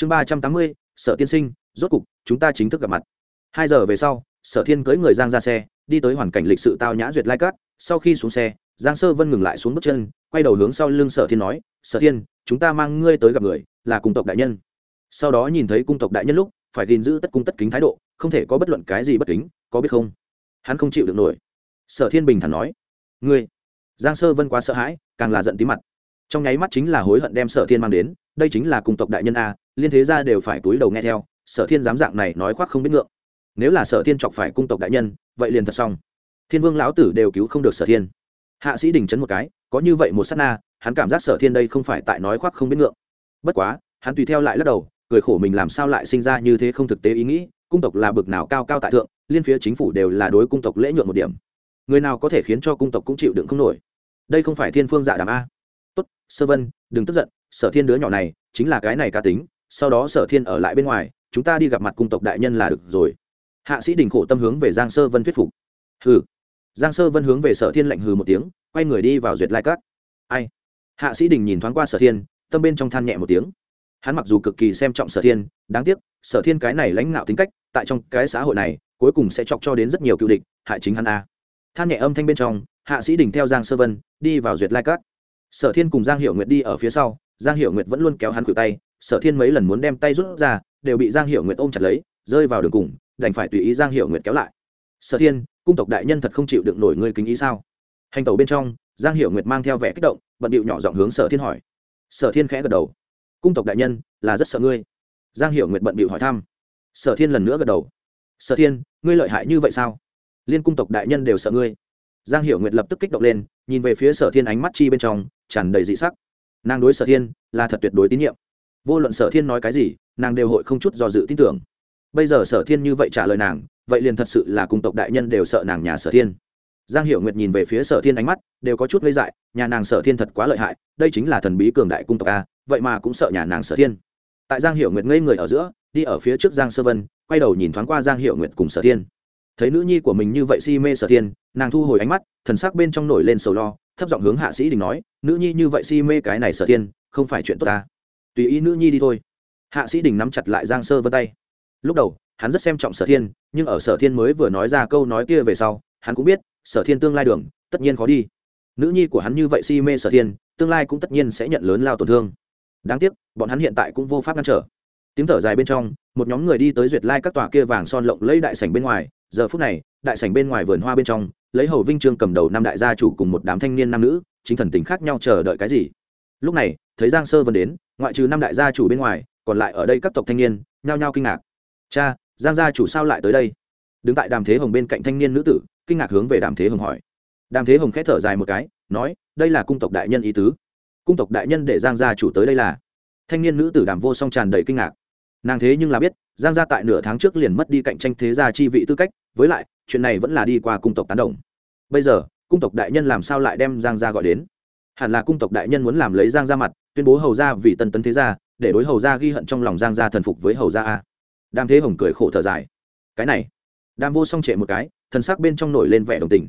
chương ba trăm tám mươi, sở tiên sinh, rốt cục, chúng ta chính thức gặp mặt. Hai giờ về sau, sở thiên cưới người giang ra xe, đi tới hoàn cảnh lịch sự tao nhã duyệt lai cát. Sau khi xuống xe, giang sơ vân ngừng lại xuống bước chân, quay đầu hướng sau lưng sở thiên nói, sở thiên, chúng ta mang ngươi tới gặp người, là cung tộc đại nhân. Sau đó nhìn thấy cung tộc đại nhân lúc, phải gìn giữ tất cung tất kính thái độ, không thể có bất luận cái gì bất kính, có biết không? Hắn không chịu được nổi. Sở thiên bình thản nói, ngươi. Giang sơ vân quá sợ hãi, càng là giận tí mặt. Trong nháy mắt chính là hối hận đem sở thiên mang đến, đây chính là cung tộc đại nhân a liên thế gia đều phải túi đầu nghe theo, sở thiên dám dạng này nói khoác không biết ngượng. Nếu là sở thiên chọc phải cung tộc đại nhân, vậy liền thật xong. Thiên vương lão tử đều cứu không được sở thiên. Hạ sĩ đình chấn một cái, có như vậy một s á t na, hắn cảm giác sở thiên đây không phải tại nói khoác không biết ngượng. Bất quá, hắn tùy theo lại lắc đầu, cười khổ mình làm sao lại sinh ra như thế không thực tế ý nghĩ, cung tộc là bực nào cao cao tại thượng, liên phía chính phủ đều là đối cung tộc lễ nhuộn một điểm. Người nào có thể khiến cho cung tộc cũng chịu đựng không nổi. Đây không phải thiên phương dạ đàm a. Tốt, sơ vân, đừng tức giận, sở thiên đứa nhỏ này, chính là cái này cá tính sau đó sở thiên ở lại bên ngoài, chúng ta đi gặp mặt cung tộc đại nhân là được rồi. Hạ sĩ đình khổ tâm hướng về giang sơ vân thuyết phục. Hừ. Giang sơ vân hướng về sở thiên lạnh hừ một tiếng, quay người đi vào duyệt lai cát. Ai? Hạ sĩ đình nhìn thoáng qua sở thiên, tâm bên trong than nhẹ một tiếng. Hắn mặc dù cực kỳ xem trọng sở thiên, đáng tiếc, sở thiên cái này lãnh ngạo tính cách, tại trong cái xã hội này, cuối cùng sẽ chọc cho đến rất nhiều cựu địch, hại chính hắn a. Than nhẹ âm thanh bên trong, hạ sĩ đình theo giang sơ vân, đi vào duyệt lai cát. Sở thiên cùng giang hiệu nguyệt đi ở phía sau, giang hiệu nguyệt vẫn luôn kéo hắn cử tay sở thiên mấy lần muốn đem tay rút ra, đều bị giang hiệu nguyệt ôm chặt lấy, rơi vào đường cùng, đành phải tùy ý giang hiệu nguyệt kéo lại. Sở thiên, cung tộc đại nhân thật không chịu đựng nổi ngươi kính ý sao? Hành tẩu bên trong, giang hiệu nguyệt mang theo vẻ kích động, bận điệu nhỏ giọng hướng sở thiên hỏi. Sở thiên khẽ gật đầu. Cung tộc đại nhân, là rất sợ ngươi. Giang hiệu nguyệt bận điệu hỏi thăm. Sở thiên lần nữa gật đầu. Sở thiên, ngươi lợi hại như vậy sao? Liên cung tộc đại nhân đều sợ ngươi. Giang hiệu nguyệt lập tức kích động lên, nhìn về phía sở thiên ánh mắt chi bên trong, tràn đầy dị sắc. Nàng đối sở thiên là thật tuyệt đối tín nhiệm vô luận sở thiên nói cái gì, nàng đều hội không chút do dự tin tưởng. Bây giờ sở thiên như vậy trả lời nàng, vậy liền thật sự là cùng tộc đại nhân đều sợ nàng nhà sở thiên. Giang hiểu nguyệt nhìn về phía sở thiên ánh mắt, đều có chút gây dại, nhà nàng sở thiên thật quá lợi hại, đây chính là thần bí cường đại cung tộc a, vậy mà cũng sợ nhà nàng sở thiên. Tại giang hiểu nguyệt ngây người ở giữa, đi ở phía trước giang sơ vân, quay đầu nhìn thoáng qua giang hiểu nguyệt cùng sở thiên. Thấy nữ nhi của mình như vậy si mê sở thiên, nàng thu hồi ánh mắt, thần sắc bên trong nổi lên sầu lo, thấp giọng hướng hạ sĩ đình nói, nữ nhi như vậy si mê cái này sở thiên, không phải chuyện tốt ta tùy ý nữ nhi đi thôi. Hạ sĩ đình nắm chặt lại giang sơ vân tay. Lúc đầu, hắn rất xem trọng sở thiên, nhưng ở sở thiên mới vừa nói ra câu nói kia về sau, hắn cũng biết, sở thiên tương lai đường, tất nhiên khó đi. Nữ nhi của hắn như vậy si mê sở thiên, tương lai cũng tất nhiên sẽ nhận lớn lao tổn thương. Đáng tiếc, bọn hắn hiện tại cũng vô pháp ngăn trở. Tiếng thở dài bên trong, một nhóm người đi tới duyệt lai các tòa kia vàng son lộng lấy đại sảnh bên ngoài. Giờ phút này, đại sảnh bên ngoài vườn hoa bên trong, lấy hầu vinh trương cầm đầu năm đại gia chủ cùng một đám thanh niên nam nữ, chính thần tình khác nhau chờ đợi cái gì. Lúc này, thấy giang sơ vân đến ngoại trừ năm đại gia chủ bên ngoài, còn lại ở đây các tộc thanh niên, nhao nhao kinh ngạc. Cha, giang gia chủ sao lại tới đây? Đứng tại đàm thế hồng bên cạnh thanh niên nữ tử, kinh ngạc hướng về đàm thế hồng hỏi. Đàm thế hồng k h ẽ thở dài một cái, nói, đây là cung tộc đại nhân ý tứ. Cung tộc đại nhân để giang gia chủ tới đây là. Thanh niên nữ tử đàm vô song tràn đầy kinh ngạc. Nàng thế nhưng là biết, giang gia tại nửa tháng trước liền mất đi cạnh tranh thế gia chi vị tư cách, với lại, chuyện này vẫn là đi qua cung tộc tán đồng. Bây giờ, cung tộc đại nhân làm sao lại đem giang gia gọi đến? Hẳn là cung tộc đại nhân muốn làm lấy giang gia mặt, tuyên bố hầu gia vì tân tấn thế gia, để đối hầu gia ghi hận trong lòng giang gia thần phục với hầu gia a. Đàm thế hồng cười khổ thở dài. Cái này, đàm vô song trệ một cái, thần sắc bên trong nổi lên vẻ đồng tình.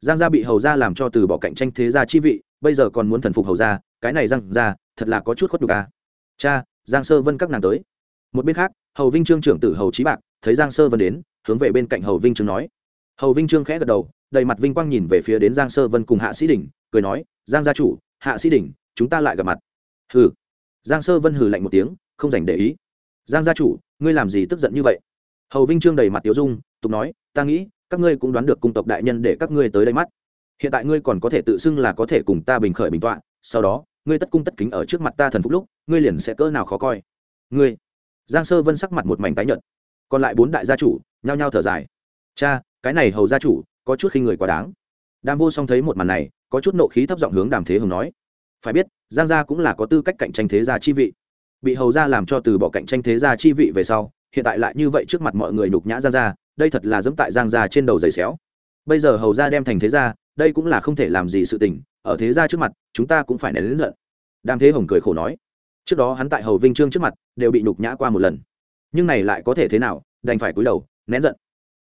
Giang gia bị hầu gia làm cho từ bỏ cạnh tranh thế gia chi vị, bây giờ còn muốn thần phục hầu gia, cái này giang gia, thật là có chút khuất đục a. Cha, giang sơ vân các nàng tới. Một bên khác, hầu vinh trương trưởng tử hầu trí bạc, thấy giang sơ vân đến, hướng về bên cạnh hầu vinh trương nói. Hầu vinh trương khẽ gật đầu đầy mặt vinh quang nhìn về phía đến giang sơ vân cùng hạ sĩ đình cười nói, giang gia chủ, hạ sĩ đình chúng ta lại gặp mặt. Hừ. Giang sơ vân hừ lạnh một tiếng, không dành để ý. Giang gia chủ, ngươi làm gì tức giận như vậy? Hầu vinh trương đầy mặt tiếu dung, tục nói, ta nghĩ, các ngươi cũng đoán được cung tộc đại nhân để các ngươi tới đây mắt. Hiện tại ngươi còn có thể tự xưng là có thể cùng ta bình khởi bình tọa, sau đó, ngươi tất cung tất kính ở trước mặt ta thần phúc lúc, ngươi liền sẽ cỡ nào khó coi. Ngươi? Giang sơ vân sắc mặt một mảnh tái nhợt. Còn lại bốn đại gia chủ, nhao nhao thở dài. Cha, cái này hầu gia chủ có chút khi người quá đáng. Đàm vô song thấy một màn này, có chút nộ khí thấp giọng hướng đàm thế hồng nói, phải biết, giang gia cũng là có tư cách cạnh tranh thế gia chi vị. Bị hầu gia làm cho từ bỏ cạnh tranh thế gia chi vị về sau, hiện tại lại như vậy trước mặt mọi người nhục nhã giang gia, đây thật là dẫm tại giang gia trên đầu giày xéo. Bây giờ hầu gia đem thành thế gia, đây cũng là không thể làm gì sự tình, ở thế gia trước mặt, chúng ta cũng phải nén lớn giận. Đàm thế hồng cười khổ nói, trước đó hắn tại hầu vinh trương trước mặt, đều bị nhục nhã qua một lần. Nhưng này lại có thể thế nào, đành phải cúi đầu, nén giận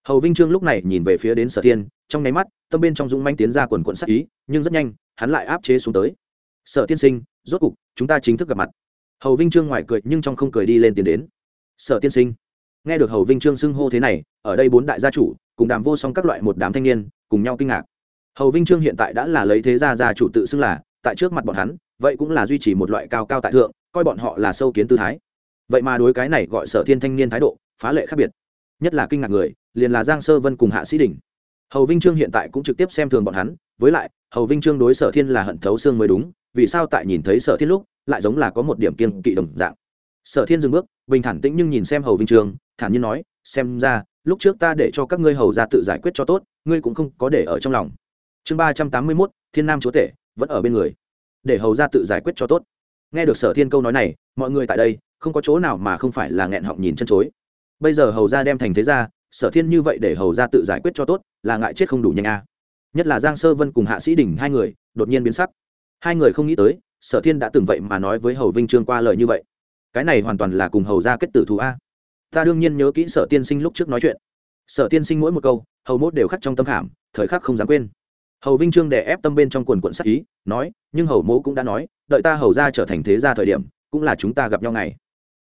hầu vinh trương lúc này nhìn về phía đến sở thiên, trong nháy mắt, tâm bên trong dũng manh tiến ra quần quận sắc ý, nhưng rất nhanh, hắn lại áp chế xuống tới. Sở tiên sinh, rốt cục, chúng ta chính thức gặp mặt. Hầu vinh trương ngoài cười, nhưng trong không cười đi lên tiền đến. Sở tiên sinh. Nghe được hầu vinh trương xưng hô thế này, ở đây bốn đại gia chủ, cùng đàm vô song các loại một đám thanh niên, cùng nhau kinh ngạc. Hầu vinh trương hiện tại đã là lấy thế gia gia chủ tự xưng là, tại trước mặt bọn hắn, vậy cũng là duy trì một loại cao cao tại thượng, coi bọn họ là sâu kiến tư thái. Vậy mà đối cái này gọi sở thiên thanh niên thái độ, phá lệ khác biệt nhất là kinh ngạc người, liền là giang sơ vân cùng hạ sĩ đình. Hầu vinh trương hiện tại cũng trực tiếp xem thường bọn hắn, với lại, hầu vinh trương đối sở thiên là hận thấu xương mới đúng, vì sao tại nhìn thấy sở thiên lúc, lại giống là có một điểm kiên kỵ đồng dạng. Sở thiên dừng bước, bình thản tĩnh nhưng nhìn xem hầu vinh trương, thản nhiên nói, xem ra, lúc trước ta để cho các ngươi hầu ra tự giải quyết cho tốt, ngươi cũng không có để ở trong lòng. Chương ba trăm tám mươi mốt, thiên nam chúa tể, vẫn ở bên người. Để hầu ra tự giải quyết cho tốt. Nghe được sở thiên câu nói này, mọi người tại đây, không có chỗ nào mà không phải là nghẹn họng nhìn chân chối bây giờ hầu ra đem thành thế ra sở thiên như vậy để hầu ra tự giải quyết cho tốt, là ngại chết không đủ nhanh a. À. nhất là giang sơ vân cùng hạ sĩ đình hai người, đột nhiên biến sắc. Hai người không nghĩ tới, sở thiên đã từng vậy mà nói với hầu vinh trương qua lời như vậy. Cái này hoàn toàn là cùng hầu ra kết tử thù a. Ta đương nhiên nhớ kỹ sở tiên sinh lúc trước nói chuyện. Sở tiên sinh mỗi một câu, hầu mốt đều khắc trong tâm khảm, thời khắc không dám quên. Hầu vinh trương đè ép tâm bên trong quần quận sắc ý, nói, nhưng hầu mỗ cũng đã nói, đợi ta hầu ra trở thành thế gia thời điểm, cũng là chúng ta gặp nhau ngày.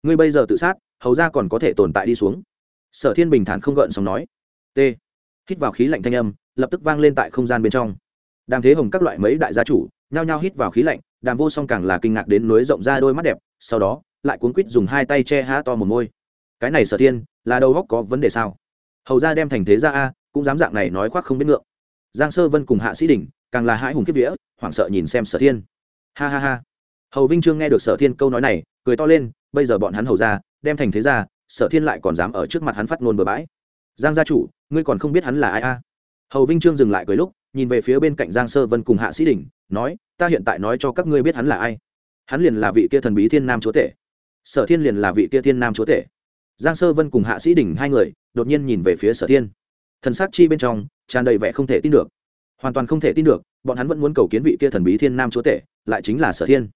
Ngươi bây giờ tự sát hầu ra còn có thể tồn tại đi xuống. Sở thiên bình thản không gợn sóng nói. T. Hít vào khí lạnh thanh âm, lập tức vang lên tại không gian bên trong. Đàm thế hồng các loại mấy đại gia chủ, nhao nhao hít vào khí lạnh, đàm vô song càng là kinh ngạc đến nối rộng ra đôi mắt đẹp, sau đó, lại cuốn quýt dùng hai tay che há to một môi. Cái này sở thiên, là đầu góc có vấn đề sao? Hầu ra đem thành thế ra a, cũng dám dạng này nói khoác không biết ngượng. Giang sơ vân cùng hạ sĩ đình càng là hãi hùng kiếp vía, hoảng sợ nhìn xem sở thiên. Ha ha ha. Hầu vinh trương nghe được sở thiên câu nói này, cười to lên, bây giờ bọn hắn hầu ra đem thành thế ra, sở thiên lại còn dám ở trước mặt hắn phát ngôn bừa bãi. Giang gia chủ, ngươi còn không biết hắn là ai a? Hầu vinh trương dừng lại cười lúc, nhìn về phía bên cạnh giang sơ vân cùng hạ sĩ đình, nói, ta hiện tại nói cho các ngươi biết hắn là ai. Hắn liền là vị kia thần bí thiên nam chúa tể. Sở thiên liền là vị kia thiên nam chúa tể. Giang sơ vân cùng hạ sĩ đình hai người, đột nhiên nhìn về phía sở thiên. Thần s á c chi bên trong, tràn đầy vẻ không thể tin được. Hoàn toàn không thể tin được, bọn hắn vẫn muốn cầu kiến vị kia thần bí thiên nam chúa tể, lại chính là sở thiên.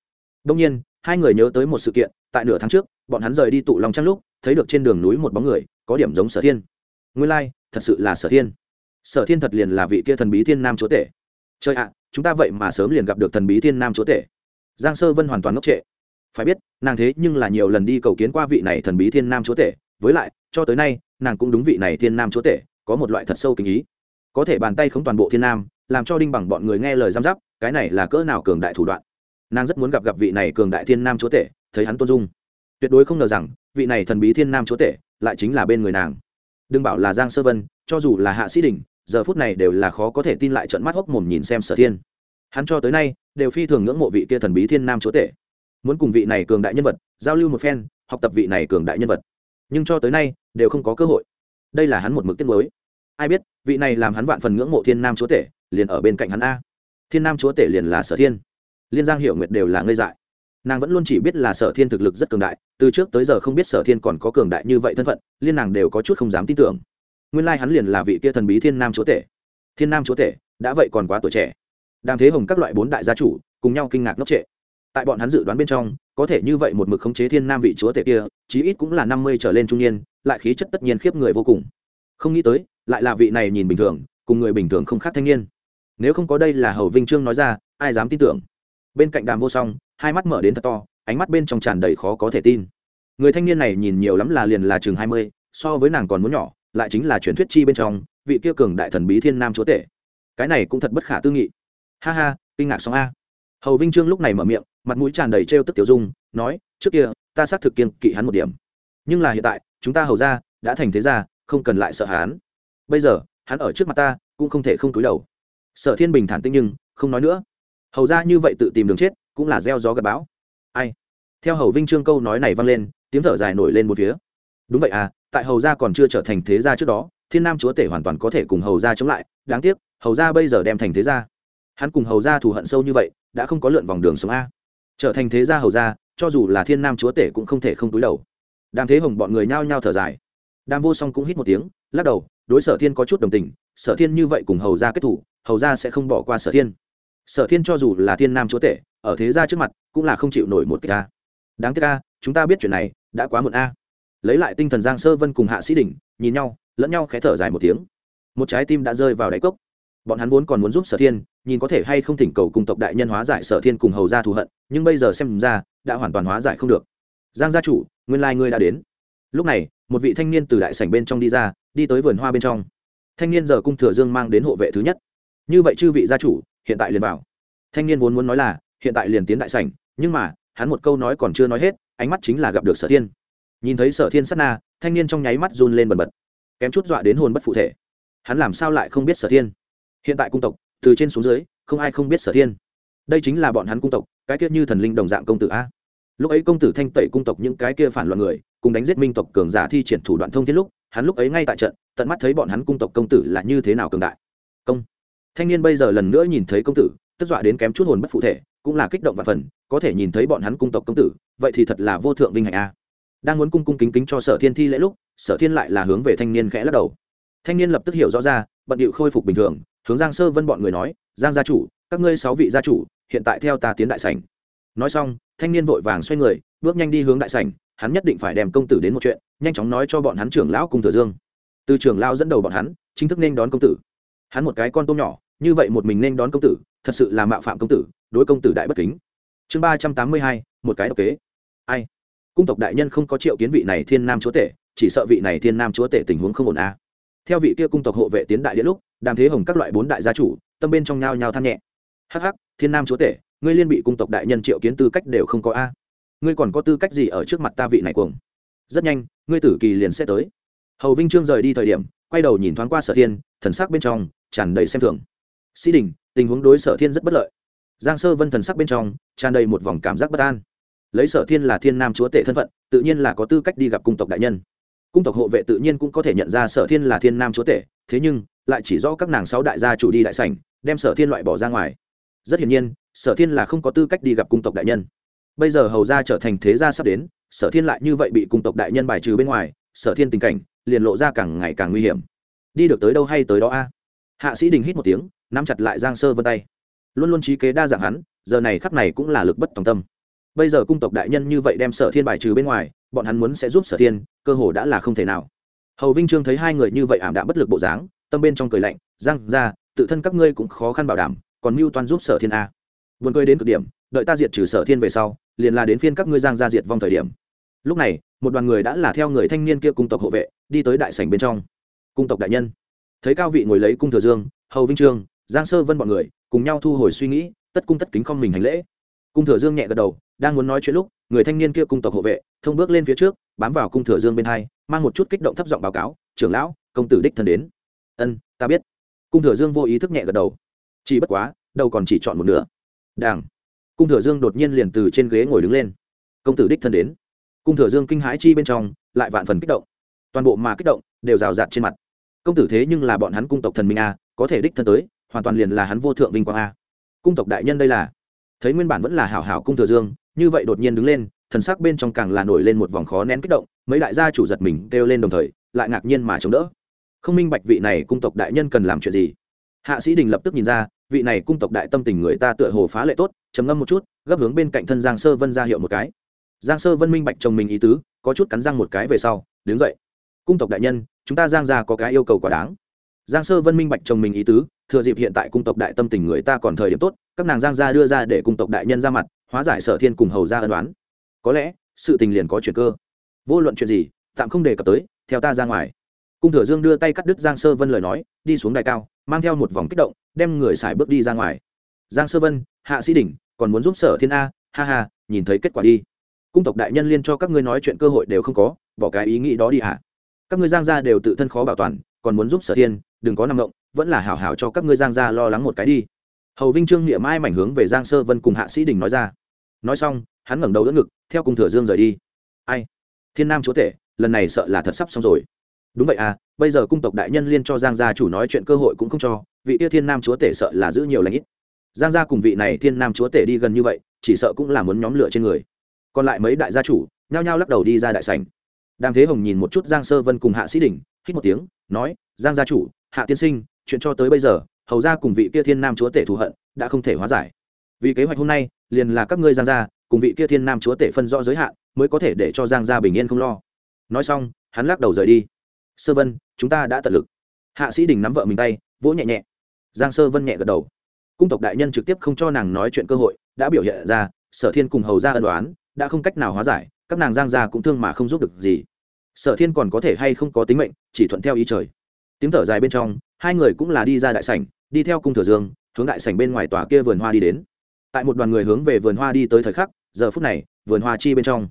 Đông nhiên, hai người nhớ tới một sự kiện, tại nửa tháng trước bọn hắn rời đi tụ lòng trăng lúc thấy được trên đường núi một bóng người có điểm giống sở thiên. Nguyên lai、like, thật sự là sở thiên. Sở thiên thật liền là vị kia thần bí thiên nam chúa tể. Chơi ạ chúng ta vậy mà sớm liền gặp được thần bí thiên nam chúa tể. Giang sơ vân hoàn toàn ngốc trệ. Phải biết nàng thế nhưng là nhiều lần đi cầu kiến qua vị này thần bí thiên nam chúa tể. Với lại cho tới nay nàng cũng đúng vị này thiên nam chúa tể có một loại thật sâu kinh ý. Có thể bàn tay không toàn bộ thiên nam làm cho đinh bằng bọn người nghe lời giam giáp cái này là cỡ nào cường đại thủ đoạn. Nàng rất muốn gặp gặp vị này cường đại thiên nam chúa tể thấy hắn tôn dung tuyệt đối không ngờ rằng, vị này thần bí thiên nam chúa tể lại chính là bên người nàng. Đừng bảo là giang sơ vân, cho dù là hạ sĩ đình, giờ phút này đều là khó có thể tin lại trận mắt hốc mồm nhìn xem sở thiên. Hắn cho tới nay đều phi thường ngưỡng mộ vị kia thần bí thiên nam chúa tể. Muốn cùng vị này cường đại nhân vật giao lưu một phen, học tập vị này cường đại nhân vật. Nhưng cho tới nay đều không có cơ hội. Đây là hắn một mực tiết mới ai biết, vị này làm hắn vạn phần ngưỡng mộ thiên nam chúa tể liền ở bên cạnh hắn a. Thiên nam chúa tể liền là sở thiên. Liên giang hiểu nguyệt đều là ngây dại nàng vẫn luôn chỉ biết là sở thiên thực lực rất cường đại, từ trước tới giờ không biết sở thiên còn có cường đại như vậy thân phận, liên nàng đều có chút không dám tin tưởng. Nguyên lai hắn liền là vị kia thần bí thiên nam chúa tể. Thiên nam chúa tể, đã vậy còn quá tuổi trẻ. Đàm thế hồng các loại bốn đại gia chủ, cùng nhau kinh ngạc ngốc trệ. Tại bọn hắn dự đoán bên trong, có thể như vậy một mực khống chế thiên nam vị chúa tể kia, chí ít cũng là năm mươi trở lên trung niên, lại khí chất tất nhiên khiếp người vô cùng. Không nghĩ tới, lại là vị này nhìn bình thường, cùng người bình thường không khác thanh niên. Nếu không có đây là hầu vinh trương nói ra, ai dám tin tưởng? Bên cạnh đàm vô song hai mắt mở đến thật to, ánh mắt bên trong tràn đầy khó có thể tin. Người thanh niên này nhìn nhiều lắm là liền là chừng hai mươi, so với nàng còn muốn nhỏ, lại chính là truyền thuyết chi bên trong, vị kia cường đại thần bí thiên nam chúa tể. Cái này cũng thật bất khả tư nghị. Ha ha, kinh ngạc xong a. Hầu vinh trương lúc này mở miệng, mặt mũi tràn đầy trêu tức tiểu dung, nói, trước kia, ta xác thực kiên kỵ hắn một điểm. Nhưng là hiện tại, chúng ta hầu ra đã thành thế gia, không cần lại sợ hắn. Bây giờ, hắn ở trước mặt ta, cũng không thể không túi đầu. Sở thiên bình thản tinh nhưng không nói nữa. Hầu ra như vậy tự tìm đường chết cũng là gieo gió gặp bão. Ai? Theo hầu vinh trương câu nói này vang lên, tiếng thở dài nổi lên một phía. Đúng vậy à tại hầu gia còn chưa trở thành thế gia trước đó, thiên nam chúa tể hoàn toàn có thể cùng hầu gia chống lại. Đáng tiếc, hầu gia bây giờ đem thành thế gia. Hắn cùng hầu gia thù hận sâu như vậy, đã không có lượn vòng đường sống a. Trở thành thế gia hầu gia, cho dù là thiên nam chúa tể cũng không thể không túi đầu. Đàm thế hồng bọn người nhao nhao thở dài. Đàm vô song cũng hít một tiếng, lắc đầu, đối sở thiên có chút đồng tình, sở thiên như vậy cùng hầu gia kết thủ, hầu gia sẽ không bỏ qua sở thiên. Sở thiên cho dù là thiên nam chúa tể ở thế gia trước mặt, cũng là không chịu nổi một cái ca. Đáng tiếc ca, chúng ta biết chuyện này, đã quá muộn a. Lấy lại tinh thần giang sơ vân cùng hạ sĩ đình, nhìn nhau, lẫn nhau khẽ thở dài một tiếng. Một trái tim đã rơi vào đáy cốc. Bọn hắn vốn còn muốn giúp sở thiên, nhìn có thể hay không thỉnh cầu cùng tộc đại nhân hóa giải sở thiên cùng hầu ra thù hận, nhưng bây giờ xem ra, đã hoàn toàn hóa giải không được. Giang gia chủ, nguyên lai、like、ngươi đã đến. Lúc này, một vị thanh niên từ đại sảnh bên trong đi ra, đi tới vườn hoa bên trong. Thanh niên giờ cung thừa dương mang đến hộ vệ thứ nhất. Như vậy chư vị gia chủ, hiện tại liền vào. Thanh niên vốn muốn nói là hiện tại liền tiến đại sảnh, nhưng mà, hắn một câu nói còn chưa nói hết, ánh mắt chính là gặp được sở thiên. Nhìn thấy sở thiên sát na, thanh niên trong nháy mắt run lên bần bật, kém chút dọa đến hồn bất phụ thể. Hắn làm sao lại không biết sở thiên? Hiện tại cung tộc, từ trên xuống dưới, không ai không biết sở thiên. Đây chính là bọn hắn cung tộc, cái kiết như thần linh đồng dạng công tử a. Lúc ấy công tử thanh tẩy cung tộc những cái kia phản loạn người, cùng đánh giết minh tộc cường giả thi triển thủ đoạn thông thiên lúc, hắn lúc ấy ngay tại trận, tận mắt thấy bọn hắn cung tộc công tử là như thế nào cường đại. Công. Thanh niên bây giờ lần nữa nhìn thấy công tử, tức dọa đến kém chút hồn bất phụ thể cũng là kích động và phần, có thể nhìn thấy bọn hắn cung tộc công tử, vậy thì thật là vô thượng vinh hạnh a. Đang muốn cung cung kính kính cho sở thiên thi lễ lúc, sở thiên lại là hướng về thanh niên khẽ lắc đầu. Thanh niên lập tức hiểu rõ ra, bận điệu khôi phục bình thường, hướng giang sơ vân bọn người nói, giang gia chủ, các ngươi sáu vị gia chủ, hiện tại theo ta tiến đại sảnh. Nói xong, thanh niên vội vàng xoay người, bước nhanh đi hướng đại sảnh, hắn nhất định phải đem công tử đến một chuyện, nhanh chóng nói cho bọn hắn trưởng lão cùng thừa dương. Từ trưởng lão dẫn đầu bọn hắn, chính thức nên đón công tử. Hắn một cái con tôm nhỏ, như vậy một mình nên đón công tử, thật sự là mạo phạm công tử đối công tử đại bất kính. Chương ba trăm tám mươi hai, một cái độc kế. Ai? Cung tộc đại nhân không có triệu kiến vị này thiên nam chúa tể, chỉ sợ vị này thiên nam chúa tể tình huống không ổn a theo vị kia cung tộc hộ vệ tiến đại điện lúc, đàm thế hồng các loại bốn đại gia chủ, tâm bên trong nhao nhao than nhẹ. Hắc hắc, thiên nam chúa tể, ngươi liên bị cung tộc đại nhân triệu kiến tư cách đều không có a. Ngươi còn có tư cách gì ở trước mặt ta vị này cuồng? Rất nhanh, ngươi tử kỳ liền sẽ tới. Hầu vinh trương rời đi thời điểm, quay đầu nhìn thoáng qua sở thiên, thần sắc bên trong tràn đầy xem thường. Sĩ đình, tình huống đối sở thiên rất bất lợi giang sơ vân thần sắc bên trong, tràn đầy một vòng cảm giác bất an. Lấy sở thiên là thiên nam chúa tể thân phận, tự nhiên là có tư cách đi gặp cung tộc đại nhân. Cung tộc hộ vệ tự nhiên cũng có thể nhận ra sở thiên là thiên nam chúa tể, thế nhưng, lại chỉ rõ các nàng sáu đại gia chủ đi đại sảnh, đem sở thiên loại bỏ ra ngoài. Rất hiển nhiên, sở thiên là không có tư cách đi gặp cung tộc đại nhân. Bây giờ hầu ra trở thành thế gia sắp đến, sở thiên lại như vậy bị cung tộc đại nhân bài trừ bên ngoài, sở thiên tình cảnh liền lộ ra càng ngày càng nguy hiểm. Đi được tới đâu hay tới đó a? Hạ sĩ đình hít một tiếng, nắm chặt lại giang sơ vân tay luôn luôn trí kế đa dạng hắn, giờ này khắc này cũng là lực bất tòng tâm. Bây giờ cung tộc đại nhân như vậy đem sở thiên bài trừ bên ngoài, bọn hắn muốn sẽ giúp sở thiên, cơ hồ đã là không thể nào. Hầu vinh trương thấy hai người như vậy ảm đạm bất lực bộ dáng, tâm bên trong cười lạnh giang ra, tự thân các ngươi cũng khó khăn bảo đảm, còn mưu toan giúp sở thiên a. Vườn cười đến cực điểm, đợi ta diệt trừ sở thiên về sau, liền là đến phiên các ngươi giang ra diệt vong thời điểm. Lúc này, một đoàn người đã là theo người thanh niên kia cung tộc hộ vệ, đi tới đại sảnh bên trong. Cung tộc đại nhân. Thấy cao vị ngồi lấy cung thừa dương, hầu vinh trương, giang sơ vân bọn người cùng nhau thu hồi suy nghĩ, tất cung tất kính không mình hành lễ. Cung thừa dương nhẹ gật đầu, đang muốn nói chuyện lúc, người thanh niên kia cung tộc hộ vệ, thông bước lên phía trước, bám vào cung thừa dương bên hai, mang một chút kích động thấp giọng báo cáo, trưởng lão, công tử đích thân đến. Ân, ta biết. Cung thừa dương vô ý thức nhẹ gật đầu. Chỉ bất quá đầu còn chỉ chọn một nửa. Đảng cung thừa dương đột nhiên liền từ trên ghế ngồi đứng lên. Công tử đích thân đến. Cung thừa dương kinh hãi chi bên trong, lại vạn phần kích động. Toàn bộ mà kích động, đều rào rạt trên mặt. Công tử thế nhưng là bọn hắn cung tộc thần minh a, có thể đích thân tới hoàn toàn liền là hắn vô thượng vinh quang a. Cung tộc đại nhân đây là. Thấy nguyên bản vẫn là hảo hảo cung thừa dương, như vậy đột nhiên đứng lên, thần sắc bên trong càng là nổi lên một vòng khó nén kích động, mấy đại gia chủ giật mình kêu lên đồng thời, lại ngạc nhiên mà chống đỡ. Không minh bạch vị này cung tộc đại nhân cần làm chuyện gì. Hạ sĩ đình lập tức nhìn ra, vị này cung tộc đại tâm tình người ta tựa hồ phá lệ tốt, trầm ngâm một chút, gấp hướng bên cạnh thân giang sơ vân ra hiệu một cái. Giang sơ vân minh bạch chồng mình ý tứ, có chút cắn răng một cái về sau, đứng dậy. Cung tộc đại nhân, chúng ta giang ra có cái yêu cầu quá đáng giang sơ vân minh bạch chồng mình ý tứ, thừa dịp hiện tại cung tộc đại tâm tình người ta còn thời điểm tốt, các nàng giang gia đưa ra để cung tộc đại nhân ra mặt, hóa giải sở thiên cùng hầu ra ân đoán có lẽ, sự tình liền có chuyện cơ. Vô luận chuyện gì, tạm không đề cập tới, theo ta ra ngoài. Cung thừa dương đưa tay cắt đứt giang sơ vân lời nói, đi xuống đài cao, mang theo một vòng kích động, đem người xài bước đi ra ngoài. Giang sơ vân, hạ sĩ đình còn muốn giúp sở thiên a, ha ha, nhìn thấy kết quả đi. Cung tộc đại nhân liên cho các ngươi nói chuyện cơ hội đều không có, bỏ cái ý nghĩ đó đi hả? Các ngươi giang gia đều tự thân khó bảo toàn, còn muốn giúp sở thiên đừng có nằm động, vẫn là hảo hảo cho các ngươi giang gia lo lắng một cái đi. Hầu vinh trương niệm mai mảnh hướng về giang sơ vân cùng hạ sĩ đình nói ra. Nói xong, hắn ngẩng đầu đỡ ngực, theo cùng thừa dương rời đi. Ai, thiên nam chúa tể, lần này sợ là thật sắp xong rồi. Đúng vậy à bây giờ cung tộc đại nhân liên cho giang gia chủ nói chuyện cơ hội cũng không cho, vị tia thiên nam chúa tể sợ là giữ nhiều lãnh ít. Giang gia cùng vị này thiên nam chúa tể đi gần như vậy, chỉ sợ cũng là muốn nhóm lửa trên người. Còn lại mấy đại gia chủ, nhao nhao lắc đầu đi ra đại sảnh. Đàm thế hồng nhìn một chút giang sơ vân cùng hạ sĩ đình, hít một tiếng, nói, giang gia chủ hạ tiên sinh, chuyện cho tới bây giờ, hầu ra cùng vị kia thiên nam chúa tể thù hận, đã không thể hóa giải. Vì kế hoạch hôm nay, liền là các ngươi giang gia, cùng vị kia thiên nam chúa tể phân rõ giới hạn, mới có thể để cho giang gia bình yên không lo. Nói xong, hắn lắc đầu rời đi. Sơ vân, chúng ta đã tận lực. Hạ sĩ đình nắm vợ mình tay, vỗ nhẹ nhẹ. Giang sơ vân nhẹ gật đầu. Cung tộc đại nhân trực tiếp không cho nàng nói chuyện cơ hội, đã biểu hiện ra, sở thiên cùng hầu ra ân đoán đã không cách nào hóa giải, các nàng giang gia cũng thương mà không giúp được gì. Sở thiên còn có thể hay không có tính mệnh, chỉ thuận theo ý trời tiếng thở dài bên trong, hai người cũng là đi ra đại sảnh, đi theo cung thừa dương, hướng đại sảnh bên ngoài tòa kia vườn hoa đi đến. Tại một đoàn người hướng về vườn hoa đi tới thời khắc, giờ phút này, vườn hoa chi bên trong.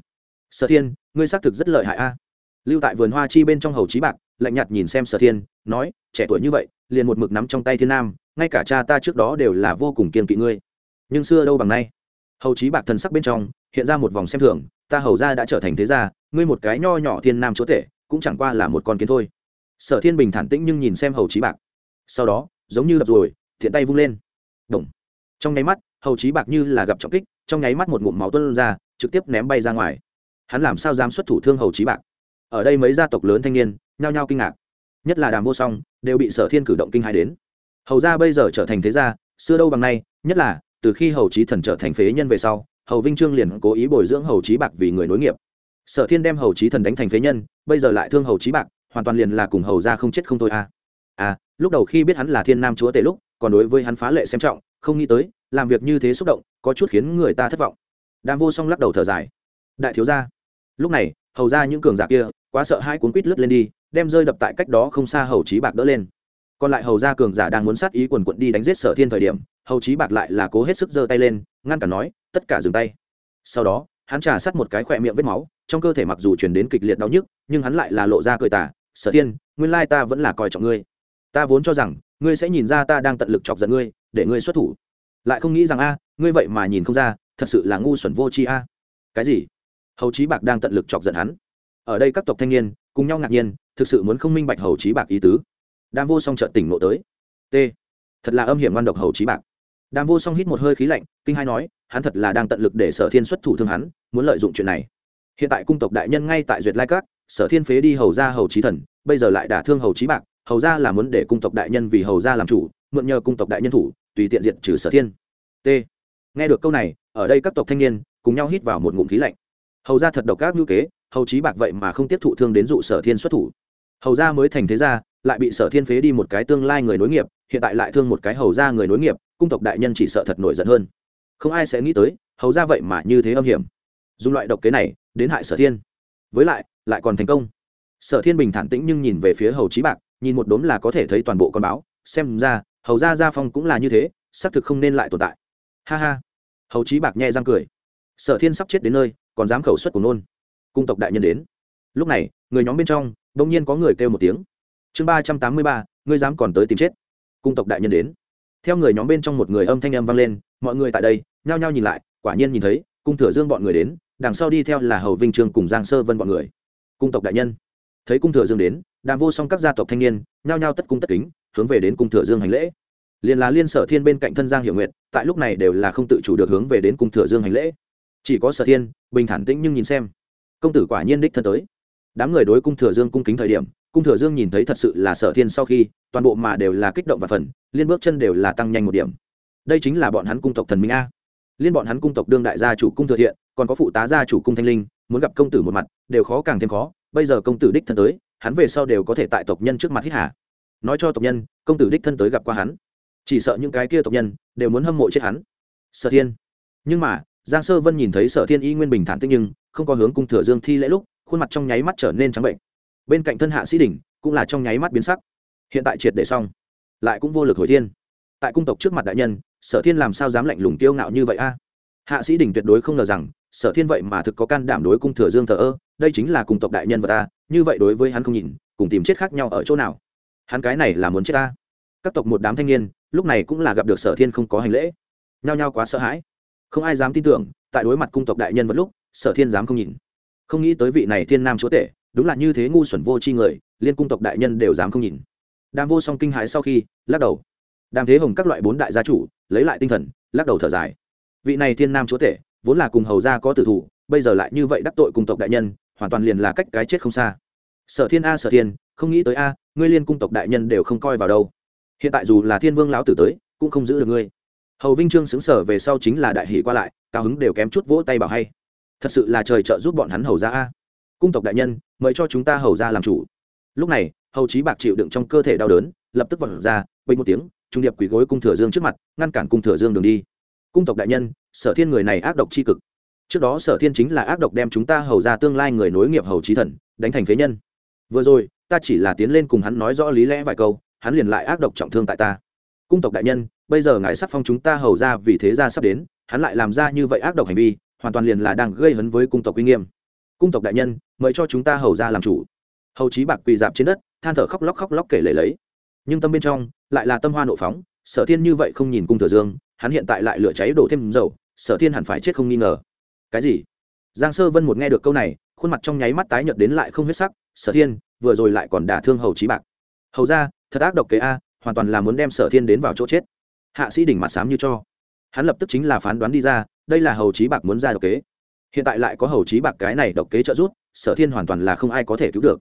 Sở thiên, ngươi xác thực rất lợi hại a. Lưu tại vườn hoa chi bên trong hầu trí bạc, lạnh nhạt nhìn xem sở thiên, nói, trẻ tuổi như vậy, liền một mực nắm trong tay thiên nam, ngay cả cha ta trước đó đều là vô cùng kiên kỵ ngươi. Nhưng xưa đâu bằng nay. Hầu trí bạc thần sắc bên trong, hiện ra một vòng xem thường, ta hầu ra đã trở thành thế gia, ngươi một cái nho nhỏ thiên nam chúa tể, cũng chẳng qua là một con kiến thôi sở thiên bình thản tĩnh nhưng nhìn xem hầu trí bạc. Sau đó, giống như đập rồi, thiện tay vung lên. Động. trong nháy mắt, hầu trí bạc như là gặp trọng kích, trong nháy mắt một ngụm máu tuân ra, trực tiếp ném bay ra ngoài. Hắn làm sao dám xuất thủ thương hầu trí bạc? Ở đây mấy gia tộc lớn thanh niên, nhao nhao kinh ngạc. Nhất là đàm vô song, đều bị sở thiên cử động kinh hai đến. Hầu gia bây giờ trở thành thế gia, xưa đâu bằng nay, nhất là, từ khi hầu trí thần trở thành phế nhân về sau, hầu vinh trương liền cố ý bồi dưỡng hầu trí bạc vì người nối nghiệp. Sở thiên đem hầu trí thần đánh thành phế nhân, bây giờ lại thương hầu trí bạc hoàn toàn liền là cùng hầu ra không chết không thôi à. à lúc đầu khi biết hắn là thiên nam chúa tể lúc, còn đối với hắn phá lệ xem trọng, không nghĩ tới, làm việc như thế xúc động, có chút khiến người ta thất vọng. Đàm vô song lắc đầu thở dài. Đại thiếu gia. Lúc này, hầu ra những cường giả kia, quá sợ hai cuốn quýt lướt lên đi, đem rơi đập tại cách đó không xa hầu trí bạc đỡ lên. Còn lại hầu ra cường giả đang muốn sát ý quần quận đi đánh giết sở thiên thời điểm, hầu trí bạc lại là cố hết sức giơ tay lên, ngăn cả nói, tất cả dừng tay. Sau đó, hắn trà sát một cái khỏe miệng vết máu, trong cơ thể mặc dù chuyển đến kịch liệt đau nhức, nhưng hắn lại là lộ ra cười tả sở thiên, nguyên lai ta vẫn là coi trọng ngươi. Ta vốn cho rằng, ngươi sẽ nhìn ra ta đang tận lực chọc giận ngươi, để ngươi xuất thủ. Lại không nghĩ rằng a, ngươi vậy mà nhìn không ra, thật sự là ngu xuẩn vô tri a. Cái gì? Hầu trí bạc đang tận lực chọc giận hắn. Ở đây các tộc thanh niên, cùng nhau ngạc nhiên, thực sự muốn không minh bạch hầu trí bạc ý tứ. Đam vô song trợ tỉnh nộ tới. T. Thật là âm hiểm ngoan độc hầu trí bạc. Đam vô song hít một hơi khí lạnh, kinh hai nói, hắn thật là đang tận lực để sở thiên xuất thủ thương hắn, muốn lợi dụng chuyện này. Hiện tại cung tộc đại nhân ngay tại duyệt lai cát sở thiên phế đi hầu ra hầu trí thần, bây giờ lại đả thương hầu trí bạc, hầu ra là muốn để cung tộc đại nhân vì hầu ra làm chủ, mượn nhờ cung tộc đại nhân thủ, tùy tiện diện trừ sở thiên. T. Nghe được câu này, ở đây các tộc thanh niên cùng nhau hít vào một ngụm khí lạnh. Hầu ra thật độc ác ngữ kế, hầu trí bạc vậy mà không tiếp thụ thương đến dụ sở thiên xuất thủ. Hầu ra mới thành thế gia, lại bị sở thiên phế đi một cái tương lai người nối nghiệp, hiện tại lại thương một cái hầu ra người nối nghiệp, cung tộc đại nhân chỉ sợ thật nổi giận hơn. Không ai sẽ nghĩ tới, hầu ra vậy mà như thế âm hiểm. Dùng loại độc kế này, đến hại sở thiên. Với lại lại còn thành công. Sở thiên bình thản tĩnh nhưng nhìn về phía hầu trí bạc, nhìn một đốm là có thể thấy toàn bộ con báo, xem ra, hầu ra gia phong cũng là như thế, xác thực không nên lại tồn tại. Ha ha. Hầu trí bạc nhẹ răng cười. Sở thiên sắp chết đến nơi, còn dám khẩu xuất của nôn. Cung tộc đại nhân đến. Lúc này, người nhóm bên trong đ ỗ n g nhiên có người kêu một tiếng. Chương ba trăm tám mươi ba, ngươi dám còn tới tìm chết. Cung tộc đại nhân đến. Theo người nhóm bên trong một người âm thanh âm vang lên, mọi người tại đây, nhao nhao nhìn lại, quả nhiên nhìn thấy, cung thừa dương bọn người đến, đằng sau đi theo là hầu vinh trương cùng giang sơ vân bọn người cung tộc đại nhân. Thấy cung thừa dương đến, đàm vô song các gia tộc thanh niên, nhao nhao tất cung tất kính, hướng về đến cung thừa dương hành lễ. Liền là liên sở thiên bên cạnh thân giang hiệu nguyệt, tại lúc này đều là không tự chủ được hướng về đến cung thừa dương hành lễ. Chỉ có sở thiên, bình thản tĩnh nhưng nhìn xem. Công tử quả nhiên đích thân tới. Đám người đối cung thừa dương cung kính thời điểm, cung thừa dương nhìn thấy thật sự là sở thiên sau khi, toàn bộ mà đều là kích động và phần liên bước chân đều là tăng nhanh một điểm. Đây chính là bọn hắn cung tộc thần minh a. Liên bọn hắn cung tộc đương đại gia chủ cung thừa thiện, còn có phụ tá gia chủ cung thanh linh muốn gặp công tử một mặt, đều khó càng thêm khó. Bây giờ công tử đích thân tới, hắn về sau đều có thể tại tộc nhân trước mặt hít hà. Nói cho tộc nhân, công tử đích thân tới gặp qua hắn. Chỉ sợ những cái kia tộc nhân đều muốn hâm mộ chết hắn. Sở thiên. Nhưng mà, giang sơ vân nhìn thấy sở thiên y nguyên bình thản tích nhưng, không có hướng cung thừa dương thi lễ lúc, khuôn mặt trong nháy mắt trở nên trắng bệnh. Bên cạnh thân hạ sĩ đỉnh, cũng là trong nháy mắt biến sắc. Hiện tại triệt để xong. Lại cũng vô lực hồi thiên. Tại cung tộc trước mặt đại nhân, sở thiên làm sao dám lạnh lùng kiêu ngạo như vậy a? Hạ sĩ đỉnh tuyệt đối không ngờ rằng, sở thiên vậy mà thực có can đảm đối cung thừa dương thờ ơ, đây chính là cung tộc đại nhân vật ta, như vậy đối với hắn không nhìn, cùng tìm chết khác nhau ở chỗ nào? Hắn cái này là muốn chết ta. Các tộc một đám thanh niên, lúc này cũng là gặp được sở thiên không có hành lễ. Nhao nhao quá sợ hãi. Không ai dám tin tưởng, tại đối mặt cung tộc đại nhân vật lúc, sở thiên dám không nhìn. Không nghĩ tới vị này thiên nam chúa tể, đúng là như thế ngu xuẩn vô c h i người, liên cung tộc đại nhân đều dám không nhìn. Đàm vô song kinh hãi sau khi, lắc đầu. Đàm thế hồng các loại bốn đại gia chủ, lấy lại tinh thần, lắc đầu thở dài vị này thiên nam chúa tể, vốn là cùng hầu gia có tử thủ, bây giờ lại như vậy đắc tội cùng tộc đại nhân, hoàn toàn liền là cách cái chết không xa. Sở thiên a, sở thiên, không nghĩ tới a, ngươi liên cung tộc đại nhân đều không coi vào đâu. Hiện tại dù là thiên vương lão tử tới, cũng không giữ được ngươi. Hầu vinh trương xứng sở về sau chính là đại hỷ qua lại, cao hứng đều kém chút vỗ tay bảo hay. Thật sự là trời trợ giúp bọn hắn hầu ra a. Cung tộc đại nhân, mời cho chúng ta hầu ra làm chủ. Lúc này, hầu trí bạc chịu đựng trong cơ thể đau đớn, lập tức vọt ra, bình một tiếng, trung điệp quỳ gối cung thừa dương trước mặt, ngăn cản cung thừa dương đường đi cung tộc đại nhân, sở thiên người này ác độc c h i cực. Trước đó sở thiên chính là ác độc đem chúng ta hầu ra tương lai người nối nghiệp hầu trí thần, đánh thành phế nhân. Vừa rồi, ta chỉ là tiến lên cùng hắn nói rõ lý lẽ vài câu, hắn liền lại ác độc trọng thương tại ta. Cung tộc đại nhân, bây giờ ngài sắc phong chúng ta hầu ra vì thế ra sắp đến, hắn lại làm ra như vậy ác độc hành vi, hoàn toàn liền là đang gây hấn với cung tộc uy nghiêm. Cung tộc đại nhân, mời cho chúng ta hầu ra làm chủ. Hầu trí bạc quỳ dạp trên đất, than thở khóc lóc khóc lóc kể lể lấy. Nhưng tâm bên trong, lại là tâm hoa nộ phóng, sở thiên như vậy không nhìn cung thừa dương hắn hiện tại lại lửa cháy đổ thêm dầu, sở thiên hẳn phải chết không nghi ngờ. Cái gì? Giang sơ vân một nghe được câu này, khuôn mặt trong nháy mắt tái nhợt đến lại không huyết sắc, sở thiên, vừa rồi lại còn đả thương hầu trí bạc. Hầu ra thật ác độc kế a, hoàn toàn là muốn đem sở thiên đến vào chỗ chết. Hạ sĩ đỉnh mặt sám như cho. Hắn lập tức chính là phán đoán đi ra, đây là hầu trí bạc muốn ra độc kế. Hiện tại lại có hầu trí bạc cái này độc kế trợ giúp, sở thiên hoàn toàn là không ai có thể cứu được.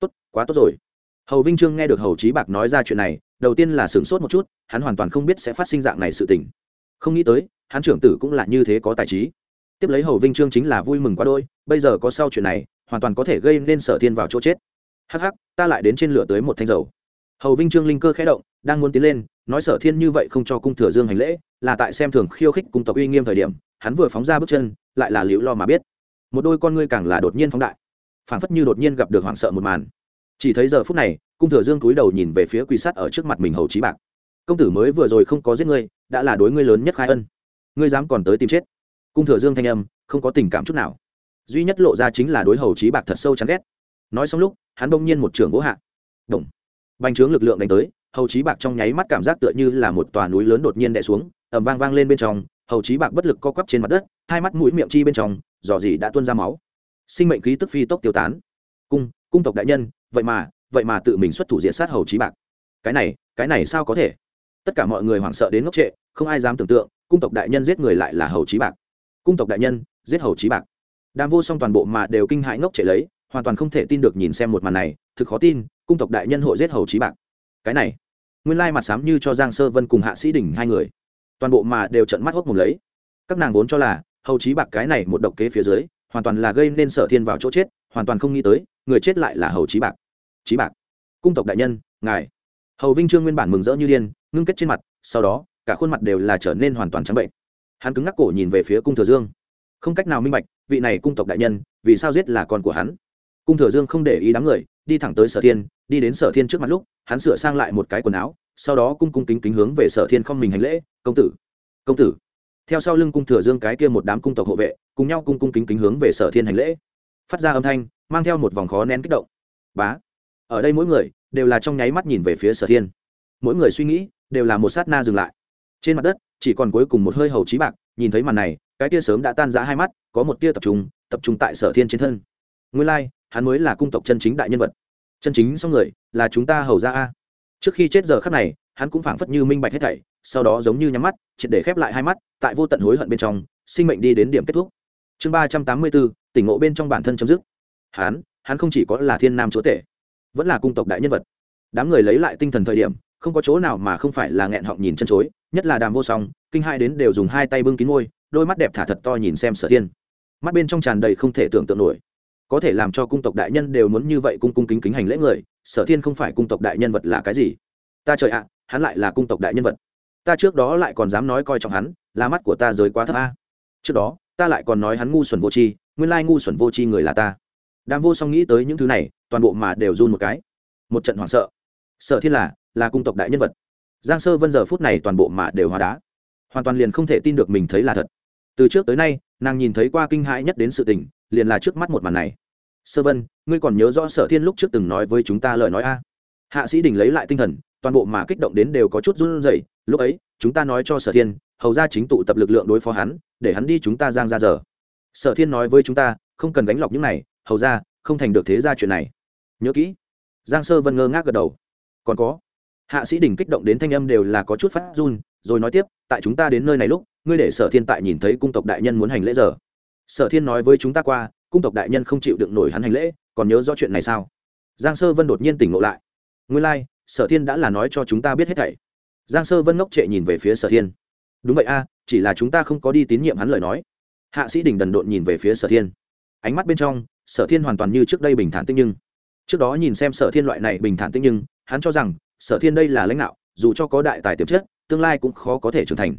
Tốt, quá tốt rồi. Hầu vinh trương nghe được hầu trí bạc nói ra chuyện này, đầu tiên là sửng sốt một chút, hắn hoàn toàn không biết sẽ phát sinh dạng này sự tình không nghĩ tới, hắn trưởng tử cũng là như thế có tài trí. Tiếp lấy hầu vinh trương chính là vui mừng quá đôi, bây giờ có sau chuyện này, hoàn toàn có thể gây nên sở thiên vào chỗ chết. Hắc hắc, ta lại đến trên lửa tới một thanh dầu. Hầu vinh trương linh cơ khẽ động, đang muốn tiến lên, nói sở thiên như vậy không cho cung thừa dương hành lễ, là tại xem thường khiêu khích cung tộc uy nghiêm thời điểm, hắn vừa phóng ra bước chân, lại là liễu lo mà biết. Một đôi con ngươi càng là đột nhiên phóng đại, phảng phất như đột nhiên gặp được hoảng sợ một màn. Chỉ thấy giờ phút này, cung thừa dương cúi đầu nhìn về phía quỳ sắt ở trước mặt mình hầu trí bạc công tử mới vừa rồi không có giết ngươi, đã là đối ngươi lớn nhất khai ân. Ngươi dám còn tới tìm chết. Cung thừa dương thanh âm, không có tình cảm chút nào. Duy nhất lộ ra chính là đối hầu trí bạc thật sâu chán ghét. Nói xong lúc, hắn bỗng nhiên một trường gỗ hạ. Đồng bành trướng lực lượng đánh tới, hầu trí bạc trong nháy mắt cảm giác tựa như là một tòa núi lớn đột nhiên đè xuống ẩm vang vang lên bên trong, hầu trí bạc bất lực co quắp trên mặt đất, hai mắt mũi miệng chi bên trong, dò dỉ đã tuôn ra máu. Sinh mệnh khí tức phi tốc tiêu tán. Cung cung tộc đại nhân, vậy mà vậy mà tự mình xuất thủ diện sát hầu trí bạc. Cái này cái này sao có thể? Tất cả mọi người hoảng sợ đến ngốc trệ, không ai dám tưởng tượng, cung tộc đại nhân giết người lại là hầu trí bạc. Cung tộc đại nhân, giết hầu trí bạc. Đàm vô song toàn bộ mà đều kinh hãi ngốc trệ lấy, hoàn toàn không thể tin được nhìn xem một màn này, thực khó tin, cung tộc đại nhân hội giết hầu trí bạc. Cái này, nguyên lai mặt sám như cho giang sơ vân cùng hạ sĩ đình hai người. Toàn bộ mà đều trận mắt hốc mùng lấy. Các nàng vốn cho là, hầu trí bạc cái này một độc kế phía dưới, hoàn toàn là gây nên sở thiên vào chỗ chết, hoàn toàn không nghĩ tới, người chết lại là hầu trí bạc. Trí bạc. Cung tộc đại nhân, ngài hầu vinh trương nguyên bản mừng rỡ như điên, ngưng kết trên mặt, sau đó, cả khuôn mặt đều là trở nên hoàn toàn trắng bệnh. Hắn cứng ngắc cổ nhìn về phía cung thừa dương. Không cách nào minh bạch, vị này cung tộc đại nhân, vì sao giết là con của hắn? Cung thừa dương không để ý đám người, đi thẳng tới sở thiên, đi đến sở thiên trước mặt lúc, hắn sửa sang lại một cái quần áo, sau đó cung cung kính kính hướng về sở thiên không mình hành lễ, công tử công tử. Theo sau lưng cung thừa dương cái kia một đám cung tộc hộ vệ, cùng nhau cung cung kính kính hướng về sở thiên hành lễ. Phát ra âm thanh, mang theo một vòng khó nén kích động. Bá, ở đây mỗi người đều là trong nháy mắt nhìn về phía sở thiên mỗi người suy nghĩ đều là một sát na dừng lại trên mặt đất chỉ còn cuối cùng một hơi hầu trí bạc nhìn thấy màn này cái tia sớm đã tan rã hai mắt có một tia tập trung tập trung tại sở thiên trên thân nguyên lai、like, hắn mới là cung tộc chân chính đại nhân vật chân chính xong người là chúng ta hầu ra a trước khi chết giờ khắc này hắn cũng phảng phất như minh bạch hết thảy sau đó giống như nhắm mắt triệt để khép lại hai mắt tại vô tận hối hận bên trong sinh mệnh đi đến điểm kết thúc chương ba trăm tám mươi bốn tỉnh ngộ bên trong bản thân chấm dứt hắn hắn không chỉ có là thiên nam chúa tể vẫn là cung tộc đại nhân vật. Đám người lấy lại tinh thần thời điểm, không có chỗ nào mà không phải là nghẹn họng nhìn chân chối, nhất là đàm vô song, kinh hai đến đều dùng hai tay bưng kín ngôi đôi mắt đẹp thả thật to nhìn xem sở thiên. Mắt bên trong tràn đầy không thể tưởng tượng nổi. Có thể làm cho cung tộc đại nhân đều muốn như vậy cung cung kính kính hành lễ người, sở thiên không phải cung tộc đại nhân vật là cái gì? Ta trời ạ, hắn lại là cung tộc đại nhân vật. Ta trước đó lại còn dám nói coi trọng hắn, là mắt của ta giới quá thấp a. Trước đó, ta lại còn nói hắn ngu xuẩn vô tri, nguyên lai ngu xuẩn vô tri người là ta đàm vô song nghĩ tới những thứ này, toàn bộ mà đều run một cái. Một trận hoảng sợ. Sợ thiên là là cung tộc đại nhân vật. Giang sơ vân giờ phút này toàn bộ mà đều hóa đá. Hoàn toàn liền không thể tin được mình thấy là thật. Từ trước tới nay, nàng nhìn thấy qua kinh hãi nhất đến sự tình, liền là trước mắt một màn này. Sơ vân, ngươi còn nhớ rõ sở thiên lúc trước từng nói với chúng ta lời nói a? Hạ sĩ đình lấy lại tinh thần, toàn bộ mà kích động đến đều có chút run rẩy. Lúc ấy, chúng ta nói cho sở thiên, hầu ra chính tụ tập lực lượng đối phó hắn, để hắn đi chúng ta giang ra giờ. Sở thiên nói với chúng ta, không cần gánh lọc những này hầu ra không thành được thế ra chuyện này. Nhớ kỹ. Giang sơ vân ngơ ngác gật đầu. Còn có. Hạ sĩ đình kích động đến thanh âm đều là có chút phát run rồi nói tiếp tại chúng ta đến nơi này lúc ngươi để sở thiên tại nhìn thấy cung tộc đại nhân muốn hành lễ giờ. Sở thiên nói với chúng ta qua cung tộc đại nhân không chịu đựng nổi hắn hành lễ còn nhớ rõ chuyện này sao? Giang sơ vân đột nhiên tỉnh ngộ lại. Ngươi lai、like, sở thiên đã là nói cho chúng ta biết hết thảy. Giang sơ vân ngốc trệ nhìn về phía sở thiên. Đúng vậy a chỉ là chúng ta không có đi tín nhiệm hắn lời nói. Hạ sĩ đình đần độn nhìn về phía sở thiên. Ánh mắt bên trong sở thiên hoàn toàn như trước đây bình thản tinh nhưng. Trước đó nhìn xem sở thiên loại này bình thản tinh nhưng hắn cho rằng sở thiên đây là lãnh đạo dù cho có đại tài tiềm chất tương lai cũng khó có thể trưởng thành.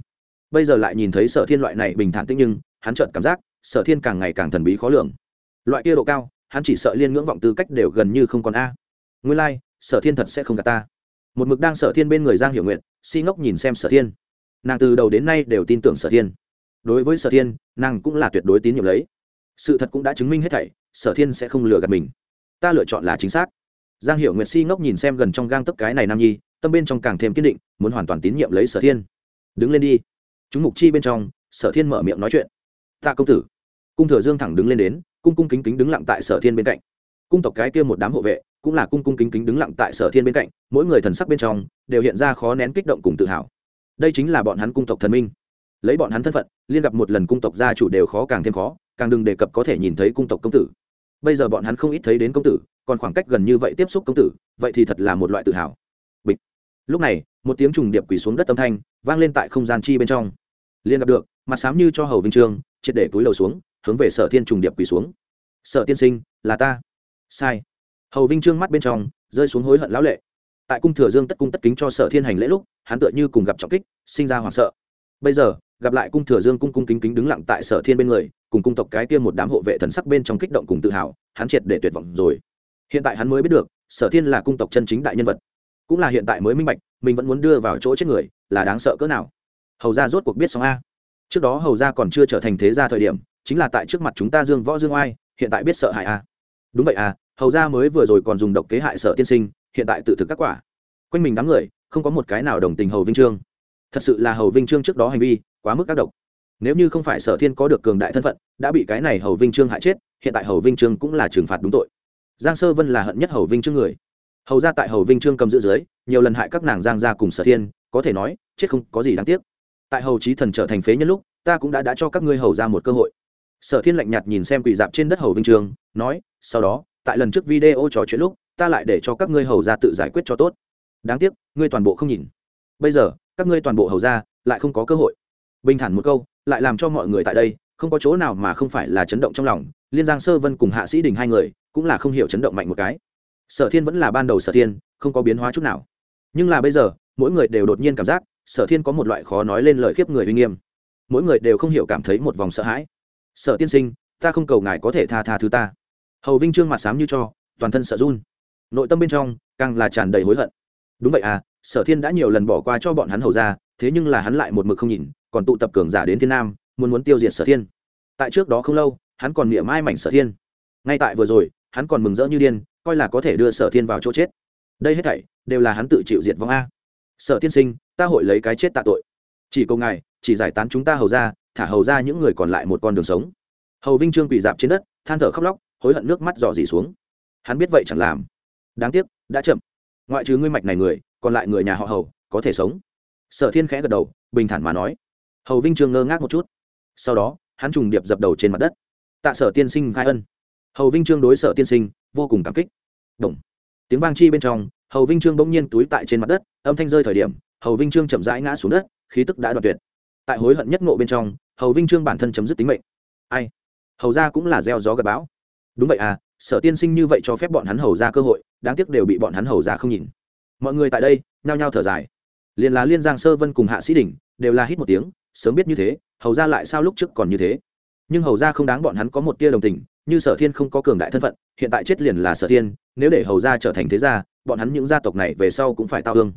Bây giờ lại nhìn thấy sở thiên loại này bình thản tinh nhưng hắn chợt cảm giác sở thiên càng ngày càng thần bí khó lường. Loại kia độ cao hắn chỉ sợ liên ngưỡng vọng tư cách đều gần như không còn a. Nguyên lai、like, sở thiên thật sẽ không gạt ta. Một mực đang sở thiên bên người giang hiểu nguyện si ngốc nhìn xem sở thiên. Nàng từ đầu đến nay đều tin tưởng sở thiên. Đối với sở thiên nàng cũng là tuyệt đối tín nhiệm lấy. Sự thật cũng đã chứng minh hết thảy sở thiên sẽ không lừa gạt mình. Ta lựa chọn là chính xác. Giang Hiệu nguyệt si ngốc nhìn xem gần trong gang tấc cái này nam nhi, tâm bên trong càng thêm kiên định, muốn hoàn toàn tín nhiệm lấy sở thiên. Đứng lên đi. Chúng mục chi bên trong, sở thiên mở miệng nói chuyện. Tạ công tử. Cung thừa dương thẳng đứng lên đến, cung cung kính kính đứng lặng tại sở thiên bên cạnh. Cung tộc cái kia một đám hộ vệ, cũng là cung cung kính kính đứng lặng tại sở thiên bên cạnh, mỗi người thần sắc bên trong, đều hiện ra khó nén kích động cùng tự hào. Đây chính là bọn hắn cung tộc thần minh. Lấy bọn hắn thân phận, liên gặp một lần cung tộc gia chủ đều khó càng thêm khó, càng đừng đề cập có thể nhìn thấy cung tộc công tử bây giờ bọn hắn không ít thấy đến công tử, còn khoảng cách gần như vậy tiếp xúc công tử, vậy thì thật là một loại tự hào. Bịch. Lúc này, một tiếng trùng điệp quỳ xuống đất âm thanh vang lên tại không gian chi bên trong. Liên gặp được, mặt sám như cho hầu vinh trương triệt để túi lầu xuống, hướng về sở thiên trùng điệp quỳ xuống. Sở tiên sinh, là ta. Sai. Hầu vinh trương mắt bên trong, rơi xuống hối hận lão lệ. Tại cung thừa dương tất cung tất kính cho sở thiên hành lễ lúc, hắn tựa như cùng gặp trọng kích, sinh ra hoảng sợ. Bây giờ, gặp lại cung thừa dương cung cung kính kính đứng lặng tại sở thiên bên người cùng cung tộc cái kia một đám hộ vệ thần sắc bên trong kích động cùng tự hào, hắn triệt để tuyệt vọng rồi. Hiện tại hắn mới biết được, sở thiên là cung tộc chân chính đại nhân vật. Cũng là hiện tại mới minh bạch, mình vẫn muốn đưa vào chỗ chết người, là đáng sợ cỡ nào. Hầu ra rốt cuộc biết xong a. Trước đó hầu ra còn chưa trở thành thế gia thời điểm, chính là tại trước mặt chúng ta dương võ dương oai, hiện tại biết sợ hại a. Đúng vậy à hầu ra mới vừa rồi còn dùng độc kế hại sở tiên sinh, hiện tại tự thực các quả. Quanh mình đám người, không có một cái nào đồng tình hầu vinh trương. Thật sự là hầu vinh trương trước đó hành vi, quá mức các độc nếu như không phải sở thiên có được cường đại thân phận, đã bị cái này hầu vinh trương hại chết, hiện tại hầu vinh trương cũng là trừng phạt đúng tội. Giang sơ vân là hận nhất hầu vinh trương người. Hầu ra tại hầu vinh trương cầm giữ dưới, nhiều lần hại các nàng giang ra cùng sở thiên, có thể nói, chết không có gì đáng tiếc. Tại hầu trí thần trở thành phế nhân lúc, ta cũng đã đã cho các ngươi hầu ra một cơ hội. Sở thiên lạnh nhạt nhìn xem quỷ dạp trên đất hầu vinh trương, nói, sau đó, tại lần trước video trò chuyện lúc, ta lại để cho các ngươi hầu ra tự giải quyết cho tốt. Đáng tiếc, ngươi toàn bộ không nhìn. Bây giờ, các ngươi toàn bộ hầu ra lại không có cơ hội bình thản một câu, lại làm cho mọi người tại đây, không có chỗ nào mà không phải là chấn động trong lòng. Liên giang sơ vân cùng hạ sĩ đình hai người, cũng là không hiểu chấn động mạnh một cái. Sở thiên vẫn là ban đầu sở thiên, không có biến hóa chút nào. Nhưng là bây giờ, mỗi người đều đột nhiên cảm giác, sở thiên có một loại khó nói lên lời khiếp người uy nghiêm. Mỗi người đều không hiểu cảm thấy một vòng sợ hãi. Sở tiên sinh, ta không cầu ngài có thể tha tha thứ ta. Hầu vinh trương mặt sám như cho, toàn thân sợ run. Nội tâm bên trong, càng là tràn đầy hối hận. Đúng vậy à sở thiên đã nhiều lần bỏ qua cho bọn hắn hầu ra thế nhưng là hắn lại một mực không nhìn còn tụ tập cường giả đến thiên nam, muốn muốn tiêu diệt sở thiên. Tại trước đó không lâu, hắn còn miệng mai mảnh sở thiên. Ngay tại vừa rồi, hắn còn mừng rỡ như điên, coi là có thể đưa sở thiên vào chỗ chết. Đây hết thảy, đều là hắn tự chịu diệt vong a. Sở tiên sinh, ta hội lấy cái chết tạ tội. Chỉ cầu ngài, chỉ giải tán chúng ta hầu ra, thả hầu ra những người còn lại một con đường sống. Hầu vinh trương quỳ dạp trên đất, than thở khóc lóc, hối hận nước mắt dò dỉ xuống. Hắn biết vậy chẳng làm. Đáng tiếc, đã chậm. Ngoại trừ ngươi mạch này người, còn lại người nhà họ hầu, có thể sống. Sở thiên khẽ gật đầu, bình thản mà nói hầu vinh trương ngơ ngác một chút. Sau đó, hắn trùng điệp dập đầu trên mặt đất. Tạ sở tiên sinh khai ân. Hầu vinh trương đối sở tiên sinh vô cùng cảm kích. Động. tiếng vang chi bên trong, hầu vinh trương bỗng nhiên túi tại trên mặt đất, âm thanh rơi thời điểm, hầu vinh trương chậm rãi ngã xuống đất, khí tức đã đoạt tuyệt. Tại hối hận nhất ngộ bên trong, hầu vinh trương bản thân chấm dứt tính mệnh. Ai? Hầu ra cũng là gieo gió gặp bão. Đúng vậy à sở tiên sinh như vậy cho phép bọn hắn hầu ra cơ hội, đáng tiếc đều bị bọn hắn hầu ra không nhìn. Mọi người tại đây, nhao nhao thở dài liền là liên giang sơ vân cùng hạ sĩ đình đều là hít một tiếng, sớm biết như thế, hầu ra lại sao lúc trước còn như thế. Nhưng hầu ra không đáng bọn hắn có một tia đồng tình, như sở thiên không có cường đại thân phận, hiện tại chết liền là sở thiên, nếu để hầu ra trở thành thế gia, bọn hắn những gia tộc này về sau cũng phải tao hương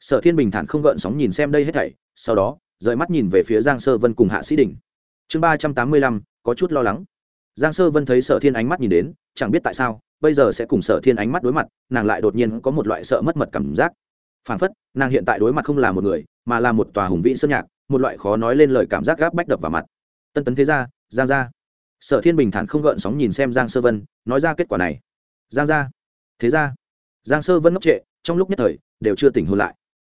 sở thiên bình thản không gợn sóng nhìn xem đây hết thảy, sau đó, rời mắt nhìn về phía giang sơ vân cùng hạ sĩ đình chương ba trăm tám mươi lăm, có chút lo lắng. Giang sơ vân thấy sở thiên ánh mắt nhìn đến, chẳng biết tại sao, bây giờ sẽ cùng sở thiên ánh mắt đối mặt, nàng lại đột nhiên có một loại sợ mất mật cảm giác phản phất, nàng hiện tại đối mặt không là một người, mà là một tòa hùng vĩ sơn nhạc, một loại khó nói lên lời cảm giác gáp bách đập vào mặt. Tân tấn thế gia, giang gia. Sở thiên bình thản không gợn sóng nhìn xem giang sơ vân, nói ra kết quả này. Giang gia, thế gia. Giang sơ vân ngốc trệ, trong lúc nhất thời, đều chưa tỉnh hôn lại.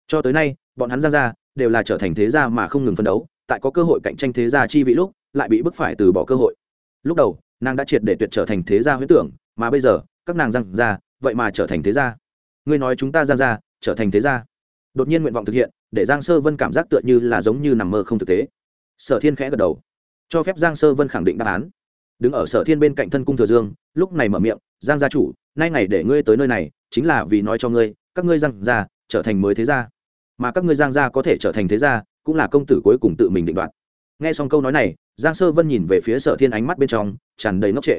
Cho tới nay, bọn hắn giang gia đều là trở thành thế gia mà không ngừng phân đấu, tại có cơ hội cạnh tranh thế gia chi vị lúc, lại bị bức phải từ bỏ cơ hội. Lúc đầu, nàng đã triệt để tuyệt trở thành thế gia huyết tưởng, mà bây giờ, các nàng giang gia, vậy mà trở thành thế gia. Ngươi nói chúng ta giang gia trở thành thế gia. Đột nhiên nguyện vọng thực hiện để giang sơ vân cảm giác tựa như là giống như nằm mơ không thực tế. Sở thiên khẽ gật đầu. Cho phép giang sơ vân khẳng định đáp án. Đứng ở sở thiên bên cạnh thân cung thừa dương lúc này mở miệng giang gia chủ nay ngày để ngươi tới nơi này chính là vì nói cho ngươi các ngươi giang gia trở thành mới thế gia. Mà các ngươi giang gia có thể trở thành thế gia cũng là công tử cuối cùng tự mình định đoạt. Nghe xong câu nói này giang sơ vân nhìn về phía sở thiên ánh mắt bên trong tràn đầy ngốc trệ.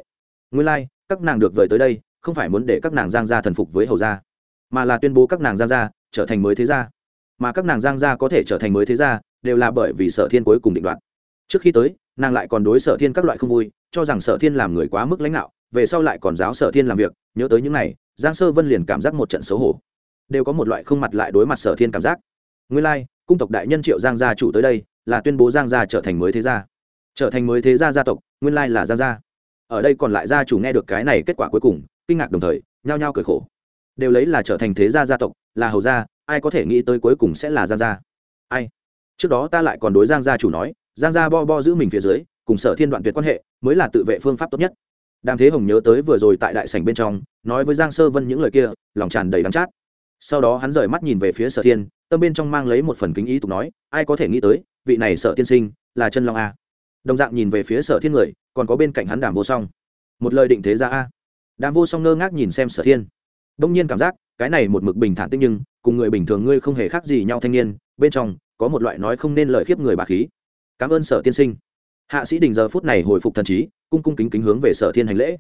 Nguyên lai、like, các nàng được vời tới đây không phải muốn để các nàng giang gia thần phục với hầu gia mà là tuyên bố các nàng giang gia trở thành mới thế gia. Mà các nàng giang gia có thể trở thành mới thế gia đều là bởi vì sở thiên cuối cùng định đoạt. Trước khi tới nàng lại còn đối sở thiên các loại không vui cho rằng sở thiên làm người quá mức lãnh đạo về sau lại còn giáo sở thiên làm việc nhớ tới những này giang sơ vân liền cảm giác một trận xấu hổ. Đều có một loại không mặt lại đối mặt sở thiên cảm giác. Nguyên lai、like, cung tộc đại nhân triệu giang gia chủ tới đây là tuyên bố giang gia trở thành mới thế gia. Trở thành mới thế gia gia tộc nguyên lai là giang gia. Ở đây còn lại gia chủ nghe được cái này kết quả cuối cùng kinh ngạc đồng thời nhao nhao cười khổ đều lấy là trở thành thế gia gia tộc, là hầu gia, ai có thể nghĩ tới cuối cùng sẽ là giang gia? Ai? Trước đó ta lại còn đối giang gia chủ nói, giang gia bo bo giữ mình phía dưới, cùng sở thiên đoạn tuyệt quan hệ, mới là tự vệ phương pháp tốt nhất. Đàm thế hồng nhớ tới vừa rồi tại đại sảnh bên trong, nói với giang sơ vân những lời kia, lòng tràn đầy đắng chát. Sau đó hắn rời mắt nhìn về phía sở thiên, tâm bên trong mang lấy một phần kính ý tục nói, ai có thể nghĩ tới, vị này sở tiên sinh, là chân long a. Đồng dạng nhìn về phía sở thiên người, còn có bên cạnh hắn đàm vô song. Một lời định thế ra a. Đàm vô song ngơ ngác nhìn xem sở thiên đông nhiên cảm giác, cái này một mực bình thản tích nhưng, cùng người bình thường ngươi không hề khác gì nhau thanh niên, bên trong, có một loại nói không nên lời khiếp người bà khí. Cảm ơn sở tiên sinh. Hạ sĩ đình giờ phút này hồi phục thần trí, cung cung kính kính hướng về sở thiên hành lễ.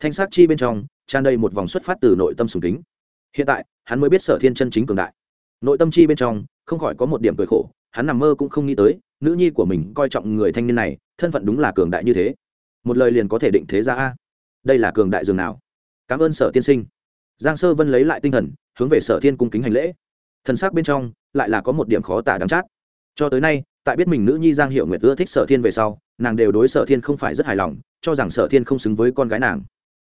Thanh sắc chi bên trong, tràn đầy một vòng xuất phát từ nội tâm sùng kính. Hiện tại, hắn mới biết sở thiên chân chính cường đại. Nội tâm chi bên trong, không khỏi có một điểm cười khổ, hắn nằm mơ cũng không nghĩ tới, nữ nhi của mình coi trọng người thanh niên này, thân phận đúng là cường đại như thế. Một lời liền có thể định thế ra a. Đây là cường đại dường nào? Cảm ơn sở tiên sinh giang sơ vân lấy lại tinh thần, hướng về sở thiên cung kính hành lễ. Thần sắc bên trong lại là có một điểm khó tả đắm chát. Cho tới nay, tại biết mình nữ nhi giang hiệu nguyệt ưa thích sở thiên về sau, nàng đều đối sở thiên không phải rất hài lòng, cho rằng sở thiên không xứng với con gái nàng.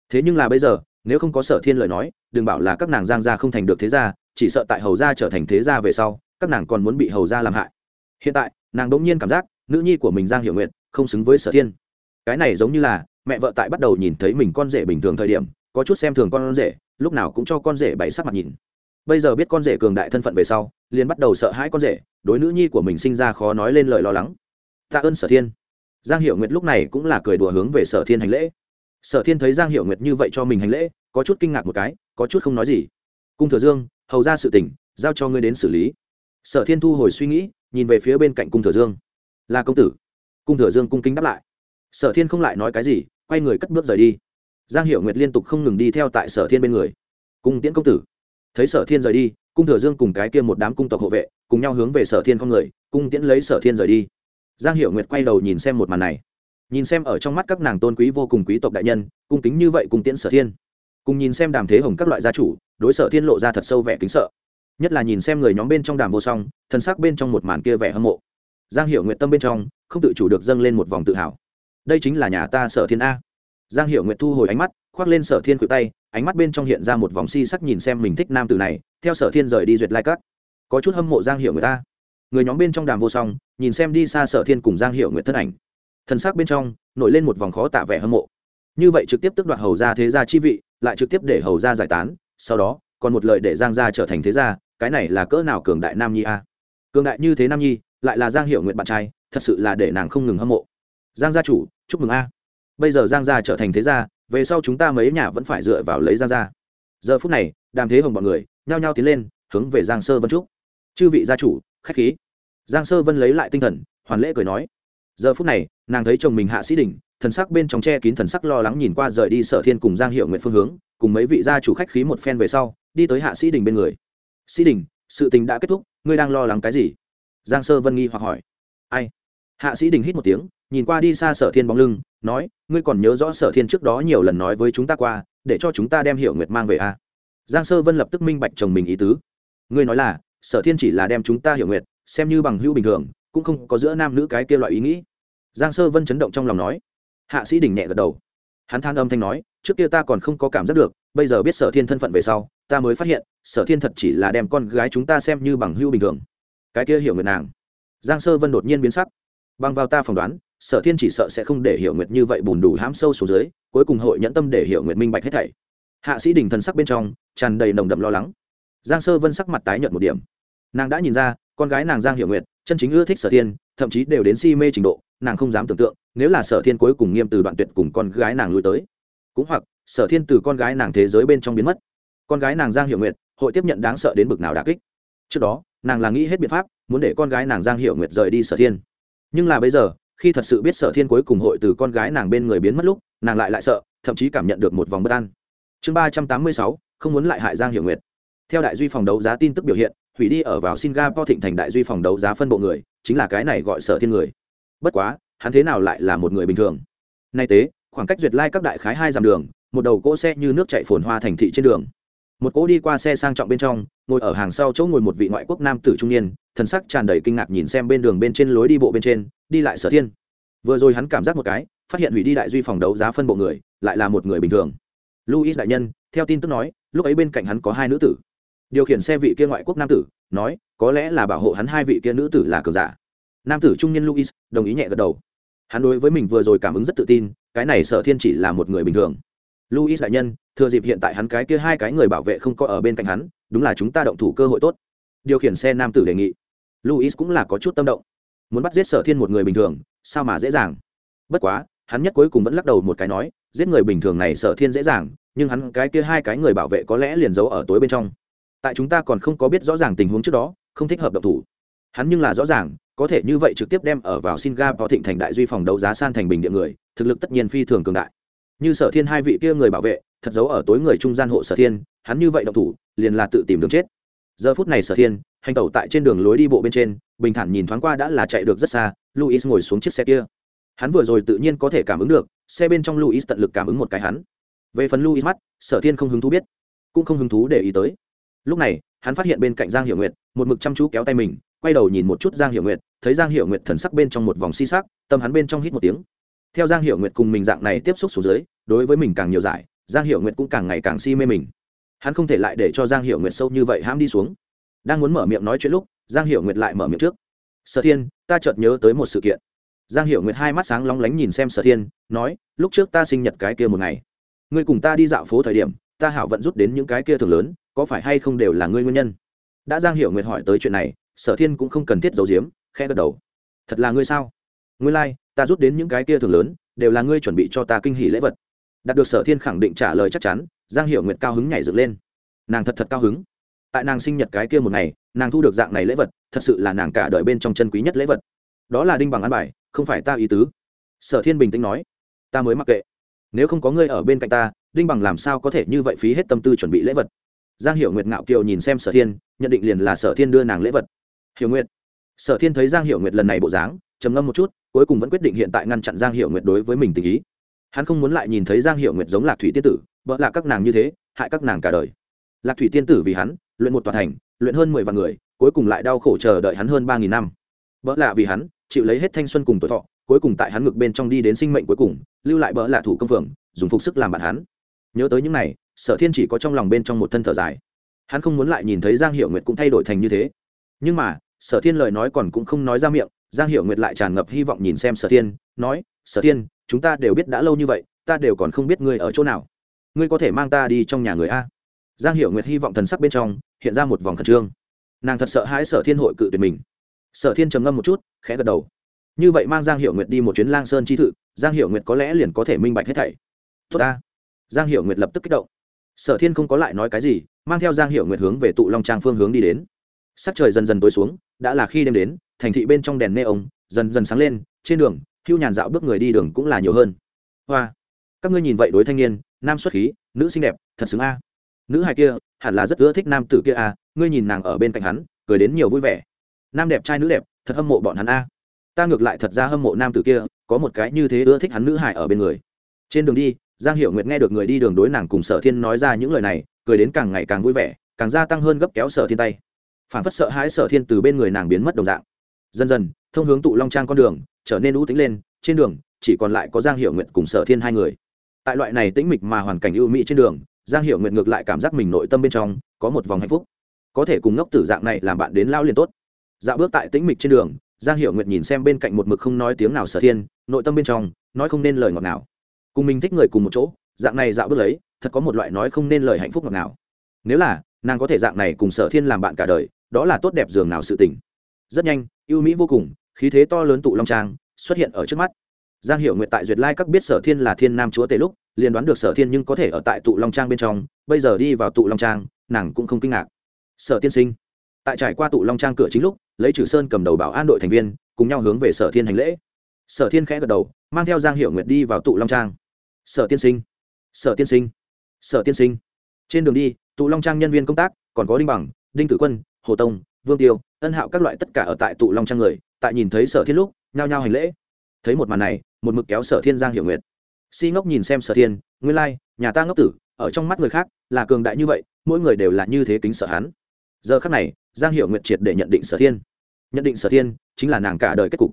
Thế nhưng là bây giờ, nếu không có sở thiên lời nói, đừng bảo là các nàng giang gia không thành được thế gia, chỉ sợ tại hầu gia trở thành thế gia về sau, các nàng còn muốn bị hầu gia làm hại. Hiện tại, nàng đỗng nhiên cảm giác, nữ nhi của mình giang hiệu nguyện không xứng với sở thiên. Cái này giống như là mẹ vợ tại bắt đầu nhìn thấy mình con rể bình thường thời điểm có chút xem thường con rể lúc nào cũng cho con rể bày sắc mặt nhìn. Bây giờ biết con rể cường đại thân phận về sau liền bắt đầu sợ hãi con rể đối nữ nhi của mình sinh ra khó nói lên lời lo lắng. Tạ ơn sở thiên. Giang hiệu nguyệt lúc này cũng là cười đùa hướng về sở thiên hành lễ. Sở thiên thấy giang hiệu nguyệt như vậy cho mình hành lễ có chút kinh ngạc một cái có chút không nói gì. Cung thừa dương hầu ra sự tỉnh, giao cho ngươi đến xử lý. Sở thiên thu hồi suy nghĩ nhìn về phía bên cạnh cung thừa dương. Là công tử. Cung thừa dương cung kính đáp lại. Sở thiên không lại nói cái gì quay người cất bước rời đi giang hiệu nguyệt liên tục không ngừng đi theo tại sở thiên bên người. Cung tiễn công tử. Thấy sở thiên rời đi, cung thừa dương cùng cái kia một đám cung tộc hộ vệ, cùng nhau hướng về sở thiên không người, cung tiễn lấy sở thiên rời đi. Giang hiệu nguyệt quay đầu nhìn xem một màn này. Nhìn xem ở trong mắt các nàng tôn quý vô cùng quý tộc đại nhân, cung kính như vậy cung tiễn sở thiên. Cùng nhìn xem đàm thế hồng các loại gia chủ, đối sở thiên lộ ra thật sâu vẻ kính sợ. Nhất là nhìn xem người nhóm bên trong đàm vô song, thân xác bên trong một màn kia vẻ hâm mộ. Giang hiệu nguyện tâm bên trong, không tự chủ được dâng lên một vòng tự hào. Đây chính là nhà ta sở thiên a giang hiệu nguyện thu hồi ánh mắt, khoác lên sở thiên cự tay, ánh mắt bên trong hiện ra một vòng si sắc nhìn xem mình thích nam tử này, theo sở thiên rời đi duyệt lai cắt có chút hâm mộ giang hiệu người ta. Người nhóm bên trong đàm vô song, nhìn xem đi xa sở thiên cùng giang hiệu nguyện thân ảnh. Thân xác bên trong, nổi lên một vòng khó tạ vẻ hâm mộ. Như vậy trực tiếp tức đoạt hầu ra thế gia chi vị, lại trực tiếp để hầu ra giải tán, sau đó, còn một lời để giang gia trở thành thế gia, cái này là cỡ nào cường đại nam nhi a? Cường đại như thế nam nhi, lại là giang hiệu nguyện bạn trai, thật sự là để nàng không ngừng hâm mộ. Giang gia chủ, chúc mừng a bây giờ giang gia trở thành thế gia, về sau chúng ta mấy nhà vẫn phải dựa vào lấy giang gia. Giờ phút này, đàm thế hồng bọn người, nhao nhao tiến lên, hướng về giang sơ vân trúc chư vị gia chủ, khách khí. Giang sơ vân lấy lại tinh thần, hoàn lễ cười nói. Giờ phút này, nàng thấy chồng mình hạ sĩ đình thần sắc bên trong che kín thần sắc lo lắng nhìn qua rời đi sở thiên cùng giang hiệu nguyện phương hướng, cùng mấy vị gia chủ khách khí một phen về sau, đi tới hạ sĩ đình bên người. Sĩ đình sự tình đã kết thúc, ngươi đang lo lắng cái gì? Giang sơ vân nghi hoặc hỏi. Ai? Hạ sĩ đình hít một tiếng, nhìn qua đi xa sở thiên bóng lưng, nói, ngươi còn nhớ rõ sở thiên trước đó nhiều lần nói với chúng ta qua, để cho chúng ta đem hiểu nguyệt mang về à? giang sơ vân lập tức minh bạch chồng mình ý tứ. Ngươi nói là, sở thiên chỉ là đem chúng ta hiểu nguyệt xem như bằng hữu bình thường, cũng không có giữa nam nữ cái kia loại ý nghĩ. Giang sơ vân chấn động trong lòng nói. Hạ sĩ đình nhẹ gật đầu. Hắn than âm thanh nói, trước kia ta còn không có cảm giác được, bây giờ biết sở thiên thân phận về sau, ta mới phát hiện, sở thiên thật chỉ là đem con gái chúng ta xem như bằng hữu bình thường. Cái kia hiểu nguyệt nàng. Giang sơ vân đột nhiên biến sắc bằng vào ta phỏng đoán, sở thiên chỉ sợ sẽ không để hiểu nguyệt như vậy bùn đủ hãm sâu xuống dưới, cuối cùng hội nhẫn tâm để hiểu nguyệt minh bạch hết thảy. Hạ sĩ đình thần sắc bên trong, tràn đầy nồng đậm lo lắng. Giang sơ vân sắc mặt tái nhợt một điểm. Nàng đã nhìn ra, con gái nàng giang hiểu nguyệt, chân chính ưa thích sở thiên, thậm chí đều đến si mê trình độ, nàng không dám tưởng tượng, nếu là sở thiên cuối cùng nghiêm từ đoạn tuyệt cùng con gái nàng lui tới. Cũng hoặc, sở thiên từ con gái nàng thế giới bên trong biến mất. Con gái nàng giang Hiểu nguyệt, hội tiếp nhận đáng sợ đến bực nào đà kích. Trước đó, nàng là nghĩ hết biện pháp, muốn để con gái nàng giang Hiểu nguyệt rời đi sở thiên nhưng là bây giờ, khi thật sự biết sở thiên cuối cùng hội từ con gái nàng bên người biến mất lúc, nàng lại lại sợ, thậm chí cảm nhận được một vòng bất an. Chương ba trăm tám mươi sáu, không muốn lại hại giang hiểu nguyệt. Theo đại duy phòng đấu giá tin tức biểu hiện, hủy đi ở vào singapore thịnh thành đại duy phòng đấu giá phân bộ người, chính là cái này gọi sở thiên người. Bất quá, hắn thế nào lại là một người bình thường? Nay tế, khoảng cách duyệt lai các đại khái hai dặm đường, một đầu cỗ xe như nước chạy phồn hoa thành thị trên đường một cỗ đi qua xe sang trọng bên trong, ngồi ở hàng sau chỗ ngồi một vị ngoại quốc nam tử trung niên, thần sắc tràn đầy kinh ngạc nhìn xem bên đường bên trên lối đi bộ bên trên, đi lại sở thiên. Vừa rồi hắn cảm giác một cái, phát hiện hủy đi đại duy phòng đấu giá phân bộ người, lại là một người bình thường. Luis đại nhân, theo tin tức nói, lúc ấy bên cạnh hắn có hai nữ tử. Điều khiển xe vị kia ngoại quốc nam tử, nói, có lẽ là bảo hộ hắn hai vị kia nữ tử là cờ giả. Nam tử trung niên luis đồng ý nhẹ gật đầu. Hắn đối với mình vừa rồi cảm ứng rất tự tin, cái này sở thiên chỉ là một người bình thường. Luis đại nhân thừa dịp hiện tại hắn cái kia hai cái người bảo vệ không có ở bên cạnh hắn, đúng là chúng ta động thủ cơ hội tốt. Điều khiển xe nam tử đề nghị. Luis cũng là có chút tâm động. Muốn bắt giết sở thiên một người bình thường, sao mà dễ dàng? Bất quá, hắn nhất cuối cùng vẫn lắc đầu một cái nói, giết người bình thường này sở thiên dễ dàng, nhưng hắn cái kia hai cái người bảo vệ có lẽ liền giấu ở tối bên trong. Tại chúng ta còn không có biết rõ ràng tình huống trước đó, không thích hợp động thủ. Hắn nhưng là rõ ràng, có thể như vậy trực tiếp đem ở vào singapore thịnh thành đại duy phòng đấu giá san thành bình địa người, thực lực tất nhiên phi thường cường đại. Như sở thiên hai vị kia người bảo vệ thật giấu ở tối người trung gian hộ sở thiên, hắn như vậy động thủ, liền là tự tìm đường chết. Giờ phút này sở thiên, hành tẩu tại trên đường lối đi bộ bên trên, bình thản nhìn thoáng qua đã là chạy được rất xa luis ngồi xuống chiếc xe kia. Hắn vừa rồi tự nhiên có thể cảm ứng được, xe bên trong luis tận lực cảm ứng một cái hắn. Về phần luis mắt, sở thiên không hứng thú biết, cũng không hứng thú để ý tới. Lúc này, hắn phát hiện bên cạnh giang hiệu nguyệt, một mực chăm chú kéo tay mình, quay đầu nhìn một chút giang hiệu nguyệt, thấy giang hiệu nguyệt thần sắc bên trong một vòng si sắc, tâm hắn bên trong hít một tiếng. Theo giang hiệu nguyệt cùng mình dạng này tiếp xúc xuống dưới, đối với mình càng nhiều giải giang hiệu nguyệt cũng càng ngày càng si mê mình. Hắn không thể lại để cho giang hiệu nguyệt sâu như vậy hãm đi xuống. Đang muốn mở miệng nói chuyện lúc giang hiệu nguyệt lại mở miệng trước. Sở thiên ta chợt nhớ tới một sự kiện. Giang hiệu nguyệt hai mắt sáng lóng lánh nhìn xem sở thiên nói lúc trước ta sinh nhật cái kia một ngày. Ngươi cùng ta đi dạo phố thời điểm ta hảo vận rút đến những cái kia thường lớn có phải hay không đều là ngươi nguyên nhân? Đã giang hiệu nguyệt hỏi tới chuyện này sở thiên cũng không cần thiết giấu giếm khe gật đầu. Thật là ngươi sao? Ngươi lai、like, ta rút đến những cái kia thường lớn đều là ngươi chuẩn bị cho ta kinh hỷ lễ vật đạt được sở thiên khẳng định trả lời chắc chắn, giang hiệu nguyệt cao hứng nhảy dựng lên. Nàng thật thật cao hứng. Tại nàng sinh nhật cái kia một ngày, nàng thu được dạng này lễ vật, thật sự là nàng cả đời bên trong chân quý nhất lễ vật. Đó là đinh bằng ăn bài, không phải ta ý tứ. Sở thiên bình tĩnh nói, ta mới mặc kệ. Nếu không có ngươi ở bên cạnh ta, đinh bằng làm sao có thể như vậy phí hết tâm tư chuẩn bị lễ vật? Giang hiệu nguyệt ngạo kiều nhìn xem sở thiên, nhận định liền là sở thiên đưa nàng lễ vật. Hiểu nguyệt. Sở thiên thấy giang hiệu nguyệt lần này bộ dáng, trầm ngâm một chút, cuối cùng vẫn quyết định hiện tại ngăn chặn giang hiệu nguyệt đối với mình tình ý hắn không muốn lại nhìn thấy giang hiệu nguyệt giống lạc thủy tiên tử vợ là các nàng như thế, hại các nàng cả đời. Lạc thủy tiên tử vì hắn, luyện một tòa thành, luyện hơn mười vạn người, cuối cùng lại đau khổ chờ đợi hắn hơn ba nghìn năm. Vợ lạ vì hắn, chịu lấy hết thanh xuân cùng tuổi thọ, cuối cùng tại hắn ngực bên trong đi đến sinh mệnh cuối cùng, lưu lại bỡ lạ thủ công phường dùng phục sức làm bạn hắn. Nhớ tới những này, sở thiên chỉ có trong lòng bên trong một thân thở dài. Hắn không muốn lại nhìn thấy giang hiệu nguyệt cũng thay đổi thành như thế. Nhưng mà, sở thiên lời nói còn cũng không nói ra miệng, giang hiệu nguyệt lại tràn ngập hy vọng nhìn xem sở thiên, nói, sở thiên chúng ta đều biết đã lâu như vậy, ta đều còn không biết ngươi ở chỗ nào. Ngươi có thể mang ta đi trong nhà người a. Giang Hiểu nguyệt hy vọng thần sắc bên trong hiện ra một vòng khẩn trương. Nàng thật sợ hãi sở thiên hội cự tuyệt mình. Sở thiên trầm ngâm một chút, khẽ gật đầu. Như vậy mang giang Hiểu nguyệt đi một chuyến lang sơn chi thự, giang Hiểu nguyệt có lẽ liền có thể minh bạch hết thảy. Tốt ta. Giang Hiểu nguyệt lập tức kích động. Sở thiên không có lại nói cái gì, mang theo giang Hiểu nguyệt hướng về tụ long trang phương hướng đi đến. Sắc trời dần dần tối xuống, đã là khi đêm đến, thành thị bên trong đèn nê ống dần dần sáng lên, trên đường hưu nhàn dạo bước người đi đường cũng là nhiều hơn. Hoa, các ngươi nhìn vậy đối thanh niên, nam xuất khí, nữ xinh đẹp, thật xứng a. Nữ hài kia, hẳn là rất ưa thích nam tử kia a, ngươi nhìn nàng ở bên cạnh hắn, cười đến nhiều vui vẻ. Nam đẹp trai nữ đẹp, thật hâm mộ bọn hắn a. Ta ngược lại thật ra hâm mộ nam tử kia, có một cái như thế ưa thích hắn nữ hài ở bên người. Trên đường đi, giang hiệu nguyệt nghe được người đi đường đối nàng cùng sở thiên nói ra những lời này, cười đến càng ngày càng vui vẻ, càng gia tăng hơn gấp kéo sở thiên tay. Phản phất sợ hãi sở thiên từ bên người nàng biến mất đồng dạng. Dần dần, thông hướng tụ long trang con đường trở nên ưu tính lên, trên đường, chỉ còn lại có giang hiệu nguyện cùng sở thiên hai người. Tại loại này tĩnh mịch mà hoàn cảnh ưu mỹ trên đường, giang hiệu nguyện ngược lại cảm giác mình nội tâm bên trong có một vòng hạnh phúc. Có thể cùng ngốc tử dạng này làm bạn đến lao liền tốt. Dạo bước tại tĩnh mịch trên đường, giang hiệu nguyện nhìn xem bên cạnh một mực không nói tiếng nào sở thiên, nội tâm bên trong, nói không nên lời ngọt nào cùng mình thích người cùng một chỗ, dạng này dạo bước lấy thật có một loại nói không nên lời hạnh phúc ngọt nào nếu là, nàng có thể dạng này cùng sở thiên làm bạn cả đời, đó là tốt đẹp dường nào sự tình. Rất nhanh, ưu mỹ vô cùng khí thế to lớn tụ long trang xuất hiện ở trước mắt. Giang hiệu nguyện tại duyệt lai các biết sở thiên là thiên nam chúa tể lúc, liền đoán được sở thiên nhưng có thể ở tại tụ long trang bên trong, bây giờ đi vào tụ long trang, nàng cũng không kinh ngạc. Sở tiên sinh, tại trải qua tụ long trang cửa chính lúc, lấy trừ sơn cầm đầu bảo an đội thành viên, cùng nhau hướng về sở thiên hành lễ. Sở thiên khẽ gật đầu, mang theo giang hiệu nguyệt đi vào tụ long trang. Sở tiên sinh, sở tiên sinh, sở tiên sinh. Trên đường đi, tụ long trang nhân viên công tác, còn có đinh bằng, đinh tử quân, hồ tông, vương tiêu, ân hạo các loại tất cả ở tại tụ long trang người tại nhìn thấy sở thiên lúc nhao nhao hành lễ. Thấy một màn này một mực kéo sở thiên giang hiệu nguyệt. Si ngốc nhìn xem sở thiên nguyên lai、like, nhà ta ngốc tử ở trong mắt người khác là cường đại như vậy mỗi người đều là như thế kính Sở hắn. Giờ khắc này giang hiệu nguyệt triệt để nhận định sở thiên. Nhận định sở thiên chính là nàng cả đời kết cục.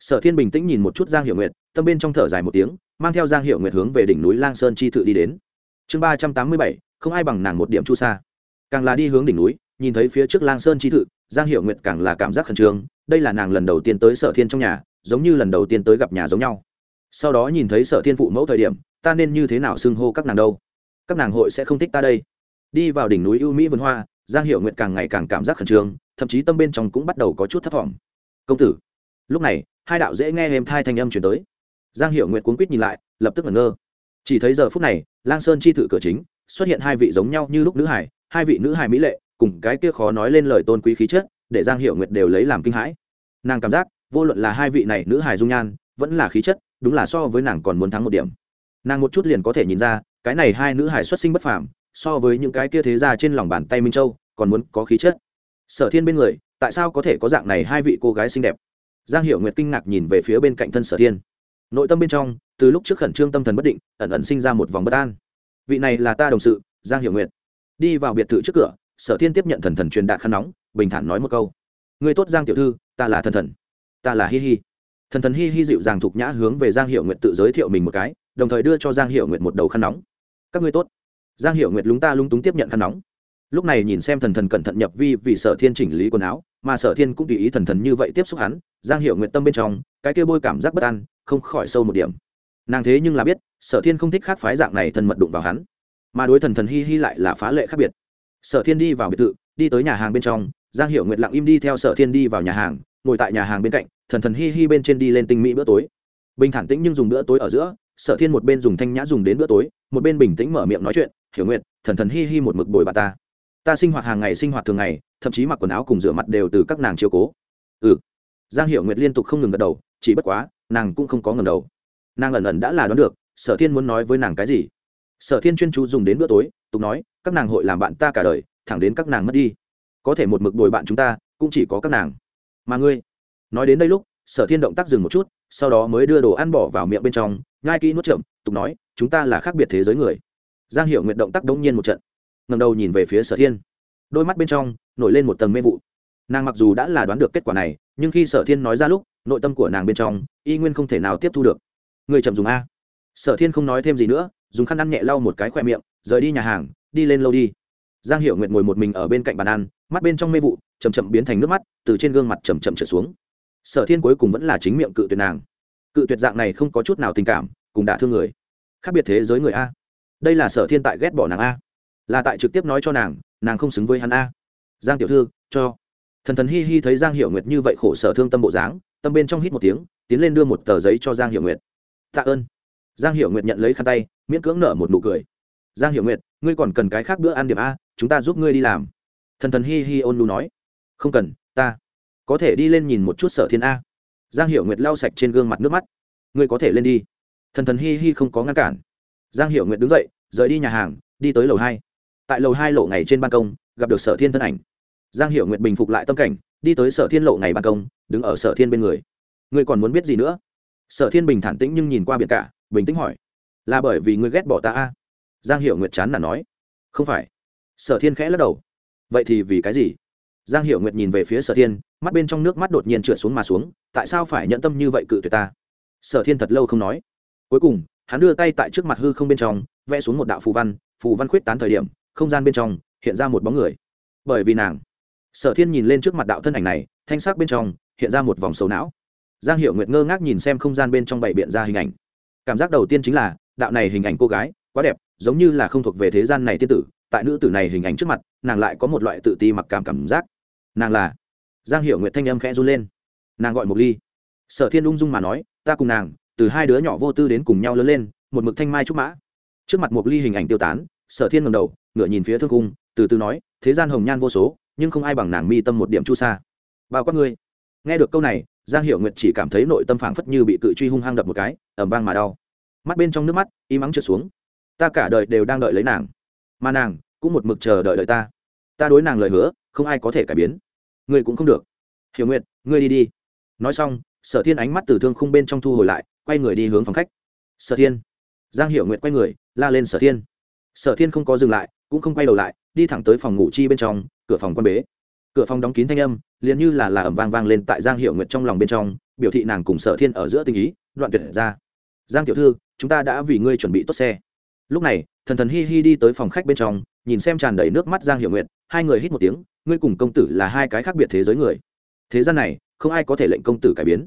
Sở thiên bình tĩnh nhìn một chút giang hiệu nguyệt tâm bên trong thở dài một tiếng mang theo giang hiệu nguyệt hướng về đỉnh núi lang sơn chi thự đi đến. Chương ba trăm tám mươi bảy không ai bằng nàng một điểm chu xa. càng là đi hướng đỉnh núi nhìn thấy phía trước lang sơn chi thự giang hiệu nguyệt càng là cảm giác khẩn trương đây là nàng lần đầu tiên tới sở thiên trong nhà, giống như lần đầu tiên tới gặp nhà giống nhau. Sau đó nhìn thấy sở thiên phụ mẫu thời điểm, ta nên như thế nào xưng hô các nàng đâu? Các nàng hội sẽ không thích ta đây. Đi vào đỉnh núi ưu mỹ vườn hoa, giang hiệu Nguyện càng ngày càng cảm giác khẩn trương, thậm chí tâm bên trong cũng bắt đầu có chút thất vọng công tử. Lúc này, hai đạo dễ nghe êm thai thanh âm chuyển tới. Giang hiệu Nguyện cuốn quýt nhìn lại, lập tức ngẩn ngơ. Chỉ thấy giờ phút này, lang sơn chi thự cửa chính, xuất hiện hai vị giống nhau như lúc nữ hải, hai vị nữ hải mỹ lệ, cùng cái kia khó nói lên lời tôn quý khí chất để giang hiệu nguyệt đều lấy làm kinh hãi. Nàng cảm giác, vô luận là hai vị này nữ hài dung nhan, vẫn là khí chất, đúng là so với nàng còn muốn thắng một điểm. Nàng một chút liền có thể nhìn ra, cái này hai nữ hài xuất sinh bất phàm, so với những cái kia thế ra trên lòng bàn tay minh châu, còn muốn có khí chất. Sở thiên bên người, tại sao có thể có dạng này hai vị cô gái xinh đẹp? Giang hiệu nguyệt kinh ngạc nhìn về phía bên cạnh thân sở thiên. Nội tâm bên trong, từ lúc trước khẩn trương tâm thần bất định, ẩn ẩn sinh ra một vòng bất an. Vị này là ta đồng sự, giang hiệu nguyệt. Đi vào biệt thự trước cửa, sở thiên tiếp nhận thần thần truyền đạt khăn nóng bình thản nói một câu. Người tốt, giang tiểu thư, ta là thần thần. Ta là hi hi. Thần thần hi hi dịu dàng thục nhã hướng về giang hiệu nguyện tự giới thiệu mình một cái, đồng thời đưa cho giang hiệu nguyện một đầu khăn nóng. Các ngươi tốt. Giang hiệu nguyện lúng ta lung túng tiếp nhận khăn nóng. Lúc này nhìn xem thần thần cẩn thận nhập vi vì sở thiên chỉnh lý quần áo, mà sở thiên cũng tùy ý thần thần như vậy tiếp xúc hắn, giang hiệu nguyện tâm bên trong, cái kia bôi cảm giác bất an, không khỏi sâu một điểm. Nàng thế nhưng là biết, sở thiên không thích khác phái dạng này thân mật đụng vào hắn, mà đối thần thần hi hi lại là phá lệ khác biệt. Sở thiên đi vào biệt thự, đi tới nhà hàng bên trong giang hiệu Nguyệt lặng im đi theo sở thiên đi vào nhà hàng, ngồi tại nhà hàng bên cạnh, thần thần hi hi bên trên đi lên tinh mỹ bữa tối. Bình thản tĩnh nhưng dùng bữa tối ở giữa, sở thiên một bên dùng thanh nhã dùng đến bữa tối, một bên bình tĩnh mở miệng nói chuyện, hiểu nguyện thần thần hi hi một mực bồi bà ta. Ta sinh hoạt hàng ngày sinh hoạt thường ngày, thậm chí mặc quần áo cùng rửa mặt đều từ các nàng chiều cố. Ừ. Giang hiệu nguyệt liên tục không ngừng gật đầu, chỉ bất quá, nàng cũng không có ngần đầu. Nàng ẩn ẩn đã là đoán được, sở thiên muốn nói với nàng cái gì. Sở thiên chuyên chú dùng đến bữa tối, tục nói, các nàng hội làm bạn ta cả đời, thẳng đến các nàng mất đi có thể một mực bồi bạn chúng ta, cũng chỉ có các nàng. Mà ngươi, nói đến đây lúc, sở thiên động tác dừng một chút, sau đó mới đưa đồ ăn bỏ vào miệng bên trong ngai kỹ nuốt chậm tục nói, chúng ta là khác biệt thế giới người. Giang hiệu nguyện động tác đống nhiên một trận ngầm đầu nhìn về phía sở thiên. Đôi mắt bên trong nổi lên một tầng mê vụ. Nàng mặc dù đã là đoán được kết quả này, nhưng khi sở thiên nói ra lúc, nội tâm của nàng bên trong, y nguyên không thể nào tiếp thu được. Người chậm dùng a. Sở thiên không nói thêm gì nữa, dùng khăn ăn nhẹ lau một cái khoe miệng, rời đi nhà hàng, đi lên lâu đi. Giang hiệu nguyện ngồi một mình ở bên cạnh bàn ăn mắt bên trong mê vụ chầm chậm biến thành nước mắt, từ trên gương mặt chầm chậm trở xuống. Sở thiên cuối cùng vẫn là chính miệng cự tuyệt nàng. Cự tuyệt dạng này không có chút nào tình cảm, cùng đả thương người. Khác biệt thế giới người a. Đây là sở thiên tại ghét bỏ nàng a. Là tại trực tiếp nói cho nàng nàng không xứng với hắn a. Giang tiểu thư, cho. Thần thần hi hi thấy giang hiệu nguyệt như vậy khổ sở thương tâm bộ dáng, tâm bên trong hít một tiếng, tiến lên đưa một tờ giấy cho giang hiệu nguyệt. Tạ ơn. Giang hiệu nguyệt nhận lấy khăn tay, miễn cưỡng nở một nụ cười. Giang hiệu nguyệt, ngươi còn cần cái khác bữa ăn điểm a, chúng ta giúp ngươi đi làm thần thần hi hi ôn lu nói. Không cần, ta có thể đi lên nhìn một chút sở thiên a. Giang hiệu nguyệt lau sạch trên gương mặt nước mắt. Ngươi có thể lên đi. Thần thần hi hi không có ngăn cản. Giang hiệu nguyệt đứng dậy, rời đi nhà hàng, đi tới lầu hai. Tại lầu hai lộ ngày trên ban công, gặp được sở thiên thân ảnh. Giang hiệu nguyệt bình phục lại tâm cảnh, đi tới sở thiên lộ ngày ban công, đứng ở sở thiên bên người. Ngươi còn muốn biết gì nữa? Sở thiên bình thản tĩnh nhưng nhìn qua biển cả, bình tĩnh hỏi. Là bởi vì ngươi ghét bỏ ta a? Giang hiệu nguyệt chán là nói. Không phải. Sở thiên khẽ lắc đầu vậy thì vì cái gì? Giang hiệu nguyệt nhìn về phía sở thiên, mắt bên trong nước mắt đột nhiên trượt xuống mà xuống, tại sao phải nhận tâm như vậy cự tuyệt ta? Sở thiên thật lâu không nói. Cuối cùng, hắn đưa tay tại trước mặt hư không bên trong, vẽ xuống một đạo phù văn phù văn khuyết tán thời điểm, không gian bên trong hiện ra một bóng người. Bởi vì nàng, sở thiên nhìn lên trước mặt đạo thân ảnh này, thanh sắc bên trong hiện ra một vòng sầu não. Giang hiệu nguyệt ngơ ngác nhìn xem không gian bên trong bảy biện ra hình ảnh. Cảm giác đầu tiên chính là, đạo này hình ảnh cô gái quá đẹp, giống như là không thuộc về thế gian này tiên tử tại nữ tử này hình ảnh trước mặt, nàng lại có một loại tự ti mặc cảm cảm giác. Nàng là giang hiểu nguyệt thanh âm khẽ run lên. Nàng gọi một ly. Sở thiên ung dung mà nói, ta cùng nàng, từ hai đứa nhỏ vô tư đến cùng nhau lớn lên, một mực thanh mai trúc mã. Trước mặt một ly hình ảnh tiêu tán, sở thiên ngầm đầu ngựa nhìn phía thương cung, từ từ nói, thế gian hồng nhan vô số, nhưng không ai bằng nàng mi tâm một điểm chu xa bao quát ngươi. Nghe được câu này, giang hiệu nguyệt chỉ cảm thấy nội tâm phảng phất như bị cự truy hung hăng đập một cái ẩm vang mà đau. Mắt bên trong nước mắt, im ắng trượt xuống. Ta cả đời đều đang đợi lấy nàng mà nàng cũng một mực chờ đợi đợi ta. Ta đối nàng lời hứa, không ai có thể cải biến. Ngươi cũng không được. Hiểu nguyện ngươi đi đi. Nói xong, sở thiên ánh mắt từ thương khung bên trong thu hồi lại, quay người đi hướng phòng khách. Sở thiên. Giang hiểu nguyện quay người, la lên sở thiên. Sở thiên không có dừng lại, cũng không quay đầu lại, đi thẳng tới phòng ngủ chi bên trong, cửa phòng quan bế. Cửa phòng đóng kín thanh âm, liền như là là ẩm vang vang lên tại giang hiệu nguyệt trong lòng bên trong, biểu thị nàng cùng sở thiên ở giữa tình ý, đoạn tuyệt ra. Giang tiểu thư, chúng ta đã vì ngươi chuẩn bị tốt xe lúc này thần thần hi hi đi tới phòng khách bên trong nhìn xem tràn đầy nước mắt giang hiệu nguyện, hai người hít một tiếng ngươi cùng công tử là hai cái khác biệt thế giới người. Thế gian này không ai có thể lệnh công tử cải biến.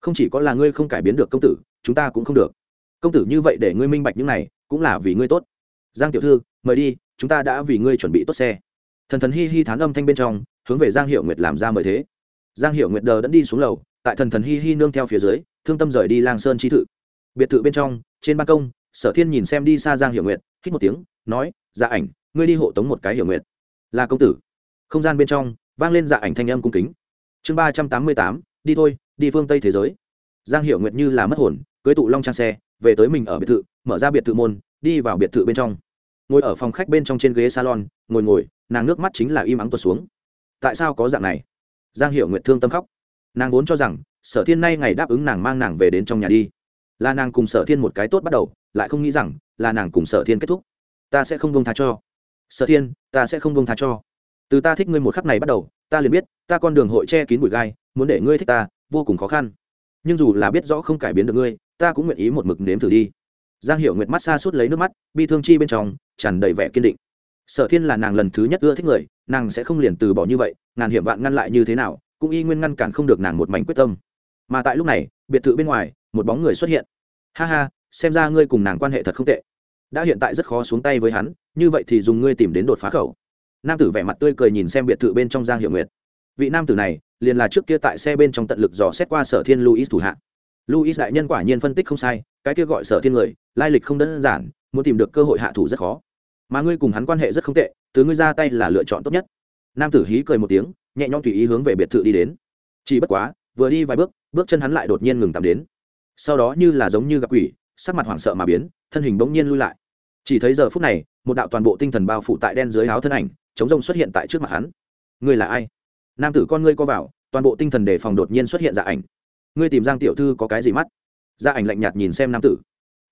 Không chỉ có là ngươi không cải biến được công tử chúng ta cũng không được. Công tử như vậy để ngươi minh bạch những này cũng là vì ngươi tốt. Giang tiểu thư mời đi chúng ta đã vì ngươi chuẩn bị tốt xe. Thần thần hi hi thán âm thanh bên trong hướng về giang hiệu nguyệt làm ra mời thế. Giang hiệu nguyệt đờ đẫn đi xuống lầu tại thần thần hi hi nương theo phía dưới thương tâm rời đi lang sơn chi thự. Biệt thự bên trong trên ban công sở thiên nhìn xem đi xa giang hiệu nguyệt, hít một tiếng, nói dạ ảnh, ngươi đi hộ tống một cái hiệu nguyệt. Là công tử. Không gian bên trong, vang lên dạ ảnh thanh âm cung kính. Chương ba trăm tám mươi tám, đi thôi, đi phương tây thế giới. Giang hiệu nguyệt như là mất hồn, cưới tụ long trang xe, về tới mình ở biệt thự, mở ra biệt thự môn, đi vào biệt thự bên trong. Ngồi ở phòng khách bên trong trên ghế salon, ngồi ngồi, nàng nước mắt chính là im ắng tuột xuống. Tại sao có dạng này? Giang hiệu nguyệt thương tâm khóc. Nàng vốn cho rằng, sở thiên nay ngày đáp ứng nàng mang nàng về đến trong nhà đi. Là nàng cùng sở thiên một cái tốt bắt đầu lại không nghĩ rằng là nàng cùng sở thiên kết thúc. Ta sẽ không bông tha cho. Sở thiên, ta sẽ không bông tha cho. Từ ta thích ngươi một khắc này bắt đầu, ta liền biết, ta con đường hội che kín bụi gai, muốn để ngươi thích ta, vô cùng khó khăn. Nhưng dù là biết rõ không cải biến được ngươi, ta cũng nguyện ý một mực nếm thử đi. Giang hiệu nguyệt mắt xa suốt lấy nước mắt, bi thương chi bên trong, tràn đầy vẻ kiên định. Sở thiên là nàng lần thứ nhất ưa thích người, nàng sẽ không liền từ bỏ như vậy, ngàn hiểm vạn ngăn lại như thế nào, cũng y nguyên ngăn cản không được nàng một mảnh quyết tâm. Mà tại lúc này, biệt thự bên ngoài, một bóng người xuất hiện. Ha ha xem ra ngươi cùng nàng quan hệ thật không tệ. Đã hiện tại rất khó xuống tay với hắn, như vậy thì dùng ngươi tìm đến đột phá khẩu. Nam tử vẻ mặt tươi cười nhìn xem biệt thự bên trong giang hiệu nguyệt. Vị nam tử này, liền là trước kia tại xe bên trong tận lực dò xét qua sở thiên luis thủ hạ. Luis đại nhân quả nhiên phân tích không sai, cái kia gọi sở thiên người, lai lịch không đơn giản, muốn tìm được cơ hội hạ thủ rất khó. Mà ngươi cùng hắn quan hệ rất không tệ, từ ngươi ra tay là lựa chọn tốt nhất. Nam tử hí cười một tiếng, nhẹ nhõm tùy ý hướng về biệt thự đi đến. Chỉ bất quá, vừa đi vài bước bước chân hắn lại đột nhiên ngừng tạm đến. Sau đó như là giống như gặp quỷ sắc mặt hoảng sợ mà biến, thân hình bỗng nhiên lui lại. Chỉ thấy giờ phút này, một đạo toàn bộ tinh thần bao phủ tại đen dưới áo thân ảnh, chống rông xuất hiện tại trước mặt hắn. Ngươi là ai? Nam tử con ngươi co vào, toàn bộ tinh thần đề phòng đột nhiên xuất hiện dạ ảnh. Ngươi tìm giang tiểu thư có cái gì mắt? Dạ ảnh lạnh nhạt nhìn xem nam tử.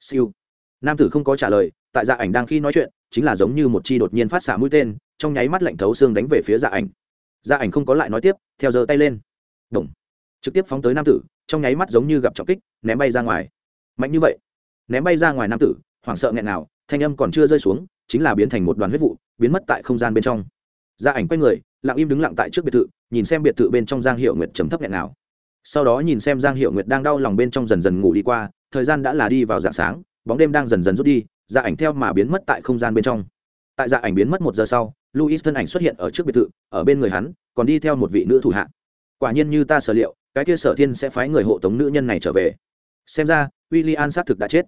Siêu. Nam tử không có trả lời, tại dạ ảnh đang khi nói chuyện, chính là giống như một chi đột nhiên phát xạ mũi tên, trong nháy mắt lạnh thấu xương đánh về phía dạ ảnh. Dạ ảnh không có lại nói tiếp, theo giơ tay lên. Đồng trực tiếp phóng tới nam tử, trong nháy mắt giống như gặp trọng kích, ném bay ra ngoài. Mạnh như vậy ném bay ra ngoài nam tử, hoảng sợ nghẹn nào thanh âm còn chưa rơi xuống, chính là biến thành một đoàn huyết vụ, biến mất tại không gian bên trong. Gia ảnh quay người, lặng im đứng lặng tại trước biệt thự, nhìn xem biệt thự bên trong giang hiệu nguyệt trầm thấp nghẹn nào sau đó nhìn xem giang hiệu nguyệt đang đau lòng bên trong dần dần ngủ đi qua, thời gian đã là đi vào dạng sáng, bóng đêm đang dần dần rút đi gia ảnh theo mà biến mất tại không gian bên trong. Tại gia ảnh biến mất một giờ sau luis thân ảnh xuất hiện ở trước biệt thự, ở bên người hắn, còn đi theo một vị nữ thủ hạ. Quả nhiên như ta sở liệu, cái kia sở thiên sẽ phái người hộ tống nữ nhân này trở về. Xem ra w i l l i an xác thực đã chết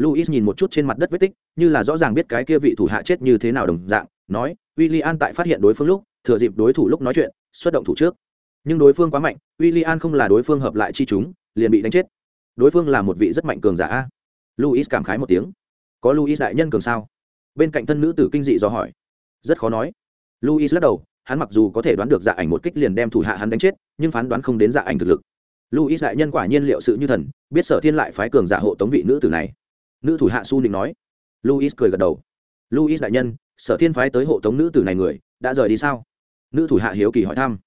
luis nhìn một chút trên mặt đất vết tích, như là rõ ràng biết cái kia vị thủ hạ chết như thế nào đồng dạng, nói w i l l i an tại phát hiện đối phương lúc, thừa dịp đối thủ lúc nói chuyện, xuất động thủ trước. Nhưng đối phương quá mạnh w i l l i an không là đối phương hợp lại chi chúng, liền bị đánh chết. Đối phương là một vị rất mạnh cường giả a. luis cảm khái một tiếng. Có luis đại nhân cường sao? Bên cạnh thân nữ tử kinh dị do hỏi. Rất khó nói. Luis lắc đầu, hắn mặc dù có thể đoán được dạ ảnh một kích liền đem thủ hạ hắn đánh chết, nhưng phán đoán không đến dạ ảnh thực lực. Luis đại nhân quả nhiên liệu sự như thần, biết sở thiên lại phái cường giả hộ tống vị nữ tử này nữ thủ hạ su định nói. Luis cười gật đầu. Luis đại nhân, sở thiên phái tới hộ tống nữ tử này người, đã rời đi sao? Nữ thủ hạ hiếu kỳ hỏi thăm.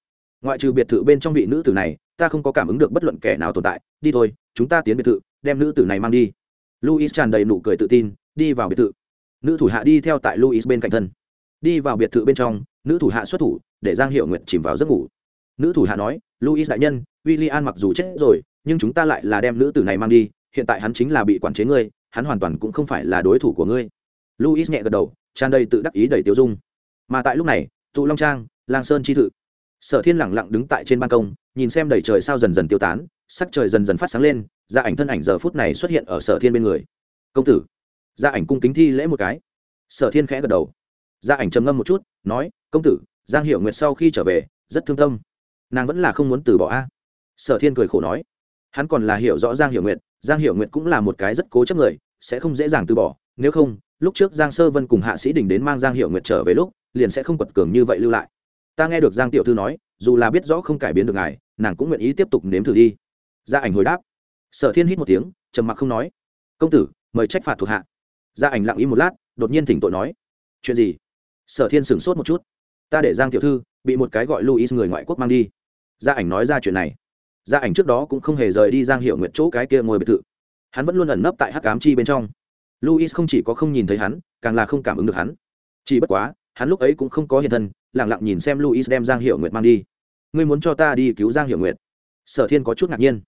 Ngoại trừ biệt thự bên trong vị nữ tử này, ta không có cảm ứng được bất luận kẻ nào tồn tại. Đi thôi, chúng ta tiến biệt thự, đem nữ tử này mang đi. Luis tràn đầy nụ cười tự tin, đi vào biệt thự. Nữ thủ hạ đi theo tại luis bên cạnh thân. Đi vào biệt thự bên trong, nữ thủ hạ xuất thủ, để giang hiệu nguyện chìm vào giấc ngủ. Nữ thủ hạ nói luis đại nhân w i l l i an mặc dù chết rồi, nhưng chúng ta lại là đem nữ tử này mang đi, hiện tại hắn chính là bị quản chế ngươi hắn hoàn toàn cũng không phải là đối thủ của ngươi. Luis nhẹ gật đầu, tràn đầy tự đắc ý đầy tiêu dung. Mà tại lúc này, tụ long trang, lang sơn chi thự. Sở thiên lẳng lặng đứng tại trên ban công, nhìn xem đầy trời sao dần dần tiêu tán, sắc trời dần dần phát sáng lên, gia ảnh thân ảnh giờ phút này xuất hiện ở sở thiên bên người. Công tử. Gia ảnh cung kính thi lễ một cái. Sở thiên khẽ gật đầu. Gia ảnh trầm ngâm một chút, nói, công tử, giang hiệu nguyệt sau khi trở về, rất thương tâm. Nàng vẫn là không muốn từ bỏ a. Sở thiên cười khổ nói. Hắn còn là hiểu rõ giang hiểu nguyệt giang Hiệu nguyệt cũng là một cái rất cố chấp người, sẽ không dễ dàng từ bỏ. Nếu không, lúc trước giang sơ vân cùng hạ sĩ đình đến mang giang Hiệu nguyệt trở về lúc, liền sẽ không quật cường như vậy lưu lại. Ta nghe được giang tiểu thư nói, dù là biết rõ không cải biến được ngài, nàng cũng nguyện ý tiếp tục nếm thử đi. Gia ảnh hồi đáp. Sở thiên hít một tiếng, trầm mặc không nói. Công tử, mời trách phạt thuộc hạ. Gia ảnh lặng ý một lát, đột nhiên thỉnh tội nói. Chuyện gì? Sở thiên sửng sốt một chút. Ta để giang tiểu thư bị một cái gọi luis người ngoại quốc mang đi. Gia ảnh nói ra chuyện này gia ảnh trước đó cũng không hề rời đi giang hiệu nguyện chỗ cái kia ngồi biệt thự. Hắn vẫn luôn ẩn nấp tại hắc cám chi bên trong. Luis không chỉ có không nhìn thấy hắn, càng là không cảm ứng được hắn. Chỉ bất quá, hắn lúc ấy cũng không có hiện thân lẳng lặng nhìn xem luis đem giang hiệu nguyệt mang đi. Ngươi muốn cho ta đi cứu giang hiệu nguyệt? Sở thiên có chút ngạc nhiên.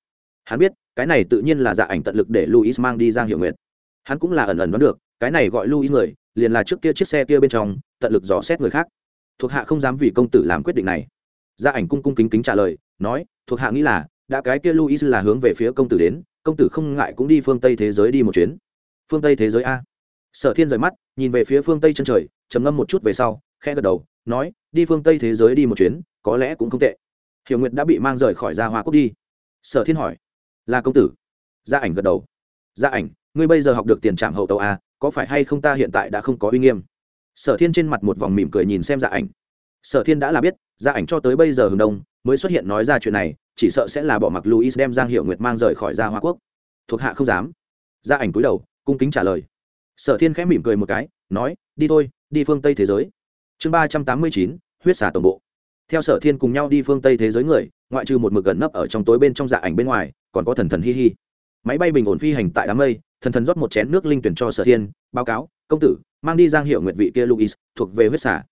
Hắn biết, cái này tự nhiên là dạ ảnh tận lực để luis mang đi giang hiệu nguyệt. Hắn cũng là ẩn ẩn đoán được, cái này gọi luis người, liền là trước kia chiếc xe kia bên trong, tận lực dò xét người khác. Thuộc hạ không dám vì công tử làm quyết định này gia ảnh cung cung kính kính trả lời, nói, thuộc hạ nghĩ là, đã cái kia luis là hướng về phía công tử đến, công tử không ngại cũng đi phương tây thế giới đi một chuyến. Phương tây thế giới a. Sở thiên rời mắt, nhìn về phía phương tây chân trời, trầm ngâm một chút về sau khe gật đầu, nói, đi phương tây thế giới đi một chuyến, có lẽ cũng không tệ. Hiểu nguyệt đã bị mang rời khỏi gia hoa quốc đi. Sở thiên hỏi, là công tử? Gia ảnh gật đầu. Gia ảnh, ngươi bây giờ học được tiền trạm hậu tàu a, có phải hay không ta hiện tại đã không có uy nghiêm? Sở thiên trên mặt một vòng mỉm cười nhìn xem gia ảnh sở thiên đã là biết, gia ảnh cho tới bây giờ hừng đông, mới xuất hiện nói ra chuyện này, chỉ sợ sẽ là bỏ mặc luis đem giang hiệu nguyệt mang rời khỏi gia hoa quốc. Thuộc hạ không dám. Gia ảnh cúi đầu, cung kính trả lời. Sở thiên khẽ mỉm cười một cái, nói, đi thôi, đi phương tây thế giới. Chương ba trăm tám mươi chín, huyết xả tổng bộ. Theo sở thiên cùng nhau đi phương tây thế giới người, ngoại trừ một mực gần nấp ở trong tối bên trong dạ ảnh bên ngoài, còn có thần thần hi hi. Máy bay bình ổn phi hành tại đám mây, thần thần rót một chén nước linh tuyển cho sở thiên, báo cáo, công tử, mang đi giang hiệu nguyện vị kia luis thuộc về huyết xả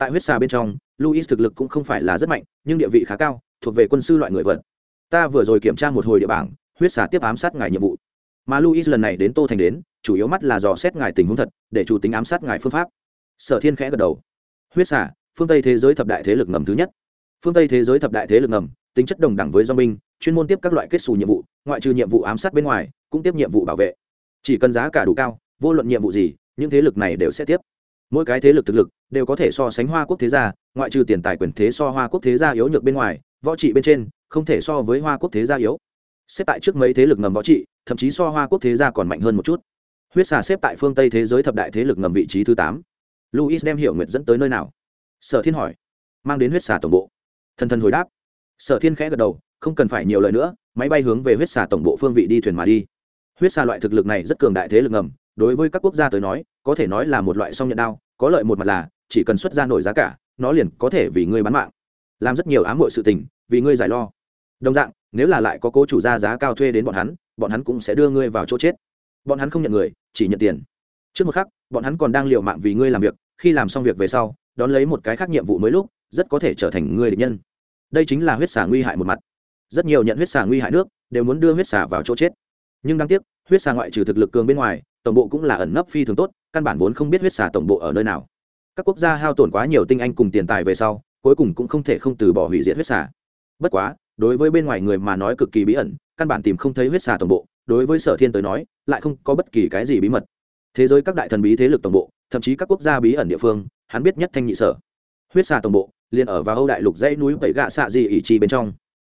tại huyết xà bên trong luis thực lực cũng không phải là rất mạnh nhưng địa vị khá cao thuộc về quân sư loại người vật. Ta vừa rồi kiểm tra một hồi địa bảng huyết xà tiếp ám sát ngài nhiệm vụ. Mà luis lần này đến tô thành đến chủ yếu mắt là dò xét ngài tình huống thật để chủ tính ám sát ngài phương pháp. Sở thiên khẽ gật đầu. Huyết xà phương tây thế giới thập đại thế lực ngầm thứ nhất. Phương tây thế giới thập đại thế lực ngầm tính chất đồng đẳng với do minh, chuyên môn tiếp các loại kết xù nhiệm vụ ngoại trừ nhiệm vụ ám sát bên ngoài cũng tiếp nhiệm vụ bảo vệ. Chỉ cần giá cả đủ cao vô luận nhiệm vụ gì những thế lực này đều sẽ tiếp mỗi cái thế lực thực lực đều có thể so sánh hoa quốc thế gia, ngoại trừ tiền tài quyền thế so hoa quốc thế gia yếu nhược bên ngoài, võ trị bên trên không thể so với hoa quốc thế gia yếu. Xếp tại trước mấy thế lực ngầm võ trị, thậm chí so hoa quốc thế gia còn mạnh hơn một chút. Huyết xà xếp tại phương tây thế giới thập đại thế lực ngầm vị trí thứ tám. Luis đem hiệu nguyện dẫn tới nơi nào? Sở thiên hỏi. Mang đến huyết xà tổng bộ. Thần thần hồi đáp. Sở thiên khẽ gật đầu, không cần phải nhiều lời nữa, máy bay hướng về huyết xà tổng bộ phương vị đi thuyền mà đi. Huyết xà loại thực lực này rất cường đại thế lực ngầm, đối với các quốc gia tới nói có thể nói là một loại song nhận đao, có lợi một mặt là, chỉ cần xuất ra nổi giá cả, nó liền có thể vì ngươi bán mạng. Làm rất nhiều ám hội sự tình, vì ngươi giải lo. Đồng dạng, nếu là lại có cố chủ ra giá cao thuê đến bọn hắn bọn hắn cũng sẽ đưa ngươi vào chỗ chết. Bọn hắn không nhận người, chỉ nhận tiền. Trước một khắc, bọn hắn còn đang l i ề u mạng vì ngươi làm việc, khi làm xong việc về sau, đón lấy một cái khác nhiệm vụ mới lúc, rất có thể trở thành người địch nhân. Đây chính là huyết xả nguy hại một mặt. Rất nhiều nhận huyết xả nguy hại nước, đều muốn đưa huyết xả vào chỗ chết. Nhưng đáng tiếc, huyết xả ngoại trừ thực lực cường bên ngoài tổng bộ cũng là ẩn nấp phi thường tốt, căn bản vốn không biết huyết xà tổng bộ ở nơi nào. Các quốc gia hao tổn quá nhiều tinh anh cùng tiền tài về sau, cuối cùng cũng không thể không từ bỏ hủy diệt huyết xà. bất quá, đối với bên ngoài người mà nói cực kỳ bí ẩn, căn bản tìm không thấy huyết xà tổng bộ, đối với sở thiên tới nói, lại không có bất kỳ cái gì bí mật. Thế giới các đại thần bí thế lực tổng bộ, thậm chí các quốc gia bí ẩn địa phương, hắn biết nhất thanh nhị sở. Huyết xà tổng bộ, liền ở vào âu đại lục dãy núi bảy gạ xạ dị ỉ chi bên trong.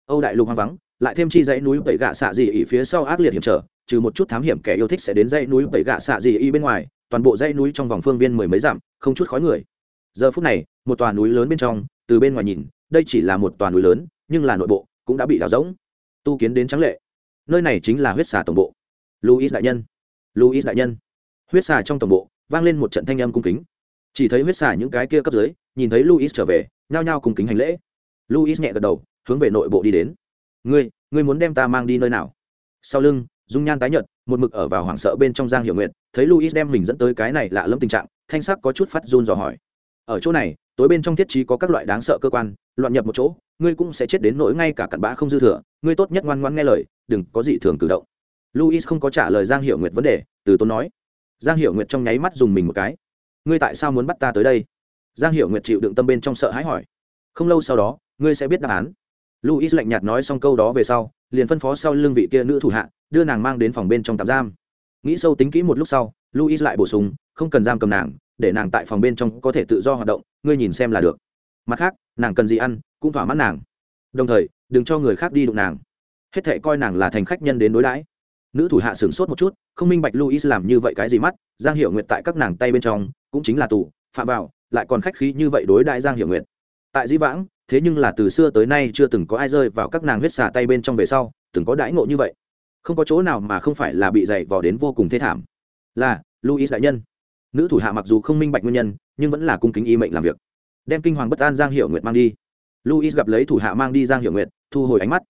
Âu đại lục hoang vắng, lại thêm chi dãy núi bảy gạ xạ dị ỉ phía sau ác liệt hiểm trở trừ một chút thám hiểm kẻ yêu thích sẽ đến dãy núi bảy gạ xạ gì y bên ngoài, toàn bộ dãy núi trong vòng phương viên mười mấy dặm, không chút khói người. Giờ phút này, một tòa núi lớn bên trong, từ bên ngoài nhìn, đây chỉ là một tòa núi lớn, nhưng là nội bộ cũng đã bị đào rỗng, tu kiến đến trắng lệ. Nơi này chính là huyết xà tổng bộ. Luis đại nhân. Luis đại nhân. Huyết xà trong tổng bộ, vang lên một trận thanh âm cung kính. Chỉ thấy huyết xà những cái kia cấp dưới, nhìn thấy luis trở về, nhao nhao cung kính hành lễ. Luis nhẹ gật đầu, hướng về nội bộ đi đến. Ngươi ngươi muốn đem ta mang đi nơi nào? Sau lưng dung nhan tái nhợt, một mực ở vào hoảng sợ bên trong giang hiệu nguyện thấy luis đem mình dẫn tới cái này lạ lẫm tình trạng, thanh sắc có chút phát run dò hỏi. Ở chỗ này, tối bên trong thiết trí có các loại đáng sợ cơ quan, loạn nhập một chỗ, ngươi cũng sẽ chết đến nỗi ngay cả cặn bã không dư thừa, ngươi tốt nhất ngoan ngoan nghe lời, đừng có gì thường cử động. Luis không có trả lời giang hiệu nguyệt vấn đề, từ tốn nói. Giang hiệu nguyệt trong nháy mắt dùng mình một cái. Ngươi tại sao muốn bắt ta tới đây? Giang hiệu nguyệt chịu đựng tâm bên trong sợ hãi hỏi. Không lâu sau đó, ngươi sẽ biết đáp án. Luis lạnh nhạt nói xong câu đó về sau, liền phân phó sau lưng vị kia nữ thủ hạ đưa nàng mang đến phòng bên trong tạm giam. Nghĩ sâu tính kỹ một lúc sau luis lại bổ sung, không cần giam cầm nàng, để nàng tại phòng bên trong có thể tự do hoạt động, ngươi nhìn xem là được. Mặt khác, nàng cần gì ăn, cũng thỏa mãn nàng. Đồng thời, đừng cho người khác đi đụng nàng. Hết thể coi nàng là thành khách nhân đến đối đãi. Nữ thủ hạ sửng sốt một chút, không minh bạch luis làm như vậy cái gì mắt, giang hiệu nguyệt tại các nàng tay bên trong, cũng chính là tù, phạm vào, lại còn khách khí như vậy đối đại giang hiệu nguyệt. Tại di vãng, thế nhưng là từ xưa tới nay chưa từng có ai rơi vào các nàng huyết xả tay bên trong về sau, từng có đãi ngộ như vậy không có chỗ nào mà không phải là bị dày vò đến vô cùng thê thảm. Là luis đại nhân. Nữ thủ hạ mặc dù không minh bạch nguyên nhân, nhưng vẫn là cung kính y mệnh làm việc. Đem kinh hoàng bất an giang hiệu nguyệt mang đi. Luis gặp lấy thủ hạ mang đi giang hiệu nguyệt, thu hồi ánh mắt.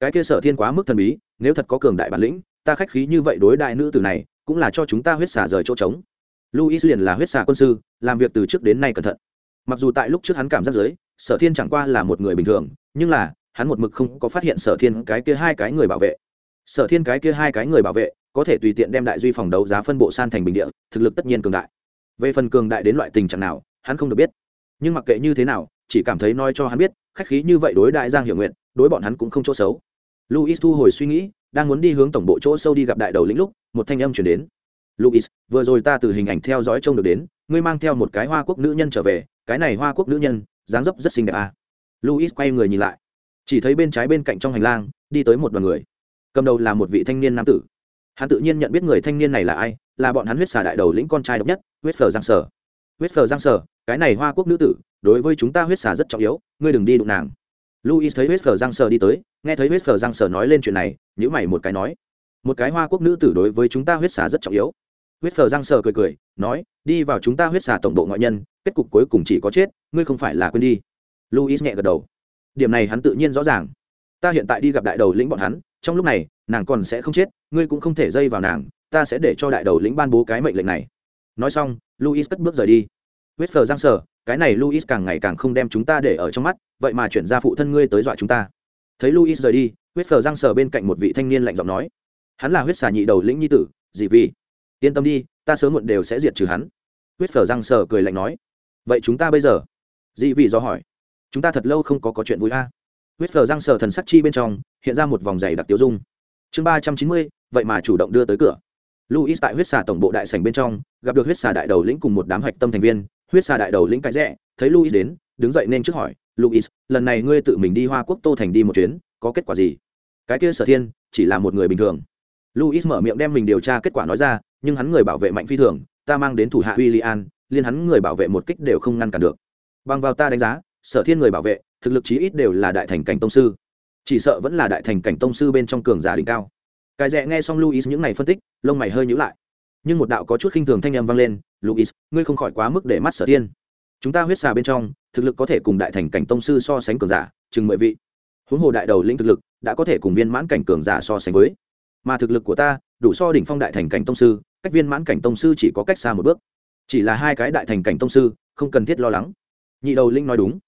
Cái kia sở thiên quá mức thần bí, nếu thật có cường đại bản lĩnh, ta khách khí như vậy đối đại nữ tử này, cũng là cho chúng ta huyết xả rời chỗ trống. Luis liền là huyết xả quân sư, làm việc từ trước đến nay cẩn thận. Mặc dù tại lúc trước hắn cảm giác giới, sở thiên chẳng qua là một người bình thường, nhưng là, hắn một mực không có phát hiện sở thiên cái kia hai cái người bảo vệ sở thiên cái kia hai cái người bảo vệ, có thể tùy tiện đem đại duy phòng đấu giá phân bộ san thành bình địa, thực lực tất nhiên cường đại. Về phần cường đại đến loại tình trạng nào, hắn không được biết. Nhưng mặc kệ như thế nào, chỉ cảm thấy nói cho hắn biết, khách khí như vậy đối đại giang hiểu nguyện đối bọn hắn cũng không chỗ xấu. Luis thu hồi suy nghĩ, đang muốn đi hướng tổng bộ chỗ sâu đi gặp đại đầu lĩnh lúc, một thanh âm chuyển đến. Luis, vừa rồi ta từ hình ảnh theo dõi trông được đến, ngươi mang theo một cái hoa quốc nữ nhân trở về, cái này hoa quốc nữ nhân, dáng dấp rất xinh đẹp à. luis quay người nhìn lại. Chỉ thấy bên trái bên cạnh trong hành lang, đi tới một đoàn người cầm đầu là một vị thanh niên nam tử. Hắn tự nhiên nhận biết người thanh niên này là ai, là bọn hắn huyết xà đại đầu lĩnh con trai độc nhất, huyết phờ giang sở. Huyết phờ giang sở, cái này hoa quốc nữ tử, đối với chúng ta huyết xà rất trọng yếu, ngươi đừng đi đụng nàng. Luis thấy huyết phờ giang sở đi tới, nghe thấy huyết phờ giang sở nói lên chuyện này nhữ mày một cái nói, một cái hoa quốc nữ tử đối với chúng ta huyết xà rất trọng yếu. Huyết phờ giang sở cười cười, nói, đi vào chúng ta huyết xà tổng bộ ngoại nhân, kết cục cuối cùng chỉ có chết, ngươi không phải là quên đi. Luis nhẹ gật đầu. Điểm này hắn tự nhiên rõ ràng ta hiện tại đi gặp đại đầu lĩnh bọn hắn, trong lúc này, nàng còn sẽ không chết, ngươi cũng không thể dây vào nàng, ta sẽ để cho đại đầu lĩnh ban bố cái mệnh lệnh này. Nói xong luis cất bước rời đi. Huyết phờ giang sở, cái này luis càng ngày càng không đem chúng ta để ở trong mắt, vậy mà chuyển ra phụ thân ngươi tới dọa chúng ta. Thấy luis rời đi huyết phờ giang sở bên cạnh một vị thanh niên lạnh giọng nói, hắn là huyết xà nhị đầu lĩnh nhi tử dị vì? Yên tâm đi, ta sớm muộn đều sẽ diệt trừ hắn. Huyết phờ giang sở cười lạnh nói, vậy chúng ta bây giờ? Dị vị do hỏi, chúng ta thật lâu không có có chuyện vui a. à huyết phờ răng sở thần sắc chi bên trong hiện ra một vòng giày đặc tiêu dung. Chương ba trăm chín mươi vậy mà chủ động đưa tới cửa. Luis tại huyết xà tổng bộ đại sảnh bên trong gặp được huyết xà đại đầu lĩnh cùng một đám hạch tâm thành viên. Huyết xà đại đầu lĩnh cái rẽ thấy luis đến đứng dậy nên trước hỏi luis lần này ngươi tự mình đi hoa quốc tô thành đi một chuyến có kết quả gì? Cái kia sở thiên chỉ là một người bình thường. Luis mở miệng đem mình điều tra kết quả nói ra nhưng hắn người bảo vệ mạnh phi thường ta mang đến thủ hạ Willian, liên hắn người bảo vệ một kích đều không ngăn cản được. Bằng vào ta đánh giá sở thiên người bảo vệ, thực lực chí ít đều là đại thành cảnh tông sư. Chỉ sợ vẫn là đại thành cảnh tông sư bên trong cường giả đỉnh cao. Cái rẽ nghe xong luis những này phân tích, lông mày hơi nhíu lại. Nhưng một đạo có chút khinh thường thanh âm vang lên, luis, ngươi không khỏi quá mức để mắt sở thiên. Chúng ta huyết xà bên trong, thực lực có thể cùng đại thành cảnh tông sư so sánh cường giả, chừng mười vị. Huống hồ đại đầu lĩnh thực lực, đã có thể cùng viên mãn cảnh cường giả so sánh với. Mà thực lực của ta, đủ so đỉnh phong đại thành cảnh tông sư, cách viên mãn cảnh tông sư chỉ có cách xa một bước. Chỉ là hai cái đại thành cảnh tông sư, không cần thiết lo lắng. Nhị đầu linh nói đúng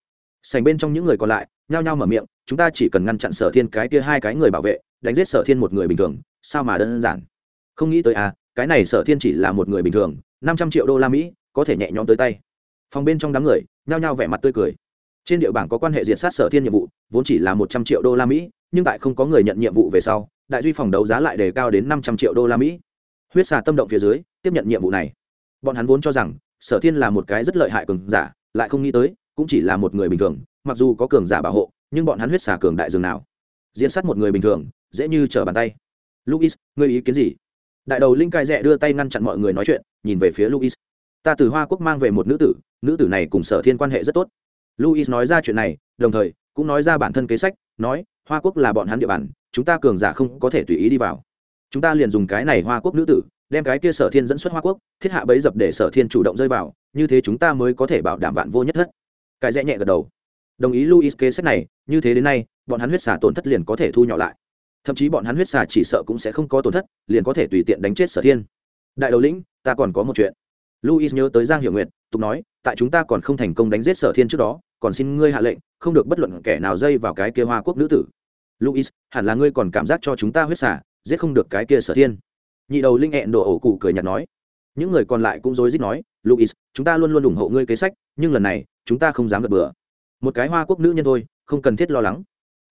sành bên trong những người còn lại, nhao nhao mở miệng, chúng ta chỉ cần ngăn chặn sở thiên cái kia hai cái người bảo vệ, đánh giết sở thiên một người bình thường, sao mà đơn giản? Không nghĩ tới à cái này sở thiên chỉ là một người bình thường, năm trăm triệu đô la mỹ, có thể nhẹ nhõm tới tay. Phòng bên trong đám người, nhao nhao vẻ mặt tươi cười. Trên địa bảng có quan hệ diệt sát sở thiên nhiệm vụ, vốn chỉ là một trăm triệu đô la mỹ, nhưng tại không có người nhận nhiệm vụ về sau, đại duy phòng đấu giá lại đề cao đến năm trăm triệu đô la mỹ. Huyết xà tâm động phía dưới, tiếp nhận nhiệm vụ này. Bọn hắn vốn cho rằng, sở thiên là một cái rất lợi hại cường giả, lại không nghĩ tới cũng chỉ là một người bình thường, mặc dù có cường giả bảo hộ, nhưng bọn hắn huyết xà cường đại dường nào? Diễn sát một người bình thường, dễ như trở bàn tay. Luis, ngươi ý kiến gì? Đại đầu linh cai rẽ đưa tay ngăn chặn mọi người nói chuyện, nhìn về phía luis. Ta từ hoa quốc mang về một nữ tử nữ tử này cùng sở thiên quan hệ rất tốt. Luis nói ra chuyện này, đồng thời cũng nói ra bản thân kế sách, nói, hoa quốc là bọn hắn địa bàn, chúng ta cường giả không có thể tùy ý đi vào. Chúng ta liền dùng cái này hoa quốc nữ tử, đem cái kia sở thiên dẫn xuất hoa quốc, thiết hạ bấy dập để sở thiên chủ động rơi vào, như thế chúng ta mới có thể bảo đảm vạn vô nhất thất cái rẽ nhẹ gật đầu. Đồng ý luis kế sách này như thế đến nay bọn hắn huyết xả tổn thất liền có thể thu nhỏ lại. Thậm chí bọn hắn huyết xà chỉ sợ cũng sẽ không có tổn thất liền có thể tùy tiện đánh chết sở thiên. Đại đầu lĩnh ta còn có một chuyện. Luis nhớ tới giang hiểu nguyện, tục nói tại chúng ta còn không thành công đánh giết sở thiên trước đó còn xin ngươi hạ lệnh không được bất luận kẻ nào dây vào cái kia hoa quốc nữ tử. Luis hẳn là ngươi còn cảm giác cho chúng ta huyết xả giết không được cái kia sở thiên. Nhị đầu linh hẹn đồ ổ cụ cười nhạt nói. Những người còn lại cũng rối rít nói luis chúng ta luôn luôn ủng hộ ngươi kế sách nhưng lần này chúng ta không dám gật bừa. Một cái hoa quốc nữ nhân thôi, không cần thiết lo lắng.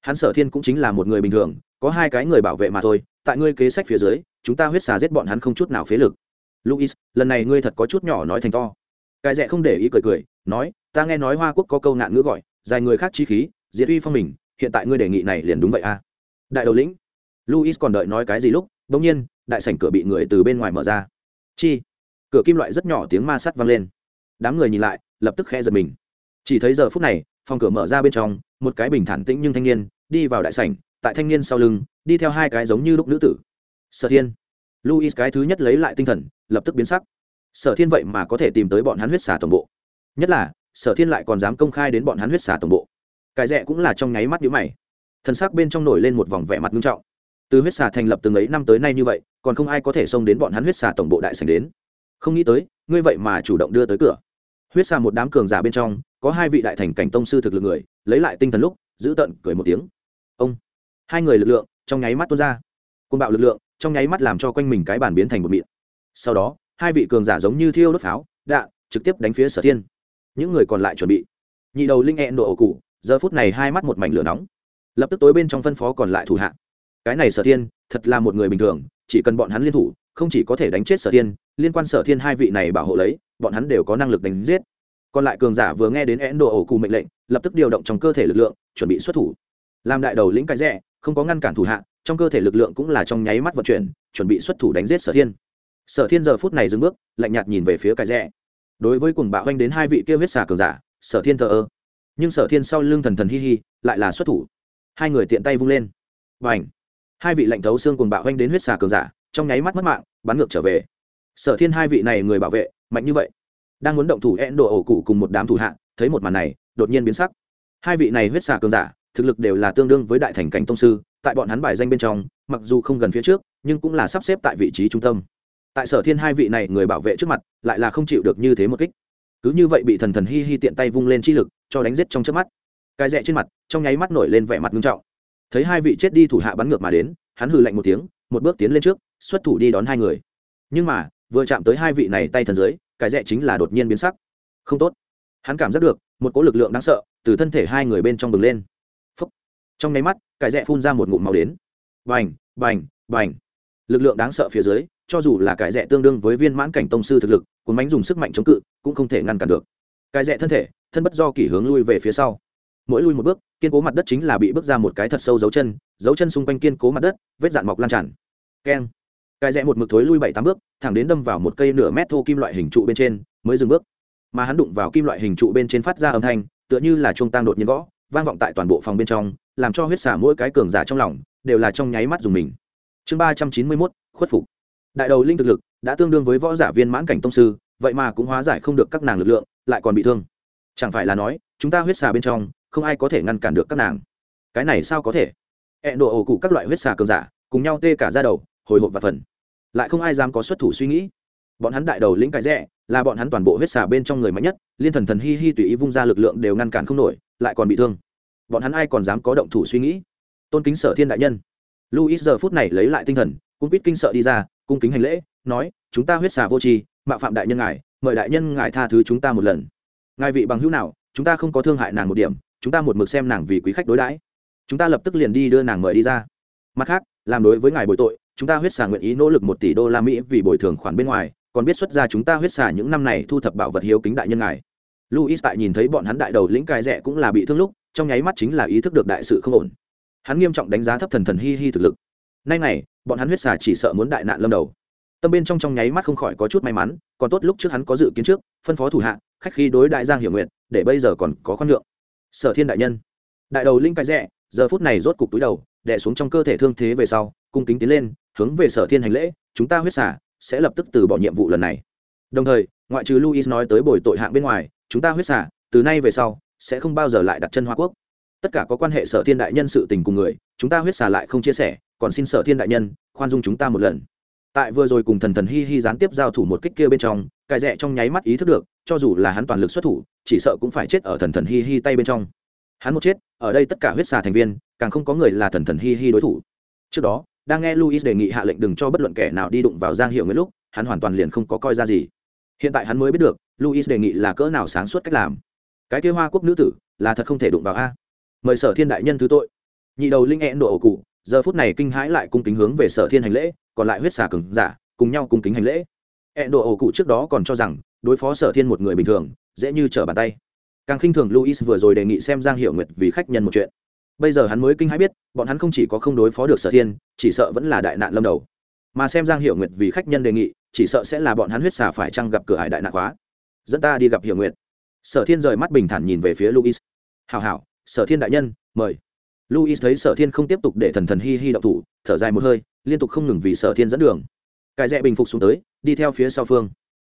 Hắn sở thiên cũng chính là một người bình thường, có hai cái người bảo vệ mà thôi, tại ngươi kế sách phía dưới, chúng ta huyết xà giết bọn hắn không chút nào phế lực. Luis lần này ngươi thật có chút nhỏ nói thành to. Cái rẽ không để ý cười cười, nói, ta nghe nói hoa quốc có câu nạn ngữ gọi, dài người khác chi khí, diệt uy phong mình, hiện tại ngươi đề nghị này liền đúng vậy à đại đầu lĩnh luis còn đợi nói cái gì lúc đ ỗ n g nhiên, đại sảnh cửa bị người từ bên ngoài mở ra. Chi, cửa kim loại rất nhỏ tiếng ma sắt vang lên. Đám người nhìn lại, lập tức khe giật mình chỉ thấy giờ phút này, phòng cửa mở ra bên trong, một cái bình thản tĩnh nhưng thanh niên, đi vào đại sảnh, tại thanh niên sau lưng, đi theo hai cái giống như lúc nữ tử. Sở thiên. Luis cái thứ nhất lấy lại tinh thần, lập tức biến sắc. Sở thiên vậy mà có thể tìm tới bọn hắn huyết xả tổng bộ. Nhất là, sở thiên lại còn dám công khai đến bọn hắn huyết xả tổng bộ. Cái rẽ cũng là trong nháy mắt nhữ mày. Thân xác bên trong nổi lên một vòng vẻ mặt nghiêm trọng. Từ huyết xà thành lập từng ấy năm tới nay như vậy, còn không ai có thể xông đến bọn hắn huyết xà tổng bộ đại sành đến. Không nghĩ tới, ngươi vậy mà chủ động đưa tới cửa huyết xà một đám cường giả bên trong, có hai vị đại thành cảnh tông sư thực lực người, lấy lại tinh thần lúc, giữ tận cười một tiếng. Ông, hai người lực lượng, trong nháy mắt tuôn ra. Côn bạo lực lượng, trong nháy mắt làm cho quanh mình cái bàn biến thành một miệng sau đó, hai vị cường giả giống như thiêu đốt pháo đạn trực tiếp đánh phía sở thiên. Những người còn lại chuẩn bị. Nhị đầu linh hẹn độ ổ cụ, giờ phút này hai mắt một mảnh lửa nóng. Lập tức tối bên trong phân phó còn lại thủ hạ. Cái này sở thiên, thật là một người bình thường chỉ cần bọn hắn liên thủ, không chỉ có thể đánh chết sở thiên, liên quan sở thiên hai vị này bảo hộ lấy, bọn hắn đều có năng lực đánh giết. Còn lại cường giả vừa nghe đến én độ ổ cụ mệnh lệnh, lập tức điều động trong cơ thể lực lượng, chuẩn bị xuất thủ. Làm đại đầu lĩnh cái rẽ, không có ngăn cản thủ hạ, trong cơ thể lực lượng cũng là trong nháy mắt vận chuyển, chuẩn bị xuất thủ đánh giết sở thiên. Sở thiên giờ phút này dừng bước, lạnh nhạt nhìn về phía cái rẽ. Đối với cùng bạo anh đến hai vị kia huyết xà cường giả, sở thiên thờ ơ. Nhưng sở thiên sau lưng thần thần hi hi, lại là xuất thủ. Hai người tiện tay vung lên. Và ảnh hai vị lạnh thấu xương cùng bạo hoanh đến huyết xà cường giả, trong nháy mắt mất mạng, bắn ngược trở về. Sở thiên hai vị này người bảo vệ, mạnh như vậy, đang muốn động thủ én đồ ổ cụ cùng một đám thủ hạ, thấy một màn này, đột nhiên biến sắc. Hai vị này huyết xà cường giả, thực lực đều là tương đương với đại thành cảnh tông sư, tại bọn hắn bài danh bên trong, mặc dù không gần phía trước, nhưng cũng là sắp xếp tại vị trí trung tâm. Tại sở thiên hai vị này người bảo vệ trước mặt, lại là không chịu được như thế một kích. Cứ như vậy bị thần thần hi hi tiện tay vung lên chi lực, cho đánh giết trong trước mắt. Cái rẽ trên mặt, trong nháy mắt nổi lên vẻ mặt nghiêm trọng thấy hai vị chết đi thủ hạ bắn ngược mà đến, hắn hừ lạnh một tiếng, một bước tiến lên trước, xuất thủ đi đón hai người. Nhưng mà, vừa chạm tới hai vị này tay thần dưới, cái rẽ chính là đột nhiên biến sắc. Không tốt. Hắn cảm giác được, một cỗ lực lượng đáng sợ, từ thân thể hai người bên trong bừng lên. Phúc. trong nháy mắt, cái rẽ phun ra một ngụm màu đến. Bành bành bành. Lực lượng đáng sợ phía dưới, cho dù là cái rẽ tương đương với viên mãn cảnh tông sư thực lực, cuốn bánh dùng sức mạnh chống cự, cũng không thể ngăn cản được. Cái rẽ thân thể, thân bất do kỷ hướng lui về phía sau mỗi lui một bước, kiên cố mặt đất chính là bị bước ra một cái thật sâu dấu chân dấu chân xung quanh kiên cố mặt đất, vết dạn mọc lan tràn. Keng. Cái rẽ một mực thối lui bảy tám bước, thẳng đến đâm vào một cây nửa mét thô kim loại hình trụ bên trên, mới dừng bước. Mà hắn đụng vào kim loại hình trụ bên trên phát ra âm thanh, tựa như là chuông tang đột nhiên gõ, vang vọng tại toàn bộ phòng bên trong, làm cho huyết xả mỗi cái cường giả trong lòng, đều là trong nháy mắt dùng mình. Chương ba trăm chín mươi mốt, khuất phục. Đại đầu linh thực lực, đã tương đương với võ giả viên mãn cảnh tông sư, vậy mà cũng hóa giải không được các nàng lực lượng, lại còn bị thương. Chẳng phải là nói, chúng ta huyết xà bên trong không ai có thể ngăn cản được các nàng. Cái này sao có thể? Hẹn độ ổ cụ các loại huyết xà cường giả, cùng nhau tê cả ra đầu, hồi hộp và phần. Lại không ai dám có xuất thủ suy nghĩ. Bọn hắn đại đầu lĩnh cái rẽ, là bọn hắn toàn bộ huyết xà bên trong người mạnh nhất, liên thần thần hi hi tùy ý vung ra lực lượng đều ngăn cản không nổi, lại còn bị thương. Bọn hắn ai còn dám có động thủ suy nghĩ? Tôn kính sở thiên đại nhân. Luis giờ phút này lấy lại tinh thần, cũng quýt kinh sợ đi ra, cung kính hành lễ, nói, chúng ta huyết xà vô tri, mạo phạm đại nhân ngài, mời đại nhân ngài tha thứ chúng ta một lần. Ngài vị bằng hữu nào, chúng ta không có thương hại nàng một điểm chúng ta một mực xem nàng vì quý khách đối đãi. Chúng ta lập tức liền đi đưa nàng mời đi ra. Mặt khác, làm đối với ngài bồi tội, chúng ta huyết xà nguyện ý nỗ lực một tỷ đô la mỹ vì bồi thường khoản bên ngoài, còn biết xuất ra chúng ta huyết xà những năm này thu thập bảo vật hiếu kính đại nhân ngài. Luis tại nhìn thấy bọn hắn đại đầu lĩnh cai rẻ cũng là bị thương lúc, trong nháy mắt chính là ý thức được đại sự không ổn. Hắn nghiêm trọng đánh giá thấp thần thần hi hi thực lực. Nay này bọn hắn huyết xà chỉ sợ muốn đại nạn lâm đầu. Tâm bên trong trong nháy mắt không khỏi có chút may mắn, còn tốt lúc trước hắn có dự kiến trước, phân phó thủ hạ, khách khi đối đại giang hiểu nguyện để bây giờ còn có khoan lượng sở thiên đại nhân. Đại đầu linh cái rẽ, giờ phút này rốt cục túi đầu, đè xuống trong cơ thể thương thế về sau, cung kính tiến lên, hướng về sở thiên hành lễ, chúng ta huyết xả sẽ lập tức từ bỏ nhiệm vụ lần này. Đồng thời, ngoại trừ luis nói tới bồi tội hạng bên ngoài, chúng ta huyết xả, từ nay về sau, sẽ không bao giờ lại đặt chân hoa quốc. Tất cả có quan hệ sở thiên đại nhân sự tình cùng người, chúng ta huyết xả lại không chia sẻ, còn xin sở thiên đại nhân khoan dung chúng ta một lần. Tại vừa rồi cùng thần thần hi hi gián tiếp giao thủ một kích kia bên trong cài rẽ trong nháy mắt ý thức được cho dù là hắn toàn lực xuất thủ, chỉ sợ cũng phải chết ở thần thần hi hi tay bên trong. Hắn một chết, ở đây tất cả huyết xà thành viên, càng không có người là thần thần hi hi đối thủ. Trước đó, đang nghe luis đề nghị hạ lệnh đừng cho bất luận kẻ nào đi đụng vào giang hiệu ngay lúc, hắn hoàn toàn liền không có coi ra gì. Hiện tại hắn mới biết được luis đề nghị là cỡ nào sáng suốt cách làm. Cái kia hoa quốc nữ tử, là thật không thể đụng vào a. Mời sở thiên đại nhân thứ tội. Nhị đầu linh hẹn độ ổ cụ, giờ phút này kinh hãi lại cung kính hướng về sở thiên hành lễ, còn lại huyết xà cừng giả, cùng nhau cung kính hành lễ. Hẹn độ ổ cụ trước đó còn cho rằng đối phó sở thiên một người bình thường, dễ như trở bàn tay. Càng khinh thường luis vừa rồi đề nghị xem giang hiệu nguyệt vì khách nhân một chuyện. Bây giờ hắn mới kinh hãi biết, bọn hắn không chỉ có không đối phó được sở thiên, chỉ sợ vẫn là đại nạn lâm đầu. Mà xem giang hiệu nguyệt vì khách nhân đề nghị, chỉ sợ sẽ là bọn hắn huyết xà phải chăng gặp cửa hải đại nạn quá. Dẫn ta đi gặp hiệu nguyệt. Sở thiên rời mắt bình thản nhìn về phía luis hào hào sở thiên đại nhân, mời. Luis thấy sở thiên không tiếp tục để thần thần hi hi đậu thủ, thở dài một hơi, liên tục không ngừng vì sở thiên dẫn đường. Cài rẽ bình phục xuống tới, đi theo phía sau phương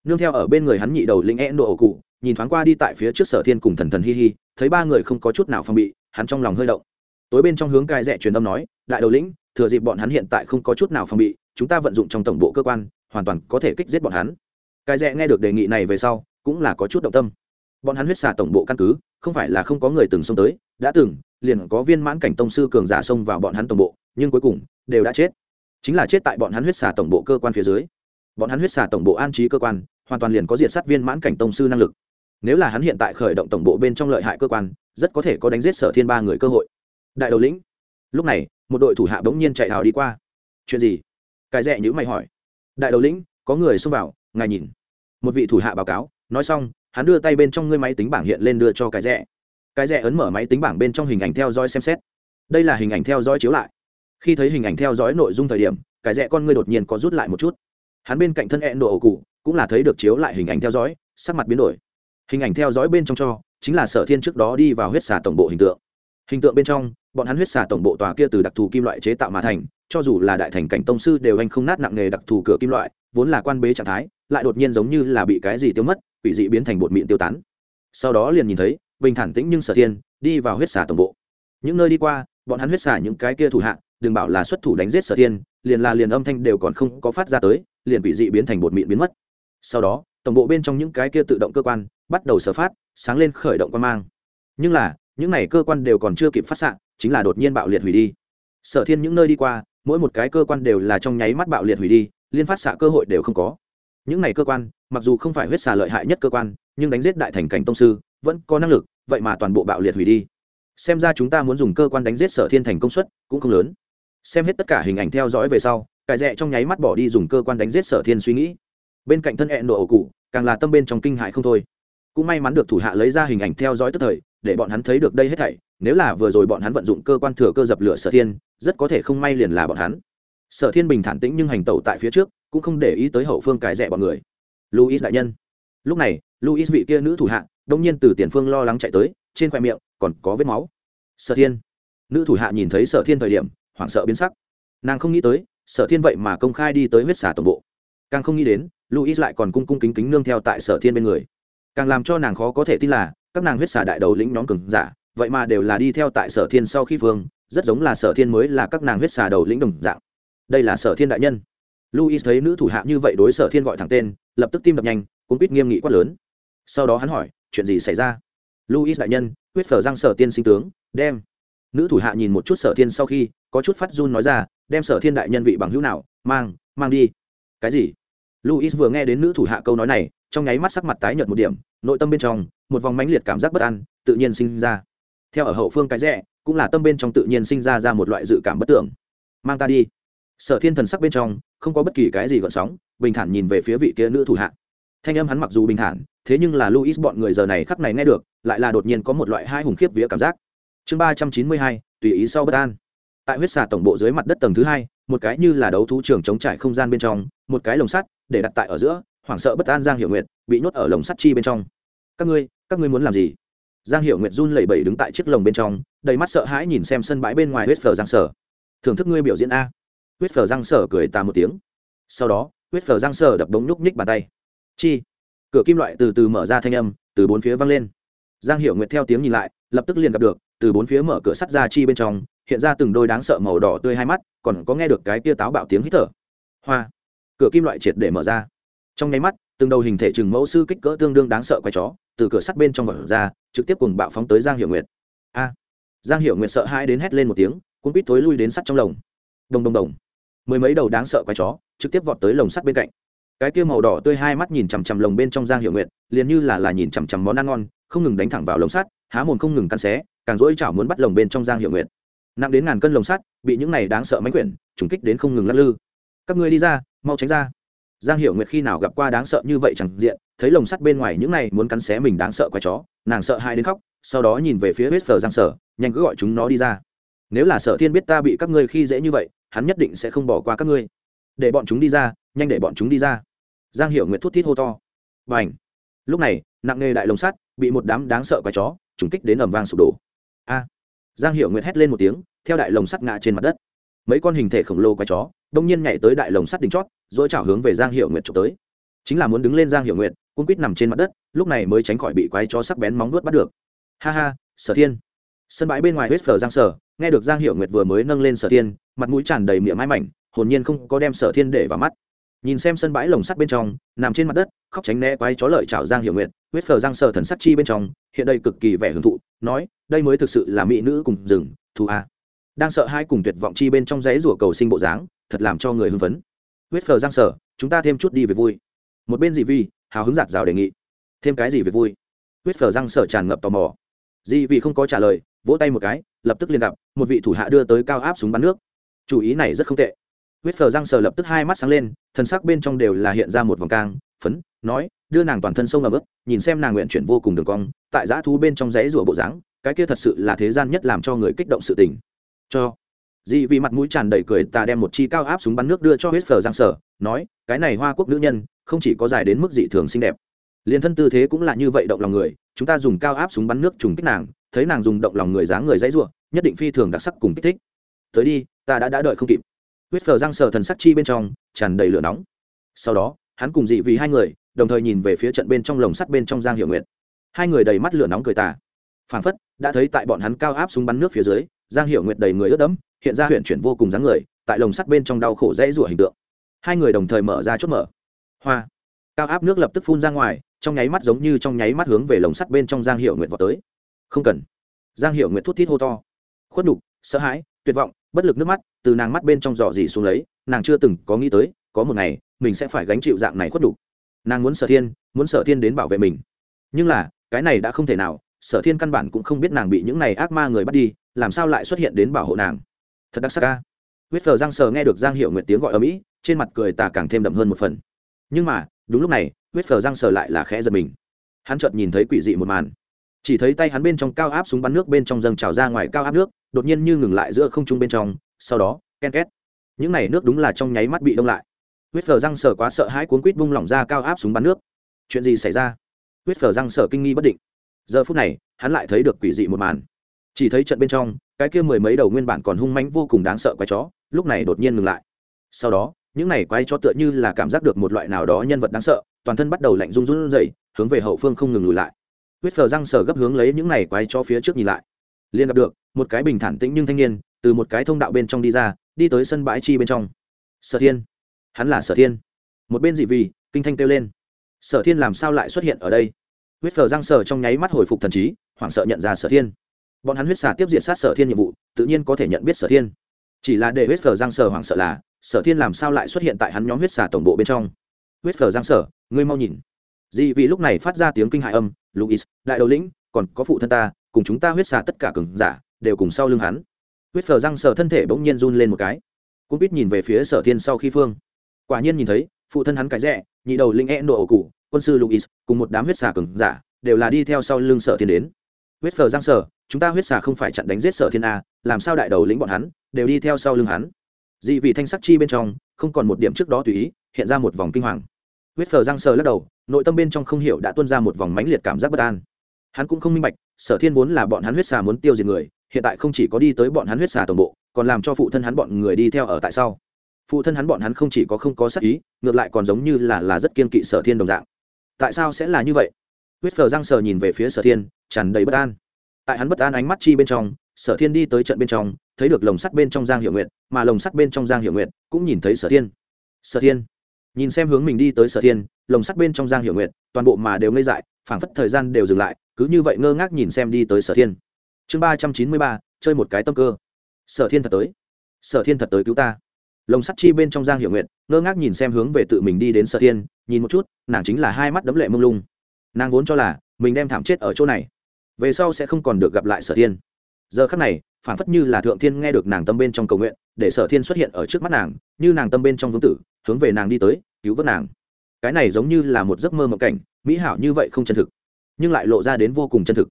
nương theo ở bên người hắn nhị đầu linh e độ ổ cụ, nhìn thoáng qua đi tại phía trước sở thiên cùng thần thần hi hi, thấy ba người không có chút nào phong bị, hắn trong lòng hơi động. Tối bên trong hướng cai rẽ truyền âm nói, đại đầu lĩnh, thừa dịp bọn hắn hiện tại không có chút nào phong bị, chúng ta vận dụng trong tổng bộ cơ quan, hoàn toàn có thể kích giết bọn hắn. Cai rẽ nghe được đề nghị này về sau, cũng là có chút động tâm. Bọn hắn huyết xả tổng bộ căn cứ, không phải là không có người từng xông tới, đã từng, liền có viên mãn cảnh tông sư cường giả xông vào bọn hắn tổng bộ, nhưng cuối cùng, đều đã chết. Chính là chết tại bọn hắn huyết xả tổng bộ cơ quan phía dưới. Bọn hắn huyết xả tổng bộ an trí cơ quan hoàn toàn liền có diệt sát viên mãn cảnh tông sư năng lực. Nếu là hắn hiện tại khởi động tổng bộ bên trong lợi hại cơ quan, rất có thể có đánh giết sở thiên ba người cơ hội. Đại đầu lĩnh, lúc này, một đội thủ hạ bỗng nhiên chạy hào đi qua. Chuyện gì? Cái rẽ nhữ mày hỏi. Đại đầu lĩnh, có người xông vào, ngài nhìn. Một vị thủ hạ báo cáo, nói xong, hắn đưa tay bên trong ngươi máy tính bảng hiện lên đưa cho cái rẽ. cái rẽ ấn mở máy tính bảng bên trong hình ảnh theo dõi xem xét. Đây là hình ảnh theo dõi chiếu lại. Khi thấy hình ảnh theo dõi nội dung thời điểm, cái rẽ con ngươi đột nhiên có rút lại một chút. Hắn bên cạnh thân hẹn đồ ổ cụ cũng là thấy được chiếu lại hình ảnh theo dõi, sắc mặt biến đổi. Hình ảnh theo dõi bên trong cho, chính là sở thiên trước đó đi vào huyết xà tổng bộ hình tượng. Hình tượng bên trong, bọn hắn huyết xà tổng bộ tòa kia từ đặc thù kim loại chế tạo mà thành, cho dù là đại thành cảnh tông sư đều anh không nát nặng nghề đặc thù cửa kim loại, vốn là quan bế trạng thái, lại đột nhiên giống như là bị cái gì tiêu mất bị dị biến thành bột mịn tiêu tán. Sau đó liền nhìn thấy, bình thản tĩnh nhưng sở thiên, đi vào huyết xà tổng bộ. Những nơi đi qua, bọn hắn huyết xà những cái kia thủ hạ, đừng bảo là xuất thủ đánh giết sở thiên, liền là liền âm thanh đều còn không có phát ra tới, liền bị dị biến thành bột mịn biến mất sau đó, tổng bộ bên trong những cái kia tự động cơ quan bắt đầu sở phát, sáng lên khởi động quan mang. Nhưng là, những này cơ quan đều còn chưa kịp phát xạ, chính là đột nhiên bạo liệt hủy đi. Sở thiên những nơi đi qua, mỗi một cái cơ quan đều là trong nháy mắt bạo liệt hủy đi, liên phát xạ cơ hội đều không có. Những này cơ quan, mặc dù không phải huyết xà lợi hại nhất cơ quan, nhưng đánh giết đại thành cảnh tông sư, vẫn có năng lực, vậy mà toàn bộ bạo liệt hủy đi. Xem ra chúng ta muốn dùng cơ quan đánh giết sở thiên thành công suất cũng không lớn. Xem hết tất cả hình ảnh theo dõi về sau cải rẽ trong nháy mắt bỏ đi dùng cơ quan đánh giết sở thiên suy nghĩ bên cạnh thân hẹn nổ ổ cụ, càng là tâm bên trong kinh hại không thôi. Cũng may mắn được thủ hạ lấy ra hình ảnh theo dõi tức thời, để bọn hắn thấy được đây hết thảy, nếu là vừa rồi bọn hắn vận dụng cơ quan thừa cơ dập lửa sở thiên, rất có thể không may liền là bọn hắn. Sở thiên bình thản tĩnh nhưng hành tẩu tại phía trước, cũng không để ý tới hậu phương cài rẽ bọn người. Luis đại nhân. Lúc này luis vị kia nữ thủ hạ, đông nhiên từ tiền phương lo lắng chạy tới, trên khoe miệng còn có vết máu. Sở thiên. Nữ thủ hạ nhìn thấy sở thiên thời điểm, hoảng sợ biến sắc. Nàng không nghĩ tới, sở thiên vậy mà công khai đi tới huyết xả tổng bộ càng không nghĩ đến luis lại còn cung cung kính kính nương theo tại sở thiên bên người. Càng làm cho nàng khó có thể tin là, các nàng huyết xả đại đầu lĩnh nhóm cường giả, vậy mà đều là đi theo tại sở thiên sau khi phương rất giống là sở thiên mới là các nàng huyết xả đầu lĩnh đồng dạng. Đây là sở thiên đại nhân. Luis thấy nữ thủ hạ như vậy đối sở thiên gọi thẳng tên, lập tức tim đập nhanh cũng quýt nghiêm nghị quát lớn. Sau đó hắn hỏi, chuyện gì xảy ra? Luis đại nhân, huyết phở răng sở tiên sinh tướng, đem. Nữ thủ hạ nhìn một chút sở thiên sau khi, có chút phát run nói ra, đem sở thiên đại nhân vị bằng hữu nào? Mang mang đi. Cái gì? Luis vừa nghe đến nữ thủ hạ câu nói này, trong nháy mắt sắc mặt tái nhợt một điểm, nội tâm bên trong, một vòng mãnh liệt cảm giác bất an, tự nhiên sinh ra. Theo ở hậu phương cái rẽ, cũng là tâm bên trong tự nhiên sinh ra ra một loại dự cảm bất tưởng. Mang ta đi. Sở thiên thần sắc bên trong, không có bất kỳ cái gì gợn sóng, bình thản nhìn về phía vị kia nữ thủ hạ. Thanh âm hắn mặc dù bình thản, thế nhưng là luis bọn người giờ này khắc này nghe được, lại là đột nhiên có một loại hai hùng khiếp vía cảm giác. Chương ba trăm chín mươi hai, tùy ý sau bất an. Tại huyết xà tổng bộ dưới mặt đất tầng thứ hai một cái như là đấu thú trường chống trải không gian bên trong, một cái lồng sắt để đặt tại ở giữa, hoảng sợ bất an giang hiệu nguyệt bị nhốt ở lồng sắt chi bên trong. Các ngươi các ngươi muốn làm gì? Giang hiệu nguyệt run lẩy bẩy đứng tại chiếc lồng bên trong, đầy mắt sợ hãi nhìn xem sân bãi bên ngoài huyết Phở giang sở. Thưởng thức ngươi biểu diễn a. Huyết Phở giang sở cười tà một tiếng. Sau đó, huyết Phở giang sở đập đống nhúc nhích bàn tay. Chi. Cửa kim loại từ từ mở ra thanh âm, từ bốn phía văng lên. Giang hiệu nguyệt theo tiếng nhìn lại, lập tức liền gặp được, từ bốn phía mở cửa sắt ra chi bên trong hiện ra từng đôi đáng sợ màu đỏ tươi hai mắt, còn có nghe được cái kia táo bạo tiếng hít thở. Hoa. Cửa kim loại triệt để mở ra. Trong nháy mắt, từng đầu hình thể chừng mẫu sư kích cỡ tương đương đáng sợ quay chó, từ cửa sắt bên trong vật ra, trực tiếp cùng bạo phóng tới giang hiệu nguyệt. A. Giang hiệu nguyệt sợ hãi đến hét lên một tiếng cũng quýt thối lui đến sắt trong lồng. Đồng đồng đồng. Mười mấy đầu đáng sợ quay chó, trực tiếp vọt tới lồng sắt bên cạnh. Cái kia màu đỏ tươi hai mắt nhìn chằm chằm lồng bên trong giang hiệu nguyệt, liền như là là nhìn chằm chằm món ăn ngon, không ngừng đánh thẳng vào lồng sắt, há mồm không ngừng cắn xé, càng dỗi chảo muốn bắt lồng bên trong giang hiệu nguyệt nặng đến ngàn cân lồng sắt, bị những này đáng sợ mánh quyển, trùng kích đến không ngừng lắc lư. Các ngươi đi ra, mau tránh ra. Giang Hiểu nguyệt khi nào gặp qua đáng sợ như vậy chẳng diện, thấy lồng sắt bên ngoài những này muốn cắn xé mình đáng sợ quái chó, nàng sợ hai đến khóc, sau đó nhìn về phía hết phờ giang sở, nhanh cứ gọi chúng nó đi ra. Nếu là sở thiên biết ta bị các ngươi khi dễ như vậy, hắn nhất định sẽ không bỏ qua các ngươi. Để bọn chúng đi ra, nhanh để bọn chúng đi ra. Giang Hiểu nguyệt thút thít hô to. Và ảnh lúc này, nặng nghề đại lồng sắt bị một đám đáng sợ quái chó trùng kích đến ẩm vang sụp đổ. A! Giang hiệu nguyệt hét lên một tiếng, theo đại lồng sắt ngã trên mặt đất. Mấy con hình thể khổng lồ quái chó, đông nhiên nhảy tới đại lồng sắt đỉnh chót, rồi chảo hướng về giang hiệu nguyệt trộm tới. Chính là muốn đứng lên giang hiệu nguyệt cung quýt nằm trên mặt đất, lúc này mới tránh khỏi bị quái chó sắc bén móng vuốt bắt được. Ha ha, sở thiên. Sân bãi bên ngoài hết phở giang sở, nghe được giang hiệu nguyệt vừa mới nâng lên sở thiên, mặt mũi tràn đầy miệng mái mảnh, hồn nhiên không có đem sở thiên để vào mắt nhìn xem sân bãi lồng sắt bên trong, nằm trên mặt đất, khóc tránh né quái chó lợi chảo giang hiệu nguyện huyết phở giang sở thần sắc chi bên trong, hiện đây cực kỳ vẻ hưởng thụ, nói, đây mới thực sự là mỹ nữ cùng rừng, thù a. Đang sợ hai cùng tuyệt vọng chi bên trong dãy rủa cầu sinh bộ dáng, thật làm cho người hưng phấn. Huyết phở giang sở, chúng ta thêm chút đi về vui. Một bên dị vi, hào hứng giạt rào đề nghị. Thêm cái gì về vui? Huyết phở giang sở tràn ngập tò mò. Dị vi không có trả lời, vỗ tay một cái, lập tức liên gặp, một vị thủ hạ đưa tới cao áp súng bắn nước. Chủ ý này rất không tệ huyết phở răng sờ lập tức hai mắt sáng lên thân sắc bên trong đều là hiện ra một vòng cang, phấn, nói, đưa nàng toàn thân sông ấm bước nhìn xem nàng nguyện chuyển vô cùng đường cong, tại giã thú bên trong dãy rủa bộ dáng, cái kia thật sự là thế gian nhất làm cho người kích động sự tình. Cho. Dị vì mặt mũi tràn đầy cười, ta đem một chi cao áp súng bắn nước đưa cho huyết phở giang sở nói, cái này hoa quốc nữ nhân, không chỉ có dài đến mức dị thường xinh đẹp. Liền thân tư thế cũng là như vậy động lòng người, chúng ta dùng cao áp súng bắn nước trùng kích nàng, thấy nàng dùng động lòng người dáng người dãy ruộng nhất định phi thường đặc sắc cùng kích thích. Tới đi, ta đã đã đợi không kịp huyết phở giang sở thần sắc chi bên trong, tràn đầy lửa nóng. Sau đó, hắn cùng dị vì hai người, đồng thời nhìn về phía trận bên trong lồng sắt bên trong giang hiệu nguyện hai người đầy mắt lửa nóng cười tà. Phảng phất, đã thấy tại bọn hắn cao áp súng bắn nước phía dưới, giang hiệu nguyệt đầy người ướt đẫm, hiện ra huyện chuyển vô cùng dáng người, tại lồng sắt bên trong đau khổ dễ rủa hình tượng. Hai người đồng thời mở ra chốt mở. Hoa! Cao áp nước lập tức phun ra ngoài, trong nháy mắt giống như trong nháy mắt hướng về lồng sắt bên trong giang hiệu nguyện vào tới. Không cần. Giang hiệu nguyện thút thít hô to. Khuất đục sợ hãi, tuyệt vọng bất lực nước mắt, từ nàng mắt bên trong giỏ dỉ xuống lấy, nàng chưa từng có nghĩ tới, có một ngày, mình sẽ phải gánh chịu dạng này khuất đủ nàng muốn sở thiên, muốn sở thiên đến bảo vệ mình. Nhưng là, cái này đã không thể nào, sở thiên căn bản cũng không biết nàng bị những này ác ma người bắt đi, làm sao lại xuất hiện đến bảo hộ nàng. Thật đặc sắc ca huyết phờ giang sờ nghe được giang hiệu nguyện tiếng gọi ở mỹ trên mặt cười tà càng thêm đậm hơn một phần. Nhưng mà, đúng lúc này huyết phờ giang sờ lại là khẽ giật mình. Hắn chợt nhìn thấy quỷ dị một màn chỉ thấy tay hắn bên trong cao áp súng bắn nước bên trong dâng trào ra ngoài cao áp nước, đột nhiên như ngừng lại giữa không trung bên trong, sau đó, ken két. Những này nước đúng là trong nháy mắt bị đông lại. Huyết phở răng sở quá sợ hãi cuốn quýt bung lỏng ra cao áp súng bắn nước. Chuyện gì xảy ra? Huyết phở răng sở kinh nghi bất định. Giờ phút này, hắn lại thấy được quỷ dị một màn. Chỉ thấy trận bên trong, cái kia mười mấy đầu nguyên bản còn hung mãnh vô cùng đáng sợ quái chó, lúc này đột nhiên ngừng lại. Sau đó, những này quái chó tựa như là cảm giác được một loại nào đó nhân vật đáng sợ, toàn thân bắt đầu lạnh run run rẩy, hướng về hậu phương không ngừng lùi lại huyết phở răng sở gấp hướng lấy những này quái cho phía trước nhìn lại. Liền gặp được, một cái bình thản tĩnh nhưng thanh niên, từ một cái thông đạo bên trong đi ra, đi tới sân bãi chi bên trong. Sở thiên. Hắn là sở thiên. Một bên dị vì kinh thanh kêu lên. Sở thiên làm sao lại xuất hiện ở đây? Huyết phở răng sở trong nháy mắt hồi phục thần trí, hoảng sợ nhận ra sở thiên. Bọn hắn huyết xả tiếp diện sát sở thiên nhiệm vụ, tự nhiên có thể nhận biết sở thiên. Chỉ là để huyết phở răng sở hoảng sợ là, sở thiên làm sao lại xuất hiện tại hắn nhóm huyết xả tổng bộ bên trong? Huyết phở giang sở ngươi mau nhìn. Dị vị lúc này phát ra tiếng kinh hại âm luis đại đầu lĩnh, còn có phụ thân ta, cùng chúng ta huyết xà tất cả cường giả, đều cùng sau lưng hắn. Huyết phở giang sở thân thể bỗng nhiên run lên một cái. Cũng biết nhìn về phía sở thiên sau khi phương. Quả nhiên nhìn thấy, phụ thân hắn cái rẽ nhị đầu linh e nổ ổ cụ, quân sư luis cùng một đám huyết xà cường giả, đều là đi theo sau lưng sở thiên đến. Huyết phở giang sở chúng ta huyết xà không phải chặn đánh giết sở thiên a, làm sao đại đầu lĩnh bọn hắn, đều đi theo sau lưng hắn? Dị vị thanh sắc chi bên trong, không còn một điểm trước đó tùy ý, hiện ra một vòng kinh hoàng huyết phờ răng sờ lắc đầu, nội tâm bên trong không hiểu đã tuôn ra một vòng mãnh liệt cảm giác bất an. Hắn cũng không minh bạch, sở thiên vốn là bọn hắn huyết xà muốn tiêu diệt người, hiện tại không chỉ có đi tới bọn hắn huyết xà tổng bộ, còn làm cho phụ thân hắn bọn người đi theo ở tại sau. Phụ thân hắn bọn hắn không chỉ có không có sắc ý, ngược lại còn giống như là là rất kiên kỵ sở thiên đồng dạng. Tại sao sẽ là như vậy? Huyết phờ răng sờ nhìn về phía sở thiên, tràn đầy bất an. Tại hắn bất an ánh mắt chi bên trong, sở thiên đi tới trận bên trong, thấy được lồng sắt bên trong giang hiệu nguyện mà lồng sắt bên trong giang hiệu nguyện cũng nhìn thấy sở thiên. Sở thiên nhìn xem hướng mình đi tới sở thiên, lồng sắt bên trong giang hiệu nguyện toàn bộ mà đều ngây dại, phảng phất thời gian đều dừng lại, cứ như vậy ngơ ngác nhìn xem đi tới sở thiên. Chương ba trăm chín mươi ba, chơi một cái tâm cơ. Sở thiên thật tới. Sở thiên thật tới cứu ta. Lồng sắt chi bên trong giang hiệu nguyện ngơ ngác nhìn xem hướng về tự mình đi đến sở thiên, nhìn một chút, nàng chính là hai mắt đấm lệ mông lung. Nàng vốn cho là mình đem thảm chết ở chỗ này, về sau sẽ không còn được gặp lại sở thiên. Giờ khắc này phản phất như là thượng thiên nghe được nàng tâm bên trong cầu nguyện, để sở thiên xuất hiện ở trước mắt nàng, như nàng tâm bên trong vương tử hướng về nàng đi tới, cứu vớt nàng. Cái này giống như là một giấc mơ mộng cảnh, mỹ hảo như vậy không chân thực, nhưng lại lộ ra đến vô cùng chân thực.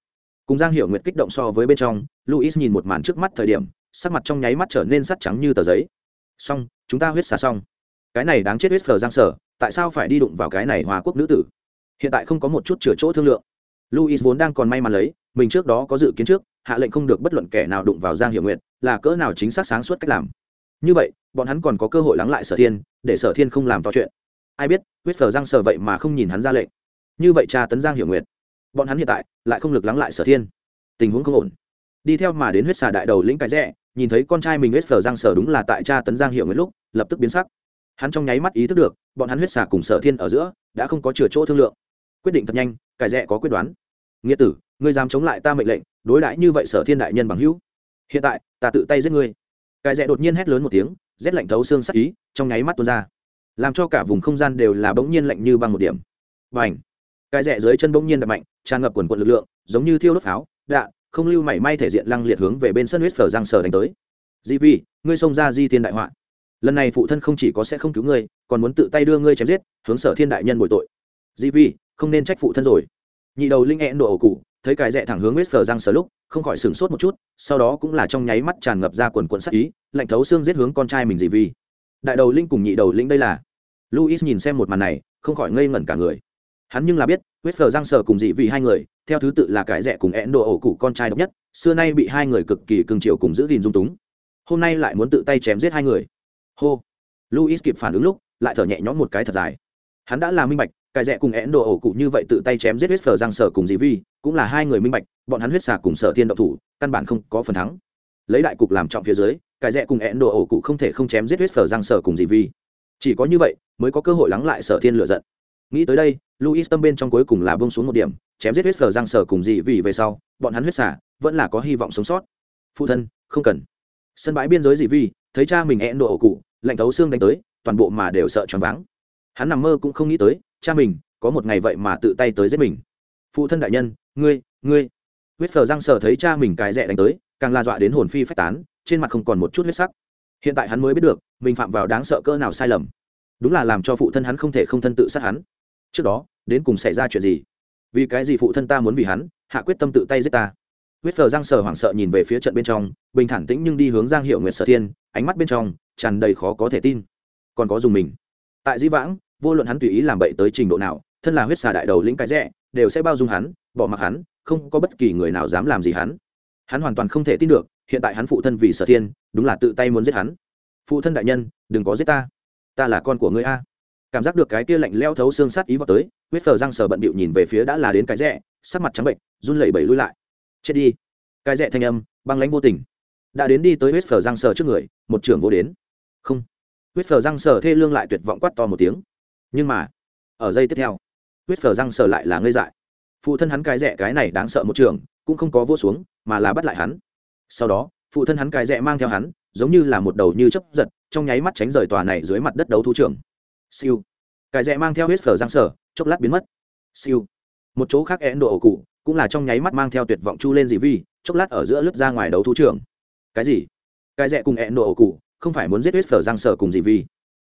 Cùng giang hiểu nguyện kích động so với bên trong luis nhìn một màn trước mắt thời điểm, sắc mặt trong nháy mắt trở nên sắt trắng như tờ giấy. Xong, chúng ta huyết xả xong. Cái này đáng chết huyết phờ giang sở, tại sao phải đi đụng vào cái này hòa quốc nữ tử? Hiện tại không có một chút chửa chỗ thương lượng. Luis vốn đang còn may mắn lấy, mình trước đó có dự kiến trước, hạ lệnh không được bất luận kẻ nào đụng vào giang hiệu nguyện là cỡ nào chính xác sáng suốt cách làm. Như vậy bọn hắn còn có cơ hội lắng lại sở thiên, để sở thiên không làm to chuyện. Ai biết, huyết phở giang sở vậy mà không nhìn hắn ra lệnh. Như vậy cha tấn giang hiểu nguyệt. bọn hắn hiện tại lại không lực lắng lại sở thiên. Tình huống không ổn. Đi theo mà đến huyết xà đại đầu lĩnh cái rẽ, nhìn thấy con trai mình huyết phở giang sở đúng là tại cha tấn giang hiểu nguyệt lúc, lập tức biến sắc. Hắn trong nháy mắt ý thức được, bọn hắn huyết xà cùng sở thiên ở giữa đã không có chừa chỗ thương lượng. Quyết định thật nhanh cải rẽ có quyết đoán. Nghĩa tử, ngươi dám chống lại ta mệnh lệnh, đối đãi như vậy sở thiên đại nhân bằng hữu. Hiện tại, ta tự tay giết ngươi. Cải rẽ đột nhiên hét lớn một tiếng rét lạnh thấu xương sắc ý, trong nháy mắt tuôn ra. Làm cho cả vùng không gian đều là bỗng nhiên lạnh như băng một điểm. Và ảnh cái rẽ dưới chân bỗng nhiên đập mạnh, tràn ngập quần quận lực lượng, giống như thiêu đốt pháo. Đạn không lưu mảy may thể diện lăng liệt hướng về bên sân huyết phở giang sở đánh tới. Di vi, ngươi xông ra di Thiên đại họa. Lần này phụ thân không chỉ có sẽ không cứu ngươi, còn muốn tự tay đưa ngươi chém giết, hướng sở thiên đại nhân bồi tội. Di vi, không nên trách phụ thân rồi. Nhị đầu linh hẹn độ ổ cụ, thấy cái rẽ thẳng hướng huyết phở giang sở lúc, không khỏi sửng sốt một chút, sau đó cũng là trong nháy mắt tràn ngập ra quần quận sắc ý lạnh thấu xương giết hướng con trai mình gì vi. Đại đầu linh cùng nhị đầu linh đây là. Luis nhìn xem một màn này, không khỏi ngây ngẩn cả người. Hắn nhưng là biết, huyết phở giang sở cùng dị vì hai người, theo thứ tự là cải rẻ cùng én đồ ổ cụ con trai độc nhất, xưa nay bị hai người cực kỳ cưng chiều cùng giữ gìn dung túng. Hôm nay lại muốn tự tay chém giết hai người. Hô. Luis kịp phản ứng lúc, lại thở nhẹ nhõm một cái thật dài. Hắn đã là minh bạch cải rẻ cùng én đồ ổ cụ như vậy tự tay chém giết huyết phở giang sở cùng dị vi, cũng là hai người minh bạch, bọn hắn huyết xà cùng sở thiên độc thủ, căn bản không có phần thắng. Lấy đại cục làm trọng phía dưới cái rẽ cùng ẹn độ ổ cụ không thể không chém giết huyết phở giang sở cùng dị vi. Chỉ có như vậy, mới có cơ hội lắng lại sở thiên lựa giận. Nghĩ tới đây luis tâm bên trong cuối cùng là bông xuống một điểm, chém giết huyết phờ giang sở cùng dị vì về sau, bọn hắn huyết xả, vẫn là có hy vọng sống sót. Phụ thân, không cần. Sân bãi biên giới dị vi, thấy cha mình ẹn độ ổ cụ, lạnh thấu xương đánh tới, toàn bộ mà đều sợ choáng váng. Hắn nằm mơ cũng không nghĩ tới, cha mình, có một ngày vậy mà tự tay tới giết mình. Phụ thân đại nhân, ngươi ngươi. Huyết phờ giang sở thấy cha mình cái rẽ đánh tới càng la dọa đến hồn phi phách tán, trên mặt không còn một chút huyết sắc. Hiện tại hắn mới biết được, mình phạm vào đáng sợ cỡ nào sai lầm. Đúng là làm cho phụ thân hắn không thể không thân tự sát hắn. Trước đó, đến cùng xảy ra chuyện gì? Vì cái gì phụ thân ta muốn vì hắn, hạ quyết tâm tự tay giết ta? Huyết phờ giang sờ hoảng sợ nhìn về phía trận bên trong, bình thản tĩnh nhưng đi hướng giang hiệu nguyệt sở thiên, ánh mắt bên trong tràn đầy khó có thể tin. Còn có dùng mình. Tại di vãng, vô luận hắn tùy ý làm bậy tới trình độ nào, thân là huyết xà đại đầu lĩnh cái rẽ, đều sẽ bao dung hắn, bỏ mặc hắn, không có bất kỳ người nào dám làm gì hắn hắn hoàn toàn không thể tin được, hiện tại hắn phụ thân vì sở thiên, đúng là tự tay muốn giết hắn. Phụ thân đại nhân, đừng có giết ta. Ta là con của ngươi a. Cảm giác được cái kia lạnh leo thấu xương sát ý vào tới, huyết phờ răng sờ bận bịu nhìn về phía đã là đến cái rẽ, sắc mặt trắng bệnh, run lẩy bẩy lui lại. Chết đi. Cái rẽ thanh âm, băng lãnh vô tình. Đã đến đi tới huyết phờ răng sờ trước người, một trưởng vô đến. Không. Huyết phờ răng sờ thê lương lại tuyệt vọng quát to một tiếng. Nhưng mà, ở giây tiếp theo, huyết phờ răng sờ lại là ngây dại. Phụ thân hắn cái rẽ cái này đáng sợ một trường, cũng không có vô xuống mà là bắt lại hắn. Sau đó, phụ thân hắn cài rẽ mang theo hắn, giống như là một đầu như chấp giật, trong nháy mắt tránh rời tòa này dưới mặt đất đấu thú trưởng. siêu. Cài rẽ mang theo huyết phở giang sở, chốc lát biến mất. Siêu. Một chỗ khác én độ ổ cụ, cũng là trong nháy mắt mang theo tuyệt vọng chu lên dị vi, chốc lát ở giữa lướt ra ngoài đấu thú trưởng. cái gì? Cái rẽ cùng én độ ổ cụ, không phải muốn giết huyết phở giang sở cùng dị vi.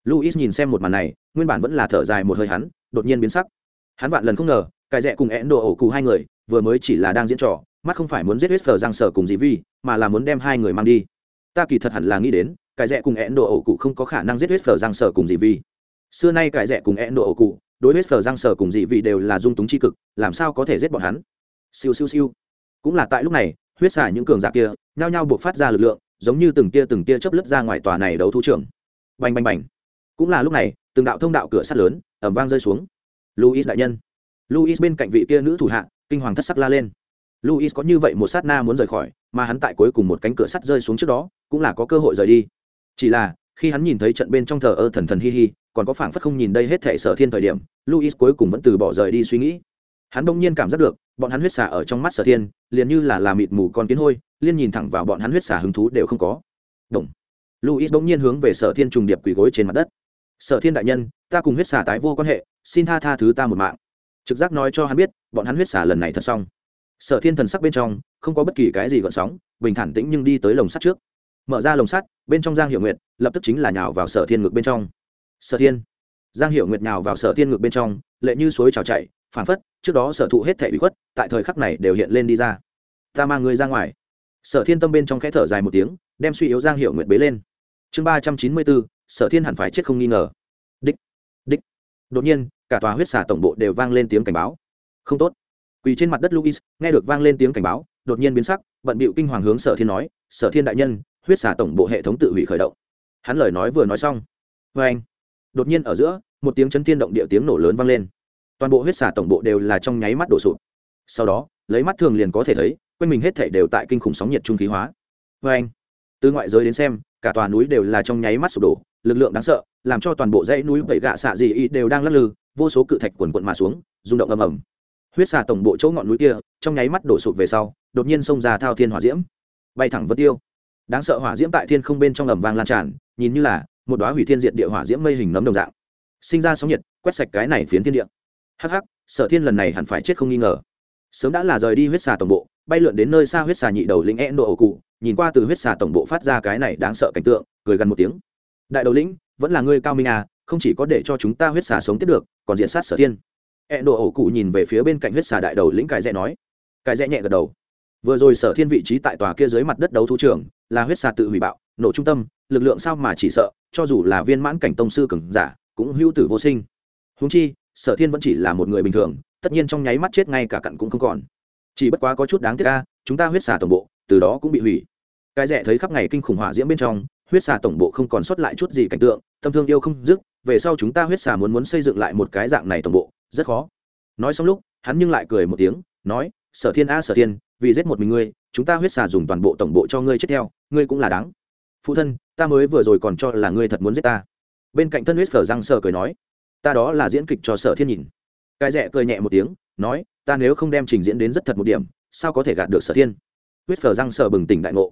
Luis nhìn xem một màn này, nguyên bản vẫn là thở dài một hơi hắn, đột nhiên biến sắc. Hắn vạn lần không ngờ cái rẽ cùng én độ ổ cụ hai người, vừa mới chỉ là đang diễn trò mắt không phải muốn giết huyết phở giang sở cùng dị vi, mà là muốn đem hai người mang đi. Ta kỳ thật hẳn là nghĩ đến cái rẽ cùng ẹn độ ổ cụ không có khả năng giết huyết phở giang sở cùng dị vi. Xưa nay cái rẽ cùng ẹn độ ổ cụ, đối huyết phở giang sở cùng dị vi đều là dung túng c h i cực, làm sao có thể giết bọn hắn? Siêu siêu siêu. Cũng là tại lúc này, huyết xả những cường giả kia, nhao nhao buộc phát ra lực lượng, giống như từng tia từng tia chấp lướt ra ngoài tòa này đấu thu trưởng. bành bành bành. Cũng là lúc này, từng đạo thông đạo cửa sắt lớn ẩm vang rơi xuống. Luis đại nhân. Luis bên cạnh vị kia nữ thủ hạ, kinh hoàng thất sắc la lên luis có như vậy một sát na muốn rời khỏi, mà hắn tại cuối cùng một cánh cửa sắt rơi xuống trước đó, cũng là có cơ hội rời đi. Chỉ là, khi hắn nhìn thấy trận bên trong thờ ơ thần thần hi hi, còn có phảng phất không nhìn đây hết thể sở thiên thời điểm luis cuối cùng vẫn từ bỏ rời đi suy nghĩ. Hắn đông nhiên cảm giác được, bọn hắn huyết xả ở trong mắt sở thiên, liền như là làm mịt mù con kiến hôi, liên nhìn thẳng vào bọn hắn huyết xả hứng thú đều không có. Động. luis đông nhiên hướng về sở thiên trùng điệp quỳ gối trên mặt đất. Sở thiên đại nhân, ta cùng huyết xả tái vô quan hệ, xin tha tha thứ ta một mạng. Trực giác nói cho hắn biết, bọn hắn huyết xả lần này thật xong sở thiên thần sắc bên trong, không có bất kỳ cái gì gợn sóng, bình thản tĩnh nhưng đi tới lồng sắt trước. Mở ra lồng sắt, bên trong giang hiệu nguyệt, lập tức chính là nhào vào sở thiên ngực bên trong. Sở thiên. Giang hiệu nguyệt nhào vào sở thiên ngực bên trong, lệ như suối trào chạy phản phất, trước đó sở thụ hết thể bị khuất, tại thời khắc này đều hiện lên đi ra. Ta mang người ra ngoài. Sở thiên tâm bên trong khẽ thở dài một tiếng, đem suy yếu giang hiệu Nguyệt bế lên. Chương ba trăm chín mươi bốn, sở thiên hẳn phải chết không nghi ngờ. Đích đích. Đột nhiên, cả tòa huyết xà tổng bộ đều vang lên tiếng cảnh báo. Không tốt quỳ trên mặt đất luis nghe được vang lên tiếng cảnh báo, đột nhiên biến sắc, bận bịu kinh hoàng hướng sở thiên nói, sở thiên đại nhân, huyết xả tổng bộ hệ thống tự hủy khởi động. Hắn lời nói vừa nói xong vê anh. Đột nhiên ở giữa, một tiếng chấn thiên động địa tiếng nổ lớn vang lên. Toàn bộ huyết xả tổng bộ đều là trong nháy mắt đổ sụp. Sau đó, lấy mắt thường liền có thể thấy, quanh mình hết thể đều tại kinh khủng sóng nhiệt trung khí hóa. Vê anh, từ ngoại giới đến xem, cả tòa núi đều là trong nháy mắt sụp đổ, lực lượng đáng sợ, làm cho toàn bộ dãy núi bảy gạ xạ dị đều đang lắc lư, vô số cự thạch quần quận mà xuống, rung động ầm ầm huyết xà tổng bộ chỗ ngọn núi kia, trong nháy mắt đổ sụp về sau, đột nhiên xông ra thao thiên hỏa diễm. Bay thẳng vân tiêu. Đáng sợ hỏa diễm tại thiên không bên trong ầm vang lan tràn, nhìn như là một đoá hủy thiên diệt địa hỏa diễm mây hình nấm đồng dạng. Sinh ra sóng nhiệt, quét sạch cái này phiến thiên địa. Hắc hắc, sở thiên lần này hẳn phải chết không nghi ngờ. Sớm đã là rời đi huyết xà tổng bộ, bay lượn đến nơi xa huyết xà nhị đầu lĩnh e độ ổ cụ, nhìn qua từ huyết xà tổng bộ phát ra cái này đáng sợ cảnh tượng, cười gần một tiếng. Đại đầu lĩnh, vẫn là ngươi cao minh à không chỉ có để cho chúng ta huyết xà sống tiếp được, còn diện sát sở thiên e độ ổ cụ nhìn về phía bên cạnh huyết xà đại đầu lĩnh cải rẽ nói. Cải rẽ nhẹ gật đầu. Vừa rồi sở thiên vị trí tại tòa kia dưới mặt đất đấu thu trường, là huyết xà tự hủy bạo, nổ trung tâm, lực lượng sao mà chỉ sợ, cho dù là viên mãn cảnh tông sư cường giả, cũng hữu tử vô sinh. Húng chi, sở thiên vẫn chỉ là một người bình thường, tất nhiên trong nháy mắt chết ngay cả cặn cũng không còn. Chỉ bất quá có chút đáng tiếc ca chúng ta huyết xà tổng bộ, từ đó cũng bị hủy. Cái rẻ thấy khắp ngày kinh khủng hỏa diễm bên trong, huyết xà tổng bộ không còn sót lại chút gì cảnh tượng, tâm thương yêu không dứt, về sau chúng ta huyết xà muốn muốn xây dựng lại một cái dạng này tổng bộ rất khó. Nói xong lúc, hắn nhưng lại cười một tiếng, nói, sở thiên a, sở thiên, vì giết một mình ngươi, chúng ta huyết xà dùng toàn bộ tổng bộ cho ngươi chết theo, ngươi cũng là đáng. Phụ thân, ta mới vừa rồi còn cho là ngươi thật muốn giết ta. Bên cạnh thân huyết phở răng sờ cười nói, ta đó là diễn kịch cho sở thiên nhìn. Cái rẽ cười nhẹ một tiếng, nói, ta nếu không đem trình diễn đến rất thật một điểm, sao có thể gạt được sở thiên? Huyết phở răng sờ bừng tỉnh đại ngộ.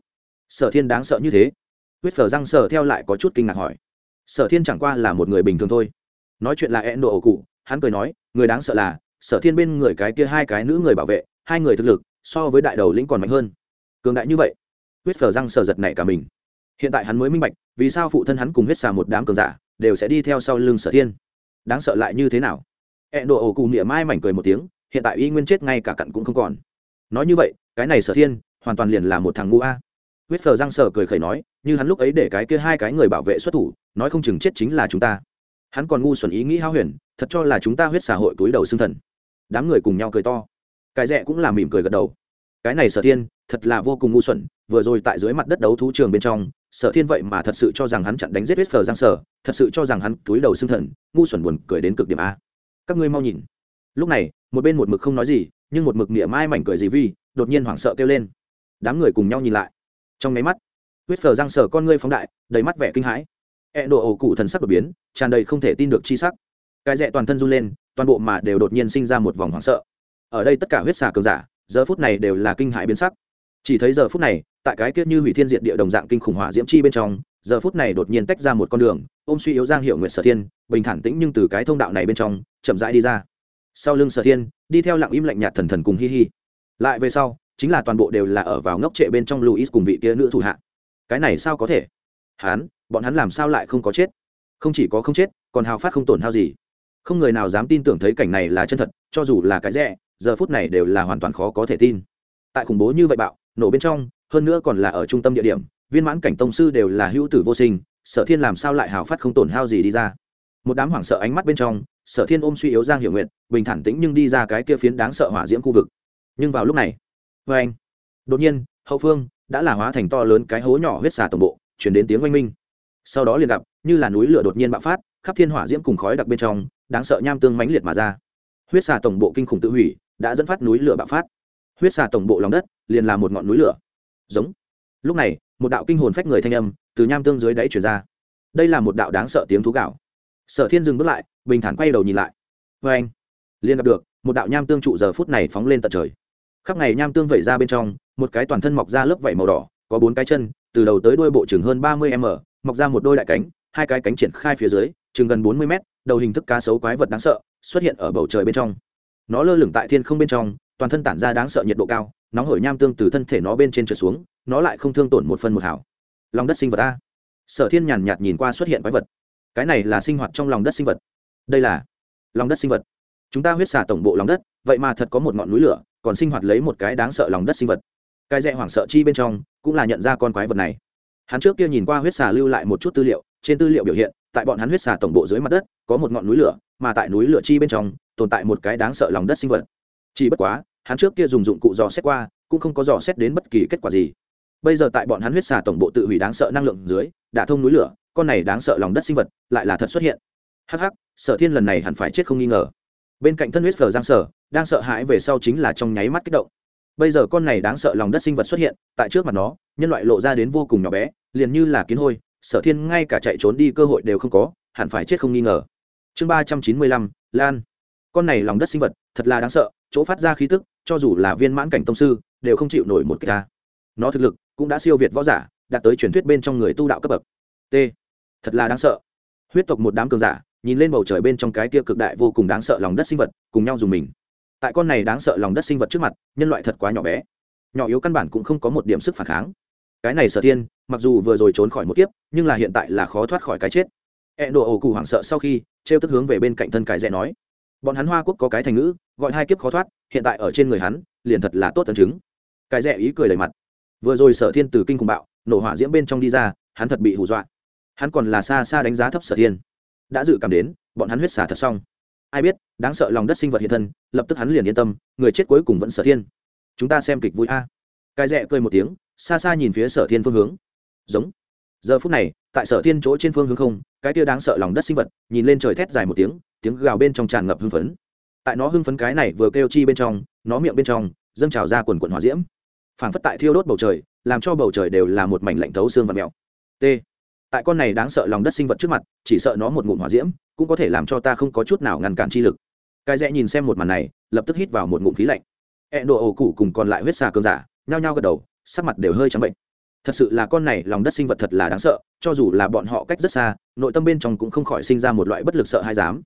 Sở thiên đáng sợ như thế. Huyết phở răng sờ theo lại có chút kinh ngạc hỏi, sở thiên chẳng qua là một người bình thường thôi. Nói chuyện là e nộ ổ cụ, hắn cười nói người đáng sợ là, sở thiên bên người cái kia hai cái nữ người bảo vệ, hai người thực lực, so với đại đầu lĩnh còn mạnh hơn. Cường đại như vậy, huyết phở răng sờ giật này cả mình. Hiện tại hắn mới minh bạch, vì sao phụ thân hắn cùng huyết xà một đám cường giả, đều sẽ đi theo sau lưng sở thiên. Đáng sợ lại như thế nào? E độ ổ cụ mỉa mai mảnh cười một tiếng, hiện tại y nguyên chết ngay cả cặn cũng không còn. Nói như vậy, cái này sở thiên, hoàn toàn liền là một thằng ngu a. Huyết phờ răng sở cười khẩy nói, như hắn lúc ấy để cái kia hai cái người bảo vệ xuất thủ, nói không chừng chết chính là chúng ta. Hắn còn ngu xuẩn ý nghĩ hao huyền thật cho là chúng ta huyết xã hội túi đầu xương thần. Đám người cùng nhau cười to. Cái rẽ cũng là mỉm cười gật đầu. Cái này sở thiên, thật là vô cùng ngu xuẩn, vừa rồi tại dưới mặt đất đấu thú trường bên trong, sở thiên vậy mà thật sự cho rằng hắn chặn đánh giết huyết phờ giang sở, thật sự cho rằng hắn túi đầu xương thần, ngu xuẩn buồn cười đến cực điểm a. Các ngươi mau nhìn. Lúc này, một bên một mực không nói gì, nhưng một mực mỉa mai mảnh cười gì vi, đột nhiên hoảng sợ kêu lên. Đám người cùng nhau nhìn lại. Trong máy mắt, huyết phờ giang sở con ngươi phóng đại, đầy mắt vẻ kinh hãi. E độ ổ cụ thần sắc đột biến, tràn đầy không thể tin được chi sắc cái rẽ toàn thân run lên, toàn bộ mà đều đột nhiên sinh ra một vòng hoảng sợ. Ở đây tất cả huyết xà cường giả, giờ phút này đều là kinh hại biến sắc. Chỉ thấy giờ phút này, tại cái kiết như hủy thiên diệt địa đồng dạng kinh khủng hỏa diễm chi bên trong, giờ phút này đột nhiên tách ra một con đường, ôm suy yếu giang hiệu nguyệt sở thiên, bình thản tĩnh nhưng từ cái thông đạo này bên trong, chậm rãi đi ra. Sau lưng sở thiên, đi theo lặng im lạnh nhạt thần thần cùng hi hi. Lại về sau, chính là toàn bộ đều là ở vào ngốc trệ bên trong luis cùng vị kia nữ thủ hạ. Cái này sao có thể? Hắn bọn hắn làm sao lại không có chết? Không chỉ có không chết, còn hào phát không tổn hao gì không người nào dám tin tưởng thấy cảnh này là chân thật, cho dù là cái rẻ, giờ phút này đều là hoàn toàn khó có thể tin. Tại khủng bố như vậy bạo, nổ bên trong, hơn nữa còn là ở trung tâm địa điểm, viên mãn cảnh tông sư đều là hữu tử vô sinh, sở thiên làm sao lại hào phát không tổn hao gì đi ra? Một đám hoảng sợ ánh mắt bên trong, sở thiên ôm suy yếu giang hiệu nguyện bình thản tĩnh nhưng đi ra cái kia phiến đáng sợ hỏa diễm khu vực. Nhưng vào lúc này vê anh, đột nhiên, hậu phương đã là hóa thành to lớn cái hố nhỏ huyết xà tổng bộ, chuyển đến tiếng oanh minh. Sau đó liền gặp, như là núi lửa đột nhiên bạo phát, khắp thiên hỏa diễm cùng khói đặc bên trong đáng sợ nham tương mãnh liệt mà ra. Huyết xà tổng bộ kinh khủng tự hủy, đã dẫn phát núi lửa bạo phát. Huyết xà tổng bộ lòng đất liền là một ngọn núi lửa. Giống. Lúc này, một đạo kinh hồn phách người thanh âm từ nham tương dưới đáy chuyển ra. Đây là một đạo đáng sợ tiếng thú gạo. Sở thiên dừng bước lại, bình thản quay đầu nhìn lại. Vê anh, liền gặp được một đạo nham tương trụ giờ phút này phóng lên tận trời. Khắp ngày nham tương vẩy ra bên trong, một cái toàn thân mọc ra lớp vảy màu đỏ, có bốn cái chân, từ đầu tới đuôi bộ trưởng hơn ba mươi m, mọc ra một đôi đại cánh, hai cái cánh triển khai phía dưới, chừng gần bốn mươi m đầu hình thức cá sấu quái vật đáng sợ, xuất hiện ở bầu trời bên trong. Nó lơ lửng tại thiên không bên trong, toàn thân tản ra đáng sợ nhiệt độ cao, nóng hổi nham tương từ thân thể nó bên trên trượt xuống, nó lại không thương tổn một phân một hảo. Lòng đất sinh vật a. Sở thiên nhàn nhạt nhìn qua xuất hiện quái vật. Cái này là sinh hoạt trong lòng đất sinh vật. Đây là lòng đất sinh vật. Chúng ta huyết xả tổng bộ lòng đất, vậy mà thật có một ngọn núi lửa, còn sinh hoạt lấy một cái đáng sợ lòng đất sinh vật. Cái rẽ hoảng sợ chi bên trong, cũng là nhận ra con quái vật này. Hắn trước kia nhìn qua huyết xà lưu lại một chút tư liệu trên tư liệu biểu hiện, tại bọn hắn huyết xà tổng bộ dưới mặt đất, có một ngọn núi lửa, mà tại núi lửa chi bên trong, tồn tại một cái đáng sợ lòng đất sinh vật. Chỉ bất quá, hắn trước kia dùng dụng cụ dò xét qua, cũng không có dò xét đến bất kỳ kết quả gì. Bây giờ tại bọn hắn huyết xà tổng bộ tự hủy đáng sợ năng lượng dưới, đã thông núi lửa, con này đáng sợ lòng đất sinh vật lại là thật xuất hiện. Hh sở thiên lần này hẳn phải chết không nghi ngờ. Bên cạnh thân huyết phở giang sở, đang sợ hãi về sau chính là trong nháy mắt kích động. Bây giờ con này đáng sợ lòng đất sinh vật xuất hiện, tại trước mặt nó, nhân loại lộ ra đến vô cùng nhỏ bé, liền như là kiến hôi sở thiên ngay cả chạy trốn đi cơ hội đều không có, hẳn phải chết không nghi ngờ. Chương ba trăm chín mươi lăm, lan. Con này lòng đất sinh vật, thật là đáng sợ, chỗ phát ra khí tức, cho dù là viên mãn cảnh tông sư, đều không chịu nổi một cái ta. nó thực lực cũng đã siêu việt võ giả, đạt tới truyền thuyết bên trong người tu đạo cấp bậc. T. Thật là đáng sợ. Huyết tộc một đám cường giả, nhìn lên bầu trời bên trong cái kia cực đại vô cùng đáng sợ lòng đất sinh vật, cùng nhau dùng mình. Tại con này đáng sợ lòng đất sinh vật trước mặt, nhân loại thật quá nhỏ bé. Nhỏ yếu căn bản cũng không có một điểm sức phản kháng cái này sở thiên, mặc dù vừa rồi trốn khỏi một kiếp, nhưng là hiện tại là khó thoát khỏi cái chết. E đồ ổ cụ hoảng sợ sau khi t r e o tức hướng về bên cạnh thân cải rẽ nói. Bọn hắn hoa quốc có cái thành ngữ, gọi hai kiếp khó thoát, hiện tại ở trên người hắn, liền thật là tốt tần chứng. Cái rẽ ý cười đầy mặt. Vừa rồi sở thiên từ kinh cùng bạo, nổ hỏa diễm bên trong đi ra, hắn thật bị hù dọa. Hắn còn là xa xa đánh giá thấp sở thiên. Đã dự cảm đến, bọn hắn huyết xả thật xong. Ai biết, đáng sợ lòng đất sinh vật hiện thân, lập tức hắn liền yên tâm, người chết cuối cùng vẫn sở thiên. Chúng ta xem kịch vui a. Cái rẽ cười một tiếng xa xa nhìn phía sở thiên phương hướng. Giống. Giờ phút này, tại sở thiên chỗ trên phương hướng không, cái kia đáng sợ lòng đất sinh vật, nhìn lên trời thét dài một tiếng tiếng gào bên trong tràn ngập hưng phấn. Tại nó hưng phấn cái này vừa kêu chi bên trong, nó miệng bên trong, dâng trào ra quần quần hỏa diễm. Phảng phất tại thiêu đốt bầu trời, làm cho bầu trời đều là một mảnh lạnh thấu xương và mèo. T. Tại con này đáng sợ lòng đất sinh vật trước mặt, chỉ sợ nó một ngụm hỏa diễm, cũng có thể làm cho ta không có chút nào ngăn cản chi lực. Cái rẽ nhìn xem một màn này, lập tức hít vào một ngụm khí lạnh. E độ ổ cụ cùng còn lại huyết xà cơn giả, nhao nhao gật đầu sắc mặt đều hơi trắng bệnh. Thật sự là con này, lòng đất sinh vật thật là đáng sợ, cho dù là bọn họ cách rất xa, nội tâm bên trong cũng không khỏi sinh ra một loại bất lực sợ hay dám.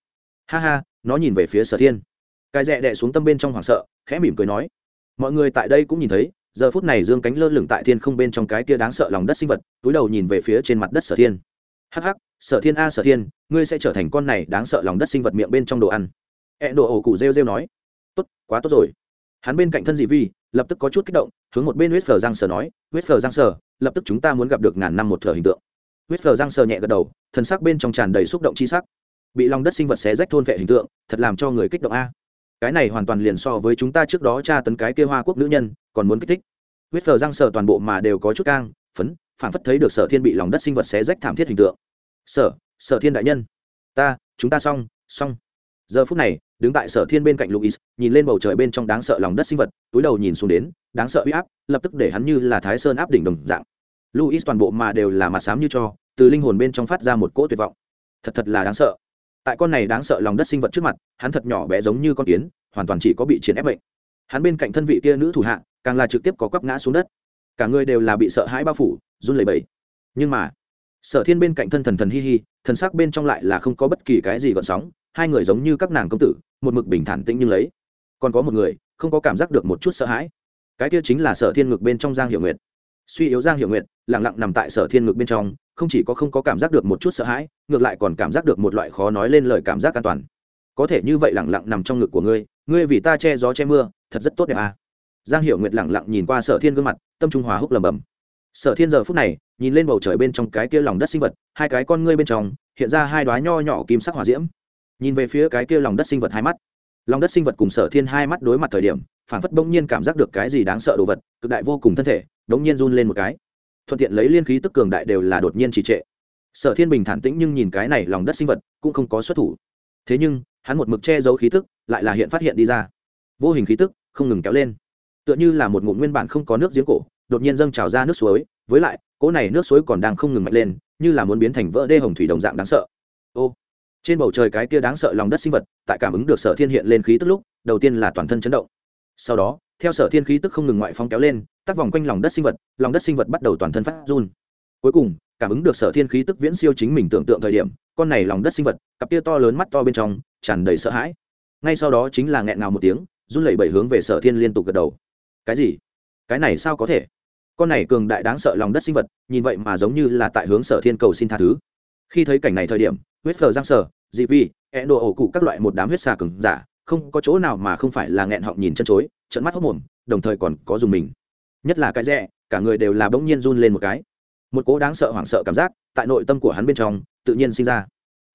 Ha ha, nó nhìn về phía sở thiên. Cái rẽ đẻ xuống tâm bên trong hoảng sợ, khẽ mỉm cười nói, mọi người tại đây cũng nhìn thấy, giờ phút này dương cánh lơ lửng tại thiên không bên trong cái kia đáng sợ lòng đất sinh vật, túi đầu nhìn về phía trên mặt đất sở thiên. Hắc hắc, sở thiên a, sở thiên, ngươi sẽ trở thành con này đáng sợ lòng đất sinh vật miệng bên trong đồ ăn. E đồ ổ cụ rêu rêu nói, tốt, quá tốt rồi. Hắn bên cạnh thân dị vi lập tức có chút kích động, hướng một bên huyết phờ giang sờ nói huyết phờ giang sờ lập tức chúng ta muốn gặp được ngàn năm một thở hình tượng. Huyết phờ giang sờ nhẹ gật đầu thân sắc bên trong tràn đầy xúc động chi sắc. Bị lòng đất sinh vật xé rách thôn vệ hình tượng, thật làm cho người kích động a. Cái này hoàn toàn liền so với chúng ta trước đó tra tấn cái kia hoa quốc nữ nhân, còn muốn kích thích. Huyết phờ giang sờ toàn bộ mà đều có chút cang phấn phản phất thấy được sở thiên bị lòng đất sinh vật xé rách thảm thiết hình tượng. Sở sở thiên đại nhân. Ta, chúng ta xong xong. Giờ phút này đứng tại sở thiên bên cạnh luis nhìn lên bầu trời bên trong đáng sợ lòng đất sinh vật, túi đầu nhìn xuống đến, đáng sợ huy áp, lập tức để hắn như là thái sơn áp đỉnh đồng dạng. Luis toàn bộ mà đều là mặt xám như cho, từ linh hồn bên trong phát ra một cỗ tuyệt vọng. Thật thật là đáng sợ. Tại con này đáng sợ lòng đất sinh vật trước mặt, hắn thật nhỏ bé giống như con kiến, hoàn toàn chỉ có bị chiến ép bệnh. Hắn bên cạnh thân vị kia nữ thủ hạ, càng là trực tiếp có quắp ngã xuống đất. Cả người đều là bị sợ hãi bao phủ, run lẩy bẩy. Nhưng mà, sở thiên bên cạnh thân thần thần hi hi, thần sắc bên trong lại là không có bất kỳ cái gì gợn sóng, hai người giống như các nàng công tử một mực bình thản tĩnh nhưng lấy. Còn có một người, không có cảm giác được một chút sợ hãi. Cái kia chính là sở thiên ngực bên trong giang hiệu nguyệt. Suy yếu giang hiệu nguyệt lẳng lặng nằm tại sở thiên ngực bên trong, không chỉ có không có cảm giác được một chút sợ hãi, ngược lại còn cảm giác được một loại khó nói lên lời cảm giác an toàn. Có thể như vậy lẳng lặng nằm trong ngực của ngươi ngươi vì ta che gió che mưa, thật rất tốt đẹp à. giang hiệu nguyệt lẳng lặng nhìn qua sở thiên gương mặt, tâm trung hòa húc lầm bầm sở thiên giờ phút này, nhìn lên bầu trời bên trong cái kia lòng đất sinh vật, hai cái con ngươi bên trong, hiện ra hai đoá nho nhỏ kim sắc hỏa diễm nhìn về phía cái kia lòng đất sinh vật hai mắt. Lòng đất sinh vật cùng sở thiên hai mắt đối mặt thời điểm phản phất bỗng nhiên cảm giác được cái gì đáng sợ đồ vật, cực đại vô cùng thân thể bỗng nhiên run lên một cái. Thuận tiện lấy liên khí tức cường đại đều là đột nhiên trì trệ. Sở thiên bình thản tĩnh nhưng nhìn cái này lòng đất sinh vật, cũng không có xuất thủ. Thế nhưng, hắn một mực che giấu khí tức, lại là hiện phát hiện đi ra. Vô hình khí tức, không ngừng kéo lên. Tựa như là một ngụm nguyên bản không có nước giếng cổ, đột nhiên dâng trào ra nước suối, với lại, cỗ này nước suối còn đang không ngừng mạnh lên, như là muốn biến thành vỡ đê hồng thủy đồng dạng đáng sợ. Ô trên bầu trời cái kia đáng sợ lòng đất sinh vật, tại cảm ứng được sở thiên hiện lên khí tức lúc, đầu tiên là toàn thân chấn động. Sau đó, theo sở thiên khí tức không ngừng ngoại phong kéo lên tắc vòng quanh lòng đất sinh vật, lòng đất sinh vật bắt đầu toàn thân phát run. Cuối cùng, cảm ứng được sở thiên khí tức viễn siêu chính mình tưởng tượng thời điểm, con này lòng đất sinh vật, cặp kia to lớn mắt to bên trong, tràn đầy sợ hãi. Ngay sau đó chính là nghẹn ngào một tiếng, run lẩy bẩy hướng về sở thiên liên tục gật đầu. Cái gì? Cái này sao có thể? Con này cường đại đáng sợ lòng đất sinh vật, nhìn vậy mà giống như là tại hướng sở thiên cầu xin tha thứ. Khi thấy cảnh này thời điểm huyết Phở giang sở dị vi e đồ ổ cụ các loại một đám huyết xà cứng giả, không có chỗ nào mà không phải là nghẹn họng nhìn chân chối trận mắt hốc mồm, đồng thời còn có dùng mình. Nhất là cái rẽ, cả người đều là bỗng nhiên run lên một cái. Một cố đáng sợ hoảng sợ cảm giác tại nội tâm của hắn bên trong tự nhiên sinh ra.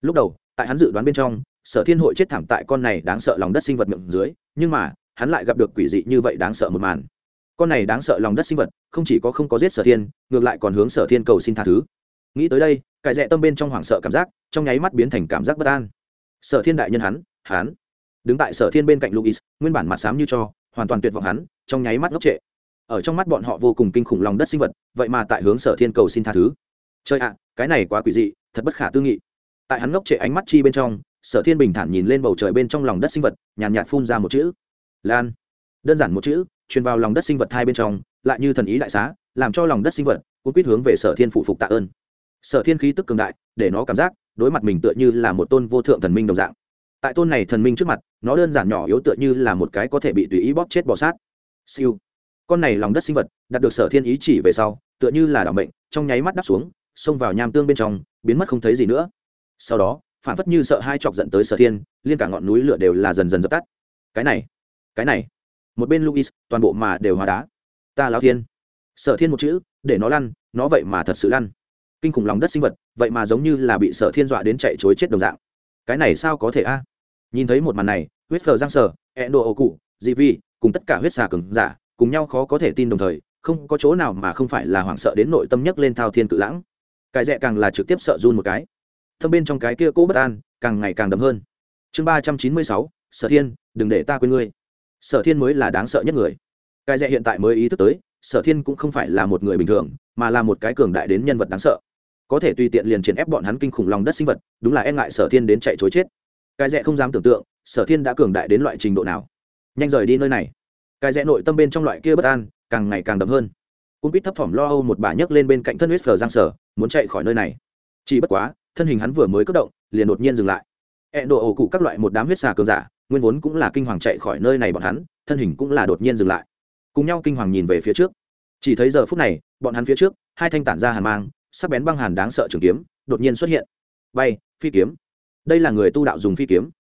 Lúc đầu, tại hắn dự đoán bên trong, sở thiên hội chết thảm tại con này đáng sợ lòng đất sinh vật miệng dưới, nhưng mà, hắn lại gặp được quỷ dị như vậy đáng sợ một màn. Con này đáng sợ lòng đất sinh vật, không chỉ có không có giết sở thiên, ngược lại còn hướng sở thiên cầu xin tha thứ. Nghĩ tới đây cải rẽ tâm bên trong hoảng sợ cảm giác trong nháy mắt biến thành cảm giác bất an. Sở thiên đại nhân hắn hắn. Đứng tại sở thiên bên cạnh luis nguyên bản mặt xám như cho hoàn toàn tuyệt vọng hắn trong nháy mắt ngốc trệ. Ở trong mắt bọn họ vô cùng kinh khủng lòng đất sinh vật vậy mà tại hướng sở thiên cầu xin tha thứ. Chơi ạ à, cái này quá quỷ dị thật bất khả tư nghị. Tại hắn ngốc trệ ánh mắt chi bên trong sở thiên bình thản nhìn lên bầu trời bên trong lòng đất sinh vật nhàn nhạt, nhạt phun ra một chữ. Lan. Đơn giản một chữ truyền vào lòng đất sinh vật hai bên trong lại như thần ý đại xá làm cho lòng đất sinh vật cũng quyết hướng về sở thiên phụ phục tạ ơn sở thiên khí tức cường đại để nó cảm giác đối mặt mình tựa như là một tôn vô thượng thần minh đồng dạng. Tại tôn này thần minh trước mặt nó đơn giản nhỏ yếu tựa như là một cái có thể bị tùy ý bóp chết bò sát. Siêu. Con này lòng đất sinh vật đạt được sở thiên ý chỉ về sau tựa như là đảo bệnh, mệnh trong nháy mắt đắp xuống xông vào nham tương bên trong biến mất không thấy gì nữa. Sau đó phản phất như sợ hai chọc giận tới sở thiên liên cả ngọn núi lửa đều là dần dần dập tắt. Cái này cái này. Một bên luis toàn bộ mà đều hóa đá. Ta lao thiên. Sở thiên một chữ để nó lăn nó vậy mà thật sự lăn kinh khủng lòng đất sinh vật, vậy mà giống như là bị sở thiên dọa đến chạy chối chết đồng dạng. Cái này sao có thể a? Nhìn thấy một màn này, huyết phờ giang sở ẹn đồ ô cụ, dị vi, cùng tất cả huyết xà cứng giả, cùng nhau khó có thể tin đồng thời, không có chỗ nào mà không phải là hoảng sợ đến nội tâm nhất lên thao thiên cự lãng. Cái rẽ càng là trực tiếp sợ run một cái. Thâm bên trong cái kia cỗ bất an, càng ngày càng đậm hơn. Chương ba trăm chín mươi sáu, sở thiên, đừng để ta quên ngươi. Sở thiên mới là đáng sợ nhất người. Cái rẽ hiện tại mới ý thức tới sở thiên cũng không phải là một người bình thường, mà là một cái cường đại đến nhân vật đáng sợ. Có thể tùy tiện liền triển ép bọn hắn kinh khủng lòng đất sinh vật, đúng là e ngại sở thiên đến chạy chối chết. Cái rẽ không dám tưởng tượng, sở thiên đã cường đại đến loại trình độ nào. Nhanh rời đi nơi này. Cái rẽ nội tâm bên trong loại kia bất an, càng ngày càng đậm hơn. Cung quýt thấp thỏm lo âu một bà nhấc lên bên cạnh thân huyết phờ giang sở, muốn chạy khỏi nơi này. Chỉ bất quá, thân hình hắn vừa mới cất động, liền đột nhiên dừng lại. E độ ổ cụ các loại một đám huyết xà cường giả, nguyên vốn cũng là kinh hoàng chạy khỏi nơi này bọn hắn, thân hình cũng là đột nhiên dừng lại cùng nhau kinh hoàng nhìn về phía trước. Chỉ thấy giờ phút này, bọn hắn phía trước, hai thanh tản ra hàn mang, sắc bén băng hàn đáng sợ trường kiếm, đột nhiên xuất hiện. Bay, phi kiếm. Đây là người tu đạo dùng phi kiếm.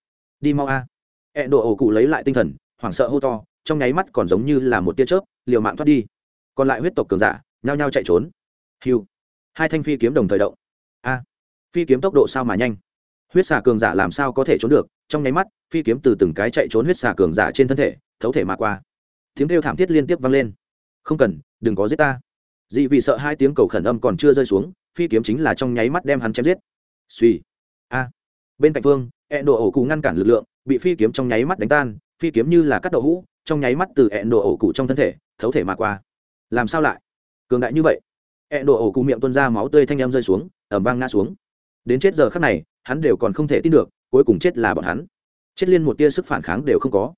Đi mau a. E độ ổ cụ lấy lại tinh thần, hoảng sợ hô to, trong nháy mắt còn giống như là một tia chớp, liều mạng thoát đi. Còn lại huyết tộc cường giả, nhao nhao chạy trốn. Hiu hai thanh phi kiếm đồng thời động. A. Phi kiếm tốc độ sao mà nhanh? Huyết xà cường giả làm sao có thể trốn được? Trong nháy mắt, phi kiếm từ từng cái chạy trốn huyết xà cường giả trên thân thể, thấu thể mà qua tiếng kêu thảm thiết liên tiếp vang lên. Không cần, đừng có giết ta. Dị vì sợ hai tiếng cầu khẩn âm còn chưa rơi xuống, phi kiếm chính là trong nháy mắt đem hắn chém giết. Suy a. Bên cạnh phương ẹn đồ ổ cụ ngăn cản lực lượng, bị phi kiếm trong nháy mắt đánh tan, phi kiếm như là cắt đậu hũ, trong nháy mắt từ ẹn đồ ổ cụ trong thân thể, thấu thể mà qua. Làm sao lại? Cường đại như vậy. Ẹn đồ ổ cụ miệng tuôn ra máu tươi thanh em rơi xuống ẩm vang ngã xuống. Đến chết giờ khắc này, hắn đều còn không thể tin được, cuối cùng chết là bọn hắn. Chết liên một tia sức phản kháng đều không có.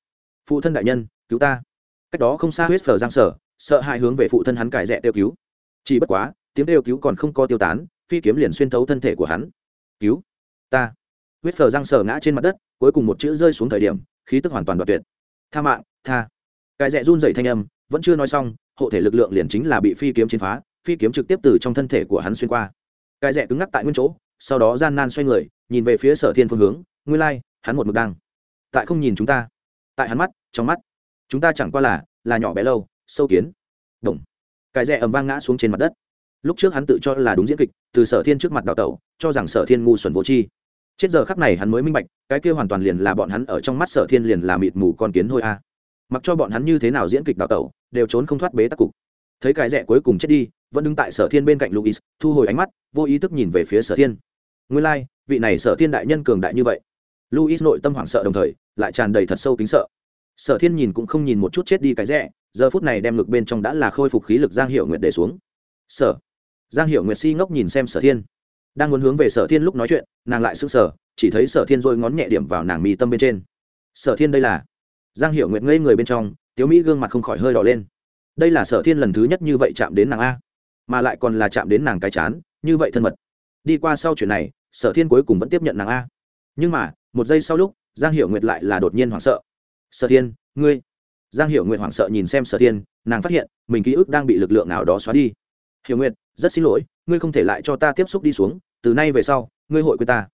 Phụ thân đại nhân, cứu ta cách đó không xa huyết phở giang sở, sợ hãi hướng về phụ thân hắn cải rẽ tiêu cứu. Chỉ bất quá, tiếng kêu cứu còn không có tiêu tán, phi kiếm liền xuyên thấu thân thể của hắn. Cứu, ta. Huyết phở giang sở ngã trên mặt đất, cuối cùng một chữ rơi xuống thời điểm, khí tức hoàn toàn đoạt tuyệt. Tha mạng, tha. Cải rẽ run dậy thanh âm, vẫn chưa nói xong, hộ thể lực lượng liền chính là bị phi kiếm chiến phá, phi kiếm trực tiếp từ trong thân thể của hắn xuyên qua. Cải rẽ cứng ngắc tại nguyên chỗ, sau đó gian nan xoay người, nhìn về phía sở thiên phương hướng nguyên lai, hắn một mực đang tại không nhìn chúng ta. Tại hắn mắt, trong mắt chúng ta chẳng qua là là nhỏ bé lâu sâu kiến. Đồng. Cái rẽ ầm vang ngã xuống trên mặt đất. Lúc trước hắn tự cho là đúng diễn kịch từ sở thiên trước mặt đào tẩu cho rằng sở thiên ngu xuẩn vô tri. Chết giờ khắc này hắn mới minh bạch cái kia hoàn toàn liền là bọn hắn ở trong mắt sở thiên liền là mịt mù con kiến thôi a. Mặc cho bọn hắn như thế nào diễn kịch đào tẩu đều trốn không thoát bế tắc cục. Thấy cái rẽ cuối cùng chết đi vẫn đứng tại sở thiên bên cạnh luis thu hồi ánh mắt vô ý thức nhìn về phía sở thiên. Nguyên lai、like, vị này sở thiên đại nhân cường đại như vậy. Luis nội tâm hoảng sợ đồng thời lại tràn đầy thật sâu kính sợ sở thiên nhìn cũng không nhìn một chút chết đi cái rẽ, giờ phút này đem ngực bên trong đã là khôi phục khí lực giang hiệu nguyệt để xuống. Sở. Giang hiệu nguyệt si ngốc nhìn xem sở thiên. Đang muốn hướng về sở thiên lúc nói chuyện, nàng lại s ư n g sở chỉ thấy sở thiên dôi ngón nhẹ điểm vào nàng mì tâm bên trên. Sở thiên đây là? Giang hiệu nguyệt ngây người bên trong, tiếu mỹ gương mặt không khỏi hơi đỏ lên. Đây là sở thiên lần thứ nhất như vậy chạm đến nàng a, mà lại còn là chạm đến nàng cái chán, như vậy thân mật. Đi qua sau chuyện này, sở thiên cuối cùng vẫn tiếp nhận nàng a. Nhưng mà, một giây sau lúc, giang hiệu nguyệt lại là đột nhiên hoảng sợ sở thiên, ngươi. Giang Hiểu nguyệt hoảng sợ nhìn xem sở thiên, nàng phát hiện, mình ký ức đang bị lực lượng nào đó xóa đi. Hiểu nguyệt, rất xin lỗi, ngươi không thể lại cho ta tiếp xúc đi xuống, từ nay về sau, ngươi hội quên ta.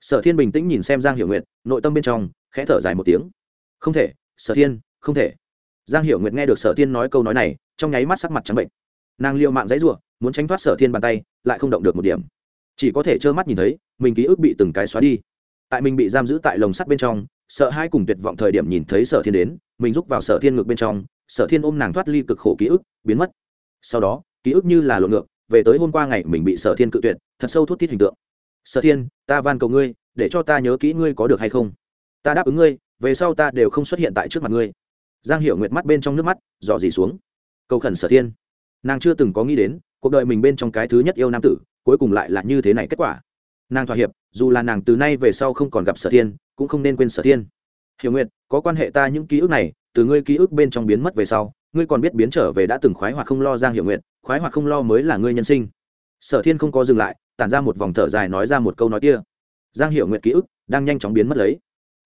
Sở thiên bình tĩnh nhìn xem giang hiểu nguyệt, nội tâm bên trong, khẽ thở dài một tiếng. Không thể, sở thiên, không thể. Giang hiểu nguyệt nghe được sở thiên nói câu nói này, trong nháy mắt sắc mặt trắng bệnh. Nàng liệu mạng dãy r u ộ muốn tránh thoát sở thiên bàn tay, lại không động được một điểm. Chỉ có thể trơ mắt nhìn thấy, mình ký ức bị từng cái xóa đi. Tại mình bị giam giữ tại lồng sắt bên trong sợ hai cùng tuyệt vọng thời điểm nhìn thấy sở thiên đến, mình rút vào sở thiên ngược bên trong, sở thiên ôm nàng thoát ly cực khổ ký ức, biến mất. Sau đó, ký ức như là lộn ngược, về tới hôm qua ngày mình bị sở thiên cự tuyệt, thật sâu thút thít hình tượng. Sở thiên, ta van cầu ngươi, để cho ta nhớ kỹ ngươi có được hay không? Ta đáp ứng ngươi, về sau ta đều không xuất hiện tại trước mặt ngươi. Giang hiểu nguyệt mắt bên trong nước mắt, dò dỉ xuống. Cầu khẩn sở thiên. Nàng chưa từng có nghĩ đến, cuộc đời mình bên trong cái thứ nhất yêu nam tử, cuối cùng lại là như thế này kết quả nàng thỏa hiệp, dù là nàng từ nay về sau không còn gặp sở thiên, cũng không nên quên sở thiên. Hiểu nguyệt, có quan hệ ta những ký ức này, từ ngươi ký ức bên trong biến mất về sau, ngươi còn biết biến trở về đã từng khoái hoặc không lo giang hiểu nguyệt, khoái hoặc không lo mới là ngươi nhân sinh. Sở thiên không có dừng lại, tản ra một vòng thở dài nói ra một câu nói kia. Giang hiểu nguyệt ký ức đang nhanh chóng biến mất lấy.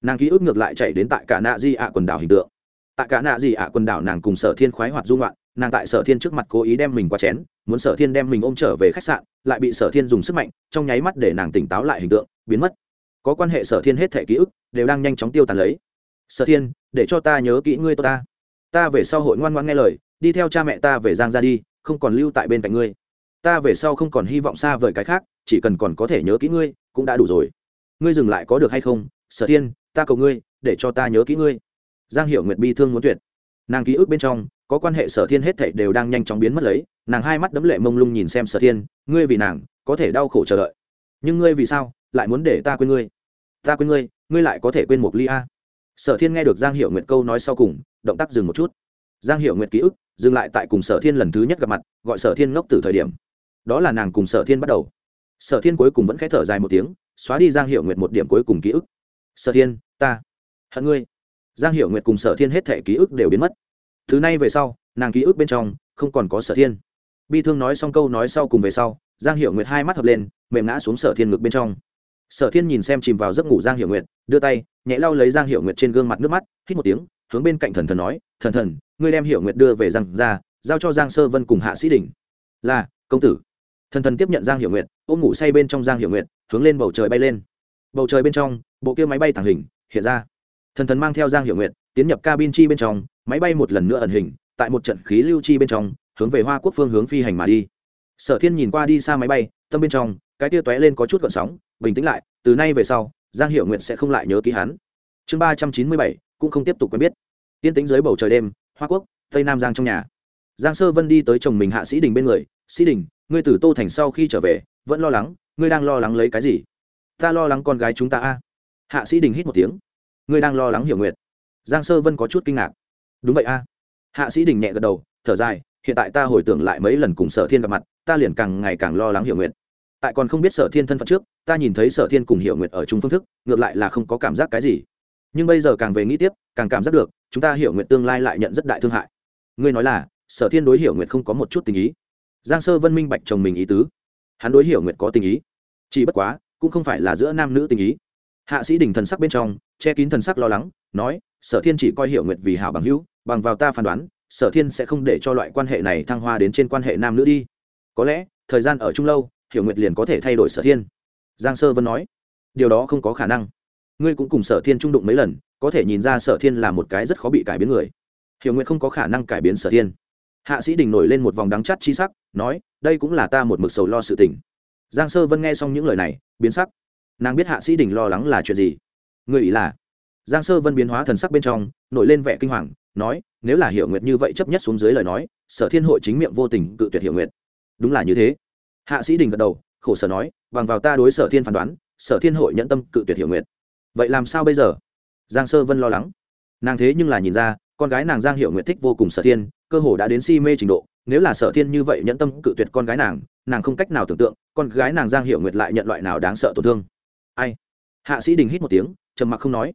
Nàng ký ức ngược lại chạy đến tại cả nạ di ạ quần đảo hình tượng. Tại cả nạ di ạ quần đảo nàng cùng sở thiên khoái hoạt dung loạn nàng tại sở thiên trước mặt cố ý đem mình qua chén, muốn sở thiên đem mình ôm trở về khách sạn, lại bị sở thiên dùng sức mạnh, trong nháy mắt để nàng tỉnh táo lại hình tượng, biến mất. Có quan hệ sở thiên hết thể ký ức, đều đang nhanh chóng tiêu tàn lấy. Sở thiên, để cho ta nhớ kỹ ngươi ta. Ta về sau hội ngoan ngoan nghe lời, đi theo cha mẹ ta về giang ra đi, không còn lưu tại bên cạnh ngươi. Ta về sau không còn hy vọng xa vời cái khác, chỉ cần còn có thể nhớ kỹ ngươi, cũng đã đủ rồi. Ngươi dừng lại có được hay không? Sở thiên, ta cầu ngươi, để cho ta nhớ kỹ ngươi. Giang hiểu nguyệt bi thương muốn tuyệt nàng ký ức bên trong, có quan hệ sở thiên hết thảy đều đang nhanh chóng biến mất lấy, nàng hai mắt đấm lệ mông lung nhìn xem sở thiên, ngươi vì nàng, có thể đau khổ chờ đợi. Nhưng ngươi vì sao, lại muốn để ta quên ngươi? Ta quên ngươi ngươi lại có thể quên một ly a. Sở thiên nghe được giang hiệu nguyệt câu nói sau cùng, động tác dừng một chút. Giang hiệu nguyệt ký ức, dừng lại tại cùng sở thiên lần thứ nhất gặp mặt, gọi sở thiên ngốc từ thời điểm. Đó là nàng cùng sở thiên bắt đầu. Sở thiên cuối cùng vẫn k h ẽ thở dài một tiếng, xóa đi giang hiệu nguyệt một điểm cuối cùng ký ức. Sở thiên, ta hận ngươi giang Hiểu nguyệt cùng sở thiên hết thể ký ức đều biến mất. Thứ này về sau, nàng ký ức bên trong, không còn có sở thiên. Bi thương nói xong câu nói sau cùng về sau, giang Hiểu nguyệt hai mắt hợp lên, mềm ngã xuống sở thiên ngực bên trong. Sở thiên nhìn xem chìm vào giấc ngủ giang Hiểu nguyệt, đưa tay, nhẹ lau lấy giang Hiểu nguyệt trên gương mặt nước mắt, hít một tiếng, hướng bên cạnh thần thần nói, thần thần, ngươi đem Hiểu nguyệt đưa về giang ra, giao cho giang sơ vân cùng hạ sĩ đình là, công tử. Thần thần tiếp nhận giang hiệu nguyệt, ôm ngủ say bên trong giang hiệu nguyệt, hướng lên bầu trời bay lên. Bầu trời bên trong, bộ kia máy bay tàng hình, hiện ra thần thần mang theo giang hiệu nguyện tiến nhập cabin chi bên trong, máy bay một lần nữa ẩn hình, tại một trận khí lưu chi bên trong, hướng về hoa quốc phương hướng phi hành mà đi. Sở thiên nhìn qua đi xa máy bay, tâm bên trong, cái tia tóe lên có chút gọn sóng, bình tĩnh lại, từ nay về sau, giang hiệu nguyện sẽ không lại nhớ ký hắn. Chương ba trăm chín mươi bảy, cũng không tiếp tục quen biết. Tiên tính dưới bầu trời đêm, hoa quốc, tây nam giang trong nhà. Giang sơ vân đi tới chồng mình hạ sĩ đình bên người, sĩ đình, ngươi từ tô thành sau khi trở về, vẫn lo lắng, ngươi đang lo lắng lấy cái gì? Ta lo lắng con gái chúng ta a. Hạ sĩ đình hít một tiếng ngươi đang lo lắng hiểu nguyệt. Giang sơ vân có chút kinh ngạc. Đúng vậy a. Hạ sĩ đình nhẹ gật đầu, thở dài, hiện tại ta hồi tưởng lại mấy lần cùng sở thiên gặp mặt, ta liền càng ngày càng lo lắng hiểu nguyệt. Tại còn không biết sở thiên thân phận trước, ta nhìn thấy sở thiên cùng hiểu nguyệt ở chung phương thức, ngược lại là không có cảm giác cái gì. Nhưng bây giờ càng về nghĩ tiếp, càng cảm giác được, chúng ta hiểu nguyệt tương lai lại nhận rất đại thương hại. Ngươi nói là, sở thiên đối hiểu nguyệt không có một chút tình ý. Giang sơ vân minh bạch chồng mình ý tứ. Hắn đối hiểu nguyệt có tình ý. Chỉ bất quá, cũng không phải là giữa nam nữ tình ý hạ sĩ đình thần sắc bên trong, che kín thần sắc lo lắng, nói, sở thiên chỉ coi hiểu nguyệt vì hảo bằng hữu, bằng vào ta phán đoán, sở thiên sẽ không để cho loại quan hệ này thăng hoa đến trên quan hệ nam nữ đi. Có lẽ, thời gian ở chung lâu, hiểu nguyệt liền có thể thay đổi sở thiên. Giang sơ vân nói, điều đó không có khả năng. Ngươi cũng cùng sở thiên trung đụng mấy lần, có thể nhìn ra sở thiên là một cái rất khó bị cải biến người. Hiểu nguyệt không có khả năng cải biến sở thiên. Hạ sĩ đình nổi lên một vòng đắng chắt chi sắc, nói, đây cũng là ta một mực sầu lo sự tình. Giang sơ vân nghe xong những lời này, biến sắc nàng biết hạ sĩ đình lo lắng là chuyện gì. Người ý là, giang sơ vân biến hóa thần sắc bên trong, nổi lên vẻ kinh hoàng, nói, nếu là hiểu nguyệt như vậy chấp nhất xuống dưới lời nói, sở thiên hội chính miệng vô tình cự tuyệt hiểu nguyệt. Đúng là như thế. Hạ sĩ đình gật đầu, khổ sở nói, bằng vào ta đối sở thiên phán đoán, sở thiên hội nhẫn tâm cự tuyệt hiểu nguyệt. Vậy làm sao bây giờ? Giang sơ vân lo lắng. Nàng thế nhưng là nhìn ra, con gái nàng giang hiểu nguyệt thích vô cùng sở thiên, cơ hồ đã đến si mê trình độ. Nếu là sở thiên như vậy nhẫn tâm cự tuyệt con gái nàng nàng không cách nào tưởng tượng, con gái nàng giang hiểu nguyệt lại nhận loại nào đáng sợ tổn thương ai? Hạ sĩ đình hít một tiếng, trầm mặc không nói.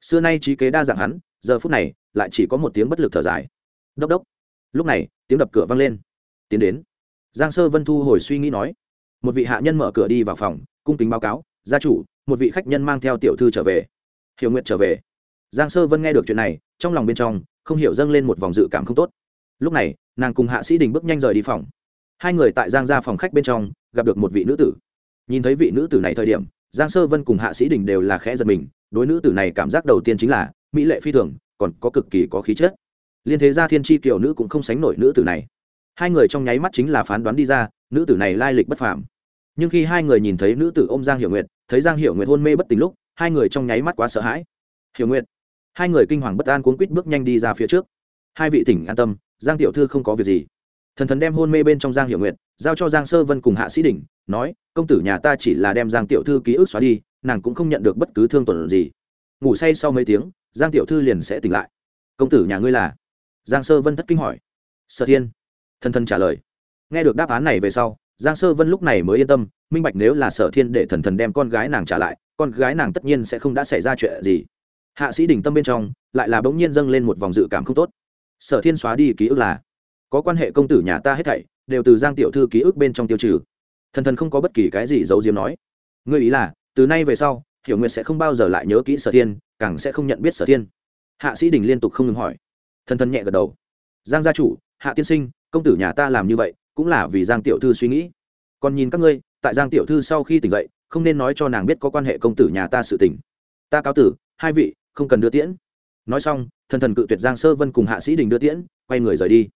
Xưa nay trí kế đa dạng hắn, giờ phút này lại chỉ có một tiếng bất lực thở dài. Đốc đốc. Lúc này, tiếng đập cửa vang lên. Tiến đến. Giang sơ vân thu hồi suy nghĩ nói. Một vị hạ nhân mở cửa đi vào phòng, cung kính báo cáo, gia chủ, một vị khách nhân mang theo tiểu thư trở về. Hiểu nguyện trở về. Giang sơ vân nghe được chuyện này, trong lòng bên trong không hiểu dâng lên một vòng dự cảm không tốt. Lúc này, nàng cùng hạ sĩ đình bước nhanh rời đi phòng. Hai người tại giang ra phòng khách bên trong gặp được một vị nữ tử. Nhìn thấy vị nữ tử này thời điểm giang sơ vân cùng hạ sĩ đình đều là khẽ giật mình, đối nữ tử này cảm giác đầu tiên chính là, mỹ lệ phi thường, còn có cực kỳ có khí chất. Liên thế gia thiên tri kiểu nữ cũng không sánh nổi nữ tử này. Hai người trong nháy mắt chính là phán đoán đi ra, nữ tử này lai lịch bất phàm. Nhưng khi hai người nhìn thấy nữ tử ô m giang hiểu nguyệt, thấy giang hiểu nguyệt hôn mê bất tỉnh lúc, hai người trong nháy mắt quá sợ hãi. Hiểu nguyệt. Hai người kinh hoàng bất an cuốn quýt bước nhanh đi ra phía trước. Hai vị tỉnh an tâm, giang tiểu thư không có việc gì. Thần thần đem hôn mê bên trong giang hiểu nguyệt giao cho giang sơ vân cùng hạ sĩ đình nói, công tử nhà ta chỉ là đem giang tiểu thư ký ức xóa đi, nàng cũng không nhận được bất cứ thương tổn gì. Ngủ say sau mấy tiếng, giang tiểu thư liền sẽ tỉnh lại. Công tử nhà ngươi là? Giang sơ vân thất kinh hỏi. Sở thiên. Thần thần trả lời. Nghe được đáp án này về sau, giang sơ vân lúc này mới yên tâm, minh bạch nếu là sở thiên để thần thần đem con gái nàng trả lại, con gái nàng tất nhiên sẽ không đã xảy ra chuyện gì. Hạ sĩ đình tâm bên trong, lại là bỗng nhiên dâng lên một vòng dự cảm không tốt. Sở thiên xóa đi ký ức là, có quan hệ công tử nhà ta hết thảy đều từ giang tiểu thư ký ức bên trong tiêu trừ. Thần thần không có bất kỳ cái gì giấu diếm nói. Ngươi ý là, từ nay về sau, hiểu nguyệt sẽ không bao giờ lại nhớ kỹ sở thiên, càng sẽ không nhận biết sở thiên. Hạ sĩ đình liên tục không ngừng hỏi. Thần thần nhẹ gật đầu. Giang gia chủ, hạ tiên sinh, công tử nhà ta làm như vậy, cũng là vì giang tiểu thư suy nghĩ. Còn nhìn các ngươi, tại giang tiểu thư sau khi tỉnh dậy, không nên nói cho nàng biết có quan hệ công tử nhà ta sự tỉnh ta cáo tử, hai vị, không cần đưa tiễn. Nói xong, thần thần cự tuyệt giang sơ vân cùng hạ sĩ đình đưa tiễn, quay người rời đi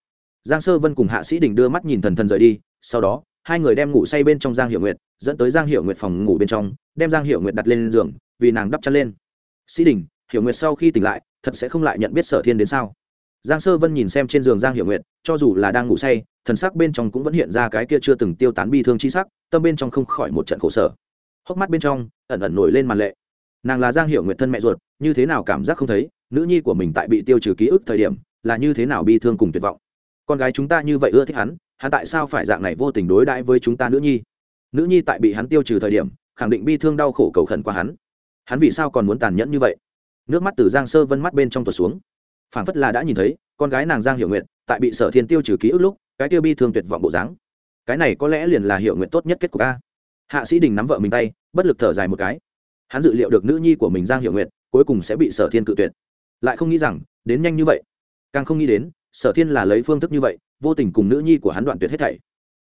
giang sơ vân cùng hạ sĩ đình đưa mắt nhìn thần thần rời đi, sau đó, hai người đem ngủ say bên trong giang hiệu nguyệt, dẫn tới giang hiệu nguyệt phòng ngủ bên trong, đem giang hiệu nguyệt đặt lên giường, vì nàng đắp chăn lên. Sĩ đình, hiểu nguyệt sau khi tỉnh lại, thật sẽ không lại nhận biết sở thiên đến sao? Giang sơ vân nhìn xem trên giường giang Hiểu nguyệt, cho dù là đang ngủ say, thần sắc bên trong cũng vẫn hiện ra cái kia chưa từng tiêu tán bi thương chi sắc, tâm bên trong không khỏi một trận khổ sở. Hốc mắt bên trong, ẩn ẩn nổi lên màn lệ. Nàng là giang Hiểu nguyệt thân mẹ ruột, như thế nào cảm giác không thấy, nữ nhi của mình tại bị tiêu trừ ký ức thời điểm, là như thế nào bi thương cùng tuyệt vọng con gái chúng ta như vậy ưa thích hắn hắn tại sao phải dạng này vô tình đối đãi với chúng ta nữ nhi? Nữ nhi tại bị hắn tiêu trừ thời điểm, khẳng định bi thương đau khổ cầu khẩn qua hắn. Hắn vì sao còn muốn tàn nhẫn như vậy? Nước mắt từ giang sơ vân mắt bên trong tuột xuống. Phảng phất là đã nhìn thấy, con gái nàng giang hiệu nguyện tại bị sở thiên tiêu trừ ký ức lúc, cái tiêu bi thương tuyệt vọng bộ dáng. Cái này có lẽ liền là hiệu nguyện tốt nhất kết cục a. Hạ sĩ đình nắm vợ mình tay, bất lực thở dài một cái. Hắn dự liệu được nữ nhi của mình giang hiệu nguyện cuối cùng sẽ bị sở thiên cự tuyệt. Lại không nghĩ rằng, đến nhanh như vậy. Càng không nghĩ đến sở thiên là lấy phương thức như vậy, vô tình cùng nữ nhi của hắn đoạn tuyệt hết thảy.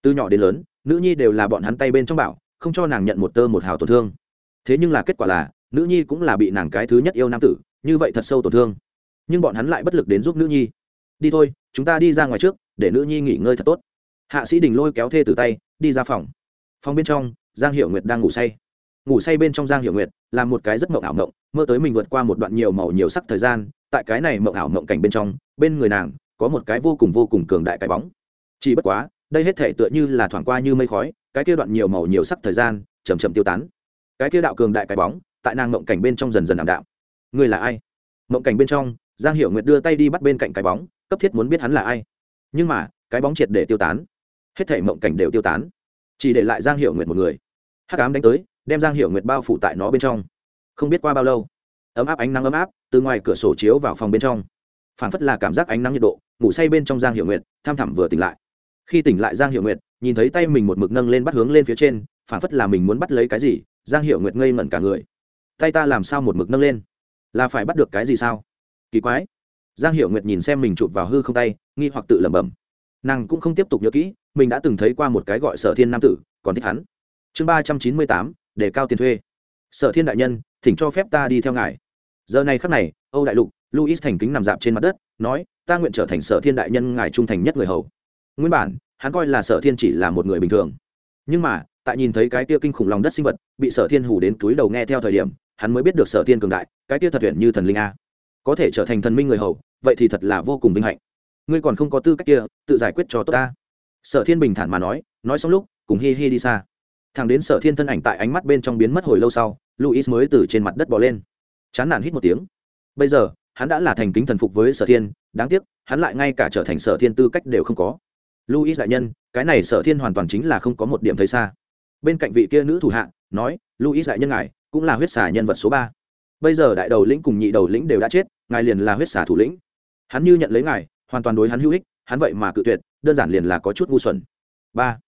Từ nhỏ đến lớn, nữ nhi đều là bọn hắn tay bên trong bảo, không cho nàng nhận một tơ một hào tổn thương. Thế nhưng là kết quả là, nữ nhi cũng là bị nàng cái thứ nhất yêu nam tử, như vậy thật sâu tổn thương. Nhưng bọn hắn lại bất lực đến giúp nữ nhi. Đi thôi, chúng ta đi ra ngoài trước, để nữ nhi nghỉ ngơi thật tốt. Hạ sĩ đình lôi kéo thê từ tay, đi ra phòng. Phòng bên trong, giang hiệu nguyệt đang ngủ say. Ngủ say bên trong giang hiệu nguyệt là một cái rất mộng ảo mộng, mơ tới mình vượt qua một đoạn nhiều màu nhiều sắc thời gian, tại cái này mộng ảo mộng cảnh bên trong, bên người nàng có một cái vô cùng vô cùng cường đại cái bóng. Chỉ bất quá, đây hết thể tựa như là thoảng qua như mây khói, cái kia đoạn nhiều màu nhiều sắc thời gian chầm chậm tiêu tán. Cái kia đạo cường đại cái bóng, tại nàng mộng cảnh bên trong dần dần ảm đạm. Người là ai? Mộng cảnh bên trong, giang hiểu nguyệt đưa tay đi bắt bên cạnh cái bóng, cấp thiết muốn biết hắn là ai. Nhưng mà, cái bóng triệt để tiêu tán. Hết thể mộng cảnh đều tiêu tán. Chỉ để lại giang hiểu nguyệt một người. Hắc ám đánh tới, đem giang hiểu nguyệt bao phủ tại nó bên trong. Không biết qua bao lâu. Ấm áp ánh nắng ấm áp, từ ngoài cửa sổ chiếu vào phòng bên trong phản phất là cảm giác ánh nắng nhiệt độ, ngủ say bên trong giang hiểu nguyệt tham thẳm vừa tỉnh lại. Khi tỉnh lại giang hiểu nguyệt, nhìn thấy tay mình một mực nâng lên bắt hướng lên phía trên phản phất là mình muốn bắt lấy cái gì, giang hiểu nguyệt ngây ngẩn cả người. Tay ta làm sao một mực nâng lên? Là phải bắt được cái gì sao? Kỳ quái. Giang hiểu nguyệt nhìn xem mình chụp vào hư không tay, nghi hoặc tự lẩm bẩm. Nàng cũng không tiếp tục nhớ kỹ, mình đã từng thấy qua một cái gọi sở thiên nam tử, còn thích hắn. Chương ba trăm chín mươi tám, để cao tiền thuê. Sở thiên đại nhân, thỉnh cho phép ta đi theo ngài giờ này khắc này, âu đại lục luis thành kính nằm dạp trên mặt đất, nói, ta nguyện trở thành sở thiên đại nhân ngài trung thành nhất người hầu. Nguyên bản, hắn coi là sở thiên chỉ là một người bình thường. Nhưng mà, tại nhìn thấy cái kia kinh khủng lòng đất sinh vật bị sở thiên hủ đến túi đầu nghe theo thời điểm, hắn mới biết được sở thiên cường đại, cái kia thật tuyển như thần linh a. Có thể trở thành thần minh người hầu, vậy thì thật là vô cùng vinh hạnh. Ngươi còn không có tư cách kia, tự giải quyết cho tốt ta. Sở thiên bình thản mà nói nói xong lúc, cùng hi hi đi xa. Thằng đến sở thiên thân ảnh tại ánh mắt bên trong biến mất hồi lâu sau luis mới từ trên mặt đất bỏ lên chán nản hít một tiếng. Bây giờ, hắn đã là thành kính thần phục với sở thiên, đáng tiếc, hắn lại ngay cả trở thành sở thiên tư cách đều không có. Luis đại nhân, cái này sở thiên hoàn toàn chính là không có một điểm thấy xa. Bên cạnh vị kia nữ thủ hạ, nói luis đại nhân ngài, cũng là huyết xà nhân vật số ba. Bây giờ đại đầu lĩnh cùng nhị đầu lĩnh đều đã chết, ngài liền là huyết xà thủ lĩnh. Hắn như nhận lấy ngài, hoàn toàn đối hắn hữu ích, hắn vậy mà cự tuyệt, đơn giản liền là có chút ngu xuẩn. Ba.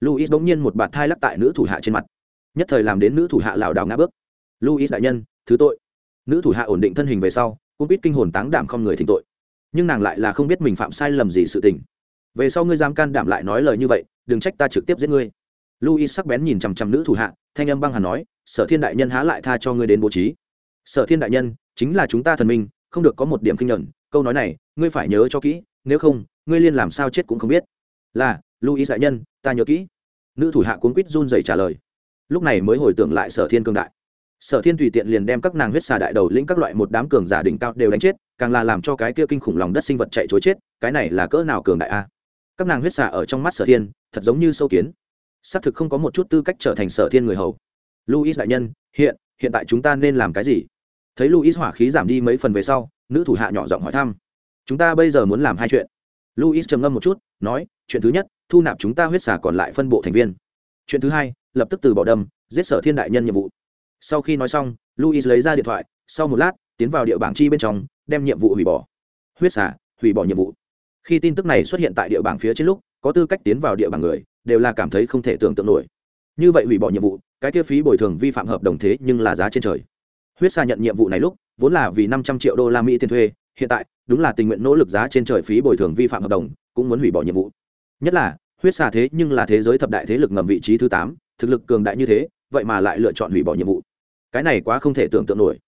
Luis bỗng nhiên một bạt thai lắc tại nữ thủ hạ trên mặt. Nhất thời làm đến nữ thủ hạ lảo đảo ngã bước. Luis đại nhân, thứ tội nữ thủ hạ ổn định thân hình về sau, cũng biết kinh hồn táng đảm không người thỉnh tội. Nhưng nàng lại là không biết mình phạm sai lầm gì sự tình. Về sau ngươi dám can đảm lại nói lời như vậy, đừng trách ta trực tiếp giết ngươi. Luis sắc bén nhìn chằm chằm nữ thủ hạ, thanh âm băng hà nói, sở thiên đại nhân há lại tha cho ngươi đến bố trí? Sở thiên đại nhân, chính là chúng ta thần minh, không được có một điểm kinh nhận. Câu nói này, ngươi phải nhớ cho kỹ, nếu không, ngươi liên làm sao chết cũng không biết. Là luis đại nhân, ta nhớ kỹ. Nữ thủ hạ cuốn quýt run dày trả lời. Lúc này mới hồi tưởng lại sở thiên cương đại sở thiên tùy tiện liền đem các nàng huyết xà đại đầu lĩnh các loại một đám cường giả đỉnh cao đều đánh chết, càng là làm cho cái kia kinh khủng lòng đất sinh vật chạy chối chết, cái này là cỡ nào cường đại a? Các nàng huyết xà ở trong mắt sở thiên, thật giống như sâu kiến. Xác thực không có một chút tư cách trở thành sở thiên người hầu. Luis đại nhân, hiện hiện tại chúng ta nên làm cái gì? Thấy luis hỏa khí giảm đi mấy phần về sau, nữ thủ hạ nhỏ giọng hỏi thăm. Chúng ta bây giờ muốn làm hai chuyện. Luis trầm ngâm một chút, nói, chuyện thứ nhất, thu nạp chúng ta huyết xà còn lại phân bộ thành viên. Chuyện thứ hai, lập tức từ bỏ đâm, giết sở thiên đại nhân nhiệm vụ sau khi nói xong luis lấy ra điện thoại, sau một lát, tiến vào địa bảng chi bên trong, đem nhiệm vụ hủy bỏ. Huyết xả hủy bỏ nhiệm vụ. Khi tin tức này xuất hiện tại địa bảng phía trên lúc, có tư cách tiến vào địa bảng người, đều là cảm thấy không thể tưởng tượng nổi. Như vậy hủy bỏ nhiệm vụ, cái tiêu phí bồi thường vi phạm hợp đồng thế nhưng là giá trên trời. Huyết xa nhận nhiệm vụ này lúc, vốn là vì năm trăm triệu đô la mỹ tiền thuê, hiện tại, đúng là tình nguyện nỗ lực giá trên trời phí bồi thường vi phạm hợp đồng, cũng muốn hủy bỏ nhiệm vụ. Nhất là, huyết xà thế nhưng là thế giới thập đại thế lực ngầm vị trí thứ tám, thực lực cường đại như thế, vậy mà lại lựa chọn hủy bỏ nhiệm vụ cái này quá không thể tưởng tượng nổi.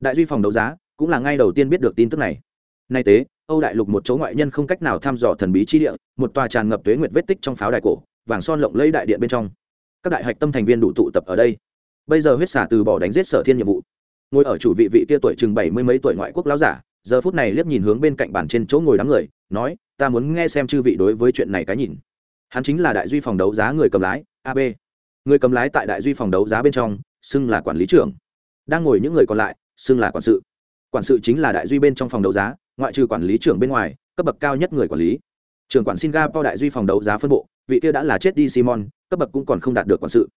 Đại duy phòng đấu giá cũng là ngay đầu tiên biết được tin tức này. Nay tế, âu đại lục một chỗ ngoại nhân không cách nào thăm dò thần bí chi địa, một tòa tràn ngập tuế nguyệt vết tích trong pháo đài cổ, vàng son lộng lẫy đại điện bên trong. Các đại hạch tâm thành viên đủ tụ tập ở đây. Bây giờ huyết xả từ bỏ đánh giết sở thiên nhiệm vụ. Ngồi ở chủ vị vị kia tuổi chừng bảy mươi mấy tuổi ngoại quốc lão giả, giờ phút này liếc nhìn hướng bên cạnh bàn trên chỗ ngồi đám người, nói, ta muốn nghe xem chư vị đối với chuyện này cái nhìn. Hắn chính là đại duy phòng đấu giá người cầm lái ab người cầm lái tại đại duy phòng đấu giá bên trong xưng là quản lý trưởng. Đang ngồi những người còn lại, xưng là quản sự. Quản sự chính là đại duy bên trong phòng đấu giá, ngoại trừ quản lý trưởng bên ngoài, cấp bậc cao nhất người quản lý. Trưởng quản singapore đại duy phòng đấu giá phân bộ, vị kia đã là chết đi simon, cấp bậc cũng còn không đạt được quản sự.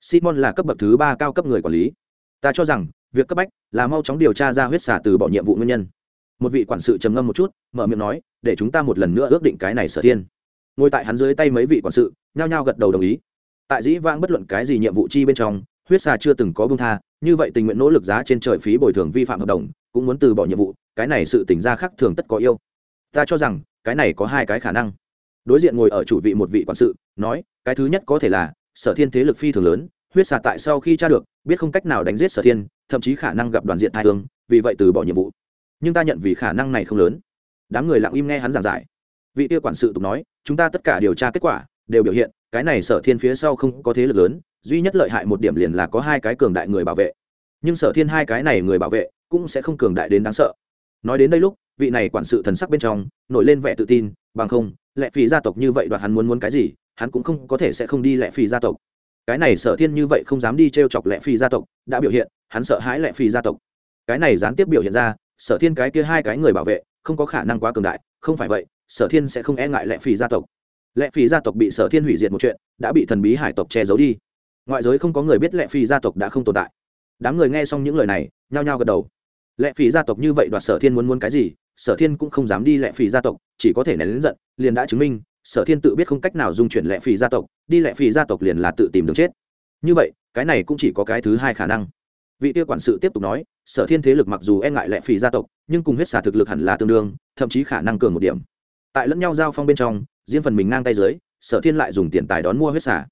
Simon là cấp bậc thứ ba cao cấp người quản lý. Ta cho rằng, việc cấp bách là mau chóng điều tra ra huyết xả từ bỏ nhiệm vụ nguyên nhân. Một vị quản sự trầm ngâm một chút, mở miệng nói, để chúng ta một lần nữa ước định cái này sở thiên. Ngồi tại hắn dưới tay mấy vị quản sự, nhao nhao gật đầu đồng ý. Tại dĩ vãng bất luận cái gì nhiệm vụ chi bên trong huyết xà chưa từng có bông tha, như vậy tình nguyện nỗ lực giá trên trời phí bồi thường vi phạm hợp đồng, cũng muốn từ bỏ nhiệm vụ, cái này sự tỉnh ra khác thường tất có yêu. Ta cho rằng, cái này có hai cái khả năng. Đối diện ngồi ở chủ vị một vị quản sự, nói, cái thứ nhất có thể là, sở thiên thế lực phi thường lớn, huyết xà tại sau khi tra được, biết không cách nào đánh giết sở thiên, thậm chí khả năng gặp đoàn diện thai hương, vì vậy từ bỏ nhiệm vụ. Nhưng ta nhận vì khả năng này không lớn. Đám người lặng im nghe hắn giảng giải. Vị kia quản sự tục nói, chúng ta tất cả điều tra kết quả, đều biểu hiện, cái này sở thiên phía sau không có thế lực lớn duy nhất lợi hại một điểm liền là có hai cái cường đại người bảo vệ. Nhưng sở thiên hai cái này người bảo vệ cũng sẽ không cường đại đến đáng sợ. Nói đến đây lúc, vị này quản sự thần sắc bên trong nổi lên vẻ tự tin, bằng không, lệ phí gia tộc như vậy đoạt hắn muốn muốn cái gì, hắn cũng không có thể sẽ không đi lệ phí gia tộc. Cái này sở thiên như vậy không dám đi t r e o chọc lệ phí gia tộc, đã biểu hiện, hắn sợ hãi lệ phí gia tộc. Cái này gián tiếp biểu hiện ra, sở thiên cái kia hai cái người bảo vệ không có khả năng quá cường đại, không phải vậy, sở thiên sẽ không e ngại lệ phí gia tộc. Lệ phí gia tộc bị sở thiên hủy diệt một chuyện, đã bị thần bí hải tộc che giấu đi ngoại giới không có người biết lệ phi gia tộc đã không tồn tại. Đám người nghe xong những lời này, nhao nhao gật đầu. Lệ phi gia tộc như vậy đoạt sở thiên muốn muốn cái gì, sở thiên cũng không dám đi lệ phi gia tộc, chỉ có thể nén lớn giận, liền đã chứng minh, sở thiên tự biết không cách nào dung chuyển lệ phi gia tộc, đi lệ phi gia tộc liền là tự tìm đường chết. Như vậy, cái này cũng chỉ có cái thứ hai khả năng. Vị tiêu quản sự tiếp tục nói, sở thiên thế lực mặc dù e ngại lệ phi gia tộc, nhưng cùng huyết xả thực lực hẳn là tương đương, thậm chí khả năng cường một điểm. Tại lẫn nhau giao phong bên trong, riêng phần mình ngang tay dưới, sở thiên lại dùng tiền tài đón mua huyết xả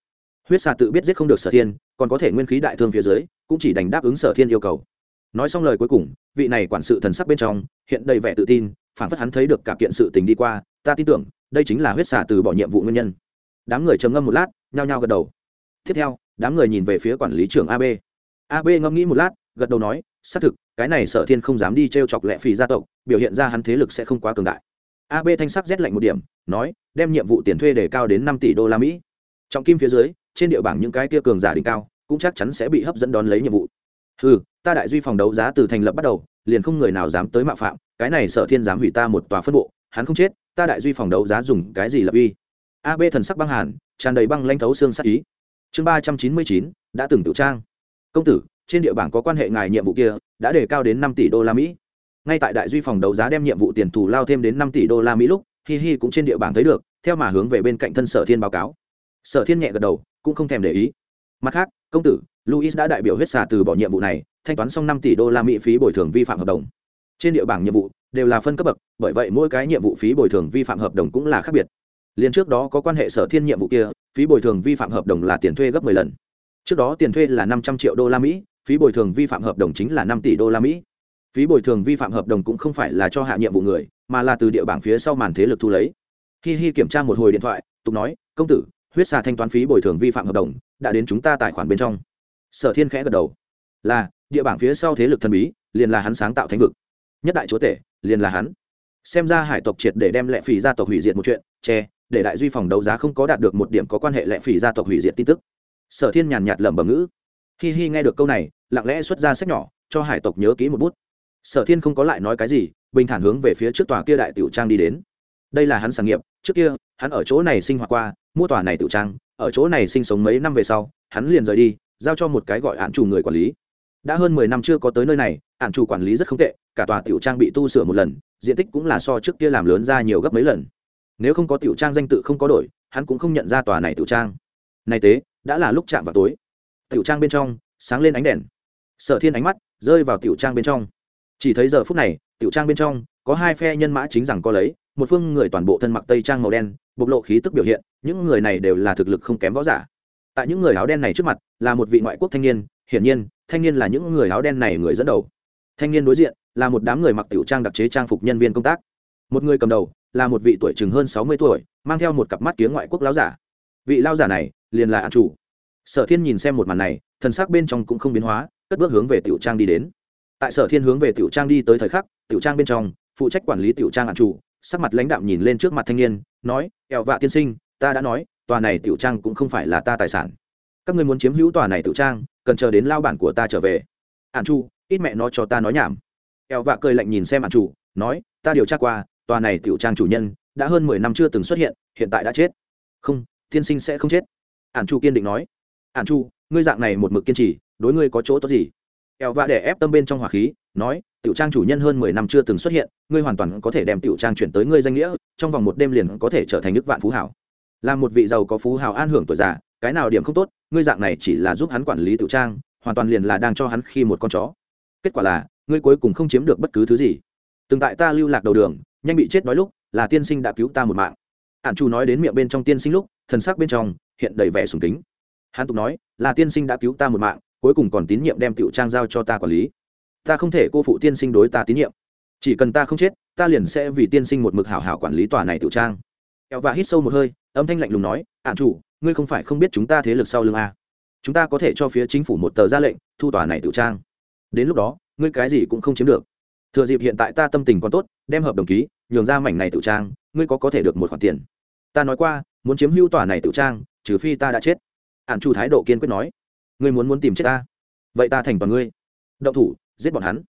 huyết xà tự biết giết không được sở thiên, còn có thể nguyên khí đại thương phía dưới, cũng chỉ đành đáp ứng sở thiên yêu cầu. Nói xong lời cuối cùng, vị này quản sự thần sắc bên trong, hiện đầy vẻ tự tin phản phất hắn thấy được cả kiện sự tình đi qua, ta tin tưởng, đây chính là huyết xà từ bỏ nhiệm vụ nguyên nhân. Đám người trầm ngâm một lát, nhao nhao gật đầu. Tiếp theo, đám người nhìn về phía quản lý trưởng ab ab ngẫm nghĩ một lát, gật đầu nói, xác thực, cái này sở thiên không dám đi t r e o chọc lẹ phì gia tộc, biểu hiện ra hắn thế lực sẽ không quá cường đại. Ab thanh sắc rét lạnh một điểm, nói, đem nhiệm vụ tiền thuê để cao đến năm tỷ đô la mỹ. Trọng kim phía dưới trên địa bảng những cái kia cường giả đỉnh cao, cũng chắc chắn sẽ bị hấp dẫn đón lấy nhiệm vụ. Ừ ta đại duy phòng đấu giá từ thành lập bắt đầu, liền không người nào dám tới mạo phạm, cái này sở thiên dám hủy ta một tòa phân bộ, hắn không chết, ta đại duy phòng đấu giá dùng cái gì lập uy? Ab thần sắc băng hàn, tràn đầy băng lanh thấu xương sắc ý. Chương ba trăm chín mươi chín, đã từng tự trang. Công tử, trên địa bảng có quan hệ ngài nhiệm vụ kia, đã đề cao đến năm tỷ đô la mỹ. Ngay tại đại duy phòng đấu giá đem nhiệm vụ tiền thù lao thêm đến năm tỷ đô la mỹ lúc, hi hi cũng trên địa bảng thấy được, theo mà hướng về bên cạnh thân sở thiên báo cáo. Sở thiên nhẹ gật đầu cũng không thèm để ý. Mặt khác, công tử luis đã đại biểu huyết xà từ bỏ nhiệm vụ này, thanh toán xong năm tỷ đô la mỹ phí bồi thường vi phạm hợp đồng. Trên địa bảng nhiệm vụ đều là phân cấp bậc, bởi vậy mỗi cái nhiệm vụ phí bồi thường vi phạm hợp đồng cũng là khác biệt. Liền trước đó có quan hệ sở thiên nhiệm vụ kia, phí bồi thường vi phạm hợp đồng là tiền thuê gấp 10 lần. Trước đó tiền thuê là năm trăm triệu đô la mỹ, phí bồi thường vi phạm hợp đồng chính là năm tỷ đô la mỹ. Phí bồi thường vi phạm hợp đồng cũng không phải là cho hạ nhiệm vụ người, mà là từ địa bảng phía sau màn thế lực thu lấy. Hi hi kiểm tra một hồi điện thoại, tục nói, công tử huyết xà thanh toán phí bồi thường vi phạm hợp đồng, đã đến chúng ta tài khoản bên trong. Sở thiên khẽ gật đầu. Là, địa bảng phía sau thế lực thần bí, liền là hắn sáng tạo thánh vực. Nhất đại chúa tể, liền là hắn. Xem ra hải tộc triệt để đem lệ phỉ gia tộc hủy diệt một chuyện, che, để đại duy phòng đấu giá không có đạt được một điểm có quan hệ lệ phỉ gia tộc hủy diệt tin tức. Sở thiên nhàn nhạt lẩm bẩm ngữ. Hi hi, nghe được câu này, lặng lẽ xuất ra sách nhỏ, cho hải tộc nhớ ký một bút. Sở thiên không có lại nói cái gì, bình thản hướng về phía trước tòa kia đại tiểu trang đi đến. Đây là hắn sản nghiệp, trước kia, hắn ở chỗ này sinh hoạt qua mua tòa này tiểu trang, ở chỗ này sinh sống mấy năm về sau, hắn liền rời đi, giao cho một cái gọi hạn chủ người quản lý. Đã hơn mười năm chưa có tới nơi này hạn chủ quản lý rất không tệ, cả tòa tiểu trang bị tu sửa một lần, diện tích cũng là so trước kia làm lớn ra nhiều gấp mấy lần. Nếu không có tiểu trang danh tự không có đổi, hắn cũng không nhận ra tòa này tiểu trang. Này tế, đã là lúc chạm vào tối. Tiểu trang bên trong, sáng lên ánh đèn. Sở thiên ánh mắt rơi vào tiểu trang bên trong. Chỉ thấy giờ phút này, tiểu trang bên trong có hai phe nhân mã chính rằng có lấy, một phương người toàn bộ thân mặc tây trang màu đen, bộc lộ khí tức biểu hiện, những người này đều là thực lực không kém võ giả. Tại những người áo đen này trước mặt, là một vị ngoại quốc thanh niên, hiển nhiên, thanh niên là những người áo đen này người dẫn đầu. Thanh niên đối diện, là một đám người mặc tiểu trang đặc chế trang phục nhân viên công tác. Một người cầm đầu, là một vị tuổi chừng hơn sáu mươi tuổi, mang theo một cặp mắt tiếng ngoại quốc láo giả. Vị lao giả này, liền là an chủ. Sở thiên nhìn xem một màn này, thần sắc bên trong cũng không biến hóa, cất bước hướng về tiểu trang đi đến. Tại sở thiên hướng về tiểu trang đi tới thời khắc, tiểu trang bên trong phụ trách quản lý tiểu trang an chủ sắc mặt lãnh đạm nhìn lên trước mặt thanh niên nói ẹo vạ tiên sinh ta đã nói tòa này tiểu trang cũng không phải là ta tài sản. Các ngươi muốn chiếm hữu tòa này tiểu trang cần chờ đến lao bản của ta trở về. Ạn Chủ, ít mẹ nó cho ta nói nhảm. Ẹo vạ cười lạnh nhìn xem ạn chủ nói ta điều tra qua tòa này tiểu trang chủ nhân đã hơn mười năm chưa từng xuất hiện hiện tại đã chết. Không tiên sinh sẽ không chết. Ạn Chủ kiên định nói. Ạn Chủ, ngươi dạng này một mực kiên trì đối ngươi có chỗ tốt gì? Eo vạ để ép tâm bên trong hỏa khí nói tiểu trang chủ nhân hơn mười năm chưa từng xuất hiện, ngươi hoàn toàn có thể đem tiểu trang chuyển tới ngươi danh nghĩa, trong vòng một đêm liền có thể trở thành nước vạn phú hảo. Là một vị giàu có phú hào an hưởng tuổi già, cái nào điểm không tốt, ngươi dạng này chỉ là giúp hắn quản lý tiểu trang, hoàn toàn liền là đang cho hắn khi một con chó. Kết quả là, ngươi cuối cùng không chiếm được bất cứ thứ gì. Từng tại ta lưu lạc đầu đường, nhanh bị chết nói lúc, là tiên sinh đã cứu ta một mạng. Ạn chủ nói đến miệng bên trong tiên sinh lúc, thần sắc bên trong hiện đầy vẻ sùng kính. Hắn tục nói, là tiên sinh đã cứu ta một mạng, cuối cùng còn tín nhiệm đem tiểu trang giao cho ta quản lý ta không thể cô phụ tiên sinh đối ta tín nhiệm. Chỉ cần ta không chết, ta liền sẽ vì tiên sinh một mực hảo hảo quản lý tòa này tiểu trang. Eo và hít sâu một hơi, âm thanh lạnh lùng nói ạn chủ, ngươi không phải không biết chúng ta thế lực sau lưng a. Chúng ta có thể cho phía chính phủ một tờ ra lệnh, thu tòa này tiểu trang. Đến lúc đó, ngươi cái gì cũng không chiếm được. Thừa dịp hiện tại ta tâm tình còn tốt, đem hợp đồng ký, nhường ra mảnh này tiểu trang, ngươi có có thể được một khoản tiền. Ta nói qua, muốn chiếm hữu tòa này tiểu trang, trừ phi ta đã chết. Ạn chủ thái độ kiên quyết nói, ngươi muốn muốn tìm chết ta? Vậy ta thành toàn ngươi. Động thủ giết bọn hắn.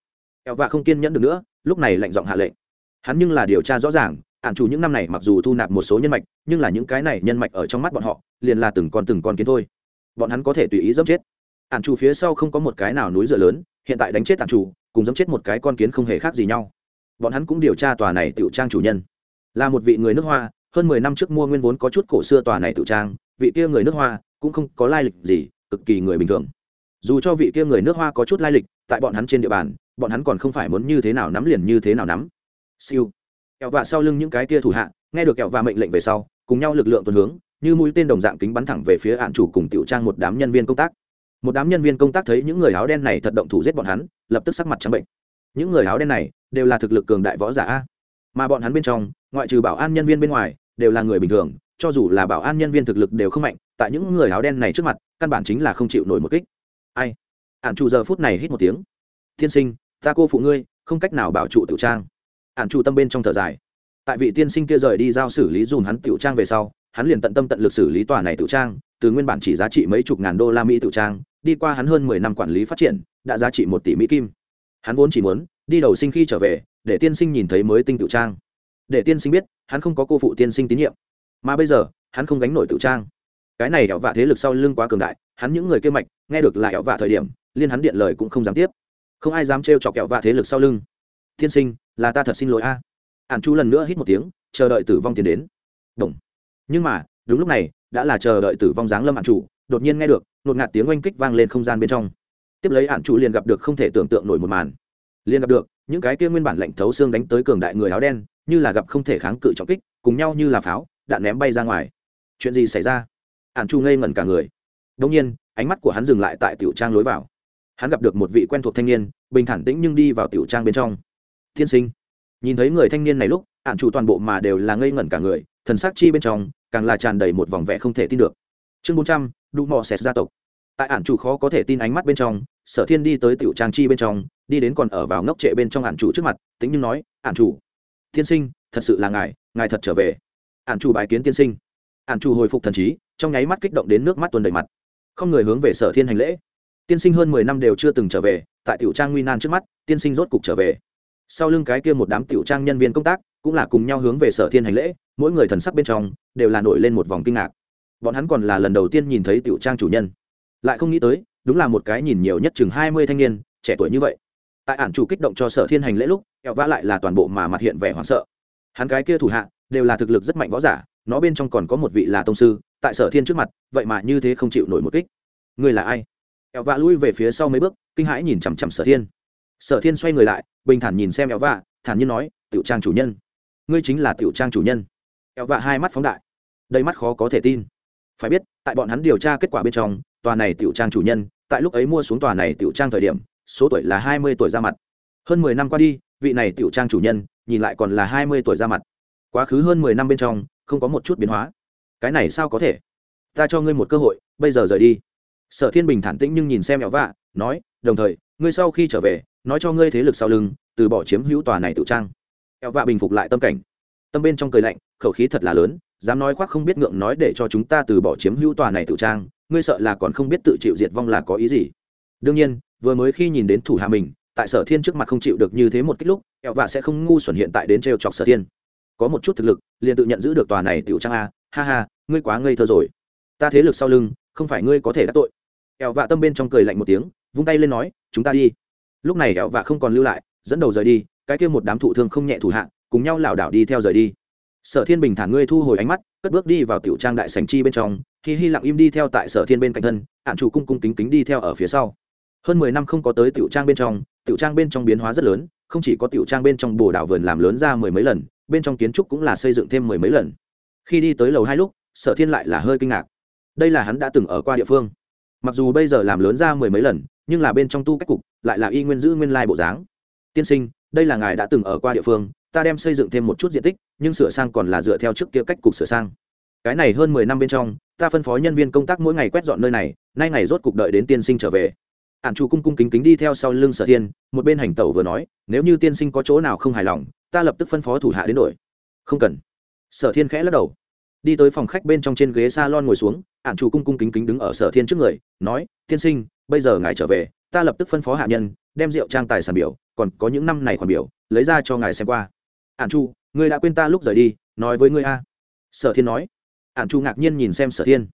Eo vạ không kiên nhẫn được nữa, lúc này lệnh giọng hạ lệnh. Hắn nhưng là điều tra rõ ràng ạn chủ những năm này mặc dù thu nạp một số nhân mạch, nhưng là những cái này nhân mạch ở trong mắt bọn họ, liền là từng con từng con kiến thôi. Bọn hắn có thể tùy ý dẫm chết. Ạn chủ phía sau không có một cái nào núi dựa lớn, hiện tại đánh chết ạn chủ, cùng dẫm chết một cái con kiến không hề khác gì nhau. Bọn hắn cũng điều tra tòa này tiểu trang chủ nhân. Là một vị người nước hoa, hơn mười năm trước mua nguyên vốn có chút cổ xưa tòa này tiểu trang, vị kia người nước hoa cũng không có lai lịch gì, cực kỳ người bình thường dù cho vị kia người nước hoa có chút lai lịch, tại bọn hắn trên địa bàn, bọn hắn còn không phải muốn như thế nào nắm liền như thế nào nắm. Siêu. Kẹo vạ sau lưng những cái kia thủ hạ, nghe được kẹo vạ mệnh lệnh về sau, cùng nhau lực lượng tuần hướng, như mũi tên đồng dạng kính bắn thẳng về phía hạn chủ cùng tiểu trang một đám nhân viên công tác. Một đám nhân viên công tác thấy những người áo đen này thật động thủ giết bọn hắn, lập tức sắc mặt trắng bệnh. Những người áo đen này, đều là thực lực cường đại võ giả a. Mà bọn hắn bên trong, ngoại trừ bảo an nhân viên bên ngoài, đều là người bình thường, cho dù là bảo an nhân viên thực lực đều không mạnh, tại những người áo đen này trước mặt, căn bản chính là không chịu nổi một kích ai? Ạn chủ giờ phút này hít một tiếng. Tiên sinh, ta cô phụ ngươi, không cách nào bảo trụ tiểu trang. Ạn chủ tâm bên trong thở dài. Tại vị tiên sinh kia rời đi giao xử lý dùm hắn tiểu trang về sau, hắn liền tận tâm tận lực xử lý tòa này tiểu trang, từ nguyên bản chỉ giá trị mấy chục ngàn đô la mỹ tiểu trang, đi qua hắn hơn mười năm quản lý phát triển, đã giá trị một tỷ mỹ kim. Hắn vốn chỉ muốn đi đầu sinh khi trở về, để tiên sinh nhìn thấy mới tinh tiểu trang. Để tiên sinh biết, hắn không có cô phụ tiên sinh tín nhiệm. Mà bây giờ, hắn không gánh nổi tiểu trang cái này hẹo vạ thế lực sau lưng quá cường đại, hắn những người kia mạch, nghe được là hẹo vạ thời điểm, liên hắn điện lời cũng không dám tiếp. Không ai dám trêu chọc kẹo vạ thế lực sau lưng. Tiên sinh, là ta thật xin lỗi a. À. ạn chu lần nữa hít một tiếng, chờ đợi tử vong tiến đến. Đồng. nhưng mà, đúng lúc này, đã là chờ đợi tử vong giáng lâm ạn chủ đột nhiên nghe được nột ngạt tiếng oanh kích vang lên không gian bên trong. Tiếp lấy ạn chủ liền gặp được không thể tưởng tượng nổi một màn. Liền gặp được, những cái kia nguyên bản lệnh thấu xương đánh tới cường đại người áo đen, như là gặp không thể kháng cự trọng kích, cùng nhau như là pháo, đạn ném bay ra ngoài. Chuyện gì xảy ra? Ạn chu ngây ngẩn cả người. Đông nhiên, ánh mắt của hắn dừng lại tại tiểu trang lối vào. Hắn gặp được một vị quen thuộc thanh niên, bình thản tĩnh nhưng đi vào tiểu trang bên trong. Tiên sinh. Nhìn thấy người thanh niên này lúc ạn chủ toàn bộ mà đều là ngây ngẩn cả người, thần sắc chi bên trong, càng là tràn đầy một vòng vẻ không thể tin được. Chương bốn trăm, đu mò xẹt gia tộc. Tại ạn chủ khó có thể tin ánh mắt bên trong, sở thiên đi tới tiểu trang chi bên trong, đi đến còn ở vào ngốc trệ bên trong ạn chủ trước mặt tính nhưng nói ạn chủ tiên sinh, thật sự là ngài ngài thật trở về. Ạn chủ bài kiến tiên sinh. Ạn chủ hồi phục thần trí trong nháy mắt kích động đến nước mắt tuần đầy mặt. Không người hướng về sở thiên hành lễ. Tiên sinh hơn mười năm đều chưa từng trở về, tại tiểu trang nguy nan trước mắt, tiên sinh rốt cục trở về. Sau lưng cái kia một đám tiểu trang nhân viên công tác, cũng là cùng nhau hướng về sở thiên hành lễ, mỗi người thần sắc bên trong, đều là nổi lên một vòng kinh ngạc. Bọn hắn còn là lần đầu tiên nhìn thấy tiểu trang chủ nhân. Lại không nghĩ tới, đúng là một cái nhìn nhiều nhất chừng hai mươi thanh niên, trẻ tuổi như vậy. Tại ản chủ kích động cho sở thiên hành lễ lúc kẹo vã lại là toàn bộ mà mặt hiện vẻ hoảng sợ. Hắn cái kia thủ hạ, đều là thực lực rất mạnh võ giả, nó bên trong còn có một vị là tông sư tại sở thiên trước mặt, vậy mà như thế không chịu nổi một kích. Người là ai? Ẹo vạ lui về phía sau mấy bước, kinh hãi nhìn chằm chằm sở thiên. Sở thiên xoay người lại, bình thản nhìn xem ẹo vạ, thản nhiên nói, tiểu trang chủ nhân, ngươi chính là tiểu trang chủ nhân. Ẹo vạ hai mắt phóng đại, đầy mắt khó có thể tin. Phải biết, tại bọn hắn điều tra kết quả bên trong, tòa này tiểu trang chủ nhân, tại lúc ấy mua xuống tòa này tiểu trang thời điểm, số tuổi là hai mươi tuổi ra mặt. Hơn mười năm qua đi, vị này tiểu trang chủ nhân, nhìn lại còn là hai mươi tuổi ra mặt. Quá khứ hơn mười năm bên trong, không có một chút biến hóa cái này sao có thể? Ta cho ngươi một cơ hội, bây giờ rời đi. Sở thiên bình thản tĩnh nhưng nhìn xem mẹo vạ, nói, đồng thời, ngươi sau khi trở về, nói cho ngươi thế lực sau lưng, từ bỏ chiếm hữu tòa này tự trang. Mẹo vạ bình phục lại tâm cảnh. Tâm bên trong cười lạnh, khẩu khí thật là lớn, dám nói khoác không biết ngượng nói để cho chúng ta từ bỏ chiếm hữu tòa này tự trang, ngươi sợ là còn không biết tự chịu diệt vong là có ý gì. Đương nhiên, vừa mới khi nhìn đến thủ hạ mình, tại sở thiên trước mặt không chịu được như thế một kích lúc ẹo vạ sẽ không ngu xuẩn hiện tại đến t chọc sở thiên. Có một chút thực lực, liền tự nhận giữ được tòa này tiểu trang a ha ha, ngươi quá ngây thơ rồi. Ta thế lực sau lưng, không phải ngươi có thể đắc tội. Ẹo vạ tâm bên trong cười lạnh một tiếng, vung tay lên nói, chúng ta đi. Lúc này ẹo vạ không còn lưu lại, dẫn đầu rời đi, cái kia một đám thụ thương không nhẹ thủ hạ, cùng nhau lảo đảo đi theo rời đi. Sở thiên bình thản ngươi thu hồi ánh mắt, cất bước đi vào tiểu trang đại sành chi bên trong khi hy lặng im đi theo tại sở thiên bên cạnh thân hạn chủ cung cung kính kính đi theo ở phía sau. Hơn mười năm không có tới tiểu trang bên trong, tiểu trang bên trong biến hóa rất lớn, không chỉ có tiểu trang bên trong bồ đảo vườn làm lớn ra mười mấy lần, bên trong kiến trúc cũng là xây dựng thêm mười mấy lần khi đi tới lầu hai lúc, sở thiên lại là hơi kinh ngạc. Đây là hắn đã từng ở qua địa phương. Mặc dù bây giờ làm lớn ra mười mấy lần, nhưng là bên trong tu cách cục lại là y nguyên giữ nguyên lai bộ dáng. Tiên sinh, đây là ngài đã từng ở qua địa phương, ta đem xây dựng thêm một chút diện tích, nhưng sửa sang còn là dựa theo trước kia cách cục sửa sang. Cái này hơn mười năm bên trong, ta phân phó nhân viên công tác mỗi ngày quét dọn nơi này, nay ngày rốt cục đợi đến tiên sinh trở về. Ạn chủ cung cung kính kính đi theo sau lưng sở thiên, một bên hành tẩu vừa nói, nếu như tiên sinh có chỗ nào không hài lòng, ta lập tức phân phó thủ hạ đến đổi. Không cần sở thiên khẽ lắc đầu. Đi tới phòng khách bên trong trên ghế s a lon ngồi xuống ạn chủ cung cung kính kính đứng ở sở thiên trước người, nói, tiên sinh, bây giờ ngài trở về, ta lập tức phân phó hạ nhân, đem rượu trang tài sản biểu, còn có những năm này khoản biểu, lấy ra cho ngài xem qua. Ạn chu ngươi đã quên ta lúc rời đi, nói với ngươi a. Sở thiên nói. Ạn chu ngạc nhiên nhìn xem sở thiên.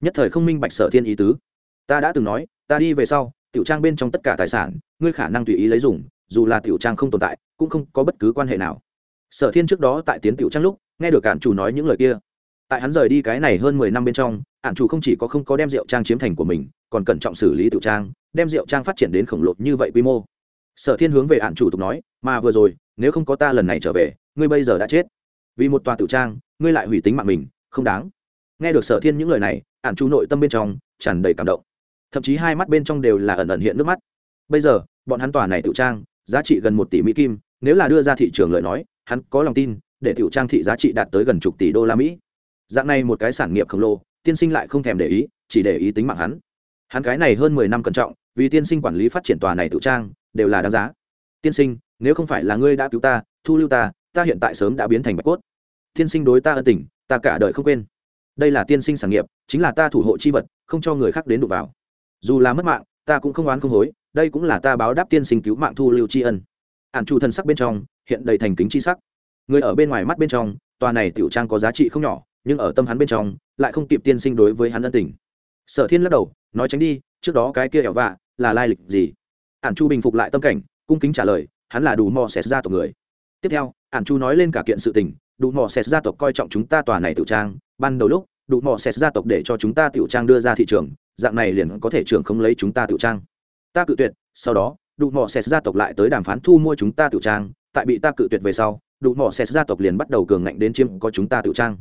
Nhất thời không minh bạch sở thiên ý tứ. Ta đã từng nói, ta đi về sau, tiểu trang bên trong tất cả tài sản, ngươi khả năng tùy ý lấy dùng, dù là tiểu trang không tồn tại, cũng không có bất cứ quan hệ nào. Sở thiên trước đó tại tiến tiểu trang lúc nghe được cản chủ nói những lời kia, tại hắn rời đi cái này hơn mười năm bên trong ạn chủ không chỉ có không có đem rượu trang chiếm thành của mình, còn cẩn trọng xử lý tiểu trang, đem rượu trang phát triển đến khổng lồ như vậy quy mô. Sở thiên hướng về ạn chủ tục nói, mà vừa rồi, nếu không có ta lần này trở về, ngươi bây giờ đã chết. Vì một tòa tiểu trang, ngươi lại hủy tính mạng mình, không đáng. Nghe được sở thiên những lời này ạn chủ nội tâm bên trong tràn đầy cảm động. Thậm chí hai mắt bên trong đều là ẩn ẩn hiện nước mắt. Bây giờ, bọn hắn tòa này tiểu trang, giá trị gần một tỷ mỹ kim, nếu là đưa ra thị trường lời nói, hắn có lòng tin để tiểu trang thị giá trị đạt tới gần chục tỷ đô la mỹ. Dạng này một cái sản nghiệp khổng lồ, tiên sinh lại không thèm để ý, chỉ để ý tính mạng hắn. Hắn cái này hơn mười năm cẩn trọng, vì tiên sinh quản lý phát triển tòa này tiểu trang, đều là đáng giá. Tiên sinh, nếu không phải là ngươi đã cứu ta, thu lưu ta ta hiện tại sớm đã biến thành bạch cốt. Tiên sinh đối ta ân tình, ta cả đời không quên. Đây là tiên sinh sản nghiệp, chính là ta thủ hộ chi vật, không cho người khác đến đụng vào. Dù là mất mạng, ta cũng không oán không hối, đây cũng là ta báo đáp tiên sinh cứu mạng thu lưu tri ân. Ạn chủ thân sắc bên trong, hiện đầy thành kính chi sắc người ở bên ngoài mắt bên trong, tòa này tiểu trang có giá trị không nhỏ, nhưng ở tâm hắn bên trong, lại không kịp tiên sinh đối với hắn ân tình. Sở thiên lắc đầu, nói tránh đi, trước đó cái kia ẻo vạ, là lai lịch gì? Ản chu bình phục lại tâm cảnh, cung kính trả lời, hắn là đủ mò xẹt ra tộc người. Tiếp theo, ản chu nói lên cả kiện sự tình, đủ mò xẹt gia tộc coi trọng chúng ta tòa này tiểu trang. Ban đầu lúc, đủ mò xẹt gia tộc để cho chúng ta tiểu trang đưa ra thị trường, dạng này liền có thể trưởng không lấy chúng ta tiểu trang. Ta cự tuyệt, sau đó, đủ mò xẹt gia tộc lại tới đàm phán thu mua chúng ta tiểu trang. Tại bị ta cự tuyệt về sau đủ mỏ xẹt gia tộc liền bắt đầu cường ngạnh đến chiếm có chúng ta tiểu trang.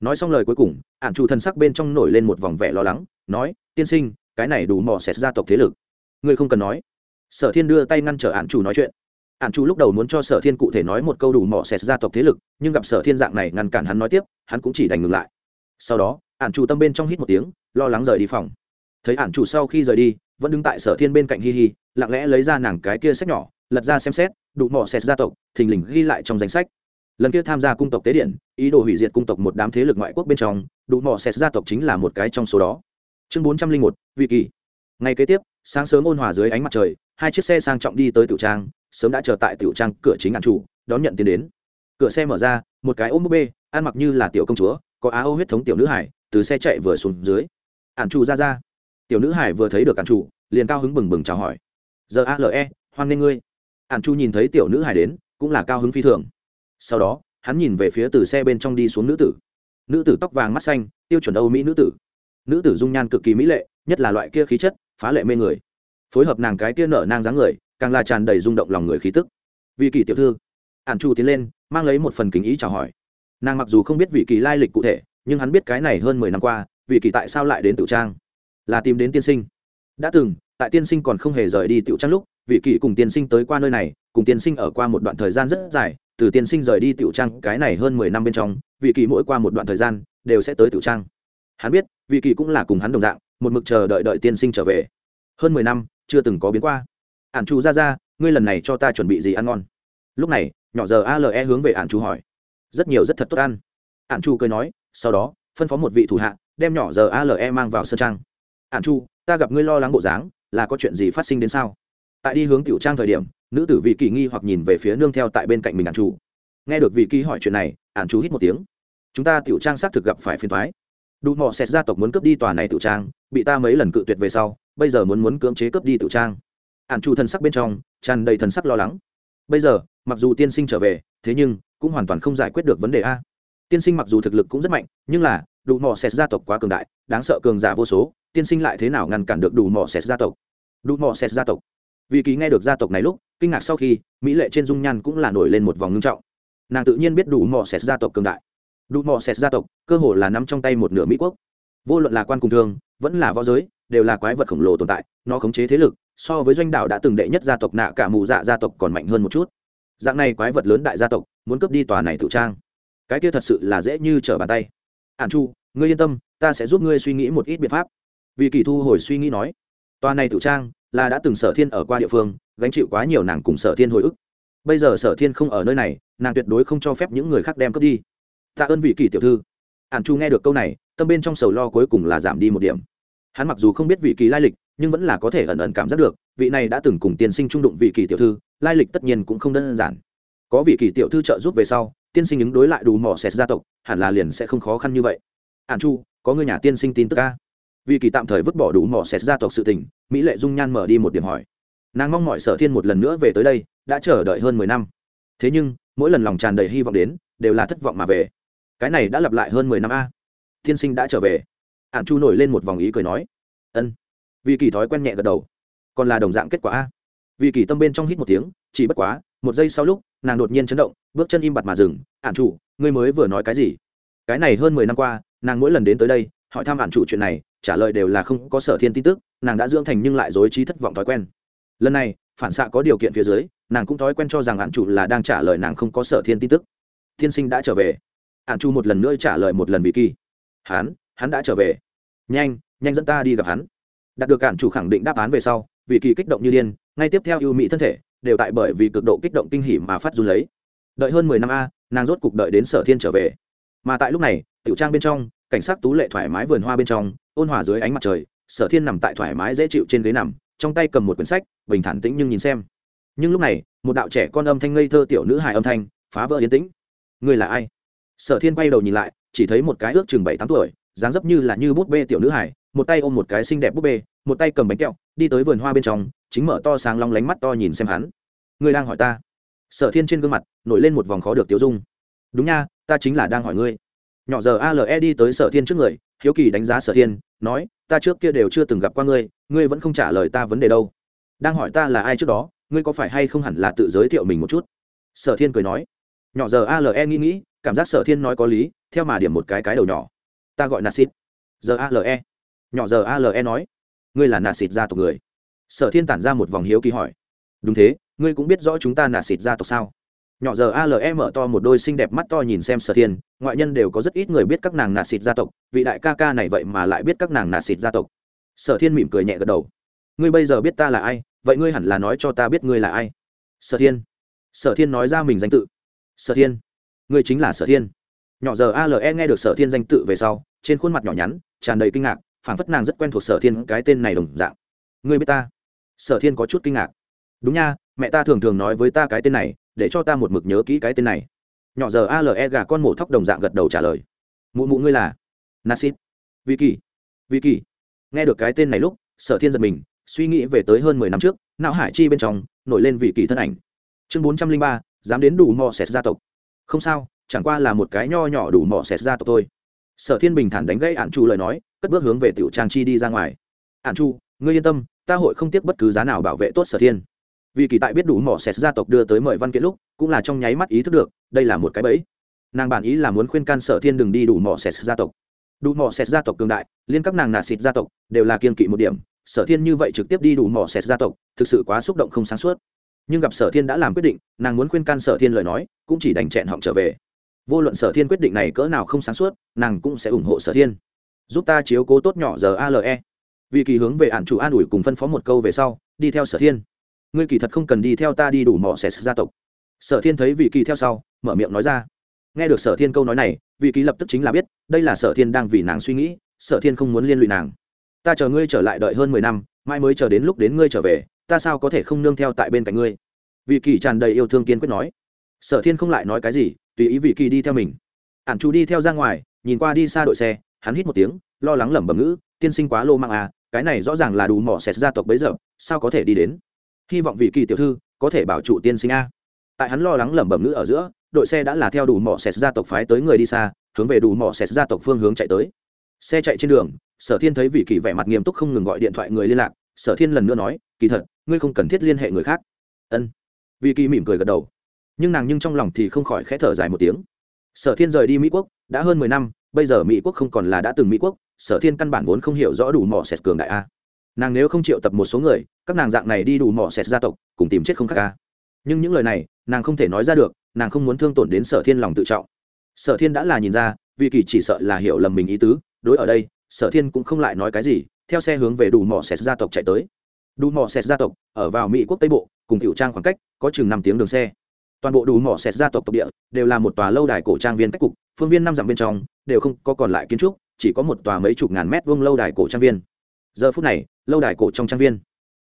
Nói xong lời cuối cùng ạn chủ thần sắc bên trong nổi lên một vòng vẻ lo lắng, nói, tiên sinh, cái này đủ mỏ xẹt gia tộc thế lực, ngươi không cần nói. Sở thiên đưa tay ngăn trở ạn chủ nói chuyện. Ạn chủ lúc đầu muốn cho sở thiên cụ thể nói một câu đủ mỏ xẹt gia tộc thế lực, nhưng gặp sở thiên dạng này ngăn cản hắn nói tiếp, hắn cũng chỉ đành ngừng lại. Sau đó ạn chủ tâm bên trong hít một tiếng, lo lắng rời đi phòng. Thấy ạn chủ sau khi rời đi, vẫn đứng tại sở thiên bên cạnh hi hi, lặng lẽ lấy ra nàng cái kia sách nhỏ, lật ra xem xét đủ mỏ xẹt gia tộc, thình lình ghi lại trong danh sách. Lần kia tham gia cung tộc tế điện, ý đồ hủy diệt cung tộc một đám thế lực ngoại quốc bên trong đủ mỏ xẹt gia tộc chính là một cái trong số đó. Chương bốn trăm linh một, vị kỳ ngày kế tiếp, sáng sớm ôn hòa dưới ánh mặt trời, hai chiếc xe sang trọng đi tới tiểu trang, sớm đã chờ tại tiểu trang cửa chính ạn chủ, đón nhận tiền đến. Cửa xe mở ra, một cái ôm búp bê, ăn mặc như là tiểu công chúa, có á âu huyết thống tiểu nữ hải, từ xe chạy vừa xuống dưới. Ạn chủ ra ra. Tiểu nữ hải vừa thấy được ạn chủ, liền cao hứng bừng bừng chào hỏi. Giờ ale hoan nghênh ngươi ạn Chu nhìn thấy tiểu nữ hải đến, cũng là cao hứng phi thường. Sau đó, hắn nhìn về phía từ xe bên trong đi xuống nữ tử. Nữ tử tóc vàng mắt xanh, tiêu chuẩn âu mỹ nữ tử. Nữ tử dung nhan cực kỳ mỹ lệ, nhất là loại kia khí chất, phá lệ mê người. Phối hợp nàng cái kia nở nang dáng người, càng là tràn đầy rung động lòng người khí tức. Vì kỳ tiểu thư ản chu tiến lên, mang lấy một phần kính ý chào hỏi. Nàng mặc dù không biết vị kỳ lai lịch cụ thể, nhưng hắn biết cái này hơn mười năm qua, vị kỳ tại sao lại đến tự trang? Là tìm đến tiên sinh. Đã từng tại tiên sinh còn không hề rời đi tiểu trang lúc, vị kỳ cùng tiên sinh tới qua nơi này, cùng tiên sinh ở qua một đoạn thời gian rất dài, từ tiên sinh rời đi tiểu trang cái này hơn mười năm bên trong, vị kỳ mỗi qua một đoạn thời gian, đều sẽ tới tiểu trang. Hắn biết, vị kỳ cũng là cùng hắn đồng dạng, một mực chờ đợi đợi tiên sinh trở về. Hơn mười năm, chưa từng có biến qua. Ạn chu ra ra, ngươi lần này cho ta chuẩn bị gì ăn ngon? Lúc này, nhỏ giờ ale hướng về ạn chu hỏi. Rất nhiều rất thật tốt ăn. Ạn chu cười nói, sau đó, phân phó một vị thủ hạ, đem nhỏ giờ ale mang vào sân trang. Ạn chu, ta gặp ngươi lo lắng bộ dáng là có chuyện gì phát sinh đến sao? Tại đi hướng tiểu trang thời điểm, nữ tử vị kỳ nghi hoặc nhìn về phía nương theo tại bên cạnh mình ạn chủ. nghe được vị kỳ hỏi chuyện này ạn chủ hít một tiếng. Chúng ta tiểu trang xác thực gặp phải phiền thoái đủ mò xét gia tộc muốn cướp đi tòa này tiểu trang, bị ta mấy lần cự tuyệt về sau, bây giờ muốn muốn cưỡng chế cướp đi tiểu trang. Ạn chủ thần sắc bên trong, tràn đầy thần sắc lo lắng. Bây giờ, mặc dù tiên sinh trở về, thế nhưng, cũng hoàn toàn không giải quyết được vấn đề a. Tiên sinh mặc dù thực lực cũng rất mạnh, nhưng là đủ mỏ xét gia tộc quá cường đại, đáng sợ cường giả vô số, tiên sinh lại thế nào ngăn cản được đủ mỏ xét gia tộc? Đủ mỏ xét gia tộc. Vì kỳ nghe được gia tộc này lúc, kinh ngạc sau khi, mỹ lệ trên dung nhan cũng là nổi lên một vòng ngưng trọng. Nàng tự nhiên biết đủ mỏ xét gia tộc cường đại. Đủ mỏ xét gia tộc, cơ hồ là nắm trong tay một nửa mỹ quốc. Vô luận là quan cùng thương, vẫn là võ giới, đều là quái vật khổng lồ tồn tại, nó khống chế thế lực, so với doanh đảo đã từng đệ nhất gia tộc nạ cả mù dạ gia tộc còn mạnh hơn một chút. Dạng này quái vật lớn đại gia tộc, muốn cướp đi tòa này tự trang. Cái kia thật sự là dễ như trở bàn tay. Ản chu ngươi yên tâm, ta sẽ giúp ngươi suy nghĩ một ít biện pháp. Vì kỳ thu hồi suy nghĩ nói, tòa này tự trang là đã từng sở thiên ở qua địa phương, gánh chịu quá nhiều nàng cùng sở thiên hồi ức. Bây giờ sở thiên không ở nơi này, nàng tuyệt đối không cho phép những người khác đem cướp đi. Tạ ơn vị kỳ tiểu thư. Ản chu nghe được câu này, tâm bên trong sầu lo cuối cùng là giảm đi một điểm. Hắn mặc dù không biết vị kỳ lai lịch, nhưng vẫn là có thể ẩn ẩn cảm giác được, vị này đã từng cùng tiên sinh trung đụng vị kỳ tiểu thư, lai lịch tất nhiên cũng không đơn giản. Có vị kỳ tiểu thư trợ giúp về sau, tiên sinh ứng đối lại đủ mỏ xẹt gia tộc, hẳn là liền sẽ không khó khăn như vậy ản chu, có người nhà tiên sinh tin tức ca vì kỳ tạm thời vứt bỏ đủ mỏ xét gia tộc sự tình, mỹ lệ dung nhan mở đi một điểm hỏi. Nàng mong mọi sở thiên một lần nữa về tới đây, đã chờ đợi hơn mười năm. Thế nhưng, mỗi lần lòng tràn đầy hy vọng đến, đều là thất vọng mà về. Cái này đã lặp lại hơn mười năm a. Tiên sinh đã trở về. Ạn chu nổi lên một vòng ý cười nói. Ân. Vì kỳ thói quen nhẹ gật đầu. Còn là đồng dạng kết quả a. Vì kỳ tâm bên trong hít một tiếng, chỉ bất quá, một giây sau lúc, nàng đột nhiên chấn động, bước chân im bặt mà dừng. Ạn chủ ngươi mới vừa nói cái gì? Cái này hơn mười năm qua nàng mỗi lần đến tới đây, hỏi thăm ạn chủ chuyện này, trả lời đều là không có sở thiên tin tức, nàng đã dưỡng thành nhưng lại dối trí thất vọng thói quen. Lần này, phản xạ có điều kiện phía dưới, nàng cũng thói quen cho rằng ạn chủ là đang trả lời nàng không có sở thiên tin tức. Tiên sinh đã trở về. Ạn chủ một lần nữa trả lời một lần bị kỳ. Hán hắn đã trở về. Nhanh nhanh dẫn ta đi gặp hắn. Đạt được cản chủ khẳng định đáp án về sau Vị kỳ kích động như điên, ngay tiếp theo ưu mỹ thân thể, đều tại bởi vì cực độ kích động kinh hỉ mà phát run lấy. Đợi hơn mười năm a, nàng rốt cục đợi đến sở thiên trở về mà tại lúc này, tiểu trang bên trong, cảnh sát tú lệ thoải mái vườn hoa bên trong, ôn hòa dưới ánh mặt trời, sở thiên nằm tại thoải mái dễ chịu trên ghế nằm, trong tay cầm một quyển sách, bình thản tĩnh nhưng nhìn xem. Nhưng lúc này, một đạo trẻ con âm thanh ngây thơ tiểu nữ hài âm thanh, phá vỡ yên tĩnh. Người là ai? Sở thiên quay đầu nhìn lại, chỉ thấy một cái ước chừng bảy tám tuổi, dáng dấp như là như bút bê tiểu nữ hải một tay ôm một cái xinh đẹp bút bê, một tay cầm bánh kẹo, đi tới vườn hoa bên trong, chính mở to sáng long lánh mắt to nhìn xem hắn. Ngươi đang hỏi ta. Sở thiên trên gương mặt, nổi lên một vòng khó được tiêu dung đúng nha, ta chính là đang hỏi ngươi. Nhỏ giờ ale đi tới sở thiên trước người, hiếu kỳ đánh giá sở thiên, nói, ta trước kia đều chưa từng gặp qua ngươi ngươi vẫn không trả lời ta vấn đề đâu. Đang hỏi ta là ai trước đó, ngươi có phải hay không hẳn là tự giới thiệu mình một chút? Sở thiên cười nói. Nhỏ giờ ale nghĩ nghĩ, cảm giác sở thiên nói có lý, theo mà điểm một cái cái đầu nhỏ. Ta gọi nà xịt giờ ale nhỏ giờ ale nói. Ngươi là nà xịt gia tộc người. Sở thiên tản ra một vòng hiếu kỳ hỏi. Đúng thế, ngươi cũng biết rõ chúng ta nà xịt gia tộc sao? Nhỏ giờ ale mở to một đôi xinh đẹp mắt to nhìn xem sở thiên, ngoại nhân đều có rất ít người biết các nàng nạt xịt gia tộc, vị đại ca ca này vậy mà lại biết các nàng nạt xịt gia tộc. Sở thiên mỉm cười nhẹ gật đầu. Ngươi bây giờ biết ta là ai, vậy ngươi hẳn là nói cho ta biết ngươi là ai. Sở thiên. Sở thiên nói ra mình danh tự. Sở thiên. Ngươi chính là sở thiên. Nhỏ giờ ale nghe được sở thiên danh tự về sau, trên khuôn mặt nhỏ nhắn, tràn đầy kinh ngạc, phảng phất nàng rất quen thuộc sở thiên cái tên này đồng dạng. Ngươi biết ta? Sở thiên có chút kinh ngạc. Đúng nha, mẹ ta thường thường nói với ta cái tên này để cho ta một mực nhớ kỹ cái tên này. Nhỏ giờ ale gà con mổ thóc đồng dạng gật đầu trả lời. Mụ mụ ngươi là nasit vi kỳ vi kỳ nghe được cái tên này lúc, sở thiên giật mình, suy nghĩ về tới hơn mười năm trước, não hải chi bên trong, nổi lên vị kỳ thân ảnh. Chương bốn trăm linh ba, dám đến đủ mò xẹt gia tộc. Không sao, chẳng qua là một cái nho nhỏ đủ mò xẹt gia tộc thôi. Sở thiên bình thản đánh gãy ạn chu lời nói, cất bước hướng về tiểu trang chi đi ra ngoài. Ạn chu, ngươi yên tâm, ta hội không tiếc bất cứ giá nào bảo vệ tốt sở thiên vì kỳ tại biết đủ mỏ xẻ gia tộc đưa tới mời văn kiện lúc, cũng là trong nháy mắt ý thức được, đây là một cái bẫy. Nàng bản ý là muốn khuyên can sở thiên đừng đi đủ mỏ xẻ gia tộc. Đủ mỏ xẻ gia tộc cường đại, liên các nàng nà xịt gia tộc, đều là kiên kỵ một điểm. Sở thiên như vậy trực tiếp đi đủ mỏ xẻ gia tộc, thực sự quá xúc động không sáng suốt. Nhưng gặp sở thiên đã làm quyết định, nàng muốn khuyên can sở thiên lời nói, cũng chỉ đành chẹn họng trở về. Vô luận sở thiên quyết định này cỡ nào không sáng suốt, nàng cũng sẽ ủng hộ sở thiên. Giúp ta chiếu cố tốt nhỏ giờ ale vì kỳ hướng về ản chủ an ủi cùng phân phó một câu về sau, đi theo sở thiên ngươi kỳ thật không cần đi theo ta đi đủ mỏ xẻ gia tộc. Sở thiên thấy vị kỳ theo sau, mở miệng nói ra. Nghe được sở thiên câu nói này, vị kỳ lập tức chính là biết, đây là sở thiên đang vì nàng suy nghĩ, sở thiên không muốn liên lụy nàng. Ta chờ ngươi trở lại đợi hơn mười năm, mai mới chờ đến lúc đến ngươi trở về, ta sao có thể không nương theo tại bên cạnh ngươi? Vị kỳ tràn đầy yêu thương kiên quyết nói. Sở thiên không lại nói cái gì, tùy ý vị kỳ đi theo mình. Ản chủ đi theo ra ngoài, nhìn qua đi xa đội xe, hắn hít một tiếng, lo lắng lẩm bẩm ngữ, tiên sinh quá lô mạng à cái này rõ ràng là đủ mỏ xẹt gia tộc bấy giờ, sao có thể đi đến? Hy vọng vị kỳ tiểu thư có thể bảo trụ tiên sinh a. Tại hắn lo lắng lẩm bẩm nữ ở giữa, đội xe đã là theo đủ mỏ xẹt gia tộc phái tới người đi xa, hướng về đủ mỏ xẹt gia tộc phương hướng chạy tới. Xe chạy trên đường, sở thiên thấy vị kỳ vẻ mặt nghiêm túc không ngừng gọi điện thoại người liên lạc. Sở thiên lần nữa nói, kỳ thật, ngươi không cần thiết liên hệ người khác. Ân. Vị kỳ mỉm cười gật đầu. Nhưng nàng nhưng trong lòng thì không khỏi khẽ thở dài một tiếng. Sở thiên rời đi mỹ quốc, đã hơn mười năm, bây giờ mỹ quốc không còn là đã từng mỹ quốc, sở thiên căn bản vốn không hiểu rõ đủ mỏ xẹt cường đại a nàng nếu không triệu tập một số người, các nàng dạng này đi đủ mỏ xẹt gia tộc, cùng tìm chết không khác ca. Nhưng những lời này, nàng không thể nói ra được, nàng không muốn thương tổn đến sở thiên lòng tự trọng. Sở thiên đã là nhìn ra, vì kỳ chỉ sợ là hiểu lầm mình ý tứ, đối ở đây, sở thiên cũng không lại nói cái gì, theo xe hướng về đủ mỏ xẹt gia tộc chạy tới. Đủ mỏ xẹt gia tộc, ở vào mỹ quốc tây bộ, cùng tiểu trang khoảng cách, có chừng năm tiếng đường xe. Toàn bộ đủ mỏ xẹt gia tộc tộc địa, đều là một tòa lâu đài cổ trang viên cách cục, phương viên năm dặm bên trong, đều không có còn lại kiến trúc, chỉ có một tòa mấy chục ngàn mét vuông lâu đài cổ trang viên giờ phút này, lâu đài cổ trong trang viên.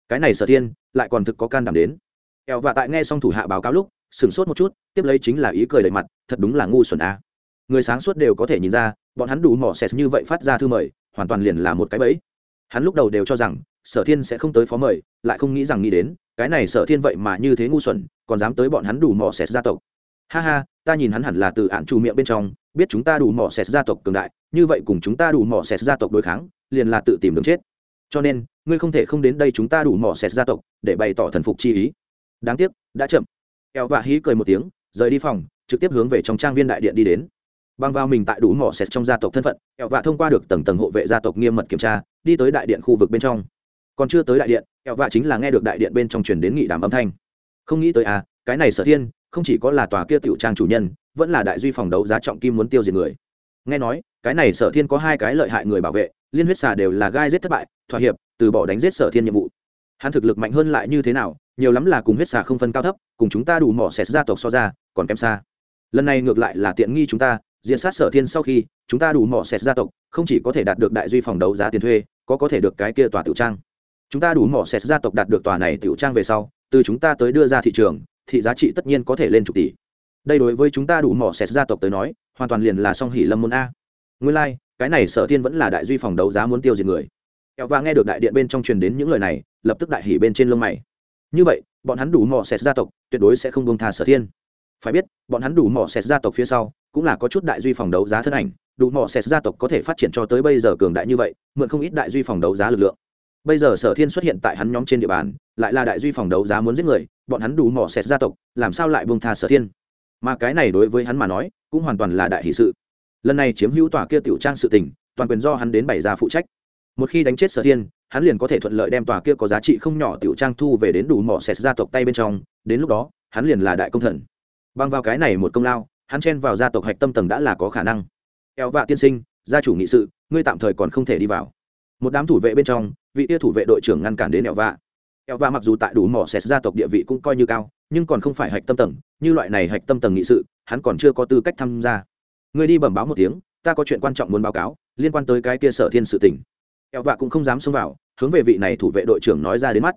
Cái này sở thiên, lại còn thực có can đảm đến. Ẹo và tại nghe xong thủ hạ báo cáo lúc, sửng sốt một chút, tiếp lấy chính là ý cười đầy mặt, thật đúng là ngu xuẩn a. Người sáng suốt đều có thể nhìn ra, bọn hắn đủ mỏ xẹt như vậy phát ra thư mời, hoàn toàn liền là một cái bẫy. Hắn lúc đầu đều cho rằng, sở thiên sẽ không tới phó mời, lại không nghĩ rằng nghĩ đến, cái này sở thiên vậy mà như thế ngu xuẩn, còn dám tới bọn hắn đủ mỏ xẹt gia tộc. Ha ha, ta nhìn hắn hẳn là từ ạn trù miệng bên trong, biết chúng ta đủ mỏ xẹt gia tộc cường đại, như vậy cùng chúng ta đủ mỏ xẹt gia tộc đối kháng, liền là tự tìm đường chết cho nên, ngươi không thể không đến đây chúng ta đủ mỏ xẹt gia tộc để bày tỏ thần phục chi ý. Đáng tiếc, đã chậm. Eo vạ hí cười một tiếng, rời đi phòng, trực tiếp hướng về trong trang viên đại điện đi đến. Băng vào mình tại đủ mỏ xẹt trong gia tộc thân phận, eo vạ thông qua được tầng tầng hộ vệ gia tộc nghiêm mật kiểm tra, đi tới đại điện khu vực bên trong. Còn chưa tới đại điện, eo vạ chính là nghe được đại điện bên trong truyền đến nghị đàm âm thanh. Không nghĩ tới à cái này sở thiên, không chỉ có là tòa kia tiểu trang chủ nhân, vẫn là đại duy phòng đấu giá trọng kim muốn tiêu diệt người. Nghe nói, cái này sở thiên có hai cái lợi hại người bảo vệ liên huyết xà đều là gai giết thất bại thỏa hiệp từ bỏ đánh giết sở thiên nhiệm vụ. Hắn thực lực mạnh hơn lại như thế nào nhiều lắm là cùng huyết xà không phân cao thấp cùng chúng ta đủ mỏ xẹt gia tộc so ra còn kém xa. Lần này ngược lại là tiện nghi chúng ta diện sát sở thiên sau khi chúng ta đủ mỏ xẹt gia tộc không chỉ có thể đạt được đại duy phòng đấu giá tiền thuê có có thể được cái kia tòa tiểu trang. Chúng ta đủ mỏ xẹt gia tộc đạt được tòa này tiểu trang về sau từ chúng ta tới đưa ra thị trường thị giá trị tất nhiên có thể lên chục tỷ. Đây đối với chúng ta đủ mỏ xẹt gia tộc tới nói hoàn toàn liền là song hỉ lâm môn a. Nguyên lai、like, cái này sở thiên vẫn là đại duy phòng đấu giá muốn tiêu diệt người. Eo và nghe được đại điện bên trong truyền đến những lời này, lập tức đại hỉ bên trên lông mày. Như vậy, bọn hắn đủ mỏ xẹt gia tộc, tuyệt đối sẽ không buông tha sở thiên. Phải biết, bọn hắn đủ mỏ xẹt gia tộc phía sau, cũng là có chút đại duy phòng đấu giá thân ảnh, đủ mỏ xẹt gia tộc có thể phát triển cho tới bây giờ cường đại như vậy, mượn không ít đại duy phòng đấu giá lực lượng. Bây giờ sở thiên xuất hiện tại hắn nhóm trên địa bàn, lại là đại duy phòng đấu giá muốn giết người, bọn hắn đủ mỏ xẹt gia tộc, làm sao lại bông tha sở thiên? Mà cái này đối với hắn mà nói, cũng hoàn toàn là đại hỷ sự lần này chiếm hữu tòa kia tiểu trang sự tình, toàn quyền do hắn đến bày ra phụ trách. Một khi đánh chết sở thiên, hắn liền có thể thuận lợi đem tòa kia có giá trị không nhỏ tiểu trang thu về đến đủ mỏ xẹt gia tộc tay bên trong, đến lúc đó, hắn liền là đại công thần. Bằng vào cái này một công lao, hắn chen vào gia tộc hạch tâm tầng đã là có khả năng. Eo vạ tiên sinh, gia chủ nghị sự, ngươi tạm thời còn không thể đi vào. Một đám thủ vệ bên trong, vị tia thủ vệ đội trưởng ngăn cản đến eo vạ. Eo vạ mặc dù tại đủ mỏ xẹt gia tộc địa vị cũng coi như cao, nhưng còn không phải hạch tâm tầng, như loại này hạch tâm tầng nghị sự, hắn còn chưa có tư cách tham gia ngươi đi bẩm báo một tiếng, ta có chuyện quan trọng muốn báo cáo, liên quan tới cái kia sở thiên sự tình. eo vạ cũng không dám xông vào, hướng về vị này thủ vệ đội trưởng nói ra đến mắt.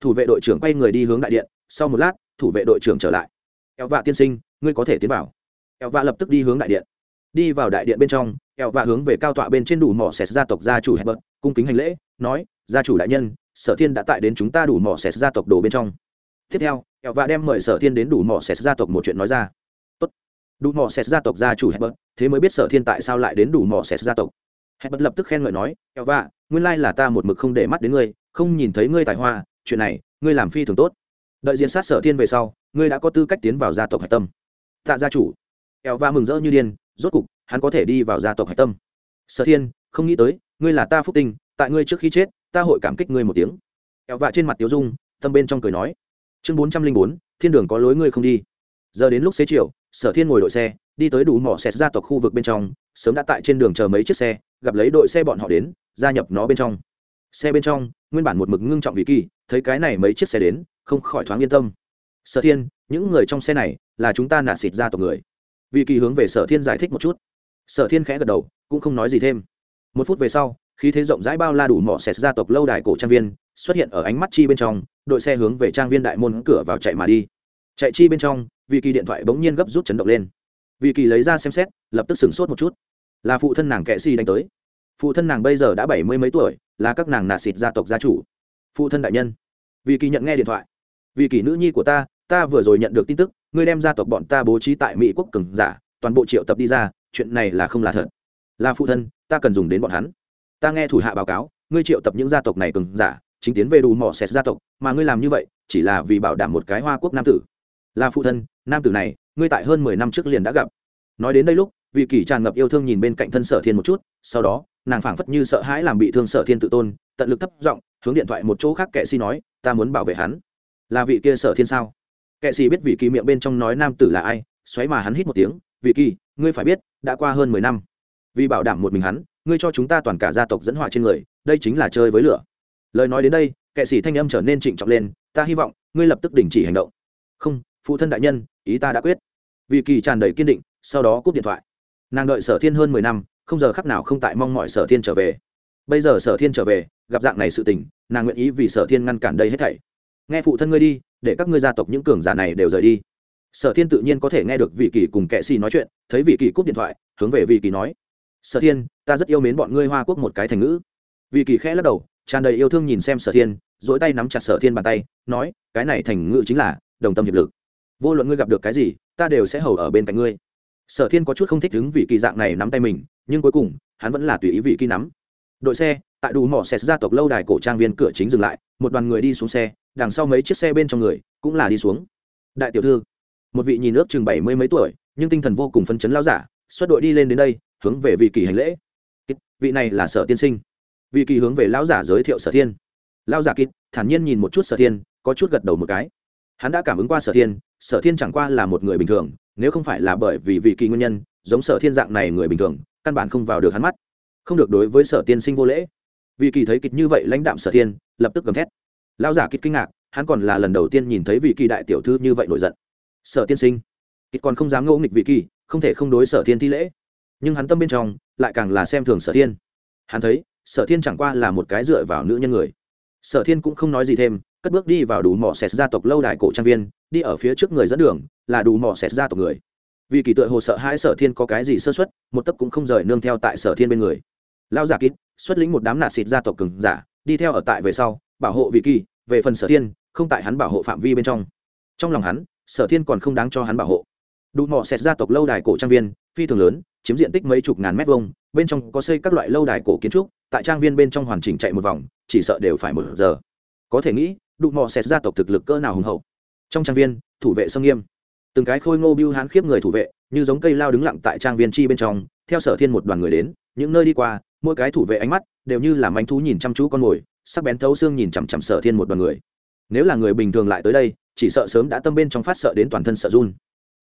Thủ vệ đội trưởng quay người đi hướng đại điện, sau một lát, thủ vệ đội trưởng trở lại. Eo vạ tiên sinh, ngươi có thể tiến vào. Eo vạ lập tức đi hướng đại điện. Đi vào đại điện bên trong eo vạ hướng về cao tọa bên trên đủ mỏ xẹt gia tộc gia chủ hẹp bật cung kính hành lễ, nói, gia chủ đại nhân, sở thiên đã tại đến chúng ta đủ mỏ xẹt gia tộc đồ bên trong. Tiếp theo eo vạ đem mời sở thiên đến đủ mỏ xẹt gia tộc một chuyện nói ra đủ mỏ xẹt gia tộc gia chủ hẹp thế mới biết sở thiên tại sao lại đến đủ mỏ xẹt gia tộc. Hẹp lập tức khen ngợi nói eo vạ, nguyên lai là ta một mực không để mắt đến ngươi, không nhìn thấy ngươi tài hoa, chuyện này, ngươi làm phi thường tốt. Đợi diễn sát sở thiên về sau, ngươi đã có tư cách tiến vào gia tộc hạch tâm. Tạ gia chủ. Eo vạ mừng rỡ như điên, rốt cục, hắn có thể đi vào gia tộc hạch tâm. Sở thiên, không nghĩ tới, ngươi là ta phúc tinh, tại ngươi trước khi chết, ta hội cảm kích ngươi một tiếng. Eo vạ trên mặt tiếu dung tâm bên trong cười nói. Chương bốn trăm linh bốn, thiên đường có lối ngươi không đi. Giờ đến lúc xế chiều sở thiên ngồi đội xe, đi tới đủ mỏ xét gia tộc khu vực bên trong, sớm đã tại trên đường chờ mấy chiếc xe, gặp lấy đội xe bọn họ đến, gia nhập nó bên trong. Xe bên trong, nguyên bản một mực ngưng trọng vị kỳ, thấy cái này mấy chiếc xe đến, không khỏi thoáng yên tâm. Sở thiên, những người trong xe này là chúng ta nạt xịt ra tộc người. Vị kỳ hướng về sở thiên giải thích một chút. Sở thiên khẽ gật đầu, cũng không nói gì thêm. Một phút về sau khi thế rộng rãi bao la đủ mỏ xẹt gia tộc lâu đài cổ trang viên, xuất hiện ở ánh mắt chi bên trong, đội xe hướng về trang viên đại môn cửa vào chạy mà đi. Chạy chi bên trong vị kỳ điện thoại bỗng nhiên gấp rút chấn động lên. Vị kỳ lấy ra xem xét, lập tức sửng sốt một chút. Là phụ thân nàng kệ si đánh tới. Phụ thân nàng bây giờ đã bảy mươi mấy tuổi, là các nàng nạ xịt gia tộc gia chủ. Phụ thân đại nhân. Vì kỳ nhận nghe điện thoại. Vì kỳ nữ nhi của ta ta vừa rồi nhận được tin tức, ngươi đem gia tộc bọn ta bố trí tại mỹ quốc cường giả, toàn bộ triệu tập đi ra, chuyện này là không là thật. Là phụ thân, ta cần dùng đến bọn hắn. Ta nghe thủ hạ báo cáo, ngươi triệu tập những gia tộc này cường giả, chính tiến về đủ mỏ xẹt gia tộc, mà ngươi làm như vậy, chỉ là vì bảo đảm một cái hoa quốc nam tử là phụ thân, nam tử này, ngươi tại hơn mười năm trước liền đã gặp. Nói đến đây lúc, vị kỳ tràn ngập yêu thương nhìn bên cạnh thân sở thiên một chút, sau đó, nàng phảng phất như sợ hãi làm bị thương sở thiên tự tôn, tận lực thấp giọng, hướng điện thoại một chỗ khác kệ sĩ nói, ta muốn bảo vệ hắn. Là vị kia sở thiên sao? Kệ sĩ biết vị kỳ miệng bên trong nói nam tử là ai, xoáy mà hắn hít một tiếng, vị kỳ ngươi phải biết, đã qua hơn mười năm. Vì bảo đảm một mình hắn, ngươi cho chúng ta toàn cả gia tộc dẫn họa trên người, đây chính là chơi với lửa. Lời nói đến đây, kệ sĩ thanh âm trở nên trịnh trọng lên, ta hy vọng, ngươi lập tức đình chỉ hành động. Không phụ thân đại nhân, ý ta đã quyết. Vị kỳ tràn đầy kiên định, sau đó cúp điện thoại. Nàng đợi sở thiên hơn mười năm, không giờ khắc nào không tại mong mọi sở thiên trở về. Bây giờ sở thiên trở về, gặp dạng này sự tình, nàng nguyện ý vì sở thiên ngăn cản đây hết thảy. Nghe phụ thân ngươi đi, để các ngươi gia tộc những cường giả này đều rời đi. Sở thiên tự nhiên có thể nghe được vị kỳ cùng kệ xì nói chuyện, thấy vị kỳ cúp điện thoại, hướng về vị kỳ nói, sở thiên, ta rất yêu mến bọn ngươi hoa quốc một cái thành ngữ. Vị kỳ khẽ lắc đầu, tràn đầy yêu thương nhìn xem sở thiên dỗi tay nắm chặt sở thiên bàn tay, nói, cái này thành ngữ chính là đồng tâm hiệp lực vô luận ngươi gặp được cái gì, ta đều sẽ hầu ở bên cạnh ngươi. Sở thiên có chút không thích đứng vị kỳ dạng này nắm tay mình, nhưng cuối cùng, hắn vẫn là tùy ý vị kỳ nắm. Đội xe, tại đủ mỏ xe gia tộc lâu đài cổ trang viên cửa chính dừng lại, một đoàn người đi xuống xe, đằng sau mấy chiếc xe bên trong người cũng là đi xuống. Đại tiểu thư, một vị nhìn ước chừng bảy mươi mấy tuổi, nhưng tinh thần vô cùng phấn chấn lao giả, xuất đội đi lên đến đây, hướng về vị kỳ hành lễ. Vị này là sở tiên sinh. Vị kỳ hướng về lão giả giới thiệu sở thiên. Lao giả kít thản nhiên nhìn một chút sở thiên, có chút gật đầu một cái hắn đã cảm ứng qua sở thiên sở thiên chẳng qua là một người bình thường, nếu không phải là bởi vì vị kỳ nguyên nhân, giống sở thiên dạng này người bình thường, căn bản không vào được hắn mắt. Không được đối với sở tiên sinh vô lễ. Vị kỳ thấy kịch như vậy lãnh đạm sở thiên, lập tức gầm thét. Lão giả kịch kinh ngạc, hắn còn là lần đầu tiên nhìn thấy vị kỳ đại tiểu thư như vậy nổi giận. Sở tiên sinh, kịch còn không dám ngẫu nghịch vị kỳ, không thể không đối sở thiên thi lễ. Nhưng hắn tâm bên trong, lại càng là xem thường sở thiên. Hắn thấy, sở thiên chẳng qua là một cái dựa vào nữ nhân người sở thiên cũng không nói gì thêm, cất bước đi vào đủ mỏ xẹt gia tộc lâu đài cổ trang viên, đi ở phía trước người dẫn đường, là đủ mỏ xẹt gia tộc người. Vì kỳ tựa hồ sợ hai sở thiên có cái gì sơ xuất một tấc cũng không rời nương theo tại sở thiên bên người. Lao giả kít xuất lĩnh một đám nạ xịt gia tộc cừng giả, đi theo ở tại về sau, bảo hộ vị kỳ, về phần sở thiên, không tại hắn bảo hộ phạm vi bên trong. Trong lòng hắn, sở thiên còn không đáng cho hắn bảo hộ. Đủ mỏ xẹt gia tộc lâu đài cổ trang viên, phi thường lớn, chiếm diện tích mấy chục ngàn mét vuông, bên trong có xây các loại lâu đài cổ kiến trúc, tại trang viên bên trong hoàn chỉnh chạy một vòng chỉ sợ đều phải một giờ. Có thể nghĩ, đụ mò xét gia tộc thực lực cỡ nào hùng hậu. Trong trang viên, thủ vệ sông nghiêm. Từng cái khôi ngô biêu hán khiếp người thủ vệ, như giống cây lao đứng lặng tại trang viên chi bên trong, theo sở thiên một đoàn người đến, những nơi đi qua, mỗi cái thủ vệ ánh mắt đều như làm anh thú nhìn chăm chú con mồi, sắc bén thấu xương nhìn chằm chằm sở thiên một đoàn người. Nếu là người bình thường lại tới đây, chỉ sợ sớm đã tâm bên trong phát sợ đến toàn thân sợ run.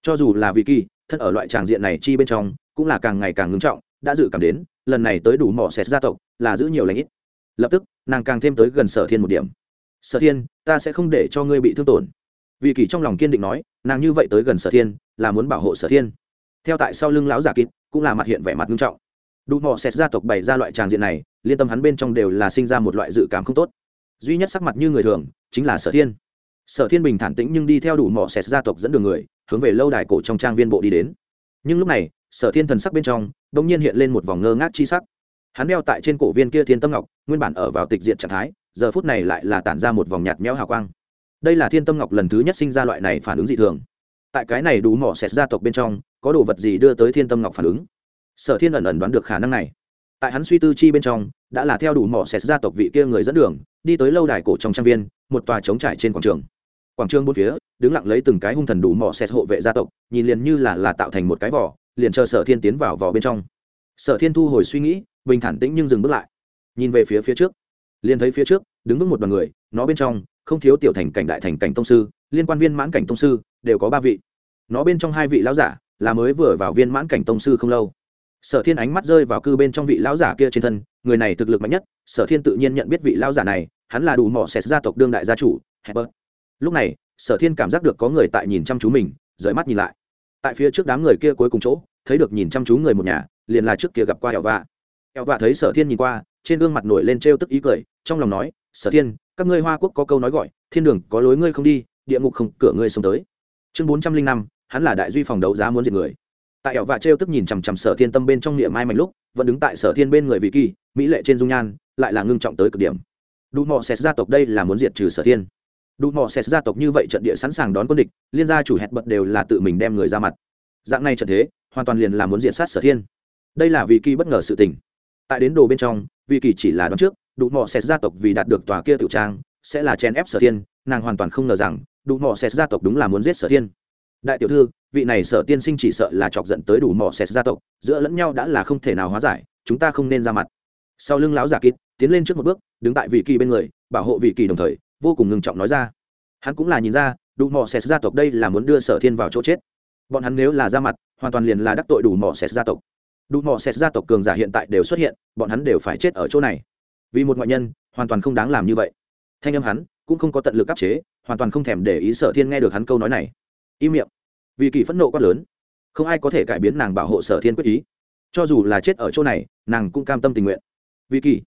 Cho dù là vị kỳ, thân ở loại tràng diện này chi bên trong, cũng là càng ngày càng ngưng trọng, đã dự cảm đến, lần này tới đủ mỏ xét gia tộc là giữ nhiều lãnh ít. Lập tức nàng càng thêm tới gần sở thiên một điểm. Sở thiên, ta sẽ không để cho ngươi bị thương tổn. Vị kỳ trong lòng kiên định nói, nàng như vậy tới gần sở thiên, là muốn bảo hộ sở thiên. Theo tại sau lưng lão giả kịp cũng là mặt hiện vẻ mặt nghiêm trọng. Đủ mỏ xét gia tộc bày ra loại tràng diện này, liên tâm hắn bên trong đều là sinh ra một loại dự cảm không tốt. Duy nhất sắc mặt như người thường, chính là sở thiên. Sở thiên bình thản tĩnh nhưng đi theo đủ mỏ xét gia tộc dẫn đường người, hướng về lâu đài cổ trong trang viên bộ đi đến. Nhưng lúc này, sở thiên thần sắc bên trong đ ỗ n g nhiên hiện lên một vòng ngơ ngác chi sắc hắn đeo tại trên cổ viên kia thiên tâm ngọc, nguyên bản ở vào tịch diện trạng thái, giờ phút này lại là tản ra một vòng nhạt méo hào quang. Đây là thiên tâm ngọc lần thứ nhất sinh ra loại này phản ứng dị thường. Tại cái này đủ mỏ xẹt gia tộc bên trong, có đồ vật gì đưa tới thiên tâm ngọc phản ứng? Sở thiên ẩn ẩn đoán được khả năng này. Tại hắn suy tư chi bên trong, đã là theo đủ mỏ xẹt gia tộc vị kia người dẫn đường, đi tới lâu đài cổ trong trang viên, một tòa trống trải trên quảng trường. Quảng trường bốn phía, đứng lặng lấy từng cái hung thần đủ mỏ xẹt hộ vệ gia tộc, nhìn liền như là là tạo thành một cái vỏ, liền chờ sở thiên tiến vào vỏ bên trong. Sở thiên thu hồi suy nghĩ bình thản tĩnh nhưng dừng bước lại. Nhìn về phía phía trước, liền thấy phía trước, đứng vững một đoàn người, nó bên trong, không thiếu tiểu thành cảnh đại thành cảnh tông sư, liên quan viên mãn cảnh tông sư, đều có ba vị. Nó bên trong hai vị lão giả, là mới vừa vào viên mãn cảnh tông sư không lâu. Sở thiên ánh mắt rơi vào cư bên trong vị lão giả kia trên thân, người này thực lực mạnh nhất, sở thiên tự nhiên nhận biết vị lão giả này, hắn là đủ mỏ xẻ gia tộc đương đại gia chủ, Herbert. lúc này, sở thiên cảm giác được có người tại nhìn chăm chú mình, rời mắt nhìn lại. Tại phía trước đám người kia cuối cùng chỗ, thấy được nhìn chăm chú người một nhà, liền là trước kia gặp qua hẻo vạ eo vạ thấy sở thiên nhìn qua, trên gương mặt nổi lên trêu tức ý cười, trong lòng nói, sở thiên, các ngươi hoa quốc có câu nói gọi, thiên đường có lối ngươi không đi, địa ngục không, cửa ngươi xông tới. Chương bốn trăm linh năm, hắn là đại duy phòng đấu giá muốn diệt người. Tại eo vạ trêu tức nhìn chằm chằm sở thiên tâm bên trong niệm mai mạnh lúc, vẫn đứng tại sở thiên bên người vị kỳ, mỹ lệ trên dung nhan, lại là ngưng trọng tới cực điểm. Đủ mò xét gia tộc đây là muốn diệt trừ sở thiên. Đủ mò xét gia tộc như vậy trận địa sẵn sàng đón quân địch, liên gia chủ hẹn bật đều là tự mình đem người ra mặt. Dạng này trận thế, hoàn toàn liền là muốn diệt sát sở thiên. Đây là vì kỳ bất ngờ sự tình tại đến đồ bên trong, vì kỳ chỉ là đón trước đủ mỏ xét gia tộc vì đạt được tòa kia tiểu trang, sẽ là chen ép sở thiên, nàng hoàn toàn không ngờ rằng đủ mỏ xét gia tộc đúng là muốn giết sở thiên. Đại tiểu thư, vị này sở tiên sinh chỉ sợ là chọc giận tới đủ mỏ xét gia tộc, giữa lẫn nhau đã là không thể nào hóa giải, chúng ta không nên ra mặt. Sau lưng lão giả kịt, tiến lên trước một bước, đứng tại vị kỳ bên người, bảo hộ vị kỳ đồng thời, vô cùng ngừng trọng nói ra. Hắn cũng là nhìn ra đủ mỏ xét gia tộc đây là muốn đưa sở thiên vào chỗ chết. Bọn hắn nếu là ra mặt, hoàn toàn liền là đắc tội đủ mỏ xét gia tộc đủ mỏ xét gia tộc cường giả hiện tại đều xuất hiện, bọn hắn đều phải chết ở chỗ này. Vì một ngoại nhân, hoàn toàn không đáng làm như vậy. Thanh âm hắn cũng không có tận lực áp chế, hoàn toàn không thèm để ý sở thiên nghe được hắn câu nói này. Im miệng. Vì kỳ phẫn nộ quá lớn, không ai có thể cải biến nàng bảo hộ sở thiên quyết ý. Cho dù là chết ở chỗ này, nàng cũng cam tâm tình nguyện. Vì kỳ.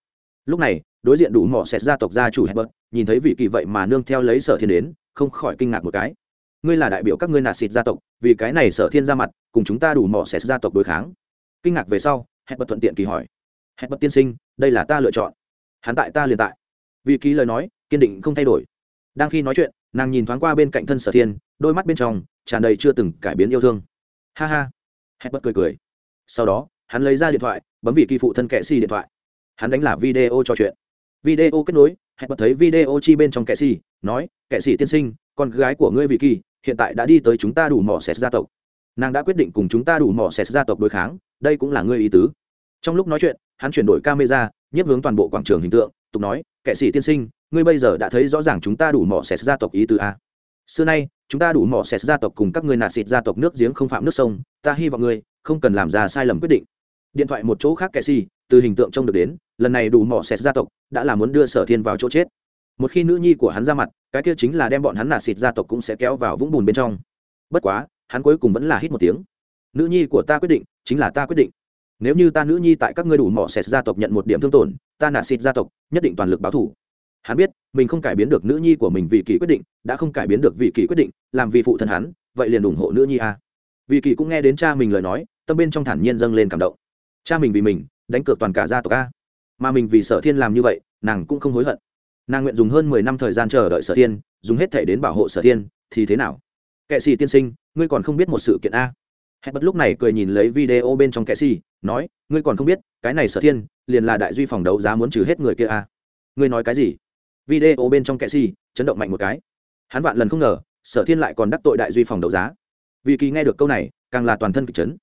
Lúc này, đối diện đủ mỏ xẹt gia tộc gia chủ hebert nhìn thấy vị kỳ vậy mà nương theo lấy sở thiên đến, không khỏi kinh ngạc một cái. Ngươi là đại biểu các ngươi nạt xịt gia tộc, vì cái này sở thiên ra mặt, cùng chúng ta đủ mỏ xẹt gia tộc đối kháng kinh ngạc về sau hẹn bật thuận tiện kỳ hỏi hẹn bật tiên sinh, đây là ta lựa chọn. Hắn tại ta liền tại. Vị kỳ lời nói, kiên định không thay đổi. Đang khi nói chuyện, nàng nhìn thoáng qua bên cạnh thân sở thiên, đôi mắt bên trong tràn đầy chưa từng cải biến yêu thương. Ha ha. Hẹn bất cười cười. Sau đó, hắn lấy ra điện thoại, bấm vị kỳ phụ thân kệ xì điện thoại. Hắn đánh là video trò chuyện. Video kết nối hẹn bật thấy video chi bên trong kệ xì nói kệ xì tiên sinh, con gái của ngươi vị kỳ, hiện tại đã đi tới chúng ta đủ mỏ xẹt gia tộc nàng đã quyết định cùng chúng ta đủ mỏ xẹt gia tộc đối kháng, đây cũng là ngươi ý tứ. Trong lúc nói chuyện, hắn chuyển đổi camera nhấp hướng toàn bộ quảng trường hình tượng, tục nói kệ sĩ tiên sinh, ngươi bây giờ đã thấy rõ ràng chúng ta đủ mỏ xẹt gia tộc ý tứ a xưa nay, chúng ta đủ mỏ xẹt gia tộc cùng các ngươi nạt xịt gia tộc nước giếng không phạm nước sông, ta hy vọng ngươi không cần làm ra sai lầm quyết định. Điện thoại một chỗ khác kệ sĩ, từ hình tượng trông được đến, lần này đủ mỏ xẹt gia tộc đã là muốn đưa sở thiên vào chỗ chết. Một khi nữ nhi của hắn ra mặt, cái kia chính là đem bọn hắn nạt xịt gia tộc cũng sẽ kéo vào vũng bùn bên trong. Bất quá hắn cuối cùng vẫn là hít một tiếng. Nữ nhi của ta quyết định, chính là ta quyết định. Nếu như ta nữ nhi tại các ngươi đủ mỏ xẹt gia tộc nhận một điểm thương tổn, ta nạ xịt gia tộc, nhất định toàn lực báo thủ. Hắn biết, mình không cải biến được nữ nhi của mình vì kỳ quyết định, đã không cải biến được vị kỳ quyết định, làm vì phụ thân hắn, vậy liền ủng hộ nữ nhi a. À. vị kỳ cũng nghe đến cha mình lời nói, tâm bên trong thản nhiên dâng lên cảm động. Cha mình vì mình, đánh cược toàn cả gia tộc a. Mà mình vì sở thiên làm như vậy, nàng cũng không hối hận. Nàng nguyện dùng hơn mười năm thời gian chờ đợi sở thiên, dùng hết thể đến bảo hộ sở thiên, thì thế nào? Kệ sĩ tiên sinh, ngươi còn không biết một sự kiện a? Hẹn bất lúc này cười nhìn lấy video bên trong kệ sĩ, nói, ngươi còn không biết, cái này sở thiên, liền là đại duy phòng đấu giá muốn trừ hết người kia a. Ngươi nói cái gì? Video bên trong kệ sĩ, chấn động mạnh một cái. Hắn vạn lần không ngờ, sở thiên lại còn đắc tội đại duy phòng đấu giá. Vì kỳ nghe được câu này, càng là toàn thân kịch chấn.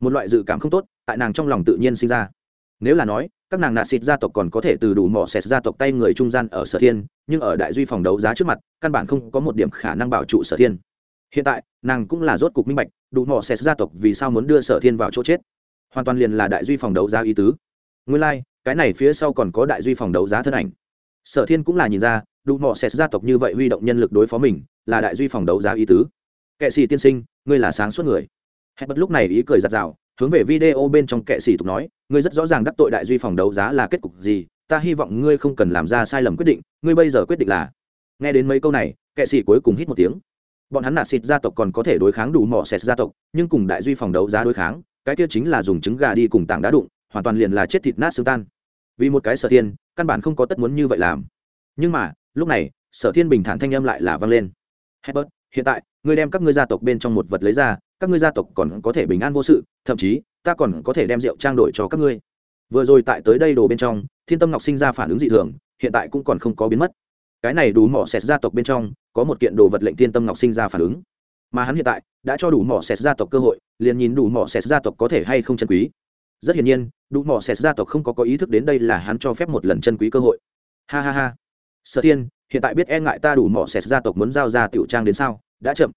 Một loại dự cảm không tốt, tại nàng trong lòng tự nhiên sinh ra. Nếu là nói, các nàng nạt xịt gia tộc còn có thể từ đủ mỏ xẹt gia tộc tay người trung gian ở sở thiên, nhưng ở đại duy phòng đấu giá trước mặt, căn bản không có một điểm khả năng bảo trụ sở thiên hiện tại nàng cũng là rốt cục minh bạch đủ mỏ xẹt gia tộc vì sao muốn đưa sở thiên vào chỗ chết. Hoàn toàn liền là đại duy phòng đấu giá ý tứ. Nguyên lai、like, cái này phía sau còn có đại duy phòng đấu giá thân ảnh. Sở thiên cũng là nhìn ra đủ mỏ xẹt gia tộc như vậy huy động nhân lực đối phó mình là đại duy phòng đấu giá ý tứ. Kệ sĩ tiên sinh ngươi là sáng suốt người. Hẹn bất lúc này ý cười giặt rào hướng về video bên trong kệ sĩ tục nói ngươi rất rõ ràng đắc tội đại duy phòng đấu giá là kết cục gì ta hy vọng ngươi không cần làm ra sai lầm quyết định ngươi bây giờ quyết định là. Nghe đến mấy câu này kệ sĩ cuối cùng hít một tiếng bọn hắn nạt xịt gia tộc còn có thể đối kháng đủ mỏ xẹt gia tộc nhưng cùng đại duy phòng đấu giá đối kháng cái kia chính là dùng trứng gà đi cùng tảng đá đụng hoàn toàn liền là chết thịt nát xương tan. Vì một cái sở thiên căn bản không có tất muốn như vậy làm. Nhưng mà lúc này sở thiên bình thản thanh âm lại là vang lên. Herbert, hiện tại ngươi đem các ngươi gia tộc bên trong một vật lấy ra các ngươi gia tộc còn có thể bình an vô sự thậm chí ta còn có thể đem rượu trang đổi cho các ngươi. Vừa rồi tại tới đây đồ bên trong thiên tâm ngọc sinh ra phản ứng dị thường hiện tại cũng còn không có biến mất cái này đủ mỏ xẹt gia tộc bên trong, có một kiện đồ vật lệnh thiên tâm ngọc sinh ra phản ứng. Mà hắn hiện tại đã cho đủ mỏ xẹt gia tộc cơ hội, liền nhìn đủ mỏ xẹt gia tộc có thể hay không chân quý. Rất hiển nhiên, đủ mỏ xẹt gia tộc không có có ý thức đến đây là hắn cho phép một lần chân quý cơ hội. Ha ha ha. Sở thiên, hiện tại biết e ngại ta đủ mỏ xẹt gia tộc muốn giao ra tiểu trang đến sao? Đã chậm.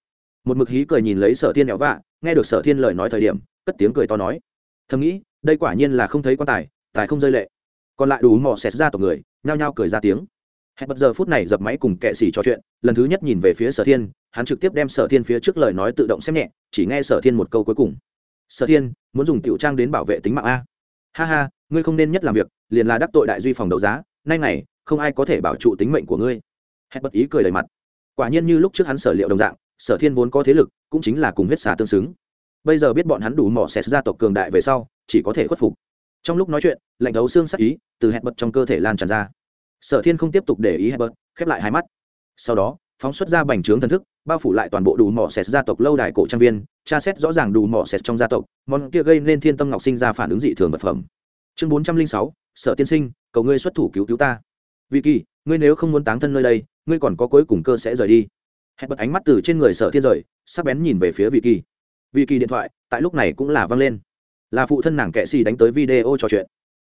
Một mực hí cười nhìn lấy sở thiên nhỏ vạ, nghe được sở thiên lời nói thời điểm, cất tiếng cười to nói. Thầm nghĩ, đây quả nhiên là không thấy quan tài tài không rơi lệ. Còn lại đủ mỏ xẹt gia tộc người, nhao nhao cười ra tiếng hẹn bật giờ phút này dập máy cùng kệ xỉ trò chuyện, lần thứ nhất nhìn về phía sở thiên, hắn trực tiếp đem sở thiên phía trước lời nói tự động xem nhẹ, chỉ nghe sở thiên một câu cuối cùng. Sở thiên, muốn dùng tiểu trang đến bảo vệ tính mạng a? Ha ha, ngươi không nên nhất làm việc, liền là đắc tội đại duy phòng đấu giá, nay này không ai có thể bảo trụ tính mệnh của ngươi. Hẹn bật ý cười đầy mặt. Quả nhiên như lúc trước hắn sở liệu đồng dạng, sở thiên vốn có thế lực, cũng chính là cùng huyết xà tương xứng. Bây giờ biết bọn hắn đủ mỏ xẹt gia tộc cường đại về sau, chỉ có thể khuất phục. Trong lúc nói chuyện, lạnh thấu xương sắc ý từ hẹn bật trong cơ thể lan tràn ra sở thiên không tiếp tục để ý hẹn bật khép lại hai mắt. Sau đó, phóng xuất ra bành trướng thần thức, bao phủ lại toàn bộ đủ mỏ xẹt gia tộc lâu đài cổ trang viên, tra xét rõ ràng đủ mỏ xẹt trong gia tộc, món kia gây nên thiên tâm ngọc sinh ra phản ứng dị thường vật phẩm. Chương bốn trăm linh sáu, sở tiên sinh, cầu ngươi xuất thủ cứu cứu ta. Vị kỳ ngươi nếu không muốn táng thân nơi đây, ngươi còn có cuối cùng cơ sẽ rời đi. Hẹn bật ánh mắt từ trên người sở thiên rời sắp bén nhìn về phía vị kỳ vị kỳ điện thoại, tại lúc này cũng là văng lên. Là phụ thân nàng kệ xì đánh tới video trò chuyện.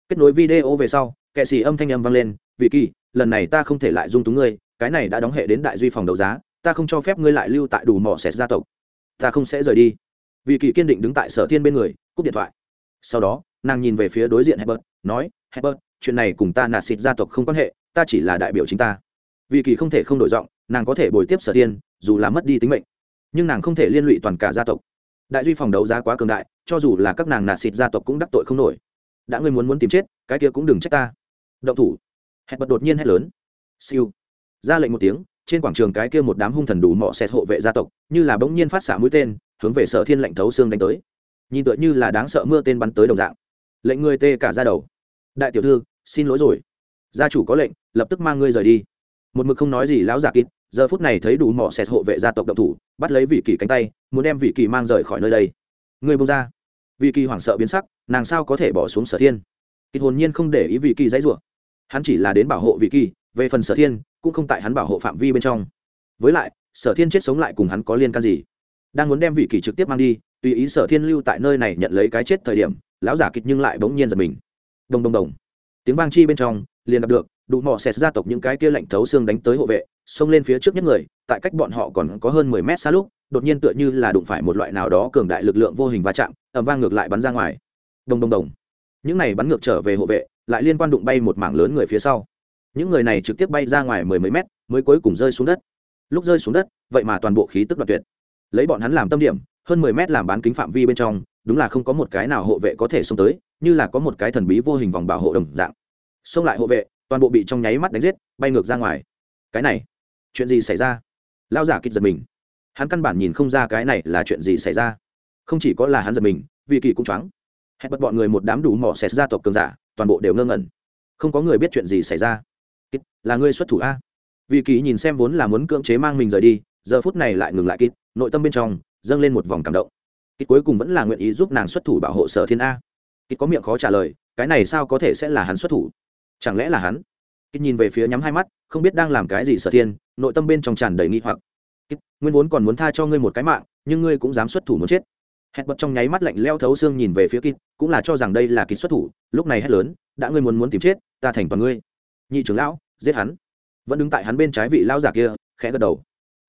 Kết nối video về sau kệ xì âm thanh âm vang lên, vị kỳ, lần này ta không thể lại dung túng ngươi, cái này đã đóng hệ đến đại duy phòng đấu giá, ta không cho phép ngươi lại lưu tại đủ mỏ xẹt gia tộc. Ta không sẽ rời đi. Vị kỳ kiên định đứng tại sở thiên bên người, cúp điện thoại. Sau đó, nàng nhìn về phía đối diện hebert nói hebert chuyện này cùng ta nạt xịt gia tộc không quan hệ, ta chỉ là đại biểu chính ta. Vị kỳ không thể không đổi giọng, nàng có thể bồi tiếp sở thiên, dù là mất đi tính mệnh. Nhưng nàng không thể liên lụy toàn cả gia tộc. Đại duy phòng đấu giá quá cường đại, cho dù là các nàng nạt xịt gia tộc cũng đắc tội không nổi. Đã ngươi muốn muốn tìm chết, cái kia cũng đừng trách ta động thủ. Hẹn bật đột nhiên hét lớn. Siêu. Ra lệnh một tiếng, trên quảng trường cái kia một đám hung thần đủ mọ xẹt hộ vệ gia tộc, như là bỗng nhiên phát xạ mũi tên, hướng về sở thiên lệnh thấu xương đánh tới. Nhìn tựa như là đáng sợ mưa tên bắn tới đồng dạng. Lệnh người tê cả ra đầu. Đại tiểu thư, xin lỗi rồi. Gia chủ có lệnh, lập tức mang ngươi rời đi. Một mực không nói gì lão giả kít giờ phút này thấy đủ mỏ xẹt hộ vệ gia tộc động thủ, bắt lấy vị kỳ cánh tay, muốn đem vị kỳ mang rời khỏi nơi đây. Người bông ra. Vị kỳ hoảng sợ biến sắc, nàng sao có thể bỏ xuống sở thiên? Kịt hồn nhiên không để ý vị kỳ dãy rủa hắn chỉ là đến bảo hộ vị kỳ, về phần sở thiên, cũng không tại hắn bảo hộ phạm vi bên trong. Với lại, sở thiên chết sống lại cùng hắn có liên can gì? Đang muốn đem vị kỳ trực tiếp mang đi, tùy ý sở thiên lưu tại nơi này nhận lấy cái chết thời điểm, lão giả kịch nhưng lại bỗng nhiên giật mình. Đồng đồng đồng. Tiếng vang chi bên trong, liền gặp được đủ mỏ xẹt gia tộc những cái kia lạnh thấu xương đánh tới hộ vệ, xông lên phía trước nhất người, tại cách bọn họ còn có hơn mười mét xa lúc, đột nhiên tựa như là đụng phải một loại nào đó cường đại lực lượng vô hình va chạm ẩm vang ngược lại bắn ra ngoài. Đồng đồng đồng. Những này bắn ngược trở về hộ vệ lại liên quan đụng bay một mảng lớn người phía sau. Những người này trực tiếp bay ra ngoài mười mấy mét, mới cuối cùng rơi xuống đất. Lúc rơi xuống đất, vậy mà toàn bộ khí tức đoạt tuyệt. Lấy bọn hắn làm tâm điểm, hơn mười mét làm bán kính phạm vi bên trong, đúng là không có một cái nào hộ vệ có thể xông tới, như là có một cái thần bí vô hình vòng bảo hộ đồng dạng. Xông lại hộ vệ, toàn bộ bị trong nháy mắt đánh giết, bay ngược ra ngoài. Cái này, chuyện gì xảy ra? Lao giả kịch giật mình. Hắn căn bản nhìn không ra cái này là chuyện gì xảy ra. Không chỉ có là hắn giật mình, vì kỳ cũng choáng. Hẹn bật bọn người một đám đủ mỏ xẹt gia tộc cường giả toàn bộ đều ngơ ngẩn. Không có người biết chuyện gì xảy ra. Kít, là ngươi xuất thủ a? Vì kỳ nhìn xem vốn là muốn cưỡng chế mang mình rời đi, giờ phút này lại ngừng lại kít, nội tâm bên trong dâng lên một vòng cảm động. Kít cuối cùng vẫn là nguyện ý giúp nàng xuất thủ bảo hộ sở thiên a. Kít có miệng khó trả lời, cái này sao có thể sẽ là hắn xuất thủ? Chẳng lẽ là hắn? Kít nhìn về phía nhắm hai mắt, không biết đang làm cái gì sở thiên, nội tâm bên trong tràn đầy nghi hoặc. Kít, nguyên vốn còn muốn tha cho ngươi một cái mạng, nhưng ngươi cũng dám xuất thủ muốn chết hẹn bật trong nháy mắt lạnh leo thấu xương nhìn về phía kịt cũng là cho rằng đây là kịt xuất thủ lúc này hét lớn đã ngươi muốn muốn tìm chết ta thành toàn ngươi. Nhị trưởng lão giết hắn. Vẫn đứng tại hắn bên trái vị lão giả kia khẽ gật đầu.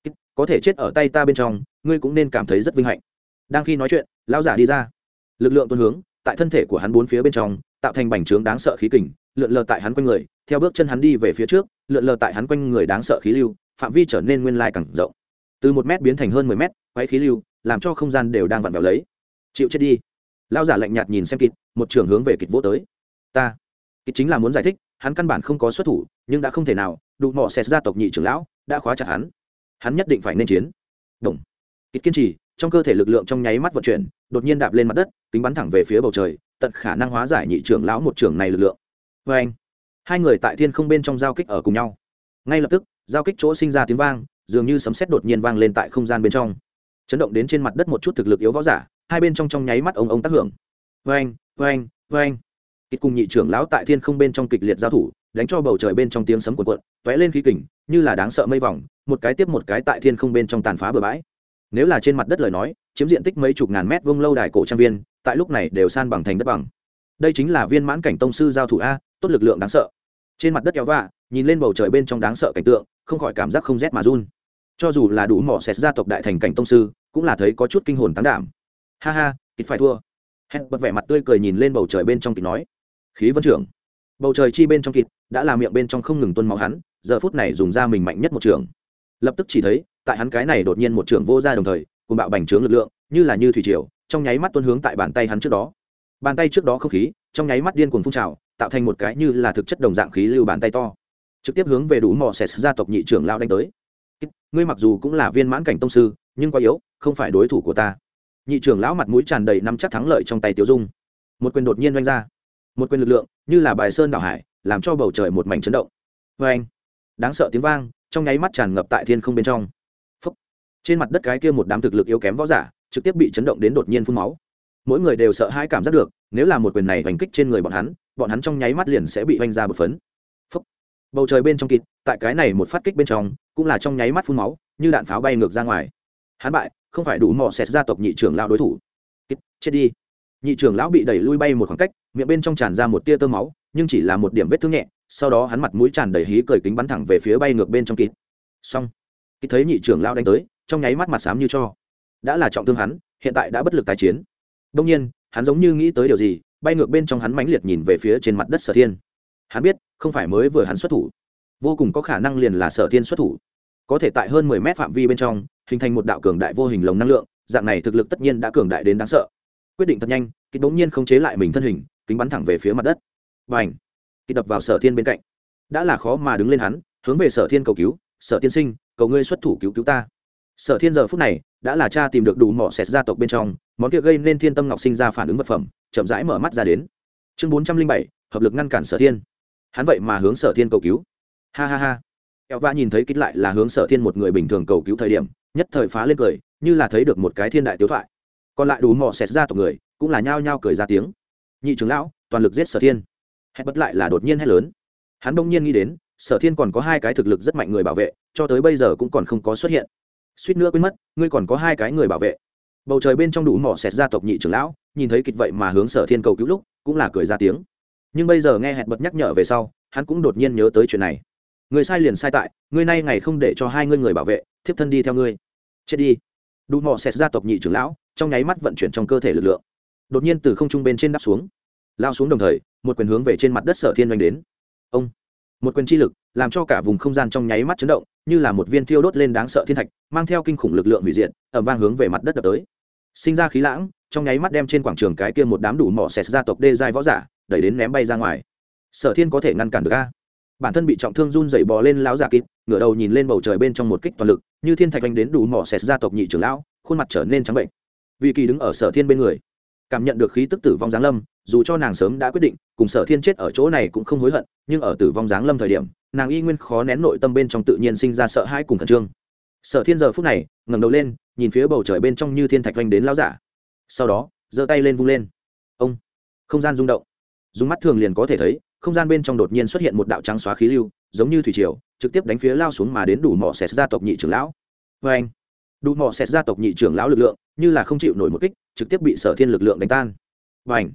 Kít, có thể chết ở tay ta bên trong ngươi cũng nên cảm thấy rất vinh hạnh. Đang khi nói chuyện lão giả đi ra. Lực lượng tuân hướng tại thân thể của hắn bốn phía bên trong tạo thành bành trướng đáng sợ khí kình lượn lờ tại hắn quanh người theo bước chân hắn đi về phía trước lượn lờ tại hắn quanh người đáng sợ khí lưu phạm vi trở nên nguyên lai càng rộng. Từ một mét biến thành hơn mười mét quay khí lưu làm cho không gian đều đang vặn vẹo lấy. Chịu chết đi. Lao giả lạnh nhạt nhìn xem kịt, một trường hướng về kịt vỗ tới. Ta. Kịt chính là muốn giải thích, hắn căn bản không có xuất thủ, nhưng đã không thể nào đủ mỏ xẹt ra tộc nhị trưởng lão, đã khóa chặt hắn. Hắn nhất định phải nên chiến. Đồng. Kịt kiên trì, trong cơ thể lực lượng trong nháy mắt vận chuyển, đột nhiên đạp lên mặt đất, kính bắn thẳng về phía bầu trời, tận khả năng hóa giải nhị trưởng lão một trưởng này lực lượng. Vê anh, hai người tại thiên không bên trong giao kích ở cùng nhau. Ngay lập tức, giao kích chỗ sinh ra tiếng vang, dường như sấm sét đột nhiên vang lên tại không gian bên trong chấn động đến trên mặt đất một chút thực lực yếu võ giả, hai bên trong trong nháy mắt ông ông tác hưởng. Vang vang vang kịch cùng nhị trưởng lão tại thiên không bên trong kịch liệt giao thủ, đánh cho bầu trời bên trong tiếng sấm cuộn cuộn, tóe lên khí kình, như là đáng sợ mây vòng, một cái tiếp một cái tại thiên không bên trong tàn phá bờ bãi. Nếu là trên mặt đất lời nói, chiếm diện tích mấy chục ngàn mét vuông lâu đài cổ trang viên, tại lúc này đều san bằng thành đất bằng. Đây chính là viên mãn cảnh tông sư giao thủ a, tốt lực lượng đáng sợ. Trên mặt đất kéo vạ, nhìn lên bầu trời bên trong đáng sợ cảnh tượng, không khỏi cảm giác không rét mà run cho dù là đủ mỏ xét gia tộc đại thành cảnh tông sư, cũng là thấy có chút kinh hồn tán đảm. Ha ha, kịch phải thua. Hẹn bật vẻ mặt tươi cười nhìn lên bầu trời bên trong kịch nói. Khí vân trưởng. Bầu trời chi bên trong kịch đã làm miệng bên trong không ngừng tuân máu hắn, giờ phút này dùng ra mình mạnh nhất một trường. Lập tức chỉ thấy, tại hắn cái này đột nhiên một trường vô ra đồng thời, cùng bạo bành trướng lực lượng, như là như thủy triều, trong nháy mắt tuân hướng tại bàn tay hắn trước đó. Bàn tay trước đó không khí, trong nháy mắt điên cuồng phun trào, tạo thành một cái như là thực chất đồng dạng khí lưu bàn tay to. Trực tiếp hướng về đủ mò xẹt gia tộc nhị trưởng lao đánh tới ngươi mặc dù cũng là viên mãn cảnh tông sư, nhưng quá yếu, không phải đối thủ của ta. Nhị trưởng lão mặt mũi tràn đầy nắm chắc thắng lợi trong tay tiêu dung. Một quyền đột nhiên oanh ra. Một quyền lực lượng, như là bài sơn đảo hải, làm cho bầu trời một mảnh chấn động. Vê anh. Đáng sợ tiếng vang, trong nháy mắt tràn ngập tại thiên không bên trong. Phúc. trên mặt đất cái kia một đám thực lực yếu kém võ giả, trực tiếp bị chấn động đến đột nhiên phun máu. Mỗi người đều sợ hãi cảm giác được, nếu là một quyền này oanh kích trên người bọn hắn bọn hắn trong nháy mắt liền sẽ bị oanh ra bột phấn bầu trời bên trong kịt, tại cái này một phát kích bên trong, cũng là trong nháy mắt phun máu, như đạn pháo bay ngược ra ngoài. Hắn bại, không phải đủ mò xẹt gia tộc nhị trưởng lão đối thủ. Kịt, chết đi. Nhị trưởng lão bị đẩy lui bay một khoảng cách, miệng bên trong tràn ra một tia tơ máu, nhưng chỉ là một điểm vết thương nhẹ, sau đó hắn mặt mũi tràn đầy hí cười kính bắn thẳng về phía bay ngược bên trong kịt. Xong. Kịt thấy nhị trưởng lão đánh tới, trong nháy mắt mặt xám như cho. Đã là trọng thương hắn, hiện tại đã bất lực tái chiến. Đông nhiên, hắn giống như nghĩ tới điều gì, bay ngược bên trong hắn mãnh liệt nhìn về phía trên mặt đất sở thiên. Hắn biết không phải mới vừa hắn xuất thủ. Vô cùng có khả năng liền là sở thiên xuất thủ. Có thể tại hơn mười mét phạm vi bên trong, hình thành một đạo cường đại vô hình lồng năng lượng, dạng này thực lực tất nhiên đã cường đại đến đáng sợ. Quyết định thật nhanh, kịch bỗng nhiên không chế lại mình thân hình, kính bắn thẳng về phía mặt đất. Và ảnh kịch đập vào sở thiên bên cạnh. Đã là khó mà đứng lên hắn, hướng về sở thiên cầu cứu, sở tiên sinh, cầu ngươi xuất thủ cứu cứu ta. Sở thiên giờ phút này, đã là cha tìm được đủ mỏ xẹt gia tộc bên trong, món kia gây nên thiên tâm ngọc sinh ra phản ứng vật phẩm, chậm rãi mở mắt ra đến. Chương bốn trăm linh bảy, hợp lực ngăn cản sở thiên hắn vậy mà hướng sở thiên cầu cứu. Ha ha ha. Eo va nhìn thấy kích lại là hướng sở thiên một người bình thường cầu cứu thời điểm, nhất thời phá lên cười, như là thấy được một cái thiên đại tiếu thoại. Còn lại đủ mỏ xẹt ra tộc người, cũng là nhao nhao cười ra tiếng. Nhị trưởng lão, toàn lực giết sở thiên. Hét bất lại là đột nhiên hét lớn. Hắn đông nhiên nghĩ đến, sở thiên còn có hai cái thực lực rất mạnh người bảo vệ, cho tới bây giờ cũng còn không có xuất hiện. Suýt nữa quên mất, ngươi còn có hai cái người bảo vệ. Bầu trời bên trong đủ mỏ xẹt gia tộc nhị trưởng lão, nhìn thấy kịch vậy mà hướng sở thiên cầu cứu lúc, cũng là cười ra tiếng nhưng bây giờ nghe hẹn bật nhắc nhở về sau, hắn cũng đột nhiên nhớ tới chuyện này. Người sai liền sai tại, ngươi nay ngày không để cho hai ngươi người bảo vệ, thiếp thân đi theo ngươi. Chết đi. Đủ mỏ xẹt gia tộc nhị trưởng lão, trong nháy mắt vận chuyển trong cơ thể lực lượng. Đột nhiên từ không trung bên trên đáp xuống. Lao xuống đồng thời, một quyền hướng về trên mặt đất sở thiên doanh đến. Ông. Một quyền chi lực, làm cho cả vùng không gian trong nháy mắt chấn động, như là một viên thiêu đốt lên đáng sợ thiên thạch, mang theo kinh khủng lực lượng hủy diệt ẩm vang hướng về mặt đất đập tới. Sinh ra khí lãng, trong nháy mắt đem trên quảng trường cái kia một đám đủ mỏ xẹt gia tộc đê giai võ giả đẩy đến ném bay ra ngoài. Sở thiên có thể ngăn cản được a. Bản thân bị trọng thương run dậy bò lên láo giả kịp ngửa đầu nhìn lên bầu trời bên trong một kích toàn lực, như thiên thạch anh đến đủ mỏ xẹt gia tộc nhị trưởng lão, khuôn mặt trở nên trắng bệnh. Vì kỳ đứng ở sở thiên bên người, cảm nhận được khí tức tử vong giáng lâm, dù cho nàng sớm đã quyết định, cùng sở thiên chết ở chỗ này cũng không hối hận, nhưng ở tử vong giáng lâm thời điểm, nàng y nguyên khó nén nội tâm bên trong tự nhiên sinh ra sợ hãi cùng khẩn trương. Sở thiên giờ phút này, ngẩng đầu lên, nhìn phía bầu trời bên trong như thiên thạch vanh đến lao giả. Sau đó, giơ tay lên vung lên. Ông, không gian rung động dùng mắt thường liền có thể thấy, không gian bên trong đột nhiên xuất hiện một đạo trắng xóa khí lưu, giống như thủy triều, trực tiếp đánh phía lao xuống mà đến đủ mỏ xẹt gia tộc nhị trưởng lão. Vê anh, đủ mỏ xẹt gia tộc nhị trưởng lão lực lượng, như là không chịu nổi một kích, trực tiếp bị sở thiên lực lượng đánh tan. Và ảnh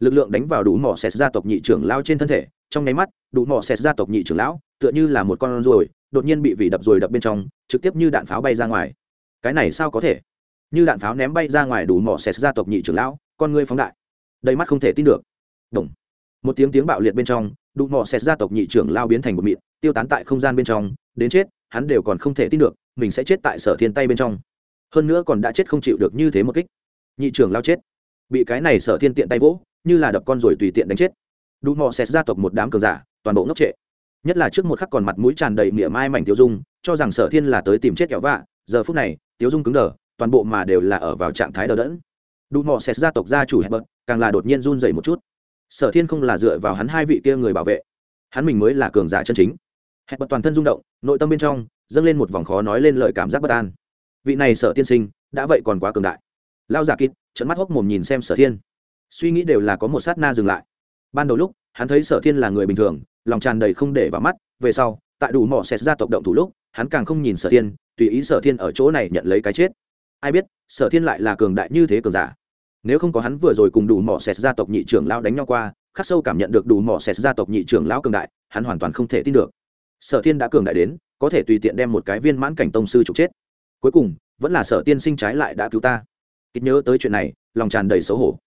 lực lượng đánh vào đủ mỏ xẹt gia tộc nhị trưởng lão trên thân thể, trong nháy mắt, đủ mỏ xẹt gia tộc nhị trưởng lão, tựa như là một con ruồi, đột nhiên bị vị đập rồi đập bên trong, trực tiếp như đạn pháo bay ra ngoài. Cái này sao có thể? Như đạn pháo ném bay ra ngoài đủ mỏ xẹt gia tộc nhị trưởng lão, con ngươi phóng đại. Đầy mắt không thể tin được. Đồng một tiếng tiếng bạo liệt bên trong, đụ mọ xẹt gia tộc nhị trưởng lao biến thành một mịn, tiêu tán tại không gian bên trong, đến chết, hắn đều còn không thể tin được, mình sẽ chết tại sở thiên tay bên trong. Hơn nữa còn đã chết không chịu được như thế một kích. Nhị trưởng lao chết. Bị cái này sở thiên tiện tay vỗ, như là đập con rồi tùy tiện đánh chết. Đụ mọ xẹt gia tộc một đám cường giả, toàn bộ ngốc trệ. Nhất là trước một khắc còn mặt mũi tràn đầy mỉa mai mảnh tiêu dung, cho rằng sở thiên là tới tìm chết kẹo vạ, giờ phút này, tiêu dung cứng đờ, toàn bộ mà đều là ở vào trạng thái đờ đẫn. Đủ mọ xẹt gia tộc gia chủ hẹp bật càng là đột nhiên run dậy một chút sở thiên không là dựa vào hắn hai vị kia người bảo vệ. Hắn mình mới là cường giả chân chính. Hẹn bật toàn thân rung động, nội tâm bên trong dâng lên một vòng khó nói lên lời cảm giác bất an. Vị này sở tiên sinh, đã vậy còn quá cường đại. Lao giả kịt trận mắt hốc mồm nhìn xem sở thiên. Suy nghĩ đều là có một sát na dừng lại. Ban đầu lúc, hắn thấy sở thiên là người bình thường, lòng tràn đầy không để vào mắt, về sau, tại đủ mỏ xẹt ra tộc động thủ lúc, hắn càng không nhìn sở thiên, tùy ý sở thiên ở chỗ này nhận lấy cái chết. Ai biết, sở thiên lại là cường đại như thế cường giả nếu không có hắn vừa rồi cùng đủ mỏ xẹt gia tộc nhị trưởng lão đánh nhau qua khắc sâu cảm nhận được đủ mỏ xẹt gia tộc nhị trưởng lão cường đại hắn hoàn toàn không thể tin được. Sở thiên đã cường đại đến có thể tùy tiện đem một cái viên mãn cảnh tông sư trục chết. Cuối cùng vẫn là sở tiên sinh trái lại đã cứu ta. Ít nhớ tới chuyện này lòng tràn đầy xấu hổ.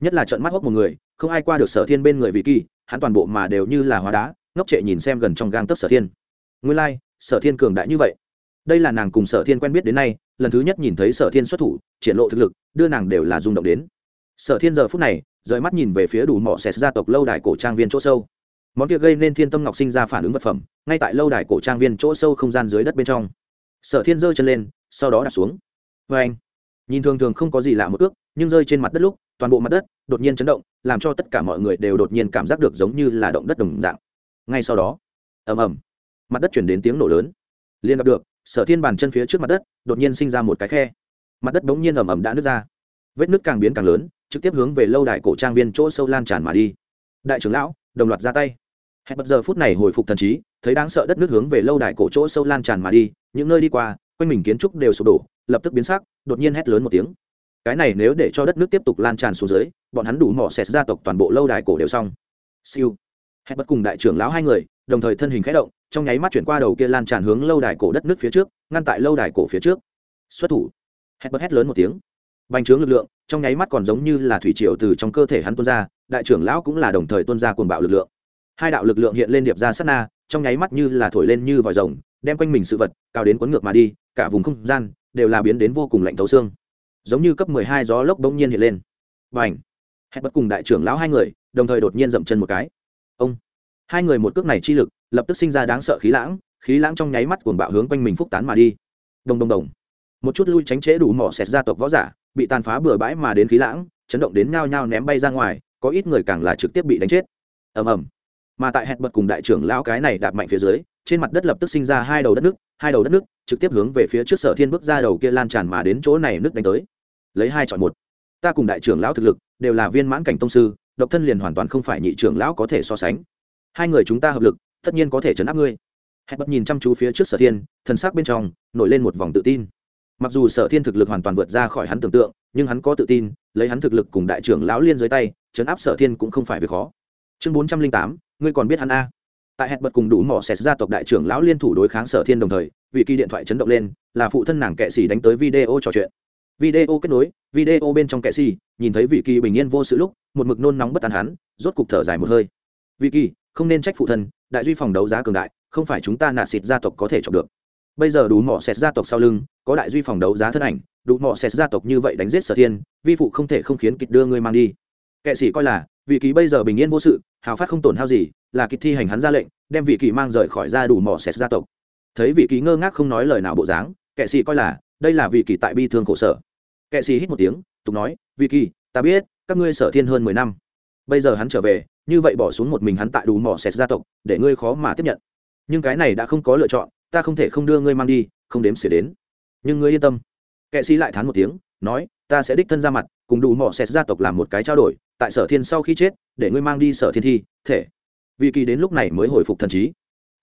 Nhất là trận mắt hốc một người không ai qua được sở thiên bên người vị kỳ hắn toàn bộ mà đều như là hóa đá ngốc trệ nhìn xem gần trong gang tấc sở thiên. Nguyên lai、like, sở thiên cường đại như vậy đây là nàng cùng sở thiên quen biết đến nay, lần thứ nhất nhìn thấy sở thiên xuất thủ, triển lộ thực lực, đưa nàng đều là rung động đến. Sở thiên giờ phút này, rời mắt nhìn về phía đủ mỏ xẹt gia tộc lâu đài cổ trang viên chỗ sâu. Món kia gây nên thiên tâm ngọc sinh ra phản ứng vật phẩm, ngay tại lâu đài cổ trang viên chỗ sâu không gian dưới đất bên trong. Sở thiên giơ chân lên, sau đó đặt xuống. Vê anh, nhìn thường thường không có gì lạ một ước, nhưng rơi trên mặt đất lúc, toàn bộ mặt đất đột nhiên chấn động, làm cho tất cả mọi người đều đột nhiên cảm giác được giống như là động đất đồng dạng. Ngay sau đó, ầm ầm, mặt đất chuyển đến tiếng nổ lớn. Liền gặp được sở thiên bàn chân phía trước mặt đất, đột nhiên sinh ra một cái khe. Mặt đất bỗng nhiên ẩm ẩm đã nứt ra. Vết nứt càng biến càng lớn, trực tiếp hướng về lâu đài cổ trang viên chỗ sâu lan tràn mà đi. Đại trưởng lão, đồng loạt ra tay. Hẹn bật giờ phút này hồi phục thần trí, thấy đáng sợ đất nước hướng về lâu đài cổ chỗ sâu lan tràn mà đi, những nơi đi qua, quanh mình kiến trúc đều sụp đổ, lập tức biến sắc, đột nhiên hét lớn một tiếng. Cái này nếu để cho đất nước tiếp tục lan tràn xuống dưới, bọn hắn đủ mỏ xẹt gia tộc toàn bộ lâu đài cổ đều xong. Siêu. Hẹn bật cùng đại trưởng lão hai người đồng thời thân hình khẽ động trong nháy mắt chuyển qua đầu kia lan tràn hướng lâu đài cổ đất nước phía trước ngăn tại lâu đài cổ phía trước. Xuất thủ. Hét bất hét lớn một tiếng. Bành trướng lực lượng trong nháy mắt còn giống như là thủy triều từ trong cơ thể hắn tuôn ra đại trưởng lão cũng là đồng thời tuôn ra cuồng bạo lực lượng. Hai đạo lực lượng hiện lên điệp ra sát na trong nháy mắt như là thổi lên như vòi rồng đem quanh mình sự vật cao đến cuốn ngược mà đi cả vùng không gian đều là biến đến vô cùng lạnh thấu xương. Giống như cấp mười hai gió lốc bỗng nhiên hiện lên. Bành, hét bất cùng đại trưởng lão hai người đồng thời đột nhiên dậm chân một cái. Ông hai người một cước này chi lực, lập tức sinh ra đáng sợ khí lãng khí lãng trong nháy mắt cuồng bạo hướng quanh mình phúc tán mà đi. Đồng đồng đồng. Một chút lui tránh chế đủ mỏ xẹt gia tộc võ giả, bị tàn phá bừa bãi mà đến khí lãng, chấn động đến nhao nhao ném bay ra ngoài, có ít người càng là trực tiếp bị đánh chết. Ầm ầm. Mà tại hẹn bật cùng đại trưởng lão cái này đạp mạnh phía dưới, trên mặt đất lập tức sinh ra hai đầu đất nước, hai đầu đất nước, trực tiếp hướng về phía trước sở thiên bước ra đầu kia lan tràn mà đến chỗ này nước đánh tới. Lấy hai chọn một. Ta cùng đại trưởng lão thực lực, đều là viên mãn cảnh tông sư, độc thân liền hoàn toàn không phải nhị trưởng lão có thể so sánh hai người chúng ta hợp lực, tất nhiên có thể chấn áp ngươi. Hẹn bật nhìn chăm chú phía trước sở thiên, thần sắc bên trong nổi lên một vòng tự tin. Mặc dù sở thiên thực lực hoàn toàn vượt ra khỏi hắn tưởng tượng, nhưng hắn có tự tin, lấy hắn thực lực cùng đại trưởng lão liên dưới tay chấn áp sở thiên cũng không phải việc khó. Chương bốn trăm linh tám, ngươi còn biết hắn a? Tại hẹn bật cùng đủ mỏ xẹt gia tộc đại trưởng lão liên thủ đối kháng sở thiên đồng thời vị kỳ điện thoại chấn động lên, là phụ thân nàng kệ xỉ đánh tới video trò chuyện. Video kết nối, video bên trong kệ xỉ nhìn thấy vị kỳ bình yên vô sự lúc, một mực nôn nóng bất an hắn, rốt cục thở dài một hơi. Vị kỳ không nên trách phụ thân, đại duy phòng đấu giá cường đại, không phải chúng ta nạ xịt gia tộc có thể chọc được. Bây giờ đủ mỏ xẹt gia tộc sau lưng, có đại duy phòng đấu giá thân ảnh, đủ mỏ xẹt gia tộc như vậy đánh giết sở thiên, vi phụ không thể không khiến kịch đưa ngươi mang đi. Kệ sĩ coi là, vị kỳ bây giờ bình yên vô sự, hào phát không tổn hao gì, là kịch thi hành hắn ra lệnh, đem vị kỳ mang rời khỏi ra đủ mỏ xẹt gia tộc. Thấy vị kỳ ngơ ngác không nói lời nào bộ dáng, kệ sĩ coi là, đây là vị kỳ tại bi thương khổ sở. Kệ sĩ hít một tiếng, tục nói, vị kỳ ta biết, các ngươi sở thiên hơn mười năm bây giờ hắn trở về, như vậy bỏ xuống một mình hắn tại đủ mỏ xẹt gia tộc, để ngươi khó mà tiếp nhận. Nhưng cái này đã không có lựa chọn, ta không thể không đưa ngươi mang đi, không đếm xỉa đến. Nhưng ngươi yên tâm. Kệ sĩ lại thán một tiếng, nói, ta sẽ đích thân ra mặt, cùng đủ mỏ xẹt gia tộc làm một cái trao đổi, tại sở thiên sau khi chết, để ngươi mang đi sở thiên thi, thể. Vì kỳ đến lúc này mới hồi phục thần trí.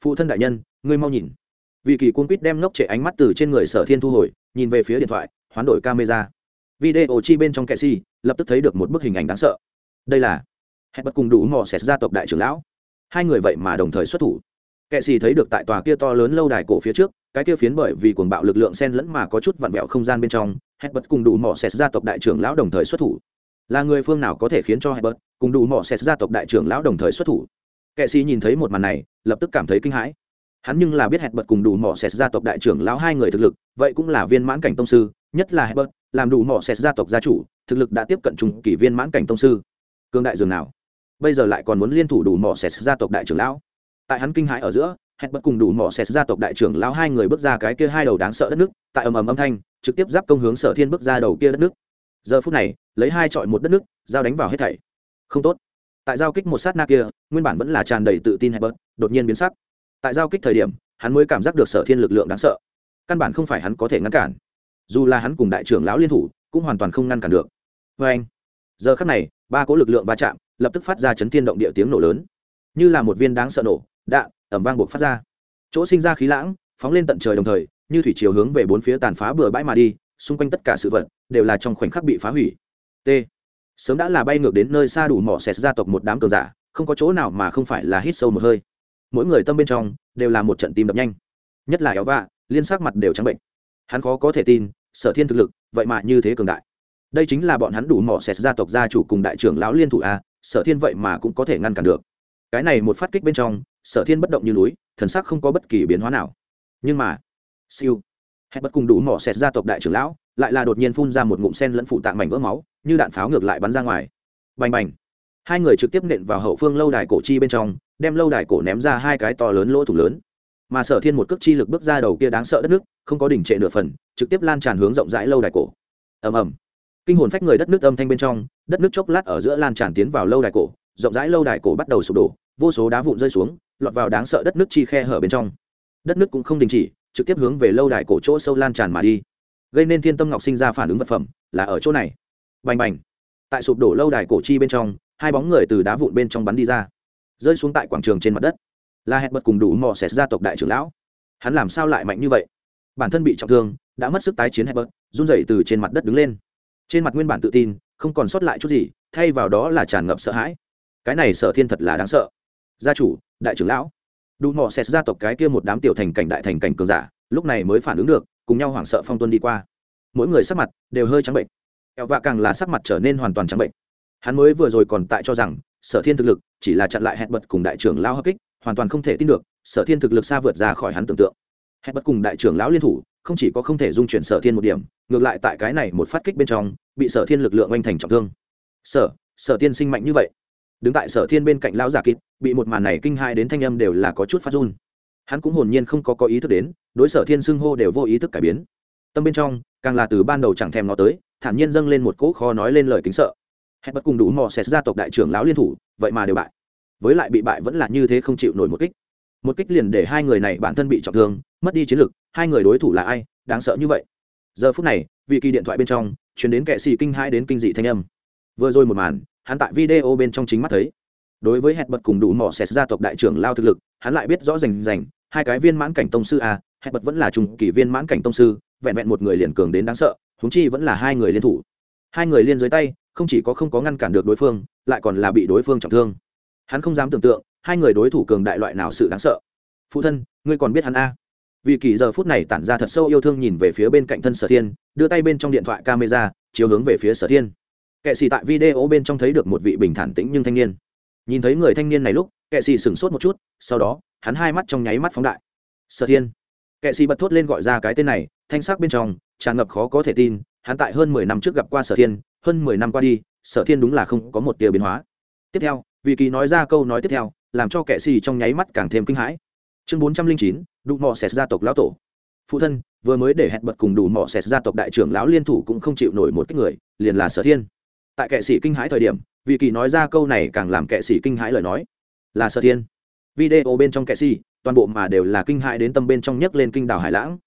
Phụ thân đại nhân, ngươi mau nhìn. Vì kỳ cuốn quýt đem ngốc trệ ánh mắt từ trên người sở thiên thu hồi, nhìn về phía điện thoại, hoán đổi camera. Video chi bên trong kệ si lập tức thấy được một bức hình ảnh đáng sợ. Đây là hẹn bật cùng đủ mò xét gia tộc đại trưởng lão. Hai người vậy mà đồng thời xuất thủ. Kệ xì thấy được tại tòa kia to lớn lâu đài cổ phía trước, cái kia phiến bởi vì cuồng bạo lực lượng sen lẫn mà có chút vặn vẹo không gian bên trong hẹn bật cùng đủ mỏ xét gia tộc đại trưởng lão đồng thời xuất thủ. Là người phương nào có thể khiến cho hẹn bật cùng đủ mỏ xét gia tộc đại trưởng lão đồng thời xuất thủ? Kệ xì nhìn thấy một màn này, lập tức cảm thấy kinh hãi. Hắn nhưng là biết hẹn bật cùng đủ mỏ xét gia tộc đại trưởng lão hai người thực lực, vậy cũng là viên mãn cảnh tông sư, nhất là hẹn bật làm đủ mỏ xét gia tộc gia chủ, thực lực đã tiếp cận trung kỷ viên mãn cảnh tông sư. Cương đại dường nào? Bây giờ lại còn muốn liên thủ đủ mỏ xẹt gia tộc đại trưởng lão. Tại hắn kinh hãi ở giữa hẹn bất cùng đủ mỏ xẹt gia tộc đại trưởng lão hai người bước ra cái kia hai đầu đáng sợ đất nước tại ầm ầm âm thanh trực tiếp giáp công hướng sở thiên bước ra đầu kia đất nước. Giờ phút này lấy hai trọi một đất nước giao đánh vào hết thảy. Không tốt. Tại giao kích một sát na kia nguyên bản vẫn là tràn đầy tự tin hẹn bất, đột nhiên biến sắc. Tại giao kích thời điểm hắn mới cảm giác được sở thiên lực lượng đáng sợ. Căn bản không phải hắn có thể ngăn cản. Dù là hắn cùng đại trưởng lão liên thủ cũng hoàn toàn không ngăn cản được. Vê anh giờ khắc này ba cỗ lực lượng va chạm lập tức phát ra chấn thiên động địa tiếng nổ lớn. Như là một viên đáng sợ nổ, đạn ẩm vang buộc phát ra. Chỗ sinh ra khí lãng, phóng lên tận trời đồng thời, như thủy chiều hướng về bốn phía tàn phá bừa bãi mà đi, xung quanh tất cả sự vật, đều là trong khoảnh khắc bị phá hủy. T. Sớm đã là bay ngược đến nơi xa đủ mỏ xẹt gia tộc một đám cường giả, không có chỗ nào mà không phải là hít sâu một hơi. Mỗi người tâm bên trong, đều là một trận tim đập nhanh. Nhất là éo vạ, liên sắc mặt đều trắng bệnh. Hắn khó có thể tin, sở thiên thực lực, vậy mà như thế cường đại. Đây chính là bọn hắn đủ mỏ xẹt gia tộc gia chủ cùng đại trưởng lão liên thủ a sở thiên vậy mà cũng có thể ngăn cản được. Cái này một phát kích bên trong, sở thiên bất động như núi, thần sắc không có bất kỳ biến hóa nào. Nhưng mà, siêu hẹn bất cùng đủ mỏ xẹt gia tộc đại trưởng lão, lại là đột nhiên phun ra một ngụm sen lẫn phụ tạng mảnh vỡ máu, như đạn pháo ngược lại bắn ra ngoài. Bành bành. Hai người trực tiếp nện vào hậu phương lâu đài cổ chi bên trong, đem lâu đài cổ ném ra hai cái to lớn lỗ thủng lớn. Mà sở thiên một cước chi lực bước ra đầu kia đáng sợ đất nước, không có đỉnh trệ nửa phần, trực tiếp lan tràn hướng rộng rãi lâu đài cổ. Ầm ầm kinh hồn phách người đất nước âm thanh bên trong, đất nước chốc lát ở giữa lan tràn tiến vào lâu đài cổ, rộng rãi lâu đài cổ bắt đầu sụp đổ, vô số đá vụn rơi xuống, lọt vào đáng sợ đất nước chi khe hở bên trong. Đất nước cũng không đình chỉ, trực tiếp hướng về lâu đài cổ chỗ sâu lan tràn mà đi. Gây nên thiên tâm ngọc sinh ra phản ứng vật phẩm, là ở chỗ này. Bành bành. Tại sụp đổ lâu đài cổ chi bên trong, hai bóng người từ đá vụn bên trong bắn đi ra. Rơi xuống tại quảng trường trên mặt đất. Là hẹn bật cùng đủ mò xẹt gia tộc đại trưởng lão. Hắn làm sao lại mạnh như vậy? Bản thân bị trọng thương, đã mất sức tái chiến hẹn bật, run rẩy từ trên mặt đất đứng lên trên mặt nguyên bản tự tin, không còn sót lại chút gì, thay vào đó là tràn ngập sợ hãi. Cái này sở thiên thật là đáng sợ. Gia chủ, đại trưởng lão. Đủ mò xét gia tộc cái kia một đám tiểu thành cảnh đại thành cảnh cường giả, lúc này mới phản ứng được, cùng nhau hoảng sợ phong tuân đi qua. Mỗi người sắc mặt đều hơi trắng bệnh. Eo vạ càng là sắc mặt trở nên hoàn toàn trắng bệnh. Hắn mới vừa rồi còn tại cho rằng, sở thiên thực lực chỉ là chặn lại hẹn bật cùng đại trưởng lao hợp kích, hoàn toàn không thể tin được, sở thiên thực lực xa vượt ra khỏi hắn tưởng tượng. Hẹn bật cùng đại trưởng lão liên thủ không chỉ có không thể dung chuyển sở thiên một điểm, ngược lại tại cái này một phát kích bên trong, bị sở thiên lực lượng oanh thành trọng thương. Sở sở tiên sinh mạnh như vậy. Đứng tại sở thiên bên cạnh lão giả kịp bị một màn này kinh hai đến thanh âm đều là có chút phát run. Hắn cũng hồn nhiên không có có ý thức đến, đối sở thiên xưng hô đều vô ý thức cải biến. Tâm bên trong, càng là từ ban đầu chẳng thèm nó tới, thản nhiên dâng lên một cỗ kho nói lên lời kính sợ. Hẹn bất cùng đủ mò xét gia tộc đại trưởng lão liên thủ, vậy mà đều bại. Với lại bị bại vẫn là như thế không chịu nổi một kích một kích liền để hai người này bản thân bị trọng thương mất đi chiến lực hai người đối thủ là ai đáng sợ như vậy. Giờ phút này vị kỳ điện thoại bên trong chuyển đến kệ xì kinh hai đến kinh dị thanh âm. Vừa rồi một màn hắn tại video bên trong chính mắt thấy. Đối với hẹn bật cùng đủ mỏ xẹt gia tộc đại trưởng lao thực lực hắn lại biết rõ rành rành hai cái viên mãn cảnh tông sư à, hẹn bật vẫn là trùng kỷ viên mãn cảnh tông sư vẹn vẹn một người liền cường đến đáng sợ húng chi vẫn là hai người liên thủ. Hai người liên dưới tay không chỉ có không có ngăn cản được đối phương lại còn là bị đối phương trọng thương. Hắn không dám tưởng tượng hai người đối thủ cường đại loại nào sự đáng sợ? Phụ thân, ngươi còn biết hắn a? Vì kỳ giờ phút này tản ra thật sâu yêu thương nhìn về phía bên cạnh thân sở thiên, đưa tay bên trong điện thoại camera, chiếu hướng về phía sở thiên. Kệ sĩ tại video bên trong thấy được một vị bình thản tĩnh nhưng thanh niên. Nhìn thấy người thanh niên này lúc, kệ sĩ sửng sốt một chút, sau đó, hắn hai mắt trong nháy mắt phóng đại. Sở thiên. Kệ sĩ bật thốt lên gọi ra cái tên này, thanh sắc bên trong, tràn ngập khó có thể tin, hắn tại hơn mười năm trước gặp qua sở thiên, hơn mười năm qua đi, sở thiên đúng là không có một tia biến hóa. Tiếp theo vị kỳ nói ra câu nói tiếp theo làm cho kẻ xì trong nháy mắt càng thêm kinh hãi. Chương bốn trăm linh chín đủ mỏ xẹt gia tộc lão tổ. Phụ thân, vừa mới để hẹn bật cùng đủ mỏ xẹt gia tộc đại trưởng lão liên thủ cũng không chịu nổi một cái người, liền là sở thiên. Tại kệ sĩ kinh hãi thời điểm vị kỳ nói ra câu này càng làm kệ sĩ kinh hãi lời nói. Là sở thiên. Video bên trong kệ sĩ toàn bộ mà đều là kinh hãi đến tâm bên trong nhấc lên kinh đảo hải lãng.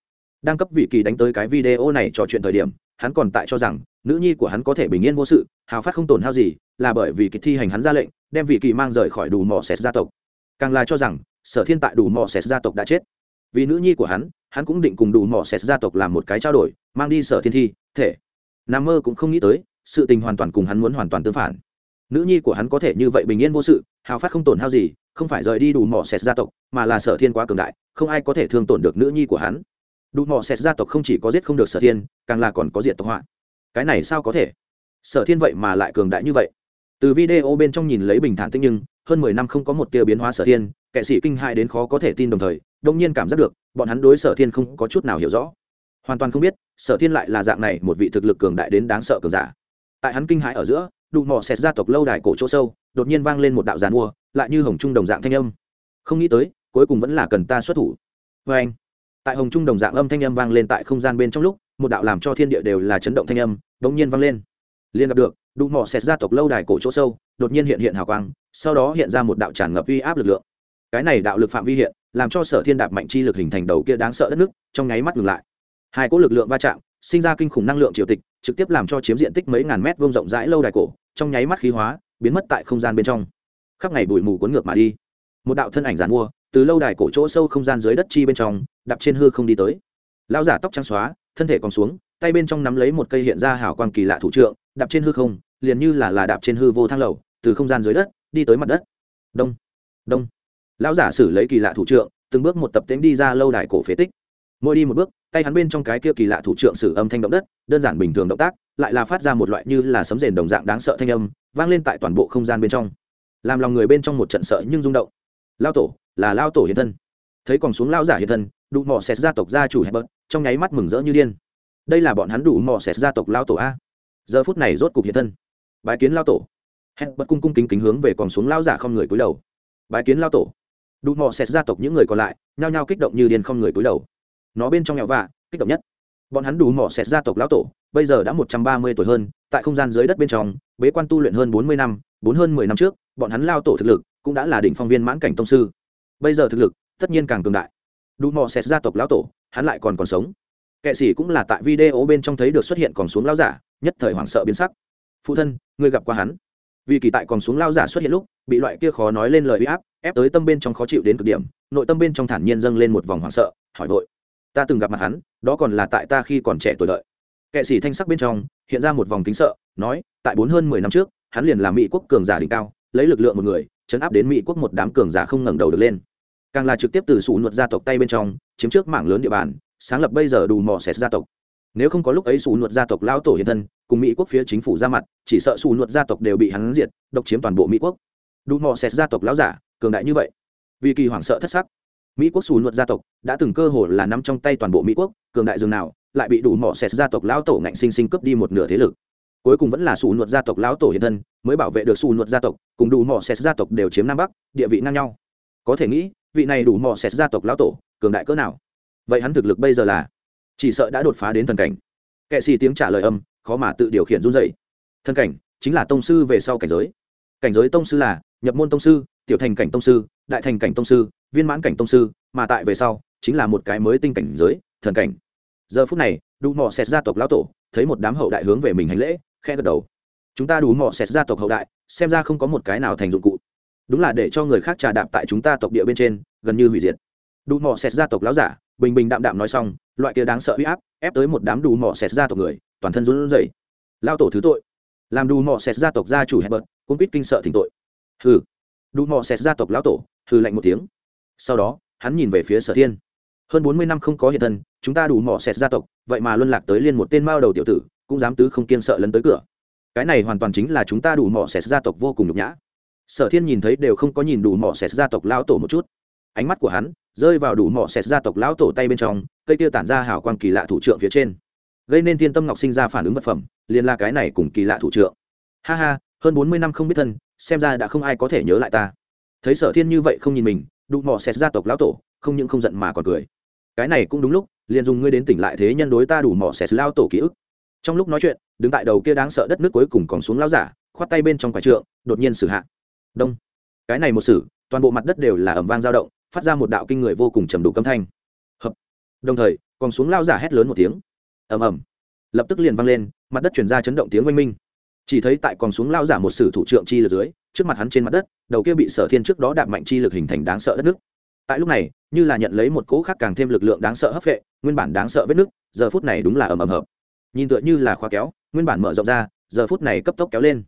Đang cấp vị kỳ đánh tới cái video này trò chuyện thời điểm, hắn còn tại cho rằng, nữ nhi của hắn có thể bình yên vô sự, hào phát không tổn hao gì, là bởi vì kỳ thi hành hắn ra lệnh đem vị kỳ mang rời khỏi đủ mỏ xẹt gia tộc. Càng là cho rằng, sở thiên tại đủ mỏ xẹt gia tộc đã chết. Vì nữ nhi của hắn hắn cũng định cùng đủ mỏ xẹt gia tộc làm một cái trao đổi, mang đi sở thiên thi, thể. Nam mơ cũng không nghĩ tới, sự tình hoàn toàn cùng hắn muốn hoàn toàn tương phản. Nữ nhi của hắn có thể như vậy bình yên vô sự, hào phát không tổn hao gì, không phải rời đi đủ mỏ sẹt gia tộc, mà là sở thiên quá cường đại, không ai có thể thương tổn được nữ nhi của hắn. Đủ mỏ sẹt gia tộc không chỉ có giết không được sở thiên, càng là còn có diện tộc họa. Cái này sao có thể? Sở thiên vậy mà lại cường đại như vậy từ video bên trong nhìn lấy bình thản tích nhưng, hơn mười năm không có một tia biến hóa sở thiên kệ sĩ kinh hại đến khó có thể tin đồng thời đông nhiên cảm giác được, bọn hắn đối sở thiên không có chút nào hiểu rõ. Hoàn toàn không biết, sở thiên lại là dạng này một vị thực lực cường đại đến đáng sợ cường giả. Tại hắn kinh hãi ở giữa đủ mò xẹt gia tộc lâu đài cổ chỗ sâu, đột nhiên vang lên một đạo giàn mua, lại như hồng trung đồng dạng thanh âm. Không nghĩ tới, cuối cùng vẫn là cần ta xuất thủ. Vê anh, tại hồng trung đồng dạng âm thanh âm vang lên tại không gian bên trong lúc, một đạo làm cho thiên địa đều là chấn động thanh âm đống nhiên vang lên. Liên gặp được đủ mỏ xẹt gia tộc lâu đài cổ chỗ sâu, đột nhiên hiện hiện hào quang, sau đó hiện ra một đạo tràn ngập uy áp lực lượng. Cái này đạo lực phạm vi hiện, làm cho sở thiên đạp mạnh chi lực hình thành đầu kia đáng sợ đất nước, trong nháy mắt ngừng lại. Hai cỗ lực lượng va chạm, sinh ra kinh khủng năng lượng triều tịch, trực tiếp làm cho chiếm diện tích mấy ngàn mét vuông rộng rãi lâu đài cổ, trong nháy mắt khí hóa, biến mất tại không gian bên trong. Khắp ngày bụi mù cuốn ngược mà đi. Một đạo thân ảnh giàn mua, từ lâu đài cổ chỗ sâu không gian dưới đất chi bên trong, đạp trên hư không đi tới. Lão giả tóc trắng xóa, thân thể còn xuống, tay bên trong nắm lấy một cây hiện ra hào quang kỳ lạ thủ trượng đạp trên hư không, liền như là là đạp trên hư vô thang lầu, từ không gian dưới đất, đi tới mặt đất. Đông đông. Lão giả xử lấy kỳ lạ thủ trượng, từng bước một tập tễnh đi ra lâu đài cổ phế tích. Mỗi đi một bước, tay hắn bên trong cái kia kỳ lạ thủ trượng sử âm thanh động đất, đơn giản bình thường động tác, lại là phát ra một loại như là sấm rền đồng dạng đáng sợ thanh âm, vang lên tại toàn bộ không gian bên trong. Làm lòng người bên trong một trận sợ nhưng rung động. Lao tổ, là lao tổ hiện thân. Thấy còn xuống lao giả hiện thân đủ mỏ xẹt gia tộc gia chủ hẹp bớt trong nháy mắt mừng rỡ như điên. Đây là bọn hắn đủ mỏ xẹt gia tộc lao tổ a giờ phút này rốt cục hiện thân. Bái kiến lao tổ. Hẹn bật cung cung kính kính hướng về còn xuống lao giả không người cúi đầu. Bái kiến lao tổ. Đủ mò xét gia tộc những người còn lại, nhao nhao kích động như điên không người cúi đầu. Nó bên trong nghèo vạ, kích động nhất. Bọn hắn đủ mỏ xét gia tộc lão tổ, bây giờ đã một trăm ba mươi tuổi hơn, tại không gian dưới đất bên trong, bế quan tu luyện hơn bốn mươi năm, bốn hơn mười năm trước, bọn hắn lao tổ thực lực cũng đã là đỉnh phong viên mãn cảnh tông sư. Bây giờ thực lực tất nhiên càng cường đại. Đủ mỏ xét gia tộc lão tổ, hắn lại còn còn sống kệ sĩ cũng là tại video bên trong thấy được xuất hiện còn xuống lao giả, nhất thời hoảng sợ biến sắc. Phụ thân, ngươi gặp qua hắn? Vì kỳ tại còn xuống lao giả xuất hiện lúc, bị loại kia khó nói lên lời uy áp, ép tới tâm bên trong khó chịu đến cực điểm, nội tâm bên trong thản nhiên dâng lên một vòng hoảng sợ, hỏi vội. Ta từng gặp mặt hắn, đó còn là tại ta khi còn trẻ tuổi đợi. Kệ sĩ thanh sắc bên trong, hiện ra một vòng kính sợ, nói, tại bốn hơn mười năm trước, hắn liền là mỹ quốc cường giả đỉnh cao, lấy lực lượng một người, chấn áp đến mỹ quốc một đám cường giả không ngẩng đầu được lên. Càng là trực tiếp từ sụ nuột gia tộc tay bên trong, chiếm trước mảng lớn địa bàn sáng lập bây giờ đủ mỏ xẹt gia tộc. Nếu không có lúc ấy xù nuột gia tộc lao tổ hiện thân, cùng mỹ quốc phía chính phủ ra mặt, chỉ sợ xù nuột gia tộc đều bị hắn diệt, độc chiếm toàn bộ mỹ quốc. Đủ mỏ xẹt gia tộc lão giả, cường đại như vậy, vì kỳ hoảng sợ thất sắc, mỹ quốc xù nuột gia tộc đã từng cơ hồ là nắm trong tay toàn bộ mỹ quốc, cường đại dường nào, lại bị đủ mỏ xẹt gia tộc lão tổ ngạnh sinh sinh cướp đi một nửa thế lực. Cuối cùng vẫn là xù nuột gia tộc lão tổ hiện thân, mới bảo vệ được xù nuột gia tộc, cùng đủ mỏ xẹt gia tộc đều chiếm nam bắc, địa vị ngang nhau. Có thể nghĩ, vị này đủ mỏ xẹt gia tộc lão tổ, cường đại cỡ nào? Vậy hắn thực lực bây giờ là? Chỉ sợ đã đột phá đến thần cảnh. Kệ xì tiếng trả lời âm, khó mà tự điều khiển run dậy thần cảnh chính là tông sư về sau cảnh giới. Cảnh giới tông sư là nhập môn tông sư, tiểu thành cảnh tông sư, đại thành cảnh tông sư, viên mãn cảnh tông sư, mà tại về sau chính là một cái mới tinh cảnh giới, thần cảnh. Giờ phút này đủ mỏ xét gia tộc lão tổ thấy một đám hậu đại hướng về mình hành lễ khe gật đầu. Chúng ta đủ mỏ xét gia tộc hậu đại, xem ra không có một cái nào thành dụng cụ. Đúng là để cho người khác trà đạp tại chúng ta tộc địa bên trên, gần như hủy diệt. Đủ mỏ xét gia tộc lão giả bình bình đạm đạm nói xong, loại kia đáng sợ huy áp, ép tới một đám đủ mỏ xẹt ra tộc người, toàn thân run rẩy. Lao tổ thứ tội. Làm đủ mỏ xẹt gia tộc gia chủ hẹp bật cũng biết kinh sợ thỉnh tội. Hừ. Đủ mỏ xẹt gia tộc lão tổ, hừ lạnh một tiếng. Sau đó, hắn nhìn về phía sở thiên. Hơn bốn mươi năm không có hiện thân, chúng ta đủ mỏ xẹt gia tộc, vậy mà luân lạc tới liên một tên mao đầu tiểu tử, cũng dám tứ không kiên sợ lấn tới cửa. Cái này hoàn toàn chính là chúng ta đủ mỏ xẹt gia tộc vô cùng nhục nhã. Sở thiên nhìn thấy đều không có nhìn đủ mỏ xẹt gia tộc lão tổ một chút ánh mắt của hắn rơi vào đủ mỏ xẹt gia tộc lão tổ tay bên trong, cây kia tản ra hào quang kỳ lạ thủ trượng phía trên. Gây nên thiên tâm ngọc sinh ra phản ứng vật phẩm, liền là cái này cùng kỳ lạ thủ trượng. Ha ha, hơn bốn mươi năm không biết thân, xem ra đã không ai có thể nhớ lại ta. Thấy sở thiên như vậy không nhìn mình, đủ mỏ xẹt gia tộc lão tổ, không những không giận mà còn cười. Cái này cũng đúng lúc, liền dùng ngươi đến tỉnh lại thế nhân đối ta đủ mỏ xẹt lao tổ ký ức. Trong lúc nói chuyện, đứng tại đầu kia đáng sợ đất nước cuối cùng còn xuống lao giả, khoát tay bên trong quả trượng, đột nhiên xử hạ. Đông. Cái này một sử, toàn bộ mặt đất đều là ẩm vang dao động phát ra một đạo kinh người vô cùng trầm đủ câm thanh. Hợp. Đồng thời, còn xuống lao giả hét lớn một tiếng. Ầm ầm. Lập tức liền vang lên, mặt đất chuyển ra chấn động tiếng oanh minh. Chỉ thấy tại còn xuống lao giả một sử thủ trượng chi lực dưới, trước mặt hắn trên mặt đất, đầu kia bị sở thiên trước đó đạp mạnh chi lực hình thành đáng sợ đất nước. Tại lúc này, như là nhận lấy một cỗ khác càng thêm lực lượng đáng sợ hấp vệ nguyên bản đáng sợ vết nước, giờ phút này đúng là ầm ầm hợp. Nhìn tựa như là khóa kéo, nguyên bản mở rộng ra, giờ phút này cấp tốc kéo lên.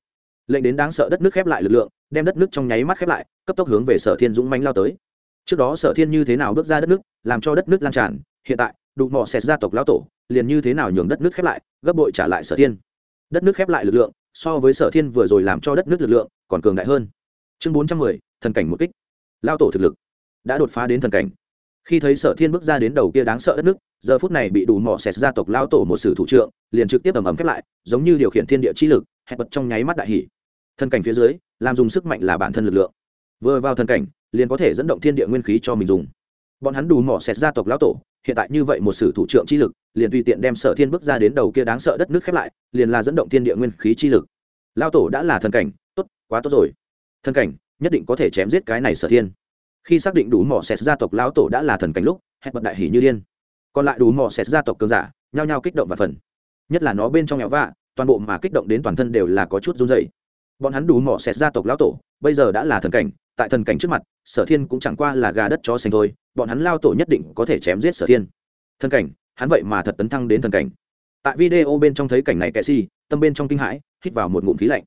Lệnh đến đáng sợ đất nước khép lại lực lượng, đem đất nước trong nháy mắt khép lại, cấp tốc hướng về sở thiên dũng mánh lao tới trước đó sở thiên như thế nào bước ra đất nước, làm cho đất nước lan tràn, hiện tại, đụng mò xẹt gia tộc lão tổ, liền như thế nào nhường đất nước khép lại, gấp bội trả lại sở thiên. Đất nước khép lại lực lượng, so với sở thiên vừa rồi làm cho đất nước lực lượng, còn cường đại hơn. Chương bốn trăm mười, thần cảnh một kích. Lao tổ thực lực đã đột phá đến thần cảnh. Khi thấy sở thiên bước ra đến đầu kia đáng sợ đất nước, giờ phút này bị đủ mỏ xẹt gia tộc lao tổ một sử thủ trượng, liền trực tiếp ầm ầm khép lại, giống như điều khiển thiên địa chi lực, hẹp bật trong nháy mắt đại hỷ thần cảnh phía dưới, làm dùng sức mạnh là bản thân lực lượng. Vừa vào thần cảnh liền có thể dẫn động thiên địa nguyên khí cho mình dùng. Bọn hắn đủ mỏ xẹt gia tộc lão tổ, hiện tại như vậy một sử thủ trưởng chi lực, liền tùy tiện đem sở thiên bước ra đến đầu kia đáng sợ đất nước khép lại, liền là dẫn động thiên địa nguyên khí chi lực. Lão tổ đã là thần cảnh, tốt, quá tốt rồi. Thần cảnh, nhất định có thể chém giết cái này sở thiên. Khi xác định đủ mỏ xẹt gia tộc lão tổ đã là thần cảnh lúc hẹn bật đại hỉ như điên. Còn lại đủ mỏ xẹt gia tộc cường giả, nhao nhao kích động và phần. Nhất là nó bên trong nghèo vạ, toàn bộ mà kích động đến toàn thân đều là có chút run dày bọn hắn đủ mỏ xẹt gia tộc lão tổ, bây giờ đã là thần cảnh tại thần cảnh trước mặt, sở thiên cũng chẳng qua là gà đất cho xanh thôi, bọn hắn lao tổ nhất định có thể chém giết sở thiên. Thần cảnh, hắn vậy mà thật tấn thăng đến thần cảnh. Tại video bên trong thấy cảnh này kệ si, tâm bên trong kinh hãi, hít vào một ngụm khí lạnh.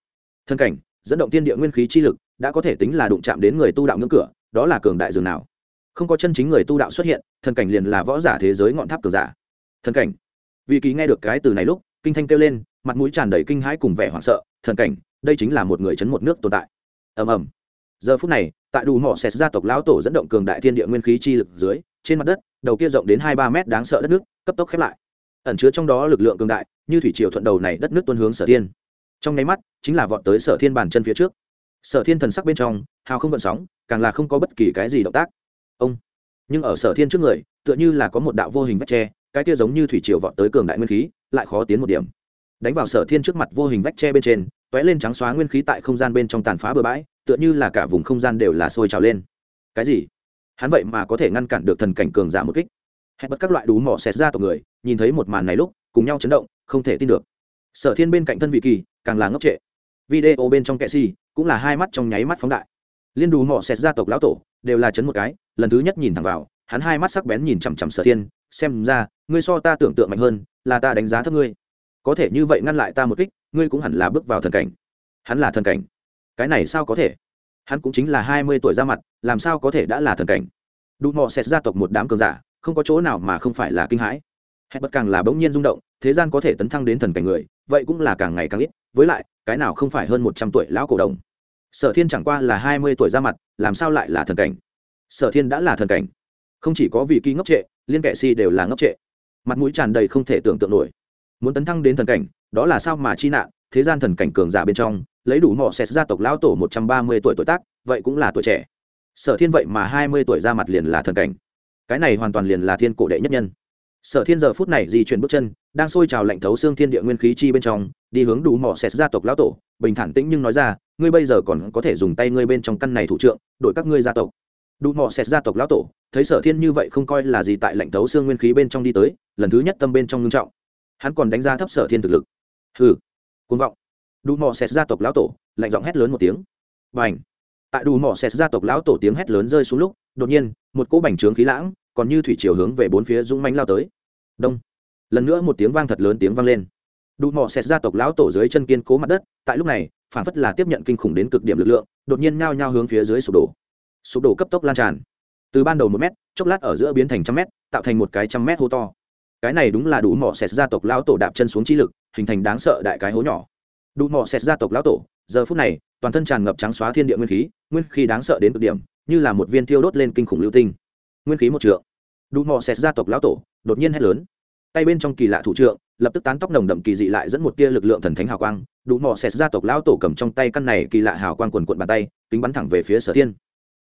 Thần cảnh, dẫn động tiên địa nguyên khí chi lực, đã có thể tính là đụng chạm đến người tu đạo ngưỡng cửa, đó là cường đại dường nào. Không có chân chính người tu đạo xuất hiện, thần cảnh liền là võ giả thế giới ngọn tháp cường giả. Thần cảnh vị ký nghe được cái từ này lúc, kinh thanh kêu lên, mặt mũi tràn đầy kinh hãi cùng vẻ hoảng sợ. Thần cảnh, đây chính là một người chấn một nước tồn tại. Ầm ầm giờ phút này, tại đủ mỏ xẹt gia tộc lão tổ dẫn động cường đại thiên địa nguyên khí chi lực dưới, trên mặt đất, đầu kia rộng đến hai ba mét đáng sợ đất nước, cấp tốc khép lại. Ẩn chứa trong đó lực lượng cường đại, như thủy triều thuận đầu này đất nước tuân hướng sở thiên. Trong nháy mắt, chính là vọt tới sở thiên bàn chân phía trước. Sở thiên thần sắc bên trong, hào không gợn sóng, càng là không có bất kỳ cái gì động tác. Ông! Nhưng ở sở thiên trước người, tựa như là có một đạo vô hình vách tre, cái kia giống như thủy triều vọt tới cường đại nguyên khí, lại khó tiến một điểm. Đánh vào sở thiên trước mặt vô hình vách tre bên trên t ó é lên trắng xóa nguyên khí tại không gian bên trong tàn phá bừa bãi tựa như là cả vùng không gian đều là sôi trào lên. Cái gì? Hắn vậy mà có thể ngăn cản được thần cảnh cường giả một kích? Hẹn bật các loại đủ mỏ xẹt ra tộc người, nhìn thấy một màn này lúc, cùng nhau chấn động, không thể tin được. Sở thiên bên cạnh thân vị kỳ, càng là ngốc trệ. Video bên trong kệ si cũng là hai mắt trong nháy mắt phóng đại. Liên đủ mỏ xẹt gia tộc lão tổ, đều là chấn một cái, lần thứ nhất nhìn thẳng vào, hắn hai mắt sắc bén nhìn chằm chằm sở thiên, xem ra, ngươi so ta tưởng tượng mạnh hơn, là ta đánh giá thấp ngươi. Có thể như vậy ngăn lại ta một kích, ngươi cũng hẳn là bước vào thần cảnh. Hắn là thần cảnh cái này sao có thể? Hắn cũng chính là hai mươi tuổi ra mặt, làm sao có thể đã là thần cảnh? Đủ mỏ xét gia tộc một đám cường giả, không có chỗ nào mà không phải là kinh hãi. Hết bất càng là bỗng nhiên rung động, thế gian có thể tấn thăng đến thần cảnh người, vậy cũng là càng ngày càng ít, với lại, cái nào không phải hơn một trăm tuổi lão cổ đồng? Sở thiên chẳng qua là hai mươi tuổi ra mặt, làm sao lại là thần cảnh? Sở thiên đã là thần cảnh. Không chỉ có vị kỳ ngốc trệ, liên kệ si đều là ngốc trệ. Mặt mũi tràn đầy không thể tưởng tượng nổi. Muốn tấn thăng đến thần cảnh, đó là sao mà chi nạn, thế gian thần cảnh cường giả bên trong lấy đủ mọ xẹt gia tộc lão tổ một trăm ba mươi tuổi tuổi tác, vậy cũng là tuổi trẻ. Sở thiên vậy mà hai mươi tuổi ra mặt liền là thần cảnh. Cái này hoàn toàn liền là thiên cổ đệ nhất nhân. Sở thiên giờ phút này di chuyển bước chân, đang sôi trào lạnh thấu xương thiên địa nguyên khí chi bên trong, đi hướng đủ mỏ xẹt gia tộc lão tổ, bình thản tĩnh nhưng nói ra, ngươi bây giờ còn có thể dùng tay ngươi bên trong căn này thủ trượng, đổi các ngươi gia tộc. Đủ mỏ xẹt gia tộc lão tổ, thấy sở thiên như vậy không coi là gì tại lạnh thấu xương nguyên khí bên trong đi tới, lần thứ nhất tâm bên trong ngưng trọng. Hắn còn đánh giá thấp sở thiên thực lực. Hừ côn vọng đủ mỏ xẹt gia tộc lão tổ, lạnh giọng hét lớn một tiếng. Và ảnh tại đủ mỏ xẹt gia tộc lão tổ tiếng hét lớn rơi xuống lúc, đột nhiên, một cỗ bành trướng khí lãng, còn như thủy chiều hướng về bốn phía dũng mánh lao tới. Đông! Lần nữa một tiếng vang thật lớn tiếng vang lên. Đủ mỏ xẹt gia tộc lão tổ dưới chân kiên cố mặt đất, tại lúc này phản phất là tiếp nhận kinh khủng đến cực điểm lực lượng, đột nhiên nhao nhao hướng phía dưới sụp đổ. Sụp đổ cấp tốc lan tràn. Từ ban đầu một mét, chốc lát ở giữa biến thành trăm mét, tạo thành một cái trăm mét hô to. Cái này đúng là đủ mỏ xẹt gia tộc lão tổ đạp chân xuống chi lực, hình thành đáng sợ đại cái hố nhỏ đủ mỏ xẹt gia tộc lão tổ, giờ phút này, toàn thân tràn ngập trắng xóa thiên địa nguyên khí nguyên khí đáng sợ đến cực điểm, như là một viên thiêu đốt lên kinh khủng lưu tinh. Nguyên khí một trượng. Đủ mỏ xẹt gia tộc lão tổ, đột nhiên hét lớn. Tay bên trong kỳ lạ thủ trượng, lập tức tán tóc nồng đậm kỳ dị lại dẫn một tia lực lượng thần thánh hào quang. Đủ mỏ xẹt gia tộc lão tổ cầm trong tay căn này kỳ lạ hào quang quần quận bàn tay, kính bắn thẳng về phía sở thiên.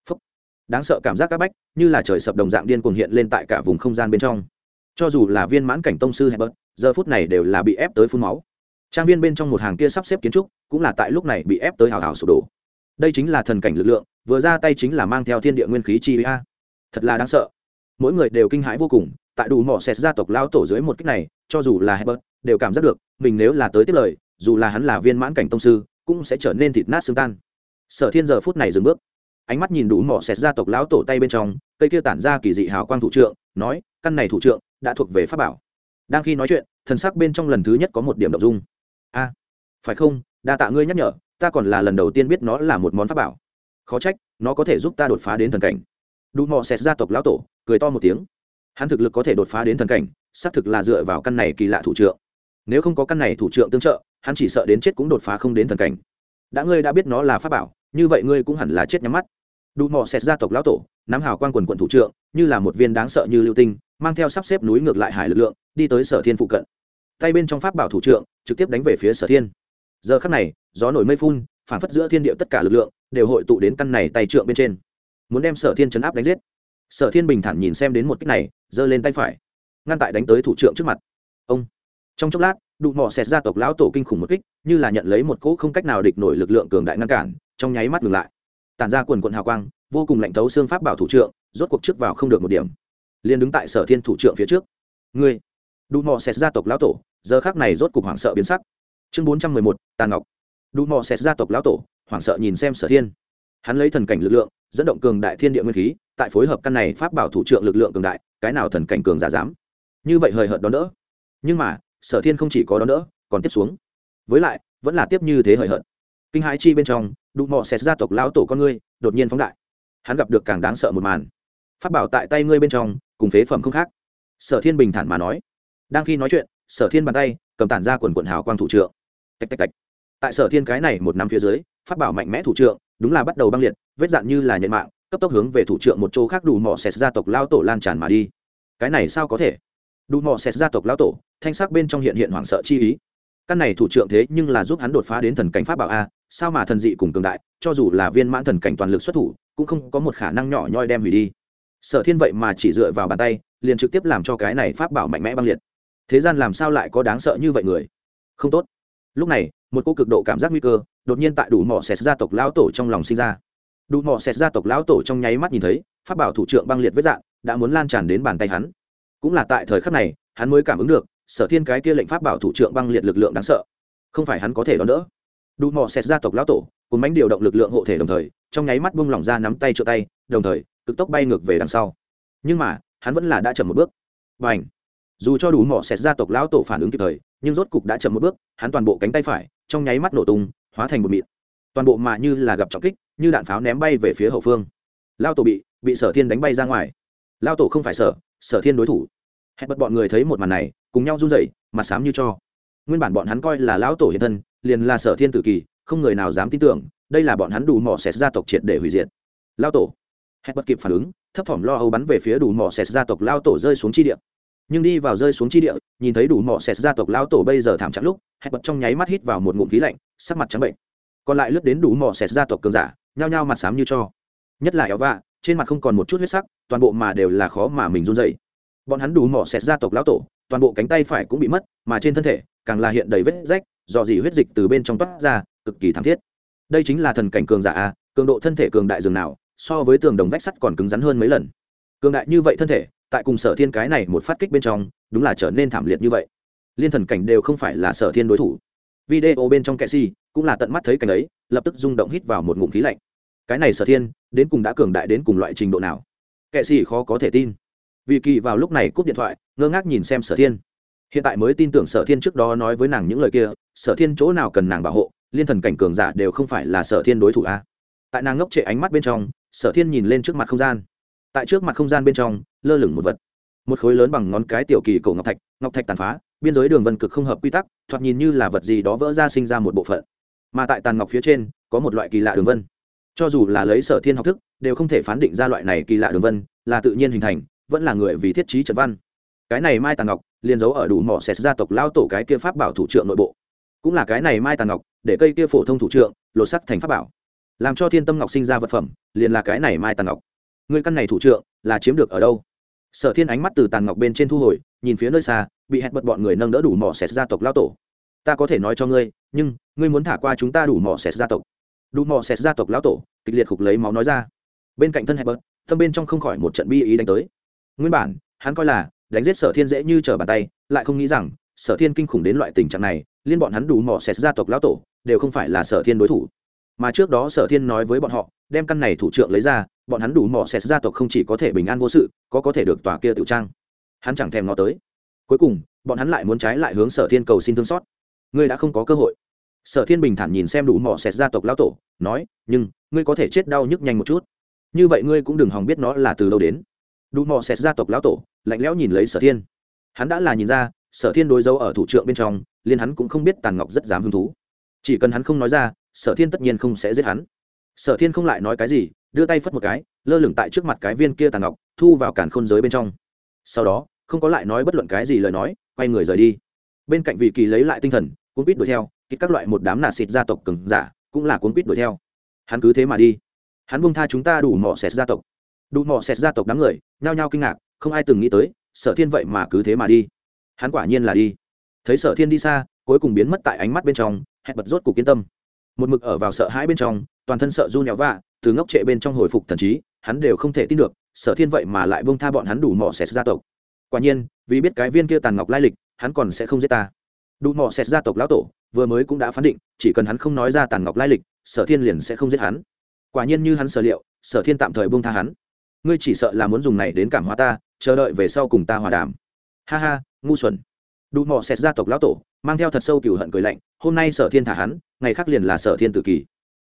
Phúc. đáng sợ cảm giác các bách, như là trời sập đồng dạng điên cuồng hiện lên tại cả vùng không gian bên trong. Cho dù là viên mãn cảnh tông sư hay bớt giờ phút này đều là bị ép tới phun máu trang viên bên trong một hàng kia sắp xếp kiến trúc, cũng là tại lúc này bị ép tới hào hào sụp đổ. Đây chính là thần cảnh lực lượng, vừa ra tay chính là mang theo thiên địa nguyên khí chi a. Thật là đáng sợ. Mỗi người đều kinh hãi vô cùng, tại đủ mỏ xẹt gia tộc lao tổ dưới một cách này, cho dù là Herbert, đều cảm giác được, mình nếu là tới tiếp lời, dù là hắn là viên mãn cảnh tông sư, cũng sẽ trở nên thịt nát xương tan. Sở thiên giờ phút này dừng bước. Ánh mắt nhìn đủ mỏ xẹt gia tộc lão tổ tay bên trong, cây kia tản ra kỳ dị hào quang thủ trượng, nói, căn này thủ trượng, đã thuộc về pháp bảo. Đang khi nói chuyện, thần sắc bên trong lần thứ nhất có một điểm đ ộ n g dung a phải không? Đa tạ ngươi nhắc nhở, ta còn là lần đầu tiên biết nó là một món pháp bảo. Khó trách, nó có thể giúp ta đột phá đến thần cảnh. Đủ mò xẹt gia tộc lão tổ, cười to một tiếng. Hắn thực lực có thể đột phá đến thần cảnh, xác thực là dựa vào căn này kỳ lạ thủ trượng. Nếu không có căn này thủ trượng tương trợ, hắn chỉ sợ đến chết cũng đột phá không đến thần cảnh. Đã ngươi đã biết nó là pháp bảo, như vậy ngươi cũng hẳn là chết nhắm mắt. Đủ mò xẹt gia tộc lão tổ, nắm hào quan quần quận thủ trượng, như là một viên đáng sợ như lưu tinh, mang theo sắp xếp núi ngược lại hải lực lượng, đi tới sở thiên phụ cận tay bên trong pháp bảo thủ trượng, trực tiếp đánh về phía sở thiên. Giờ khắc này, gió nổi mây phun, phản phất giữa thiên địa tất cả lực lượng đều hội tụ đến căn này tay trượng bên trên. Muốn đem sở thiên chấn áp đánh giết. Sở thiên bình thản nhìn xem đến một cách này, giơ lên tay phải, ngăn tại đánh tới thủ trượng trước mặt. Ông. Trong chốc lát, đụ mỏ xẹt ra tộc lão tổ kinh khủng một kích, như là nhận lấy một cỗ không cách nào địch nổi lực lượng cường đại ngăn cản, trong nháy mắt ngừng lại. Tản ra quần quận hào quang, vô cùng lạnh thấu xương pháp bảo thủ trượng, rốt cuộc trước vào không được một điểm. Liền đứng tại sở thiên thủ trượng phía trước. Ngươi đủ mò xét gia tộc lão tổ, giờ khác này rốt cục hoảng sợ biến sắc. Chương bốn trăm mười một tàn ngọc. Đủ mò xét gia tộc lão tổ, hoảng sợ nhìn xem sở thiên. Hắn lấy thần cảnh lực lượng, dẫn động cường đại thiên địa nguyên khí, tại phối hợp căn này pháp bảo thủ trưởng lực lượng cường đại, cái nào thần cảnh cường giả dám? Như vậy hời hợt đón đỡ. Nhưng mà, sở thiên không chỉ có đón đỡ, còn tiếp xuống. Với lại, vẫn là tiếp như thế hời hợt. Kinh hãi chi bên trong đụng mọ xét gia tộc lão tổ con ngươi, đột nhiên phóng đại. Hắn gặp được càng đáng sợ một màn. Pháp bảo tại tay ngươi bên trong, cùng phế phẩm không khác. Sở thiên bình thản mà nói đang khi nói chuyện, sở thiên bàn tay cầm tản ra quần quần hào quang thủ trượng. Tạch tạch tạch. Tại sở thiên cái này một năm phía dưới, pháp bảo mạnh mẽ thủ trượng, đúng là bắt đầu băng liệt, vết dạn như là nhận mạng, cấp tốc hướng về thủ trượng một chỗ khác đủ mỏ xẹt gia tộc lao tổ lan tràn mà đi. Cái này sao có thể? Đủ mỏ xẹt gia tộc lao tổ, thanh sắc bên trong hiện hiện hoảng sợ chi ý. Căn này thủ trượng thế nhưng là giúp hắn đột phá đến thần cảnh pháp bảo a, sao mà thần dị cùng cường đại, cho dù là viên mãn thần cảnh toàn lực xuất thủ, cũng không có một khả năng nhỏ nhoi đem hủy đi. Sở thiên vậy mà chỉ dựa vào bàn tay, liền trực tiếp làm cho cái này pháp bảo mạnh mẽ băng liệt thế gian làm sao lại có đáng sợ như vậy người? Không tốt. Lúc này, một cô cực độ cảm giác nguy cơ, đột nhiên tại đủ mỏ xẹt gia tộc lão tổ trong lòng sinh ra. Đủ mỏ xẹt gia tộc lão tổ trong nháy mắt nhìn thấy, pháp bảo thủ trưởng băng liệt với dạng, đã muốn lan tràn đến bàn tay hắn. Cũng là tại thời khắc này, hắn mới cảm ứng được, sở thiên cái kia lệnh pháp bảo thủ trưởng băng liệt lực lượng đáng sợ. Không phải hắn có thể đón đỡ. Đủ mỏ xẹt gia tộc lão tổ cùng bánh điều động lực lượng hộ thể đồng thời, trong nháy mắt bung lỏng ra nắm tay trợ tay, đồng thời, cực tốc bay ngược về đằng sau. Nhưng mà, hắn vẫn là đã chậm một bước. Và ảnh dù cho đủ mỏ xẹt gia tộc lão tổ phản ứng kịp thời, nhưng rốt cục đã chậm một bước, hắn toàn bộ cánh tay phải, trong nháy mắt nổ tung, hóa thành một mịn. Toàn bộ mà như là gặp trọng kích, như đạn pháo ném bay về phía hậu phương. Lao tổ bị bị sở thiên đánh bay ra ngoài. Lao tổ không phải sở sở thiên đối thủ. Hẹn bật bọn người thấy một màn này, cùng nhau run rẩy, mặt sám như cho. Nguyên bản bọn hắn coi là lão tổ hiện thân, liền là sở thiên tự kỳ, không người nào dám tin tưởng, đây là bọn hắn đủ mỏ xẹt gia tộc triệt để hủy diệt. Lao tổ. Hẹn bật kịp phản ứng, thấp thỏm lo âu bắn về phía đủ mỏ xẹt gia tộc lao tổ rơi xuống chi địa nhưng đi vào rơi xuống chi địa, nhìn thấy đủ mỏ xẹt gia tộc lão tổ bây giờ thảm trạng lúc hẹn bật trong nháy mắt hít vào một ngụm khí lạnh, sắc mặt trắng bệnh. Còn lại lướt đến đủ mỏ xẹt gia tộc cường giả, nhao nhao mặt xám như cho. Nhất là éo vạ, trên mặt không còn một chút huyết sắc, toàn bộ mà đều là khó mà mình run dậy bọn hắn đủ mỏ xẹt gia tộc lão tổ, toàn bộ cánh tay phải cũng bị mất, mà trên thân thể, càng là hiện đầy vết rách dò dỉ huyết dịch từ bên trong toát ra, cực kỳ thảm thiết. Đây chính là thần cảnh cường giả a, cường độ thân thể cường đại dường nào, so với tường đồng vách sắt còn cứng rắn hơn mấy lần. Cường đại như vậy thân thể tại cùng sở thiên cái này một phát kích bên trong, đúng là trở nên thảm liệt như vậy. Liên thần cảnh đều không phải là sở thiên đối thủ. Video bên trong kệ si cũng là tận mắt thấy cảnh ấy, lập tức rung động hít vào một ngụm khí lạnh. Cái này sở thiên, đến cùng đã cường đại đến cùng loại trình độ nào? Kệ si khó có thể tin. Vì kỳ vào lúc này cúp điện thoại, ngơ ngác nhìn xem sở thiên. Hiện tại mới tin tưởng sở thiên trước đó nói với nàng những lời kia, sở thiên chỗ nào cần nàng bảo hộ, liên thần cảnh cường giả đều không phải là sở thiên đối thủ a tại nàng ngốc trệ ánh mắt bên trong, sở thiên nhìn lên trước mặt không gian tại trước mặt không gian bên trong, lơ lửng một vật. Một khối lớn bằng ngón cái tiểu kỳ cổ ngọc thạch ngọc thạch tàn phá, biên giới đường vân cực không hợp quy tắc, thoạt nhìn như là vật gì đó vỡ ra sinh ra một bộ phận. Mà tại tàn ngọc phía trên, có một loại kỳ lạ đường vân. Cho dù là lấy sở thiên học thức, đều không thể phán định ra loại này kỳ lạ đường vân, là tự nhiên hình thành, vẫn là người vì thiết trí trật văn. Cái này mai tàn ngọc, liền giấu ở đủ mỏ xẹt gia tộc lao tổ cái kia pháp bảo thủ trưởng nội bộ. Cũng là cái này mai tàn ngọc, để cây kia phổ thông thủ trưởng, lột sắc thành pháp bảo. Làm cho thiên tâm ngọc sinh ra vật phẩm, liền là cái này mai tàn ngọc người căn này thủ trưởng là chiếm được ở đâu? Sở thiên ánh mắt từ tàn ngọc bên trên thu hồi, nhìn phía nơi xa, bị hẹn bật bọn người nâng đỡ đủ mỏ xẹt gia tộc lao tổ. Ta có thể nói cho ngươi, nhưng ngươi muốn thả qua chúng ta đủ mỏ xẹt gia tộc. Đủ mỏ xẹt gia tộc lao tổ, kịch liệt khục lấy máu nói ra. Bên cạnh thân hẹn bật, tâm bên trong không khỏi một trận bi ý đánh tới. Nguyên bản, hắn coi là đánh giết sở thiên dễ như trở bàn tay, lại không nghĩ rằng sở thiên kinh khủng đến loại tình trạng này, liên bọn hắn đủ mỏ xẹt gia tộc lao tổ đều không phải là sở thiên đối thủ. Mà trước đó sở thiên nói với bọn họ, đem căn này thủ trưởng lấy ra bọn hắn đủ mỏ xẹt gia tộc không chỉ có thể bình an vô sự, có có thể được tòa kia tự trang. Hắn chẳng thèm ngó tới. Cuối cùng, bọn hắn lại muốn trái lại hướng sở thiên cầu xin thương xót. Ngươi đã không có cơ hội. Sở thiên bình thản nhìn xem đủ mỏ xẹt gia tộc lão tổ, nói, nhưng, ngươi có thể chết đau nhức nhanh một chút. Như vậy ngươi cũng đừng hòng biết nó là từ đâu đến. Đủ mỏ xẹt gia tộc lão tổ, lạnh lẽo nhìn lấy sở thiên. Hắn đã là nhìn ra, sở thiên đối dấu ở thủ trượng bên trong liên hắn cũng không biết tàn ngọc rất dám hứng thú. Chỉ cần hắn không nói ra, sở thiên tất nhiên không sẽ giết hắn. Sở thiên không lại nói cái gì đưa tay phất một cái, lơ lửng tại trước mặt cái viên kia tàn ngọc, thu vào cản khôn giới bên trong. Sau đó, không có lại nói bất luận cái gì lời nói, quay người rời đi. Bên cạnh vị kỳ lấy lại tinh thần, cuốn quýt đuổi theo kích các loại một đám nạ xịt gia tộc cừng giả, cũng là cuốn quýt đuổi theo. Hắn cứ thế mà đi. Hắn buông tha chúng ta đủ mỏ xẹt gia tộc. Đủ mỏ xẹt gia tộc đám người, nhao nhao kinh ngạc, không ai từng nghĩ tới, sở thiên vậy mà cứ thế mà đi. Hắn quả nhiên là đi. Thấy sở thiên đi xa, cuối cùng biến mất tại ánh mắt bên trong, hẹn bật rốt cục yên tâm một mực ở vào sợ hãi bên trong, toàn thân sợ run nhẹo vạ, từ ngốc trệ bên trong hồi phục thần trí, hắn đều không thể tin được, sở thiên vậy mà lại bông tha bọn hắn đủ mỏ xẹt gia tộc. Quả nhiên, vì biết cái viên kia tàn ngọc lai lịch, hắn còn sẽ không giết ta. Đủ mỏ xẹt gia tộc lão tổ, vừa mới cũng đã phán định, chỉ cần hắn không nói ra tàn ngọc lai lịch, sở thiên liền sẽ không giết hắn. Quả nhiên như hắn sở liệu, sở thiên tạm thời bông tha hắn. Ngươi chỉ sợ là muốn dùng này đến cảm hóa ta, chờ đợi về sau cùng ta hòa đàm. Ha ha, ngu xuẩn đủ mỏ xét gia tộc lão tổ, mang theo thật sâu cửu hận cười lạnh, hôm nay sở thiên thả hắn, ngày khác liền là sở thiên tự kỷ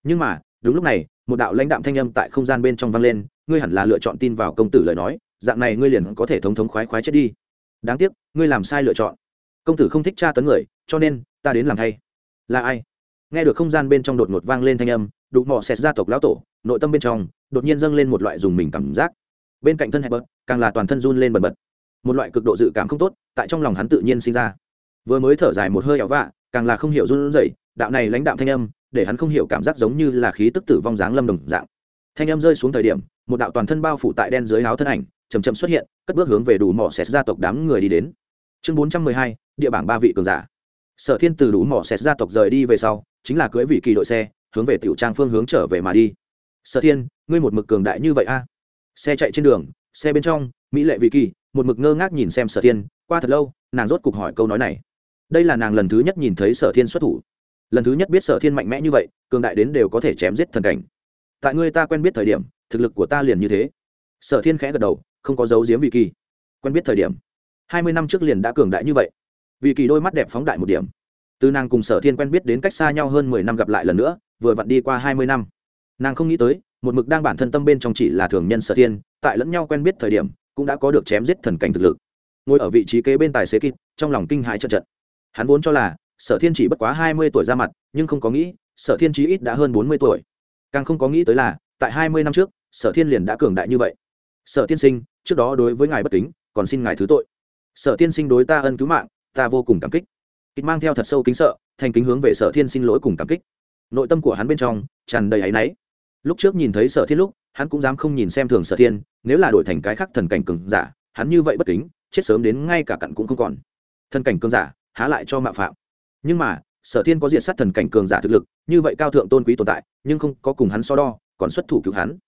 nhưng mà, đúng lúc này, một đạo lãnh đạm thanh âm tại không gian bên trong vang lên, ngươi hẳn là lựa chọn tin vào công tử lời nói, dạng này ngươi liền có thể thống thống khoái khoái chết đi. Đáng tiếc, ngươi làm sai lựa chọn. Công tử không thích tra tấn người, cho nên, ta đến làm thay. Là ai? Nghe được không gian bên trong đột ngột vang lên thanh âm đủ mỏ xét gia tộc lão tổ, nội tâm bên trong, đột nhiên dâng lên một loại dùng mình cảm giác. Bên cạnh thân hẹp bớt càng là toàn thân run lên bần bật một loại cực độ dự cảm không tốt, tại trong lòng hắn tự nhiên sinh ra. Vừa mới thở dài một hơi ảo vạ, càng là không hiểu run rẩy, đạo này lãnh đạo thanh âm, để hắn không hiểu cảm giác giống như là khí tức tử vong dáng lâm đồng dạng. Thanh âm rơi xuống thời điểm, một đạo toàn thân bao phủ tại đen dưới áo thân ảnh chầm chậm xuất hiện, cất bước hướng về đủ mỏ xẹt gia tộc đám người đi đến. Chương bốn trăm mười hai, địa bảng ba vị cường giả. Sở thiên từ đủ mỏ xẹt gia tộc rời đi về sau, chính là cưới vị kỳ đội xe, hướng về tiểu trang phương hướng trở về mà đi. Sở thiên, ngươi một mực cường đại như vậy a. Xe chạy trên đường, xe bên trong, mỹ lệ vị kỳ một mực ngơ ngác nhìn xem sở thiên, qua thật lâu, nàng rốt cục hỏi câu nói này. Đây là nàng lần thứ nhất nhìn thấy sở thiên xuất thủ. Lần thứ nhất biết sở thiên mạnh mẽ như vậy, cường đại đến đều có thể chém giết thần cảnh. Tại ngươi ta quen biết thời điểm, thực lực của ta liền như thế. Sở thiên khẽ gật đầu, không có dấu diếm vị kỳ. Quen biết thời điểm. Hai mươi năm trước liền đã cường đại như vậy. Vị kỳ đôi mắt đẹp phóng đại một điểm. Từ nàng cùng sở thiên quen biết đến cách xa nhau hơn mười năm gặp lại lần nữa, vừa vặn đi qua hai mươi năm. Nàng không nghĩ tới, một mực đang bản thân tâm bên trong chỉ là thường nhân sở thiên, tại lẫn nhau quen biết thời điểm cũng đã có được chém giết thần cảnh thực lực. Ngồi ở vị trí kế bên tài xế kịp trong lòng kinh hãi trận trận. Hắn vốn cho là, sở thiên chỉ bất quá hai mươi tuổi ra mặt, nhưng không có nghĩ, sở thiên chí ít đã hơn bốn mươi tuổi. Càng không có nghĩ tới là, tại hai mươi năm trước, sở thiên liền đã cường đại như vậy. Sở tiên sinh, trước đó đối với ngài bất kính, còn xin ngài thứ tội. Sở tiên sinh đối ta ân cứu mạng, ta vô cùng cảm kích. Kịch mang theo thật sâu kính sợ, thành kính hướng về sở thiên xin lỗi cùng cảm kích. Nội tâm của hắn bên trong, tràn đầy áy náy. Lúc trước nhìn thấy sở thiên lúc hắn cũng dám không nhìn xem thường sở thiên, nếu là đổi thành cái khác thần cảnh cường giả, hắn như vậy bất kính, chết sớm đến ngay cả cặn cũng không còn. Thần cảnh cường giả, há lại cho mạo phạm. Nhưng mà, sở thiên có diện sát thần cảnh cường giả thực lực, như vậy cao thượng tôn quý tồn tại, nhưng không có cùng hắn so đo, còn xuất thủ cứu hắn.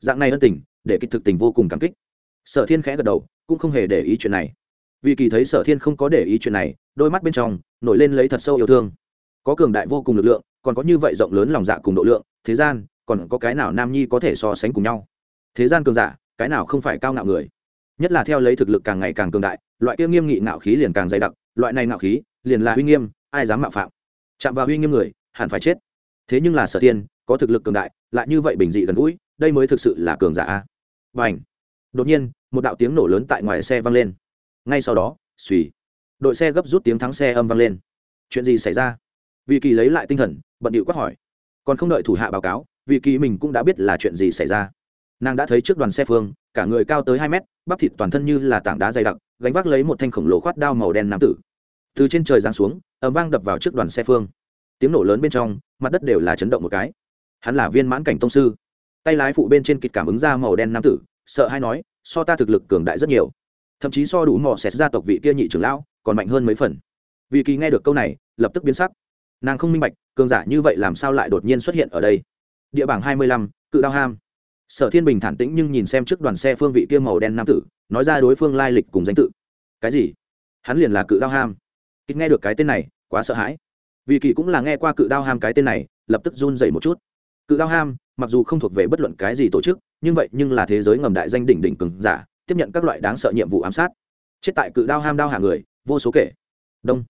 Dạng này ân tình, để kích thực tình vô cùng cảm kích. Sở thiên khẽ gật đầu, cũng không hề để ý chuyện này. Vì kỳ thấy sở thiên không có để ý chuyện này, đôi mắt bên trong, nổi lên lấy thật sâu yêu thương. Có cường đại vô cùng lực lượng, còn có như vậy rộng lớn lòng dạ cùng độ lượng, thế gian còn có cái nào nam nhi có thể so sánh cùng nhau? Thế gian cường giả cái nào không phải cao ngạo người? Nhất là theo lấy thực lực càng ngày càng cường đại loại kia nghiêm nghị ngạo khí liền càng dày đặc loại này ngạo khí liền là uy nghiêm ai dám mạo phạm? Chạm vào uy nghiêm người hẳn phải chết. Thế nhưng là sở tiên, có thực lực cường đại lại như vậy bình dị gần gũi đây mới thực sự là cường giả a. Và ảnh đột nhiên một đạo tiếng nổ lớn tại ngoài xe vang lên. Ngay sau đó suy đội xe gấp rút tiếng thắng xe âm vang lên. Chuyện gì xảy ra? Vì kỳ lấy lại tinh thần bận điệu quát hỏi. Còn không đợi thủ hạ báo cáo vị kỳ mình cũng đã biết là chuyện gì xảy ra. Nàng đã thấy trước đoàn xe phương, cả người cao tới hai mét, bắp thịt toàn thân như là tảng đá dày đặc, gánh vác lấy một thanh khổng lồ khoát đao màu đen nam tử. Từ trên trời giáng xuống ẩm vang đập vào trước đoàn xe phương. Tiếng nổ lớn bên trong, mặt đất đều là chấn động một cái. Hắn là viên mãn cảnh tông sư. Tay lái phụ bên trên kịch cảm ứng ra màu đen nam tử, sợ hay nói, so ta thực lực cường đại rất nhiều. Thậm chí so đủ mỏ xẹt gia tộc vị kia nhị trưởng lão, còn mạnh hơn mấy phần. Vì kỳ nghe được câu này, lập tức biến sắc. Nàng không minh bạch, cường giả như vậy làm sao lại đột nhiên xuất hiện ở đây? Địa bảng hai mươi lăm, cự đao ham. Sở thiên bình thản tĩnh nhưng nhìn xem trước đoàn xe phương vị kia màu đen nam tử, nói ra đối phương lai lịch cùng danh tự. Cái gì? Hắn liền là cự đao ham. Kịch nghe được cái tên này, quá sợ hãi. Vì kỳ cũng là nghe qua cự đao ham cái tên này, lập tức run dậy một chút. Cự đao ham, mặc dù không thuộc về bất luận cái gì tổ chức, nhưng vậy nhưng là thế giới ngầm đại danh đỉnh đỉnh cường giả, tiếp nhận các loại đáng sợ nhiệm vụ ám sát. Chết tại cự đao ham đao hạ người, vô số kể. Đông.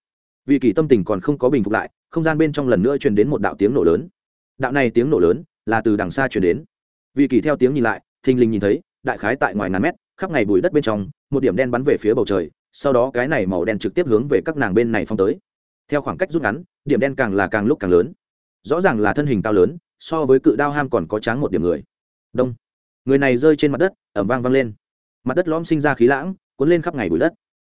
Vì kỳ tâm tình còn không có bình phục lại, không gian bên trong lần nữa truyền đến một đạo tiếng nổ lớn. Đạo này tiếng nổ lớn là từ đằng xa truyền đến. Vì kỳ theo tiếng nhìn lại, thình lình nhìn thấy, đại khái tại ngoài ngàn mét, khắp ngày bùi đất bên trong, một điểm đen bắn về phía bầu trời, sau đó cái này màu đen trực tiếp hướng về các nàng bên này phong tới. Theo khoảng cách rút ngắn, điểm đen càng là càng lúc càng lớn. Rõ ràng là thân hình cao lớn, so với cự đao ham còn có tráng một điểm người. Đông. Người này rơi trên mặt đất ẩm vang vang lên. Mặt đất lõm sinh ra khí lãng, cuốn lên khắp ngày bụi đất.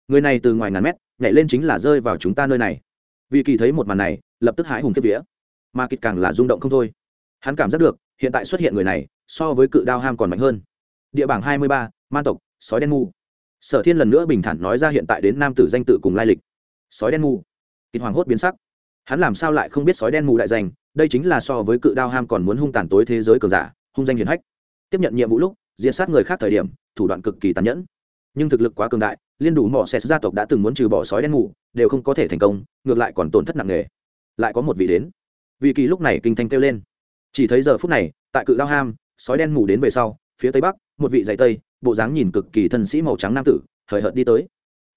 Người này từ ngoài ngàn mét, nhảy lên chính là rơi vào chúng ta nơi này. Vì kỳ thấy một màn này, lập tức hái hùng kiếp vía. Mà kịch càng là rung động không thôi hắn cảm giác được, hiện tại xuất hiện người này, so với cự đao ham còn mạnh hơn. Địa bảng hai mươi ba, man tộc, sói đen ngu. Sở thiên lần nữa bình thản nói ra hiện tại đến nam tử danh tự cùng lai lịch. Sói đen ngu. Kịch hoàng hốt biến sắc. Hắn làm sao lại không biết sói đen mù đại danh, đây chính là so với cự đao ham còn muốn hung tàn tối thế giới cường giả, hung danh hiển hách. Tiếp nhận nhiệm vụ lúc, diệt sát người khác thời điểm, thủ đoạn cực kỳ tàn nhẫn. Nhưng thực lực quá cường đại, liên đủ mỏ xẹt gia tộc đã từng muốn trừ bỏ sói đen Ngủ đều không có thể thành công, ngược lại còn tổn thất nặng nề. Lại có một vị đến. Vị kỳ lúc này kinh thanh kêu lên chỉ thấy giờ phút này, tại cự đao ham, sói đen mù đến về sau, phía tây bắc, một vị dạy tây, bộ dáng nhìn cực kỳ thân sĩ màu trắng nam tử, hời hợt đi tới.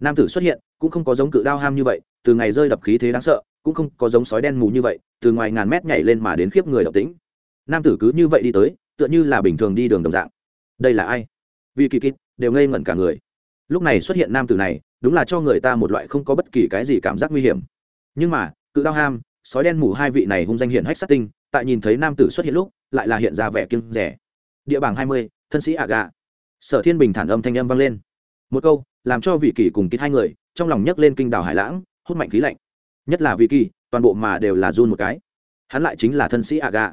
Nam tử xuất hiện, cũng không có giống cự đao ham như vậy, từ ngày rơi đập khí thế đáng sợ, cũng không có giống sói đen mù như vậy, từ ngoài ngàn mét nhảy lên mà đến khiếp người độc tĩnh. Nam tử cứ như vậy đi tới, tựa như là bình thường đi đường đồng dạng. Đây là ai? Vì kỳ kịp đều ngây ngẩn cả người. Lúc này xuất hiện nam tử này, đúng là cho người ta một loại không có bất kỳ cái gì cảm giác nguy hiểm. Nhưng mà, cự đao ham sói đen mù hai vị này hung danh hiện hách sát tinh, tại nhìn thấy nam tử xuất hiện lúc, lại là hiện ra vẻ kiêng rẻ địa bảng hai mươi, thân sĩ ạ gà sở thiên bình thản âm thanh âm vang lên. Một câu, làm cho vị kỳ cùng kít hai người, trong lòng nhấc lên kinh đảo hải lãng, hút mạnh khí lạnh. Nhất là vị kỳ toàn bộ mà đều là run một cái. Hắn lại chính là thân sĩ ạ gà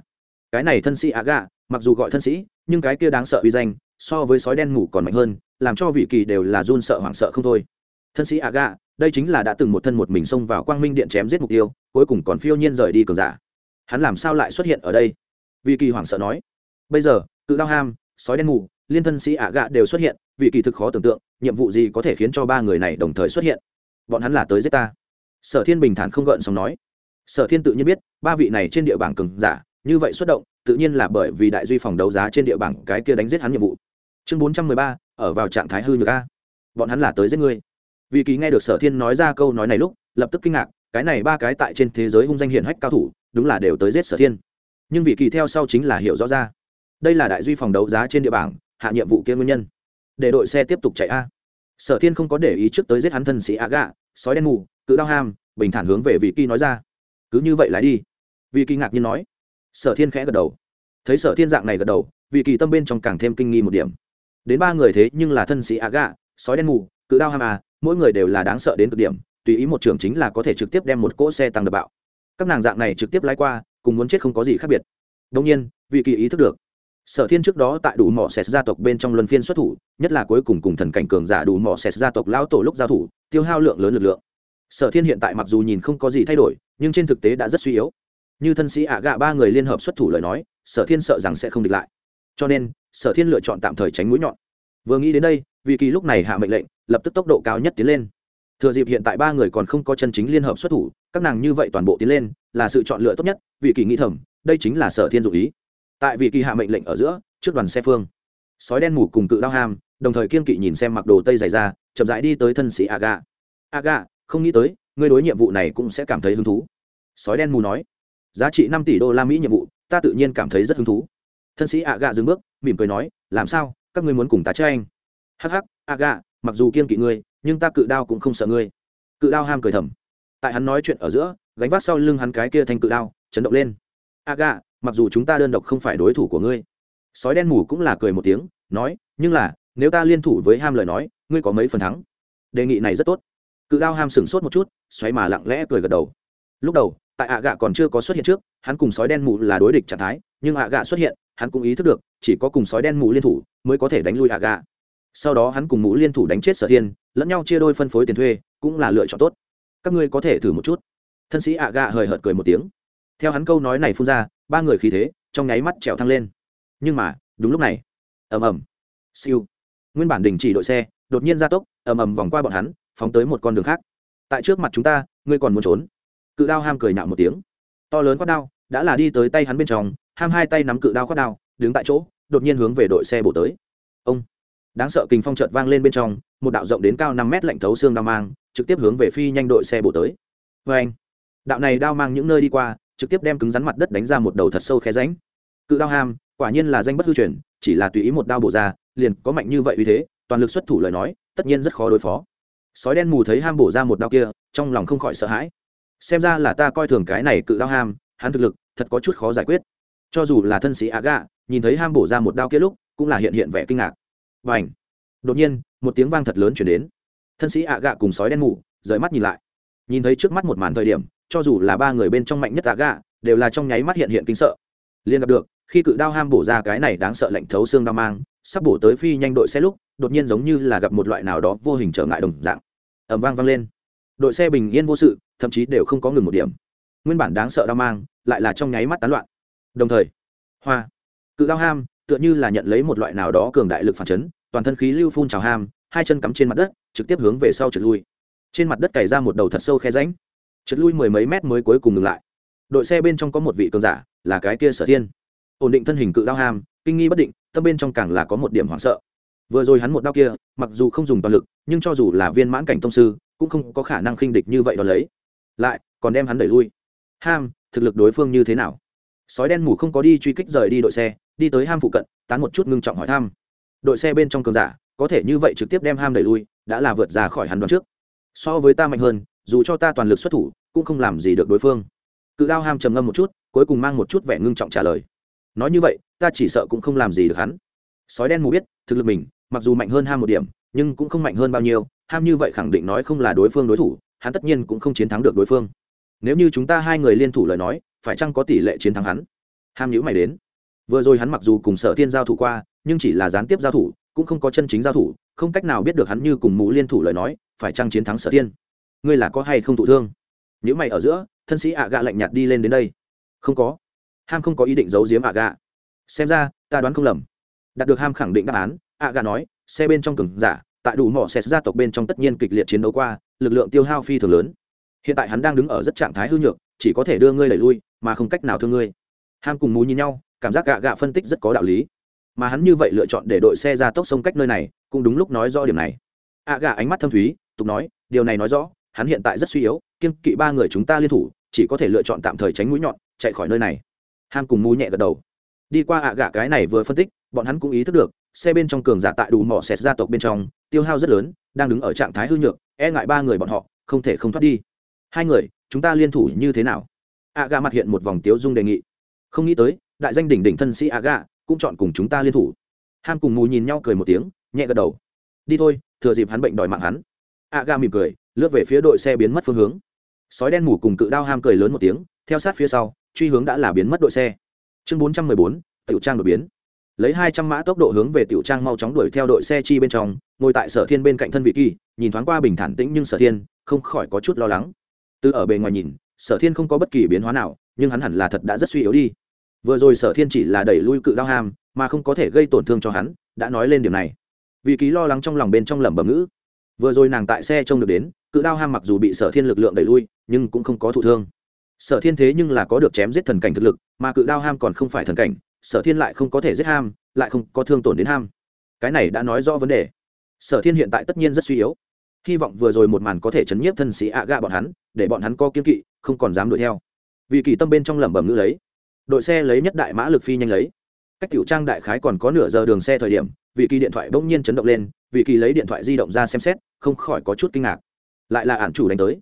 cái này thân sĩ ạ gà mặc dù gọi thân sĩ, nhưng cái kia đáng sợ uy danh, so với sói đen mù còn mạnh hơn, làm cho vị kỳ đều là run sợ hoảng sợ không thôi. Thân sĩ ạ gà đây chính là đã từng một thân một mình xông vào quang minh điện chém giết mục tiêu, cuối cùng còn phiêu nhiên rời đi cường giả. Hắn làm sao lại xuất hiện ở đây? Vị kỳ hoảng sợ nói. Bây giờ, cự đao ham, sói đen ngủ liên thân sĩ ạ gạ đều xuất hiện, vị kỳ thực khó tưởng tượng, nhiệm vụ gì có thể khiến cho ba người này đồng thời xuất hiện? Bọn hắn là tới giết ta. Sở thiên bình thản không gợn xong nói. Sở thiên tự nhiên biết, ba vị này trên địa bảng cường giả, như vậy xuất động, tự nhiên là bởi vì đại duy phòng đấu giá trên địa bảng cái kia đánh giết hắn nhiệm vụ. Chương bốn trăm mười ba, ở vào trạng thái hư nhược a. Bọn hắn là tới giết ngươi vị kỳ nghe được sở thiên nói ra câu nói này lúc, lập tức kinh ngạc, cái này ba cái tại trên thế giới hung danh hiển hách cao thủ, đúng là đều tới giết sở thiên. Nhưng vị kỳ theo sau chính là hiểu rõ ra. Đây là đại duy phòng đấu giá trên địa bảng, hạ nhiệm vụ kia nguyên nhân. Để đội xe tiếp tục chạy a. Sở thiên không có để ý trước tới giết hắn thân sĩ a gạ sói đen mù, cự đau ham, bình thản hướng về vị kỳ nói ra. Cứ như vậy lại đi. Vị kỳ ngạc nhiên nói. Sở thiên khẽ gật đầu. Thấy sở thiên dạng này gật đầu, vị kỳ tâm bên trong càng thêm kinh nghi một điểm. Đến ba người thế nhưng là thân sĩ a gạ sói đen mù, cự đau ham à mỗi người đều là đáng sợ đến cực điểm, tùy ý một trường chính là có thể trực tiếp đem một cỗ xe tăng đập bạo. Các nàng dạng này trực tiếp lái qua, cùng muốn chết không có gì khác biệt. Đông nhiên, vị kỳ ý thức được, sở thiên trước đó tại đủ mỏ sẹt gia tộc bên trong luân phiên xuất thủ, nhất là cuối cùng cùng thần cảnh cường giả đủ mỏ sẹt gia tộc lão tổ lúc giao thủ, tiêu hao lượng lớn lực lượng. Sở thiên hiện tại mặc dù nhìn không có gì thay đổi, nhưng trên thực tế đã rất suy yếu. Như thân sĩ ạ gạ ba người liên hợp xuất thủ lời nói, sở thiên sợ rằng sẽ không địch lại. Cho nên, sở thiên lựa chọn tạm thời tránh mũi nhọn. Vừa nghĩ đến đây vì kỳ lúc này hạ mệnh lệnh, lập tức tốc độ cao nhất tiến lên. Thừa dịp hiện tại ba người còn không có chân chính liên hợp xuất thủ, các nàng như vậy toàn bộ tiến lên, là sự chọn lựa tốt nhất Vị kỳ nghĩ thầm, đây chính là sở thiên dụ ý. Tại vị kỳ hạ mệnh lệnh ở giữa, trước đoàn xe phương, sói đen mù cùng cự đao ham, đồng thời kiên kỵ nhìn xem mặc đồ tây dày ra chậm rãi đi tới thân sĩ aga. Aga, không nghĩ tới, ngươi đối nhiệm vụ này cũng sẽ cảm thấy hứng thú. Sói đen mù nói. Giá trị năm tỷ đô la mỹ nhiệm vụ, ta tự nhiên cảm thấy rất hứng thú. Thân sĩ aga dừng bước, mỉm cười nói, làm sao, các ngươi muốn cùng tá chơi anh? Hắc hắc, a gà, mặc dù kiên kỵ ngươi, nhưng ta cự đao cũng không sợ ngươi. Cự đao ham cười thầm. Tại hắn nói chuyện ở giữa, gánh vác sau lưng hắn cái kia thành cự đao, chấn động lên. A gà, mặc dù chúng ta đơn độc không phải đối thủ của ngươi. Sói đen mù cũng là cười một tiếng, nói, nhưng là, nếu ta liên thủ với ham lời nói, ngươi có mấy phần thắng? Đề nghị này rất tốt. Cự đao ham sửng sốt một chút, xoáy mà lặng lẽ cười gật đầu. Lúc đầu, tại ạ gạ còn chưa có xuất hiện trước, hắn cùng sói đen mù là đối địch trạng thái, nhưng ạ gạ xuất hiện, hắn cũng ý thức được, chỉ có cùng sói đen mù liên thủ, mới có thể đánh lui ạ gạ sau đó hắn cùng mũ liên thủ đánh chết sở thiên, lẫn nhau chia đôi phân phối tiền thuê, cũng là lựa chọn tốt. Các ngươi có thể thử một chút. Thân sĩ ạ gạ hời hợt cười một tiếng. Theo hắn câu nói này phun ra, ba người khí thế trong nháy mắt trèo thăng lên. Nhưng mà, đúng lúc này, ầm ầm. Siêu. Nguyên bản đình chỉ đội xe, đột nhiên ra tốc, ầm ầm vòng qua bọn hắn, phóng tới một con đường khác. Tại trước mặt chúng ta, ngươi còn muốn trốn? Cự đao ham cười nạo một tiếng. To lớn quát đao, đã là đi tới tay hắn bên trong, ham hai tay nắm cự đao quát đao, đứng tại chỗ, đột nhiên hướng về đội xe bổ tới. Ông đáng sợ kình phong chợt vang lên bên trong, một đạo rộng đến cao năm mét lạnh thấu xương đao mang, trực tiếp hướng về phi nhanh đội xe bổ tới. Vê anh, đạo này đao mang những nơi đi qua, trực tiếp đem cứng rắn mặt đất đánh ra một đầu thật sâu khe ránh cự đao ham, quả nhiên là danh bất hư truyền, chỉ là tùy ý một đao bổ ra, liền có mạnh như vậy uy thế, toàn lực xuất thủ lời nói, tất nhiên rất khó đối phó. Sói đen mù thấy ham bổ ra một đao kia, trong lòng không khỏi sợ hãi. Xem ra là ta coi thường cái này cự đao ham, hắn thực lực thật có chút khó giải quyết. Cho dù là thân sĩ a gà nhìn thấy ham bổ ra một đao kia lúc, cũng là hiện hiện vẻ kinh ngạc và ảnh đột nhiên, một tiếng vang thật lớn chuyển đến. Thân sĩ ạ gạ cùng sói đen mù, rời mắt nhìn lại. Nhìn thấy trước mắt một màn thời điểm, cho dù là ba người bên trong mạnh nhất ạ gạ, đều là trong nháy mắt hiện hiện kinh sợ. Liền gặp được, khi cự đao ham bổ ra cái này đáng sợ lạnh thấu xương đao mang, sắp bổ tới phi nhanh đội xe lúc, đột nhiên giống như là gặp một loại nào đó vô hình trở ngại đồng dạng. Ẩm vang vang lên. Đội xe bình yên vô sự, thậm chí đều không có ngừng một điểm. Nguyên bản đáng sợ đao mang, lại là trong nháy mắt tán loạn. Đồng thời, hoa. Cự đao ham tựa như là nhận lấy một loại nào đó cường đại lực phản chấn, toàn thân khí lưu phun trào ham, hai chân cắm trên mặt đất, trực tiếp hướng về sau trượt lui. Trên mặt đất cày ra một đầu thật sâu khe ránh trượt lui mười mấy mét mới cuối cùng ngừng lại. Đội xe bên trong có một vị cường giả, là cái kia sở thiên. Ổn định thân hình cự đao ham, kinh nghi bất định, tâm bên trong càng là có một điểm hoảng sợ. Vừa rồi hắn một đao kia, mặc dù không dùng toàn lực, nhưng cho dù là viên mãn cảnh tông sư, cũng không có khả năng khinh địch như vậy đón lấy. Lại, còn đem hắn đẩy lui. Ham, thực lực đối phương như thế nào? Sói đen mù không có đi truy kích rời đi đội xe, đi tới ham phụ cận, tán một chút ngưng trọng hỏi thăm. Đội xe bên trong cường giả, có thể như vậy trực tiếp đem ham đẩy lui, đã là vượt ra khỏi hắn đoán trước. So với ta mạnh hơn, dù cho ta toàn lực xuất thủ, cũng không làm gì được đối phương. Cự đao ham trầm ngâm một chút, cuối cùng mang một chút vẻ ngưng trọng trả lời. Nói như vậy, ta chỉ sợ cũng không làm gì được hắn. Sói đen mù biết, thực lực mình, mặc dù mạnh hơn ham một điểm, nhưng cũng không mạnh hơn bao nhiêu, ham như vậy khẳng định nói không là đối phương đối thủ, hắn tất nhiên cũng không chiến thắng được đối phương. Nếu như chúng ta hai người liên thủ lời nói phải chăng có tỷ lệ chiến thắng hắn? Ham nhữ mày đến. Vừa rồi hắn mặc dù cùng sở thiên giao thủ qua, nhưng chỉ là gián tiếp giao thủ, cũng không có chân chính giao thủ, không cách nào biết được hắn như cùng mũ liên thủ lời nói, phải chăng chiến thắng sở thiên? Ngươi là có hay không thụ thương? Nhữ mày ở giữa, thân sĩ ạ gạ lạnh nhạt đi lên đến đây. Không có. Ham không có ý định giấu giếm ạ gạ xem ra, ta đoán không lầm. Đạt được ham khẳng định đáp án ạ gạ nói, xe bên trong cường giả, tại đủ mỏ xe gia tộc bên trong tất nhiên kịch liệt chiến đấu qua, lực lượng tiêu hao phi thường lớn. Hiện tại hắn đang đứng ở rất trạng thái hư nhược chỉ có thể đưa ngươi đẩy lui, mà không cách nào thương ngươi. Ham cùng mù nhìn nhau, cảm giác gạ gạ phân tích rất có đạo lý. Mà hắn như vậy lựa chọn để đội xe ra tốc sông cách nơi này, cũng đúng lúc nói rõ điểm này. Ạ gạ ánh mắt thâm thúy, tục nói, điều này nói rõ, hắn hiện tại rất suy yếu kiên kỵ ba người chúng ta liên thủ, chỉ có thể lựa chọn tạm thời tránh mũi nhọn, chạy khỏi nơi này. Ham cùng mù nhẹ gật đầu. Đi qua ạ gạ cái này vừa phân tích, bọn hắn cũng ý thức được, xe bên trong cường giả tại đủ mỏ xẹt gia tộc bên trong, tiêu hao rất lớn, đang đứng ở trạng thái hư nhược e ngại ba người bọn họ, không thể không thoát đi. Hai người chúng ta liên thủ như thế nào? A gà mặt hiện một vòng tiếu dung đề nghị. Không nghĩ tới, đại danh đỉnh đỉnh thân sĩ a gà cũng chọn cùng chúng ta liên thủ. Ham cùng mù nhìn nhau cười một tiếng, nhẹ gật đầu. Đi thôi, thừa dịp hắn bệnh đòi mạng hắn. A gà mỉm cười, lướt về phía đội xe biến mất phương hướng. Sói đen mù cùng cự đao ham cười lớn một tiếng, theo sát phía sau, truy hướng đã là biến mất đội xe. Chương bốn trăm mười bốn, tiểu trang đột biến. Lấy hai trăm mã tốc độ hướng về tiểu trang mau chóng đuổi theo đội xe chi bên trong, ngồi tại sở thiên bên cạnh thân vị kỳ, nhìn thoáng qua bình thản tĩnh nhưng sở thiên, không khỏi có chút lo lắng từ ở bề ngoài nhìn, sở thiên không có bất kỳ biến hóa nào, nhưng hắn hẳn là thật đã rất suy yếu đi. Vừa rồi sở thiên chỉ là đẩy lui cự đao ham, mà không có thể gây tổn thương cho hắn, đã nói lên điều này. Vì ký lo lắng trong lòng bên trong lẩm bẩm ngữ. Vừa rồi nàng tại xe trông được đến, cự đao ham mặc dù bị sở thiên lực lượng đẩy lui, nhưng cũng không có thụ thương. Sở thiên thế nhưng là có được chém giết thần cảnh thực lực, mà cự đao ham còn không phải thần cảnh, sở thiên lại không có thể giết ham, lại không có thương tổn đến ham. Cái này đã nói rõ vấn đề. Sở thiên hiện tại tất nhiên rất suy yếu. Hy vọng vừa rồi một màn có thể chấn nhiếp thân sĩ ạ gạ bọn hắn để bọn hắn có kiên kỵ, không còn dám đuổi theo. Vì kỳ tâm bên trong lẩm bẩm ngữ lấy, đội xe lấy nhất đại mã lực phi nhanh lấy. Cách tiểu trang đại khái còn có nửa giờ đường xe thời điểm vị kỳ điện thoại bỗng nhiên chấn động lên vị kỳ lấy điện thoại di động ra xem xét, không khỏi có chút kinh ngạc. Lại là ản chủ đánh tới.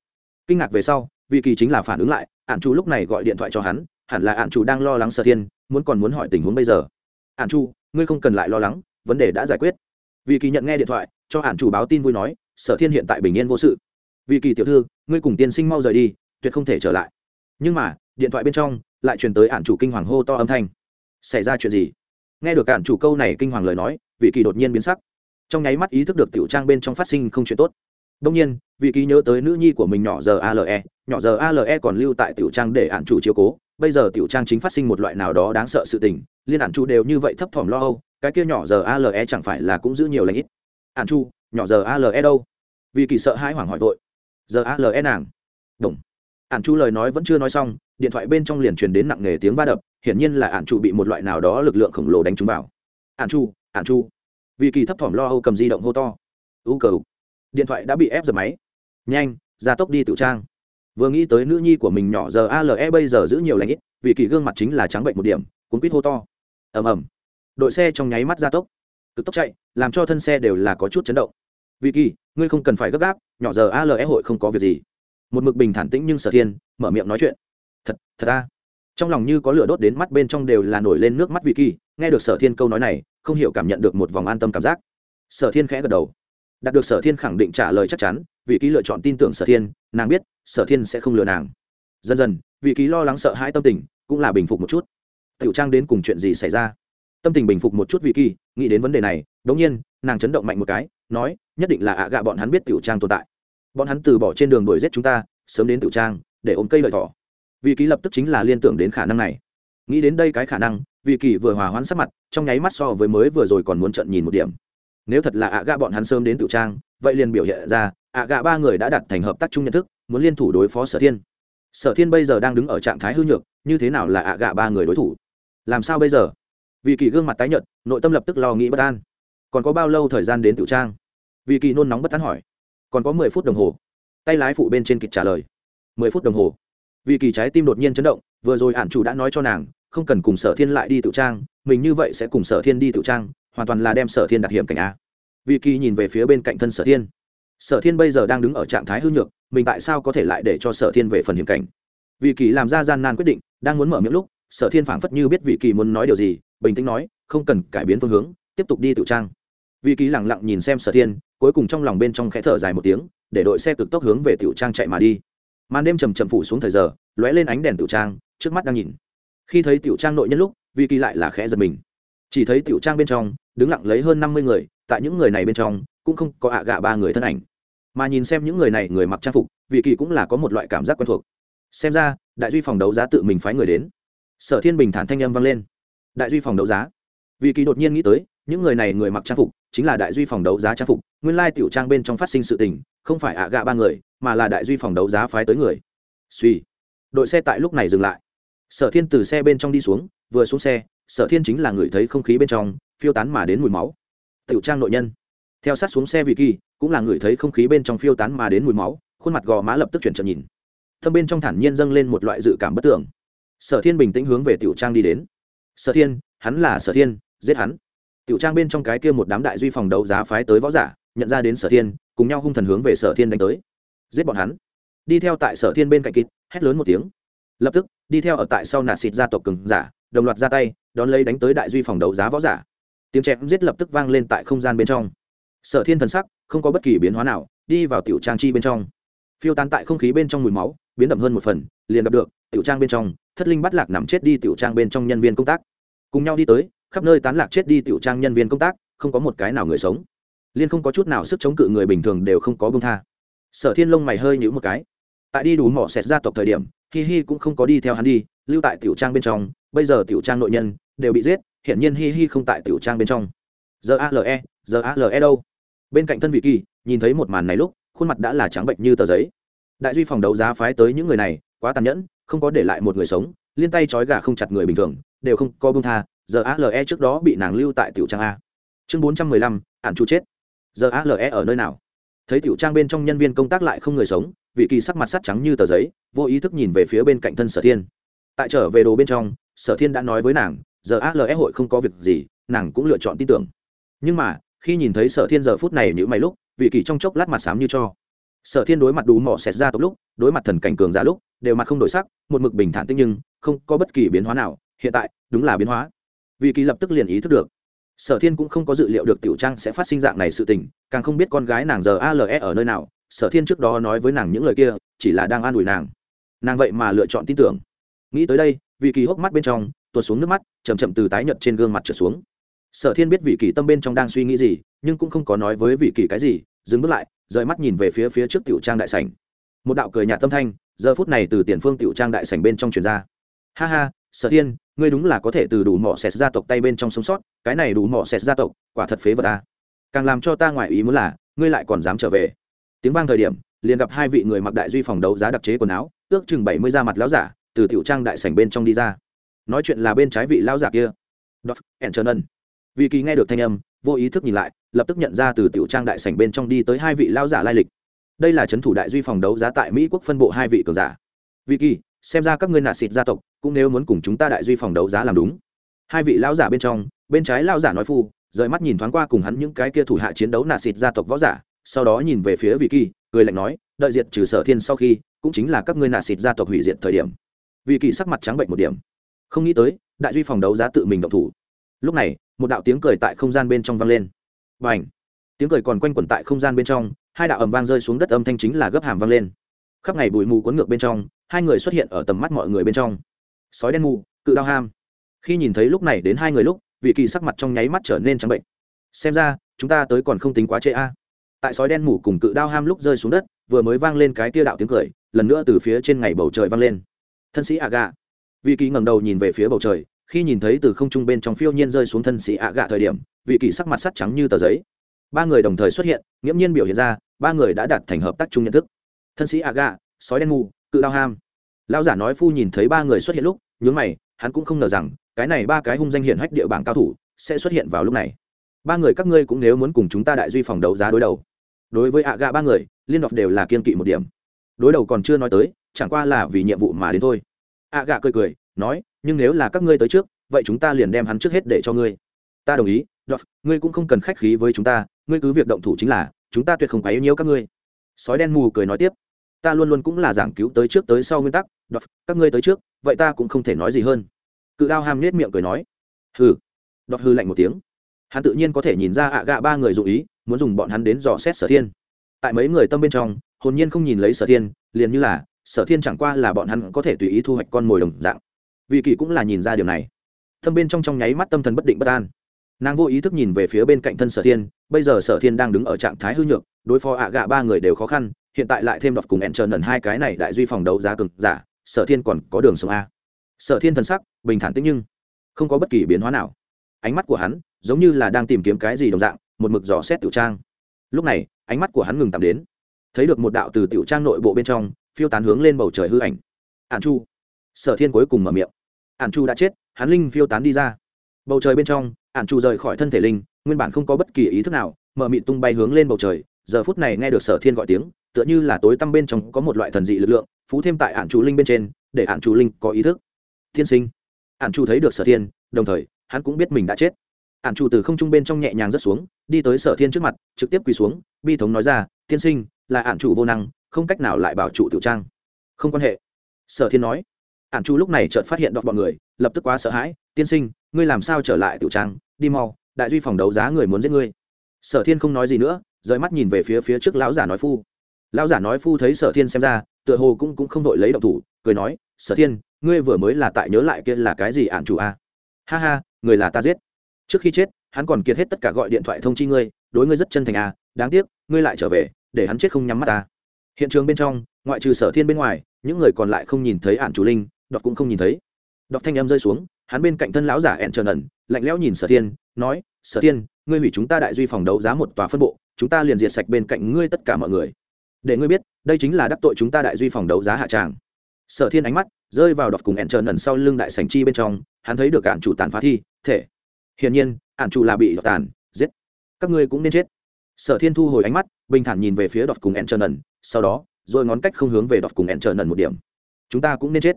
Kinh ngạc về sau vị kỳ chính là phản ứng lại, ản chủ lúc này gọi điện thoại cho hắn, hẳn là ản chủ đang lo lắng sở thiên, muốn còn muốn hỏi tình huống bây giờ. Ản chủ, ngươi không cần lại lo lắng, vấn đề đã giải quyết. Vị kỳ nhận nghe điện thoại, cho ản chủ báo tin vui nói, sở thiên hiện tại bình yên vô sự vị kỳ tiểu thư, ngươi cùng tiên sinh mau rời đi, tuyệt không thể trở lại. Nhưng mà, điện thoại bên trong lại truyền tới ản chủ kinh hoàng hô to âm thanh. Xảy ra chuyện gì? Nghe được ản chủ câu này kinh hoàng lời nói, vị kỳ đột nhiên biến sắc. Trong nháy mắt ý thức được tiểu trang bên trong phát sinh không chuyện tốt. Đông nhiên, vị kỳ nhớ tới nữ nhi của mình nhỏ giờ ale nhỏ giờ ale còn lưu tại tiểu trang để ản chủ chiếu cố. Bây giờ tiểu trang chính phát sinh một loại nào đó đáng sợ sự tình, liên ản chủ đều như vậy thấp thỏm lo âu, cái kia nhỏ giờ ale chẳng phải là cũng giữ nhiều lãnh ít. Ản chủ, nhỏ giờ ale đâu? Vị kỳ sợ hãi hoảng hỏi vội giờ ale nàng. Đồng. Ản chu lời nói vẫn chưa nói xong điện thoại bên trong liền truyền đến nặng nề tiếng va đập hiển nhiên là ản chu bị một loại nào đó lực lượng khổng lồ đánh trúng vào. Ản chu ản chu. Vì kỳ thấp thỏm lo âu cầm di động hô to. U cầu, điện thoại đã bị ép giật máy. Nhanh ra tốc đi tự trang. Vừa nghĩ tới nữ nhi của mình nhỏ giờ ale bây giờ giữ nhiều lãnh ít vì kỳ gương mặt chính là trắng bệnh một điểm cuốn quýt hô to. Ầm ầm. Đội xe trong nháy mắt ra tốc. Cực tốc chạy làm cho thân xe đều là có chút chấn động vì kỳ, ngươi không cần phải gấp gáp, nhỏ giờ ale hội không có việc gì. Một mực bình thản tĩnh nhưng sở thiên, mở miệng nói chuyện. Thật thật ta trong lòng như có lửa đốt đến mắt bên trong đều là nổi lên nước mắt vị kỳ, nghe được sở thiên câu nói này, không hiểu cảm nhận được một vòng an tâm cảm giác. Sở thiên khẽ gật đầu. Đạt được sở thiên khẳng định trả lời chắc chắn, vị ký lựa chọn tin tưởng sở thiên, nàng biết, sở thiên sẽ không lừa nàng. Dần dần, vị ký lo lắng sợ hãi tâm tình cũng là bình phục một chút. Tiểu trang đến cùng chuyện gì xảy ra? Tâm tình bình phục một chút vị kỳ, nghĩ đến vấn đề này, đống nhiên nàng chấn động mạnh một cái, nói, nhất định là ạ gạ bọn hắn biết tiểu trang tồn tại. Bọn hắn từ bỏ trên đường đuổi giết chúng ta, sớm đến tiểu trang, để ôm cây lợi thỏ. Vì ký lập tức chính là liên tưởng đến khả năng này. Nghĩ đến đây cái khả năng vì kỳ vừa hòa hoãn sắc mặt, trong nháy mắt so với mới vừa rồi còn muốn trận nhìn một điểm. Nếu thật là ạ gạ bọn hắn sớm đến tiểu trang, vậy liền biểu hiện ra, ạ gạ ba người đã đặt thành hợp tác chung nhận thức, muốn liên thủ đối phó sở thiên. Sở thiên bây giờ đang đứng ở trạng thái hư nhược, như thế nào là ạ gạ ba người đối thủ? Làm sao bây giờ? Vì kỳ gương mặt tái nhợt, nội tâm lập tức lo nghĩ bất an còn có bao lâu thời gian đến tiểu trang? Vì kỳ nôn nóng bất tán hỏi. Còn có mười phút đồng hồ. Tay lái phụ bên trên kịch trả lời. Mười phút đồng hồ. Vì kỳ trái tim đột nhiên chấn động, vừa rồi ản chủ đã nói cho nàng, không cần cùng sở thiên lại đi tiểu trang, mình như vậy sẽ cùng sở thiên đi tiểu trang, hoàn toàn là đem sở thiên đặt hiểm cảnh a. Vì kỳ nhìn về phía bên cạnh thân sở thiên. Sở thiên bây giờ đang đứng ở trạng thái hư nhược, mình tại sao có thể lại để cho sở thiên về phần hiểm cảnh? Vì kỳ làm ra gian nan quyết định, đang muốn mở miệng lúc, sở thiên phảng phất như biết vị kỳ muốn nói điều gì, bình tĩnh nói, không cần cải biến phương hướng, tiếp tục đi tự trang vị kỳ lẳng lặng nhìn xem sở thiên, cuối cùng trong lòng bên trong khẽ thở dài một tiếng, để đội xe cực tốc hướng về tiểu trang chạy mà đi. Màn đêm chầm chậm phủ xuống thời giờ, lóe lên ánh đèn tiểu trang, trước mắt đang nhìn. Khi thấy tiểu trang nội nhân lúc vị kỳ lại là khẽ giật mình. Chỉ thấy tiểu trang bên trong, đứng lặng lấy hơn năm mươi người, tại những người này bên trong, cũng không có ạ gạ ba người thân ảnh. Mà nhìn xem những người này người mặc trang phục vị kỳ cũng là có một loại cảm giác quen thuộc. Xem ra, đại duy phòng đấu giá tự mình phái người đến. Sở thiên bình thản thanh âm vang lên. Đại duy phòng đấu giá. Vị kỳ đột nhiên nghĩ tới, những người này người mặc trang phục chính là đại duy phòng đấu giá trang phục, nguyên lai tiểu trang bên trong phát sinh sự tình, không phải ạ gạ ba người, mà là đại duy phòng đấu giá phái tới người. Suy. Đội xe tại lúc này dừng lại. Sở thiên từ xe bên trong đi xuống, vừa xuống xe, sở thiên chính là người thấy không khí bên trong, phiêu tán mà đến mùi máu. Tiểu trang nội nhân. Theo sát xuống xe vị kỳ cũng là người thấy không khí bên trong phiêu tán mà đến mùi máu, khuôn mặt gò má lập tức chuyển trận nhìn. Thâm bên trong thản nhiên dâng lên một loại dự cảm bất tưởng sở thiên bình tĩnh hướng về tiểu trang đi đến. Sở thiên, hắn là sở thiên, giết hắn tiểu trang bên trong cái kia một đám đại duy phòng đấu giá phái tới võ giả, nhận ra đến sở thiên, cùng nhau hung thần hướng về sở thiên đánh tới. Giết bọn hắn. Đi theo tại sở thiên bên cạnh kịt hét lớn một tiếng. Lập tức, đi theo ở tại sau nạt xịt gia tộc cường giả, đồng loạt ra tay, đón lấy đánh tới đại duy phòng đấu giá võ giả. Tiếng chém giết lập tức vang lên tại không gian bên trong. Sở thiên thần sắc, không có bất kỳ biến hóa nào, đi vào tiểu trang chi bên trong. Phiêu tán tại không khí bên trong mùi máu, biến đậm hơn một phần, liền gặp được, tiểu trang bên trong, thất linh bắt lạc nằm chết đi tiểu trang bên trong nhân viên công tác. Cùng nhau đi tới khắp nơi tán lạc chết đi tiểu trang nhân viên công tác, không có một cái nào người sống. Liên không có chút nào sức chống cự người bình thường đều không có bông tha. Sở thiên lông mày hơi nhữ một cái. Tại đi đủ mỏ xẹt gia tộc thời điểm, hi hi cũng không có đi theo hắn đi, lưu tại tiểu trang bên trong, bây giờ tiểu trang nội nhân đều bị giết hiện nhiên hi hi không tại tiểu trang bên trong. Giờ ale giờ ale đâu? Bên cạnh thân vị kỳ, nhìn thấy một màn này lúc, khuôn mặt đã là trắng bệnh như tờ giấy. Đại duy phòng đấu giá phái tới những người này, quá tàn nhẫn, không có để lại một người sống, liên tay trói gà không chặt người bình thường, đều không có bông tha giờ ale trước đó bị nàng lưu tại tiểu trang a. Chương bốn trăm mười lăm ạn chu chết. Giờ ale ở nơi nào? Thấy tiểu trang bên trong nhân viên công tác lại không người sống, vị kỳ sắc mặt sắt trắng như tờ giấy, vô ý thức nhìn về phía bên cạnh thân sở thiên. Tại trở về đồ bên trong, sở thiên đã nói với nàng giờ ale hội không có việc gì, nàng cũng lựa chọn tin tưởng. Nhưng mà, khi nhìn thấy sở thiên giờ phút này như mày lúc, vị kỳ trong chốc lát mặt xám như cho. Sở thiên đối mặt đủ mỏ xẹt ra tốc lúc, đối mặt thần cảnh cường giả lúc, đều mặt không đổi sắc, một mực bình thản tĩnh nhưng, không có bất kỳ biến hóa nào, hiện tại, đúng là biến hóa vị kỳ lập tức liền ý thức được. Sở thiên cũng không có dự liệu được tiểu trang sẽ phát sinh dạng này sự tình, càng không biết con gái nàng giờ ale ở nơi nào, sở thiên trước đó nói với nàng những lời kia, chỉ là đang an ủi nàng. Nàng vậy mà lựa chọn tin tưởng. Nghĩ tới đây vị kỳ hốc mắt bên trong, tuột xuống nước mắt chầm chậm từ tái nhợt trên gương mặt trở xuống. Sở thiên biết vị kỳ tâm bên trong đang suy nghĩ gì, nhưng cũng không có nói với vị kỳ cái gì, dừng bước lại, rời mắt nhìn về phía phía trước tiểu trang đại sảnh. Một đạo cười nhạt tâm thanh, giờ phút này từ tiền phương tiểu trang đại sảnh bên trong truyền ra. Ha ha, sở thiên ngươi đúng là có thể từ đủ mỏ xẹt gia tộc tay bên trong sống sót cái này đủ mỏ xẹt gia tộc quả thật phế vật ta. Càng làm cho ta ngoài ý muốn là ngươi lại còn dám trở về. Tiếng vang thời điểm liền gặp hai vị người mặc đại duy phòng đấu giá đặc chế quần áo ước chừng bảy mươi da mặt lão giả từ tiểu trang đại sảnh bên trong đi ra. Nói chuyện là bên trái vị lão giả kia. Dof, Enchernon. Vì kỳ nghe được thanh âm, vô ý thức nhìn lại, lập tức nhận ra từ tiểu trang đại sảnh bên trong đi tới hai vị lão giả lai lịch. đây là trấn thủ đại duy phòng đấu giá tại mỹ quốc phân bộ hai vị cường giả. Vị kỳ xem ra các ngươi nạ xịt gia tộc cũng nếu muốn cùng chúng ta đại duy phòng đấu giá làm đúng. Hai vị lão giả bên trong, bên trái lão giả nói phu, rời mắt nhìn thoáng qua cùng hắn những cái kia thủ hạ chiến đấu nạ xịt gia tộc võ giả, sau đó nhìn về phía vị kỳ, cười lạnh nói, đợi diệt trừ sở thiên sau khi, cũng chính là các ngươi nạ xịt gia tộc hủy diệt thời điểm. Vị kỳ sắc mặt trắng bệnh một điểm. Không nghĩ tới, đại duy phòng đấu giá tự mình động thủ. Lúc này, một đạo tiếng cười tại không gian bên trong vang lên. B à n h tiếng cười còn quanh quẩn tại không gian bên trong, hai đạo ầm vang rơi xuống đất âm thanh chính là gấp hàm vang lên. Khắp ngày bụi mù cuốn ngược bên trong hai người xuất hiện ở tầm mắt mọi người bên trong. Sói đen mù cự đau ham. Khi nhìn thấy lúc này đến hai người lúc, vị kỳ sắc mặt trong nháy mắt trở nên trắng bệnh. Xem ra, chúng ta tới còn không tính quá trễ a. Tại sói đen mù cùng cự đao ham lúc rơi xuống đất, vừa mới vang lên cái tia đạo tiếng cười, lần nữa từ phía trên ngày bầu trời vang lên. Thân sĩ ạ gạ vị kỳ ngẩng đầu nhìn về phía bầu trời, khi nhìn thấy từ không trung bên trong phiêu nhiên rơi xuống thân sĩ ạ gạ thời điểm, vị kỳ sắc mặt sắt trắng như tờ giấy. Ba người đồng thời xuất hiện, nghiễm nhiên biểu hiện ra, ba người đã đạt thành hợp tác chung nhận thức. Thân sĩ aga, sói đen mù cự đao ham. Lao giả nói phu nhìn thấy ba người xuất hiện lúc nhướng mày hắn cũng không ngờ rằng cái này ba cái hung danh hiển hách địa bảng cao thủ sẽ xuất hiện vào lúc này. Ba người các ngươi cũng nếu muốn cùng chúng ta đại duy phòng đấu giá đối đầu. Đối với ạ ba người liên đọc đều là kiên kỵ một điểm. Đối đầu còn chưa nói tới chẳng qua là vì nhiệm vụ mà đến thôi. Ạ cười cười nói nhưng nếu là các ngươi tới trước vậy chúng ta liền đem hắn trước hết để cho ngươi. Ta đồng ý Đọc, ngươi cũng không cần khách khí với chúng ta ngươi cứ việc động thủ chính là chúng ta tuyệt không quấy nhiễu các ngươi. Sói đen mù cười nói tiếp ta luôn luôn cũng là giảng cứu tới trước tới sau nguyên tắc Đọc, các ngươi tới trước vậy ta cũng không thể nói gì hơn. Cự đao ham nết miệng cười nói hừ. Đọc hư lạnh một tiếng. Hắn tự nhiên có thể nhìn ra ạ gạ ba người dụ ý muốn dùng bọn hắn đến dò xét sở thiên. Tại mấy người tâm bên trong hồn nhiên không nhìn lấy sở thiên liền như là sở thiên chẳng qua là bọn hắn có thể tùy ý thu hoạch con mồi đồng dạng. Vị kỳ cũng là nhìn ra điều này. Tâm bên trong trong nháy mắt tâm thần bất định bất an. Nàng vô ý thức nhìn về phía bên cạnh thân sở thiên bây giờ sở thiên đang đứng ở trạng thái hư nhược đối phó ạ gạ ba người đều khó khăn hiện tại lại thêm đọc cùng ẹn chờ lần hai cái này đại duy phòng đấu giá cực giả, sở thiên còn có đường sống a. Sở thiên thần sắc, bình thản tích nhưng không có bất kỳ biến hóa nào. Ánh mắt của hắn giống như là đang tìm kiếm cái gì đồng dạng, một mực dò xét tiểu trang. Lúc này, ánh mắt của hắn ngừng tạm đến. Thấy được một đạo từ tiểu trang nội bộ bên trong, phiêu tán hướng lên bầu trời hư ảnh. Ản chu. Sở thiên cuối cùng mở miệng. Ản chu đã chết, hắn linh phiêu tán đi ra. Bầu trời bên trong ạn chu rời khỏi thân thể linh, nguyên bản không có bất kỳ ý thức nào, mở mịt tung bay hướng lên bầu trời, giờ phút này nghe được sở thiên gọi tiếng tựa như là tối tăm bên trong có một loại thần dị lực lượng, phú thêm tại ạn chủ linh bên trên, để ạn chủ linh có ý thức. Thiên sinh. Ạn chủ thấy được sở thiên, đồng thời, hắn cũng biết mình đã chết. Ạn chủ từ không trung bên trong nhẹ nhàng rớt xuống, đi tới sở thiên trước mặt, trực tiếp quỳ xuống, bi thống nói ra tiên sinh, là ạn chủ vô năng, không cách nào lại bảo trụ tiểu trang. Không quan hệ. Sở thiên nói. Ạn chủ lúc này chợt phát hiện đọc bọn người, lập tức quá sợ hãi, tiên sinh, ngươi làm sao trở lại tiểu trang? Đi mau, đại duy phòng đấu giá người muốn giết ngươi. Sở thiên không nói gì nữa, rời mắt nhìn về phía phía trước lão giả nói phu lão giả nói phu thấy sở thiên xem ra, tựa hồ cũng cũng không đội lấy động thủ, cười nói, sở thiên, ngươi vừa mới là tại nhớ lại kia là cái gì ạn chủ a? À? ha ha, người là ta giết. Trước khi chết, hắn còn kiệt hết tất cả gọi điện thoại thông chi ngươi, đối ngươi rất chân thành à đáng tiếc, ngươi lại trở về, để hắn chết không nhắm mắt ta. Hiện trường bên trong, ngoại trừ sở thiên bên ngoài, những người còn lại không nhìn thấy ạn chủ linh đọc cũng không nhìn thấy. Đọc thanh em rơi xuống, hắn bên cạnh thân lão giả ẹn trần ẩn, lạnh lẽo nhìn sở thiên, nói, sở thiên, ngươi hủy chúng ta đại duy phòng đấu giá một tòa phân bộ, chúng ta liền diệt sạch bên cạnh ngươi tất cả mọi người để ngươi biết, đây chính là đắc tội chúng ta đại duy phòng đấu giá hạ tràng. Sở thiên ánh mắt rơi vào đọc cùng ẹn trần ẩn sau lưng đại sành chi bên trong, hắn thấy được ạn chủ tàn phá thi, thể. Hiển nhiên ạn chủ là bị đọc tàn, giết. Các ngươi cũng nên chết. Sở thiên thu hồi ánh mắt, bình thản nhìn về phía đọc cùng ẹn trần ẩn, sau đó, rồi ngón cách không hướng về đọc cùng ẹn trần ẩn một điểm. Chúng ta cũng nên chết.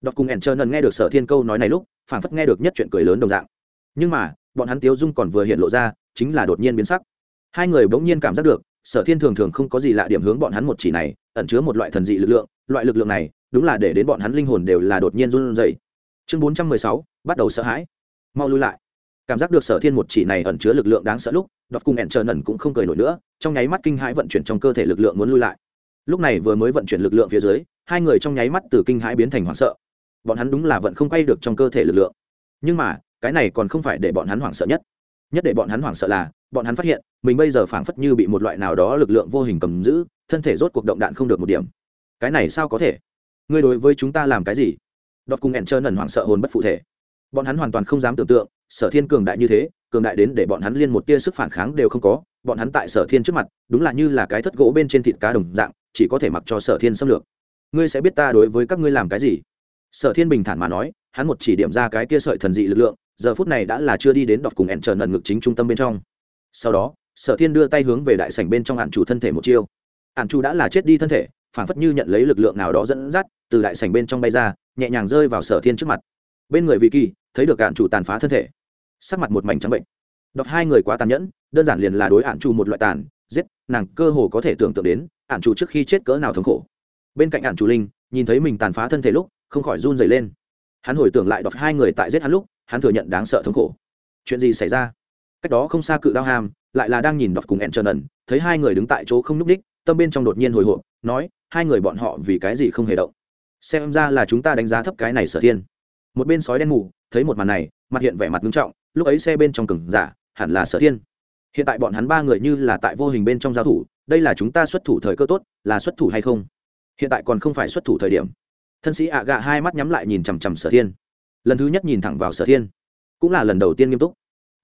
Đọc cùng ẹn trần ẩn nghe được sở thiên câu nói này lúc, phảng phất nghe được nhất chuyện cười lớn đồng dạng. Nhưng mà, bọn hắn tiếu dung còn vừa hiện lộ ra, chính là đột nhiên biến sắc. Hai người bỗng nhiên cảm giác được sở thiên thường thường không có gì lạ điểm hướng bọn hắn một chỉ này, ẩn chứa một loại thần dị lực lượng, loại lực lượng này, đúng là để đến bọn hắn linh hồn đều là đột nhiên run rẩy. Chương bốn trăm mười sáu, bắt đầu sợ hãi. Mau lui lại. Cảm giác được sở thiên một chỉ này ẩn chứa lực lượng đáng sợ lúc đọt cùng ẹn trờ nần cũng không cười nổi nữa, trong nháy mắt kinh hãi vận chuyển trong cơ thể lực lượng muốn lui lại. Lúc này vừa mới vận chuyển lực lượng phía dưới, hai người trong nháy mắt từ kinh hãi biến thành hoảng sợ. Bọn hắn đúng là vẫn không quay được trong cơ thể lực lượng. Nhưng mà, cái này còn không phải để bọn hắn hoảng sợ nhất. Nhất để bọn hắn hoảng sợ là bọn hắn phát hiện, mình bây giờ phảng phất như bị một loại nào đó lực lượng vô hình cầm giữ, thân thể rốt cuộc động đạn không được một điểm. Cái này sao có thể? Ngươi đối với chúng ta làm cái gì? Đọt cùng ẻn trơ nần hoảng sợ hồn bất phụ thể. Bọn hắn hoàn toàn không dám tưởng tượng, sở thiên cường đại như thế, cường đại đến để bọn hắn liên một tia sức phản kháng đều không có, bọn hắn tại sở thiên trước mặt, đúng là như là cái thất gỗ bên trên thịt cá đồng dạng, chỉ có thể mặc cho sở thiên xâm lược. Ngươi sẽ biết ta đối với các ngươi làm cái gì? Sở thiên bình thản mà nói, hắn một chỉ điểm ra cái kia sợi thần dị lực lượng, giờ phút này đã là chưa đi đến đọc cùng ẹn trần nần ngực chính trung tâm bên trong sau đó, sở thiên đưa tay hướng về đại sảnh bên trong hạn chủ thân thể một chiêu. Hạn chủ đã là chết đi thân thể, phản phất như nhận lấy lực lượng nào đó dẫn dắt, từ đại sảnh bên trong bay ra, nhẹ nhàng rơi vào sở thiên trước mặt. Bên người vị kỳ thấy được hạn chủ tàn phá thân thể, sắc mặt một mảnh trắng bệnh. Đọc hai người quá tàn nhẫn, đơn giản liền là đối hạn chủ một loại tàn, giết, nàng cơ hồ có thể tưởng tượng đến hạn chủ trước khi chết cỡ nào thống khổ. Bên cạnh hạn chủ linh, nhìn thấy mình tàn phá thân thể lúc, không khỏi run dày lên. Hắn hồi tưởng lại đọc hai người tại giết hắn lúc, hắn thừa nhận đáng sợ thống khổ. Chuyện gì xảy ra? Cách đó không xa cự đao hàm, lại là đang nhìn đọc cùng ẹn trần ẩn thấy hai người đứng tại chỗ không nhúc ních tâm bên trong đột nhiên hồi hộp, nói, hai người bọn họ vì cái gì không hề động? Xem ra là chúng ta đánh giá thấp cái này sở thiên. Một bên sói đen mù, thấy một màn này, mặt hiện vẻ mặt nghiêm trọng, lúc ấy xe bên trong cừng giả, hẳn là sở thiên. Hiện tại bọn hắn ba người như là tại vô hình bên trong giao thủ, đây là chúng ta xuất thủ thời cơ tốt, là xuất thủ hay không? Hiện tại còn không phải xuất thủ thời điểm. Thân sĩ ạ gạ hai mắt nhắm lại nhìn chằm chằm sở thiên. Lần thứ nhất nhìn thẳng vào sở thiên. Cũng là lần đầu tiên nghiêm túc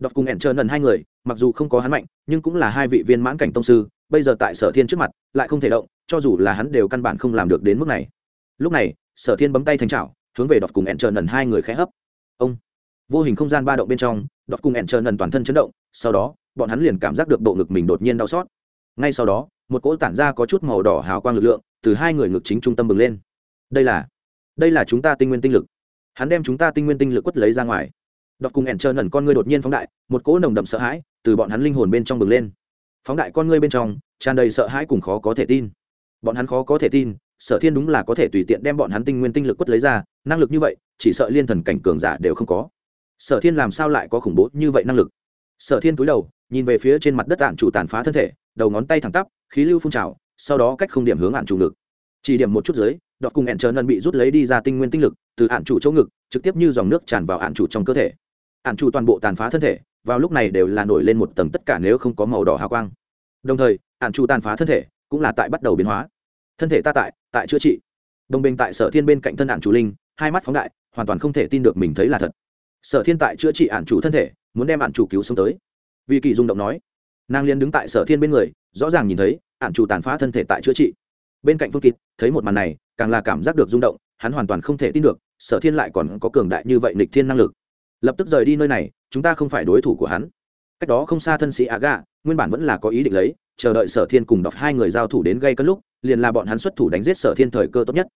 đọc cùng hẹn trơ nần hai người, mặc dù không có hắn mạnh, nhưng cũng là hai vị viên mãn cảnh tông sư, bây giờ tại sở thiên trước mặt, lại không thể động, cho dù là hắn đều căn bản không làm được đến mức này. Lúc này, sở thiên bấm tay thành trào hướng về đọc cùng hẹn trơ nần hai người khẽ hấp. Ông! Vô hình không gian ba động bên trong, đọc cùng hẹn trơ nần toàn thân chấn động, sau đó, bọn hắn liền cảm giác được bộ ngực mình đột nhiên đau xót. Ngay sau đó, một cỗ tản ra có chút màu đỏ hào quang lực lượng, từ hai người ngực chính trung tâm bừng lên. Đây là đây là chúng ta tinh nguyên tinh lực. Hắn đem chúng ta tinh nguyên tinh lực quất lấy ra ngoài đọc cùng ẻn trơn ẩn con ngươi đột nhiên phóng đại, một cỗ nồng đậm sợ hãi từ bọn hắn linh hồn bên trong bừng lên. Phóng đại con ngươi bên trong, tràn đầy sợ hãi cùng khó có thể tin. Bọn hắn khó có thể tin, sở thiên đúng là có thể tùy tiện đem bọn hắn tinh nguyên tinh lực quất lấy ra, năng lực như vậy, chỉ sợ liên thần cảnh cường giả đều không có. Sở thiên làm sao lại có khủng bố như vậy năng lực? Sở thiên túi đầu, nhìn về phía trên mặt đất tạn chủ tàn phá thân thể, đầu ngón tay thẳng tắp, khí lưu phun trào, sau đó cách không điểm hướng ạn chủ ngực. Chỉ điểm một chút dưới đọt cùng hẹn chờ nần bị rút lấy đi ra tinh nguyên tinh lực, từ ạn chủ chỗ ngực, trực tiếp như dòng nước tràn vào ạn chủ trong cơ thể ạn chủ toàn bộ tàn phá thân thể, vào lúc này đều là nổi lên một tầng tất cả nếu không có màu đỏ hào quang. Đồng thời ạn chủ tàn phá thân thể cũng là tại bắt đầu biến hóa. Thân thể ta tại tại chữa trị. Đồng bình tại sở thiên bên cạnh thân ạn chủ linh, hai mắt phóng đại, hoàn toàn không thể tin được mình thấy là thật. Sở thiên tại chữa trị ạn chủ thân thể, muốn đem ạn chủ cứu sống tới. Vì kỳ rung động nói, nàng liên đứng tại sở thiên bên người, rõ ràng nhìn thấy ạn chủ tàn phá thân thể tại chữa trị. Bên cạnh phương kịt, thấy một màn này, càng là cảm giác được rung động, hắn hoàn toàn không thể tin được, sở thiên lại còn có cường đại như vậy nịch thiên năng lực lập tức rời đi nơi này, chúng ta không phải đối thủ của hắn. Cách đó không xa thân sĩ a gà nguyên bản vẫn là có ý định lấy, chờ đợi sở thiên cùng đọc hai người giao thủ đến gây cân lúc, liền là bọn hắn xuất thủ đánh giết sở thiên thời cơ tốt nhất.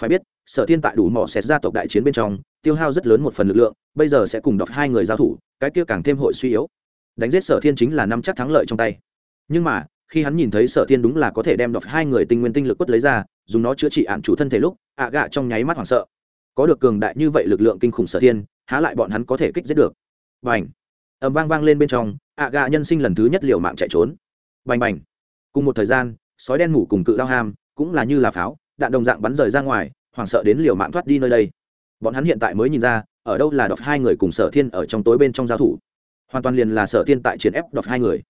Phải biết, sở thiên tại đủ mỏ xét ra tộc đại chiến bên trong, tiêu hao rất lớn một phần lực lượng, bây giờ sẽ cùng đọc hai người giao thủ, cái kia càng thêm hội suy yếu. Đánh giết sở thiên chính là năm chắc thắng lợi trong tay. Nhưng mà, khi hắn nhìn thấy sở thiên đúng là có thể đem đọc hai người tinh nguyên tinh lực quất lấy ra, dùng nó chữa trị ạn chủ thân thể lúc ạ gạ trong nháy mắt hoảng sợ. Có được cường đại như vậy lực lượng kinh khủng sở thiên há lại bọn hắn có thể kích giết được. Bành! Ầm vang vang lên bên trong, ạ gạ nhân sinh lần thứ nhất liều mạng chạy trốn. Bành bành! Cùng một thời gian, sói đen ngủ cùng cự đao ham, cũng là như là pháo, đạn đồng dạng bắn rời ra ngoài, hoảng sợ đến liều mạng thoát đi nơi đây. Bọn hắn hiện tại mới nhìn ra, ở đâu là đọc hai người cùng sở thiên ở trong tối bên trong giao thủ. Hoàn toàn liền là sở thiên tại chiến ép đọc hai người.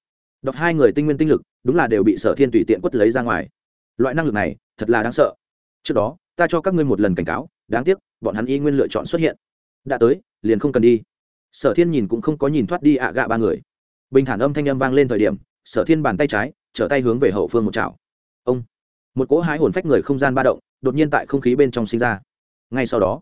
Đọc hai người tinh nguyên tinh lực, đúng là đều bị sở thiên tùy tiện quất lấy ra ngoài. Loại năng lực này, thật là đáng sợ. Trước đó, ta cho các ngươi một lần cảnh cáo, đáng tiếc, bọn hắn y nguyên lựa chọn xuất hiện đã tới, liền không cần đi. Sở thiên nhìn cũng không có nhìn thoát đi ạ gạ ba người. Bình thản âm thanh âm vang lên thời điểm, sở thiên bàn tay trái, trở tay hướng về hậu phương một chảo. Ông! Một cỗ hái hồn phách người không gian ba động, đột nhiên tại không khí bên trong sinh ra. Ngay sau đó,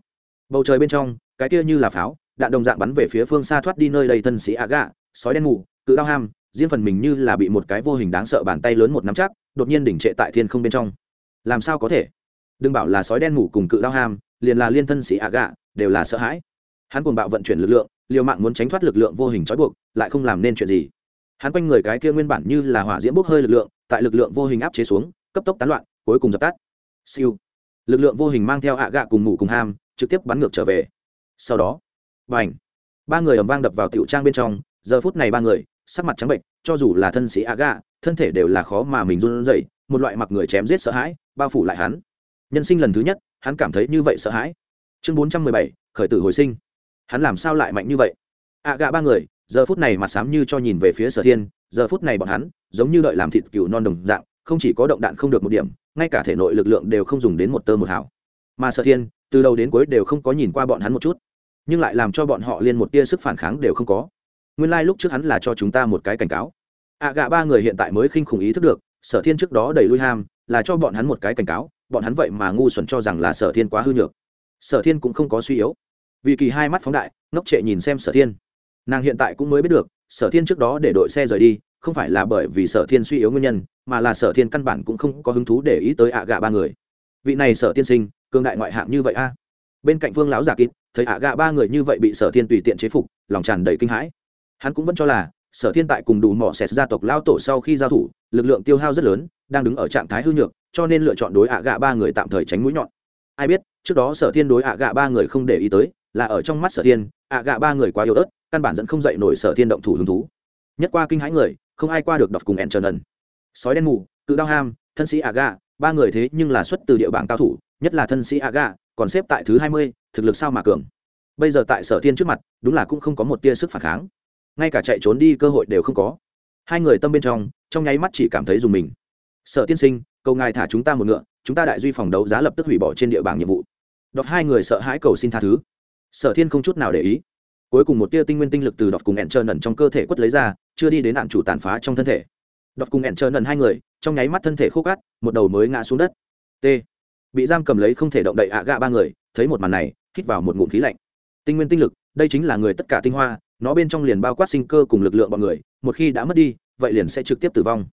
bầu trời bên trong, cái kia như là pháo, đạn đồng dạng bắn về phía phương xa thoát đi nơi đầy thân sĩ ạ gạ, sói đen mù, cự đao ham, riêng phần mình như là bị một cái vô hình đáng sợ bàn tay lớn một nắm chắc, đột nhiên đỉnh trệ tại thiên không bên trong. Làm sao có thể? Đừng bảo là sói đen mù cùng cự đao ham liền là liên thân sĩ ạ gạ, đều là sợ hãi. Hắn cùng bạo vận chuyển lực lượng, liều mạng muốn tránh thoát lực lượng vô hình trói buộc, lại không làm nên chuyện gì. Hắn quanh người cái kia nguyên bản như là hỏa diễm bốc hơi lực lượng, tại lực lượng vô hình áp chế xuống, cấp tốc tán loạn, cuối cùng dập tắt. Siêu. Lực lượng vô hình mang theo ạ gạ cùng mù cùng ham, trực tiếp bắn ngược trở về. Sau đó b à n h ba người ầm vang đập vào tiểu trang bên trong, giờ phút này ba người, sắc mặt trắng bệnh cho dù là thân sĩ ạ gạ, thân thể đều là khó mà mình run rẩy, một loại mặc người chém giết sợ hãi, bao phủ lại hắn. Nhân sinh lần thứ nhất hắn cảm thấy như vậy sợ hãi. Chương bốn trăm mười bảy, khởi tử hồi sinh. Hắn làm sao lại mạnh như vậy? Ạ gạ ba người, giờ phút này mặt sám như cho nhìn về phía sở thiên, giờ phút này bọn hắn, giống như đợi làm thịt cừu non đồng dạng, không chỉ có động đạn không được một điểm, ngay cả thể nội lực lượng đều không dùng đến một tơ một hào. Mà sở thiên, từ đầu đến cuối đều không có nhìn qua bọn hắn một chút, nhưng lại làm cho bọn họ liên một tia sức phản kháng đều không có. Nguyên lai、like、lúc trước hắn là cho chúng ta một cái cảnh cáo. Ạ gạ ba người hiện tại mới khinh khủng ý thức được, sở thiên trước đó đầy lui ham, là cho bọn hắn một cái cảnh cáo bọn hắn vậy mà ngu xuẩn cho rằng là sở thiên quá hư nhược. Sở thiên cũng không có suy yếu. Vì kỳ hai mắt phóng đại, ngốc trệ nhìn xem sở thiên. Nàng hiện tại cũng mới biết được, sở thiên trước đó để đội xe rời đi, không phải là bởi vì sở thiên suy yếu nguyên nhân, mà là sở thiên căn bản cũng không có hứng thú để ý tới ạ gạ ba người. Vị này sở tiên sinh cương đại ngoại hạng như vậy a? Bên cạnh phương lão giả kịp, thấy ạ gạ ba người như vậy bị sở thiên tùy tiện chế phục, lòng tràn đầy kinh hãi. Hắn cũng vẫn cho là, sở thiên tại cùng đủ mỏ xẹt gia tộc lao tổ sau khi giao thủ, lực lượng tiêu hao rất lớn, đang đứng ở trạng thái hư nhược cho nên lựa chọn đối ạ gạ ba người tạm thời tránh mũi nhọn. Ai biết, trước đó sở thiên đối ạ gạ ba người không để ý tới, là ở trong mắt sở thiên, ạ gạ ba người quá yếu ớt, căn bản dẫn không dậy nổi sở thiên động thủ hứng thú. Nhất qua kinh hãi người, không ai qua được đọc cùng ẹn trần ẩn sói đen mù, cự đao ham, thân sĩ ạ gạ, ba người thế nhưng là xuất từ địa bảng cao thủ, nhất là thân sĩ ạ gạ, còn xếp tại thứ hai mươi, thực lực sao mà cường. Bây giờ tại sở thiên trước mặt, đúng là cũng không có một tia sức phản kháng. Ngay cả chạy trốn đi cơ hội đều không có. Hai người tâm bên trong trong nháy mắt chỉ cảm thấy dùng mình. Sở tiên sinh cầu ngài thả chúng ta một ngựa, chúng ta đại duy phòng đấu giá lập tức hủy bỏ trên địa bàn nhiệm vụ. Đọc hai người sợ hãi cầu xin tha thứ. Sở thiên không chút nào để ý. Cuối cùng một tia tinh nguyên tinh lực từ đọc cùng ẹn trơ nần trong cơ thể quất lấy ra, chưa đi đến nạn chủ tàn phá trong thân thể. Đọc cùng ẹn trơ nần hai người, trong nháy mắt thân thể khô cát, một đầu mới ngã xuống đất. T. Bị giam cầm lấy không thể động đậy ạ gạ ba người, thấy một màn này, hít vào một ngụm khí lạnh. Tinh nguyên tinh lực, đây chính là người tất cả tinh hoa, nó bên trong liền bao quát sinh cơ cùng lực lượng bọn người, một khi đã mất đi, vậy liền sẽ trực tiếp tử vong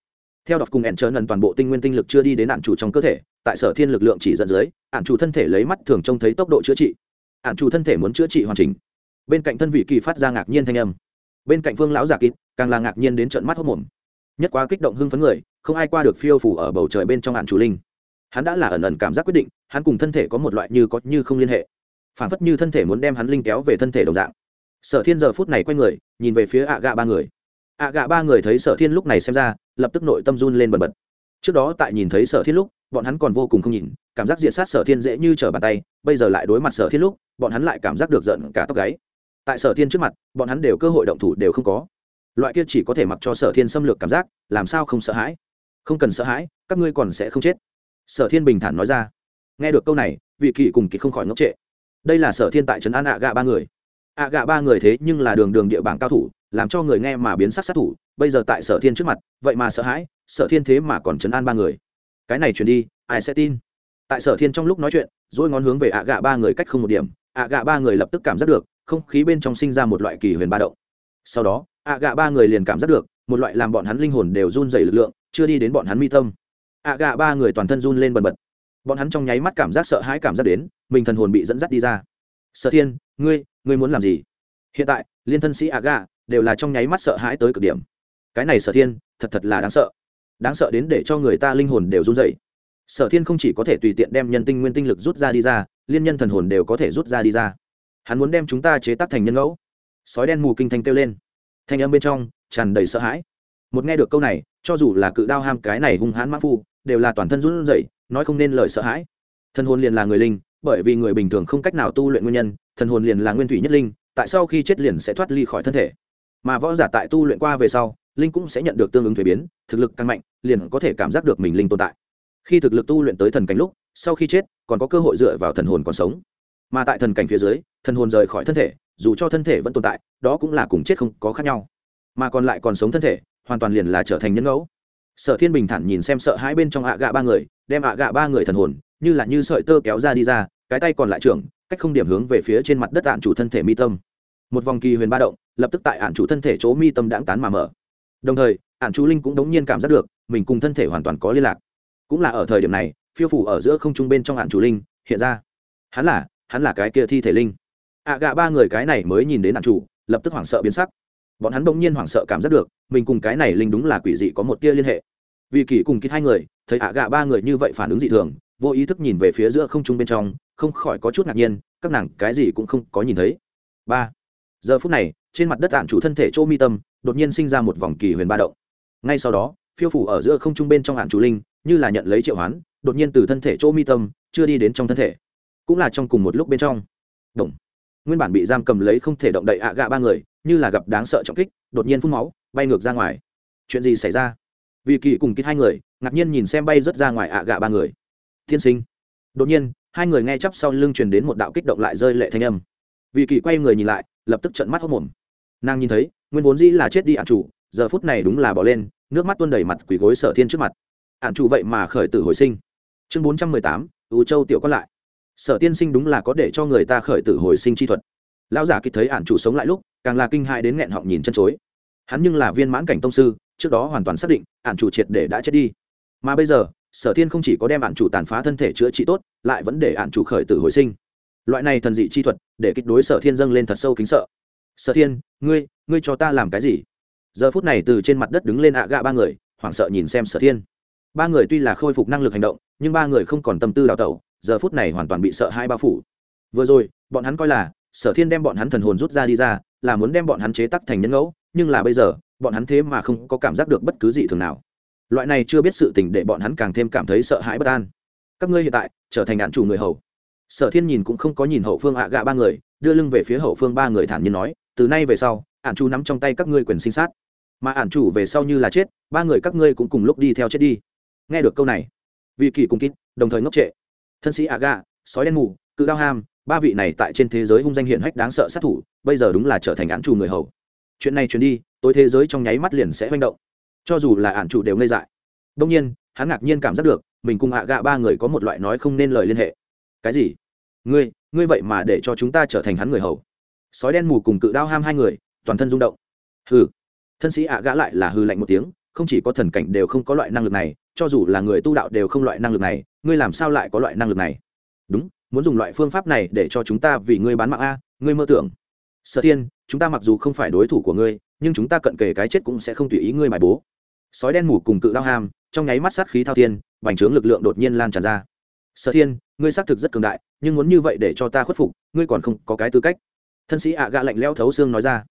theo đọc cùng ẻn trơn nần toàn bộ tinh nguyên tinh lực chưa đi đến ạn chủ trong cơ thể, tại sở thiên lực lượng chỉ dẫn dưới, ạn chủ thân thể lấy mắt thường trông thấy tốc độ chữa trị. Ạn chủ thân thể muốn chữa trị hoàn chỉnh. Bên cạnh thân vị kỳ phát ra ngạc nhiên thanh âm. Bên cạnh phương lão giả kịp, càng là ngạc nhiên đến trận mắt hốc mồm. Nhất quá kích động hưng phấn người, không ai qua được phiêu phủ ở bầu trời bên trong ạn chủ linh. Hắn đã là ẩn ẩn cảm giác quyết định, hắn cùng thân thể có một loại như có như không liên hệ. Phản phất như thân thể muốn đem hắn linh kéo về thân thể đồng dạng. Sở thiên giờ phút này quay người, nhìn về phía ạ gạ ba người. Ạ gạ ba người thấy sở thiên lúc này xem ra lập tức nội tâm run lên bần bật. Trước đó tại nhìn thấy sở thiên lúc, bọn hắn còn vô cùng không nhìn, cảm giác diện sát sở thiên dễ như trở bàn tay, bây giờ lại đối mặt sở thiên lúc, bọn hắn lại cảm giác được giận cả tóc gáy. Tại sở thiên trước mặt, bọn hắn đều cơ hội động thủ đều không có. Loại kia chỉ có thể mặc cho sở thiên xâm lược cảm giác, làm sao không sợ hãi? Không cần sợ hãi, các ngươi còn sẽ không chết. Sở thiên bình thản nói ra. Nghe được câu này, vị kỳ cùng kỳ không khỏi ngốc trệ. Đây là sở thiên tại trấn an ạ gạ ba người ạ gạ ba người thế nhưng là đường đường địa bảng cao thủ, làm cho người nghe mà biến sắc sát thủ, bây giờ tại sở thiên trước mặt, vậy mà sợ hãi, sở thiên thế mà còn chấn an ba người. Cái này truyền đi, ai sẽ tin? Tại sở thiên trong lúc nói chuyện, dỗi ngón hướng về ạ gạ ba người cách không một điểm, ạ gạ ba người lập tức cảm giác được, không khí bên trong sinh ra một loại kỳ huyền ba động. Sau đó, ạ gạ ba người liền cảm giác được, một loại làm bọn hắn linh hồn đều run dày lực lượng, chưa đi đến bọn hắn mi tâm. Ạ gạ ba người toàn thân run lên bần bật. Bọn hắn trong nháy mắt cảm giác sợ hãi cảm giác đến, mình thần hồn bị dẫn dắt đi ra. Sở thiên ngươi ngươi muốn làm gì? Hiện tại, liên thân sĩ Aga đều là trong nháy mắt sợ hãi tới cực điểm. Cái này sở thiên, thật thật là đáng sợ. Đáng sợ đến để cho người ta linh hồn đều run dậy sở thiên không chỉ có thể tùy tiện đem nhân tinh nguyên tinh lực rút ra đi ra, liên nhân thần hồn đều có thể rút ra đi ra. Hắn muốn đem chúng ta chế tác thành nhân ngẫu. Sói đen mù kinh thanh kêu lên. Thanh âm bên trong tràn đầy sợ hãi. Một nghe được câu này, cho dù là cự đao ham cái này hung hãn mã phu, đều là toàn thân run rẩy, nói không nên lời sợ hãi. Thần hồn liền là người linh bởi vì người bình thường không cách nào tu luyện nguyên nhân, thần hồn liền là nguyên thủy nhất linh, tại sau khi chết liền sẽ thoát ly khỏi thân thể. Mà võ giả tại tu luyện qua về sau, linh cũng sẽ nhận được tương ứng thuế biến, thực lực càng mạnh, liền có thể cảm giác được mình linh tồn tại. Khi thực lực tu luyện tới thần cảnh lúc, sau khi chết, còn có cơ hội dựa vào thần hồn còn sống. Mà tại thần cảnh phía dưới, thần hồn rời khỏi thân thể, dù cho thân thể vẫn tồn tại, đó cũng là cùng chết không có khác nhau. Mà còn lại còn sống thân thể, hoàn toàn liền là trở thành nhân ngẫu. Sở thiên bình thản nhìn xem sợ hai bên trong ạ gạ ba người, đem ạ gạ ba người thần hồn, như là như sợi tơ kéo ra đi ra cái tay còn lại trưởng, cách không điểm hướng về phía trên mặt đất ạn chủ thân thể mi tâm. Một vòng kỳ huyền ba động, lập tức tại ạn chủ thân thể chỗ mi tâm đãng tán mà mở. Đồng thời, ạn chủ linh cũng đống nhiên cảm giác được, mình cùng thân thể hoàn toàn có liên lạc. Cũng là ở thời điểm này, phiêu phủ ở giữa không trung bên trong ạn chủ linh, hiện ra. Hắn là hắn là cái kia thi thể linh. Ạ gạ ba người cái này mới nhìn đến ạn chủ, lập tức hoảng sợ biến sắc. Bọn hắn bỗng nhiên hoảng sợ cảm giác được, mình cùng cái này linh đúng là quỷ dị có một tia liên hệ. Vì kỳ cùng kít hai người, thấy ạ gạ ba người như vậy phản ứng dị thường, vô ý thức nhìn về phía giữa không trung bên trong không khỏi có chút ngạc nhiên, các nàng cái gì cũng không có nhìn thấy. Ba. Giờ phút này, trên mặt đất tản chủ thân thể chỗ mi tâm, đột nhiên sinh ra một vòng kỳ huyền ba động. Ngay sau đó, phiêu phủ ở giữa không trung bên trong hạn chủ linh, như là nhận lấy triệu hoán, đột nhiên từ thân thể chỗ mi tâm, chưa đi đến trong thân thể. Cũng là trong cùng một lúc bên trong. Động. Nguyên bản bị giam cầm lấy không thể động đậy ạ gạ ba người, như là gặp đáng sợ trọng kích, đột nhiên phun máu, bay ngược ra ngoài. Chuyện gì xảy ra? Vì kỳ cùng kích hai người, ngạc nhiên nhìn xem bay rớt ra ngoài ạ gạ ba người. Thiên sinh. Đột nhiên hai người nghe chắp sau lưng truyền đến một đạo kích động lại rơi lệ thanh âm. Vì kỳ quay người nhìn lại, lập tức trận mắt hốc mồm nàng nhìn thấy, nguyên vốn dĩ là chết đi ạn chủ, giờ phút này đúng là bỏ lên, nước mắt tuôn đầy mặt quỳ gối sở thiên trước mặt. Ạn chủ vậy mà khởi tử hồi sinh. Chương bốn trăm mười tám ưu châu tiểu còn lại. Sở tiên sinh đúng là có để cho người ta khởi tử hồi sinh chi thuật. Lão giả kịp thấy ạn chủ sống lại lúc, càng là kinh hại đến nghẹn họng nhìn chân chối. Hắn nhưng là viên mãn cảnh tông sư, trước đó hoàn toàn xác định ạn chủ triệt để đã chết đi. Mà bây giờ sở thiên không chỉ có đem ạn chủ tàn phá thân thể chữa trị tốt, lại vẫn để ạn chủ khởi tử hồi sinh. Loại này thần dị chi thuật, để kích đối sở thiên dâng lên thật sâu kính sợ. Sở thiên, ngươi ngươi cho ta làm cái gì? Giờ phút này từ trên mặt đất đứng lên ạ gạ ba người, hoảng sợ nhìn xem sở thiên. Ba người tuy là khôi phục năng lực hành động, nhưng ba người không còn tâm tư đào tẩu, giờ phút này hoàn toàn bị sợ hai bao phủ. Vừa rồi, bọn hắn coi là sở thiên đem bọn hắn thần hồn rút ra đi ra, là muốn đem bọn hắn chế tắc thành nhân ngẫu, nhưng là bây giờ, bọn hắn thế mà không có cảm giác được bất cứ gì thường nào loại này chưa biết sự tình để bọn hắn càng thêm cảm thấy sợ hãi bất an. Các ngươi hiện tại, trở thành đạn chủ người hầu. Sở thiên nhìn cũng không có nhìn hậu phương ạ gạ ba người, đưa lưng về phía hậu phương ba người thản nhiên nói, từ nay về sau ạn chủ nắm trong tay các ngươi quyền sinh sát. Mà ạn chủ về sau như là chết, ba người các ngươi cũng cùng lúc đi theo chết đi. Nghe được câu này, vị kỳ cùng kít đồng thời ngốc trệ. Thân sĩ ạ gạ, sói đen mù, cự đao ham, ba vị này tại trên thế giới hung danh hiển hách đáng sợ sát thủ, bây giờ đúng là trở thành ạn chủ người hầu. Chuyện này chuyển đi, tối thế giới trong nháy mắt liền sẽ manh động cho dù là ạn chủ đều ngây dại. Đông nhiên, hắn ngạc nhiên cảm giác được, mình cùng ạ gạ ba người có một loại nói không nên lời liên hệ. Cái gì? Ngươi ngươi vậy mà để cho chúng ta trở thành hắn người hầu. Sói đen mù cùng cự đao ham hai người, toàn thân rung động. Hừ. Thân sĩ ạ gã lại là hư lạnh một tiếng, không chỉ có thần cảnh đều không có loại năng lực này, cho dù là người tu đạo đều không loại năng lực này, ngươi làm sao lại có loại năng lực này? Đúng, muốn dùng loại phương pháp này để cho chúng ta vì ngươi bán mạng a, ngươi mơ tưởng. Sở thiên, chúng ta mặc dù không phải đối thủ của ngươi, nhưng chúng ta cận kề cái chết cũng sẽ không tùy ý ngươi bài bố sói đen mù cùng cự đao ham, trong nháy mắt sát khí thao thiên, bành trướng lực lượng đột nhiên lan tràn ra. Sở thiên, ngươi xác thực rất cường đại, nhưng muốn như vậy để cho ta khuất phục, ngươi còn không có cái tư cách. Thân sĩ ạ gạ lạnh leo thấu xương nói ra.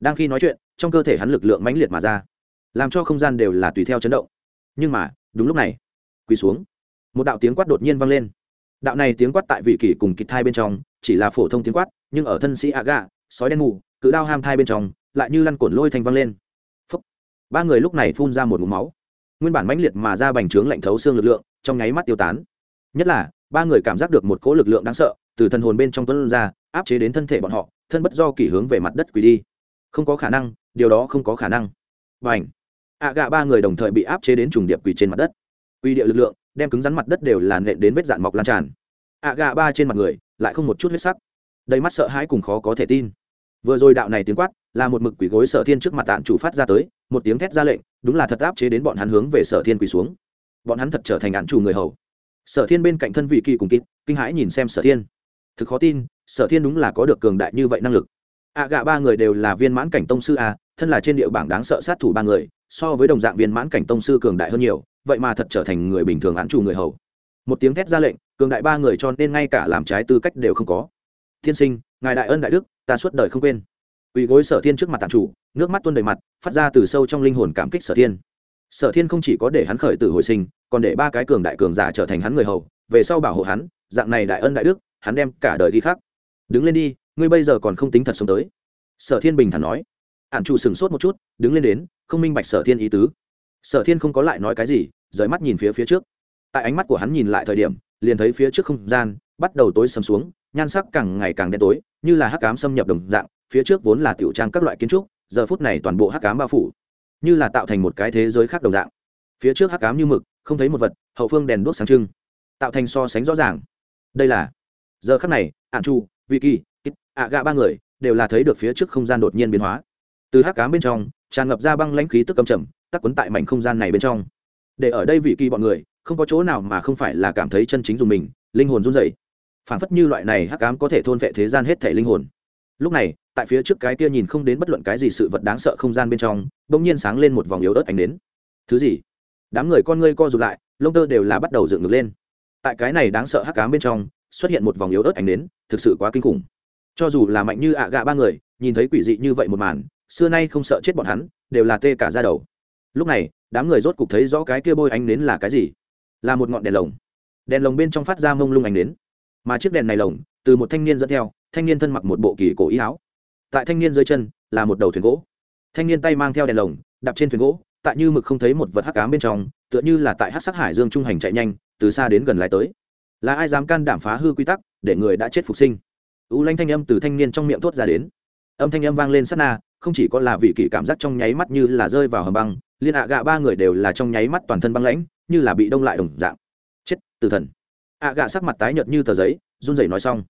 Đang khi nói chuyện, trong cơ thể hắn lực lượng mãnh liệt mà ra, làm cho không gian đều là tùy theo chấn động. Nhưng mà, đúng lúc này, quỳ xuống, một đạo tiếng quát đột nhiên vang lên. Đạo này tiếng quát tại vị kỷ cùng kịch thai bên trong, chỉ là phổ thông tiếng quát, nhưng ở thân sĩ ạ gạ, sói đen mù, cự đao ham thai bên trong, lại như lăn cuộn lôi thành vang lên ba người lúc này phun ra một mũ máu. Nguyên bản mãnh liệt mà ra bành trướng lạnh thấu xương lực lượng, trong nháy mắt tiêu tán. Nhất là, ba người cảm giác được một cỗ lực lượng đáng sợ, từ thân hồn bên trong tuấn ra, áp chế đến thân thể bọn họ, thân bất do kỷ hướng về mặt đất quỳ đi. Không có khả năng, điều đó không có khả năng. Và ảnh ạ gạ ba người đồng thời bị áp chế đến trùng điệp quỳ trên mặt đất. Quỳ địa lực lượng, đem cứng rắn mặt đất đều là nện đến vết dạn mọc lan tràn. Ạ gạ ba trên mặt người, lại không một chút huyết sắc. Đầy mắt sợ hãi cùng khó có thể tin vừa rồi đạo này tiếng quát, là một mực quỷ gối sở thiên trước mặt tạn chủ phát ra tới, một tiếng thét ra lệnh, đúng là thật áp chế đến bọn hắn hướng về sở thiên quỳ xuống. Bọn hắn thật trở thành ạn chủ người hầu. Sở thiên bên cạnh thân vị kỳ cùng kịp, kinh hãi nhìn xem sở thiên. Thực khó tin, sở thiên đúng là có được cường đại như vậy năng lực. Ạ gạ ba người đều là viên mãn cảnh tông sư a, thân là trên địa bảng đáng sợ sát thủ ba người, so với đồng dạng viên mãn cảnh tông sư cường đại hơn nhiều, vậy mà thật trở thành người bình thường án chủ người hầu. Một tiếng thét ra lệnh, cường đại ba người cho nên ngay cả làm trái tư cách đều không có. Thiên sinh ngài đại ân đại đức, ta suốt đời không quên. Ủy gối sở thiên trước mặt tàn chủ, nước mắt tuôn đầy mặt, phát ra từ sâu trong linh hồn cảm kích sở thiên. Sở thiên không chỉ có để hắn khởi tử hồi sinh, còn để ba cái cường đại cường giả trở thành hắn người hầu, về sau bảo hộ hắn, dạng này đại ân đại đức, hắn đem cả đời đi khắc. Đứng lên đi, ngươi bây giờ còn không tính thật sống tới. Sở thiên bình thản nói. Ạn chủ sửng sốt một chút, đứng lên đến, không minh bạch sở thiên ý tứ. Sở thiên không có lại nói cái gì, rời mắt nhìn phía phía trước. Tại ánh mắt của hắn nhìn lại thời điểm, liền thấy phía trước không gian bắt đầu tối sầm xuống nhan sắc càng ngày càng đen tối như là hắc cám xâm nhập đồng dạng phía trước vốn là tiểu trang các loại kiến trúc giờ phút này toàn bộ hắc cám bao phủ như là tạo thành một cái thế giới khác đồng dạng. Phía trước hắc cám như mực không thấy một vật hậu phương đèn đuốc sáng trưng tạo thành so sánh rõ ràng. Đây là giờ khắc này ạn chu vị kỳ ạ gạ ba người đều là thấy được phía trước không gian đột nhiên biến hóa. Từ hắc cám bên trong tràn ngập ra băng lãnh khí tức cầm chầm, tắc quấn tại mảnh không gian này bên trong. Để ở đây vị kỳ bọn người không có chỗ nào mà không phải là cảm thấy chân chính dùng mình linh hồn run rẩy phản phất như loại này hắc ám có thể thôn vệ thế gian hết thể linh hồn. Lúc này, tại phía trước cái kia nhìn không đến bất luận cái gì sự vật đáng sợ không gian bên trong, bỗng nhiên sáng lên một vòng yếu ớt ánh đến thứ gì? Đám người con ngươi co rụt lại, lông tơ đều là bắt đầu dựng ngược lên. Tại cái này đáng sợ hắc cám bên trong, xuất hiện một vòng yếu ớt ánh đến thực sự quá kinh khủng. Cho dù là mạnh như ạ gạ ba người, nhìn thấy quỷ dị như vậy một màn, xưa nay không sợ chết bọn hắn, đều là tê cả ra đầu. Lúc này, đám người rốt cục thấy rõ cái kia bôi ánh nến là cái gì. Là một ngọn đèn lồng. Đèn lồng bên trong phát ra mông lung ánh nến mà chiếc đèn này lồng từ một thanh niên dẫn theo, thanh niên thân mặc một bộ kỳ cổ ý áo. Tại thanh niên dưới chân là một đầu thuyền gỗ. Thanh niên tay mang theo đèn lồng, đạp trên thuyền gỗ, tại như mực không thấy một vật hắc cám bên trong, tựa như là tại hắc sắc hải dương trung hành chạy nhanh, từ xa đến gần lại tới. Là ai dám can đảm phá hư quy tắc để người đã chết phục sinh? U lanh thanh âm từ thanh niên trong miệng thốt ra đến. Âm thanh âm vang lên sát na, không chỉ có là vị kỷ cảm giác trong nháy mắt như là rơi vào hầm băng, liên ạ gạ ba người đều là trong nháy mắt toàn thân băng lãnh, như là bị đông lại đồng dạng. Chết từ thần ạ gạ sắc mặt tái nhợt như tờ giấy, run rẩy nói xong.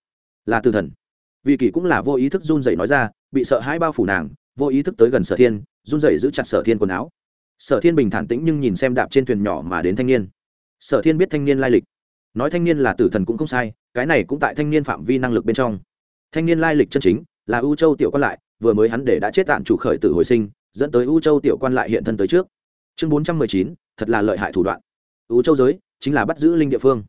Là tử thần. Vì kỳ cũng là vô ý thức run rẩy nói ra, bị sợ hãi bao phủ nàng, vô ý thức tới gần sở thiên, run rẩy giữ chặt sở thiên quần áo. Sở thiên bình thản tĩnh nhưng nhìn xem đạp trên thuyền nhỏ mà đến thanh niên. Sở thiên biết thanh niên lai lịch. Nói thanh niên là tử thần cũng không sai, cái này cũng tại thanh niên phạm vi năng lực bên trong. Thanh niên lai lịch chân chính, là U châu tiểu quan lại, vừa mới hắn để đã chết tạn chủ khởi tử hồi sinh, dẫn tới U châu tiểu quan lại hiện thân tới trước. Chương bốn trăm mười chín, thật là lợi hại thủ đoạn. U châu giới, chính là bắt giữ linh địa phương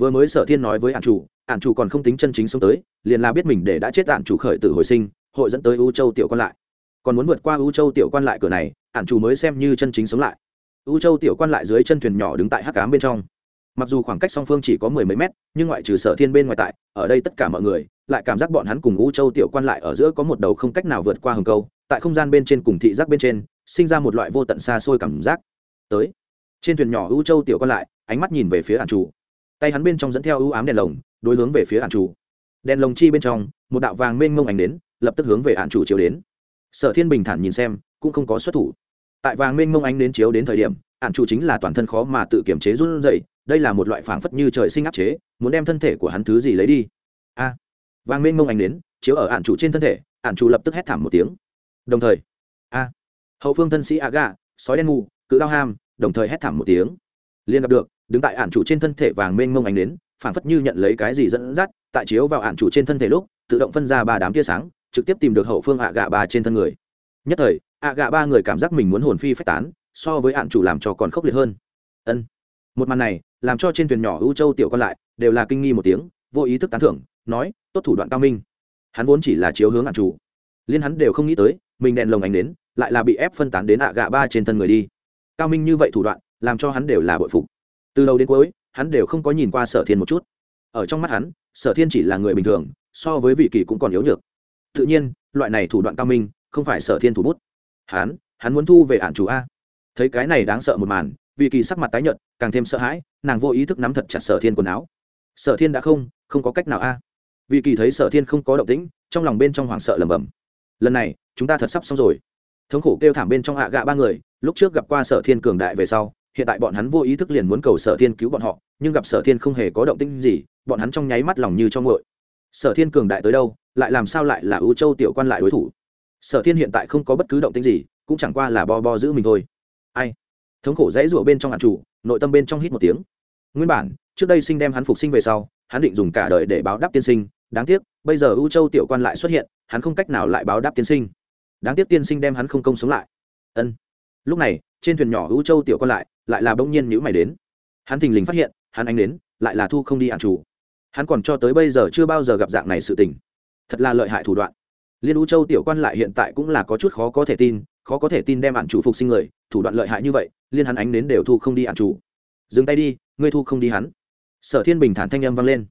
vừa mới sở thiên nói với ạn chủ ạn chủ còn không tính chân chính sống tới, liền là biết mình để đã chết ạn chủ khởi tử hồi sinh, hội dẫn tới ưu châu tiểu quan lại. Còn muốn vượt qua ưu châu tiểu quan lại cửa này, ạn chủ mới xem như chân chính sống lại. Ưu châu tiểu quan lại dưới chân thuyền nhỏ đứng tại hắc cám bên trong. Mặc dù khoảng cách song phương chỉ có mười mấy mét, nhưng ngoại trừ sở thiên bên ngoài tại, ở đây tất cả mọi người, lại cảm giác bọn hắn cùng ưu châu tiểu quan lại ở giữa có một đầu không cách nào vượt qua hầm câu, tại không gian bên trên cùng thị giác bên trên, sinh ra một loại vô tận xa xôi cảm giác. Tới, trên thuyền nhỏ ưu châu tiểu quan lại, ánh mắt nhìn về phía ạn chủ tay hắn bên trong dẫn theo ưu ám đèn lồng, đối hướng về phía ạn chủ. Đèn lồng chi bên trong, một đạo vàng mênh mông ảnh đến, lập tức hướng về ạn chủ chiếu đến. Sở thiên bình thản nhìn xem, cũng không có xuất thủ. Tại vàng mênh mông ánh đến chiếu đến thời điểm ạn chủ chính là toàn thân khó mà tự kiểm chế run rẩy, đây là một loại phảng phất như trời sinh áp chế, muốn đem thân thể của hắn thứ gì lấy đi. A! Vàng mênh mông ánh đến, chiếu ở ạn chủ trên thân thể ạn chủ lập tức hét thảm một tiếng. Đồng thời, a! Hậu phương thân sĩ a gà sói đen mù, cự Lao ham, đồng thời hét thảm một tiếng. Liên gặp được đứng tại ản chủ trên thân thể vàng mênh mông ánh đến phảng phất như nhận lấy cái gì dẫn dắt, tại chiếu vào ản chủ trên thân thể lúc, tự động phân ra ba đám tia sáng, trực tiếp tìm được hậu phương ạ gạ ba trên thân người. Nhất thời, ạ gạ ba người cảm giác mình muốn hồn phi phách tán, so với ạn chủ làm cho còn khốc liệt hơn. Ân. Một màn này, làm cho trên thuyền nhỏ ưu châu tiểu còn lại, đều là kinh nghi một tiếng, vô ý thức tán thưởng, nói, tốt thủ đoạn cao minh. Hắn vốn chỉ là chiếu hướng ạn chủ. Liên hắn đều không nghĩ tới, mình đèn lồng ánh đến lại là bị ép phân tán đến ạ gạ ba trên thân người đi. Cao minh như vậy thủ đoạn, làm cho hắn đều là bội phục từ đầu đến cuối, hắn đều không có nhìn qua sở thiên một chút. Ở trong mắt hắn, sở thiên chỉ là người bình thường, so với vị kỳ cũng còn yếu nhược. Tự nhiên, loại này thủ đoạn cao minh, không phải sở thiên thủ bút. Hắn hắn muốn thu về ạn chủ a. Thấy cái này đáng sợ một màn, vị kỳ sắc mặt tái nhợt, càng thêm sợ hãi, nàng vô ý thức nắm thật chặt sở thiên quần áo. Sở thiên đã không không có cách nào a. Vị kỳ thấy sở thiên không có động tĩnh, trong lòng bên trong hoảng sợ lẩm bẩm. Lần này, chúng ta thật sắp xong rồi. Thống khổ kêu thảm bên trong hạ gạ ba người, lúc trước gặp qua sở thiên cường đại về sau hiện tại bọn hắn vô ý thức liền muốn cầu sở thiên cứu bọn họ, nhưng gặp sở thiên không hề có động tĩnh gì, bọn hắn trong nháy mắt lòng như trong ngội sở thiên cường đại tới đâu, lại làm sao lại là ưu châu tiểu quan lại đối thủ? Sở thiên hiện tại không có bất cứ động tĩnh gì, cũng chẳng qua là bo bo giữ mình thôi. Ai? Thống khổ dãy rủa bên trong hạn chủ, nội tâm bên trong hít một tiếng. Nguyên bản, trước đây sinh đem hắn phục sinh về sau, hắn định dùng cả đời để báo đáp tiên sinh. Đáng tiếc, bây giờ ưu châu tiểu quan lại xuất hiện, hắn không cách nào lại báo đáp tiên sinh. Đáng tiếc tiên sinh đem hắn không công sống lại. Ân. Lúc này, trên thuyền nhỏ ưu châu tiểu quan lại lại là bỗng nhiên nhữ mày đến. Hắn thình lình phát hiện, hắn anh đến lại là thu không đi hạn chủ. Hắn còn cho tới bây giờ chưa bao giờ gặp dạng này sự tình. Thật là lợi hại thủ đoạn. Liên U châu tiểu quan lại hiện tại cũng là có chút khó có thể tin, khó có thể tin đem ạn chủ phục sinh người, thủ đoạn lợi hại như vậy, liên hắn ánh đến đều thu không đi ạn chủ. Dừng tay đi, ngươi thu không đi hắn. Sở thiên bình thản thanh âm vang lên.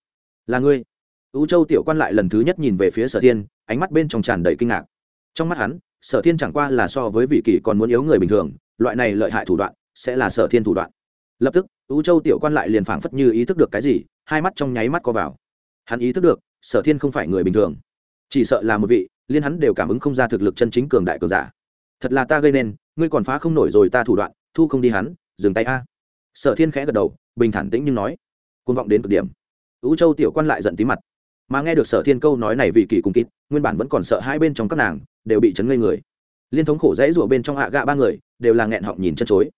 Là ngươi. U châu tiểu quan lại lần thứ nhất nhìn về phía sở thiên, ánh mắt bên trong tràn đầy kinh ngạc. Trong mắt hắn, sở thiên chẳng qua là so với vị kỷ còn muốn yếu người bình thường, loại này lợi hại thủ đoạn sẽ là sở thiên thủ đoạn. Lập tức U châu tiểu quan lại liền phảng phất như ý thức được cái gì, hai mắt trong nháy mắt co vào. Hắn ý thức được, sở thiên không phải người bình thường. Chỉ sợ là một vị, liên hắn đều cảm ứng không ra thực lực chân chính cường đại cường giả. Thật là ta gây nên, ngươi còn phá không nổi rồi ta thủ đoạn, thu không đi hắn, dừng tay a. Sở thiên khẽ gật đầu, bình thản tĩnh nhưng nói côn vọng đến cực điểm. U châu tiểu quan lại giận tí mặt. Mà nghe được sở thiên câu nói này vì kỳ cùng kít nguyên bản vẫn còn sợ hai bên trong các nàng, đều bị chấn ngây người. Liên thống khổ dãy rủa bên trong hạ gạ ba người, đều là nghẹn họng nhìn chân chối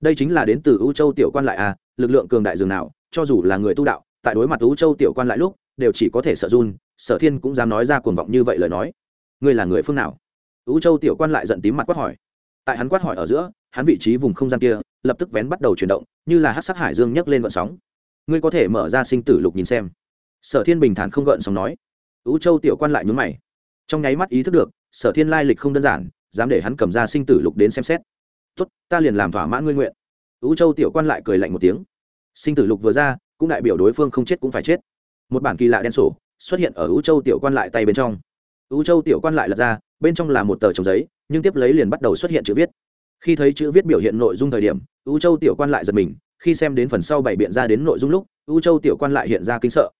đây chính là đến từ ưu châu tiểu quan lại à? lực lượng cường đại dường nào, cho dù là người tu đạo, tại đối mặt ưu châu tiểu quan lại lúc, đều chỉ có thể sợ run, sở thiên cũng dám nói ra cuồng vọng như vậy lời nói. Ngươi là người phương nào? Ưu châu tiểu quan lại giận tím mặt quát hỏi. Tại hắn quát hỏi ở giữa, hắn vị trí vùng không gian kia, lập tức vén bắt đầu chuyển động, như là hát sắc hải dương nhấc lên vận sóng. Ngươi có thể mở ra sinh tử lục nhìn xem. Sở thiên bình thản không gợn sóng nói. Ưu châu tiểu quan lại nhún mày. Trong nháy mắt ý thức được, sở thiên lai lịch không đơn giản, dám để hắn cầm ra sinh tử lục đến xem xét tốt, ta liền làm thỏa mãn ngươi nguyện. Ưu châu tiểu quan lại cười lạnh một tiếng. Sinh tử lục vừa ra, cũng đại biểu đối phương không chết cũng phải chết. Một bản kỳ lạ đen sổ xuất hiện ở ưu châu tiểu quan lại tay bên trong. Ưu châu tiểu quan lại lật ra, bên trong là một tờ trồng giấy, nhưng tiếp lấy liền bắt đầu xuất hiện chữ viết. Khi thấy chữ viết biểu hiện nội dung thời điểm ưu châu tiểu quan lại giật mình, khi xem đến phần sau bảy biện ra đến nội dung lúc ưu châu tiểu quan lại hiện ra kinh sợ.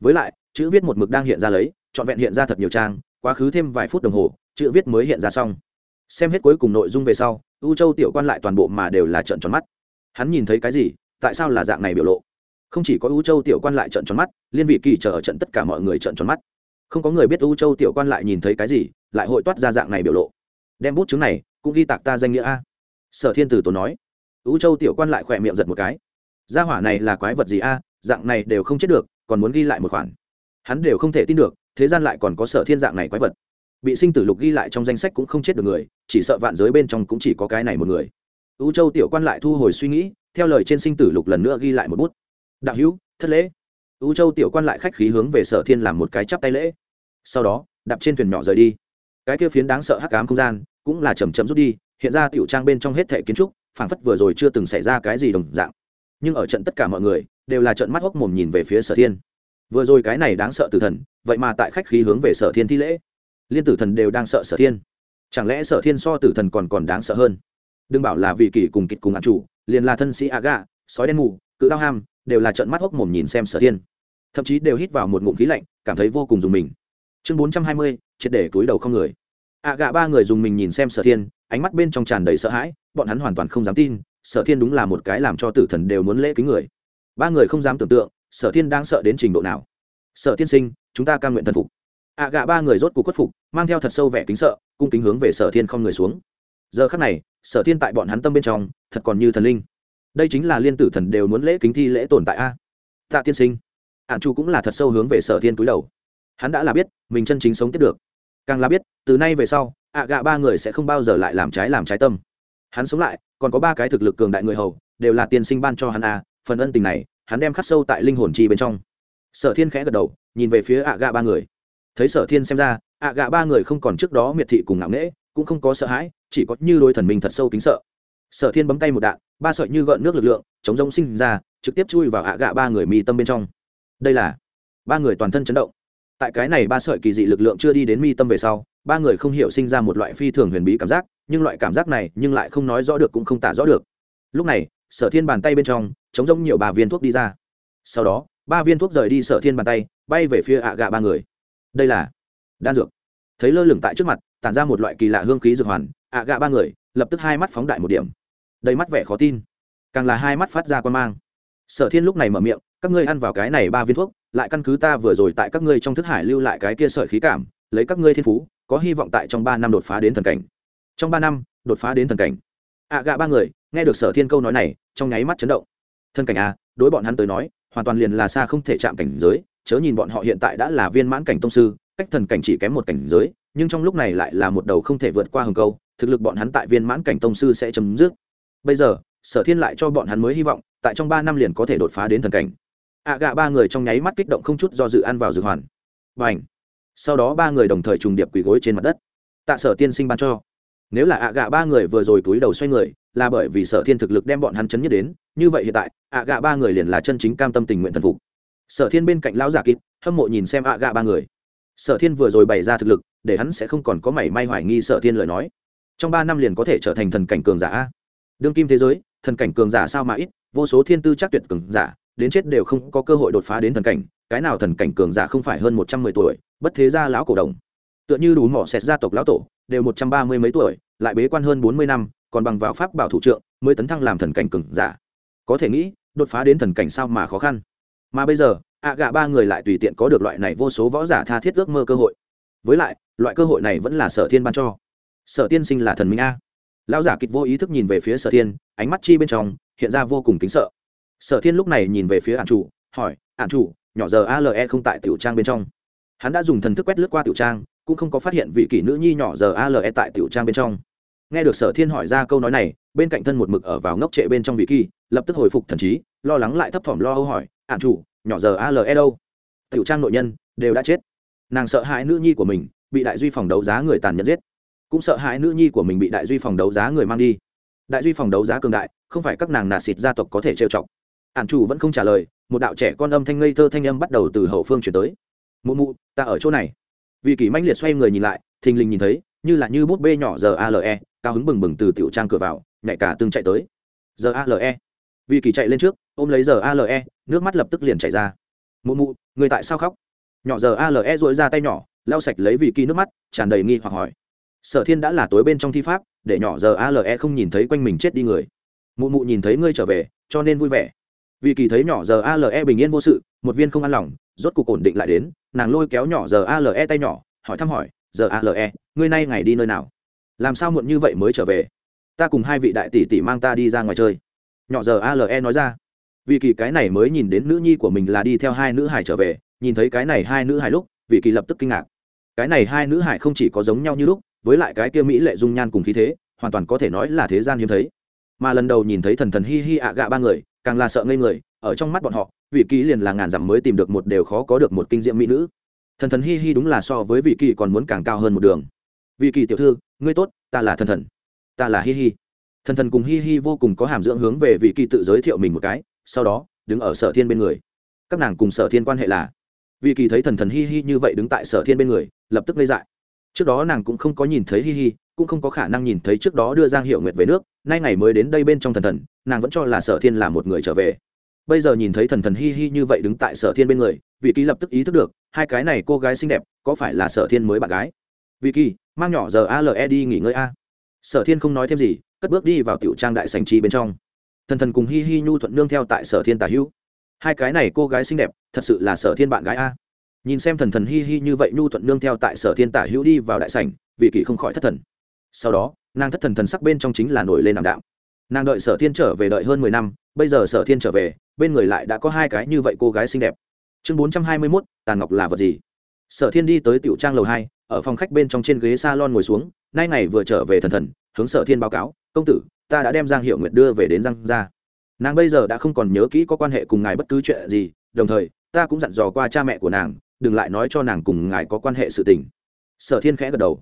Với lại, chữ viết một mực đang hiện ra lấy, trọn vẹn hiện ra thật nhiều trang, quá khứ thêm vài phút đồng hồ, chữ viết mới hiện ra xong. Xem hết cuối cùng nội dung về sau U châu tiểu quan lại toàn bộ mà đều là trợn tròn mắt. Hắn nhìn thấy cái gì? Tại sao là dạng này biểu lộ? Không chỉ có U châu tiểu quan lại trợn tròn mắt, liên vị kỳ chờ ở trận tất cả mọi người trợn tròn mắt. Không có người biết U châu tiểu quan lại nhìn thấy cái gì, lại hội toát ra dạng này biểu lộ. Đem bút chứng này, cũng ghi tạc ta danh nghĩa a. Sở thiên tử tốn nói. U châu tiểu quan lại khỏe miệng giật một cái. Gia hỏa này là quái vật gì a? Dạng này đều không chết được, còn muốn ghi lại một khoản. Hắn đều không thể tin được, thế gian lại còn có sở thiên dạng này quái vật bị sinh tử lục ghi lại trong danh sách cũng không chết được người, chỉ sợ vạn giới bên trong cũng chỉ có cái này một người. U châu tiểu quan lại thu hồi suy nghĩ, theo lời trên sinh tử lục lần nữa ghi lại một bút. Đạo hữu, thất lễ. U châu tiểu quan lại khách khí hướng về sở thiên làm một cái chắp tay lễ. Sau đó, đạp trên thuyền nhỏ rời đi. Cái kia phiến đáng sợ hắc cám không gian cũng là chầm chậm rút đi, hiện ra tiểu trang bên trong hết thể kiến trúc, phảng phất vừa rồi chưa từng xảy ra cái gì đồng dạng. Nhưng ở trận tất cả mọi người, đều là trận mắt hốc mồm nhìn về phía sở thiên. Vừa rồi cái này đáng sợ từ thần, vậy mà tại khách khí hướng về sở thiên thi lễ liên tử thần đều đang sợ sở thiên. Chẳng lẽ sở thiên so tử thần còn còn đáng sợ hơn? Đừng bảo là vì kỷ cùng kịch cùng ăn chủ, liền là thân sĩ a gà sói đen mù, cự đau ham, đều là trận mắt hốc mồm nhìn xem sở thiên. Thậm chí đều hít vào một ngụm khí lạnh, cảm thấy vô cùng dùng mình. Chương bốn trăm hai mươi, triệt để túi đầu không người. A gạ ba người dùng mình nhìn xem sở thiên, ánh mắt bên trong tràn đầy sợ hãi, bọn hắn hoàn toàn không dám tin, sở thiên đúng là một cái làm cho tử thần đều muốn lễ kính người. Ba người không dám tưởng tượng, sở thiên đang sợ đến trình độ nào. Sở tiên sinh, chúng ta cam nguyện thần phục ạ gạ ba người rốt cuộc khuất phục, mang theo thật sâu vẻ kính sợ, cung kính hướng về sở thiên không người xuống. Giờ khắc này, sở thiên tại bọn hắn tâm bên trong, thật còn như thần linh. Đây chính là liên tử thần đều muốn lễ kính thi lễ tồn tại a. Tạ tiên sinh. Ạn chu cũng là thật sâu hướng về sở thiên túi đầu. Hắn đã là biết, mình chân chính sống tiếp được. Càng là biết, từ nay về sau, ạ gạ ba người sẽ không bao giờ lại làm trái làm trái tâm. Hắn sống lại, còn có ba cái thực lực cường đại người hầu, đều là tiên sinh ban cho hắn a, phần ân tình này, hắn đem khắc sâu tại linh hồn chi bên trong. Sở thiên khẽ gật đầu, nhìn về phía ạ gạ ba người thấy sở thiên xem ra, ạ gạ ba người không còn trước đó miệt thị cùng ngạo nghễ, cũng không có sợ hãi, chỉ có như đôi thần mình thật sâu kính sợ. Sở thiên bấm tay một đạn, ba sợi như gợn nước lực lượng, chống rông sinh ra, trực tiếp chui vào ạ gạ ba người mi tâm bên trong. Đây là, ba người toàn thân chấn động. Tại cái này ba sợi kỳ dị lực lượng chưa đi đến mi tâm về sau, ba người không hiểu sinh ra một loại phi thường huyền bí cảm giác, nhưng loại cảm giác này, nhưng lại không nói rõ được cũng không tả rõ được. Lúc này, sở thiên bàn tay bên trong, chống rông nhiều ba viên thuốc đi ra. Sau đó, ba viên thuốc rời đi sở thiên bàn tay, bay về phía ạ gạ ba người đây là đan dược. Thấy lơ lửng tại trước mặt, tản ra một loại kỳ lạ hương khí dược hoàn, ạ gạ ba người lập tức hai mắt phóng đại một điểm. Đầy mắt vẻ khó tin. Càng là hai mắt phát ra quan mang. Sở thiên lúc này mở miệng, các ngươi ăn vào cái này ba viên thuốc, lại căn cứ ta vừa rồi tại các ngươi trong thức hải lưu lại cái kia sợi khí cảm, lấy các ngươi thiên phú, có hy vọng tại trong ba năm đột phá đến thần cảnh. Trong ba năm, đột phá đến thần cảnh. Ạ gạ ba người nghe được sở thiên câu nói này, trong nháy mắt chấn động. Thần cảnh a đối bọn hắn tới nói, hoàn toàn liền là xa không thể chạm cảnh giới chớ nhìn bọn họ hiện tại đã là viên mãn cảnh tông sư, cách thần cảnh chỉ kém một cảnh giới, nhưng trong lúc này lại là một đầu không thể vượt qua hừng câu, thực lực bọn hắn tại viên mãn cảnh tông sư sẽ chấm dứt. Bây giờ, sở thiên lại cho bọn hắn mới hy vọng, tại trong ba năm liền có thể đột phá đến thần cảnh. Ạ gạ ba người trong nháy mắt kích động không chút do dự ăn vào dược hoàn. Và sau đó ba người đồng thời trùng điệp quỳ gối trên mặt đất. Tạ sở tiên sinh ban cho. Nếu là ạ gạ ba người vừa rồi túi đầu xoay người, là bởi vì sở thiên thực lực đem bọn hắn chấn nhất đến, như vậy hiện tại ạ gạ ba người liền là chân chính cam tâm tình nguyện thần phục sở thiên bên cạnh lão giả kịp, hâm mộ nhìn xem ạ gạ ba người. Sở thiên vừa rồi bày ra thực lực, để hắn sẽ không còn có mảy may hoài nghi sở thiên lời nói. Trong ba năm liền có thể trở thành thần cảnh cường giả đương kim thế giới, thần cảnh cường giả sao mà ít, vô số thiên tư chắc tuyệt cường giả, đến chết đều không có cơ hội đột phá đến thần cảnh, cái nào thần cảnh cường giả không phải hơn một trăm mười tuổi, bất thế gia lão cổ đồng. Tựa như đủ mỏ xẹt gia tộc lão tổ, đều một trăm ba mươi mấy tuổi, lại bế quan hơn bốn mươi năm, còn bằng vào pháp bảo thủ trượng, mới tấn thăng làm thần cảnh cường giả. Có thể nghĩ, đột phá đến thần cảnh sao mà khó khăn mà bây giờ, ạ gạ ba người lại tùy tiện có được loại này vô số võ giả tha thiết ước mơ cơ hội. Với lại, loại cơ hội này vẫn là sở thiên ban cho. Sở tiên sinh là thần minh a. Lão giả kịch vô ý thức nhìn về phía sở thiên, ánh mắt chi bên trong, hiện ra vô cùng kính sợ. Sở thiên lúc này nhìn về phía ạn chủ, hỏi ạn chủ, nhỏ giờ ale không tại tiểu trang bên trong? Hắn đã dùng thần thức quét lướt qua tiểu trang, cũng không có phát hiện vị kỷ nữ nhi nhỏ giờ ale tại tiểu trang bên trong. Nghe được sở thiên hỏi ra câu nói này, bên cạnh thân một mực ở vào ngốc trệ bên trong vị kỳ lập tức hồi phục thần trí lo lắng lại thấp thỏm lo âu hỏi ạn chủ, nhỏ giờ ale đâu? Tiểu trang nội nhân, đều đã chết. Nàng sợ hãi nữ nhi của mình bị đại duy phòng đấu giá người tàn nhẫn giết, cũng sợ hãi nữ nhi của mình bị đại duy phòng đấu giá người mang đi. Đại duy phòng đấu giá cường đại, không phải các nàng nà xịt gia tộc có thể trêu chọc. Ạn chủ vẫn không trả lời, một đạo trẻ con âm thanh ngây thơ thanh âm bắt đầu từ hậu phương chuyển tới. Mụ mụ, ta ở chỗ này. Vì kỳ manh liệt xoay người nhìn lại, thình lình nhìn thấy, như là như bút bê nhỏ giờ ale cao hứng bừng bừng từ tiểu trang cửa vào, nhảy cả tương chạy tới. Giờ ale vì kỳ chạy lên trước, ôm lấy giờ ale nước mắt lập tức liền chảy ra. Mụ mụ, người tại sao khóc? Nhỏ giờ ale dội ra tay nhỏ, lau sạch lấy vị kỳ nước mắt, tràn đầy nghi hoặc hỏi. Sở thiên đã là tối bên trong thi pháp, để nhỏ giờ ale không nhìn thấy quanh mình chết đi người. Mụ mụ nhìn thấy ngươi trở về, cho nên vui vẻ. Vì kỳ thấy nhỏ giờ ale bình yên vô sự, một viên không an lòng, rốt cục ổn định lại đến, nàng lôi kéo nhỏ giờ ale tay nhỏ, hỏi thăm hỏi, giờ ale ngươi nay ngày đi nơi nào? Làm sao muộn như vậy mới trở về? Ta cùng hai vị đại tỷ tỷ mang ta đi ra ngoài chơi nhỏ giờ ale nói ra. Vì kỳ cái này mới nhìn đến nữ nhi của mình là đi theo hai nữ hải trở về, nhìn thấy cái này hai nữ hải lúc vị kỳ lập tức kinh ngạc. Cái này hai nữ hải không chỉ có giống nhau như lúc, với lại cái kia mỹ lệ dung nhan cùng khí thế, hoàn toàn có thể nói là thế gian hiếm thấy. Mà lần đầu nhìn thấy thần thần hi hi ạ gạ ba người, càng là sợ ngây người, ở trong mắt bọn họ vị kỳ liền là ngàn dặm mới tìm được một đều khó có được một kinh diệm mỹ nữ. Thần thần hi hi đúng là so với vị kỳ còn muốn càng cao hơn một đường. Vị kỳ tiểu thư, ngươi tốt, ta là thần thần. Ta là hi hi thần thần cùng hi hi vô cùng có hàm dưỡng hướng về vị kỳ tự giới thiệu mình một cái, sau đó, đứng ở sở thiên bên người. Các nàng cùng sở thiên quan hệ là, vị kỳ thấy thần thần hi hi như vậy đứng tại sở thiên bên người, lập tức lây dại. Trước đó nàng cũng không có nhìn thấy hi hi, cũng không có khả năng nhìn thấy trước đó đưa giang hiệu nguyệt về nước, nay ngày mới đến đây bên trong thần thần, nàng vẫn cho là sở thiên là một người trở về. Bây giờ nhìn thấy thần thần hi hi như vậy đứng tại sở thiên bên người, vị kỳ lập tức ý thức được, hai cái này cô gái xinh đẹp, có phải là sở thiên mới bạn gái? Vị kỳ, mang nhỏ giờ ale đi nghỉ ngơi a. Sở thiên không nói thêm gì cất bước đi vào tiểu trang đại sành chi bên trong. Thần thần cùng hi hi nhu thuận nương theo tại sở thiên tả hữu. Hai cái này cô gái xinh đẹp, thật sự là sở thiên bạn gái a. Nhìn xem thần thần hi hi như vậy nhu thuận nương theo tại sở thiên tả hữu đi vào đại sảnh vị kỷ không khỏi thất thần. Sau đó, nàng thất thần thần sắc bên trong chính là nổi lên ảm đạo. nàng đợi sở thiên trở về đợi hơn mười năm, bây giờ sở thiên trở về, bên người lại đã có hai cái như vậy cô gái xinh đẹp. Chương bốn trăm hai mươi mốt tàn ngọc là vật gì? Sở thiên đi tới tiểu trang lầu hai, ở phòng khách bên trong trên ghế s a lon ngồi xuống, nay ngày vừa trở về thần thần, hướng sở thiên báo cáo công tử, ta đã đem giang hiệu nguyệt đưa về đến giang gia. Nàng bây giờ đã không còn nhớ kỹ có quan hệ cùng ngài bất cứ chuyện gì, đồng thời, ta cũng dặn dò qua cha mẹ của nàng, đừng lại nói cho nàng cùng ngài có quan hệ sự tình. Sở thiên khẽ gật đầu.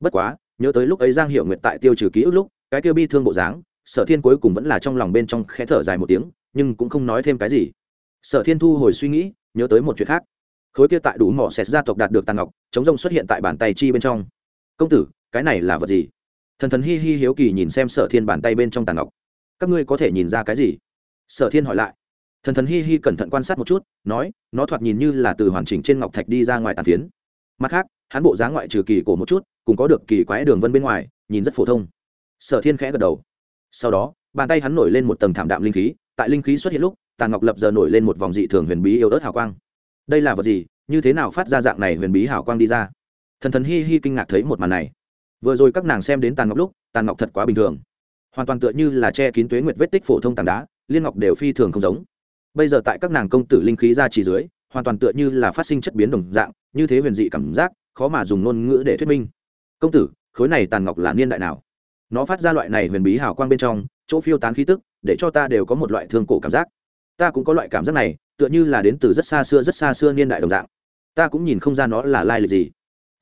Bất quá, nhớ tới lúc ấy giang hiệu nguyệt tại tiêu trừ ký ức lúc, cái tiêu bi thương bộ dáng, sở thiên cuối cùng vẫn là trong lòng bên trong khẽ thở dài một tiếng, nhưng cũng không nói thêm cái gì. Sở thiên thu hồi suy nghĩ, nhớ tới một chuyện khác. Khối kia tại đủ mỏ xẹt gia tộc đạt được tàn ngọc, chống rông xuất hiện tại bàn tay chi bên trong. Công tử, cái này là vật gì? Thần thần hi hi hiếu kỳ nhìn xem sở thiên bàn tay bên trong tàn ngọc. Các ngươi có thể nhìn ra cái gì? Sở thiên hỏi lại. Thần thần hi hi cẩn thận quan sát một chút, nói, nó thoạt nhìn như là từ hoàn chỉnh trên ngọc thạch đi ra ngoài tàn phiến. Mặt khác, hắn bộ dáng ngoại trừ kỳ cổ một chút cùng có được kỳ quái đường vân bên ngoài, nhìn rất phổ thông. Sở thiên khẽ gật đầu. Sau đó, bàn tay hắn nổi lên một tầng thảm đạm linh khí, tại linh khí xuất hiện lúc tàn ngọc lập giờ nổi lên một vòng dị thường huyền bí yêu ớt hào quang. Đây là vật gì? Như thế nào phát ra dạng này huyền bí hào quang đi ra? Thần thần hi hi kinh ngạc thấy một màn này vừa rồi các nàng xem đến tàn ngọc lúc, tàn ngọc thật quá bình thường. Hoàn toàn tựa như là che kín tuế nguyệt vết tích phổ thông tảng đá, liên ngọc đều phi thường không giống. Bây giờ tại các nàng công tử linh khí ra chỉ dưới, hoàn toàn tựa như là phát sinh chất biến đồng dạng, như thế huyền dị cảm giác, khó mà dùng ngôn ngữ để thuyết minh. Công tử, khối này tàn ngọc là niên đại nào? Nó phát ra loại này huyền bí hào quang bên trong, chỗ phiêu tán khí tức, để cho ta đều có một loại thương cổ cảm giác. Ta cũng có loại cảm giác này, tựa như là đến từ rất xa xưa, rất xa xưa niên đại đồng dạng. Ta cũng nhìn không ra nó là lai lịch gì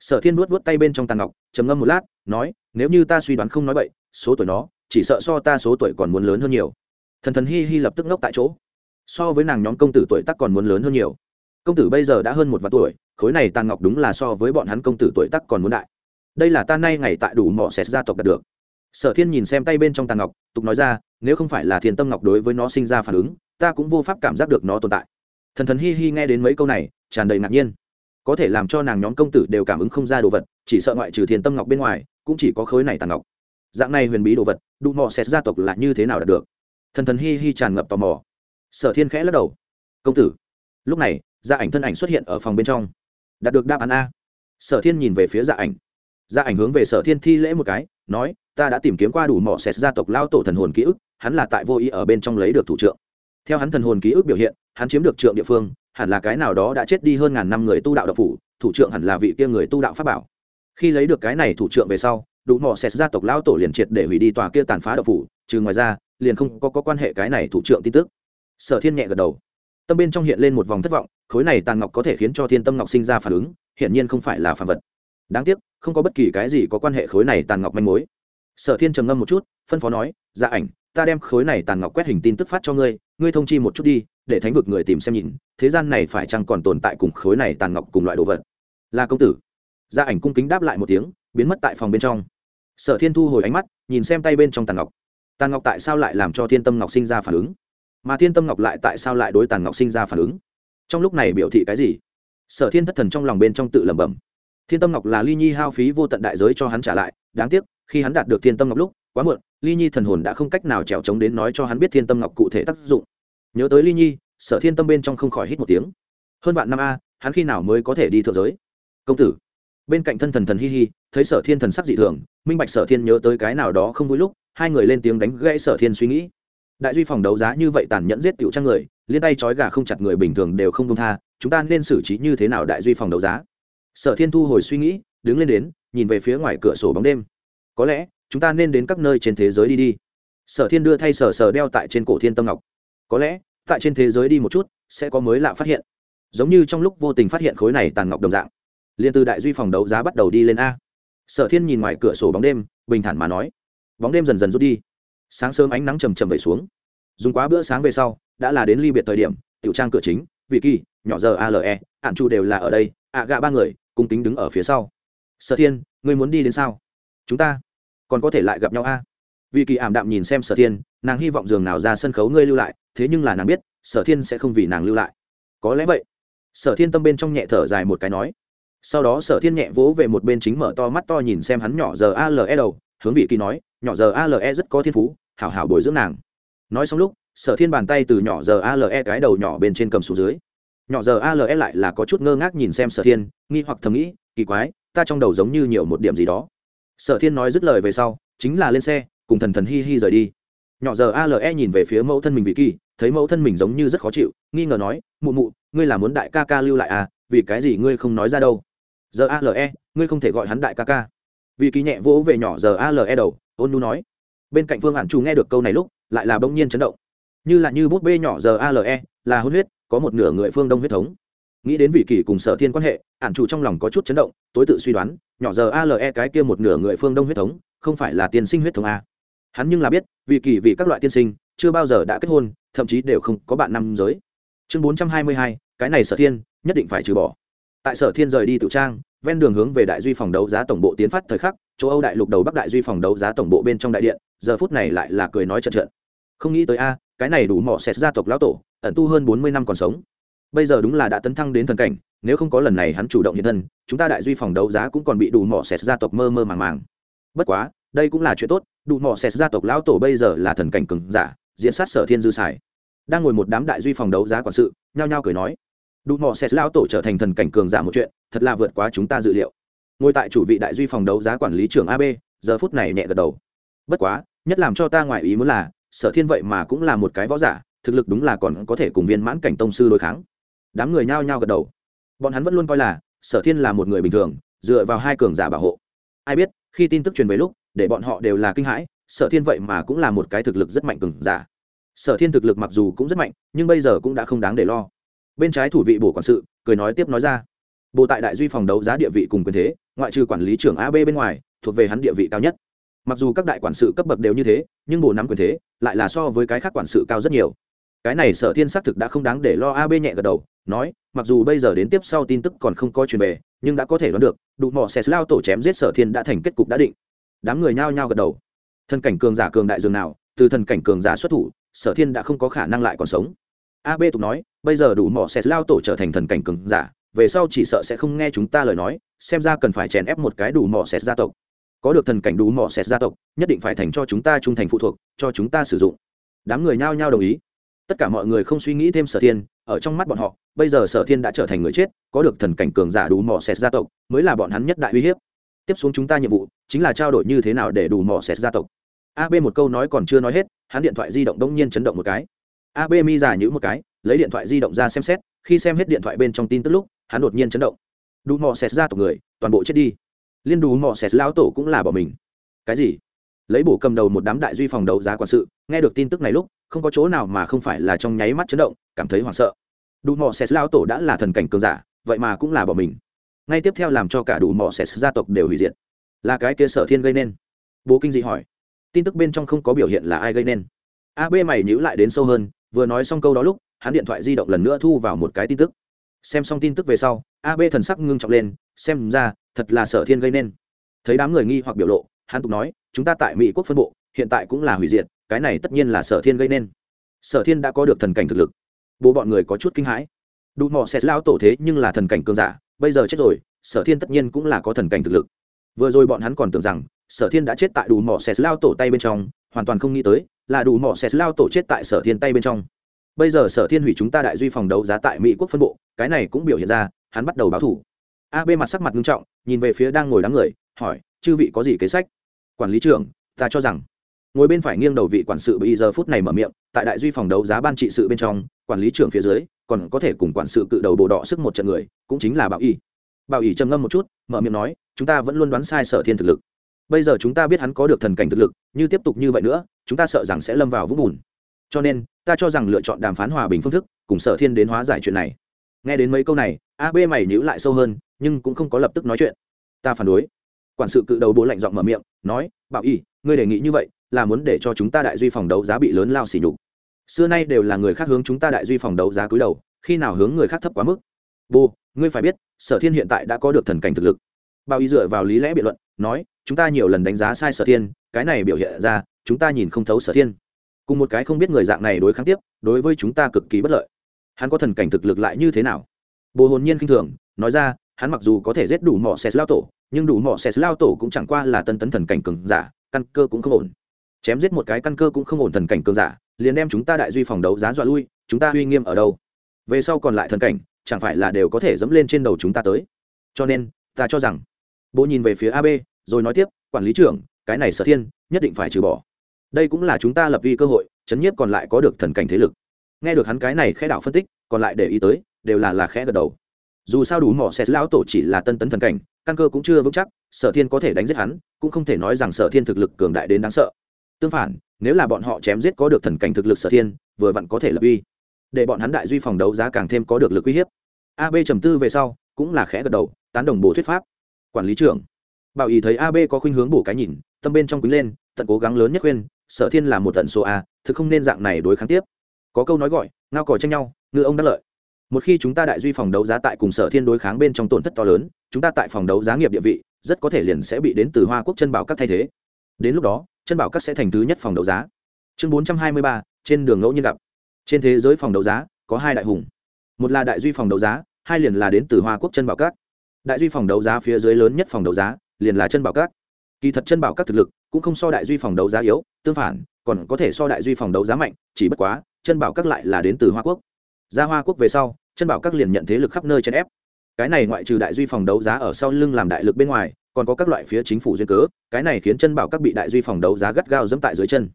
sở thiên vuốt vuốt tay bên trong tàn ngọc, trầm ngâm một lát, nói, nếu như ta suy đoán không nói bậy, số tuổi nó, chỉ sợ so ta số tuổi còn muốn lớn hơn nhiều. Thần thần hi hi lập tức ngốc tại chỗ. So với nàng nhóm công tử tuổi tắc còn muốn lớn hơn nhiều. Công tử bây giờ đã hơn một vạn tuổi, khối này tàn ngọc đúng là so với bọn hắn công tử tuổi tắc còn muốn đại. Đây là ta nay ngày tại đủ mỏ xẹt gia tộc đạt được. Sở thiên nhìn xem tay bên trong tàn ngọc, tục nói ra, nếu không phải là thiền tâm ngọc đối với nó sinh ra phản ứng, ta cũng vô pháp cảm giác được nó tồn tại. Thần thần hi hi nghe đến mấy câu này, tràn đầy ngạc nhiên có thể làm cho nàng nhóm công tử đều cảm ứng không ra đồ vật, chỉ sợ ngoại trừ thiền tâm ngọc bên ngoài, cũng chỉ có khối này tàn ngọc. Dạng này huyền bí đồ vật đủ mò xét gia tộc là như thế nào đạt được? Thần thần hi hi tràn ngập tò mò. Sở thiên khẽ lắc đầu. Công tử. Lúc này gia ảnh thân ảnh xuất hiện ở phòng bên trong. Đạt được đáp án a. Sở thiên nhìn về phía gia ảnh. Gia ảnh hướng về sở thiên thi lễ một cái, nói, ta đã tìm kiếm qua đủ mỏ xẹt gia tộc lao tổ thần hồn ký ức, hắn là tại vô ý ở bên trong lấy được thủ trượng. Theo hắn thần hồn ký ức biểu hiện, hắn chiếm được trượng địa phương hẳn là cái nào đó đã chết đi hơn ngàn năm người tu đạo độc phủ thủ trưởng hẳn là vị kia người tu đạo pháp bảo. Khi lấy được cái này thủ trưởng về sau đủ mỏ xét gia tộc lão tổ liền triệt để hủy đi tòa kia tàn phá độc phủ trừ ngoài ra liền không có, có quan hệ cái này thủ trưởng tin tức. Sở thiên nhẹ gật đầu. Tâm bên trong hiện lên một vòng thất vọng khối này tàn ngọc có thể khiến cho thiên tâm ngọc sinh ra phản ứng hiện nhiên không phải là phản vật. Đáng tiếc không có bất kỳ cái gì có quan hệ khối này tàn ngọc manh mối. Sở thiên trầm ngâm một chút phân phó nói dạ ảnh ta đem khối này tàn ngọc quét hình tin tức phát cho ngươi ngươi thông chi một chút đi, để thánh vực người tìm xem nhìn, thế gian này phải chăng còn tồn tại cùng khối này tàn ngọc cùng loại đồ vật? Là công tử. Gia ảnh cung kính đáp lại một tiếng, biến mất tại phòng bên trong. Sở thiên thu hồi ánh mắt, nhìn xem tay bên trong tàn ngọc. Tàn ngọc tại sao lại làm cho thiên tâm ngọc sinh ra phản ứng? Mà thiên tâm ngọc lại tại sao lại đối tàn ngọc sinh ra phản ứng? Trong lúc này biểu thị cái gì? Sở thiên thất thần trong lòng bên trong tự lẩm bẩm. Thiên tâm ngọc là ly nhi hao phí vô tận đại giới cho hắn trả lại, đáng tiếc, khi hắn đạt được thiên tâm ngọc lúc, quá muộn ly nhi thần hồn đã không cách nào trèo trống đến nói cho hắn biết thiên tâm ngọc cụ thể tác dụng. Nhớ tới ly nhi, sở thiên tâm bên trong không khỏi hít một tiếng. Hơn vạn năm a, hắn khi nào mới có thể đi thượng giới? Công tử. Bên cạnh thân thần thần hi hi, thấy sở thiên thần sắc dị thường, minh bạch sở thiên nhớ tới cái nào đó không vui lúc, hai người lên tiếng đánh gãy sở thiên suy nghĩ. Đại duy phòng đấu giá như vậy tàn nhẫn giết tiểu trang người, liên tay trói gà không chặt người bình thường đều không công tha, chúng ta nên xử trí như thế nào đại duy phòng đấu giá? Sở thiên thu hồi suy nghĩ, đứng lên đến, nhìn về phía ngoài cửa sổ bóng đêm. Có lẽ chúng ta nên đến các nơi trên thế giới đi đi. Sở thiên đưa thay sở sở đeo tại trên cổ thiên tâm ngọc. Có lẽ, tại trên thế giới đi một chút, sẽ có mới lạ phát hiện. Giống như trong lúc vô tình phát hiện khối này tàn ngọc đồng dạng. Liền từ đại duy phòng đấu giá bắt đầu đi lên a. Sở thiên nhìn ngoài cửa sổ bóng đêm, bình thản mà nói. Bóng đêm dần dần rút đi. Sáng sớm ánh nắng chầm chầm về xuống. Dùng quá bữa sáng về sau, đã là đến ly biệt thời điểm, tiểu trang cửa chính vị kỳ nhỏ giờ ale ạn chu đều là ở đây ạ gạ ba người cung kính đứng ở phía sau. Sở thiên, ngươi muốn đi đến sao? Chúng ta còn có thể lại gặp nhau a. Vị kỳ ảm đạm nhìn xem sở thiên, nàng hy vọng giường nào ra sân khấu ngươi lưu lại, thế nhưng là nàng biết, sở thiên sẽ không vì nàng lưu lại. Có lẽ vậy. Sở thiên tâm bên trong nhẹ thở dài một cái nói. Sau đó sở thiên nhẹ vỗ về một bên chính mở to mắt to nhìn xem hắn nhỏ giờ ale đầu, hướng vị kỳ nói, nhỏ giờ ale rất có thiên phú, hảo hảo bồi dưỡng nàng. Nói xong lúc, sở thiên bàn tay từ nhỏ giờ ale cái đầu nhỏ bên trên cầm xuống dưới. Nhỏ giờ ale lại là có chút ngơ ngác nhìn xem sở thiên, nghi hoặc thầm nghĩ, kỳ quái, ta trong đầu giống như nhiều một điểm gì đó sở thiên nói dứt lời về sau, chính là lên xe, cùng thần thần hi hi rời đi. Nhỏ giờ ale nhìn về phía mẫu thân mình vị kỳ, thấy mẫu thân mình giống như rất khó chịu, nghi ngờ nói, mụ mụ, ngươi là muốn đại ca ca lưu lại à? Vì cái gì ngươi không nói ra đâu? Giờ ale ngươi không thể gọi hắn đại ca ca. Vị kỳ nhẹ vỗ về nhỏ giờ ale đầu, ôn nu nói. Bên cạnh phương hạn chủ nghe được câu này lúc, lại là bỗng nhiên chấn động. Như là như bút bê nhỏ giờ ale là hôn huyết, có một nửa người phương đông huyết thống. Nghĩ đến vị kỳ cùng sở thiên quan hệ ản chủ trong lòng có chút chấn động, tối tự suy đoán nhỏ giờ ale cái kia một nửa người phương đông huyết thống, không phải là tiên sinh huyết thống a. Hắn nhưng là biết, vì kỳ vì các loại tiên sinh, chưa bao giờ đã kết hôn, thậm chí đều không có bạn nam giới. Chương bốn trăm hai mươi hai, cái này sở thiên, nhất định phải trừ bỏ. Tại sở thiên rời đi tự trang, ven đường hướng về đại duy phòng đấu giá tổng bộ tiến phát thời khắc châu âu đại lục đầu bắc đại duy phòng đấu giá tổng bộ bên trong đại điện, giờ phút này lại là cười nói trận trận không nghĩ tới a, cái này đủ mỏ xẹt gia tộc lão tổ, ẩn tu hơn bốn mươi năm còn sống bây giờ đúng là đã tấn thăng đến thần cảnh, nếu không có lần này hắn chủ động hiện thân, chúng ta đại duy phòng đấu giá cũng còn bị đủ mỏ xẹt gia tộc mơ mơ màng màng. Bất quá, đây cũng là chuyện tốt, đủ mỏ xẹt gia tộc lão tổ bây giờ là thần cảnh cừng giả, diễn sát sở thiên dư sải. Đang ngồi một đám đại duy phòng đấu giá quản sự, nhao nhao cười nói, đủ mỏ xẹt lão tổ trở thành thần cảnh cường giả một chuyện, thật là vượt quá chúng ta dự liệu. Ngồi tại chủ vị đại duy phòng đấu giá quản lý trưởng ab giờ phút này nhẹ gật đầu. Bất quá, nhất làm cho ta ngoại ý muốn là, sở thiên vậy mà cũng là một cái võ giả, thực lực đúng là còn có thể cùng viên mãn cảnh tông sư đối kháng đám người nhao nhao gật đầu. Bọn hắn vẫn luôn coi là, sở thiên là một người bình thường, dựa vào hai cường giả bảo hộ. Ai biết, khi tin tức truyền về lúc, để bọn họ đều là kinh hãi, sở thiên vậy mà cũng là một cái thực lực rất mạnh cường giả. Sở thiên thực lực mặc dù cũng rất mạnh, nhưng bây giờ cũng đã không đáng để lo. Bên trái thủ vị bổ quản sự, cười nói tiếp nói ra. Bộ tại đại duy phòng đấu giá địa vị cùng quyền thế, ngoại trừ quản lý trưởng ab bên ngoài, thuộc về hắn địa vị cao nhất. Mặc dù các đại quản sự cấp bậc đều như thế, nhưng bộ nắm quyền thế, lại là so với cái khác quản sự cao rất nhiều cái này sở thiên xác thực đã không đáng để lo ab nhẹ gật đầu, nói, mặc dù bây giờ đến tiếp sau tin tức còn không có truyền về, nhưng đã có thể đoán được, đủ mỏ xẹt lao tổ chém giết sở thiên đã thành kết cục đã định. Đám người nhao nhao gật đầu. Thần cảnh cường giả cường đại dường nào, từ thần cảnh cường giả xuất thủ, sở thiên đã không có khả năng lại còn sống. Ab tục nói, bây giờ đủ mỏ xẹt lao tổ trở thành thần cảnh cường giả, về sau chỉ sợ sẽ không nghe chúng ta lời nói, xem ra cần phải chèn ép một cái đủ mỏ xẹt gia tộc. Có được thần cảnh đủ mỏ xẹt gia tộc, nhất định phải thành cho chúng ta trung thành phụ thuộc, cho chúng ta sử dụng. Đám người nhao nhao đồng ý tất cả mọi người không suy nghĩ thêm sở thiên, ở trong mắt bọn họ, bây giờ sở thiên đã trở thành người chết, có được thần cảnh cường giả đủ mỏ xẹt gia tộc, mới là bọn hắn nhất đại uy hiếp. Tiếp xuống chúng ta nhiệm vụ, chính là trao đổi như thế nào để đủ mỏ xẹt gia tộc. Ab một câu nói còn chưa nói hết, hắn điện thoại di động đông nhiên chấn động một cái. Ab mi giả nhữ một cái, lấy điện thoại di động ra xem xét, khi xem hết điện thoại bên trong tin tức lúc, hắn đột nhiên chấn động. Đủ mỏ xẹt gia tộc người, toàn bộ chết đi. Liên đủ mỏ xẹt lao tổ cũng là bỏ mình. Cái gì? Lấy bổ cầm đầu một đám đại duy phòng đấu giá quản sự, nghe được tin tức này lúc, không có chỗ nào mà không phải là trong nháy mắt chấn động, cảm thấy hoảng sợ. Đủ mỏ xét lao tổ đã là thần cảnh cường giả, vậy mà cũng là bỏ mình. Ngay tiếp theo làm cho cả đủ mỏ xét gia tộc đều hủy diệt. Là cái kia sở thiên gây nên? Bố kinh dị hỏi. Tin tức bên trong không có biểu hiện là ai gây nên. Ab mày nhữ lại đến sâu hơn, vừa nói xong câu đó lúc, hắn điện thoại di động lần nữa thu vào một cái tin tức. Xem xong tin tức về sau ab thần sắc ngưng trọng lên, xem ra, thật là sở thiên gây nên. Thấy đám người nghi hoặc biểu lộ hắn tục nói, chúng ta tại mỹ quốc phân bộ, hiện tại cũng là hủy diệt, cái này tất nhiên là sở thiên gây nên. Sở thiên đã có được thần cảnh thực lực. Bố bọn người có chút kinh hãi. Đủ mỏ xét lao tổ thế nhưng là thần cảnh cường giả, bây giờ chết rồi, sở thiên tất nhiên cũng là có thần cảnh thực lực. Vừa rồi bọn hắn còn tưởng rằng, sở thiên đã chết tại đủ mỏ xét lao tổ tay bên trong, hoàn toàn không nghĩ tới là đủ mỏ xét lao tổ chết tại sở thiên tay bên trong. Bây giờ sở thiên hủy chúng ta đại duy phòng đấu giá tại mỹ quốc phân bộ, cái này cũng biểu hiện ra, hắn bắt đầu báo thủ. Ab mặt sắc mặt nghiêm trọng, nhìn về phía đang ngồi đám người, hỏi, chư vị có gì kế sách? Quản lý trưởng, ta cho rằng, ngồi bên phải nghiêng đầu vị quản sự bây giờ phút này mở miệng, tại đại duy phòng đấu giá ban trị sự bên trong, quản lý trưởng phía dưới, còn có thể cùng quản sự cự đầu bồ đỏ sức một trận người, cũng chính là bảo y. Bảo y trầm ngâm một chút, mở miệng nói, chúng ta vẫn luôn đoán sai sở thiên thực lực. Bây giờ chúng ta biết hắn có được thần cảnh thực lực, như tiếp tục như vậy nữa, chúng ta sợ rằng sẽ lâm vào vũng bùn. Cho nên, ta cho rằng lựa chọn đàm phán hòa bình phương thức, cùng sở thiên đến hóa giải chuyện này. Nghe đến mấy câu này ab mày nhữ lại sâu hơn, nhưng cũng không có lập tức nói chuyện. Ta phản đối quản sự cự đầu bố lạnh giọng mở miệng, nói, bảo y, ngươi đề nghị như vậy là muốn để cho chúng ta đại duy phòng đấu giá bị lớn lao xỉ nhục. Xưa nay đều là người khác hướng chúng ta đại duy phòng đấu giá cúi đầu, khi nào hướng người khác thấp quá mức? Bô ngươi phải biết, sở thiên hiện tại đã có được thần cảnh thực lực. Bao ý dựa vào lý lẽ biện luận, nói, chúng ta nhiều lần đánh giá sai sở thiên, cái này biểu hiện ra, chúng ta nhìn không thấu sở thiên. Cùng một cái không biết người dạng này đối kháng tiếp, đối với chúng ta cực kỳ bất lợi. Hắn có thần cảnh thực lực lại như thế nào? Bồ hồn nhiên k i n h thường, nói ra, hắn mặc dù có thể giết đủ mỏ xe lao tổ nhưng đủ mỏ xẻ lao tổ cũng chẳng qua là tân tấn thần cảnh cường giả, căn cơ cũng không ổn. Chém giết một cái căn cơ cũng không ổn thần cảnh cường giả, liền đem chúng ta đại duy phòng đấu giá dọa lui, chúng ta uy nghiêm ở đâu? Về sau còn lại thần cảnh, chẳng phải là đều có thể dẫm lên trên đầu chúng ta tới? Cho nên, ta cho rằng bộ nhìn về phía ab rồi nói tiếp, quản lý trưởng, cái này sở thiên, nhất định phải trừ bỏ. Đây cũng là chúng ta lập vi cơ hội, chấn nhiếp còn lại có được thần cảnh thế lực. Nghe được hắn cái này khẽ đạo phân tích, còn lại để ý tới, đều là là khẽ gật đầu dù sao đủ mỏ xét lão tổ chỉ là tân tấn thần cảnh, căn cơ cũng chưa vững chắc, sở thiên có thể đánh giết hắn, cũng không thể nói rằng sở thiên thực lực cường đại đến đáng sợ. Tương phản, nếu là bọn họ chém giết có được thần cảnh thực lực sở thiên, vừa vặn có thể lập uy. Để bọn hắn đại duy phòng đấu giá càng thêm có được lực uy hiếp. Ab trầm tư về sau, cũng là khẽ gật đầu, tán đồng bổ thuyết pháp. Quản lý trưởng, bảo ý thấy ab có khuynh hướng bổ cái nhìn, tâm bên trong quý lên, tận cố gắng lớn nhất khuyên, sở thiên là một tận số a, thực không nên dạng này đối kháng tiếp. Có câu nói gọi, ngao cò tranh nhau, ngư ông đắc lợi một khi chúng ta đại duy phòng đấu giá tại cùng sở thiên đối kháng bên trong tổn thất to lớn, chúng ta tại phòng đấu giá nghiệp địa vị, rất có thể liền sẽ bị đến từ hoa quốc chân bảo các thay thế. Đến lúc đó, chân bảo các sẽ thành thứ nhất phòng đấu giá. Chương bốn trăm hai mươi ba, trên đường ngẫu nhiên gặp. Trên thế giới phòng đấu giá, có hai đại hùng. Một là đại duy phòng đấu giá, hai liền là đến từ hoa quốc chân bảo các. Đại duy phòng đấu giá phía dưới lớn nhất phòng đấu giá, liền là chân bảo các. Kỳ thật chân bảo các thực lực cũng không so đại duy phòng đấu giá yếu, tương phản, còn có thể so đại duy phòng đấu giá mạnh, chỉ bất quá, chân bảo các lại là đến từ hoa quốc ra hoa quốc về sau, chân bảo các liền nhận thế lực khắp nơi chèn ép. Cái này ngoại trừ đại duy phòng đấu giá ở sau lưng làm đại lực bên ngoài, còn có các loại phía chính phủ duyên cớ, cái này khiến chân bảo các bị đại duy phòng đấu giá gắt gao dẫm tại dưới chân.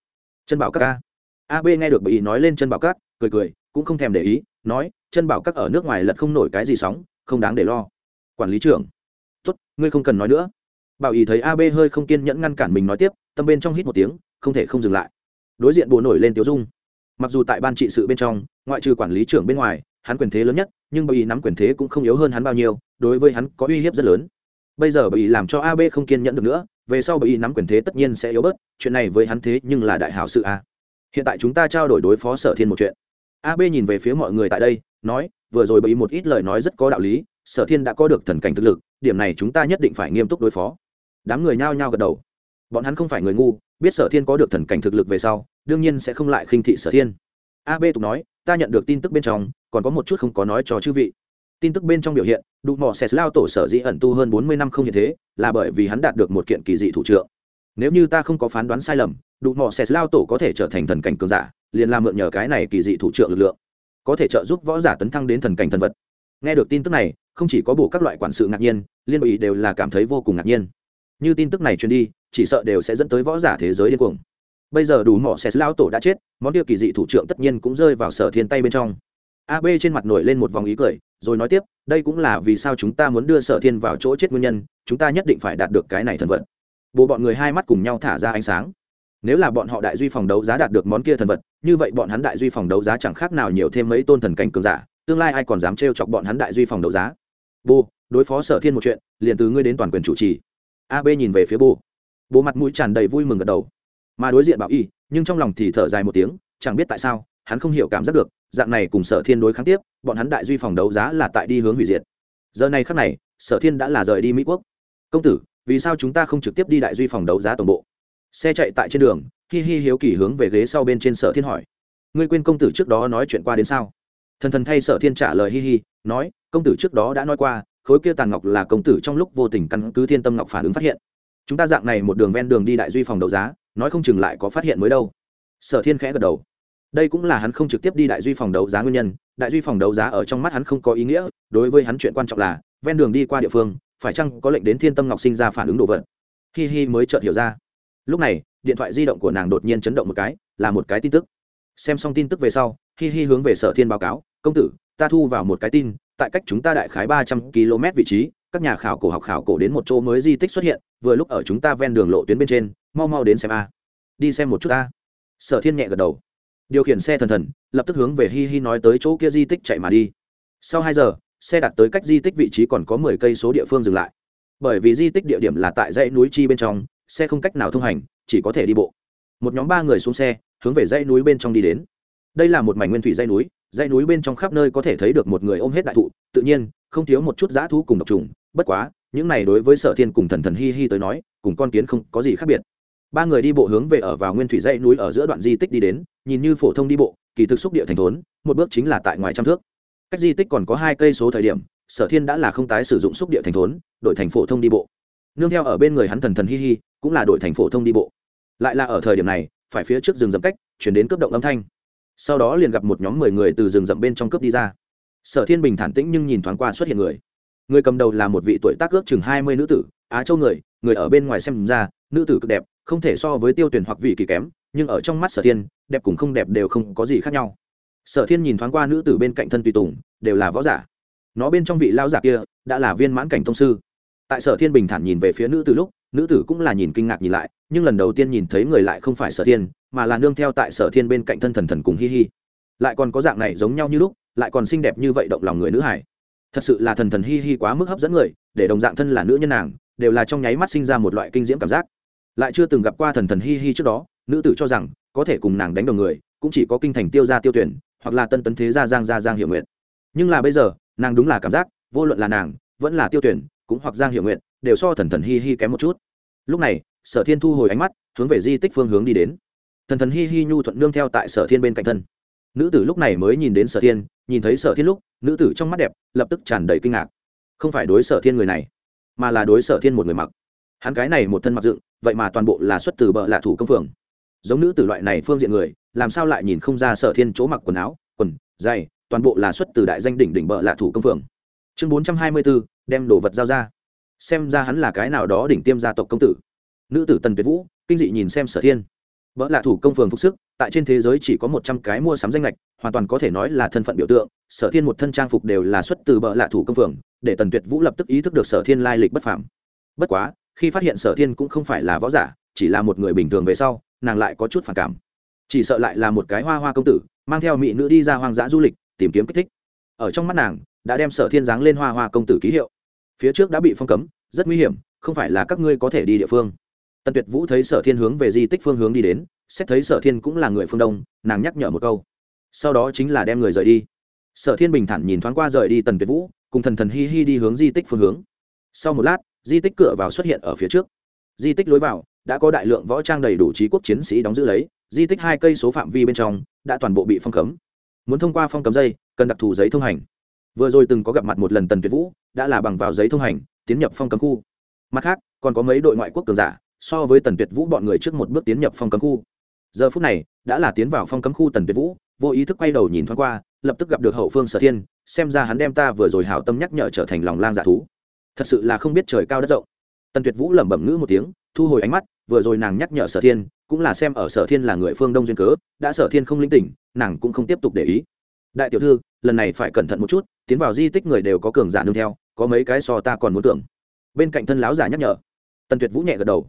Chân bảo các a. Ab nghe được bị nói lên chân bảo các, cười cười, cũng không thèm để ý, nói, chân bảo các ở nước ngoài lật không nổi cái gì sóng, không đáng để lo. Quản lý trưởng. Tốt, ngươi không cần nói nữa. Bảo ý thấy ab hơi không kiên nhẫn ngăn cản mình nói tiếp, tâm bên trong hít một tiếng, không thể không dừng lại. Đối diện bồ nổi lên tiêu dung mặc dù tại ban trị sự bên trong, ngoại trừ quản lý trưởng bên ngoài, hắn quyền thế lớn nhất, nhưng bởi ý nắm quyền thế cũng không yếu hơn hắn bao nhiêu, đối với hắn có uy hiếp rất lớn. Bây giờ bởi làm cho ab không kiên nhẫn được nữa, về sau bởi nắm quyền thế tất nhiên sẽ yếu bớt, chuyện này với hắn thế nhưng là đại hảo sự a. Hiện tại chúng ta trao đổi đối phó sở thiên một chuyện. Ab nhìn về phía mọi người tại đây, nói, vừa rồi bởi một ít lời nói rất có đạo lý, sở thiên đã có được thần cảnh thực lực, điểm này chúng ta nhất định phải nghiêm túc đối phó. Đám người nhao nhao gật đầu. Bọn hắn không phải người ngu, biết sở thiên có được thần cảnh thực lực về sau đương nhiên sẽ không lại khinh thị sở thiên. Ab tục nói, ta nhận được tin tức bên trong, còn có một chút không có nói cho chư vị. Tin tức bên trong biểu hiện đụng mỏ xẻ lao tổ sở dĩ ẩn tu hơn bốn mươi năm không như thế, là bởi vì hắn đạt được một kiện kỳ dị thủ trượng. Nếu như ta không có phán đoán sai lầm đụng mỏ xẻ lao tổ có thể trở thành thần cảnh cường giả, liền làm mượn nhờ cái này kỳ dị thủ trượng lực lượng. Có thể trợ giúp võ giả tấn thăng đến thần cảnh thần vật. Nghe được tin tức này, không chỉ có bổ các loại quản sự ngạc nhiên, liên bộ đều là cảm thấy vô cùng ngạc nhiên. Như tin tức này truyền đi, chỉ sợ đều sẽ dẫn tới võ giả thế giới điên cuồng bây giờ đủ mỏ xét lao tổ đã chết, món kia kỳ dị thủ trưởng tất nhiên cũng rơi vào sở thiên tay bên trong. Ab trên mặt nổi lên một vòng ý cười, rồi nói tiếp, đây cũng là vì sao chúng ta muốn đưa sở thiên vào chỗ chết nguyên nhân, chúng ta nhất định phải đạt được cái này thần vật. Bộ bọn người hai mắt cùng nhau thả ra ánh sáng. Nếu là bọn họ đại duy phòng đấu giá đạt được món kia thần vật, như vậy bọn hắn đại duy phòng đấu giá chẳng khác nào nhiều thêm mấy tôn thần cảnh cường giả, tương lai ai còn dám trêu chọc bọn hắn đại duy phòng đấu giá? Bô đối phó sở thiên một chuyện, liền từ ngươi đến toàn quyền chủ trì. Ab nhìn về phía bô bố mặt mũi tràn đầy vui mừng gật đầu mà đối diện bảo y, nhưng trong lòng thì thở dài một tiếng, chẳng biết tại sao, hắn không hiểu cảm giác được, dạng này cùng sở thiên đối kháng tiếp, bọn hắn đại duy phòng đấu giá là tại đi hướng hủy diệt. Giờ này khắc này, sở thiên đã là rời đi mỹ quốc. Công tử, vì sao chúng ta không trực tiếp đi đại duy phòng đấu giá tổng bộ? Xe chạy tại trên đường, hi hi hiếu kỳ hướng về ghế sau bên trên sở thiên hỏi. Ngươi quên công tử trước đó nói chuyện qua đến sao? Thần thần thay sở thiên trả lời hi hi, nói, công tử trước đó đã nói qua, khối kia tàn ngọc là công tử trong lúc vô tình căn cứ thiên tâm ngọc phản ứng phát hiện. Chúng ta dạng này một đường ven đường đi đại duy phòng đấu giá nói không chừng lại có phát hiện mới đâu. Sở thiên khẽ gật đầu. Đây cũng là hắn không trực tiếp đi đại duy phòng đấu giá nguyên nhân, đại duy phòng đấu giá ở trong mắt hắn không có ý nghĩa, đối với hắn chuyện quan trọng là, ven đường đi qua địa phương, phải chăng có lệnh đến thiên tâm ngọc sinh ra phản ứng đồ vật. Hi hi mới chợt hiểu ra. Lúc này, điện thoại di động của nàng đột nhiên chấn động một cái, là một cái tin tức. Xem xong tin tức về sau, hi hi hướng về sở thiên báo cáo, công tử, ta thu vào một cái tin, tại cách chúng ta đại khái ba trăm km vị trí, các nhà khảo cổ học khảo cổ đến một chỗ mới di tích xuất hiện, vừa lúc ở chúng ta ven đường lộ tuyến bên trên mau mau đến xem a. Đi xem một chút a. Sở thiên nhẹ gật đầu. Điều khiển xe thần thần, lập tức hướng về hi hi nói tới chỗ kia di tích chạy mà đi. Sau hai giờ, xe đặt tới cách di tích vị trí còn có mười cây số địa phương dừng lại. Bởi vì di tích địa điểm là tại dãy núi chi bên trong, xe không cách nào thông hành, chỉ có thể đi bộ. Một nhóm ba người xuống xe, hướng về dãy núi bên trong đi đến. Đây là một mảnh nguyên thủy dãy núi dãy núi bên trong khắp nơi có thể thấy được một người ôm hết đại thụ, tự nhiên, không thiếu một chút dã thú cùng độc trùng. Bất quá, những này đối với sở thiên cùng thần thần hi hi tới nói, cùng con kiến không có gì khác biệt ba người đi bộ hướng về ở vào nguyên thủy dãy núi ở giữa đoạn di tích đi đến, nhìn như phổ thông đi bộ, kỳ thực xúc địa thành thốn, một bước chính là tại ngoài trăm thước. Cách di tích còn có hai cây số thời điểm, sở thiên đã là không tái sử dụng xúc địa thành thốn, đổi thành phổ thông đi bộ. Nương theo ở bên người hắn thần thần hi hi, cũng là đổi thành phổ thông đi bộ. Lại là ở thời điểm này, phải phía trước rừng rậm cách, chuyển đến cướp động âm thanh. Sau đó liền gặp một nhóm mười người từ rừng rậm bên trong cướp đi ra. Sở thiên bình thản tĩnh nhưng nhìn thoáng qua xuất hiện người. Người cầm đầu là một vị tuổi tác ước chừng hai mươi nữ tử, á châu người người ở bên ngoài xem ra nữ tử cực đẹp, không thể so với tiêu tuyển hoặc vị kỳ kém, nhưng ở trong mắt sở thiên, đẹp cùng không đẹp đều không có gì khác nhau. Sở thiên nhìn thoáng qua nữ tử bên cạnh thân tùy tùng, đều là võ giả. Nó bên trong vị lao giả kia, đã là viên mãn cảnh thông sư. Tại sở thiên bình thản nhìn về phía nữ tử lúc, nữ tử cũng là nhìn kinh ngạc nhìn lại, nhưng lần đầu tiên nhìn thấy người lại không phải sở thiên, mà là nương theo tại sở thiên bên cạnh thân thần thần cùng hi hi. Lại còn có dạng này giống nhau như lúc, lại còn xinh đẹp như vậy động lòng người nữ hải. Thật sự là thần thần hi hi quá mức hấp dẫn người, để đồng dạng thân là nữ nhân nàng, đều là trong nháy mắt sinh ra một loại kinh diễm cảm giác lại chưa từng gặp qua thần thần hi hi trước đó, nữ tử cho rằng, có thể cùng nàng đánh đồng người, cũng chỉ có kinh thành tiêu gia tiêu tuyển, hoặc là tân tấn thế gia giang gia giang hiệu nguyện nhưng là bây giờ, nàng đúng là cảm giác, vô luận là nàng, vẫn là tiêu tuyển, cũng hoặc giang hiệu nguyện đều so thần thần hi hi kém một chút. Lúc này, sở thiên thu hồi ánh mắt, hướng về di tích phương hướng đi đến. Thần thần hi hi nhu thuận nương theo tại sở thiên bên cạnh thân. Nữ tử lúc này mới nhìn đến sở thiên, nhìn thấy sở thiên lúc, nữ tử trong mắt đẹp, lập tức tràn đầy kinh ngạc. Không phải đối sở thiên người này, mà là đối sở thiên một người mặc. Hắn cái này một thân mặc dựng vậy mà toàn bộ là xuất từ bờ lạ thủ công phường. Giống nữ tử loại này phương diện người, làm sao lại nhìn không ra sở thiên chỗ mặc quần áo, quần dày toàn bộ là xuất từ đại danh đỉnh đỉnh bờ lạ thủ công phường. Chương bốn trăm hai mươi bốn đem đồ vật giao ra. Xem ra hắn là cái nào đó đỉnh tiêm gia tộc công tử. Nữ tử tần tuyệt vũ, kinh dị nhìn xem sở thiên. Vợ lạ thủ công phường phục sức, tại trên thế giới chỉ có một trăm cái mua sắm danh lệch hoàn toàn có thể nói là thân phận biểu tượng, sở thiên một thân trang phục đều là xuất từ bợ lạ thủ công phường, để tần tuyệt vũ lập tức ý thức được sở thiên lai lịch bất phạm bất quá khi phát hiện sở thiên cũng không phải là võ giả, chỉ là một người bình thường về sau, nàng lại có chút phản cảm. Chỉ sợ lại là một cái hoa hoa công tử, mang theo mỹ nữ đi ra hoang dã du lịch, tìm kiếm kích thích. Ở trong mắt nàng, đã đem sở thiên giáng lên hoa hoa công tử ký hiệu. Phía trước đã bị phong cấm, rất nguy hiểm, không phải là các ngươi có thể đi địa phương. Tần tuyệt vũ thấy sở thiên hướng về di tích phương hướng đi đến, xét thấy sở thiên cũng là người phương đông, nàng nhắc nhở một câu. Sau đó chính là đem người rời đi. Sở thiên bình thản nhìn thoáng qua rời đi tần tuyệt vũ, cùng thần thần hi hi đi hướng di tích phương hướng. Sau một lát di tích cửa vào xuất hiện ở phía trước. Di tích lối vào, đã có đại lượng võ trang đầy đủ trí quốc chiến sĩ đóng giữ lấy, di tích hai cây số phạm vi bên trong, đã toàn bộ bị phong cấm. Muốn thông qua phong cấm dây, cần đặc thù giấy thông hành. Vừa rồi từng có gặp mặt một lần tần tuyệt vũ, đã là bằng vào giấy thông hành, tiến nhập phong cấm khu. Mặt khác, còn có mấy đội ngoại quốc cường giả, so với tần tuyệt vũ bọn người trước một bước tiến nhập phong cấm khu. Giờ phút này, đã là tiến vào phong cấm khu tần tuyệt vũ, vô ý thức quay đầu nhìn thoáng qua, lập tức gặp được hậu phương sở thiên, xem ra hắn đem ta vừa rồi hảo tâm nhắc nhở trở thành lòng lang giả thú thật sự là không biết trời cao đất rộng. Tần tuyệt vũ lẩm bẩm ngữ một tiếng, thu hồi ánh mắt, vừa rồi nàng nhắc nhở sở thiên, cũng là xem ở sở thiên là người phương đông duyên cớ, đã sở thiên không linh tỉnh, nàng cũng không tiếp tục để ý. Đại tiểu thư, lần này phải cẩn thận một chút, tiến vào di tích người đều có cường giả nương theo, có mấy cái so ta còn muốn tưởng. Bên cạnh thân láo giả nhắc nhở, tần tuyệt vũ nhẹ gật đầu.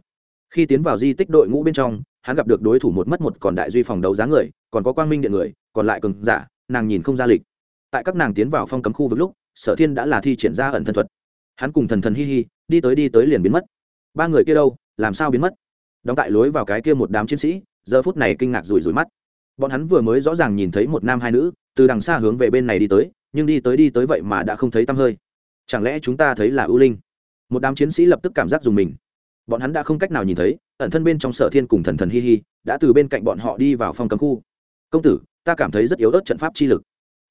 Khi tiến vào di tích đội ngũ bên trong, hắn gặp được đối thủ một mất một còn đại duy phòng đấu giá người, còn có quang minh điện người, còn lại cường giả, nàng nhìn không ra lịch. Tại các nàng tiến vào phong cấm khu vực lúc, sở thiên đã là thi triển ra ẩn thân thuật hắn cùng thần thần hi hi, đi tới đi tới liền biến mất. Ba người kia đâu, làm sao biến mất? Đóng tại lối vào cái kia một đám chiến sĩ, giờ phút này kinh ngạc rủi rủi mắt. Bọn hắn vừa mới rõ ràng nhìn thấy một nam hai nữ, từ đằng xa hướng về bên này đi tới, nhưng đi tới đi tới vậy mà đã không thấy tăm hơi. Chẳng lẽ chúng ta thấy là ưu linh? Một đám chiến sĩ lập tức cảm giác dùng mình. Bọn hắn đã không cách nào nhìn thấy, ẩn thân bên trong sở thiên cùng thần thần hi hi, đã từ bên cạnh bọn họ đi vào phong cấm khu. Công tử, ta cảm thấy rất yếu ớt trận pháp chi lực.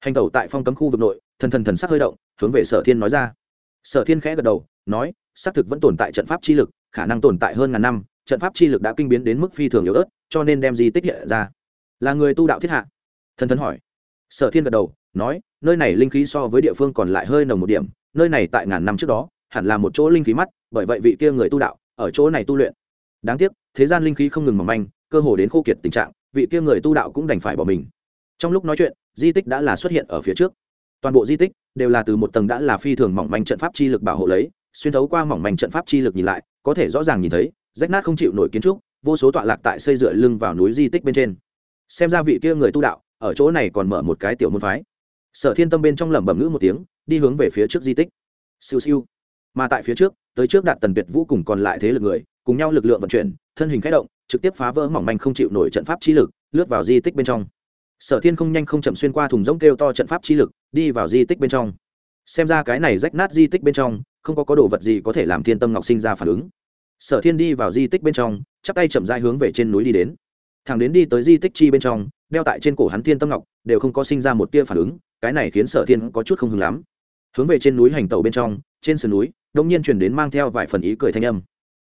Hành tẩu tại phong cấm khu vực nội, thần thần thần sắc hơi động, hướng về sở thiên nói ra sở thiên khẽ gật đầu, nói xác thực vẫn tồn tại trận pháp chi lực, khả năng tồn tại hơn ngàn năm, trận pháp chi lực đã kinh biến đến mức phi thường yếu ớt, cho nên đem di tích hiện ra. Là người tu đạo thiết hạ? Thần thần hỏi. Sở thiên gật đầu, nói, nơi này linh khí so với địa phương còn lại hơi nồng một điểm, nơi này tại ngàn năm trước đó, hẳn là một chỗ linh khí mắt, bởi vậy vị kia người tu đạo, ở chỗ này tu luyện. Đáng tiếc, thế gian linh khí không ngừng mỏng manh, cơ hồ đến khô kiệt tình trạng, vị kia người tu đạo cũng đành phải bỏ mình. Trong lúc nói chuyện, di tích đã là xuất hiện ở phía trước toàn bộ di tích đều là từ một tầng đã là phi thường mỏng manh trận pháp chi lực bảo hộ lấy, xuyên thấu qua mỏng manh trận pháp chi lực nhìn lại, có thể rõ ràng nhìn thấy, rách nát không chịu nổi kiến trúc, vô số tọa lạc tại xây dựa lưng vào núi di tích bên trên. Xem ra vị kia người tu đạo, ở chỗ này còn mở một cái tiểu môn phái. Sở thiên tâm bên trong lẩm bẩm ngữ một tiếng, đi hướng về phía trước di tích. Siêu siêu. Mà tại phía trước, tới trước đạt tần tuyệt vũ cùng còn lại thế lực người, cùng nhau lực lượng vận chuyển, thân hình k h ẽ động, trực tiếp phá vỡ mỏng manh không chịu nổi trận pháp chi lực, lướt vào di tích bên trong. Sở thiên không nhanh không chậm xuyên qua thùng rỗng kêu to trận pháp chi lực đi vào di tích bên trong. Xem ra cái này rách nát di tích bên trong, không có có đồ vật gì có thể làm thiên tâm ngọc sinh ra phản ứng. Sở thiên đi vào di tích bên trong, chắp tay chậm dai hướng về trên núi đi đến. Thằng đến đi tới di tích chi bên trong, đeo tại trên cổ hắn thiên tâm ngọc, đều không có sinh ra một tia phản ứng, cái này khiến sở thiên có chút không hứng lắm. Hướng về trên núi hành tàu bên trong, trên sườn núi đông nhiên chuyển đến mang theo vài phần ý cười thanh âm.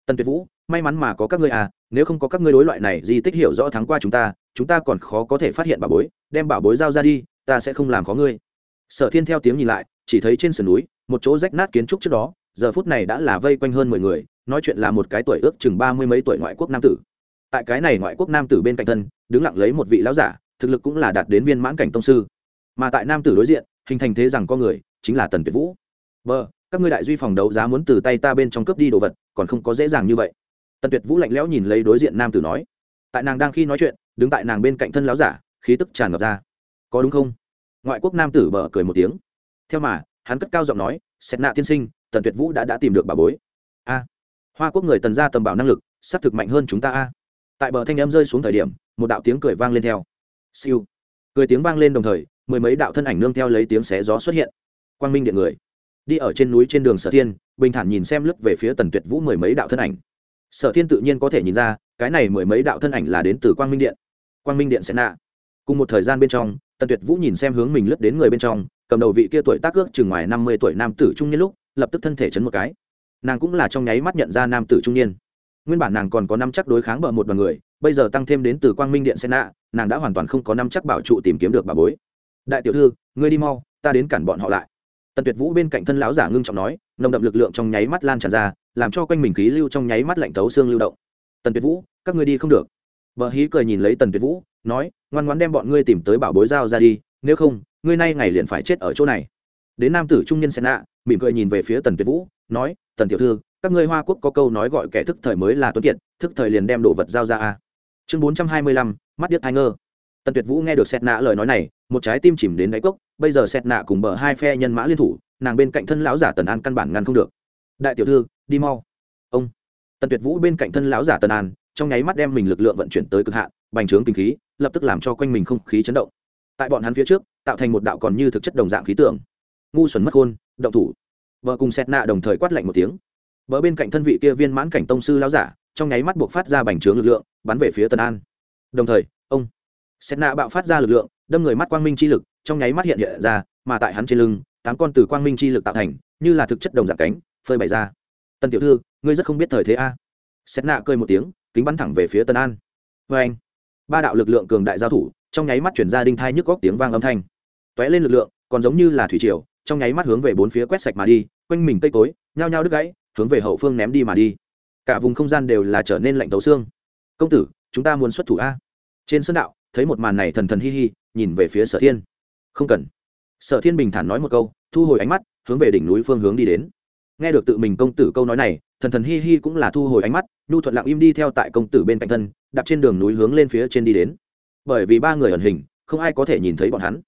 Tần tuyệt vũ, may mắn mà có các ngươi à nếu không có các ngươi đối loại này di tích hiểu rõ thắng qua chúng ta chúng ta còn khó có thể phát hiện bảo bối, đem bảo bối giao ra đi, ta sẽ không làm khó ngươi sở thiên theo tiếng nhìn lại chỉ thấy trên sườn núi một chỗ rách nát kiến trúc trước đó giờ phút này đã là vây quanh hơn mười người nói chuyện là một cái tuổi ước chừng ba mươi mấy tuổi ngoại quốc nam tử. Tại cái này ngoại quốc nam tử bên cạnh thân đứng lặng lấy một vị lão giả thực lực cũng là đạt đến viên mãn cảnh tông sư. Mà tại nam tử đối diện hình thành thế rằng con người chính là tần tuyệt vũ. Bờ, các ngươi đại duy phòng đấu giá muốn từ tay ta bên trong cướp đi đồ vật còn không có dễ dàng như vậy. Tần tuyệt vũ lạnh lẽo nhìn lấy đối diện nam tử nói. Tại nàng đang khi nói chuyện đứng tại nàng bên cạnh thân láo giả khí tức tràn ngập ra. Có đúng không? Ngoại quốc nam tử bờ cười một tiếng. Theo mà, hắn cất cao giọng nói xét nạ tiên sinh, tần tuyệt vũ đã đã tìm được bà bối. A, hoa quốc người tần ra tầm bảo năng lực s á c thực mạnh hơn chúng ta a. Tại bờ thanh em rơi xuống thời điểm, một đạo tiếng cười vang lên theo. Siêu. Cười tiếng vang lên đồng thời, mười mấy đạo thân ảnh nương theo lấy tiếng xé gió xuất hiện. Quang minh điện người. Đi ở trên núi trên đường sở thiên, bình thản nhìn xem lướt về phía tần tuyệt vũ mười mấy đạo thân ảnh. Sở thiên tự nhiên có thể nhìn ra, cái này mười mấy đạo thân ảnh là đến từ quang minh điện. Quang minh điện sẽ nạ. Cùng một thời gian bên trong tần tuyệt vũ nhìn xem hướng mình lướt đến người bên trong, cầm đầu vị kia tuổi tác ước chừng ngoài năm mươi tuổi nam tử trung niên lúc, lập tức thân thể chấn một cái. Nàng cũng là trong nháy mắt nhận ra nam tử trung niên. Nguyên bản nàng còn có năm chắc đối kháng bờ một đoàn người, bây giờ tăng thêm đến từ quang minh điện sen nạ nàng đã hoàn toàn không có năm chắc bảo trụ tìm kiếm được bà bối. Đại tiểu thư, ngươi đi mau, ta đến cản bọn họ lại. Tần tuyệt vũ bên cạnh thân lão giả ngưng trọng nói, nồng đậm lực lượng trong nháy mắt lan tràn ra, làm cho quanh mình khí lưu trong nháy mắt lạnh tấu xương lưu động. Tần tuyệt vũ, các ngươi đi không được. Vợ hí cười nhìn lấy tần tuyệt vũ nói, ngoan ngoan đem bọn ngươi tìm tới bảo bối giao ra đi, nếu không, ngươi nay ngày liền phải chết ở chỗ này. Đến nam tử trung nhân sen nạ, mỉm cười nhìn về phía tần tuyệt vũ, nói, tần tiểu thư, các ngươi hoa quốc có câu nói gọi kẻ thức thời mới là tuấn kiệt, thức thời liền đem đồ vật giao ra a. Chương bốn trăm hai mươi lăm, mắt điếc thai ngơ. Tần tuyệt vũ nghe được xét nạ lời nói này, một trái tim chìm đến đáy cốc, bây giờ xét nạ cùng bờ hai phe nhân mã liên thủ, nàng bên cạnh thân lão giả tần an căn bản ngăn không được. Đại tiểu thư, đi mau. Ông. Tần tuyệt vũ bên cạnh thân lão giả tần an, trong nháy mắt đem mình lực lượng vận chuyển tới cực hạn bành trướng kinh khí, lập tức làm cho quanh mình không khí chấn động. Tại bọn hắn phía trước, tạo thành một đạo còn như thực chất đồng dạng khí tượng. Ngu xuẩn mất khôn động thủ. Vợ cùng xét nạ đồng thời quát lạnh một tiếng. Vợ bên cạnh thân vị kia viên mãn cảnh tông sư lão giả, trong nháy mắt buộc phát ra bành trướng lực lượng, bắn về phía tần an. Đồng thời, ông xét nạ bạo phát ra lực lượng, đâm người mắt quang minh chi lực, trong nháy mắt hiện hiện ra, mà tại hắn trên lưng, tám con từ quang minh chi lực tạo thành, như là thực chất đồng dạng cánh, phơi bày ra. Tân tiểu thư, ngươi rất không biết thời thế a. Xét nạ cười một tiếng, kính bắn thẳng về phía tân an. Vê anh ba đạo lực lượng cường đại giao thủ, trong nháy mắt chuyển ra đinh thai nhức góc tiếng vang âm thanh. T ó é lên lực lượng, còn giống như là thủy triều, trong nháy mắt hướng về bốn phía quét sạch mà đi, quanh mình cây cối, nhao nhao đứt gãy, hướng về hậu phương ném đi mà đi. Cả vùng không gian đều là trở nên lạnh tấu xương. Công tử, chúng ta muốn xuất thủ a. Trên sân đạo, thấy một màn này thần thần hi hi, nhìn về phía sở thiên. Không cần. Sở thiên bình thản nói một câu, thu hồi ánh mắt, hướng về đỉnh núi phương hướng đi đến nghe được tự mình công tử câu nói này, thần thần hi hi cũng là thu hồi ánh mắt, nhu thuận lặng im đi theo tại công tử bên cạnh thân, đạp trên đường núi hướng lên phía trên đi đến. Bởi vì ba người ẩn hình, không ai có thể nhìn thấy bọn hắn.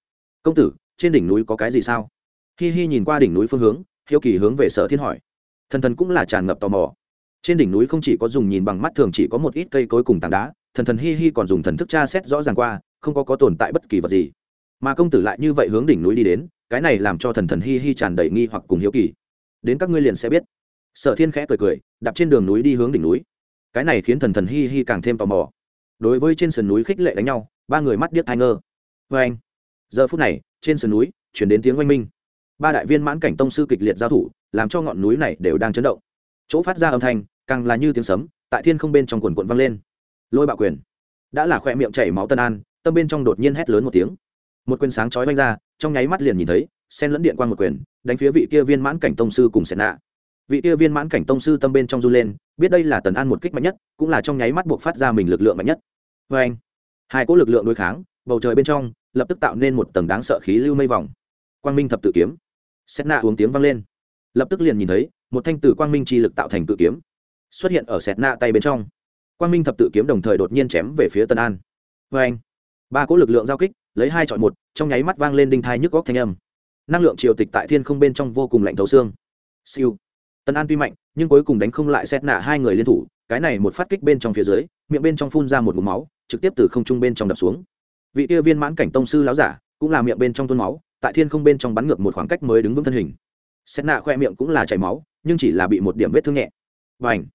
Công tử, trên đỉnh núi có cái gì sao? Hi hi nhìn qua đỉnh núi phương hướng, hiếu kỳ hướng về sở thiên hỏi. Thần thần cũng là tràn ngập tò mò. Trên đỉnh núi không chỉ có dùng nhìn bằng mắt thường chỉ có một ít cây cối cùng tảng đá, thần thần hi hi còn dùng thần thức tra xét rõ ràng qua, không có có tồn tại bất kỳ vật gì. Mà công tử lại như vậy hướng đỉnh núi đi đến, cái này làm cho thần thần hi hi tràn đầy nghi hoặc cùng hiếu kỳ đến các ngươi liền sẽ biết. Sở thiên khẽ cười cười, đạp trên đường núi đi hướng đỉnh núi. Cái này khiến thần thần hi hi càng thêm tò mò. Đối với trên sườn núi khích lệ đánh nhau, ba người mắt điếc thai ngơ. Vê anh, giờ phút này, trên sườn núi, chuyển đến tiếng oanh minh. Ba đại viên mãn cảnh tông sư kịch liệt giao thủ, làm cho ngọn núi này đều đang chấn động. Chỗ phát ra âm thanh, càng là như tiếng sấm, tại thiên không bên trong quần quận vang lên. Lôi bạo quyền. Đã là khoe miệng chảy máu tân an, tâm bên trong đột nhiên hét lớn một tiếng. Một quyền sáng chói vanh ra, trong nháy mắt liền nhìn thấy sen lẫn điện quan một quyền, đánh phía vị kia viên mãn cảnh tông sư cùng sẹn nạ vị kia viên mãn cảnh tông sư tâm bên trong du lên, biết đây là tần an một kích mạnh nhất, cũng là trong nháy mắt buộc phát ra mình lực lượng mạnh nhất. Vê anh, hai cỗ lực lượng đối kháng, bầu trời bên trong, lập tức tạo nên một tầng đáng sợ khí lưu mây vòng. Quang minh thập tự kiếm. Xét nạ uống tiếng vang lên. Lập tức liền nhìn thấy, một thanh từ quang minh chi lực tạo thành tự kiếm, xuất hiện ở sẹt nạ tay bên trong. Quang minh thập tự kiếm đồng thời đột nhiên chém về phía tân an. Vê anh, ba cỗ lực lượng giao kích, lấy hai chọn một, trong nháy mắt vang lên đinh thai nhức góc thanh âm năng lượng triều tịch tại thiên không bên trong vô cùng lạnh thấu xương. Siêu. Tân an tuy mạnh, nhưng cuối cùng đánh không lại xét nạ hai người liên thủ, cái này một phát kích bên trong phía dưới, miệng bên trong phun ra một mũ máu, trực tiếp từ không trung bên trong đập xuống. Vị kia viên mãn cảnh tông sư láo giả, cũng là miệng bên trong tuôn máu, tại thiên không bên trong bắn ngược một khoảng cách mới đứng vững thân hình. Xét nạ khoe miệng cũng là chảy máu, nhưng chỉ là bị một điểm vết thương nhẹ. Và ảnh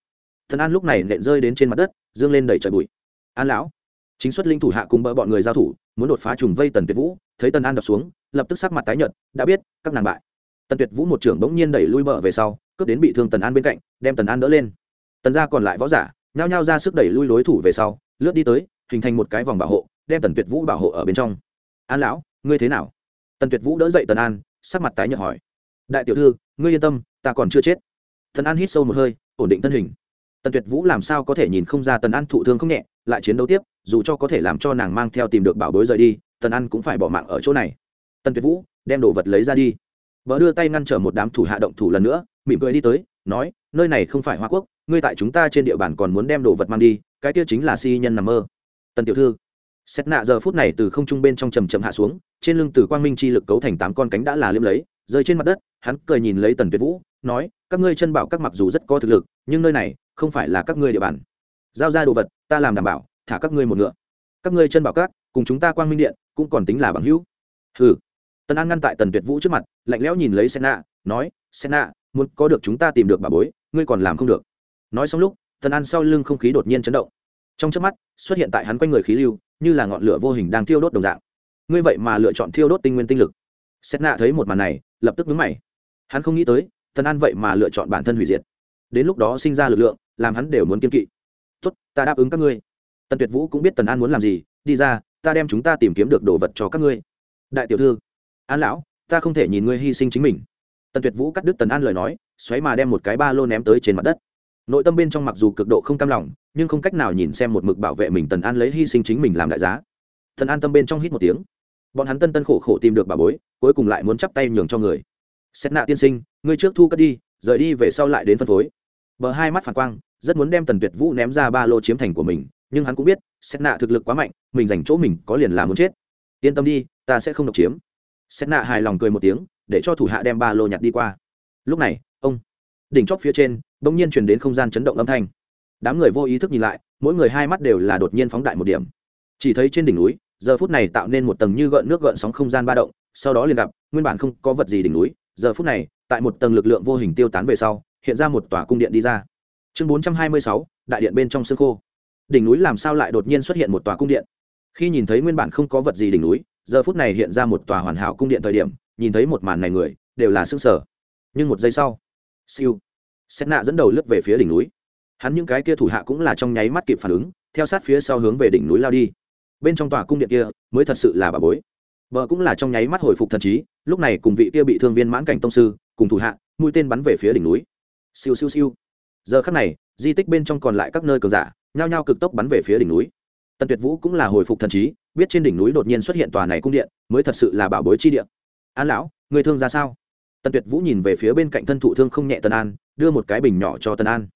thần an lúc này nện rơi đến trên mặt đất, dương lên đầy trời bụi. An lão, chính xuất linh thủ hạ cùng bỡ bọn người giao thủ, muốn đột phá trùng vây tần tuyệt vũ thấy tần an đập xuống, lập tức sắc mặt tái nhợt, đã biết, các nàng bại. Tần tuyệt vũ một trưởng bỗng nhiên đẩy lui bờ về sau, cướp đến bị thương tần an bên cạnh, đem tần an đỡ lên. Tần gia còn lại võ giả, nhao nhao ra sức đẩy lui đối thủ về sau, lướt đi tới, hình thành một cái vòng bảo hộ, đem tần tuyệt vũ bảo hộ ở bên trong. An lão, ngươi thế nào? Tần tuyệt vũ đỡ dậy tần an, sắc mặt tái nhợt hỏi. Đại tiểu thư, ngươi yên tâm, ta còn chưa chết. Tần an hít sâu một hơi, ổn định thân hình. Tần tuyệt vũ làm sao có thể nhìn không ra tần an thụ thương không nhẹ, lại chiến đấu tiếp, dù cho có thể làm cho nàng mang theo tìm được bảo bối rời đi tần an cũng phải bỏ mạng ở chỗ này. Tần tuyệt vũ, đem đồ vật lấy ra đi. Vợ đưa tay ngăn trở một đám thủ hạ động thủ lần nữa, mỉm cười đi tới, nói, nơi này không phải hoa quốc, ngươi tại chúng ta trên địa bàn còn muốn đem đồ vật mang đi, cái kia chính là si nhân nằm mơ. Tần tiểu thư, xét nạ giờ phút này từ không trung bên trong trầm trầm hạ xuống, trên lưng từ quang minh chi lực cấu thành tám con cánh đã là liếm lấy, rơi trên mặt đất, hắn cười nhìn lấy tần tuyệt vũ, nói, các ngươi chân bảo các mặc dù rất có thực lực, nhưng nơi này không phải là các ngươi địa bàn. Giao ra đồ vật, ta làm đảm bảo, thả các ngươi một ngựa. Các ngươi chân bảo các, cùng chúng ta quang minh điện cũng còn tính là bằng hữu. Hừ. Tần an ngăn tại tần tuyệt vũ trước mặt lạnh lẽo nhìn lấy sena, nói sena, muốn có được chúng ta tìm được bà bối ngươi còn làm không được. Nói xong lúc tần an sau lưng không khí đột nhiên chấn động. Trong trước mắt xuất hiện tại hắn quanh người khí lưu như là ngọn lửa vô hình đang thiêu đốt đồng dạng. Ngươi vậy mà lựa chọn thiêu đốt tinh nguyên tinh lực. Xét nạ thấy một màn này lập tức vướng mày. Hắn không nghĩ tới tần an vậy mà lựa chọn bản thân hủy diệt. Đến lúc đó sinh ra lực lượng làm hắn đều muốn kiên kỵ. Tốt ta đáp ứng các ngươi. Tần tuyệt vũ cũng biết tần an muốn làm gì đi ra ta đem chúng ta tìm kiếm được đồ vật cho các ngươi. Đại tiểu thư, an lão, ta không thể nhìn ngươi hy sinh chính mình. Tần tuyệt vũ cắt đứt tần an lời nói, xoáy mà đem một cái ba lô ném tới trên mặt đất. Nội tâm bên trong mặc dù cực độ không cam lòng, nhưng không cách nào nhìn xem một mực bảo vệ mình tần an lấy hy sinh chính mình làm đại giá. Tần an tâm bên trong hít một tiếng. Bọn hắn tân tân khổ khổ tìm được bà bối, cuối cùng lại muốn chắp tay nhường cho người. Xét nạ tiên sinh, ngươi trước thu cất đi, rời đi về sau lại đến phân phối. Bờ hai mắt phản quang, rất muốn đem tần tuyệt vũ ném ra ba lô chiếm thành của mình nhưng hắn cũng biết xét nạ thực lực quá mạnh, mình dành chỗ mình có liền là muốn chết. Yên tâm đi, ta sẽ không độc chiếm. Xét nạ hài lòng cười một tiếng, để cho thủ hạ đem ba lô nhặt đi qua. Lúc này, ông đỉnh chóp phía trên đ ỗ n g nhiên truyền đến không gian chấn động âm thanh. Đám người vô ý thức nhìn lại, mỗi người hai mắt đều là đột nhiên phóng đại một điểm. Chỉ thấy trên đỉnh núi, giờ phút này tạo nên một tầng như gợn nước gợn sóng không gian ba động, sau đó liền gặp, nguyên bản không có vật gì đỉnh núi, giờ phút này, tại một tầng lực lượng vô hình tiêu tán về sau, hiện ra một tòa cung điện đi ra. Chương bốn trăm hai mươi sáu, đại điện bên trong sương khô đỉnh núi làm sao lại đột nhiên xuất hiện một tòa cung điện? Khi nhìn thấy nguyên bản không có vật gì đỉnh núi, giờ phút này hiện ra một tòa hoàn hảo cung điện thời điểm, nhìn thấy một màn này người, đều là xương sở nhưng một giây sau, siêu. Xét nạ dẫn đầu lướt về phía đỉnh núi. Hắn những cái kia thủ hạ cũng là trong nháy mắt kịp phản ứng, theo sát phía sau hướng về đỉnh núi lao đi. Bên trong tòa cung điện kia, mới thật sự là bà bối. Vợ cũng là trong nháy mắt hồi phục thần trí, lúc này cùng vị kia bị thương viên mãn cảnh tông sư, cùng thủ hạ, mũi tên bắn về phía đỉnh núi. Siêu siêu siêu. Giờ khắc này, di tích bên trong còn lại các nơi cờ giả nhao nhao cực tốc bắn về phía đỉnh núi. Tần tuyệt vũ cũng là hồi phục thần trí, biết trên đỉnh núi đột nhiên xuất hiện tòa này cung điện, mới thật sự là bảo bối chi điện an lão, người thương ra sao? Tần tuyệt vũ nhìn về phía bên cạnh thân thụ thương không nhẹ Tần an, đưa một cái bình nhỏ cho Tần an.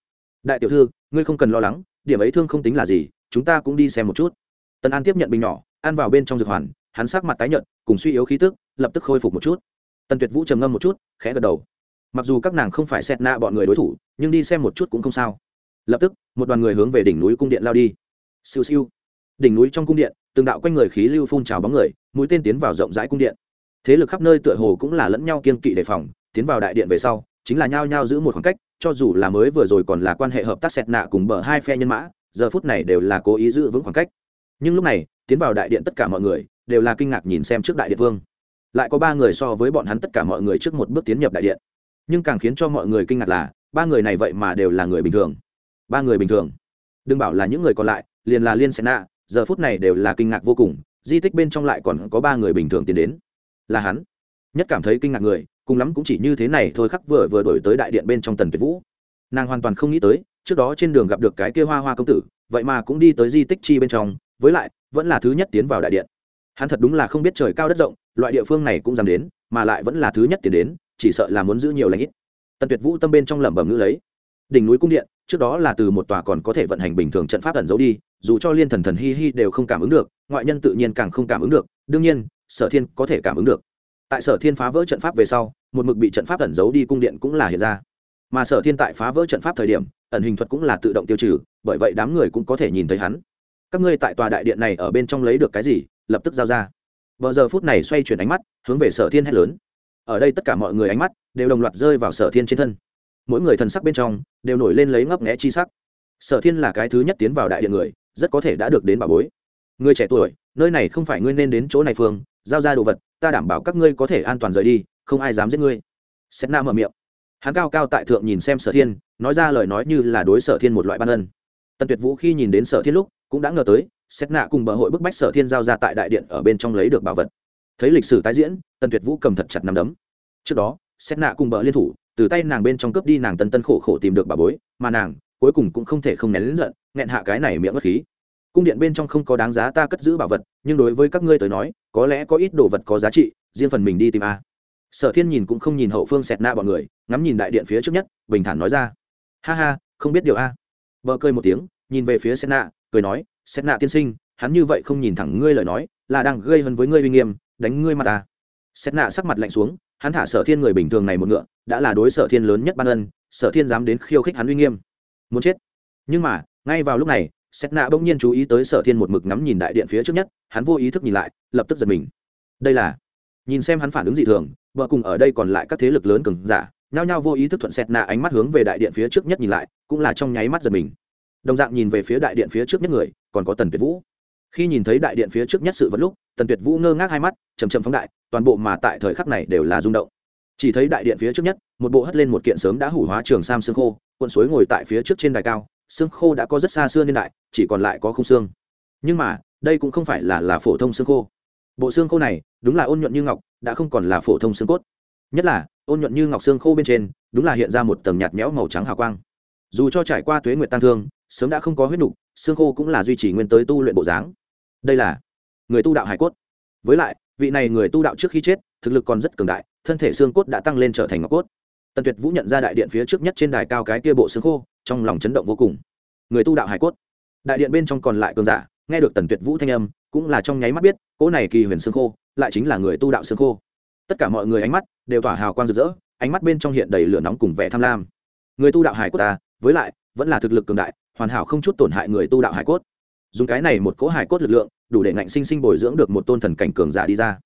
Đại tiểu thư, ngươi không cần lo lắng, điểm ấy thương không tính là gì, chúng ta cũng đi xem một chút. Tần an tiếp nhận bình nhỏ, ăn vào bên trong dược hoàn, hắn sắc mặt tái nhợt, cùng suy yếu khí tức, lập tức khôi phục một chút. Tần tuyệt vũ trầm ngâm một chút, khẽ gật đầu. Mặc dù các nàng không phải xét nạ bọn người đối thủ, nhưng đi xem một chút cũng không sao lập tức, một đoàn người hướng về đỉnh núi cung điện lao đi. Siêu siêu. Đỉnh núi trong cung điện, từng đạo quanh người khí lưu phun trào bóng người, mũi tên tiến vào rộng rãi cung điện. Thế lực khắp nơi tựa hồ cũng là lẫn nhau kiên kỵ đề phòng, tiến vào đại điện về sau, chính là nhao nhao giữ một khoảng cách, cho dù là mới vừa rồi còn là quan hệ hợp tác xẹt nạ cùng bờ hai phe nhân mã, giờ phút này đều là cố ý giữ vững khoảng cách. Nhưng lúc này, tiến vào đại điện tất cả mọi người, đều là kinh ngạc nhìn xem trước đại điện vương. Lại có ba người so với bọn hắn tất cả mọi người trước một bước tiến nhập đại điện. Nhưng càng khiến cho mọi người kinh ngạc là, ba người này vậy mà đều là người bình thường ba người bình thường. Đừng bảo là những người còn lại, liền là liên sena giờ phút này đều là kinh ngạc vô cùng, di tích bên trong lại còn có ba người bình thường tiến đến. Là hắn. Nhất cảm thấy kinh ngạc người, cùng lắm cũng chỉ như thế này thôi, khắc vừa vừa đổi tới đại điện bên trong tần tuyệt vũ. Nàng hoàn toàn không nghĩ tới, trước đó trên đường gặp được cái kia hoa hoa công tử, vậy mà cũng đi tới di tích chi bên trong, với lại, vẫn là thứ nhất tiến vào đại điện. Hắn thật đúng là không biết trời cao đất rộng, loại địa phương này cũng dám đến, mà lại vẫn là thứ nhất tiến đến, chỉ sợ là muốn giữ nhiều lãnh ít. Tần tuyệt vũ tâm bên trong lẩm bẩm ngữ lấy đỉnh núi cung điện, trước đó là từ một tòa còn có thể vận hành bình thường trận pháp ẩn giấu đi, dù cho liên thần thần hi hi đều không cảm ứng được, ngoại nhân tự nhiên càng không cảm ứng được, đương nhiên, sở thiên có thể cảm ứng được. Tại sở thiên phá vỡ trận pháp về sau, một mực bị trận pháp ẩn giấu đi cung điện cũng là hiện ra. Mà sở thiên tại phá vỡ trận pháp thời điểm, ẩn hình thuật cũng là tự động tiêu trừ, bởi vậy đám người cũng có thể nhìn thấy hắn. Các ngươi tại tòa đại điện này ở bên trong lấy được cái gì, lập tức giao ra. Vợ giờ phút này xoay chuyển ánh mắt, hướng về sở thiên hét lớn. Ở đây tất cả mọi người ánh mắt đều đồng loạt rơi vào sở thiên trên thân mỗi người thần sắc bên trong đều nổi lên lấy ngấp nghẽ chi sắc. Sở thiên là cái thứ nhất tiến vào đại điện người, rất có thể đã được đến bà bối. Người trẻ tuổi, nơi này không phải ngươi nên đến chỗ này phương, giao ra đồ vật, ta đảm bảo các ngươi có thể an toàn rời đi, không ai dám giết ngươi. Xét na mở miệng. Hắn cao cao tại thượng nhìn xem sở thiên, nói ra lời nói như là đối sở thiên một loại ban ân. Tần tuyệt vũ khi nhìn đến sở thiên lúc, cũng đã ngờ tới xét nạ cùng bờ hội bức bách sở thiên giao ra tại đại điện ở bên trong lấy được bảo vật. Thấy lịch sử tái diễn, tần tuyệt vũ cầm thật chặt nằm đấm. Trước đó xét nạ cùng bờ liên thủ từ tay nàng bên trong cướp đi nàng tân tân khổ khổ tìm được bà bối, mà nàng cuối cùng cũng không thể không nén lính giận, nghẹn hạ cái này miệng mất khí. Cung điện bên trong không có đáng giá ta cất giữ bảo vật, nhưng đối với các ngươi tới nói, có lẽ có ít đồ vật có giá trị, riêng phần mình đi tìm a. Sở thiên nhìn cũng không nhìn hậu phương xẹt nạ bọn người, ngắm nhìn đại điện phía trước nhất, bình thản nói ra. Ha ha, không biết điều a. Vợ cười một tiếng, nhìn về phía xẹt nạ cười nói, xẹt nạ tiên sinh, hắn như vậy không nhìn thẳng ngươi lời nói, là đang gây hấn với ngươi uy nghiêm, đánh ngươi mặt ta. Xẹt nạ sắc mặt lạnh xuống hắn thả sở thiên người bình thường này một ngựa, đã là đối sở thiên lớn nhất ban ân, sở thiên dám đến khiêu khích hắn uy nghiêm. Muốn chết. Nhưng mà, ngay vào lúc này xét nạ bỗng nhiên chú ý tới sở thiên một mực ngắm nhìn đại điện phía trước nhất, hắn vô ý thức nhìn lại, lập tức giật mình. Đây là, nhìn xem hắn phản ứng dị thường, vợ cùng ở đây còn lại các thế lực lớn cường giả, nhao nhao vô ý thức thuận xét nạ ánh mắt hướng về đại điện phía trước nhất nhìn lại, cũng là trong nháy mắt giật mình. Đồng dạng nhìn về phía đại điện phía trước nhất người, còn có tần tuyệt vũ. Khi nhìn thấy đại điện phía trước nhất sự vật lúc, tần tuyệt vũ ngơ ngác hai mắt chầm chầm phóng đại toàn bộ mà tại thời khắc này đều là rung động. Chỉ thấy đại điện phía trước nhất, một bộ hất lên một kiện sớm đã hủ hóa trường sam xương khô, cuộn suối ngồi tại phía trước trên đài cao, xương khô đã có rất xa xưa niên đại, chỉ còn lại có không xương. Nhưng mà, đây cũng không phải là là phổ thông xương khô. Bộ xương khô này, đúng là ôn nhuận như ngọc, đã không còn là phổ thông xương cốt. Nhất là, ôn nhuận như ngọc xương khô bên trên, đúng là hiện ra một tầng nhạt nhẽo màu trắng hào quang. Dù cho trải qua tuế nguyệt tăng thương, sớm đã không có huyết nục, xương khô cũng là duy trì nguyên tới tu luyện bộ dáng. Đây là người tu đạo hải cốt. Với lại vị này người tu đạo trước khi chết, thực lực còn rất cường đại, thân thể xương cốt đã tăng lên trở thành ngọc cốt. Tần tuyệt vũ nhận ra đại điện phía trước nhất trên đài cao cái kia bộ xương khô, trong lòng chấn động vô cùng. Người tu đạo hải cốt. Đại điện bên trong còn lại cường giả, nghe được tần tuyệt vũ thanh âm, cũng là trong nháy mắt biết, cỗ này kỳ huyền xương khô, lại chính là người tu đạo xương khô. Tất cả mọi người ánh mắt đều tỏa hào quang rực rỡ, ánh mắt bên trong hiện đầy lửa nóng cùng vẻ tham lam. Người tu đạo hải cốt ta, với lại, vẫn là thực lực cường đại, hoàn hảo không chút tổn hại người tu đạo hải cốt. Dùng cái này một cỗ hải cốt lực lượng đủ để ngạnh sinh sinh bồi dưỡng được một tôn thần cảnh cường giả đi ra.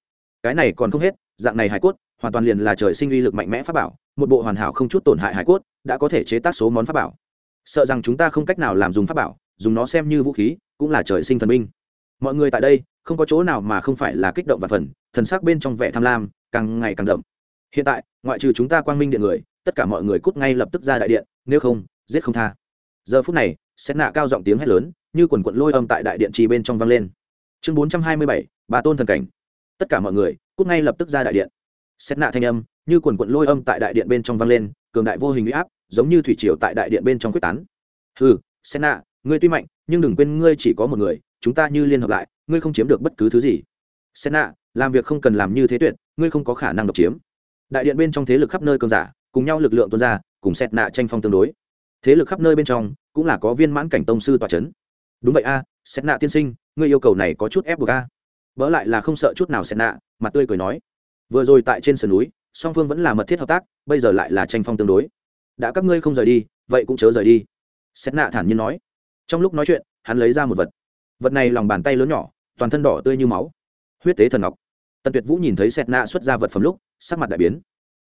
Cái này còn không hết, dạng này hải cốt, hoàn toàn liền là trời sinh uy lực mạnh mẽ pháp bảo, một bộ hoàn hảo không chút tổn hại hải cốt, đã có thể chế tác số món pháp bảo. Sợ rằng chúng ta không cách nào làm dùng pháp bảo, dùng nó xem như vũ khí, cũng là trời sinh thần minh. Mọi người tại đây, không có chỗ nào mà không phải là kích động và phần, thần sắc bên trong vẻ tham lam, càng ngày càng đậm. Hiện tại, ngoại trừ chúng ta quang minh điện người, tất cả mọi người cút ngay lập tức ra đại điện, nếu không, giết không tha. Giờ phút này xét nạ cao giọng tiếng hét lớn, như quần quận lôi âm tại đại điện trì bên trong vang lên chương bốn trăm hai mươi bảy bà tôn thần cảnh. Tất cả mọi người cút ngay lập tức ra đại điện. Xét nạ thanh âm như quần quận lôi âm tại đại điện bên trong vang lên cường đại vô hình huy áp giống như thủy triều tại đại điện bên trong quyết tán. Ừ xét nạ ngươi tuy mạnh nhưng đừng quên ngươi chỉ có một người chúng ta như liên hợp lại ngươi không chiếm được bất cứ thứ gì. Xét nạ làm việc không cần làm như thế tuyệt ngươi không có khả năng độc chiếm. Đại điện bên trong thế lực khắp nơi cường giả cùng nhau lực lượng tuôn ra cùng xét nạ tranh phong tương đối. Thế lực khắp nơi bên trong cũng là có viên mãn cảnh tông sư tòa c h ấ n đúng vậy a à, xét nạ tiên sinh ngươi yêu cầu này có chút ép buộc a. Vỡ lại là không sợ chút nào xen nạ mặt tươi cười nói. Vừa rồi tại trên sườn núi, song phương vẫn là mật thiết hợp tác, bây giờ lại là tranh phong tương đối. Đã các ngươi không rời đi, vậy cũng chớ rời đi. Xét nạ thản nhiên nói. Trong lúc nói chuyện, hắn lấy ra một vật. Vật này lòng bàn tay lớn nhỏ, toàn thân đỏ tươi như máu. Huyết tế thần ngọc. Tần tuyệt vũ nhìn thấy sẹt nạ xuất ra vật phẩm lúc, sắc mặt đại biến.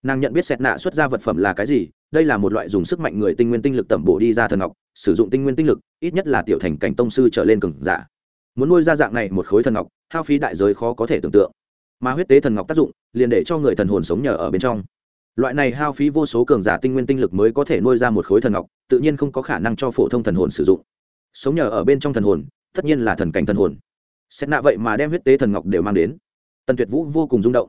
Nàng nhận biết sẹt nạ xuất ra vật phẩm là cái gì, đây là một loại dùng sức mạnh người tinh nguyên tinh lực tẩm bổ đi ra thần ngọc, sử dụng tinh nguyên tinh lực, ít nhất là tiểu thành cảnh tông sư trở lên cường giả muốn nuôi ra dạng này một khối thần ngọc, hao phí đại giới khó có thể tưởng tượng. Mà huyết tế thần ngọc tác dụng, liền để cho người thần hồn sống nhờ ở bên trong. Loại này hao phí vô số cường giả tinh nguyên tinh lực mới có thể nuôi ra một khối thần ngọc, tự nhiên không có khả năng cho phổ thông thần hồn sử dụng. Sống nhờ ở bên trong thần hồn, tất nhiên là thần cảnh thần hồn. Xét nạ vậy mà đem huyết tế thần ngọc đều mang đến. Tần tuyệt vũ vô cùng rung động.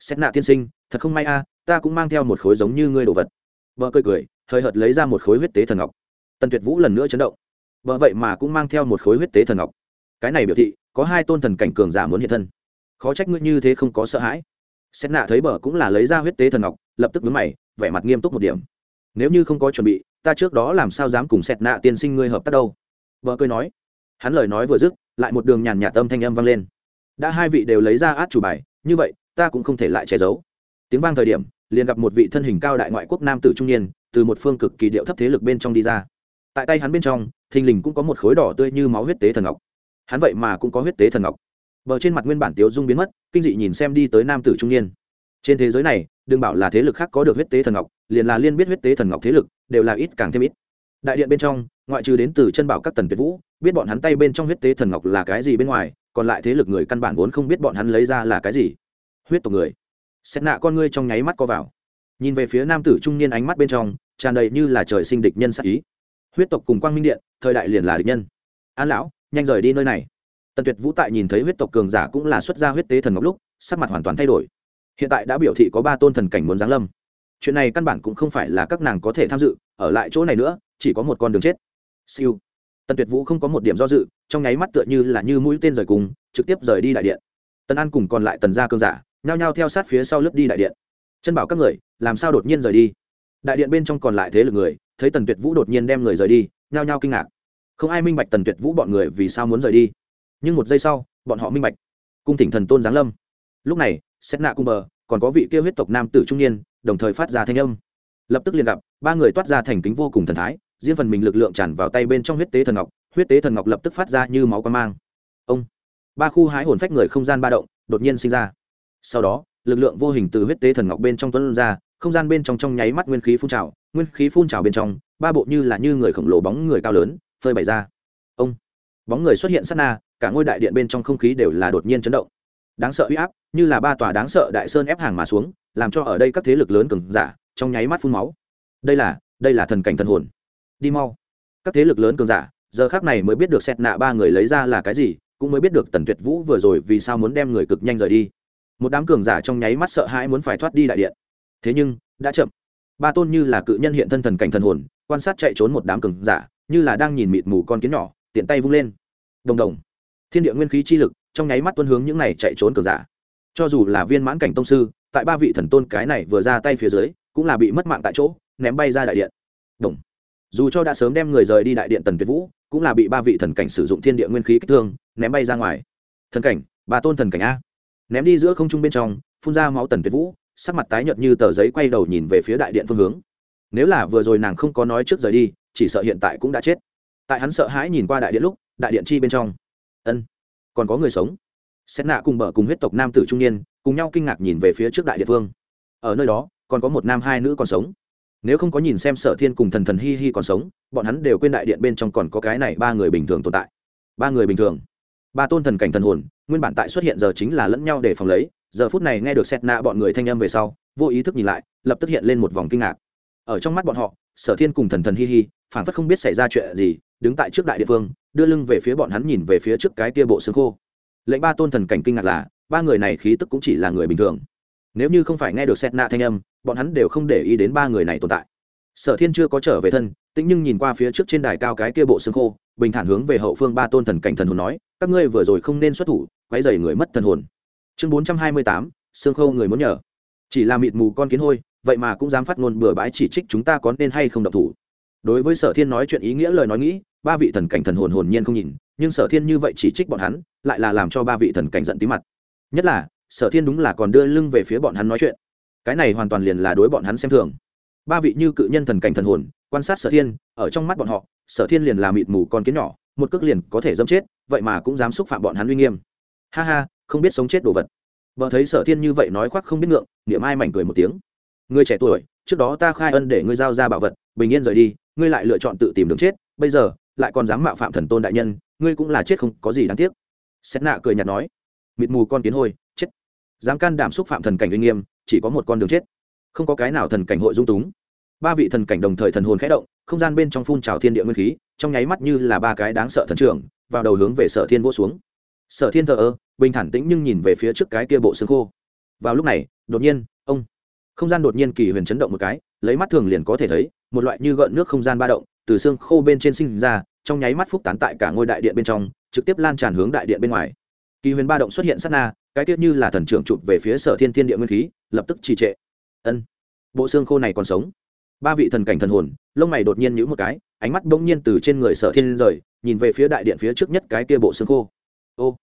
Xét nạ tiên sinh, thật không may a, ta cũng mang theo một khối giống như ngươi đồ vật. Vợ cười cười, hơi hợt lấy ra một khối huyết tế thần ngọc. Tần tuyệt vũ lần nữa chấn động. Vợ vậy mà cũng mang theo một khối huyết tế thần ngọc cái này biểu thị, có hai tôn thần cảnh cường giả muốn hiện thân. Khó trách ngươi như thế không có sợ hãi. Xét nạ thấy bờ cũng là lấy ra huyết tế thần ngọc, lập tức vướng mày, vẻ mặt nghiêm túc một điểm. Nếu như không có chuẩn bị, ta trước đó làm sao dám cùng xét nạ tiên sinh ngươi hợp tác đâu? Vợ cười nói. Hắn lời nói vừa dứt, lại một đường nhàn nhạt tâm thanh âm vang lên. Đã hai vị đều lấy ra át chủ bài, như vậy, ta cũng không thể lại che giấu. Tiếng vang thời điểm, liền gặp một vị thân hình cao đại ngoại quốc nam tử trung niên, từ một phương cực kỳ điệu thấp thế lực bên trong đi ra. Tại tay hắn bên trong, thình lình cũng có một khối đỏ tươi như máu huyết tế thần ngọc hắn vậy mà cũng có huyết tế thần ngọc. Bờ trên mặt nguyên bản tiếu dung biến mất, kinh dị nhìn xem đi tới nam tử trung niên. Trên thế giới này, đừng bảo là thế lực khác có được huyết tế thần ngọc, liền là liên biết huyết tế thần ngọc thế lực, đều là ít càng thêm ít. Đại điện bên trong, ngoại trừ đến từ chân bảo các tần tuyệt vũ, biết bọn hắn tay bên trong huyết tế thần ngọc là cái gì bên ngoài, còn lại thế lực người căn bản vốn không biết bọn hắn lấy ra là cái gì. Huyết tộc người. Xét nạ con ngươi trong nháy mắt co vào. Nhìn về phía nam tử trung niên ánh mắt bên trong, tràn đầy như là trời sinh địch nhân sắc ý. Huyết tộc cùng quang minh điện, thời đại liền là địch nhân. An lão nhanh rời đi nơi này. Tần tuyệt vũ tại nhìn thấy huyết tộc cường giả cũng là xuất gia huyết tế thần ngọc lúc, sắc mặt hoàn toàn thay đổi. Hiện tại đã biểu thị có ba tôn thần cảnh muốn giáng lâm. Chuyện này căn bản cũng không phải là các nàng có thể tham dự, ở lại chỗ này nữa, chỉ có một con đường chết. Siêu. Tần tuyệt vũ không có một điểm do dự, trong nháy mắt tựa như là như mũi tên rời cùng, trực tiếp rời đi đại điện. Tần an cùng còn lại tần gia cường giả, nhao nhao theo sát phía sau lướt đi đại điện. Chân bảo các người, làm sao đột nhiên rời đi? Đại điện bên trong còn lại thế lực người, thấy tần tuyệt vũ đột nhiên đem người rời đi, nhao nhao kinh ngạc không ai minh bạch tần tuyệt vũ bọn người vì sao muốn rời đi. Nhưng một giây sau, bọn họ minh bạch. Cung thỉnh thần tôn giáng lâm. Lúc này xét nạ cung bờ, còn có vị kia huyết tộc nam tử trung niên, đồng thời phát ra thanh âm. Lập tức liền gặp, ba người toát ra thành kính vô cùng thần thái, riêng phần mình lực lượng tràn vào tay bên trong huyết tế thần ngọc, huyết tế thần ngọc lập tức phát ra như máu quan mang. Ông! Ba khu hái hồn phách người không gian ba động, đột nhiên sinh ra. Sau đó, lực lượng vô hình từ huyết tế thần ngọc bên trong tuấn ra, không gian bên trong trong nháy mắt nguyên khí phun trào, nguyên khí phun trào bên trong, ba bộ như là như người khổng lồ bóng người cao lớn phơi bày ra. Ông, bóng người xuất hiện sát na, cả ngôi đại điện bên trong không khí đều là đột nhiên chấn động. Đáng sợ uy áp, như là ba tòa đáng sợ đại sơn ép hàng mà xuống, làm cho ở đây các thế lực lớn cường giả, trong nháy mắt phun máu. Đây là đây là thần cảnh thần hồn. Đi mau. Các thế lực lớn cường giả, giờ khác này mới biết được xét nạ ba người lấy ra là cái gì, cũng mới biết được tần tuyệt vũ vừa rồi vì sao muốn đem người cực nhanh rời đi. Một đám cường giả trong nháy mắt sợ hãi muốn phải thoát đi đại điện. Thế nhưng, đã chậm. Ba tôn như là cự nhân hiện thân thần cảnh thần hồn, quan sát chạy trốn một đám cường giả như là đang nhìn mịt mù con kiến nhỏ, tiện tay vung lên. Đồng đồng. Thiên địa nguyên khí chi lực, trong nháy mắt tuân hướng những này chạy trốn cờ giả. Cho dù là viên mãn cảnh tông sư, tại ba vị thần tôn cái này vừa ra tay phía dưới, cũng là bị mất mạng tại chỗ, ném bay ra đại điện. Đồng. Dù cho đã sớm đem người rời đi đại điện tần tuyệt vũ, cũng là bị ba vị thần cảnh sử dụng thiên địa nguyên khí kích thương, ném bay ra ngoài. Thần cảnh bà tôn thần cảnh a. Ném đi giữa không trung bên trong, phun ra máu tần tuyệt vũ, sắc mặt tái nhợt như tờ giấy quay đầu nhìn về phía đại điện phương hướng. Nếu là vừa rồi nàng không có nói trước rời đi chỉ sợ hiện tại cũng đã chết. Tại hắn sợ hãi nhìn qua đại điện lúc, đại điện chi bên trong. Ân, còn có người sống. Xét nạ cùng bờ cùng huyết tộc nam tử trung niên, cùng nhau kinh ngạc nhìn về phía trước đại địa phương. Ở nơi đó, còn có một nam hai nữ còn sống. Nếu không có nhìn xem sở thiên cùng thần thần hi hi còn sống, bọn hắn đều quên đại điện bên trong còn có cái này ba người bình thường tồn tại. Ba người bình thường. Ba tôn thần cảnh thần hồn, nguyên bản tại xuất hiện giờ chính là lẫn nhau để phòng lấy, giờ phút này nghe được xét nạ bọn người thanh âm về sau, vô ý thức nhìn lại, lập tức hiện lên một vòng kinh ngạc. Ở trong mắt bọn họ, sở thiên cùng thần thần hi hi phản phất không biết xảy ra chuyện gì, đứng tại trước đại địa phương, đưa lưng về phía bọn hắn nhìn về phía trước cái kia bộ xương khô. Lệnh ba tôn thần cảnh kinh ngạc là, ba người này khí tức cũng chỉ là người bình thường. Nếu như không phải nghe được xét nạ thanh âm, bọn hắn đều không để ý đến ba người này tồn tại. Sở thiên chưa có trở về thân, tĩnh nhưng nhìn qua phía trước trên đài cao cái kia bộ xương khô, bình thản hướng về hậu phương ba tôn thần cảnh thần hồn nói, các ngươi vừa rồi không nên xuất thủ, quấy dày người mất thần hồn. Chương bốn trăm hai mươi tám, xương khô người muốn nhờ. Chỉ là mịt mù con kiến hôi, vậy mà cũng dám phát ngôn bừa bãi chỉ trích chúng ta có nên hay không độc thủ đối với sở thiên nói chuyện ý nghĩa lời nói nghĩ, ba vị thần cảnh thần hồn hồn nhiên không nhìn, nhưng sở thiên như vậy chỉ trích bọn hắn, lại là làm cho ba vị thần cảnh giận tí mặt. Nhất là, sở thiên đúng là còn đưa lưng về phía bọn hắn nói chuyện. Cái này hoàn toàn liền là đối bọn hắn xem thường. Ba vị như cự nhân thần cảnh thần hồn, quan sát sở thiên, ở trong mắt bọn họ, sở thiên liền là mịt mù con kiến nhỏ, một cước liền có thể dâm chết, vậy mà cũng dám xúc phạm bọn hắn uy nghiêm. Ha ha, không biết sống chết đồ vật. Vợ thấy sở thiên như vậy nói khoác không biết ngượng, niệm ai mảnh cười một tiếng. Người trẻ tuổi, trước đó ta khai ân để ngươi giao ra bảo vật, bình yên rời đi ngươi lại lựa chọn tự tìm đường chết, bây giờ, lại còn dám mạo phạm thần tôn đại nhân, ngươi cũng là chết không có gì đáng tiếc. Xét nạ cười nhạt nói. Mịt mù con kiến hôi, chết. Dám can đảm xúc phạm thần cảnh uy nghiêm, chỉ có một con đường chết. Không có cái nào thần cảnh hội dung túng. Ba vị thần cảnh đồng thời thần hồn khẽ động, không gian bên trong phun trào thiên địa nguyên khí, trong nháy mắt như là ba cái đáng sợ thần trưởng, vào đầu hướng về sở thiên vô xuống. Sở thiên thờ ơ, bình thản tĩnh nhưng nhìn về phía trước cái kia bộ xương khô. Vào lúc này, đột nhiên, ông. Không gian đột nhiên kỳ huyền chấn động một cái, lấy mắt thường liền có thể thấy một loại như gợn nước không gian ba động, từ xương khô bên trên sinh ra, trong nháy mắt phúc tán tại cả ngôi đại điện bên trong, trực tiếp lan tràn hướng đại điện bên ngoài. Kỳ huyền ba động xuất hiện sát na, cái tiết như là thần trưởng chụp về phía sở thiên thiên địa nguyên khí, lập tức trì trệ. Ân, bộ xương khô này còn sống. Ba vị thần cảnh thần hồn, lông mày đột nhiên nhữ một cái, ánh mắt bỗng nhiên từ trên người sở thiên rời, nhìn về phía đại điện phía trước nhất cái kia bộ xương khô. Ô,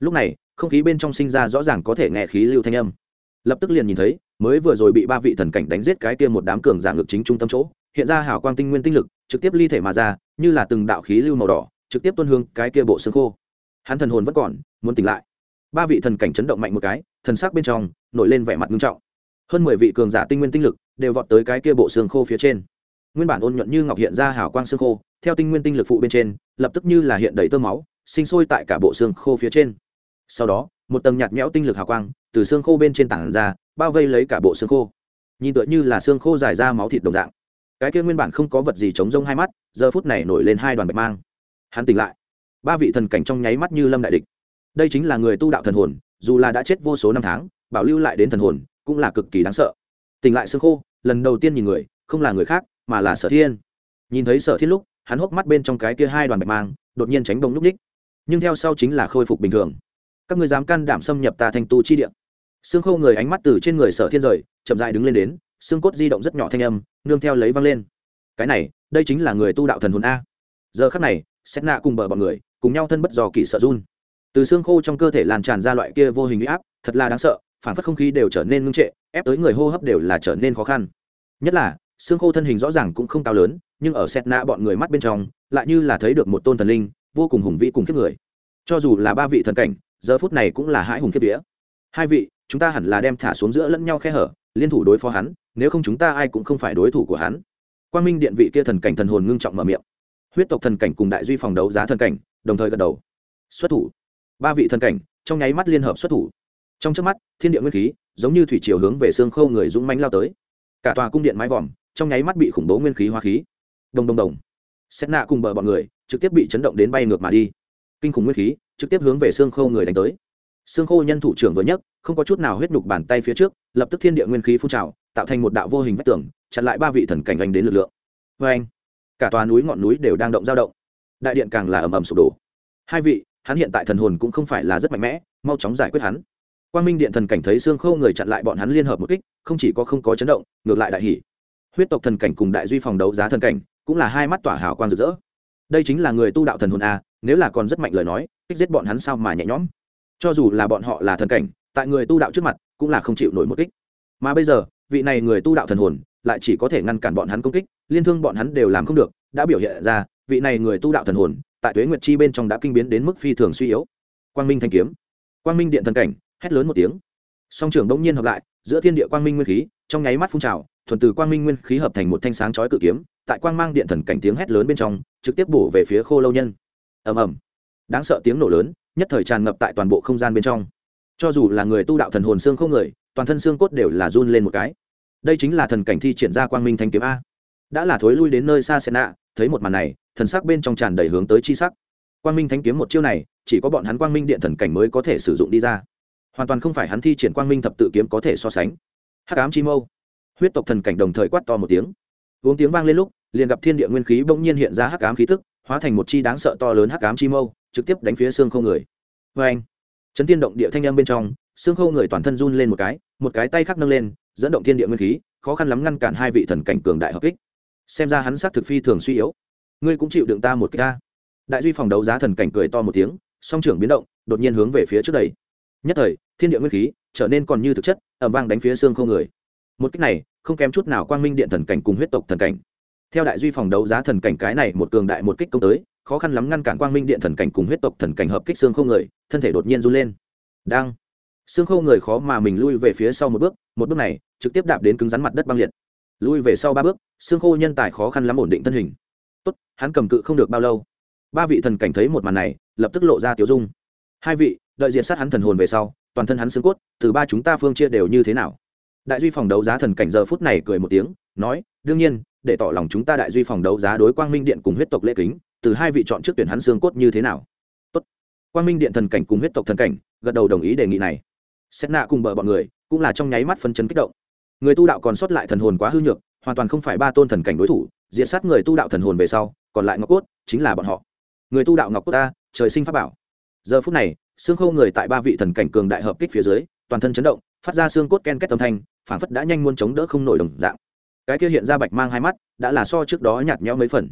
lúc này, không khí bên trong sinh ra rõ ràng có thể nghe khí lưu thanh âm. Lập tức liền nhìn thấy, mới vừa rồi bị ba vị thần cảnh đánh giết cái kia một đám cường giả ngược chính trung tâm chỗ hiện ra hào quang tinh nguyên tinh lực, trực tiếp ly thể mà ra, như là từng đạo khí lưu màu đỏ, trực tiếp tuân hương cái kia bộ xương khô. Hắn thần hồn vẫn còn, muốn tỉnh lại. Ba vị thần cảnh chấn động mạnh một cái, thần sắc bên trong, nổi lên vẻ mặt nghiêm trọng. Hơn mười vị cường giả tinh nguyên tinh lực đều vọt tới cái kia bộ xương khô phía trên. Nguyên bản ôn nhuận như ngọc hiện ra hào quang xương khô, theo tinh nguyên tinh lực phụ bên trên, lập tức như là hiện đầy tơ máu, sinh sôi tại cả bộ xương khô phía trên. Sau đó, một tầng nhạt nhẽo tinh lực hào quang từ xương khô bên trên tảng ra, bao vây lấy cả bộ xương khô. Nhìn tựa như là xương khô dài ra máu thịt đồng dạng cái kia nguyên bản không có vật gì chống rông hai mắt, giờ phút này nổi lên hai đoàn bạch mang. Hắn tỉnh lại. Ba vị thần cảnh trong nháy mắt như lâm đại địch. Đây chính là người tu đạo thần hồn, dù là đã chết vô số năm tháng, bảo lưu lại đến thần hồn, cũng là cực kỳ đáng sợ. Tỉnh lại xương khô, lần đầu tiên nhìn người, không là người khác, mà là sở thiên. Nhìn thấy sở thiên lúc, hắn hốc mắt bên trong cái kia hai đoàn bạch mang, đột nhiên tránh bông lúc ních nhưng theo sau chính là khôi phục bình thường. Các người dám can đảm xâm nhập ta thành tu chi địa. Xương khô người ánh mắt từ trên người sở thiên rời, chậm dại đứng lên đến xương cốt di động rất nhỏ thanh âm, nương theo lấy văng lên. Cái này, đây chính là người tu đạo thần hồn a. Giờ khắc này xét nạ cùng bờ bọn người, cùng nhau thân bất dò kỳ sợ run. Từ xương khô trong cơ thể lan tràn ra loại kia vô hình huy áp, thật là đáng sợ, phản phất không khí đều trở nên ngưng trệ, ép tới người hô hấp đều là trở nên khó khăn. Nhất là, xương khô thân hình rõ ràng cũng không cao lớn, nhưng ở xét nạ bọn người mắt bên trong, lại như là thấy được một tôn thần linh, vô cùng hùng vĩ cùng kiếp người. Cho dù là ba vị thần cảnh, giờ phút này cũng là hãi hùng kiếp vía. Hai vị, chúng ta hẳn là đem thả xuống giữa lẫn nhau khe hở, liên thủ đối phó hắn nếu không chúng ta ai cũng không phải đối thủ của hắn. Quang minh điện vị kia thần cảnh thần hồn ngưng trọng mở miệng. Huyết tộc thần cảnh cùng đại duy phòng đấu giá thần cảnh, đồng thời gật đầu. Xuất thủ. Ba vị thần cảnh, trong nháy mắt liên hợp xuất thủ. Trong trước mắt, thiên địa nguyên khí, giống như thủy chiều hướng về xương khâu người dũng mánh lao tới. Cả tòa cung điện mái vòm, trong nháy mắt bị khủng bố nguyên khí hoa khí. Đồng đồng đồng. Xét nạ cùng bờ bọn người, trực tiếp bị chấn động đến bay ngược mà đi. Kinh khủng nguyên khí, trực tiếp hướng về xương khâu người đánh tới. Xương khô nhân thủ trưởng vừa nhất không có chút nào huyết nhục bàn tay phía trước, lập tức thiên địa nguyên khí phun trào tạo thành một đạo vô hình vách tường, chặn lại ba vị thần cảnh anh đến lực lượng. Vê anh, cả tòa núi ngọn núi đều đang động dao động. Đại điện càng là ầm ầm sụp đổ. Hai vị, hắn hiện tại thần hồn cũng không phải là rất mạnh mẽ, mau chóng giải quyết hắn. Quang minh điện thần cảnh thấy xương khâu người chặn lại bọn hắn liên hợp một kích, không chỉ có không có chấn động, ngược lại đại hỉ. Huyết tộc thần cảnh cùng đại duy phòng đấu giá thần cảnh, cũng là hai mắt tỏa hào quang rực rỡ. Đây chính là người tu đạo thần hồn a, nếu là còn rất mạnh lời nói, kích giết bọn hắn sao mà nhẹ nhõm. Cho dù là bọn họ là thần cảnh, tại người tu đạo trước mặt, cũng là không chịu nổi một kích. Mà bây giờ vị này người tu đạo thần hồn lại chỉ có thể ngăn cản bọn hắn công kích, liên thương bọn hắn đều làm không được, đã biểu hiện ra, vị này người tu đạo thần hồn tại tuế nguyệt chi bên trong đã kinh biến đến mức phi thường suy yếu. Quang minh thanh kiếm. Quang minh điện thần cảnh, hét lớn một tiếng. Song trưởng đông nhiên hợp lại, giữa thiên địa quang minh nguyên khí, trong nháy mắt phun trào, thuần từ quang minh nguyên khí hợp thành một thanh sáng chói cự kiếm, tại quang mang điện thần cảnh tiếng hét lớn bên trong, trực tiếp bổ về phía khô lâu nhân. Ầm ầm. Đáng sợ tiếng nổ lớn, nhất thời tràn ngập tại toàn bộ không gian bên trong. Cho dù là người tu đạo thần hồn xương không người toàn thân xương cốt đều là run lên một cái. Đây chính là thần cảnh thi triển ra quang minh thanh kiếm a. Đã là thối lui đến nơi xa xen nạ thấy một màn này, thần sắc bên trong tràn đầy hướng tới chi sắc. Quang minh thanh kiếm một chiêu này, chỉ có bọn hắn quang minh điện thần cảnh mới có thể sử dụng đi ra. Hoàn toàn không phải hắn thi triển quang minh thập tự kiếm có thể so sánh. Hắc ám chi mâu. Huyết tộc thần cảnh đồng thời quát to một tiếng. Uống tiếng vang lên lúc, liền gặp thiên địa nguyên khí bỗng nhiên hiện ra hắc ám khí tức, hóa thành một chi đáng sợ to lớn hắc ám chi mâu, trực tiếp đánh phía xương không người. Vê anh chấn thiên động địa thanh âm bên trong xương khâu người toàn thân run lên một cái một cái tay khác nâng lên, dẫn động thiên địa nguyên khí, khó khăn lắm ngăn cản hai vị thần cảnh cường đại hợp kích. Xem ra hắn xác thực phi thường suy yếu. Ngươi cũng chịu đựng ta một cái ta. Đại duy phòng đấu giá thần cảnh cười to một tiếng, song trưởng biến động, đột nhiên hướng về phía trước đây. Nhất thời, thiên địa nguyên khí trở nên còn như thực chất ẩm vang đánh phía xương khâu người. Một cách này, không kém chút nào quang minh điện thần cảnh cùng huyết tộc thần cảnh. Theo đại duy phòng đấu giá thần cảnh cái này một cường đại một kích công tới, khó khăn lắm ngăn cản quang minh điện thần cảnh cùng huyết tộc thần cảnh hợp kích xương không người, thân thể đột nhiên run lên. Đang xương khâu người khó mà mình lui về phía sau một bước một bước này trực tiếp đạp đến cứng rắn mặt đất băng liệt. Lui về sau ba bước xương khô nhân tài khó khăn lắm ổn định thân hình. Tốt, hắn cầm cự không được bao lâu. Ba vị thần cảnh thấy một màn này, lập tức lộ ra tiểu dung. Hai vị, đợi diện sát hắn thần hồn về sau, toàn thân hắn xương cốt, từ ba chúng ta phương chia đều như thế nào? Đại duy phòng đấu giá thần cảnh giờ phút này cười một tiếng, nói, đương nhiên, để tỏ lòng chúng ta đại duy phòng đấu giá đối quang minh điện cùng huyết tộc lễ kính, từ hai vị chọn trước tuyển hắn xương cốt như thế nào? Tốt. quang minh điện thần cảnh cùng huyết tộc thần cảnh, gật đầu đồng ý đề nghị này xét nạ cùng bờ bọn người cũng là trong nháy mắt phân chấn kích động. Người tu đạo còn sót lại thần hồn quá hư nhược, hoàn toàn không phải ba tôn thần cảnh đối thủ, diệt sát người tu đạo thần hồn về sau, còn lại ngọc cốt chính là bọn họ. Người tu đạo ngọc cốt ta, trời sinh pháp bảo. Giờ phút này, xương khâu người tại ba vị thần cảnh cường đại hợp kích phía dưới, toàn thân chấn động, phát ra xương cốt ken kết âm thanh phản phất đã nhanh muốn chống đỡ không nổi đồng dạng. Cái kia hiện ra bạch mang hai mắt, đã là so trước đó nhạt nhẽo mấy phần.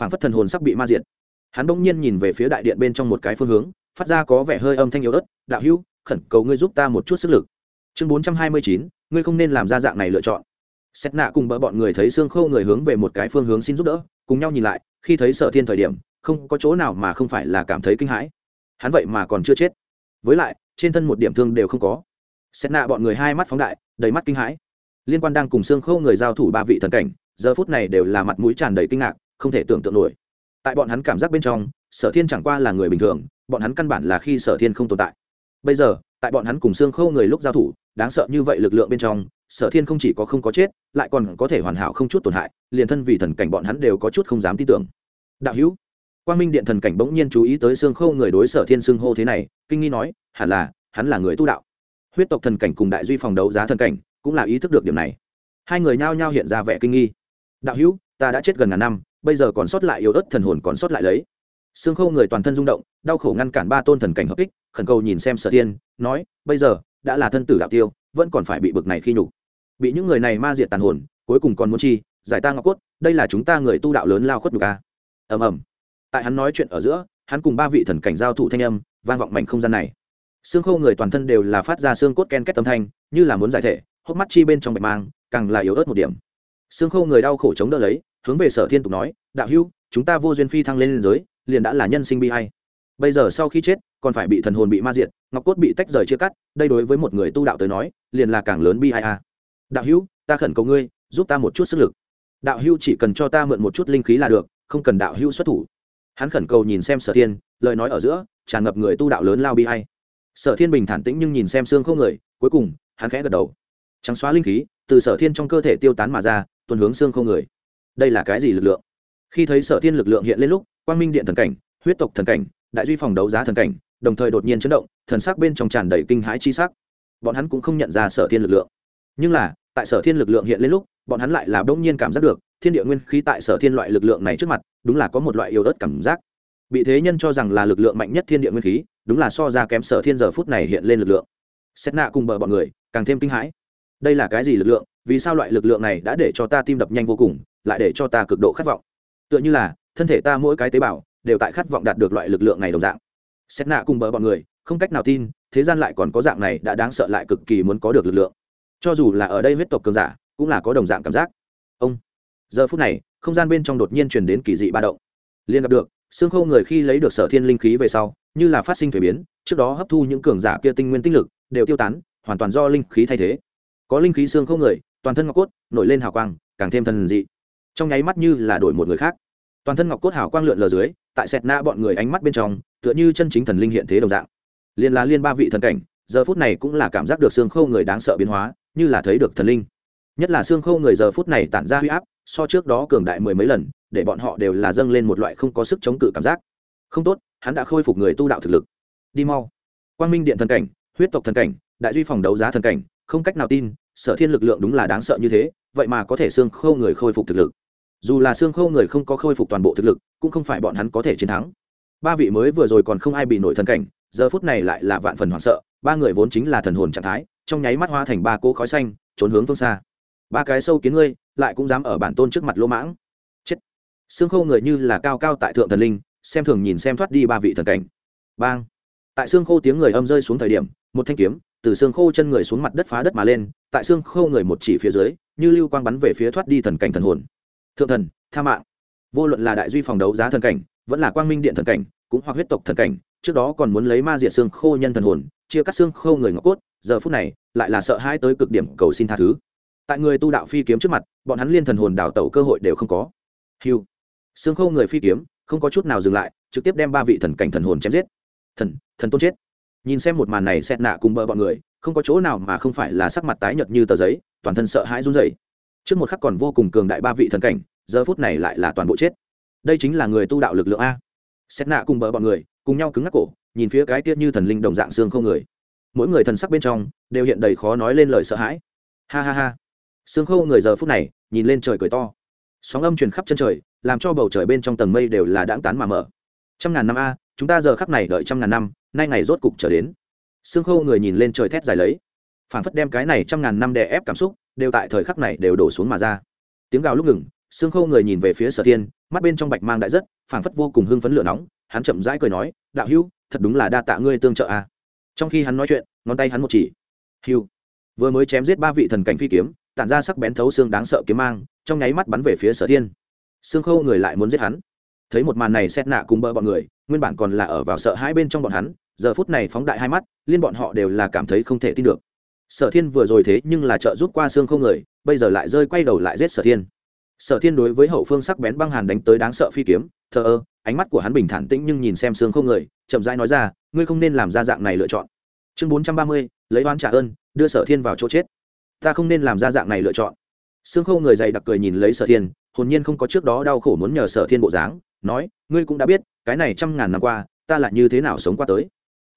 Phản phất thần hồn sắp bị ma diệt. Hắn bỗng nhiên nhìn về phía đại điện bên trong một cái phương hướng, phát ra có vẻ hơi âm thanh yếu ớt, đạo hữu khẩn cầu ngươi giúp ta một chút sức lực. Chương bốn trăm hai mươi chín, ngươi không nên làm ra dạng này lựa chọn. Xét nạ cùng bỡ bọn người thấy xương khâu người hướng về một cái phương hướng xin giúp đỡ, cùng nhau nhìn lại, khi thấy sở thiên thời điểm, không có chỗ nào mà không phải là cảm thấy kinh hãi. Hắn vậy mà còn chưa chết. Với lại, trên thân một điểm thương đều không có. Xét nạ bọn người hai mắt phóng đại, đầy mắt kinh hãi. Liên quan đang cùng xương khâu người giao thủ ba vị thần cảnh, giờ phút này đều là mặt mũi tràn đầy kinh ngạc, không thể tưởng tượng nổi. Tại bọn hắn cảm giác bên trong, sở thiên chẳng qua là người bình thường, bọn hắn căn bản là khi sở thiên không tồn tại bây giờ, tại bọn hắn cùng xương khâu người lúc giao thủ, đáng sợ như vậy lực lượng bên trong, sở thiên không chỉ có không có chết, lại còn có thể hoàn hảo không chút tổn hại, liền thân vì thần cảnh bọn hắn đều có chút không dám tin tưởng. Đạo hữu, quang minh điện thần cảnh bỗng nhiên chú ý tới xương khâu người đối sở thiên xưng hô thế này, kinh nghi nói, hẳn là, hắn là người tu đạo. Huyết tộc thần cảnh cùng đại duy phòng đấu giá thần cảnh cũng là ý thức được điểm này. Hai người nhao nhao hiện ra vẻ kinh nghi. Đạo hữu, ta đã chết gần ngàn năm, bây giờ còn sót lại yếu ớt thần hồn còn sót lại lấy xương khâu người toàn thân rung động, đau khổ ngăn cản ba tôn thần cảnh hợp kích, khẩn cầu nhìn xem sở tiên nói, bây giờ, đã là thân tử đạo tiêu, vẫn còn phải bị bực này khi nhục. Bị những người này ma diệt tàn hồn, cuối cùng còn muốn chi, giải ta ngọc cốt, đây là chúng ta người tu đạo lớn lao khuất nhục a. Ầm ầm. Tại hắn nói chuyện ở giữa, hắn cùng ba vị thần cảnh giao thủ thanh âm, vang vọng mảnh không gian này. Xương khâu người toàn thân đều là phát ra xương cốt ken kết tâm thanh, như là muốn giải thể, hốc mắt chi bên trong bạch mang, càng là yếu ớt một điểm. Xương khâu người đau khổ chống đỡ lấy, hướng về sở thiên tục nói, đạo hữu, chúng ta vô duyên phi thăng lên giới liền đã là nhân sinh bi hay bây giờ sau khi chết, còn phải bị thần hồn bị ma diệt, ngọc cốt bị tách rời chia cắt, đây đối với một người tu đạo tới nói, liền là càng lớn bi hay a à. đạo hữu, ta khẩn cầu ngươi, giúp ta một chút sức lực. Đạo hữu chỉ cần cho ta mượn một chút linh khí là được, không cần đạo hữu xuất thủ. Hắn khẩn cầu nhìn xem sở thiên, lời nói ở giữa, tràn ngập người tu đạo lớn lao bi hay sở thiên bình thản tĩnh nhưng nhìn xem xương không người, cuối cùng, hắn khẽ gật đầu. Trắng xóa linh khí, từ sở thiên trong cơ thể tiêu tán mà ra, tuần hướng xương không người. Đây là cái gì lực lượng? Khi thấy sở thiên lực lượng hiện lên lúc quang minh điện thần cảnh, huyết tộc thần cảnh, đại duy phòng đấu giá thần cảnh, đồng thời đột nhiên chấn động, thần sắc bên trong tràn đầy kinh hãi chi sắc. Bọn hắn cũng không nhận ra sở thiên lực lượng. Nhưng là, tại sở thiên lực lượng hiện lên lúc, bọn hắn lại là đông nhiên cảm giác được, thiên địa nguyên khí tại sở thiên loại lực lượng này trước mặt, đúng là có một loại yếu ớt cảm giác. Bị thế nhân cho rằng là lực lượng mạnh nhất thiên địa nguyên khí, đúng là so ra kém sở thiên giờ phút này hiện lên lực lượng. Xét nạ cùng bờ bọn người, càng thêm kinh hãi. Đây là cái gì lực lượng? Vì sao loại lực lượng này đã để cho ta tim đập nhanh vô cùng, lại để cho ta cực độ khát vọng? Tựa như là thân thể ta mỗi cái tế bào đều tại khát vọng đạt được loại lực lượng này đồng dạng. Xét nạ cùng bờ bọn người, không cách nào tin, thế gian lại còn có dạng này đã đáng sợ lại cực kỳ muốn có được lực lượng. Cho dù là ở đây huyết tộc cường giả, cũng là có đồng dạng cảm giác. Ông, giờ phút này, không gian bên trong đột nhiên truyền đến kỳ dị ba động. Liên gặp được, xương khâu người khi lấy được sở thiên linh khí về sau, như là phát sinh thuế biến, trước đó hấp thu những cường giả kia tinh nguyên tinh lực, đều tiêu tán, hoàn toàn do linh khí thay thế. Có linh khí xương khâu người, toàn thân ngọc cốt, nổi lên hào quang, càng thêm thần dị. Trong nháy mắt như là đổi một người khác toàn thân ngọc cốt hào quang lượn lờ dưới, tại sẹt na bọn người ánh mắt bên trong, tựa như chân chính thần linh hiện thế đồng dạng. Liên là liên ba vị thần cảnh, giờ phút này cũng là cảm giác được xương khâu người đáng sợ biến hóa, như là thấy được thần linh. Nhất là xương khâu người giờ phút này tản ra huy áp, so trước đó cường đại mười mấy lần, để bọn họ đều là dâng lên một loại không có sức chống cự cảm giác. Không tốt, hắn đã khôi phục người tu đạo thực lực. Đi mau. Quang minh điện thần cảnh, huyết tộc thần cảnh, đại duy phòng đấu giá thần cảnh, không cách nào tin, sở thiên lực lượng đúng là đáng sợ như thế, vậy mà có thể xương khâu người khôi phục thực lực dù là xương khâu người không có khôi phục toàn bộ thực lực, cũng không phải bọn hắn có thể chiến thắng. Ba vị mới vừa rồi còn không ai bị nổi thần cảnh, giờ phút này lại là vạn phần hoảng sợ, ba người vốn chính là thần hồn trạng thái, trong nháy mắt hoa thành ba cỗ khói xanh, trốn hướng phương xa. Ba cái sâu kiến ngươi, lại cũng dám ở bản tôn trước mặt lỗ mãng. Chết. Xương khâu người như là cao cao tại thượng thần linh, xem thường nhìn xem thoát đi ba vị thần cảnh. Bang. Tại xương khô tiếng người âm rơi xuống thời điểm, một thanh kiếm từ xương khô chân người xuống mặt đất phá đất mà lên, tại xương khô người một chỉ phía dưới, như lưu quang bắn về phía thoát đi thần cảnh thần hồn thượng thần, tha mạng. Vô luận là đại duy phòng đấu giá thần cảnh, vẫn là quang minh điện thần cảnh, cũng hoặc huyết tộc thần cảnh, trước đó còn muốn lấy ma diệt xương khô nhân thần hồn, chia cắt xương khô người ngọc cốt, giờ phút này, lại là sợ hãi tới cực điểm cầu xin tha thứ. Tại người tu đạo phi kiếm trước mặt, bọn hắn liên thần hồn đào tẩu cơ hội đều không có. Hiu xương khô người phi kiếm, không có chút nào dừng lại, trực tiếp đem ba vị thần cảnh thần hồn chém giết. Thần thần tôn chết. Nhìn xem một màn này xét nạ cùng bờ bọn người, không có chỗ nào mà không phải là sắc mặt tái nhợt như tờ giấy, toàn thân sợ hãi run rẩy. Trước một khắc còn vô cùng cường đại ba vị thần cảnh giờ phút này lại là toàn bộ chết. Đây chính là người tu đạo lực lượng a. Xét nạ cùng bờ bọn người, cùng nhau cứng ngắc cổ, nhìn phía cái tiết như thần linh đồng dạng xương không người. Mỗi người thần sắc bên trong, đều hiện đầy khó nói lên lời sợ hãi. Ha ha ha. Xương khô người giờ phút này, nhìn lên trời cười to. Sóng âm truyền khắp chân trời, làm cho bầu trời bên trong tầng mây đều là đãng tán mà mở. Trăm ngàn năm a, chúng ta giờ khắc này đợi trăm ngàn năm, nay ngày rốt cục trở đến. Xương khô người nhìn lên trời thét dài lấy. Phản phất đem cái này trăm ngàn năm đè ép cảm xúc, đều tại thời khắc này đều đổ xuống mà ra. Tiếng gào lúc ngừng xương khâu người nhìn về phía sở thiên, mắt bên trong bạch mang đại rất, phảng phất vô cùng hưng phấn lửa nóng, hắn chậm rãi cười nói, đạo hữu, thật đúng là đa tạ ngươi tương trợ a. Trong khi hắn nói chuyện, ngón tay hắn một chỉ. Hưu. Vừa mới chém giết ba vị thần cảnh phi kiếm, tản ra sắc bén thấu xương đáng sợ kiếm mang, trong nháy mắt bắn về phía sở thiên. Xương khâu người lại muốn giết hắn. Thấy một màn này xét nạ cùng bỡ bọn người, nguyên bản còn là ở vào sợ hai bên trong bọn hắn, giờ phút này phóng đại hai mắt, liên bọn họ đều là cảm thấy không thể tin được. Sở thiên vừa rồi thế nhưng là trợ giúp qua xương không người, bây giờ lại rơi quay đầu lại giết sở thiên sở thiên đối với hậu phương sắc bén băng hàn đánh tới đáng sợ phi kiếm, thờ ơ, ánh mắt của hắn bình thản tĩnh nhưng nhìn xem xương không người, chậm rãi nói ra, ngươi không nên làm ra dạng này lựa chọn. Chương bốn trăm ba mươi, lấy oán trả ơn, đưa sở thiên vào chỗ chết. Ta không nên làm ra dạng này lựa chọn. Xương khâu người dày đặc cười nhìn lấy sở thiên, hồn nhiên không có trước đó đau khổ muốn nhờ sở thiên bộ dáng, nói, ngươi cũng đã biết, cái này trăm ngàn năm qua, ta là như thế nào sống qua tới.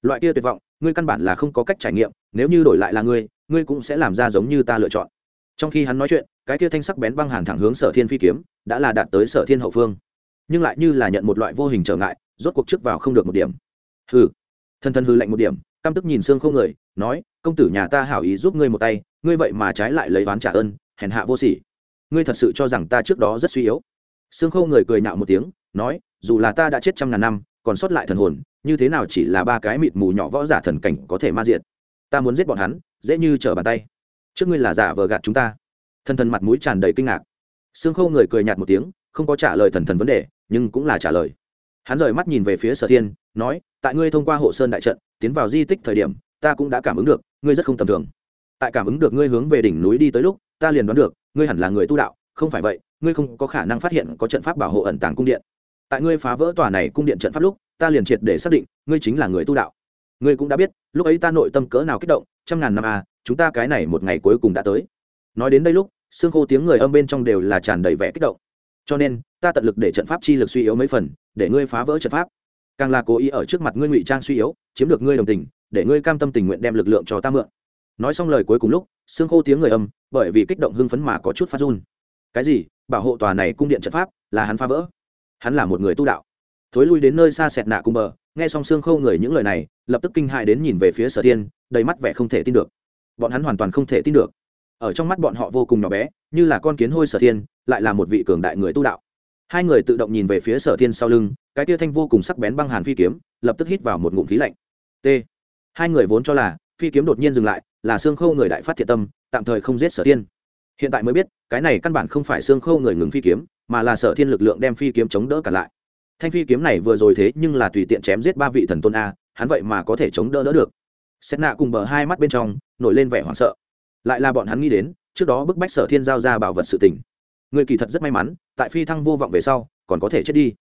Loại kia tuyệt vọng, ngươi căn bản là không có cách trải nghiệm, nếu như đổi lại là ngươi ngươi cũng sẽ làm ra giống như ta lựa chọn. Trong khi hắn nói chuyện cái kia thanh sắc bén băng hàn thẳng hướng sở thiên phi kiếm, đã là đạt tới sở thiên hậu phương. Nhưng lại như là nhận một loại vô hình trở ngại, rốt cuộc trước vào không được một điểm. Hừ. Thân thân hư lạnh một điểm, căm tức nhìn xương không người, nói, công tử nhà ta hảo ý giúp ngươi một tay, ngươi vậy mà trái lại lấy oán trả ơn, hèn hạ vô sỉ. Ngươi thật sự cho rằng ta trước đó rất suy yếu. Xương khâu người cười nhạo một tiếng, nói, dù là ta đã chết trăm ngàn năm, còn sót lại thần hồn, như thế nào chỉ là ba cái mịt mù nhỏ võ giả thần cảnh có thể ma diệt? Ta muốn giết bọn hắn, dễ như trở bàn tay. Trước ngươi là giả vờ gạt chúng ta thần thần mặt mũi tràn đầy kinh ngạc. Xương khâu người cười nhạt một tiếng, không có trả lời thần thần vấn đề, nhưng cũng là trả lời. Hắn rời mắt nhìn về phía sở thiên, nói, tại ngươi thông qua hộ sơn đại trận, tiến vào di tích thời điểm, ta cũng đã cảm ứng được, ngươi rất không tầm thường. Tại cảm ứng được ngươi hướng về đỉnh núi đi tới lúc, ta liền đoán được, ngươi hẳn là người tu đạo, không phải vậy, ngươi không có khả năng phát hiện có trận pháp bảo hộ ẩn tàng cung điện. Tại ngươi phá vỡ tòa này cung điện trận pháp lúc, ta liền triệt để xác định, ngươi chính là người tu đạo. Ngươi cũng đã biết, lúc ấy ta nội tâm cỡ nào kích động, trăm ngàn năm à chúng ta cái này một ngày cuối cùng đã tới. Nói đến đây lúc xương khô tiếng người âm bên trong đều là tràn đầy vẻ kích động. Cho nên, ta tận lực để trận pháp chi lực suy yếu mấy phần, để ngươi phá vỡ trận pháp. Càng là cố ý ở trước mặt ngươi ngụy trang suy yếu, chiếm được ngươi đồng tình, để ngươi cam tâm tình nguyện đem lực lượng cho ta mượn. Nói xong lời cuối cùng lúc, xương khô tiếng người âm, bởi vì kích động hưng phấn mà có chút phát run. Cái gì? Bảo hộ tòa này cung điện trận pháp, là hắn phá vỡ. Hắn là một người tu đạo. Thối lui đến nơi xa xẹt nạ cung bờ, nghe xong xương khô người những lời này, lập tức kinh hại đến nhìn về phía sở thiên, đầy mắt vẻ không thể tin được. Bọn hắn hoàn toàn không thể tin được ở trong mắt bọn họ vô cùng nhỏ bé, như là con kiến hôi sở thiên, lại là một vị cường đại người tu đạo. Hai người tự động nhìn về phía sở thiên sau lưng, cái tia thanh vô cùng sắc bén băng hàn phi kiếm, lập tức hít vào một ngụm khí lạnh. T. Hai người vốn cho là, phi kiếm đột nhiên dừng lại, là xương khâu người đại phát thiệt tâm, tạm thời không giết sở thiên. Hiện tại mới biết, cái này căn bản không phải xương khâu người ngừng phi kiếm, mà là sở thiên lực lượng đem phi kiếm chống đỡ cả lại. Thanh phi kiếm này vừa rồi thế nhưng là tùy tiện chém giết ba vị thần tôn a, hắn vậy mà có thể chống đỡ đỡ được. Xét nạ cùng bờ hai mắt bên trong, nổi lên vẻ hoảng sợ lại là bọn hắn nghĩ đến, trước đó bức bách sở thiên giao ra bảo vật sự tình. Người kỳ thật rất may mắn, tại phi thăng vô vọng về sau, còn có thể chết đi.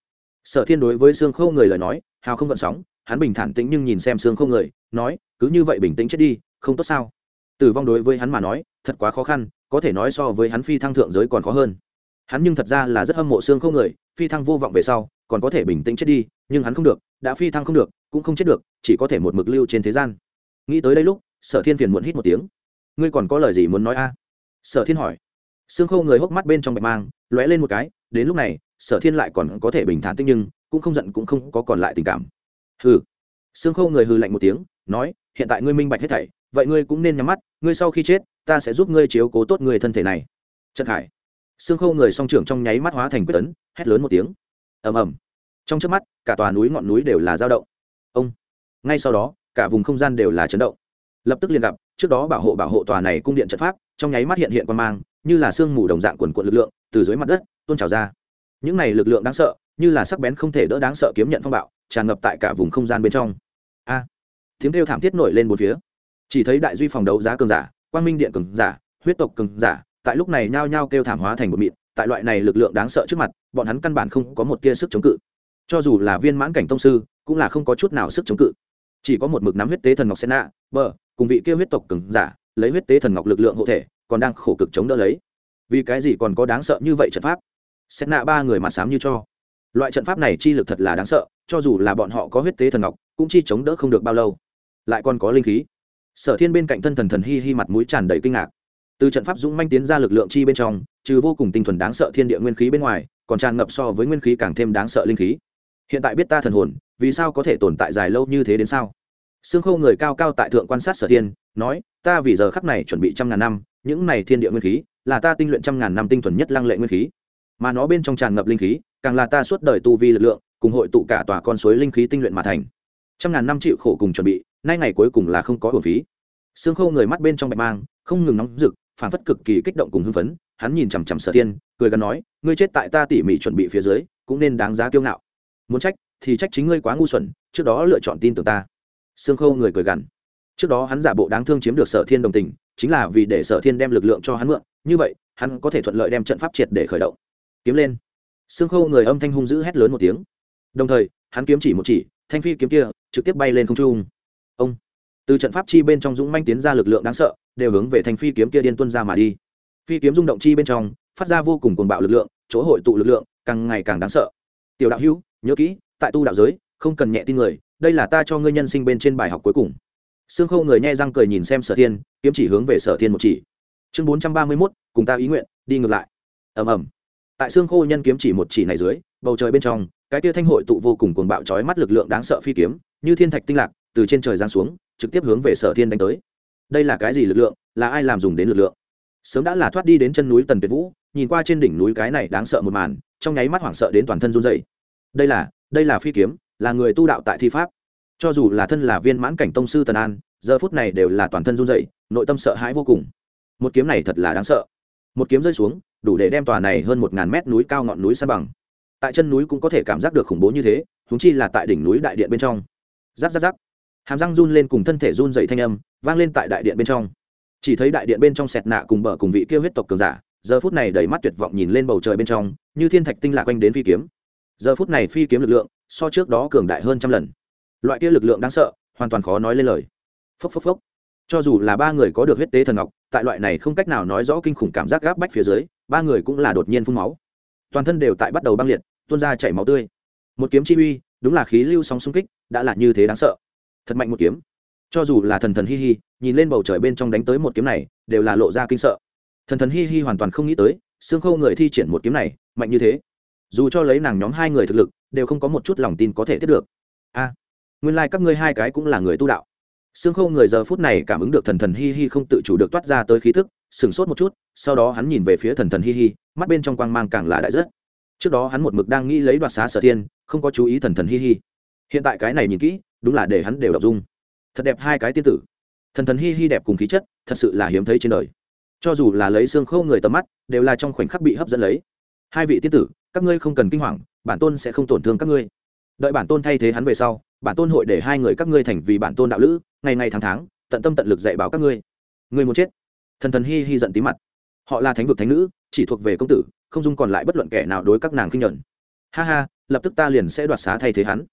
Sở thiên đối với xương khâu người lời nói, hào không gợn sóng, hắn bình thản tĩnh nhưng nhìn xem xương khâu người, nói, cứ như vậy bình tĩnh chết đi, không tốt sao? Tử vong đối với hắn mà nói, thật quá khó khăn, có thể nói so với hắn phi thăng thượng giới còn khó hơn. Hắn nhưng thật ra là rất hâm mộ xương khâu người, phi thăng vô vọng về sau, còn có thể bình tĩnh chết đi, nhưng hắn không được, đã phi thăng không được, cũng không chết được, chỉ có thể một mực lưu trên thế gian. Nghĩ tới đây lúc, sở thiên phiền muộn hít một tiếng ngươi còn có lời gì muốn nói a? Sở thiên hỏi. Xương khâu người hốc mắt bên trong bạch mang, lóe lên một cái, đến lúc này, sở thiên lại còn có thể bình thản tích nhưng, cũng không giận cũng không có còn lại tình cảm. Hừ. Xương khâu người hừ lạnh một tiếng, nói, hiện tại ngươi minh bạch hết thảy, vậy ngươi cũng nên nhắm mắt, ngươi sau khi chết, ta sẽ giúp ngươi chiếu cố tốt người thân thể này. Trần hải. xương khâu người song trưởng trong nháy mắt hóa thành quyết tấn hét lớn một tiếng. Ầm ầm. Trong trước mắt, cả tòa núi ngọn núi đều là dao động. Ông. Ngay sau đó, cả vùng không gian đều là chấn động. Lập tức liền gặp trước đó bảo hộ bảo hộ tòa này cung điện trận pháp, trong nháy mắt hiện hiện quan mang, như là sương mù đồng dạng quần quận lực lượng, từ dưới mặt đất tôn trào ra. Những này lực lượng đáng sợ, như là sắc bén không thể đỡ đáng sợ kiếm nhận phong bạo, tràn ngập tại cả vùng không gian bên trong. A! Tiếng kêu thảm thiết nổi lên một phía. Chỉ thấy đại duy phòng đấu giá cường giả, quang minh điện cường giả, huyết tộc cường giả, tại lúc này nhao nhao kêu thảm hóa thành một mịn, tại loại này lực lượng đáng sợ trước mặt, bọn hắn căn bản không có một tia sức chống cự. Cho dù là viên mãn cảnh tông sư, cũng là không có chút nào sức chống cự. Chỉ có một mực nắm huyết tế thần ngọc sen nạ bờ cùng vị kia huyết tộc cường giả, lấy huyết tế thần ngọc lực lượng hộ thể, còn đang khổ cực chống đỡ lấy. Vì cái gì còn có đáng sợ như vậy trận pháp? Xét nạ ba người mặt sám như cho. Loại trận pháp này chi lực thật là đáng sợ, cho dù là bọn họ có huyết tế thần ngọc, cũng chi chống đỡ không được bao lâu. Lại còn có linh khí. Sở thiên bên cạnh thân thần thần hi hi mặt mũi tràn đầy kinh ngạc. Từ trận pháp dũng manh tiến ra lực lượng chi bên trong, trừ vô cùng tinh thuần đáng sợ thiên địa nguyên khí bên ngoài, còn tràn ngập so với nguyên khí càng thêm đáng sợ linh khí. Hiện tại biết ta thần hồn, vì sao có thể tồn tại dài lâu như thế đến sao? Xương khâu người cao cao tại thượng quan sát sở thiên, nói, ta vì giờ khắc này chuẩn bị trăm ngàn năm, những này thiên địa nguyên khí, là ta tinh luyện trăm ngàn năm tinh thuần nhất lăng lệ nguyên khí. Mà nó bên trong tràn ngập linh khí, càng là ta suốt đời tu vi lực lượng, cùng hội tụ cả tòa con suối linh khí tinh luyện mà thành. Trăm ngàn năm chịu khổ cùng chuẩn bị, nay ngày cuối cùng là không có hồn phí. Xương khâu người mắt bên trong bạch mang, không ngừng nóng rực phản phất cực kỳ kích động cùng hưng phấn, hắn nhìn chằm chằm sở thiên, cười gắn nói, ngươi chết tại ta tỉ mỉ chuẩn bị phía dưới, cũng nên đáng giá kiêu ngạo. Muốn trách, thì trách chính ngươi quá ngu xuẩn, trước đó lựa chọn tin tưởng ta. Sương khâu người cười gằn. Trước đó hắn giả bộ đáng thương chiếm được sở thiên đồng tình, chính là vì để sở thiên đem lực lượng cho hắn mượn, như vậy, hắn có thể thuận lợi đem trận pháp triệt để khởi động. Kiếm lên. Sương khâu người âm thanh hung dữ hét lớn một tiếng. Đồng thời, hắn kiếm chỉ một chỉ, thanh phi kiếm kia trực tiếp bay lên không trung. Ông. Từ trận pháp chi bên trong dũng manh tiến ra lực lượng đáng sợ, đều hướng về thanh phi kiếm kia điên tuân ra mà đi. Phi kiếm rung động chi bên trong, phát ra vô cùng cuồng bạo lực lượng, chỗ hội tụ lực lượng càng ngày càng đáng sợ. Tiểu đạo hữu, nhớ kỹ, tại tu đạo giới, không cần nhẹ tin người đây là ta cho ngươi nhân sinh bên trên bài học cuối cùng. Xương khâu người nhai răng cười nhìn xem sở thiên, kiếm chỉ hướng về sở thiên một chỉ. Chương bốn trăm ba mươi mốt, cùng ta ý nguyện, đi ngược lại. Ầm ầm. Tại xương khô nhân kiếm chỉ một chỉ này dưới, bầu trời bên trong, cái tia thanh hội tụ vô cùng cuồng bạo trói mắt lực lượng đáng sợ phi kiếm, như thiên thạch tinh lạc, từ trên trời giáng xuống, trực tiếp hướng về sở thiên đánh tới. Đây là cái gì lực lượng, là ai làm dùng đến lực lượng? Sớm đã là thoát đi đến chân núi tần tuyệt vũ, nhìn qua trên đỉnh núi cái này đáng sợ một màn, trong nháy mắt hoảng sợ đến toàn thân run dày đây là đây là phi kiếm là người tu đạo tại thi pháp. Cho dù là thân là viên mãn cảnh tông sư tần an, giờ phút này đều là toàn thân run dậy nội tâm sợ hãi vô cùng. Một kiếm này thật là đáng sợ. Một kiếm rơi xuống, đủ để đem tòa này hơn một ngàn mét núi cao ngọn núi sa bằng. Tại chân núi cũng có thể cảm giác được khủng bố như thế húng chi là tại đỉnh núi đại điện bên trong. Giáp giáp giáp hàm răng run lên cùng thân thể run dậy thanh âm, vang lên tại đại điện bên trong. Chỉ thấy đại điện bên trong sẹt nạ cùng bờ cùng vị kêu huyết tộc cường giả, giờ phút này đầy mắt tuyệt vọng nhìn lên bầu trời bên trong, như thiên thạch tinh lạc quanh đến phi kiếm. Giờ phút này phi kiếm lực lượng so trước đó cường đại hơn trăm lần. Loại kia lực lượng đáng sợ, hoàn toàn khó nói lên lời. Phốc phốc phốc. Cho dù là ba người có được huyết tế thần ngọc, tại loại này không cách nào nói rõ kinh khủng cảm giác gáp bách phía dưới, ba người cũng là đột nhiên phun máu. Toàn thân đều tại bắt đầu băng liệt, tuôn ra chảy máu tươi. Một kiếm chi uy, đúng là khí lưu sóng xung kích, đã là như thế đáng sợ. Thật mạnh một kiếm. Cho dù là thần thần hi hi, nhìn lên bầu trời bên trong đánh tới một kiếm này, đều là lộ ra kinh sợ. Thần thần hi hi hoàn toàn không nghĩ tới, xương khâu người thi triển một kiếm này, mạnh như thế. Dù cho lấy nàng nhóm hai người thực lực đều không có một chút lòng tin có thể tiếp được. A à, nguyên lai các ngươi hai cái cũng là người tu đạo. Xương khâu người giờ phút này cảm ứng được thần thần hi hi không tự chủ được toát ra tới khí thức sửng sốt một chút, sau đó hắn nhìn về phía thần thần hi hi, mắt bên trong quang mang càng là đại rất. Trước đó hắn một mực đang nghĩ lấy đoạt xá sở thiên, không có chú ý thần thần hi hi. Hiện tại cái này nhìn kỹ, đúng là để hắn đều đọc dung. Thật đẹp hai cái tiên tử. Thần thần hi hi đẹp cùng khí chất, thật sự là hiếm thấy trên đời. Cho dù là lấy xương khâu người tầm mắt, đều là trong khoảnh khắc bị hấp dẫn lấy. Hai vị tiên tử, các ngươi không cần kinh hoàng bản tôn sẽ không tổn thương các ngươi. Đợi bản tôn thay thế hắn về sau, bản tôn hội để hai người các ngươi thành vì bản tôn đạo lữ, ngày ngày tháng tháng, tận tâm tận lực dạy bảo các ngươi. Ngươi muốn chết? Thần thần hi hi giận tí mặt. Họ là thánh vực thánh nữ, chỉ thuộc về công tử, không dung còn lại bất luận kẻ nào đối các nàng khinh nhuận. Ha ha, lập tức ta liền sẽ đoạt xá thay thế hắn.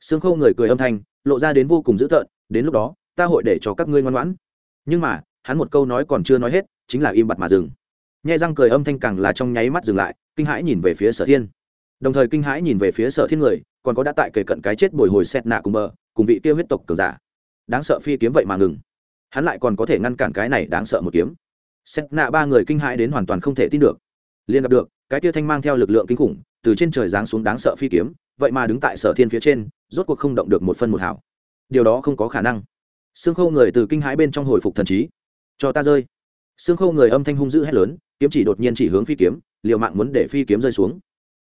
Xương khâu người cười âm thanh, lộ ra đến vô cùng dữ tợn, đến lúc đó, ta hội để cho các ngươi ngoan ngoãn. Nhưng mà, hắn một câu nói còn chưa nói hết, chính là im bặt mà dừng. Nhai răng cười âm thanh càng là trong nháy mắt dừng lại, kinh hãi nhìn về phía sở thiên đồng thời kinh hãi nhìn về phía sở thiên người, còn có đã tại kề cận cái chết bồi hồi xét nạ cùng bờ, cùng vị tiêu huyết tộc cường giả. Đáng sợ phi kiếm vậy mà ngừng. Hắn lại còn có thể ngăn cản cái này đáng sợ một kiếm. Xét nạ ba người kinh hãi đến hoàn toàn không thể tin được. Liên gặp được, cái tia thanh mang theo lực lượng kinh khủng, từ trên trời giáng xuống đáng sợ phi kiếm, vậy mà đứng tại sở thiên phía trên, rốt cuộc không động được một phân một hảo điều đó không có khả năng. Xương khâu người từ kinh hãi bên trong hồi phục thần trí. Cho ta rơi. Xương khâu người âm thanh hung dữ hét lớn, kiếm chỉ đột nhiên chỉ hướng phi kiếm, liều mạng muốn để phi kiếm rơi xuống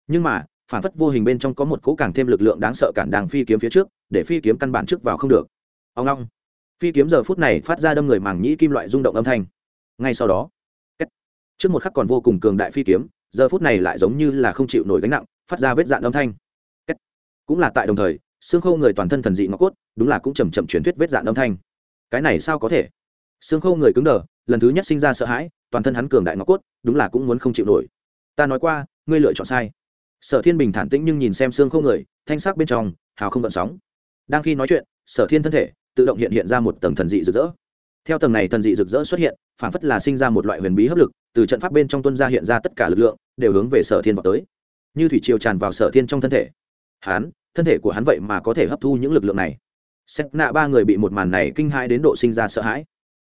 nhưng mà, phản phất vô hình bên trong có một cỗ càng thêm lực lượng đáng sợ cản đàng phi kiếm phía trước, để phi kiếm căn bản trước vào không được. Ông long phi kiếm giờ phút này phát ra đâm người màng nhĩ kim loại rung động âm thanh. Ngay sau đó trước một khắc còn vô cùng cường đại phi kiếm, giờ phút này lại giống như là không chịu nổi gánh nặng, phát ra vết dạn âm thanh. Cũng là tại đồng thời, xương khâu người toàn thân thần dị ngọc cốt, đúng là cũng chầm chậm truyền thuyết vết dạn âm thanh. Cái này sao có thể? Xương khâu người cứng đờ, lần thứ nhất sinh ra sợ hãi, toàn thân hắn cường đại ngọc cốt, đúng là cũng muốn không chịu nổi. Ta nói qua, ngươi lựa chọn sai sở thiên bình thản tĩnh nhưng nhìn xem xương khâu người, thanh sắc bên trong, hào không gợn sóng. Đang khi nói chuyện, sở thiên thân thể tự động hiện hiện ra một tầng thần dị rực rỡ. Theo tầng này thần dị rực rỡ xuất hiện, phản phất là sinh ra một loại huyền bí hấp lực, từ trận pháp bên trong tuân ra hiện ra tất cả lực lượng, đều hướng về sở thiên vào tới. Như thủy triều tràn vào sở thiên trong thân thể. Hắn, thân thể của hắn vậy mà có thể hấp thu những lực lượng này. Xét nạ ba người bị một màn này kinh hãi đến độ sinh ra sợ hãi.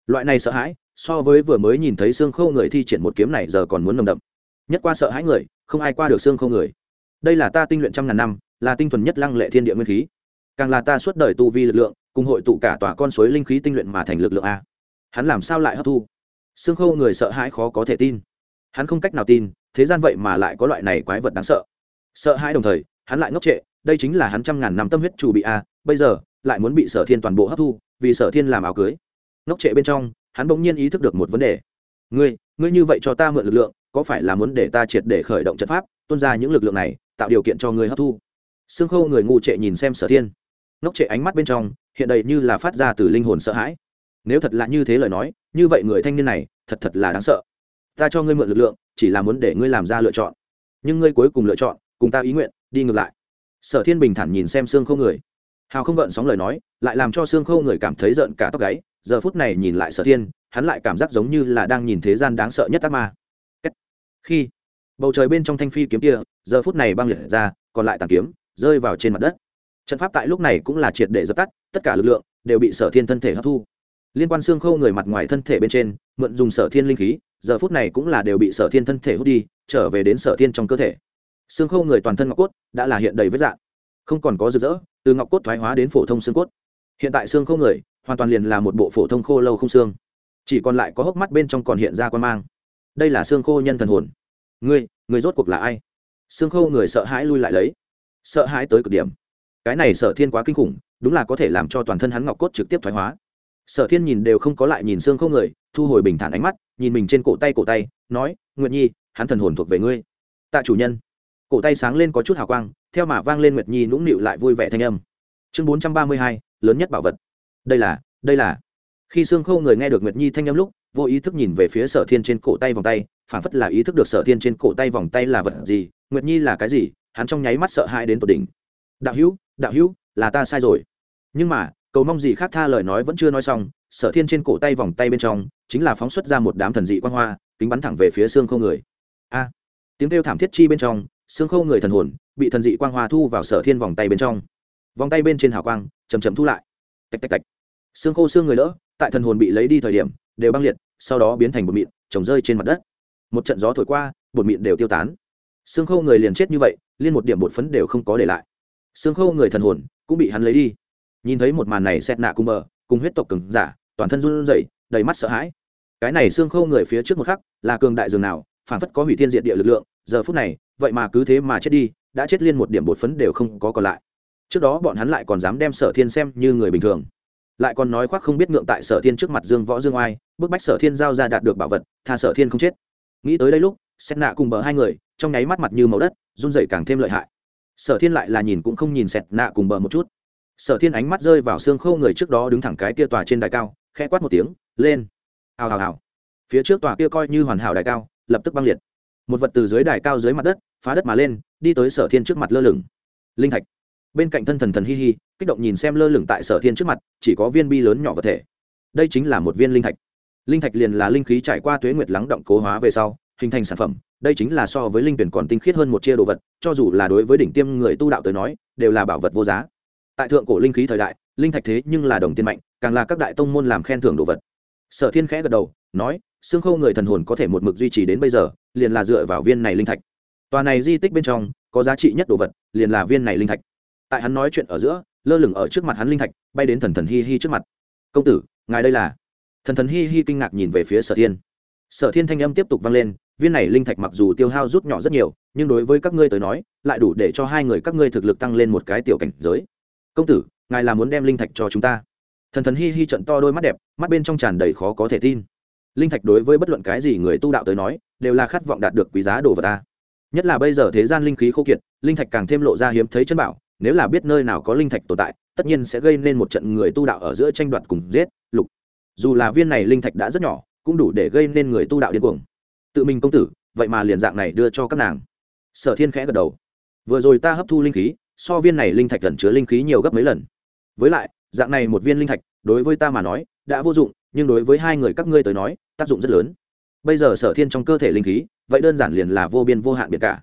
Loại này sợ hãi, so với vừa mới nhìn thấy xương khâu người thi triển một kiếm này giờ còn muốn nồng đậm. Nhất qua sợ hãi người, không ai qua được xương khâu người đây là ta tinh luyện trăm ngàn năm, là tinh thuần nhất lăng lệ thiên địa nguyên khí. Càng là ta suốt đời tu vi lực lượng, cùng hội tụ cả tòa con suối linh khí tinh luyện mà thành lực lượng a. Hắn làm sao lại hấp thu? Xương khâu người sợ hãi khó có thể tin. Hắn không cách nào tin, thế gian vậy mà lại có loại này quái vật đáng sợ. Sợ hãi đồng thời, hắn lại ngốc trệ, đây chính là hắn trăm ngàn năm tâm huyết chủ bị a, bây giờ, lại muốn bị sở thiên toàn bộ hấp thu, vì sở thiên làm áo cưới. Ngốc trệ bên trong, hắn bỗng nhiên ý thức được một vấn đề. Ngươi ngươi như vậy cho ta mượn lực lượng, có phải là muốn để ta triệt để khởi động trận pháp, tuôn ra những lực lượng này tạo điều kiện cho người hấp thu. Xương khâu người ngu trệ nhìn xem sở thiên. Ngốc trệ ánh mắt bên trong, hiện đầy như là phát ra từ linh hồn sợ hãi. Nếu thật là như thế lời nói, như vậy người thanh niên này, thật thật là đáng sợ. Ta cho ngươi mượn lực lượng, chỉ là muốn để ngươi làm ra lựa chọn. Nhưng ngươi cuối cùng lựa chọn, cùng ta ý nguyện, đi ngược lại. Sở thiên bình thản nhìn xem xương khâu người. Hào không gợn sóng lời nói, lại làm cho xương khâu người cảm thấy rợn cả tóc gáy. Giờ phút này nhìn lại sở thiên, hắn lại cảm giác giống như là đang nhìn thế gian đáng sợ nhất ác ma. Khi bầu trời bên trong thanh phi kiếm kia, giờ phút này băng liệt ra, còn lại tàn kiếm rơi vào trên mặt đất. Trận pháp tại lúc này cũng là triệt để dập tắt, tất cả lực lượng đều bị sở thiên thân thể hấp thu. Liên quan xương khâu người mặt ngoài thân thể bên trên, mượn dùng sở thiên linh khí, giờ phút này cũng là đều bị sở thiên thân thể hút đi, trở về đến sở thiên trong cơ thể. Xương khâu người toàn thân ngọc cốt đã là hiện đầy vết dạng, không còn có rực rỡ, từ ngọc cốt thoái hóa đến phổ thông xương cốt. Hiện tại xương khâu người hoàn toàn liền là một bộ phổ thông khô lâu không xương, chỉ còn lại có hốc mắt bên trong còn hiện ra quan mang. Đây là xương khô nhân thần hồn ngươi ngươi rốt cuộc là ai? Xương khâu người sợ hãi lui lại lấy. Sợ hãi tới cực điểm. Cái này sợ thiên quá kinh khủng, đúng là có thể làm cho toàn thân hắn ngọc cốt trực tiếp thoái hóa. Sở thiên nhìn đều không có lại nhìn xương khâu người, thu hồi bình thản ánh mắt, nhìn mình trên cổ tay cổ tay, nói, nguyệt nhi, hắn thần hồn thuộc về ngươi. Tạ chủ nhân. Cổ tay sáng lên có chút hào quang, theo mà vang lên nguyệt nhi nũng nịu lại vui vẻ thanh âm. Chương bốn trăm ba mươi hai, lớn nhất bảo vật. Đây là đây là. Khi xương khâu người nghe được nguyệt nhi thanh âm lúc, vô ý thức nhìn về phía sở thiên trên cổ tay vòng tay phản phất là ý thức được sở thiên trên cổ tay vòng tay là vật gì, nguyệt nhi là cái gì, hắn trong nháy mắt sợ hãi đến tột đỉnh. Đạo hữu đạo hữu, là ta sai rồi. Nhưng mà, cầu mong gì khác tha lời nói vẫn chưa nói xong, sở thiên trên cổ tay vòng tay bên trong, chính là phóng xuất ra một đám thần dị quan hoa, kính bắn thẳng về phía xương khâu người. A! Tiếng kêu thảm thiết chi bên trong, xương khâu người thần hồn, bị thần dị quang hoa thu vào sở thiên vòng tay bên trong. Vòng tay bên trên hào quang chầm chầm thu lại. Tạch tạch tạch. Xương khô xương người đỡ, tại thần hồn bị lấy đi thời điểm, đều băng liệt, sau đó biến thành bột mịn trồng rơi trên mặt đất một trận gió thổi qua, bột mịn đều tiêu tán. Xương khâu người liền chết như vậy, liên một điểm bột phấn đều không có để lại. Xương khâu người thần hồn cũng bị hắn lấy đi. Nhìn thấy một màn này xét nạ cùng bờ, cùng huyết tộc cứng giả, toàn thân run rẩy, đầy mắt sợ hãi. Cái này xương khâu người phía trước một khắc là cường đại dường nào, phản phất có hủy thiên diện địa lực lượng, giờ phút này, vậy mà cứ thế mà chết đi, đã chết liên một điểm bột phấn đều không có còn lại. Trước đó bọn hắn lại còn dám đem sở thiên xem như người bình thường. Lại còn nói khoác không biết ngượng tại sở thiên trước mặt dương võ dương oai, bức bách sở thiên giao ra đạt được bảo vật, tha sở thiên không chết nghĩ tới đây lúc xét nạ cùng bờ hai người, trong nháy mắt mặt như màu đất, run dậy càng thêm lợi hại. Sở thiên lại là nhìn cũng không nhìn xét nạ cùng bờ một chút. Sở thiên ánh mắt rơi vào xương khâu người trước đó đứng thẳng cái kia tòa trên đài cao, khẽ quát một tiếng, lên! Hào hào hào. Phía trước tòa kia coi như hoàn hảo đài cao, lập tức băng liệt. Một vật từ dưới đài cao dưới mặt đất, phá đất mà lên, đi tới sở thiên trước mặt lơ lửng. Linh thạch. Bên cạnh thân thần thần hi hi, kích động nhìn xem lơ lửng tại sở thiên trước mặt, chỉ có viên bi lớn nhỏ vật thể. Đây chính là một viên linh thạch linh thạch liền là linh khí trải qua tuế nguyệt lắng động cố hóa về sau, hình thành sản phẩm. Đây chính là so với linh tuyển còn tinh khiết hơn một chia đồ vật, cho dù là đối với đỉnh tiêm người tu đạo tới nói, đều là bảo vật vô giá. Tại thượng cổ linh khí thời đại, linh thạch thế nhưng là đồng tiền mạnh, càng là các đại tông môn làm khen thưởng đồ vật. Sở thiên khẽ gật đầu, nói, xương khâu người thần hồn có thể một mực duy trì đến bây giờ, liền là dựa vào viên này linh thạch. Tòa này di tích bên trong, có giá trị nhất đồ vật, liền là viên này linh thạch. Tại hắn nói chuyện ở giữa, lơ lửng ở trước mặt hắn linh thạch, bay đến thần thần hi hi trước mặt. Công tử, ngài đây là thần thần hi hi kinh ngạc nhìn về phía sở thiên. Sở thiên thanh âm tiếp tục vang lên, viên này linh thạch mặc dù tiêu hao rút nhỏ rất nhiều, nhưng đối với các ngươi tới nói, lại đủ để cho hai người các ngươi thực lực tăng lên một cái tiểu cảnh giới. Công tử, ngài là muốn đem linh thạch cho chúng ta? Thần thần hi hi trận to đôi mắt đẹp, mắt bên trong tràn đầy khó có thể tin. Linh thạch đối với bất luận cái gì người tu đạo tới nói, đều là khát vọng đạt được quý giá đồ vật ta. Nhất là bây giờ thế gian linh khí khô kiệt, linh thạch càng thêm lộ ra hiếm thấy chân bảo, nếu là biết nơi nào có linh thạch tồn tại, tất nhiên sẽ gây nên một trận người tu đạo ở giữa tranh đoạt cùng giết, lục dù là viên này linh thạch đã rất nhỏ, cũng đủ để gây nên người tu đạo điên cuồng. Tự mình công tử, vậy mà liền dạng này đưa cho các nàng. Sở thiên khẽ gật đầu. Vừa rồi ta hấp thu linh khí, so viên này linh thạch gần chứa linh khí nhiều gấp mấy lần. Với lại, dạng này một viên linh thạch, đối với ta mà nói, đã vô dụng, nhưng đối với hai người các ngươi tới nói, tác dụng rất lớn. Bây giờ sở thiên trong cơ thể linh khí, vậy đơn giản liền là vô biên vô hạn biệt cả.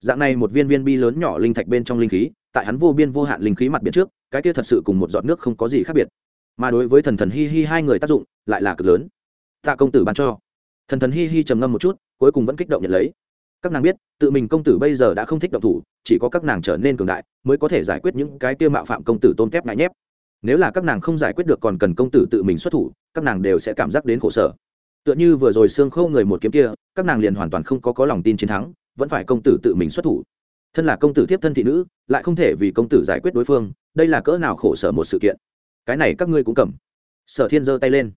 Dạng này một viên viên bi lớn nhỏ linh thạch bên trong linh khí, tại hắn vô biên vô hạn linh khí mặt biển trước, cái kia thật sự cùng một giọt nước không có gì khác biệt mà đối với thần thần hi hi hai người tác dụng lại là cực lớn. Tạ công tử ban cho. Thần thần hi hi trầm ngâm một chút, cuối cùng vẫn kích động nhận lấy. Các nàng biết, tự mình công tử bây giờ đã không thích động thủ, chỉ có các nàng trở nên cường đại mới có thể giải quyết những cái tiêu mạo phạm công tử tôn kép ngại nhép. Nếu là các nàng không giải quyết được còn cần công tử tự mình xuất thủ, các nàng đều sẽ cảm giác đến khổ sở. Tựa như vừa rồi xương khâu người một kiếm kia, các nàng liền hoàn toàn không có có lòng tin chiến thắng, vẫn phải công tử tự mình xuất thủ. Thân là công tử tiếp thân thị nữ, lại không thể vì công tử giải quyết đối phương, đây là cỡ nào khổ sở một sự kiện cái này các ngươi cũng cầm. Sở thiên giơ tay lên.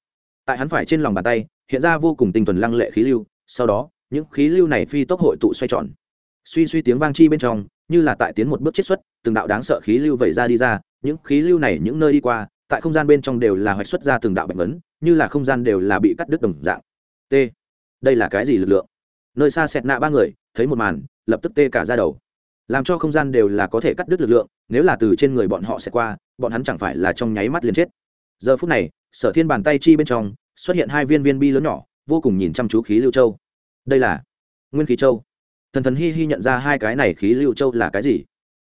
Tại hắn phải trên lòng bàn tay, hiện ra vô cùng tinh thuần lăng lệ khí lưu, sau đó, những khí lưu này phi tốc hội tụ xoay tròn. Suy suy tiếng vang chi bên trong, như là tại tiến một bước chiết xuất, từng đạo đáng sợ khí lưu vẩy ra đi ra, những khí lưu này những nơi đi qua, tại không gian bên trong đều là hoạch xuất ra từng đạo bệnh vấn như là không gian đều là bị cắt đứt đồng dạng. T. Đây là cái gì lực lượng? Nơi xa xẹt nạ ba người, thấy một màn, lập tức tê cả ra đầu. Làm cho không gian đều là có thể cắt đứt lực lượng, nếu là từ trên người bọn họ sẽ qua bọn hắn chẳng phải là trong nháy mắt liền chết. Giờ phút này, sở thiên bàn tay chi bên trong, xuất hiện hai viên viên bi lớn nhỏ, vô cùng nhìn chăm chú khí lưu châu. Đây là nguyên khí châu. Thần thần hi hi nhận ra hai cái này khí lưu châu là cái gì.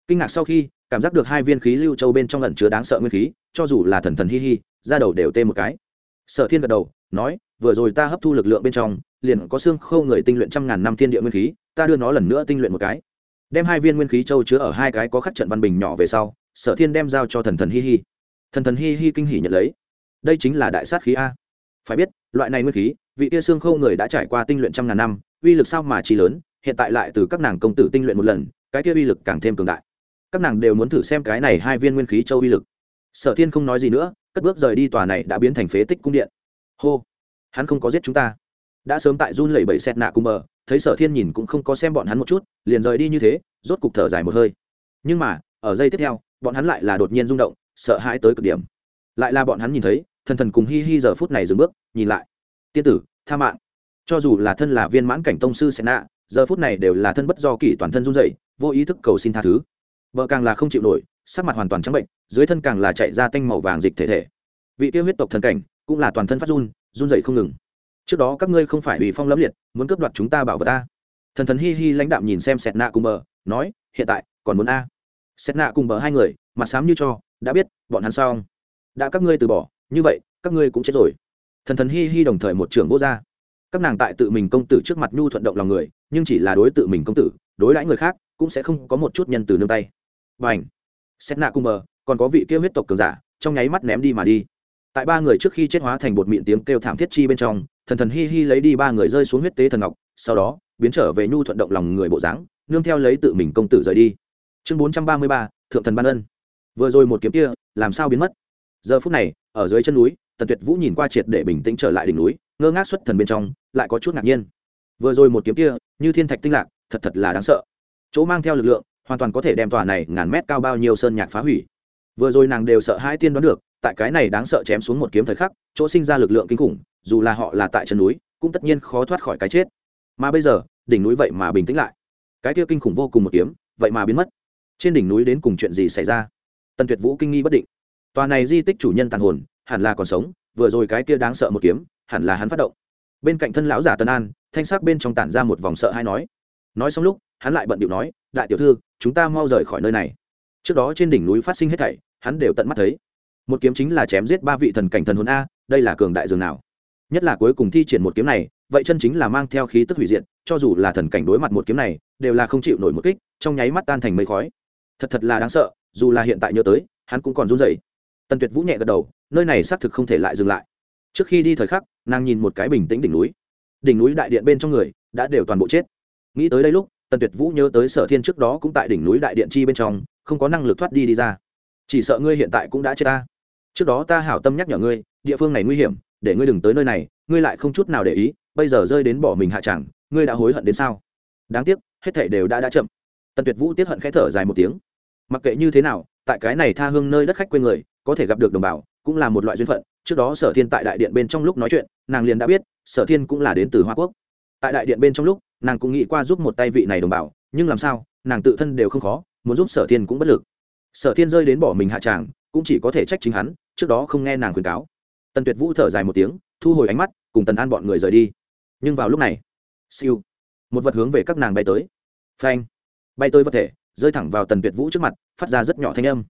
Kinh ngạc sau khi, cảm giác được hai viên khí lưu châu bên trong ẩn chứa đáng sợ nguyên khí, cho dù là thần thần hi hi ra đầu đều tê một cái. Sở thiên gật đầu, nói, vừa rồi ta hấp thu lực lượng bên trong, liền có xương khâu người tinh luyện trăm ngàn năm thiên địa nguyên khí, ta đưa nó lần nữa tinh luyện một cái. Đem hai viên nguyên khí châu chứa ở hai cái có khắc trận văn bình nhỏ về sau sở thiên đem giao cho thần thần hi hi. Thần thần hi hi kinh hỉ nhận lấy. Đây chính là đại sát khí a. Phải biết, loại này nguyên khí, vị tia xương khâu người đã trải qua tinh luyện trăm ngàn năm, uy lực sao mà chi lớn, hiện tại lại từ các nàng công tử tinh luyện một lần, cái kia uy lực càng thêm cường đại. Các nàng đều muốn thử xem cái này hai viên nguyên khí châu uy lực. Sở thiên không nói gì nữa, cất bước rời đi tòa này đã biến thành phế tích cung điện. Hô! Hắn không có giết chúng ta. Đã sớm tại run lẩy bẩy xẹt nạ cung mờ thấy sở thiên nhìn cũng không có xem bọn hắn một chút, liền rời đi như thế, rốt cục thở dài một hơi. Nhưng mà, ở giây tiếp theo bọn hắn lại là đột nhiên rung động, sợ hãi tới cực điểm. Lại là bọn hắn nhìn thấy, thần thần cùng hi hi giờ phút này dừng bước, nhìn lại. Tiên tử, tha mạng. Cho dù là thân là viên mãn cảnh tông sư xẹt nạ giờ phút này đều là thân bất do kỷ toàn thân run dậy vô ý thức cầu xin tha thứ. Vợ càng là không chịu nổi, sắc mặt hoàn toàn trắng bệnh, dưới thân càng là chạy ra tanh màu vàng dịch thể thể. Vị tiêu huyết tộc thần cảnh, cũng là toàn thân phát run run dậy không ngừng. Trước đó các ngươi không phải ủy phong lẫm liệt, muốn cướp đoạt chúng ta bảo vật ta. Thần thần hi hi lãnh đạm nhìn xem sẹt nạ cùng bờ, nói, hiện tại, còn muốn a? Sẹt nạ cùng bờ hai người, mặt xám như cho, đã biết, bọn hắn xong. Đã các ngươi từ bỏ, như vậy, các ngươi cũng chết rồi. Thần thần hi hi đồng thời một trưởng vô gia. Các nàng tại tự mình công tử trước mặt nhu thuận động lòng người, nhưng chỉ là đối tự mình công tử, đối đãi người khác, cũng sẽ không có một chút nhân từ nương tay. Và ảnh xét nạ cung bờ, còn có vị kia huyết tộc cường giả, trong nháy mắt ném đi mà đi. Tại ba người trước khi chết hóa thành bột mịn tiếng kêu thảm thiết chi bên trong, thần thần hi hi lấy đi ba người rơi xuống huyết tế thần ngọc, sau đó, biến trở về nhu thuận động lòng người bộ dáng, nương theo lấy tự mình công tử rời đi chương bốn trăm ba mươi ba, thượng thần ban ân. Vừa rồi một kiếm kia, làm sao biến mất? Giờ phút này, ở dưới chân núi, tần tuyệt vũ nhìn qua triệt để bình tĩnh trở lại đỉnh núi, ngơ ngác xuất thần bên trong, lại có chút ngạc nhiên. Vừa rồi một kiếm kia, như thiên thạch tinh lạc, thật thật là đáng sợ. Chỗ mang theo lực lượng, hoàn toàn có thể đem tòa này ngàn mét cao bao nhiêu sơn nhạc phá hủy. Vừa rồi nàng đều sợ hai tiên đoán được, tại cái này đáng sợ chém xuống một kiếm thời khắc, chỗ sinh ra lực lượng kinh khủng, dù là họ là tại chân núi, cũng tất nhiên khó thoát khỏi cái chết. Mà bây giờ, đỉnh núi vậy mà bình tĩnh lại. Cái kia kinh khủng vô cùng một kiếm, vậy mà biến mất trên đỉnh núi đến cùng chuyện gì xảy ra? Tần tuyệt vũ kinh nghi bất định. Tòa này di tích chủ nhân tàn hồn, hẳn là còn sống, vừa rồi cái kia đáng sợ một kiếm, hẳn là hắn phát động. Bên cạnh thân lão giả tân an, thanh sắc bên trong tản ra một vòng sợ hay nói. Nói xong lúc, hắn lại bận điệu nói, đại tiểu thư, chúng ta mau rời khỏi nơi này. Trước đó trên đỉnh núi phát sinh hết thảy, hắn đều tận mắt thấy. Một kiếm chính là chém giết ba vị thần cảnh thần hồn a, đây là cường đại dường nào? Nhất là cuối cùng thi triển một kiếm này, vậy chân chính là mang theo khí tức hủy diệt, cho dù là thần cảnh đối mặt một kiếm này, đều là không chịu nổi một kích, trong nháy mắt tan thành mây khói thật thật là đáng sợ, dù là hiện tại nhớ tới, hắn cũng còn run rẩy. Tần tuyệt vũ nhẹ gật đầu, nơi này xác thực không thể lại dừng lại. Trước khi đi thời khắc, nàng nhìn một cái bình tĩnh đỉnh núi. Đỉnh núi đại điện bên trong người đã đều toàn bộ chết. Nghĩ tới đây lúc, tần tuyệt vũ nhớ tới sở thiên trước đó cũng tại đỉnh núi đại điện chi bên trong, không có năng lực thoát đi đi ra. Chỉ sợ ngươi hiện tại cũng đã chết ta. Trước đó ta hảo tâm nhắc nhở ngươi, địa phương này nguy hiểm, để ngươi đừng tới nơi này, ngươi lại không chút nào để ý, bây giờ rơi đến bỏ mình hạ chẳng, ngươi đã hối hận đến sao? Đáng tiếc, hết thảy đều đã đã chậm. Tần tuyệt vũ tiếc hận khẽ thở dài một tiếng mặc kệ như thế nào, tại cái này tha hương nơi đất khách quê người, có thể gặp được đồng bào, cũng là một loại duyên phận. Trước đó sở thiên tại đại điện bên trong lúc nói chuyện, nàng liền đã biết, sở thiên cũng là đến từ hoa quốc. Tại đại điện bên trong lúc, nàng cũng nghĩ qua giúp một tay vị này đồng bào, nhưng làm sao, nàng tự thân đều không khó, muốn giúp sở thiên cũng bất lực. Sở thiên rơi đến bỏ mình hạ tràng, cũng chỉ có thể trách chính hắn, trước đó không nghe nàng khuyên cáo. Tần tuyệt vũ thở dài một tiếng, thu hồi ánh mắt, cùng tần an bọn người rời đi. Nhưng vào lúc này, siêu, một vật hướng về các nàng bay tới. Phanh, bay tới vật thể rơi thẳng vào tần tuyệt vũ trước mặt, phát ra rất nhỏ thanh âm.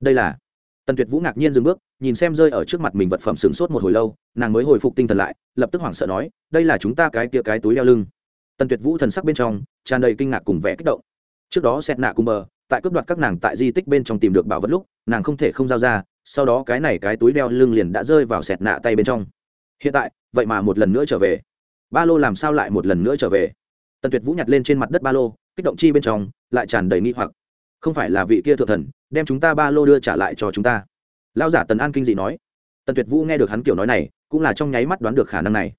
Đây là? Tần tuyệt vũ ngạc nhiên dừng bước, nhìn xem rơi ở trước mặt mình vật phẩm sửng sốt một hồi lâu, nàng mới hồi phục tinh thần lại, lập tức hoảng sợ nói, đây là chúng ta cái kia cái túi đeo lưng. Tần tuyệt vũ thần sắc bên trong tràn đầy kinh ngạc cùng vẻ kích động. Trước đó xét nạ cùng bờ, tại cướp đoạt các nàng tại di tích bên trong tìm được bảo vật lúc, nàng không thể không giao ra, sau đó cái này cái túi đeo lưng liền đã rơi vào sẹt nạ tay bên trong. Hiện tại, vậy mà một lần nữa trở về. Ba lô làm sao lại một lần nữa trở về? Tần tuyệt vũ nhặt lên trên mặt đất ba lô kích động chi bên trong, lại tràn đầy nghi hoặc. Không phải là vị kia thượng thần, đem chúng ta ba lô đưa trả lại cho chúng ta. Lao giả tần an kinh dị nói. Tần tuyệt vũ nghe được hắn kiểu nói này, cũng là trong nháy mắt đoán được khả năng này.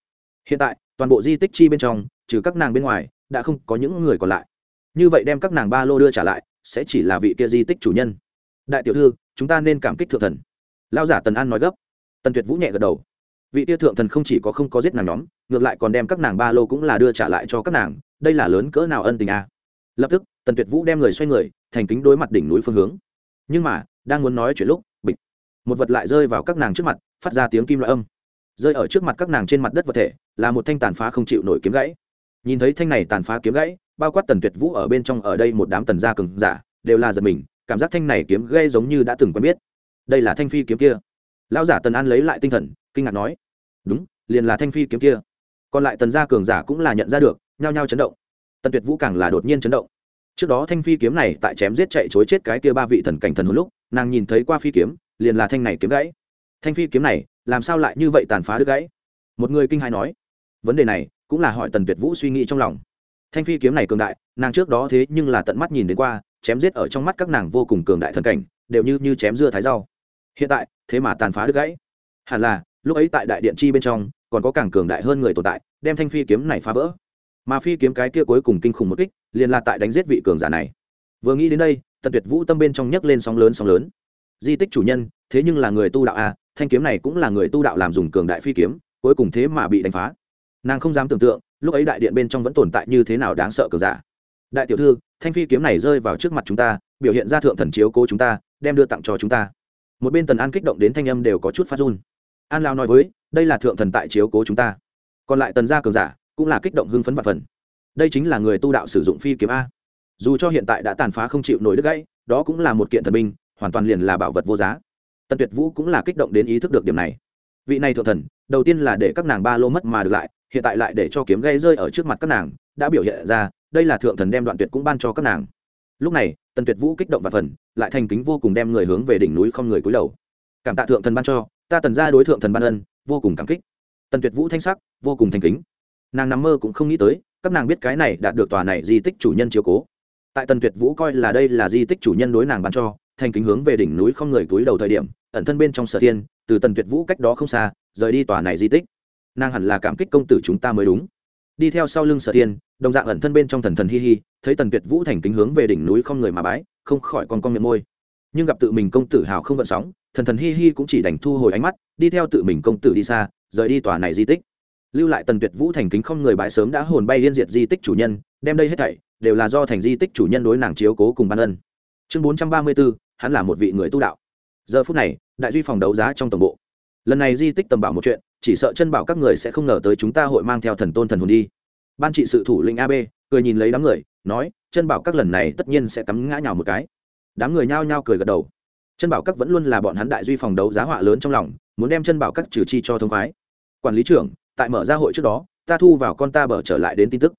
Hiện tại, toàn bộ di tích chi bên trong, trừ các nàng bên ngoài, đã không có những người còn lại. Như vậy đem các nàng ba lô đưa trả lại, sẽ chỉ là vị kia di tích chủ nhân. Đại tiểu thư, chúng ta nên cảm kích thượng thần. Lao giả tần an nói gấp. Tần tuyệt vũ nhẹ gật đầu. Vị kia thượng thần không chỉ có không có giết nàng nhóm, ngược lại còn đem các nàng ba lô cũng là đưa trả lại cho các nàng. Đây là lớn cỡ nào ân tình à lập tức, tần tuyệt vũ đem người xoay người, thành kính đối mặt đỉnh núi phương hướng. Nhưng mà, đang muốn nói chuyện lúc, bịch. Một vật lại rơi vào các nàng trước mặt, phát ra tiếng kim loại âm. Rơi ở trước mặt các nàng trên mặt đất vật thể, là một thanh tàn phá không chịu nổi kiếm gãy. Nhìn thấy thanh này tàn phá kiếm gãy, bao quát tần tuyệt vũ ở bên trong ở đây một đám tần gia cường giả, đều là giật mình, cảm giác thanh này kiếm gây giống như đã từng quen biết. Đây là thanh phi kiếm kia. Lão giả tần an lấy lại tinh thần, kinh ngạc nói, đúng, liền là thanh phi kiếm kia. Còn lại tần gia cường giả cũng là nhận ra được, nhao nhao chấn động tần tuyệt vũ càng là đột nhiên chấn động. Trước đó thanh phi kiếm này tại chém giết chạy chối chết cái kia ba vị thần cảnh thần hồi lúc, nàng nhìn thấy qua phi kiếm, liền là thanh này kiếm gãy. Thanh phi kiếm này, làm sao lại như vậy tàn phá đứt gãy? Một người kinh hãi nói. Vấn đề này, cũng là hỏi tần tuyệt vũ suy nghĩ trong lòng. Thanh phi kiếm này cường đại, nàng trước đó thế nhưng là tận mắt nhìn đến qua, chém giết ở trong mắt các nàng vô cùng cường đại thần cảnh, đều như như chém dưa thái rau. Hiện tại, thế mà tàn phá đứt gãy. Hẳn là, lúc ấy tại đại điện chi bên trong, còn có càng cường đại hơn người tồn tại, đem thanh phi kiếm này phá vỡ mà phi kiếm cái kia cuối cùng kinh khủng một kích, liền là tại đánh giết vị cường giả này. Vừa nghĩ đến đây, tần tuyệt vũ tâm bên trong nhấc lên sóng lớn sóng lớn. Di tích chủ nhân, thế nhưng là người tu đạo a thanh kiếm này cũng là người tu đạo làm dùng cường đại phi kiếm, cuối cùng thế mà bị đánh phá. Nàng không dám tưởng tượng, lúc ấy đại điện bên trong vẫn tồn tại như thế nào đáng sợ cường giả. Đại tiểu thư, thanh phi kiếm này rơi vào trước mặt chúng ta, biểu hiện ra thượng thần chiếu cố chúng ta, đem đưa tặng cho chúng ta. Một bên tần an kích động đến thanh âm đều có chút phát run. An lao nói với, đây là thượng thần tại chiếu cố chúng ta. Còn lại tần gia cường giả cũng là kích động hưng phấn và phần. Đây chính là người tu đạo sử dụng phi kiếm a. Dù cho hiện tại đã tàn phá không chịu nổi đứt gãy, đó cũng là một kiện thần binh, hoàn toàn liền là bảo vật vô giá. Tần tuyệt vũ cũng là kích động đến ý thức được điểm này. Vị này thượng thần, đầu tiên là để các nàng ba lô mất mà được lại, hiện tại lại để cho kiếm gây rơi ở trước mặt các nàng, đã biểu hiện ra, đây là thượng thần đem đoạn tuyệt cũng ban cho các nàng. Lúc này, tần tuyệt vũ kích động và phần, lại thành kính vô cùng đem người hướng về đỉnh núi không người cúi đầu. Cảm tạ thượng thần ban cho, ta tần ra đối thượng thần ban ân, vô cùng cảm kích. Tần tuyệt vũ thanh sắc, vô cùng thành kính nàng nằm mơ cũng không nghĩ tới, các nàng biết cái này đạt được tòa này di tích chủ nhân chiếu cố. Tại tần tuyệt vũ coi là đây là di tích chủ nhân đối nàng bán cho, thành kính hướng về đỉnh núi không người túi đầu thời điểm, ẩn thân bên trong sở thiên, từ tần tuyệt vũ cách đó không xa, rời đi tòa này di tích. Nàng hẳn là cảm kích công tử chúng ta mới đúng. Đi theo sau lưng sở thiên, đồng dạng ẩn thân bên trong thần thần hi hi, thấy tần tuyệt vũ thành kính hướng về đỉnh núi không người mà bái, không khỏi con con miệng môi. Nhưng gặp tự mình công tử hào không gợn sóng, thần thần hi hi cũng chỉ đành thu hồi ánh mắt, đi theo tự mình công tử đi xa, rời đi tòa này di tích lưu lại tần tuyệt vũ thành kính không người bãi sớm đã hồn bay liên diệt di tích chủ nhân, đem đây hết thảy đều là do thành di tích chủ nhân đối nàng chiếu cố cùng ban ân. Chương bốn trăm ba mươi bốn hắn là một vị người tu đạo. Giờ phút này, đại duy phòng đấu giá trong tổng bộ. Lần này di tích tầm bảo một chuyện, chỉ sợ chân bảo các người sẽ không ngờ tới chúng ta hội mang theo thần tôn thần hồn đi. Ban trị sự thủ lĩnh ab cười nhìn lấy đám người, nói, chân bảo các lần này tất nhiên sẽ cắm ngã nhào một cái. Đám người nhao nhao cười gật đầu. Chân bảo các vẫn luôn là bọn hắn đại duy phòng đấu giá họa lớn trong lòng, muốn đem chân bảo các trừ chi cho thông khoái. Quản lý trưởng tại mở ra hội trước đó, ta thu vào con ta bờ trở lại đến tin tức.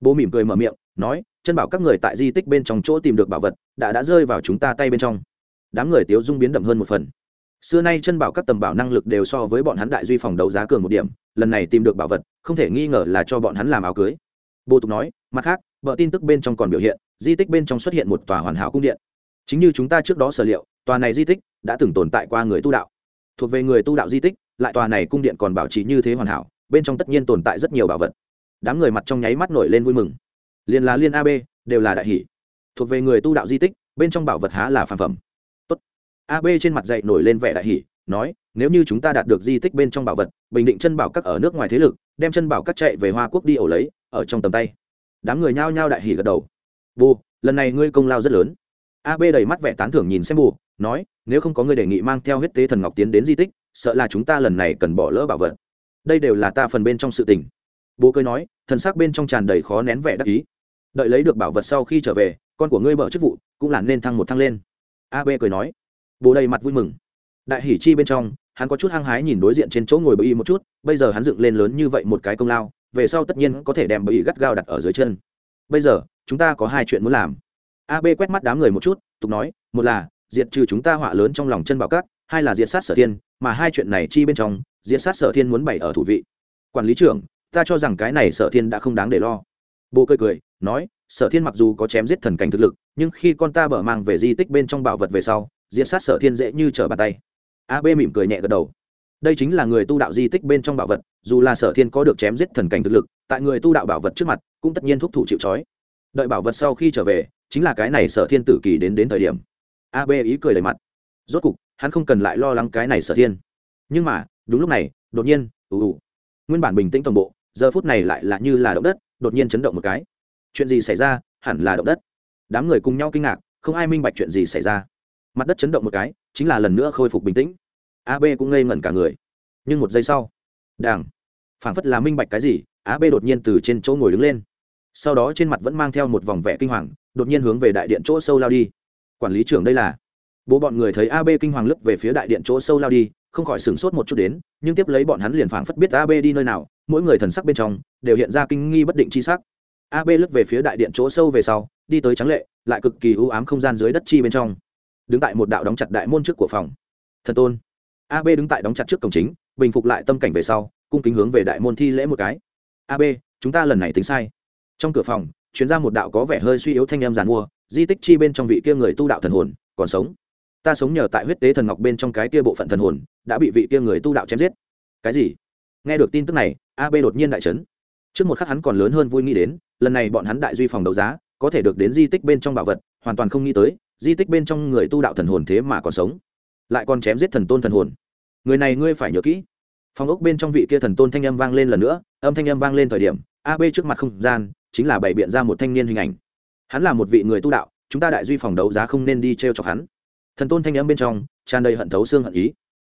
Bố mỉm cười mở miệng, nói, chân bảo các người tại di tích bên trong chỗ tìm được bảo vật, đã đã rơi vào chúng ta tay bên trong. Đám người tiếu dung biến đậm hơn một phần. Xưa nay chân bảo các tầm bảo năng lực đều so với bọn hắn đại duy phòng đấu giá cường một điểm, lần này tìm được bảo vật, không thể nghi ngờ là cho bọn hắn làm áo cưới. Bồ tục nói, mặt khác vợ tin tức bên trong còn biểu hiện, di tích bên trong xuất hiện một tòa hoàn hảo cung điện. Chính như chúng ta trước đó sở liệu, tòa này di tích đã từng tồn tại qua người tu đạo. Thuộc về người tu đạo di tích, lại tòa này cung điện còn bảo trì như thế hoàn hảo bên trong tất nhiên tồn tại rất nhiều bảo vật. Đám người mặt trong nháy mắt nổi lên vui mừng. Liên là liên ab đều là đại hỷ. Thuộc về người tu đạo di tích, bên trong bảo vật há là phản phẩm. Tốt. ab trên mặt dậy nổi lên vẻ đại hỷ, nói, nếu như chúng ta đạt được di tích bên trong bảo vật, bình định chân bảo các ở nước ngoài thế lực, đem chân bảo các chạy về hoa quốc đi ổ lấy, ở trong tầm tay. Đám người nhao nhao đại hỷ gật đầu. Bù, lần này ngươi công lao rất lớn. Ab đầy mắt vẻ tán thưởng nhìn xem bù, nói, nếu không có người đề nghị mang theo huyết tế thần ngọc tiến đến di tích, sợ là chúng ta lần này cần bỏ lỡ bảo vật đây đều là ta phần bên trong sự tình. Bố cười nói, thần sắc bên trong tràn đầy khó nén vẻ đắc ý. Đợi lấy được bảo vật sau khi trở về, con của ngươi mở chức vụ, cũng là nên thăng một thăng lên. Ab cười nói. Bố đầy mặt vui mừng. Đại hỷ chi bên trong, hắn có chút hăng hái nhìn đối diện trên chỗ ngồi bởi y một chút, bây giờ hắn dựng lên lớn như vậy một cái công lao, về sau tất nhiên có thể đem bởi y gắt gao đặt ở dưới chân. Bây giờ, chúng ta có hai chuyện muốn làm. Ab quét mắt đám người một chút, tục nói, một là, diệt trừ chúng ta họa lớn trong lòng chân bảo cát hai là diệt sát sở thiên, mà hai chuyện này chi bên trong diệt sát sở thiên muốn bày ở thủ vị. Quản lý trưởng, ta cho rằng cái này sở thiên đã không đáng để lo. Bố cười cười, nói, sở thiên mặc dù có chém giết thần cảnh thực lực, nhưng khi con ta bở mang về di tích bên trong bảo vật về sau diệt sát sở thiên dễ như trở bàn tay. Ab mỉm cười nhẹ gật đầu. Đây chính là người tu đạo di tích bên trong bảo vật, dù là sở thiên có được chém giết thần cảnh thực lực, tại người tu đạo bảo vật trước mặt, cũng tất nhiên thúc thủ chịu trói. Đợi bảo vật sau khi trở về, chính là cái này sở thiên tử kỳ đến đến thời điểm. Ab ý cười đầy mặt. Rốt cục, hắn không cần lại lo lắng cái này sở thiên. Nhưng mà đúng lúc này, đột nhiên, ù ù. Nguyên bản bình tĩnh toàn bộ, giờ phút này lại là như là động đất, đột nhiên chấn động một cái. Chuyện gì xảy ra? Hẳn là động đất. Đám người cùng nhau kinh ngạc, không ai minh bạch chuyện gì xảy ra. Mặt đất chấn động một cái, chính là lần nữa khôi phục bình tĩnh. Ab cũng ngây ngẩn cả người. Nhưng một giây sau đảng phảng phất là minh bạch cái gì ab đột nhiên từ trên chỗ ngồi đứng lên. Sau đó trên mặt vẫn mang theo một vòng vẻ kinh hoàng, đột nhiên hướng về đại điện chỗ sâu lao đi. Quản lý trưởng đây là? Bố bọn người thấy ab kinh hoàng lấp về phía đại điện chỗ sâu lao đi không khỏi sửng sốt một chút đến, nhưng tiếp lấy bọn hắn liền phảng phất biết ab đi nơi nào, mỗi người thần sắc bên trong đều hiện ra kinh nghi bất định chi sắc. Ab lướt về phía đại điện chỗ sâu về sau, đi tới trắng lệ, lại cực kỳ ưu ám không gian dưới đất chi bên trong. Đứng tại một đạo đóng chặt đại môn trước của phòng. Thần tôn. Ab đứng tại đóng chặt trước cổng chính, bình phục lại tâm cảnh về sau, cung kính hướng về đại môn thi lễ một cái. Ab chúng ta lần này tính sai. Trong cửa phòng chuyến ra một đạo có vẻ hơi suy yếu thanh em giàn mua, di tích chi bên trong vị kia người tu đạo thần hồn, còn sống. Ta sống nhờ tại huyết tế thần ngọc bên trong cái kia bộ phận thần hồn đã bị vị kia người tu đạo chém giết. Cái gì? Nghe được tin tức này ab đột nhiên đại trấn trước một khắc hắn còn lớn hơn vui nghĩ đến, lần này bọn hắn đại duy phòng đấu giá, có thể được đến di tích bên trong bảo vật, hoàn toàn không nghĩ tới, di tích bên trong người tu đạo thần hồn thế mà còn sống. Lại còn chém giết thần tôn thần hồn. Người này ngươi phải nhớ kỹ. Phòng ốc bên trong vị kia thần tôn thanh âm vang lên lần nữa, âm thanh âm vang lên thời điểm ab trước mặt không gian, chính là bày biện ra một thanh niên hình ảnh. Hắn là một vị người tu đạo, chúng ta đại duy phòng đấu giá không nên đi t r e o chọc hắn. Thần tôn thanh âm bên trong, tràn đầy hận thấu xương hận ý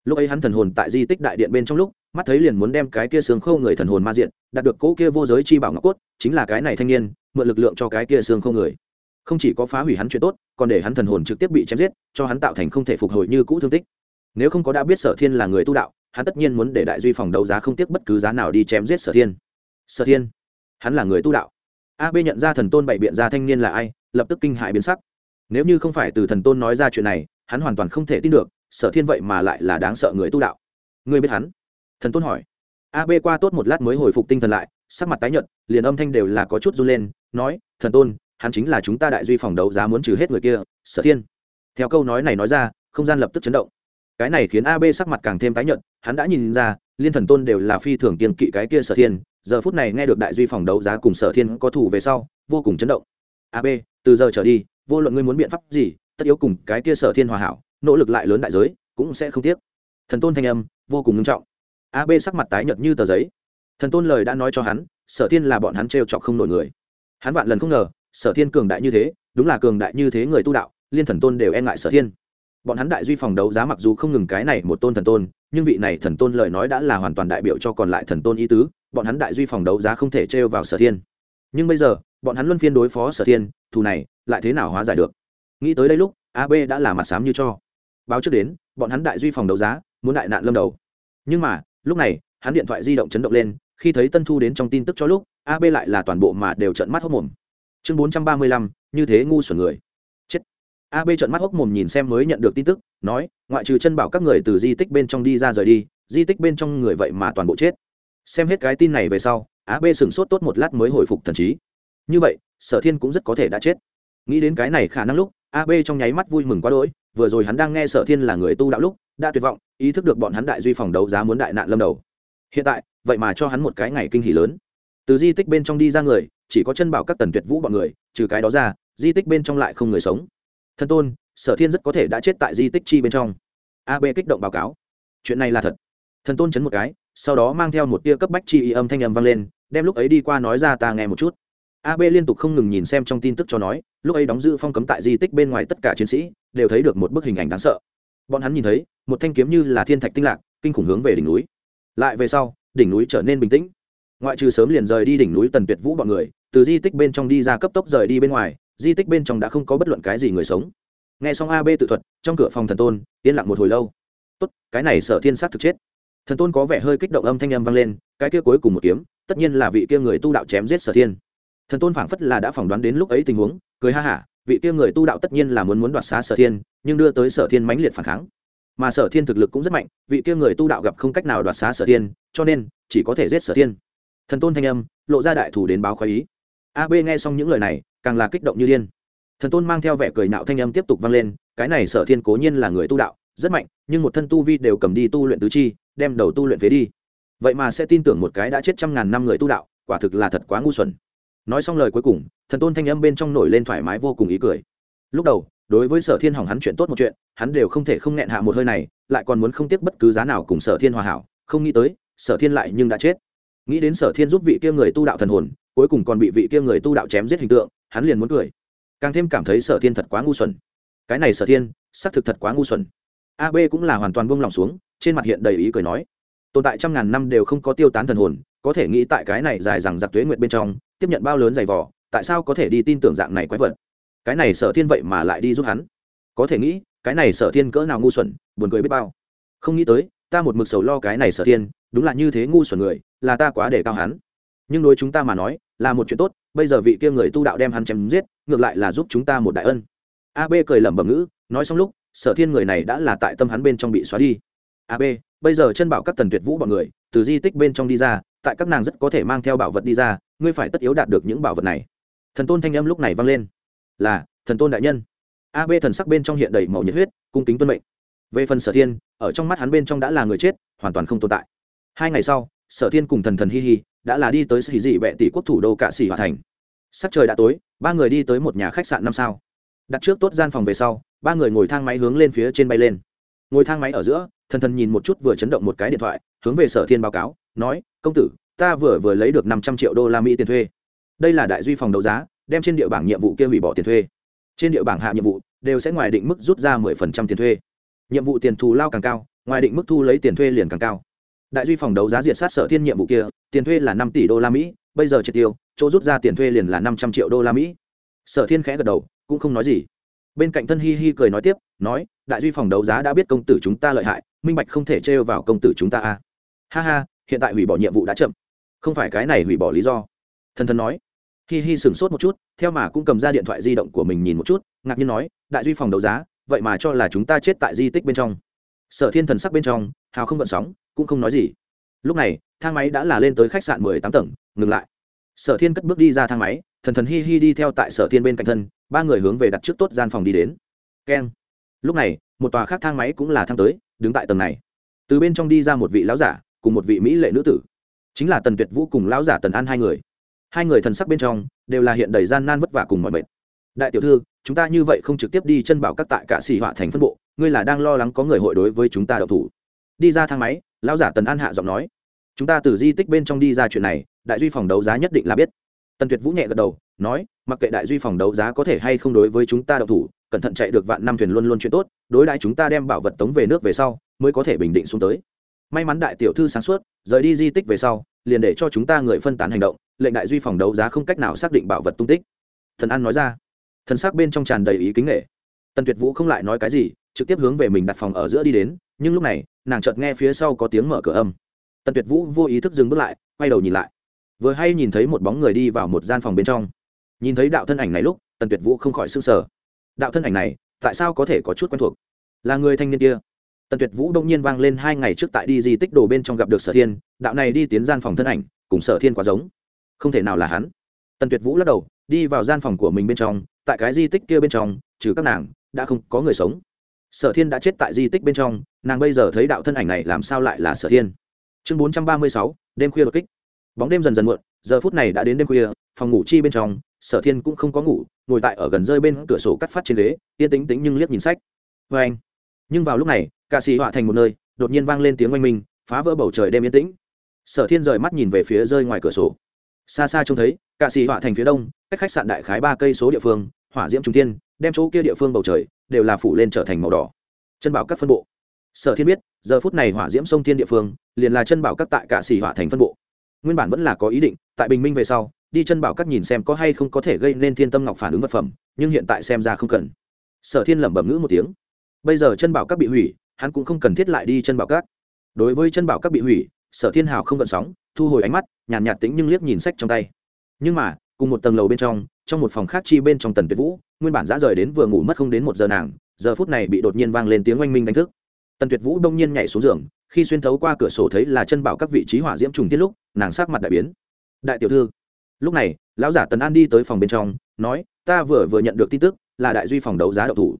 lúc ấy hắn thần hồn tại di tích đại điện bên trong lúc, mắt thấy liền muốn đem cái kia xương khâu người thần hồn ma diện, đạt được cỗ kia vô giới chi bảo ngọc cốt, chính là cái này thanh niên, mượn lực lượng cho cái kia xương khâu người. Không chỉ có phá hủy hắn chuyện tốt, còn để hắn thần hồn trực tiếp bị chém giết, cho hắn tạo thành không thể phục hồi như cũ thương tích. Nếu không có đã biết sở thiên là người tu đạo, hắn tất nhiên muốn để đại duy phòng đấu giá không tiếc bất cứ giá nào đi chém giết sở thiên. Sở thiên, hắn là người tu đạo. Ab nhận ra thần tôn bày biện ra thanh niên là ai, lập tức kinh hại biến sắc. Nếu như không phải từ thần tôn nói ra chuyện này, hắn hoàn toàn không thể tin được sở thiên vậy mà lại là đáng sợ người tu đạo. Ngươi biết hắn? Thần tôn hỏi. Ab qua tốt một lát mới hồi phục tinh thần lại, sắc mặt tái nhợt, liền âm thanh đều là có chút run lên, nói, thần tôn, hắn chính là chúng ta đại duy phòng đấu giá muốn trừ hết người kia, sở thiên. Theo câu nói này nói ra, không gian lập tức chấn động. Cái này khiến ab sắc mặt càng thêm tái nhợt, hắn đã nhìn ra, liên thần tôn đều là phi thường kiên kỵ cái kia sở thiên, giờ phút này nghe được đại duy phòng đấu giá cùng sở thiên có thủ về sau, vô cùng chấn động. Ab từ giờ trở đi, vô luận ngươi muốn biện pháp gì, tất yếu cùng cái kia sở thiên hòa hảo nỗ lực lại lớn đại giới, cũng sẽ không tiếc. Thần tôn thanh âm, vô cùng nghiêm trọng. Ab sắc mặt tái nhợt như tờ giấy. Thần tôn lời đã nói cho hắn, sở thiên là bọn hắn t r e o chọc không nổi người. Hắn vạn lần không ngờ, sở thiên cường đại như thế, đúng là cường đại như thế người tu đạo, liên thần tôn đều e ngại sở thiên. Bọn hắn đại duy phòng đấu giá mặc dù không ngừng cái này một tôn thần tôn, nhưng vị này thần tôn lời nói đã là hoàn toàn đại biểu cho còn lại thần tôn ý tứ, bọn hắn đại duy phòng đấu giá không thể trêu vào sở thiên. Nhưng bây giờ, bọn hắn luân phiên đối phó sở thiên, thù này lại thế nào hóa giải được? Nghĩ tới đây lúc ab đã là mặt sám như cho báo trước đến, bọn hắn đại duy phòng đấu giá, muốn đại nạn lâm đầu. Nhưng mà, lúc này, hắn điện thoại di động chấn động lên, khi thấy tân thu đến trong tin tức cho lúc ab lại là toàn bộ mà đều trận mắt hốc mồm. Chương bốn trăm ba mươi lăm, như thế ngu xuẩn người. Chết. Ab trận mắt hốc mồm nhìn xem mới nhận được tin tức, nói, ngoại trừ chân bảo các người từ di tích bên trong đi ra rời đi, di tích bên trong người vậy mà toàn bộ chết. Xem hết cái tin này về sau AB sửng sốt tốt một lát mới hồi phục thần trí. Như vậy, sở thiên cũng rất có thể đã chết. Nghĩ đến cái này khả năng lúc ab trong nháy mắt vui mừng quá đỗi vừa rồi hắn đang nghe sở thiên là người tu đạo lúc, đã tuyệt vọng, ý thức được bọn hắn đại duy phòng đấu giá muốn đại nạn lâm đầu. Hiện tại, vậy mà cho hắn một cái ngày kinh hỉ lớn. Từ di tích bên trong đi ra người, chỉ có chân bảo các tần tuyệt vũ bọn người, trừ cái đó ra, di tích bên trong lại không người sống. Thân tôn, sở thiên rất có thể đã chết tại di tích chi bên trong. Ab kích động báo cáo. Chuyện này là thật. Thần tôn chấn một cái, sau đó mang theo một tia cấp bách chi y âm thanh âm vang lên, đem lúc ấy đi qua nói ra ta nghe một chút ab liên tục không ngừng nhìn xem trong tin tức cho nói, lúc ấy đóng giữ phong cấm tại di tích bên ngoài tất cả chiến sĩ, đều thấy được một bức hình ảnh đáng sợ. Bọn hắn nhìn thấy, một thanh kiếm như là thiên thạch tinh lạc, kinh khủng hướng về đỉnh núi. Lại về sau, đỉnh núi trở nên bình tĩnh. Ngoại trừ sớm liền rời đi đỉnh núi tần tuyệt vũ bọn người, từ di tích bên trong đi ra cấp tốc rời đi bên ngoài, di tích bên trong đã không có bất luận cái gì người sống. Nghe xong ab tự thuật, trong cửa phòng thần tôn, yên lặng một hồi lâu. Tốt, cái này sở thiên sát thực chết. Thần tôn có vẻ hơi kích động âm thanh âm vang lên, cái kia cuối cùng một kiếm, tất nhiên là vị kia người tu đạo chém giết sở thiên thần tôn phảng phất là đã phỏng đoán đến lúc ấy tình huống, cười ha hả, vị kia người tu đạo tất nhiên là muốn muốn đoạt xá sở thiên, nhưng đưa tới sở thiên mãnh liệt phản kháng. Mà sở thiên thực lực cũng rất mạnh, vị kia người tu đạo gặp không cách nào đoạt xá sở thiên, cho nên chỉ có thể giết sở thiên. Thần tôn thanh âm, lộ ra đại thủ đến báo khoái ý. Ab nghe xong những lời này, càng là kích động như điên. Thần tôn mang theo vẻ cười nạo thanh âm tiếp tục vang lên, cái này sở thiên cố nhiên là người tu đạo, rất mạnh, nhưng một thân tu vi đều cầm đi tu luyện tứ chi, đem đầu tu luyện phế đi. Vậy mà sẽ tin tưởng một cái đã chết trăm ngàn năm người tu đạo, quả thực là thật quá ngu xuẩn nói xong lời cuối cùng, thần tôn thanh âm bên trong nổi lên thoải mái vô cùng ý cười. Lúc đầu, đối với sở thiên hỏng hắn chuyện tốt một chuyện, hắn đều không thể không nghẹn hạ một hơi này, lại còn muốn không tiếc bất cứ giá nào cùng sở thiên hòa hảo, không nghĩ tới, sở thiên lại nhưng đã chết. Nghĩ đến sở thiên giúp vị kia người tu đạo thần hồn, cuối cùng còn bị vị kia người tu đạo chém giết hình tượng, hắn liền muốn cười. Càng thêm cảm thấy sở thiên thật quá ngu xuẩn. Cái này sở thiên, xác thực thật quá ngu xuẩn. Ab cũng là hoàn toàn buông lòng xuống, trên mặt hiện đầy ý cười nói. Tồn tại trăm ngàn năm đều không có tiêu tán thần hồn, có thể nghĩ tại cái này dài rằng giặc tuế nguyện bên trong tiếp nhận bao lớn giày vỏ tại sao có thể đi tin tưởng dạng này quái vật? Cái này sở thiên vậy mà lại đi giúp hắn. Có thể nghĩ, cái này sở thiên cỡ nào ngu xuẩn, buồn cười biết bao. Không nghĩ tới, ta một mực sầu lo cái này sở thiên, đúng là như thế ngu xuẩn người, là ta quá để cao hắn. Nhưng đối chúng ta mà nói, là một chuyện tốt, bây giờ vị kia người tu đạo đem hắn chém giết, ngược lại là giúp chúng ta một đại ân. Ab cười lẩm bẩm ngữ, nói xong lúc, sở thiên người này đã là tại tâm hắn bên trong bị xóa đi. Ab bây giờ chân bảo các tần tuyệt vũ bọn người, từ di tích bên trong đi ra, tại các nàng rất có thể mang theo bảo vật đi ra ngươi phải tất yếu đạt được những bảo vật này. Thần tôn thanh âm lúc này vang lên. Là, thần tôn đại nhân. Ab thần sắc bên trong hiện đầy màu nhiệt huyết, cung kính tuân mệnh. Về phần sở thiên, ở trong mắt hắn bên trong đã là người chết, hoàn toàn không tồn tại. Hai ngày sau, sở thiên cùng thần thần hi hi đã là đi tới sĩ dị bệ tỷ quốc thủ đô cạ sĩ hòa thành. Sắc trời đã tối, ba người đi tới một nhà khách sạn năm sao. Đặt trước tốt gian phòng về sau, ba người ngồi thang máy hướng lên phía trên bay lên. Ngồi thang máy ở giữa, thần thần nhìn một chút vừa chấn động một cái điện thoại, hướng về sở thiên báo cáo, nói, công tử ta vừa vừa lấy được năm trăm triệu đô la mỹ tiền thuê. Đây là đại duy phòng đấu giá, đem trên địa bảng nhiệm vụ kia hủy bỏ tiền thuê. Trên địa bảng hạ nhiệm vụ, đều sẽ ngoài định mức rút ra mười phần trăm tiền thuê. Nhiệm vụ tiền thù lao càng cao, ngoài định mức thu lấy tiền thuê liền càng cao. Đại duy phòng đấu giá diệt sát sở thiên nhiệm vụ kia, tiền thuê là năm tỷ đô la mỹ, bây giờ triệt tiêu, chỗ rút ra tiền thuê liền là năm trăm triệu đô la mỹ. Sở thiên khẽ gật đầu, cũng không nói gì. Bên cạnh thân hi hi cười nói tiếp, nói, đại duy phòng đấu giá đã biết công tử chúng ta lợi hại, minh bạch không thể trêu vào công tử chúng ta a. Ha ha, hiện tại hủy bỏ nhiệm vụ đã chậm không phải cái này hủy bỏ lý do. Thần thần nói. Hi hi sửng sốt một chút, theo mà cũng cầm ra điện thoại di động của mình nhìn một chút, ngạc nhiên nói, đại duy phòng đấu giá, vậy mà cho là chúng ta chết tại di tích bên trong. Sở thiên thần sắc bên trong, hào không gợn sóng, cũng không nói gì. Lúc này, thang máy đã là lên tới khách sạn mười tám tầng, ngừng lại. Sở thiên cất bước đi ra thang máy, thần thần hi hi đi theo tại sở thiên bên cạnh thân, ba người hướng về đặt trước tốt gian phòng đi đến. Keng lúc này, một tòa khác thang máy cũng là thang tới, đứng tại tầng này. Từ bên trong đi ra một vị lão giả, cùng một vị mỹ lệ nữ tử chính là tần tuyệt vũ cùng lão giả tần an hai người. Hai người thần sắc bên trong đều là hiện đầy gian nan vất vả cùng mọi mệt. Đại tiểu thư, chúng ta như vậy không trực tiếp đi chân bảo các tại cả xì họa thành phân bộ, ngươi là đang lo lắng có người hội đối với chúng ta đậu thủ. Đi ra thang máy, lão giả tần an hạ giọng nói. Chúng ta từ di tích bên trong đi ra chuyện này, đại duy phòng đấu giá nhất định là biết. Tần tuyệt vũ nhẹ gật đầu, nói, mặc kệ đại duy phòng đấu giá có thể hay không đối với chúng ta đậu thủ, cẩn thận chạy được vạn năm thuyền luôn luôn chuyện tốt, đối đãi chúng ta đem bảo vật tống về nước về sau, mới có thể bình định xuống tới may mắn đại tiểu thư sáng suốt, rời đi di tích về sau, liền để cho chúng ta người phân tán hành động, lệnh đại duy phòng đấu giá không cách nào xác định bảo vật tung tích. Thần an nói ra. Thần sắc bên trong tràn đầy ý kính nghệ tần tuyệt vũ không lại nói cái gì, trực tiếp hướng về mình đặt phòng ở giữa đi đến, nhưng lúc này, nàng chợt nghe phía sau có tiếng mở cửa âm. Tần tuyệt vũ vô ý thức dừng bước lại, quay đầu nhìn lại. Vừa hay nhìn thấy một bóng người đi vào một gian phòng bên trong. Nhìn thấy đạo thân ảnh này lúc, tần tuyệt vũ không khỏi s ư n g sở đạo thân ảnh này, tại sao có thể có chút quen thuộc? Là người thanh niên kia tần tuyệt vũ đông nhiên vang lên hai ngày trước tại đi di tích đồ bên trong gặp được sở thiên, đạo này đi tiến gian phòng thân ảnh, cùng sở thiên quá giống. Không thể nào là hắn. Tần tuyệt vũ lắc đầu, đi vào gian phòng của mình bên trong, tại cái di tích kia bên trong, trừ các nàng, đã không có người sống. Sở thiên đã chết tại di tích bên trong, nàng bây giờ thấy đạo thân ảnh này làm sao lại là sở thiên? Chương bốn trăm ba mươi sáu, đêm khuya đột kích. Bóng đêm dần dần muộn, giờ phút này đã đến đêm khuya, phòng ngủ chi bên trong, sở thiên cũng không có ngủ, ngồi tại ở gần rơi bên cửa sổ cắt phát trên ghế, yên tĩnh tĩnh nhưng liếc nhìn sách. Vê anh. Nhưng vào lúc này cả xì họa thành một nơi, đột nhiên vang lên tiếng oanh minh, phá vỡ bầu trời đêm yên tĩnh. Sở thiên rời mắt nhìn về phía rơi ngoài cửa sổ. Xa xa trông thấy, cả xì họa thành phía đông, cách khách sạn đại khái ba cây số địa phương, hỏa diễm trung tiên đem chỗ kia địa phương bầu trời đều là phủ lên trở thành màu đỏ. Chân bảo các phân bộ. Sở thiên biết, giờ phút này hỏa diễm sông thiên địa phương, liền là chân bảo các tại cả xì hỏa thành phân bộ. Nguyên bản vẫn là có ý định, tại bình minh về sau, đi chân bảo các nhìn xem có hay không có thể gây nên thiên tâm ngọc phản ứng vật phẩm, nhưng hiện tại xem ra không cần. Sở thiên lẩm bẩm ngữ một tiếng. Bây giờ chân bảo các bị hủy hắn cũng không cần thiết lại đi chân bảo các. Đối với chân bảo các bị hủy sở thiên hào không gợn sóng thu hồi ánh mắt nhàn nhạt, nhạt nhưng liếc nhìn sách trong tay. Nhưng mà cùng một tầng lầu bên trong trong một phòng khác chi bên trong tần tuyệt vũ nguyên bản dã rời đến vừa ngủ mất không đến một giờ nàng giờ phút này bị đột nhiên vang lên tiếng oanh minh đánh thức. Tần tuyệt vũ đông nhiên nhảy xuống giường khi xuyên thấu qua cửa sổ thấy là chân bảo các vị trí hỏa diễm trùng tiết lúc nàng sát mặt đại biến. Đại tiểu thư. Lúc này lão giả tần an đi tới phòng bên trong nói ta vừa vừa nhận được tin tức là đại duy phòng đấu giá đậu thủ.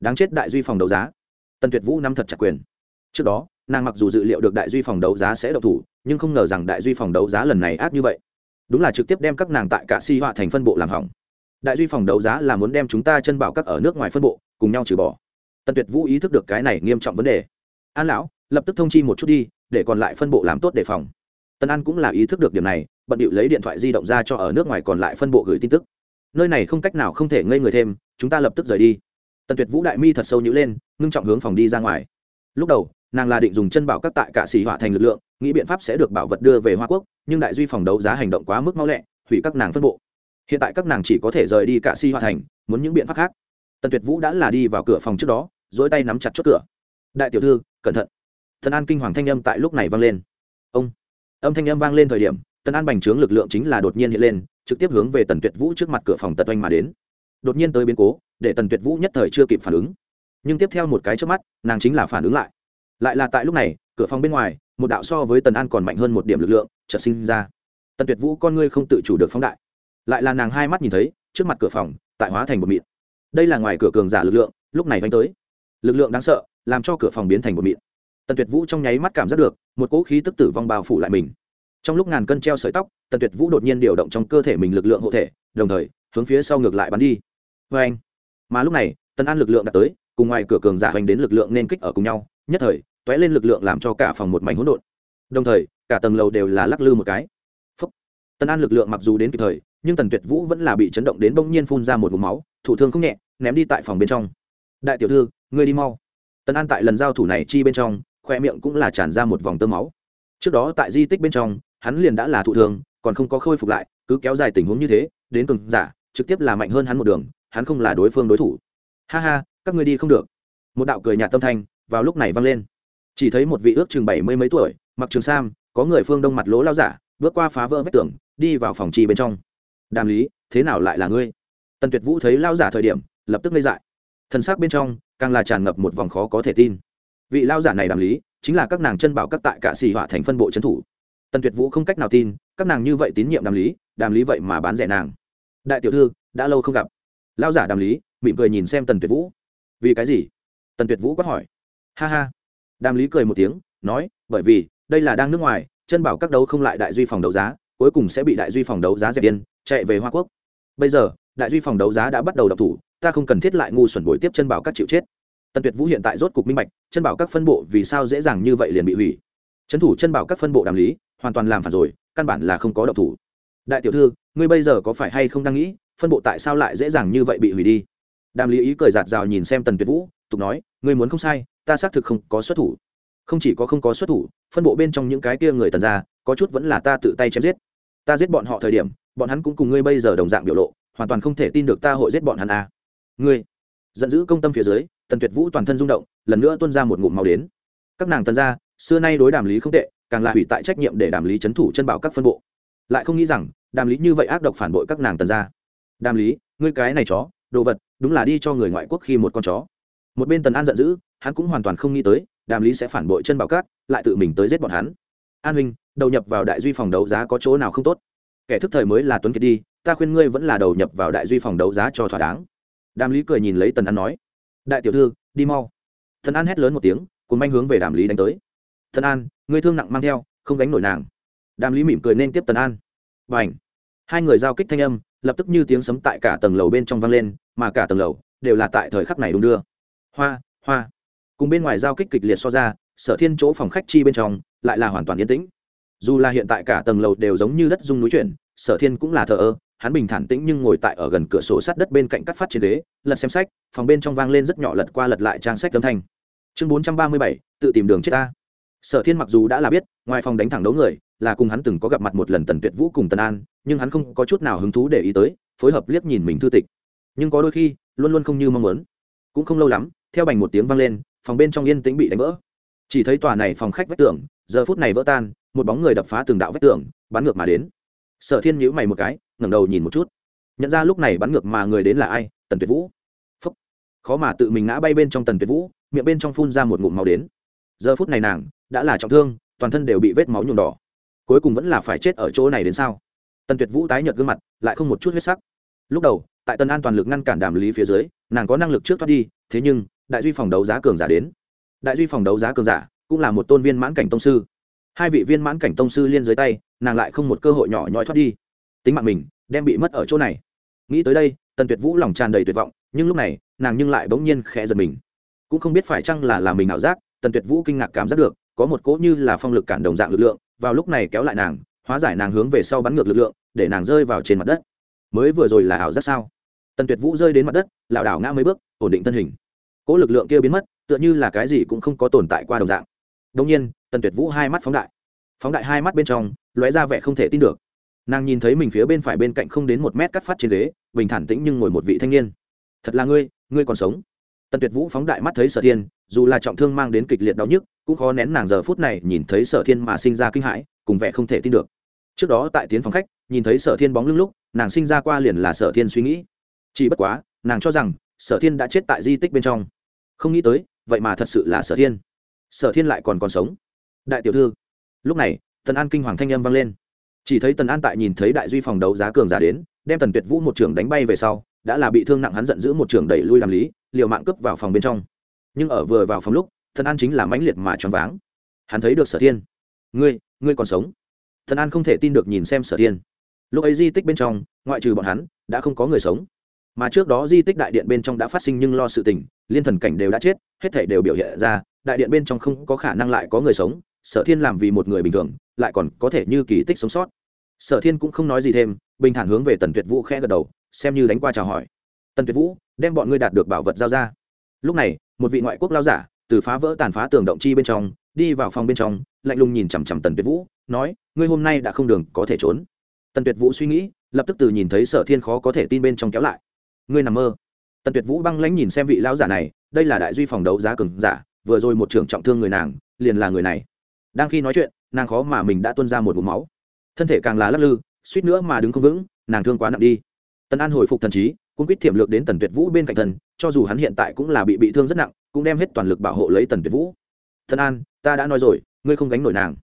Đáng chết đại duy phòng đấu giá tần tuyệt vũ nắm thật chặt quyền. Trước đó, nàng mặc dù dự liệu được đại duy phòng đấu giá sẽ độc thủ, nhưng không ngờ rằng đại duy phòng đấu giá lần này ác như vậy. Đúng là trực tiếp đem các nàng tại cả si họa thành phân bộ làm hỏng. Đại duy phòng đấu giá là muốn đem chúng ta chân bảo các ở nước ngoài phân bộ, cùng nhau trừ bỏ. Tần tuyệt vũ ý thức được cái này nghiêm trọng vấn đề. An lão, lập tức thông chi một chút đi, để còn lại phân bộ làm tốt đề phòng. Tân an cũng là ý thức được điểm này, bận điệu lấy điện thoại di động ra cho ở nước ngoài còn lại phân bộ gửi tin tức. Nơi này không cách nào không thể ngây người thêm, chúng ta lập tức rời đi. Tần tuyệt vũ đại mi thật sâu nhữ lên ngưng trọng hướng phòng đi ra ngoài. Lúc đầu, nàng là định dùng chân bảo các tại cả xỉ hỏa thành lực lượng, nghĩ biện pháp sẽ được bảo vật đưa về hoa quốc, nhưng đại duy phòng đấu giá hành động quá mức mau lẹ, hủy các nàng phân bộ. Hiện tại các nàng chỉ có thể rời đi cả xỉ hỏa thành, muốn những biện pháp khác. Tần tuyệt vũ đã là đi vào cửa phòng trước đó dỗi tay nắm chặt chốt cửa. Đại tiểu thư, cẩn thận. Thần an kinh hoàng thanh âm tại lúc này vang lên. Ông. Âm thanh âm vang lên thời điểm, tần an bành trướng lực lượng chính là đột nhiên hiện lên, trực tiếp hướng về tần tuyệt vũ trước mặt cửa phòng tật oanh mà đến. Đột nhiên tới biến cố, để tần tuyệt vũ nhất thời chưa kịp phản ứng nhưng tiếp theo một cái trước mắt, nàng chính là phản ứng lại. Lại là tại lúc này, cửa phòng bên ngoài, một đạo so với tần an còn mạnh hơn một điểm lực lượng chợt sinh ra. Tần tuyệt vũ con ngươi không tự chủ được phóng đại. Lại là nàng hai mắt nhìn thấy, trước mặt cửa phòng, tại hóa thành một mịn. Đây là ngoài cửa cường giả lực lượng, lúc này oanh tới. Lực lượng đáng sợ, làm cho cửa phòng biến thành một mịn. Tần tuyệt vũ trong nháy mắt cảm giác được, một cỗ khí tức tử vong bao phủ lại mình. Trong lúc ngàn cân treo sợi tóc, tần tuyệt vũ đột nhiên điều động trong cơ thể mình lực lượng hộ thể, đồng thời, hướng phía sau ngược lại bắn đi. Vê anh mà lúc này, tần an lực lượng đã tới cùng ngoài cửa cường giả hoành đến lực lượng nên kích ở cùng nhau, nhất thời t ó é lên lực lượng làm cho cả phòng một mảnh hỗn độn. Đồng thời, cả tầng lầu đều là lắc lư một cái. Phúc. tần an lực lượng mặc dù đến kịp thời, nhưng tần tuyệt vũ vẫn là bị chấn động đến bỗng nhiên phun ra một vùng máu, thủ thương không nhẹ, ném đi tại phòng bên trong. Đại tiểu thư, ngươi đi mau. Tần an tại lần giao thủ này chi bên trong, khoe miệng cũng là tràn ra một vòng tơ máu. Trước đó tại di tích bên trong, hắn liền đã là thụ thương, còn không có khôi phục lại, cứ kéo dài tình huống như thế, đến cường giả, trực tiếp là mạnh hơn hắn một đường, hắn không là đối phương đối thủ. Ha ha các ngươi đi không được. Một đạo cười nhạt tâm thanh vào lúc này vang lên. Chỉ thấy một vị ước chừng bảy mươi mấy tuổi, mặc trường sam, có người phương đông mặt lỗ lao giả, bước qua phá vỡ vách tường, đi vào phòng trì bên trong. Đàm lý, thế nào lại là ngươi? Tần tuyệt vũ thấy lao giả thời điểm, lập tức ngây dại. Thân xác bên trong càng là tràn ngập một vòng khó có thể tin. Vị lao giả này đàm lý, chính là các nàng chân bảo các tại cả xì họa thành phân bộ trấn thủ. Tần tuyệt vũ không cách nào tin, các nàng như vậy tín nhiệm đàm lý đàm lý vậy mà bán rẻ nàng. Đại tiểu thư, đã lâu không gặp. Lao giả đàm lý mỉm cười nhìn xem tần tuyệt vũ vì cái gì? Tần tuyệt vũ quát hỏi. Ha ha. Đàm lý cười một tiếng, nói, bởi vì, đây là đang nước ngoài, chân bảo các đấu không lại đại duy phòng đấu giá, cuối cùng sẽ bị đại duy phòng đấu giá dẹp yên chạy về hoa quốc. Bây giờ, đại duy phòng đấu giá đã bắt đầu đập thủ, ta không cần thiết lại ngu xuẩn bồi tiếp chân bảo các chịu chết. Tần tuyệt vũ hiện tại rốt cục minh bạch, chân bảo các phân bộ vì sao dễ dàng như vậy liền bị hủy. Trấn thủ chân bảo các phân bộ đàm lý, hoàn toàn làm phản rồi, căn bản là không có độc thủ. Đại tiểu thư, ngươi bây giờ có phải hay không đang nghĩ, phân bộ tại sao lại dễ dàng như vậy bị hủy đi? Đàm lý ý cười giạt rào nhìn xem tần tuyệt vũ, tục nói, ngươi muốn không sai, ta xác thực không có xuất thủ. Không chỉ có không có xuất thủ, phân bộ bên trong những cái kia người tần ra có chút vẫn là ta tự tay chém giết. Ta giết bọn họ thời điểm, bọn hắn cũng cùng ngươi bây giờ đồng dạng biểu lộ, hoàn toàn không thể tin được ta hội giết bọn hắn à. ngươi. Giận dữ công tâm phía dưới, tần tuyệt vũ toàn thân rung động, lần nữa tuôn ra một ngụm màu đến. Các nàng tần ra xưa nay đối đàm lý không tệ, càng là hủy tại trách nhiệm để đàm lý c h ấ n thủ chân bảo các phân bộ. Lại không nghĩ rằng, đàm lý như vậy ác độc phản bội các nàng tần ra đàm lý, ngươi cái này chó đồ vật đúng là đi cho người ngoại quốc khi một con chó. Một bên tần an giận dữ hắn cũng hoàn toàn không nghĩ tới đàm lý sẽ phản bội chân bảo cát, lại tự mình tới giết bọn hắn. An huynh đầu nhập vào đại duy phòng đấu giá có chỗ nào không tốt? Kẻ thức thời mới là tuấn kiệt đi ta khuyên ngươi vẫn là đầu nhập vào đại duy phòng đấu giá cho thỏa đáng. Đàm lý cười nhìn lấy tần an nói đại tiểu thư đi mau. Thần an hét lớn một tiếng cùng manh hướng về đàm lý đánh tới. Thần an ngươi thương nặng mang theo không gánh nổi nàng. Đàm lý mỉm cười nên tiếp tần an. Và ảnh hai người giao kích thanh âm lập tức như tiếng sấm tại cả tầng lầu bên trong vang lên, mà cả tầng lầu đều là tại thời khắc này đung đưa. Hoa hoa. Cùng bên ngoài giao kích kịch liệt so ra, sở thiên chỗ phòng khách chi bên trong lại là hoàn toàn yên tĩnh. Dù là hiện tại cả tầng lầu đều giống như đất rung núi chuyển, sở thiên cũng là thờ ơ, hắn bình thản tĩnh nhưng ngồi tại ở gần cửa sổ sát đất bên cạnh cắt phát trên ghế, lật xem sách, phòng bên trong vang lên rất nhỏ lật qua lật lại trang sách âm thanh. Chương bốn trăm ba mươi bảy, tự tìm đường chết ta. Sở thiên mặc dù đã là biết, ngoài phòng đánh thẳng đấu người là cùng hắn từng có gặp mặt một lần tần tuyệt vũ cùng tần an, nhưng hắn không có chút nào hứng thú để ý tới, phối hợp liếc nhìn mình thư tịch. Nhưng có đôi khi, luôn luôn không như mong muốn. Cũng không lâu lắm, theo bành một tiếng vang lên, phòng bên trong yên tĩnh bị đánh vỡ. Chỉ thấy tòa này phòng khách vách tường, giờ phút này vỡ tan, một bóng người đập phá từng đạo vách tường, bắn ngược mà đến. Sở thiên nhíu mày một cái, ngẩng đầu nhìn một chút. Nhận ra lúc này bắn ngược mà người đến là ai? Tần tuyệt vũ. Phúc. khó mà tự mình ngã bay bên trong tần tuyệt vũ, miệng bên trong phun ra một ngụm máu đến. Giờ phút này nàng, đã là trọng thương, toàn thân đều bị vết máu nhuộm đỏ cuối cùng vẫn là phải chết ở chỗ này đến sao? Tần tuyệt vũ tái nhợt gương mặt, lại không một chút huyết sắc. Lúc đầu, tại tần an toàn lực ngăn cản đàm lý phía dưới, nàng có năng lực trước thoát đi, thế nhưng, đại duy phòng đấu giá cường giả đến. Đại duy phòng đấu giá cường giả cũng là một tôn viên mãn cảnh tông sư. Hai vị viên mãn cảnh tông sư liên dưới tay, nàng lại không một cơ hội nhỏ nhói thoát đi. Tính mạng mình đem bị mất ở chỗ này. Nghĩ tới đây, tần tuyệt vũ lòng tràn đầy tuyệt vọng, nhưng lúc này, nàng nhưng lại bỗng nhiên khẽ giật mình. Cũng không biết phải chăng là làm mình ảo giác, tần tuyệt vũ kinh ngạc cảm giác được, có một cỗ như là phong lực cản đồng dạng lực lượng vào lúc này kéo lại nàng, hóa giải nàng hướng về sau bắn ngược lực lượng, để nàng rơi vào trên mặt đất. Mới vừa rồi là ảo giác sao? Tần tuyệt vũ rơi đến mặt đất, lảo đảo ngã mấy bước, ổn định thân hình. Cỗ lực lượng kia biến mất, tựa như là cái gì cũng không có tồn tại qua đồng dạng. Đông nhiên, tần tuyệt vũ hai mắt phóng đại. Phóng đại hai mắt bên trong, lóe ra vẻ không thể tin được. Nàng nhìn thấy mình phía bên phải bên cạnh không đến một mét cắt phát trên ghế, bình thản tĩnh nhưng ngồi một vị thanh niên. Thật là ngươi ngươi còn sống? Tần tuyệt vũ phóng đại mắt thấy sở thiên dù là trọng thương mang đến kịch liệt đau nhức, cũng khó nén nàng giờ phút này nhìn thấy sở thiên mà sinh ra kinh hãi, cùng vẻ không thể tin được. Trước đó tại tiến phòng khách, nhìn thấy sở thiên bóng lưng lúc, nàng sinh ra qua liền là sở thiên suy nghĩ. Chỉ bất quá, nàng cho rằng sở thiên đã chết tại di tích bên trong. Không nghĩ tới, vậy mà thật sự là sở thiên. Sở thiên lại còn còn sống. Đại tiểu thư, lúc này, tần an kinh hoàng thanh âm vang lên. Chỉ thấy tần an tại nhìn thấy đại duy phòng đấu giá cường giả đến, đem tần tuyệt vũ một trưởng đánh bay về sau, đã là bị thương nặng hắn giận dữ một trưởng đẩy lui làm lý, liều mạng cướp vào phòng bên trong nhưng ở vừa vào phòng lúc, thần an chính là mãnh liệt mà choáng váng. Hắn thấy được sở thiên. Ngươi ngươi còn sống? Thần an không thể tin được nhìn xem sở thiên. Lúc ấy di tích bên trong, ngoại trừ bọn hắn, đã không có người sống. Mà trước đó di tích đại điện bên trong đã phát sinh nhưng lo sự tình, liên thần cảnh đều đã chết, hết thể đều biểu hiện ra, đại điện bên trong không có khả năng lại có người sống, sở thiên làm vì một người bình thường, lại còn có thể như kỳ tích sống sót. Sở thiên cũng không nói gì thêm, bình thản hướng về tần tuyệt vũ khẽ gật đầu, xem như đánh qua chào hỏi. Tần tuyệt vũ, đem bọn ngươi đạt được bảo vật giao ra lúc này, một vị ngoại quốc lao giả, từ phá vỡ tàn phá tường động chi bên trong, đi vào phòng bên trong, lạnh lùng nhìn chằm chằm tần tuyệt vũ, nói, ngươi hôm nay đã không đường có thể trốn. Tần tuyệt vũ suy nghĩ, lập tức từ nhìn thấy sở thiên khó có thể tin bên trong kéo lại. Ngươi nằm mơ. Tần tuyệt vũ băng lãnh nhìn xem vị lão giả này, đây là đại duy phòng đấu giá cường giả, vừa rồi một trưởng trọng thương người nàng, liền là người này. Đang khi nói chuyện, nàng khó mà mình đã tuân ra một vùng máu. Thân thể càng là lắc lư, suýt nữa mà đứng không vững, nàng thương quá nặng đi. Tần an hồi phục thần trí cũng quyết thiểm lược đến tần tuyệt vũ bên cạnh thần cho dù hắn hiện tại cũng là bị bị thương rất nặng, cũng đem hết toàn lực bảo hộ lấy tần tuyệt vũ. Thân an, ta đã nói rồi, ngươi không gánh nổi nàng.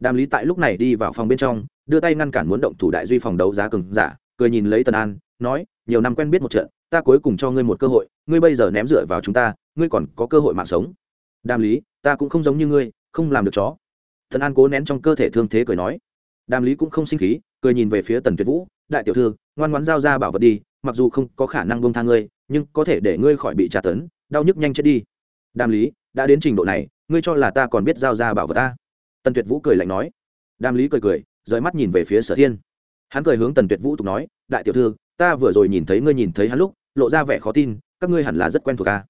Đàm lý tại lúc này đi vào phòng bên trong, đưa tay ngăn cản muốn động thủ đại duy phòng đấu giá cường giả, cười nhìn lấy tần an, nói, nhiều năm quen biết một trận, ta cuối cùng cho ngươi một cơ hội, ngươi bây giờ ném dựa vào chúng ta, ngươi còn có cơ hội mạng sống. Đàm lý, ta cũng không giống như ngươi, không làm được chó. Thần an cố nén trong cơ thể thương thế cười nói. Đàm lý cũng không sinh khí, cười nhìn về phía tần tuyệt vũ, đại tiểu thư, ngoan ngoãn giao ra bảo vật đi mặc dù không có khả năng bông tha ngươi, nhưng có thể để ngươi khỏi bị tra tấn, đau nhức nhanh chết đi. Đàm lý, đã đến trình độ này, ngươi cho là ta còn biết giao ra bảo vật ta? Tần tuyệt vũ cười lạnh nói. Đàm lý cười cười, rời mắt nhìn về phía sở thiên. Hắn cười hướng tần tuyệt vũ tục nói, đại tiểu thư, ta vừa rồi nhìn thấy ngươi nhìn thấy hắn lúc, lộ ra vẻ khó tin, các ngươi hẳn là rất quen thuộc ta.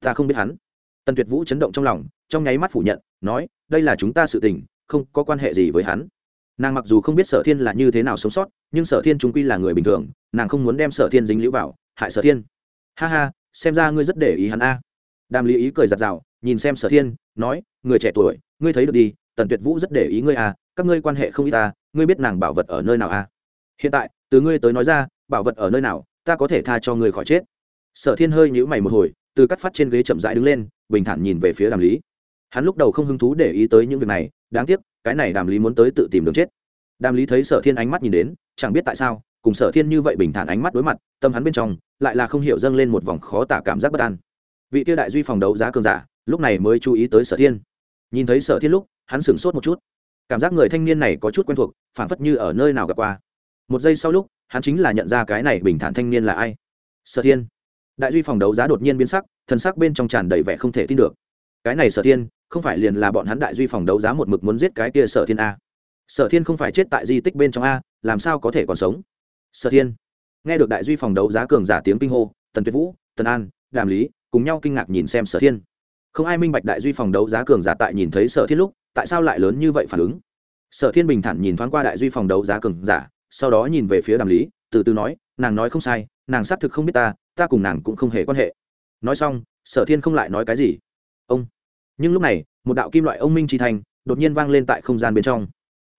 Ta không biết hắn. Tần tuyệt vũ chấn động trong lòng, trong nháy mắt phủ nhận, nói, đây là chúng ta sự tình, không có quan hệ gì với hắn nàng mặc dù không biết sở thiên là như thế nào sống sót, nhưng sở thiên chúng quy là người bình thường, nàng không muốn đem sở thiên dính lũ vào, hại sở thiên. Ha ha, xem ra ngươi rất để ý hắn a. Đàm lý ý cười giặt rào nhìn xem sở thiên, nói, người trẻ tuổi, ngươi thấy được đi, tần tuyệt vũ rất để ý ngươi a, các ngươi quan hệ không ít ta ngươi biết nàng bảo vật ở nơi nào a? Hiện tại, từ ngươi tới nói ra, bảo vật ở nơi nào, ta có thể tha cho ngươi khỏi chết. Sở thiên hơi nhữ mày một hồi, từ cắt phát trên ghế chậm rãi đứng lên, bình thản nhìn về phía đàm lý hắn lúc đầu không hứng thú để ý tới những việc này, đáng tiếc, cái này đàm lý muốn tới tự tìm đường chết. Đàm lý thấy sở thiên ánh mắt nhìn đến, chẳng biết tại sao, cùng sở thiên như vậy bình thản ánh mắt đối mặt, tâm hắn bên trong lại là không hiểu dâng lên một vòng khó tả cảm giác bất an. Vị tiêu đại duy phòng đấu giá cường giả, lúc này mới chú ý tới sở thiên. Nhìn thấy sở thiên lúc, hắn sửng sốt một chút. Cảm giác người thanh niên này có chút quen thuộc phản phất như ở nơi nào gặp qua. Một giây sau lúc, hắn chính là nhận ra cái này bình thản thanh niên là ai. Sở thiên. Đại duy phòng đấu giá đột nhiên biến sắc, thần sắc bên trong tràn đầy vẻ không thể tin được. Cái này sở thiên không phải liền là bọn hắn đại duy phòng đấu giá một mực muốn giết cái kia sở thiên a. Sở thiên không phải chết tại di tích bên trong a, làm sao có thể còn sống? Sở thiên, nghe được đại duy phòng đấu giá cường giả tiếng kinh hô, tần tuyệt vũ, tần an, đàm lý cùng nhau kinh ngạc nhìn xem sở thiên. Không ai minh bạch đại duy phòng đấu giá cường giả tại nhìn thấy sở thiên lúc, tại sao lại lớn như vậy phản ứng? Sở thiên bình thản nhìn thoáng qua đại duy phòng đấu giá cường giả, sau đó nhìn về phía đàm lý, từ từ nói, nàng nói không sai, nàng xác thực không biết ta ta cùng nàng cũng không hề quan hệ. Nói xong, sở thiên không lại nói cái gì. Ông nhưng lúc này, một đạo kim loại ông minh chi thành đột nhiên vang lên tại không gian bên trong.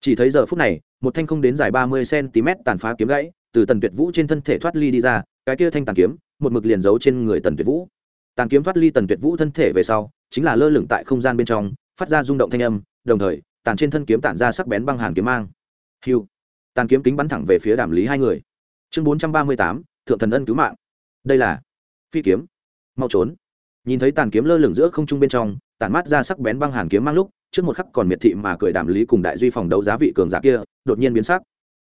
Chỉ thấy giờ phút này, một thanh không đến dài ba mươi cm tàn phá kiếm gãy từ tần tuyệt vũ trên thân thể thoát ly đi ra, cái kia thanh tàn kiếm, một mực liền giấu trên người tần tuyệt vũ. Tàn kiếm thoát ly tần tuyệt vũ thân thể về sau, chính là lơ lửng tại không gian bên trong, phát ra rung động thanh âm, đồng thời, tàn trên thân kiếm tản ra sắc bén băng hàn kiếm mang. Hiu tàn kiếm kính bắn thẳng về phía đàm lý hai người. Chương bốn trăm ba mươi tám, thượng thần ân cứu mạng. Đây là phi kiếm. Mau trốn nhìn thấy tàn kiếm lơ lửng giữa không trung bên trong tàn mát ra sắc bén băng hàn kiếm mang lúc, trước một khắc còn miệt thị mà cười đàm lý cùng đại duy phòng đấu giá vị cường giả kia, đột nhiên biến sắc.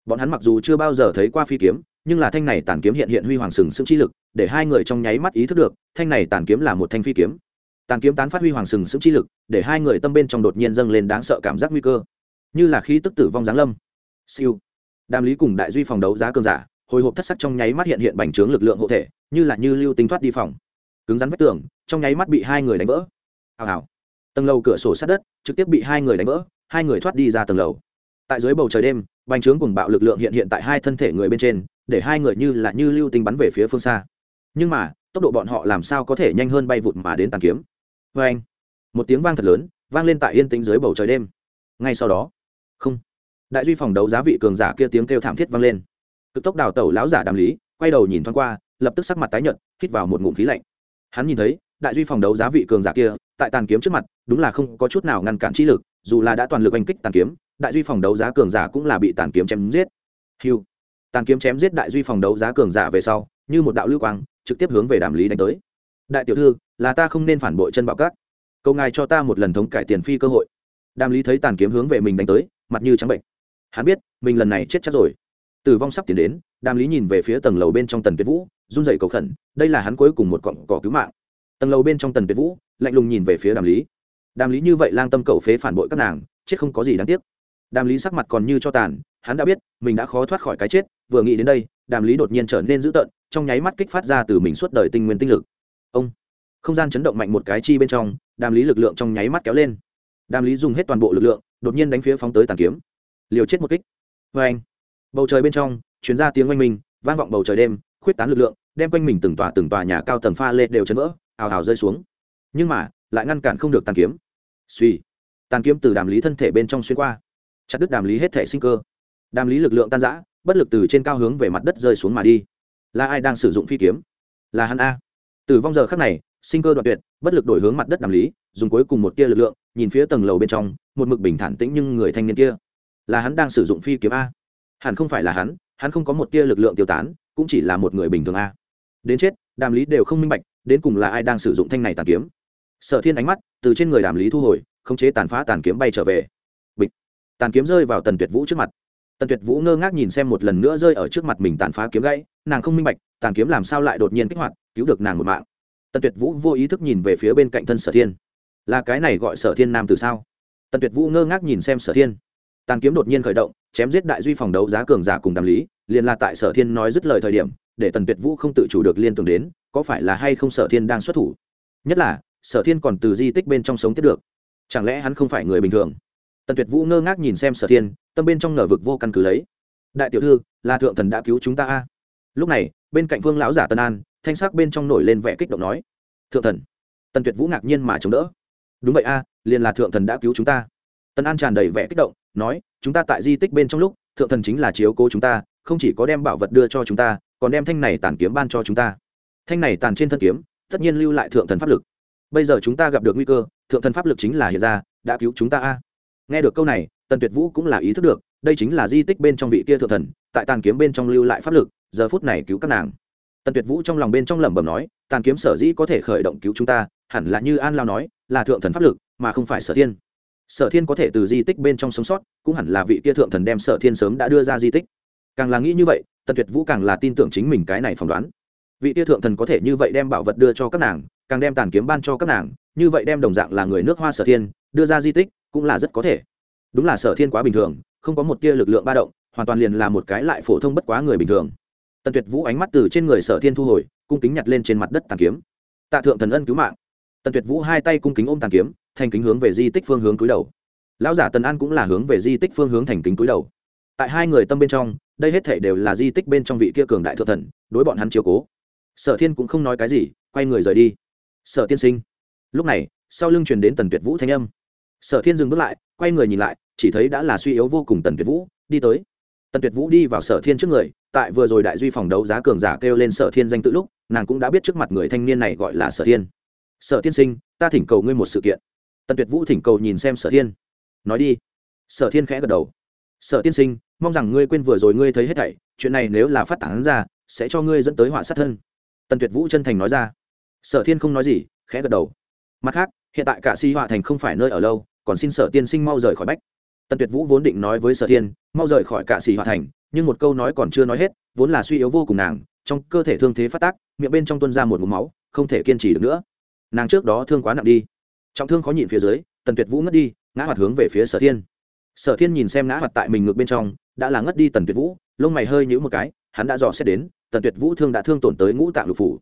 Bọn hắn mặc dù chưa bao giờ thấy qua phi kiếm, nhưng là thanh này tàn kiếm hiện hiện huy hoàng sừng sững chi lực, để hai người trong nháy mắt ý thức được, thanh này tàn kiếm là một thanh phi kiếm. Tàn kiếm tán phát huy hoàng sừng sững chi lực, để hai người tâm bên trong đột nhiên dâng lên đáng sợ cảm giác nguy cơ. Như là khí tức tử vong giáng lâm. Siêu. Đàm lý cùng đại duy phòng đấu giá cường giả, hồi hộp thất sắc trong nháy mắt hiện hiện bành trướng lực lượng hộ thể, như là như lưu tinh thoát đi phòng cứng rắn vách tường, trong nháy mắt bị hai người đánh vỡ. Hào hào. Tầng lầu cửa sổ sát đất, trực tiếp bị hai người đánh vỡ, hai người thoát đi ra tầng lầu. Tại dưới bầu trời đêm, bành trướng cùng bạo lực lượng hiện hiện tại hai thân thể người bên trên, để hai người như là như lưu tinh bắn về phía phương xa. Nhưng mà, tốc độ bọn họ làm sao có thể nhanh hơn bay vụt mà đến tàn kiếm? Vê anh, một tiếng vang thật lớn, vang lên tại yên tĩnh dưới bầu trời đêm. Ngay sau đó, không. Đại duy phòng đấu giá vị cường giả kia tiếng kêu thảm thiết vang lên. Cực tốc đào tẩu lão giả đàm lý, quay đầu nhìn thoáng qua, lập tức sắc mặt tái nhợt, hít vào một ngụm khí lạnh hắn nhìn thấy, đại duy phòng đấu giá vị cường giả kia, tại tàn kiếm trước mặt, đúng là không có chút nào ngăn cản trí lực, dù là đã toàn lực oanh kích tàn kiếm, đại duy phòng đấu giá cường giả cũng là bị tàn kiếm chém giết. Hiu tàn kiếm chém giết đại duy phòng đấu giá cường giả về sau, như một đạo lưu quang, trực tiếp hướng về đàm lý đánh tới. Đại tiểu thư, là ta không nên phản bội chân bạo cát câu ngài cho ta một lần thống cải tiền phi cơ hội. Đàm lý thấy tàn kiếm hướng về mình đánh tới, mặt như trắng bệnh. Hắn biết, mình lần này chết chắc rồi. Tử vong sắp tiến đến, đàm lý nhìn về phía tầng lầu bên trong tần tuyệt vũ run rẩy cầu khẩn, đây là hắn cuối cùng một cọng cỏ cứu mạng. Tầng lầu bên trong tần tuyệt vũ lạnh lùng nhìn về phía đàm lý. Đàm lý như vậy lang tâm cầu phế phản bội các nàng, chết không có gì đáng tiếc. Đàm lý sắc mặt còn như cho tàn, hắn đã biết, mình đã khó thoát khỏi cái chết, vừa nghĩ đến đây, đàm lý đột nhiên trở nên dữ tợn, trong nháy mắt kích phát ra từ mình suốt đời tinh nguyên tinh lực. Ông! Không gian chấn động mạnh một cái chi bên trong, đàm lý lực lượng trong nháy mắt kéo lên. Đàm lý dùng hết toàn bộ lực lượng, đột nhiên đánh phía phóng tới tàn kiếm. Liều chết một kích. Vê anh bầu trời bên trong chuyến ra tiếng oanh minh, vang vọng bầu trời đêm khuyết tán lực lượng, đem quanh mình từng tòa từng tòa nhà cao tầng pha lê đều chấn vỡ, ào ào rơi xuống. Nhưng mà, lại ngăn cản không được tàn kiếm. Suy tàn kiếm từ đàm lý thân thể bên trong xuyên qua, chặt đứt đàm lý hết thể sinh cơ. Đàm lý lực lượng tan giã bất lực từ trên cao hướng về mặt đất rơi xuống mà đi. Là ai đang sử dụng phi kiếm? Là hắn a. Từ vong giờ khắc này, sinh cơ đoạn tuyệt, bất lực đổi hướng mặt đất đàm lý, dùng cuối cùng một tia lực lượng, nhìn phía tầng lầu bên trong, một mực bình thản tĩnh nhưng người thanh niên kia. Là hắn đang sử dụng phi kiếm a. Hẳn không phải là hắn hắn không có một tia lực lượng tiêu tán cũng chỉ là một người bình thường a. Đến chết, đàm lý đều không minh bạch, đến cùng là ai đang sử dụng thanh này tàn kiếm. Sở thiên ánh mắt từ trên người đàm lý thu hồi, khống chế tàn phá tàn kiếm bay trở về. Bịch. Tàn kiếm rơi vào tần tuyệt vũ trước mặt. Tần tuyệt vũ ngơ ngác nhìn xem một lần nữa rơi ở trước mặt mình tàn phá kiếm gãy, nàng không minh bạch, tàn kiếm làm sao lại đột nhiên kích hoạt, cứu được nàng một mạng. Tần tuyệt vũ vô ý thức nhìn về phía bên cạnh thân sở thiên. Là cái này gọi sở thiên nam từ sao? Tần tuyệt vũ ngơ ngác nhìn xem sở thiên. Tàn kiếm đột nhiên khởi động, chém giết đại duy phòng đấu giá cường giả cùng đàm lý liền là tại sở thiên nói dứt lời thời điểm, để tần tuyệt vũ không tự chủ được liên tưởng đến, có phải là hay không sở thiên đang xuất thủ? Nhất là, sở thiên còn từ di tích bên trong sống tiếp được. Chẳng lẽ hắn không phải người bình thường? Tần tuyệt vũ ngơ ngác nhìn xem sở thiên, tâm bên trong ngờ vực vô căn cứ lấy. Đại tiểu thư là thượng thần đã cứu chúng ta a. Lúc này, bên cạnh phương lão giả tân an, thanh sắc bên trong nổi lên vẻ kích động nói, thượng thần. Tần tuyệt vũ ngạc nhiên mà chống đỡ. Đúng vậy a, liền là thượng thần đã cứu chúng ta. Tân an tràn đầy vẻ kích động, nói, chúng ta tại di tích bên trong lúc, thượng thần chính là chiếu cố chúng ta không chỉ có đem bảo vật đưa cho chúng ta, còn đem thanh này tàn kiếm ban cho chúng ta. Thanh này tàn trên thân kiếm, tất nhiên lưu lại thượng thần pháp lực. Bây giờ chúng ta gặp được nguy cơ, thượng thần pháp lực chính là hiện ra, đã cứu chúng ta a. Nghe được câu này, tần tuyệt vũ cũng là ý thức được, đây chính là di tích bên trong vị kia thượng thần, tại tàn kiếm bên trong lưu lại pháp lực, giờ phút này cứu các nàng. Tần tuyệt vũ trong lòng bên trong lẩm bẩm nói, tàn kiếm sở dĩ có thể khởi động cứu chúng ta, hẳn là như an lao nói, là thượng thần pháp lực, mà không phải sở thiên. Sở thiên có thể từ di tích bên trong sống sót, cũng hẳn là vị kia thượng thần đem sở thiên sớm đã đưa ra di tích càng là nghĩ như vậy, tần tuyệt vũ càng là tin tưởng chính mình cái này phỏng đoán. Vị tia thượng thần có thể như vậy đem bảo vật đưa cho các nàng, càng đem tàn kiếm ban cho các nàng, như vậy đem đồng dạng là người nước hoa sở thiên, đưa ra di tích, cũng là rất có thể. Đúng là sở thiên quá bình thường, không có một tia lực lượng ba động, hoàn toàn liền là một cái lại phổ thông bất quá người bình thường. Tần tuyệt vũ ánh mắt từ trên người sở thiên thu hồi, cung kính nhặt lên trên mặt đất tàn kiếm. Tạ thượng thần ân cứu mạng. Tần tuyệt vũ hai tay cung kính ôm tàn kiếm, thành kính hướng về di tích phương hướng cúi đầu. Lão giả tần an cũng là hướng về di tích phương hướng thành kính cúi đầu tại hai người tâm bên trong, đây hết thể đều là di tích bên trong vị kia cường đại thượng thần, đối bọn hắn chiếu cố. Sở thiên cũng không nói cái gì, quay người rời đi. Sở tiên sinh. Lúc này, sau lưng truyền đến tần tuyệt vũ thanh âm. Sở thiên dừng bước lại, quay người nhìn lại, chỉ thấy đã là suy yếu vô cùng tần tuyệt vũ, đi tới. Tần tuyệt vũ đi vào sở thiên trước người, tại vừa rồi đại duy phòng đấu giá cường giả kêu lên sở thiên danh tự lúc, nàng cũng đã biết trước mặt người thanh niên này gọi là sở thiên. Sở tiên sinh, ta thỉnh cầu ngươi một sự kiện. Tần tuyệt vũ thỉnh cầu nhìn xem sở thiên. Nói đi. Sở thiên khẽ gật đầu. Sở tiên sinh mong rằng ngươi quên vừa rồi ngươi thấy hết thảy, chuyện này nếu là phát tán ra, sẽ cho ngươi dẫn tới họa sát thân. Tần tuyệt vũ chân thành nói ra. Sở thiên không nói gì, khẽ gật đầu. Mặt khác, hiện tại cả si họa thành không phải nơi ở lâu, còn xin sở tiên sinh mau rời khỏi bách. Tần tuyệt vũ vốn định nói với sở thiên, mau rời khỏi cả si họa thành, nhưng một câu nói còn chưa nói hết, vốn là suy yếu vô cùng nàng, trong cơ thể thương thế phát tác, miệng bên trong tuân ra một mũ máu, không thể kiên trì được nữa. Nàng trước đó thương quá nặng đi. Trọng thương khó nhịn phía dưới, tần tuyệt vũ ngất đi, ngã hoạt hướng về phía sở thiên sở thiên nhìn xem ngã mặt tại mình ngược bên trong, đã là ngất đi tần tuyệt vũ, lông mày hơi nhữ một cái, hắn đã dò xét đến, tần tuyệt vũ thương đã thương tổn tới ngũ tạng lục phủ.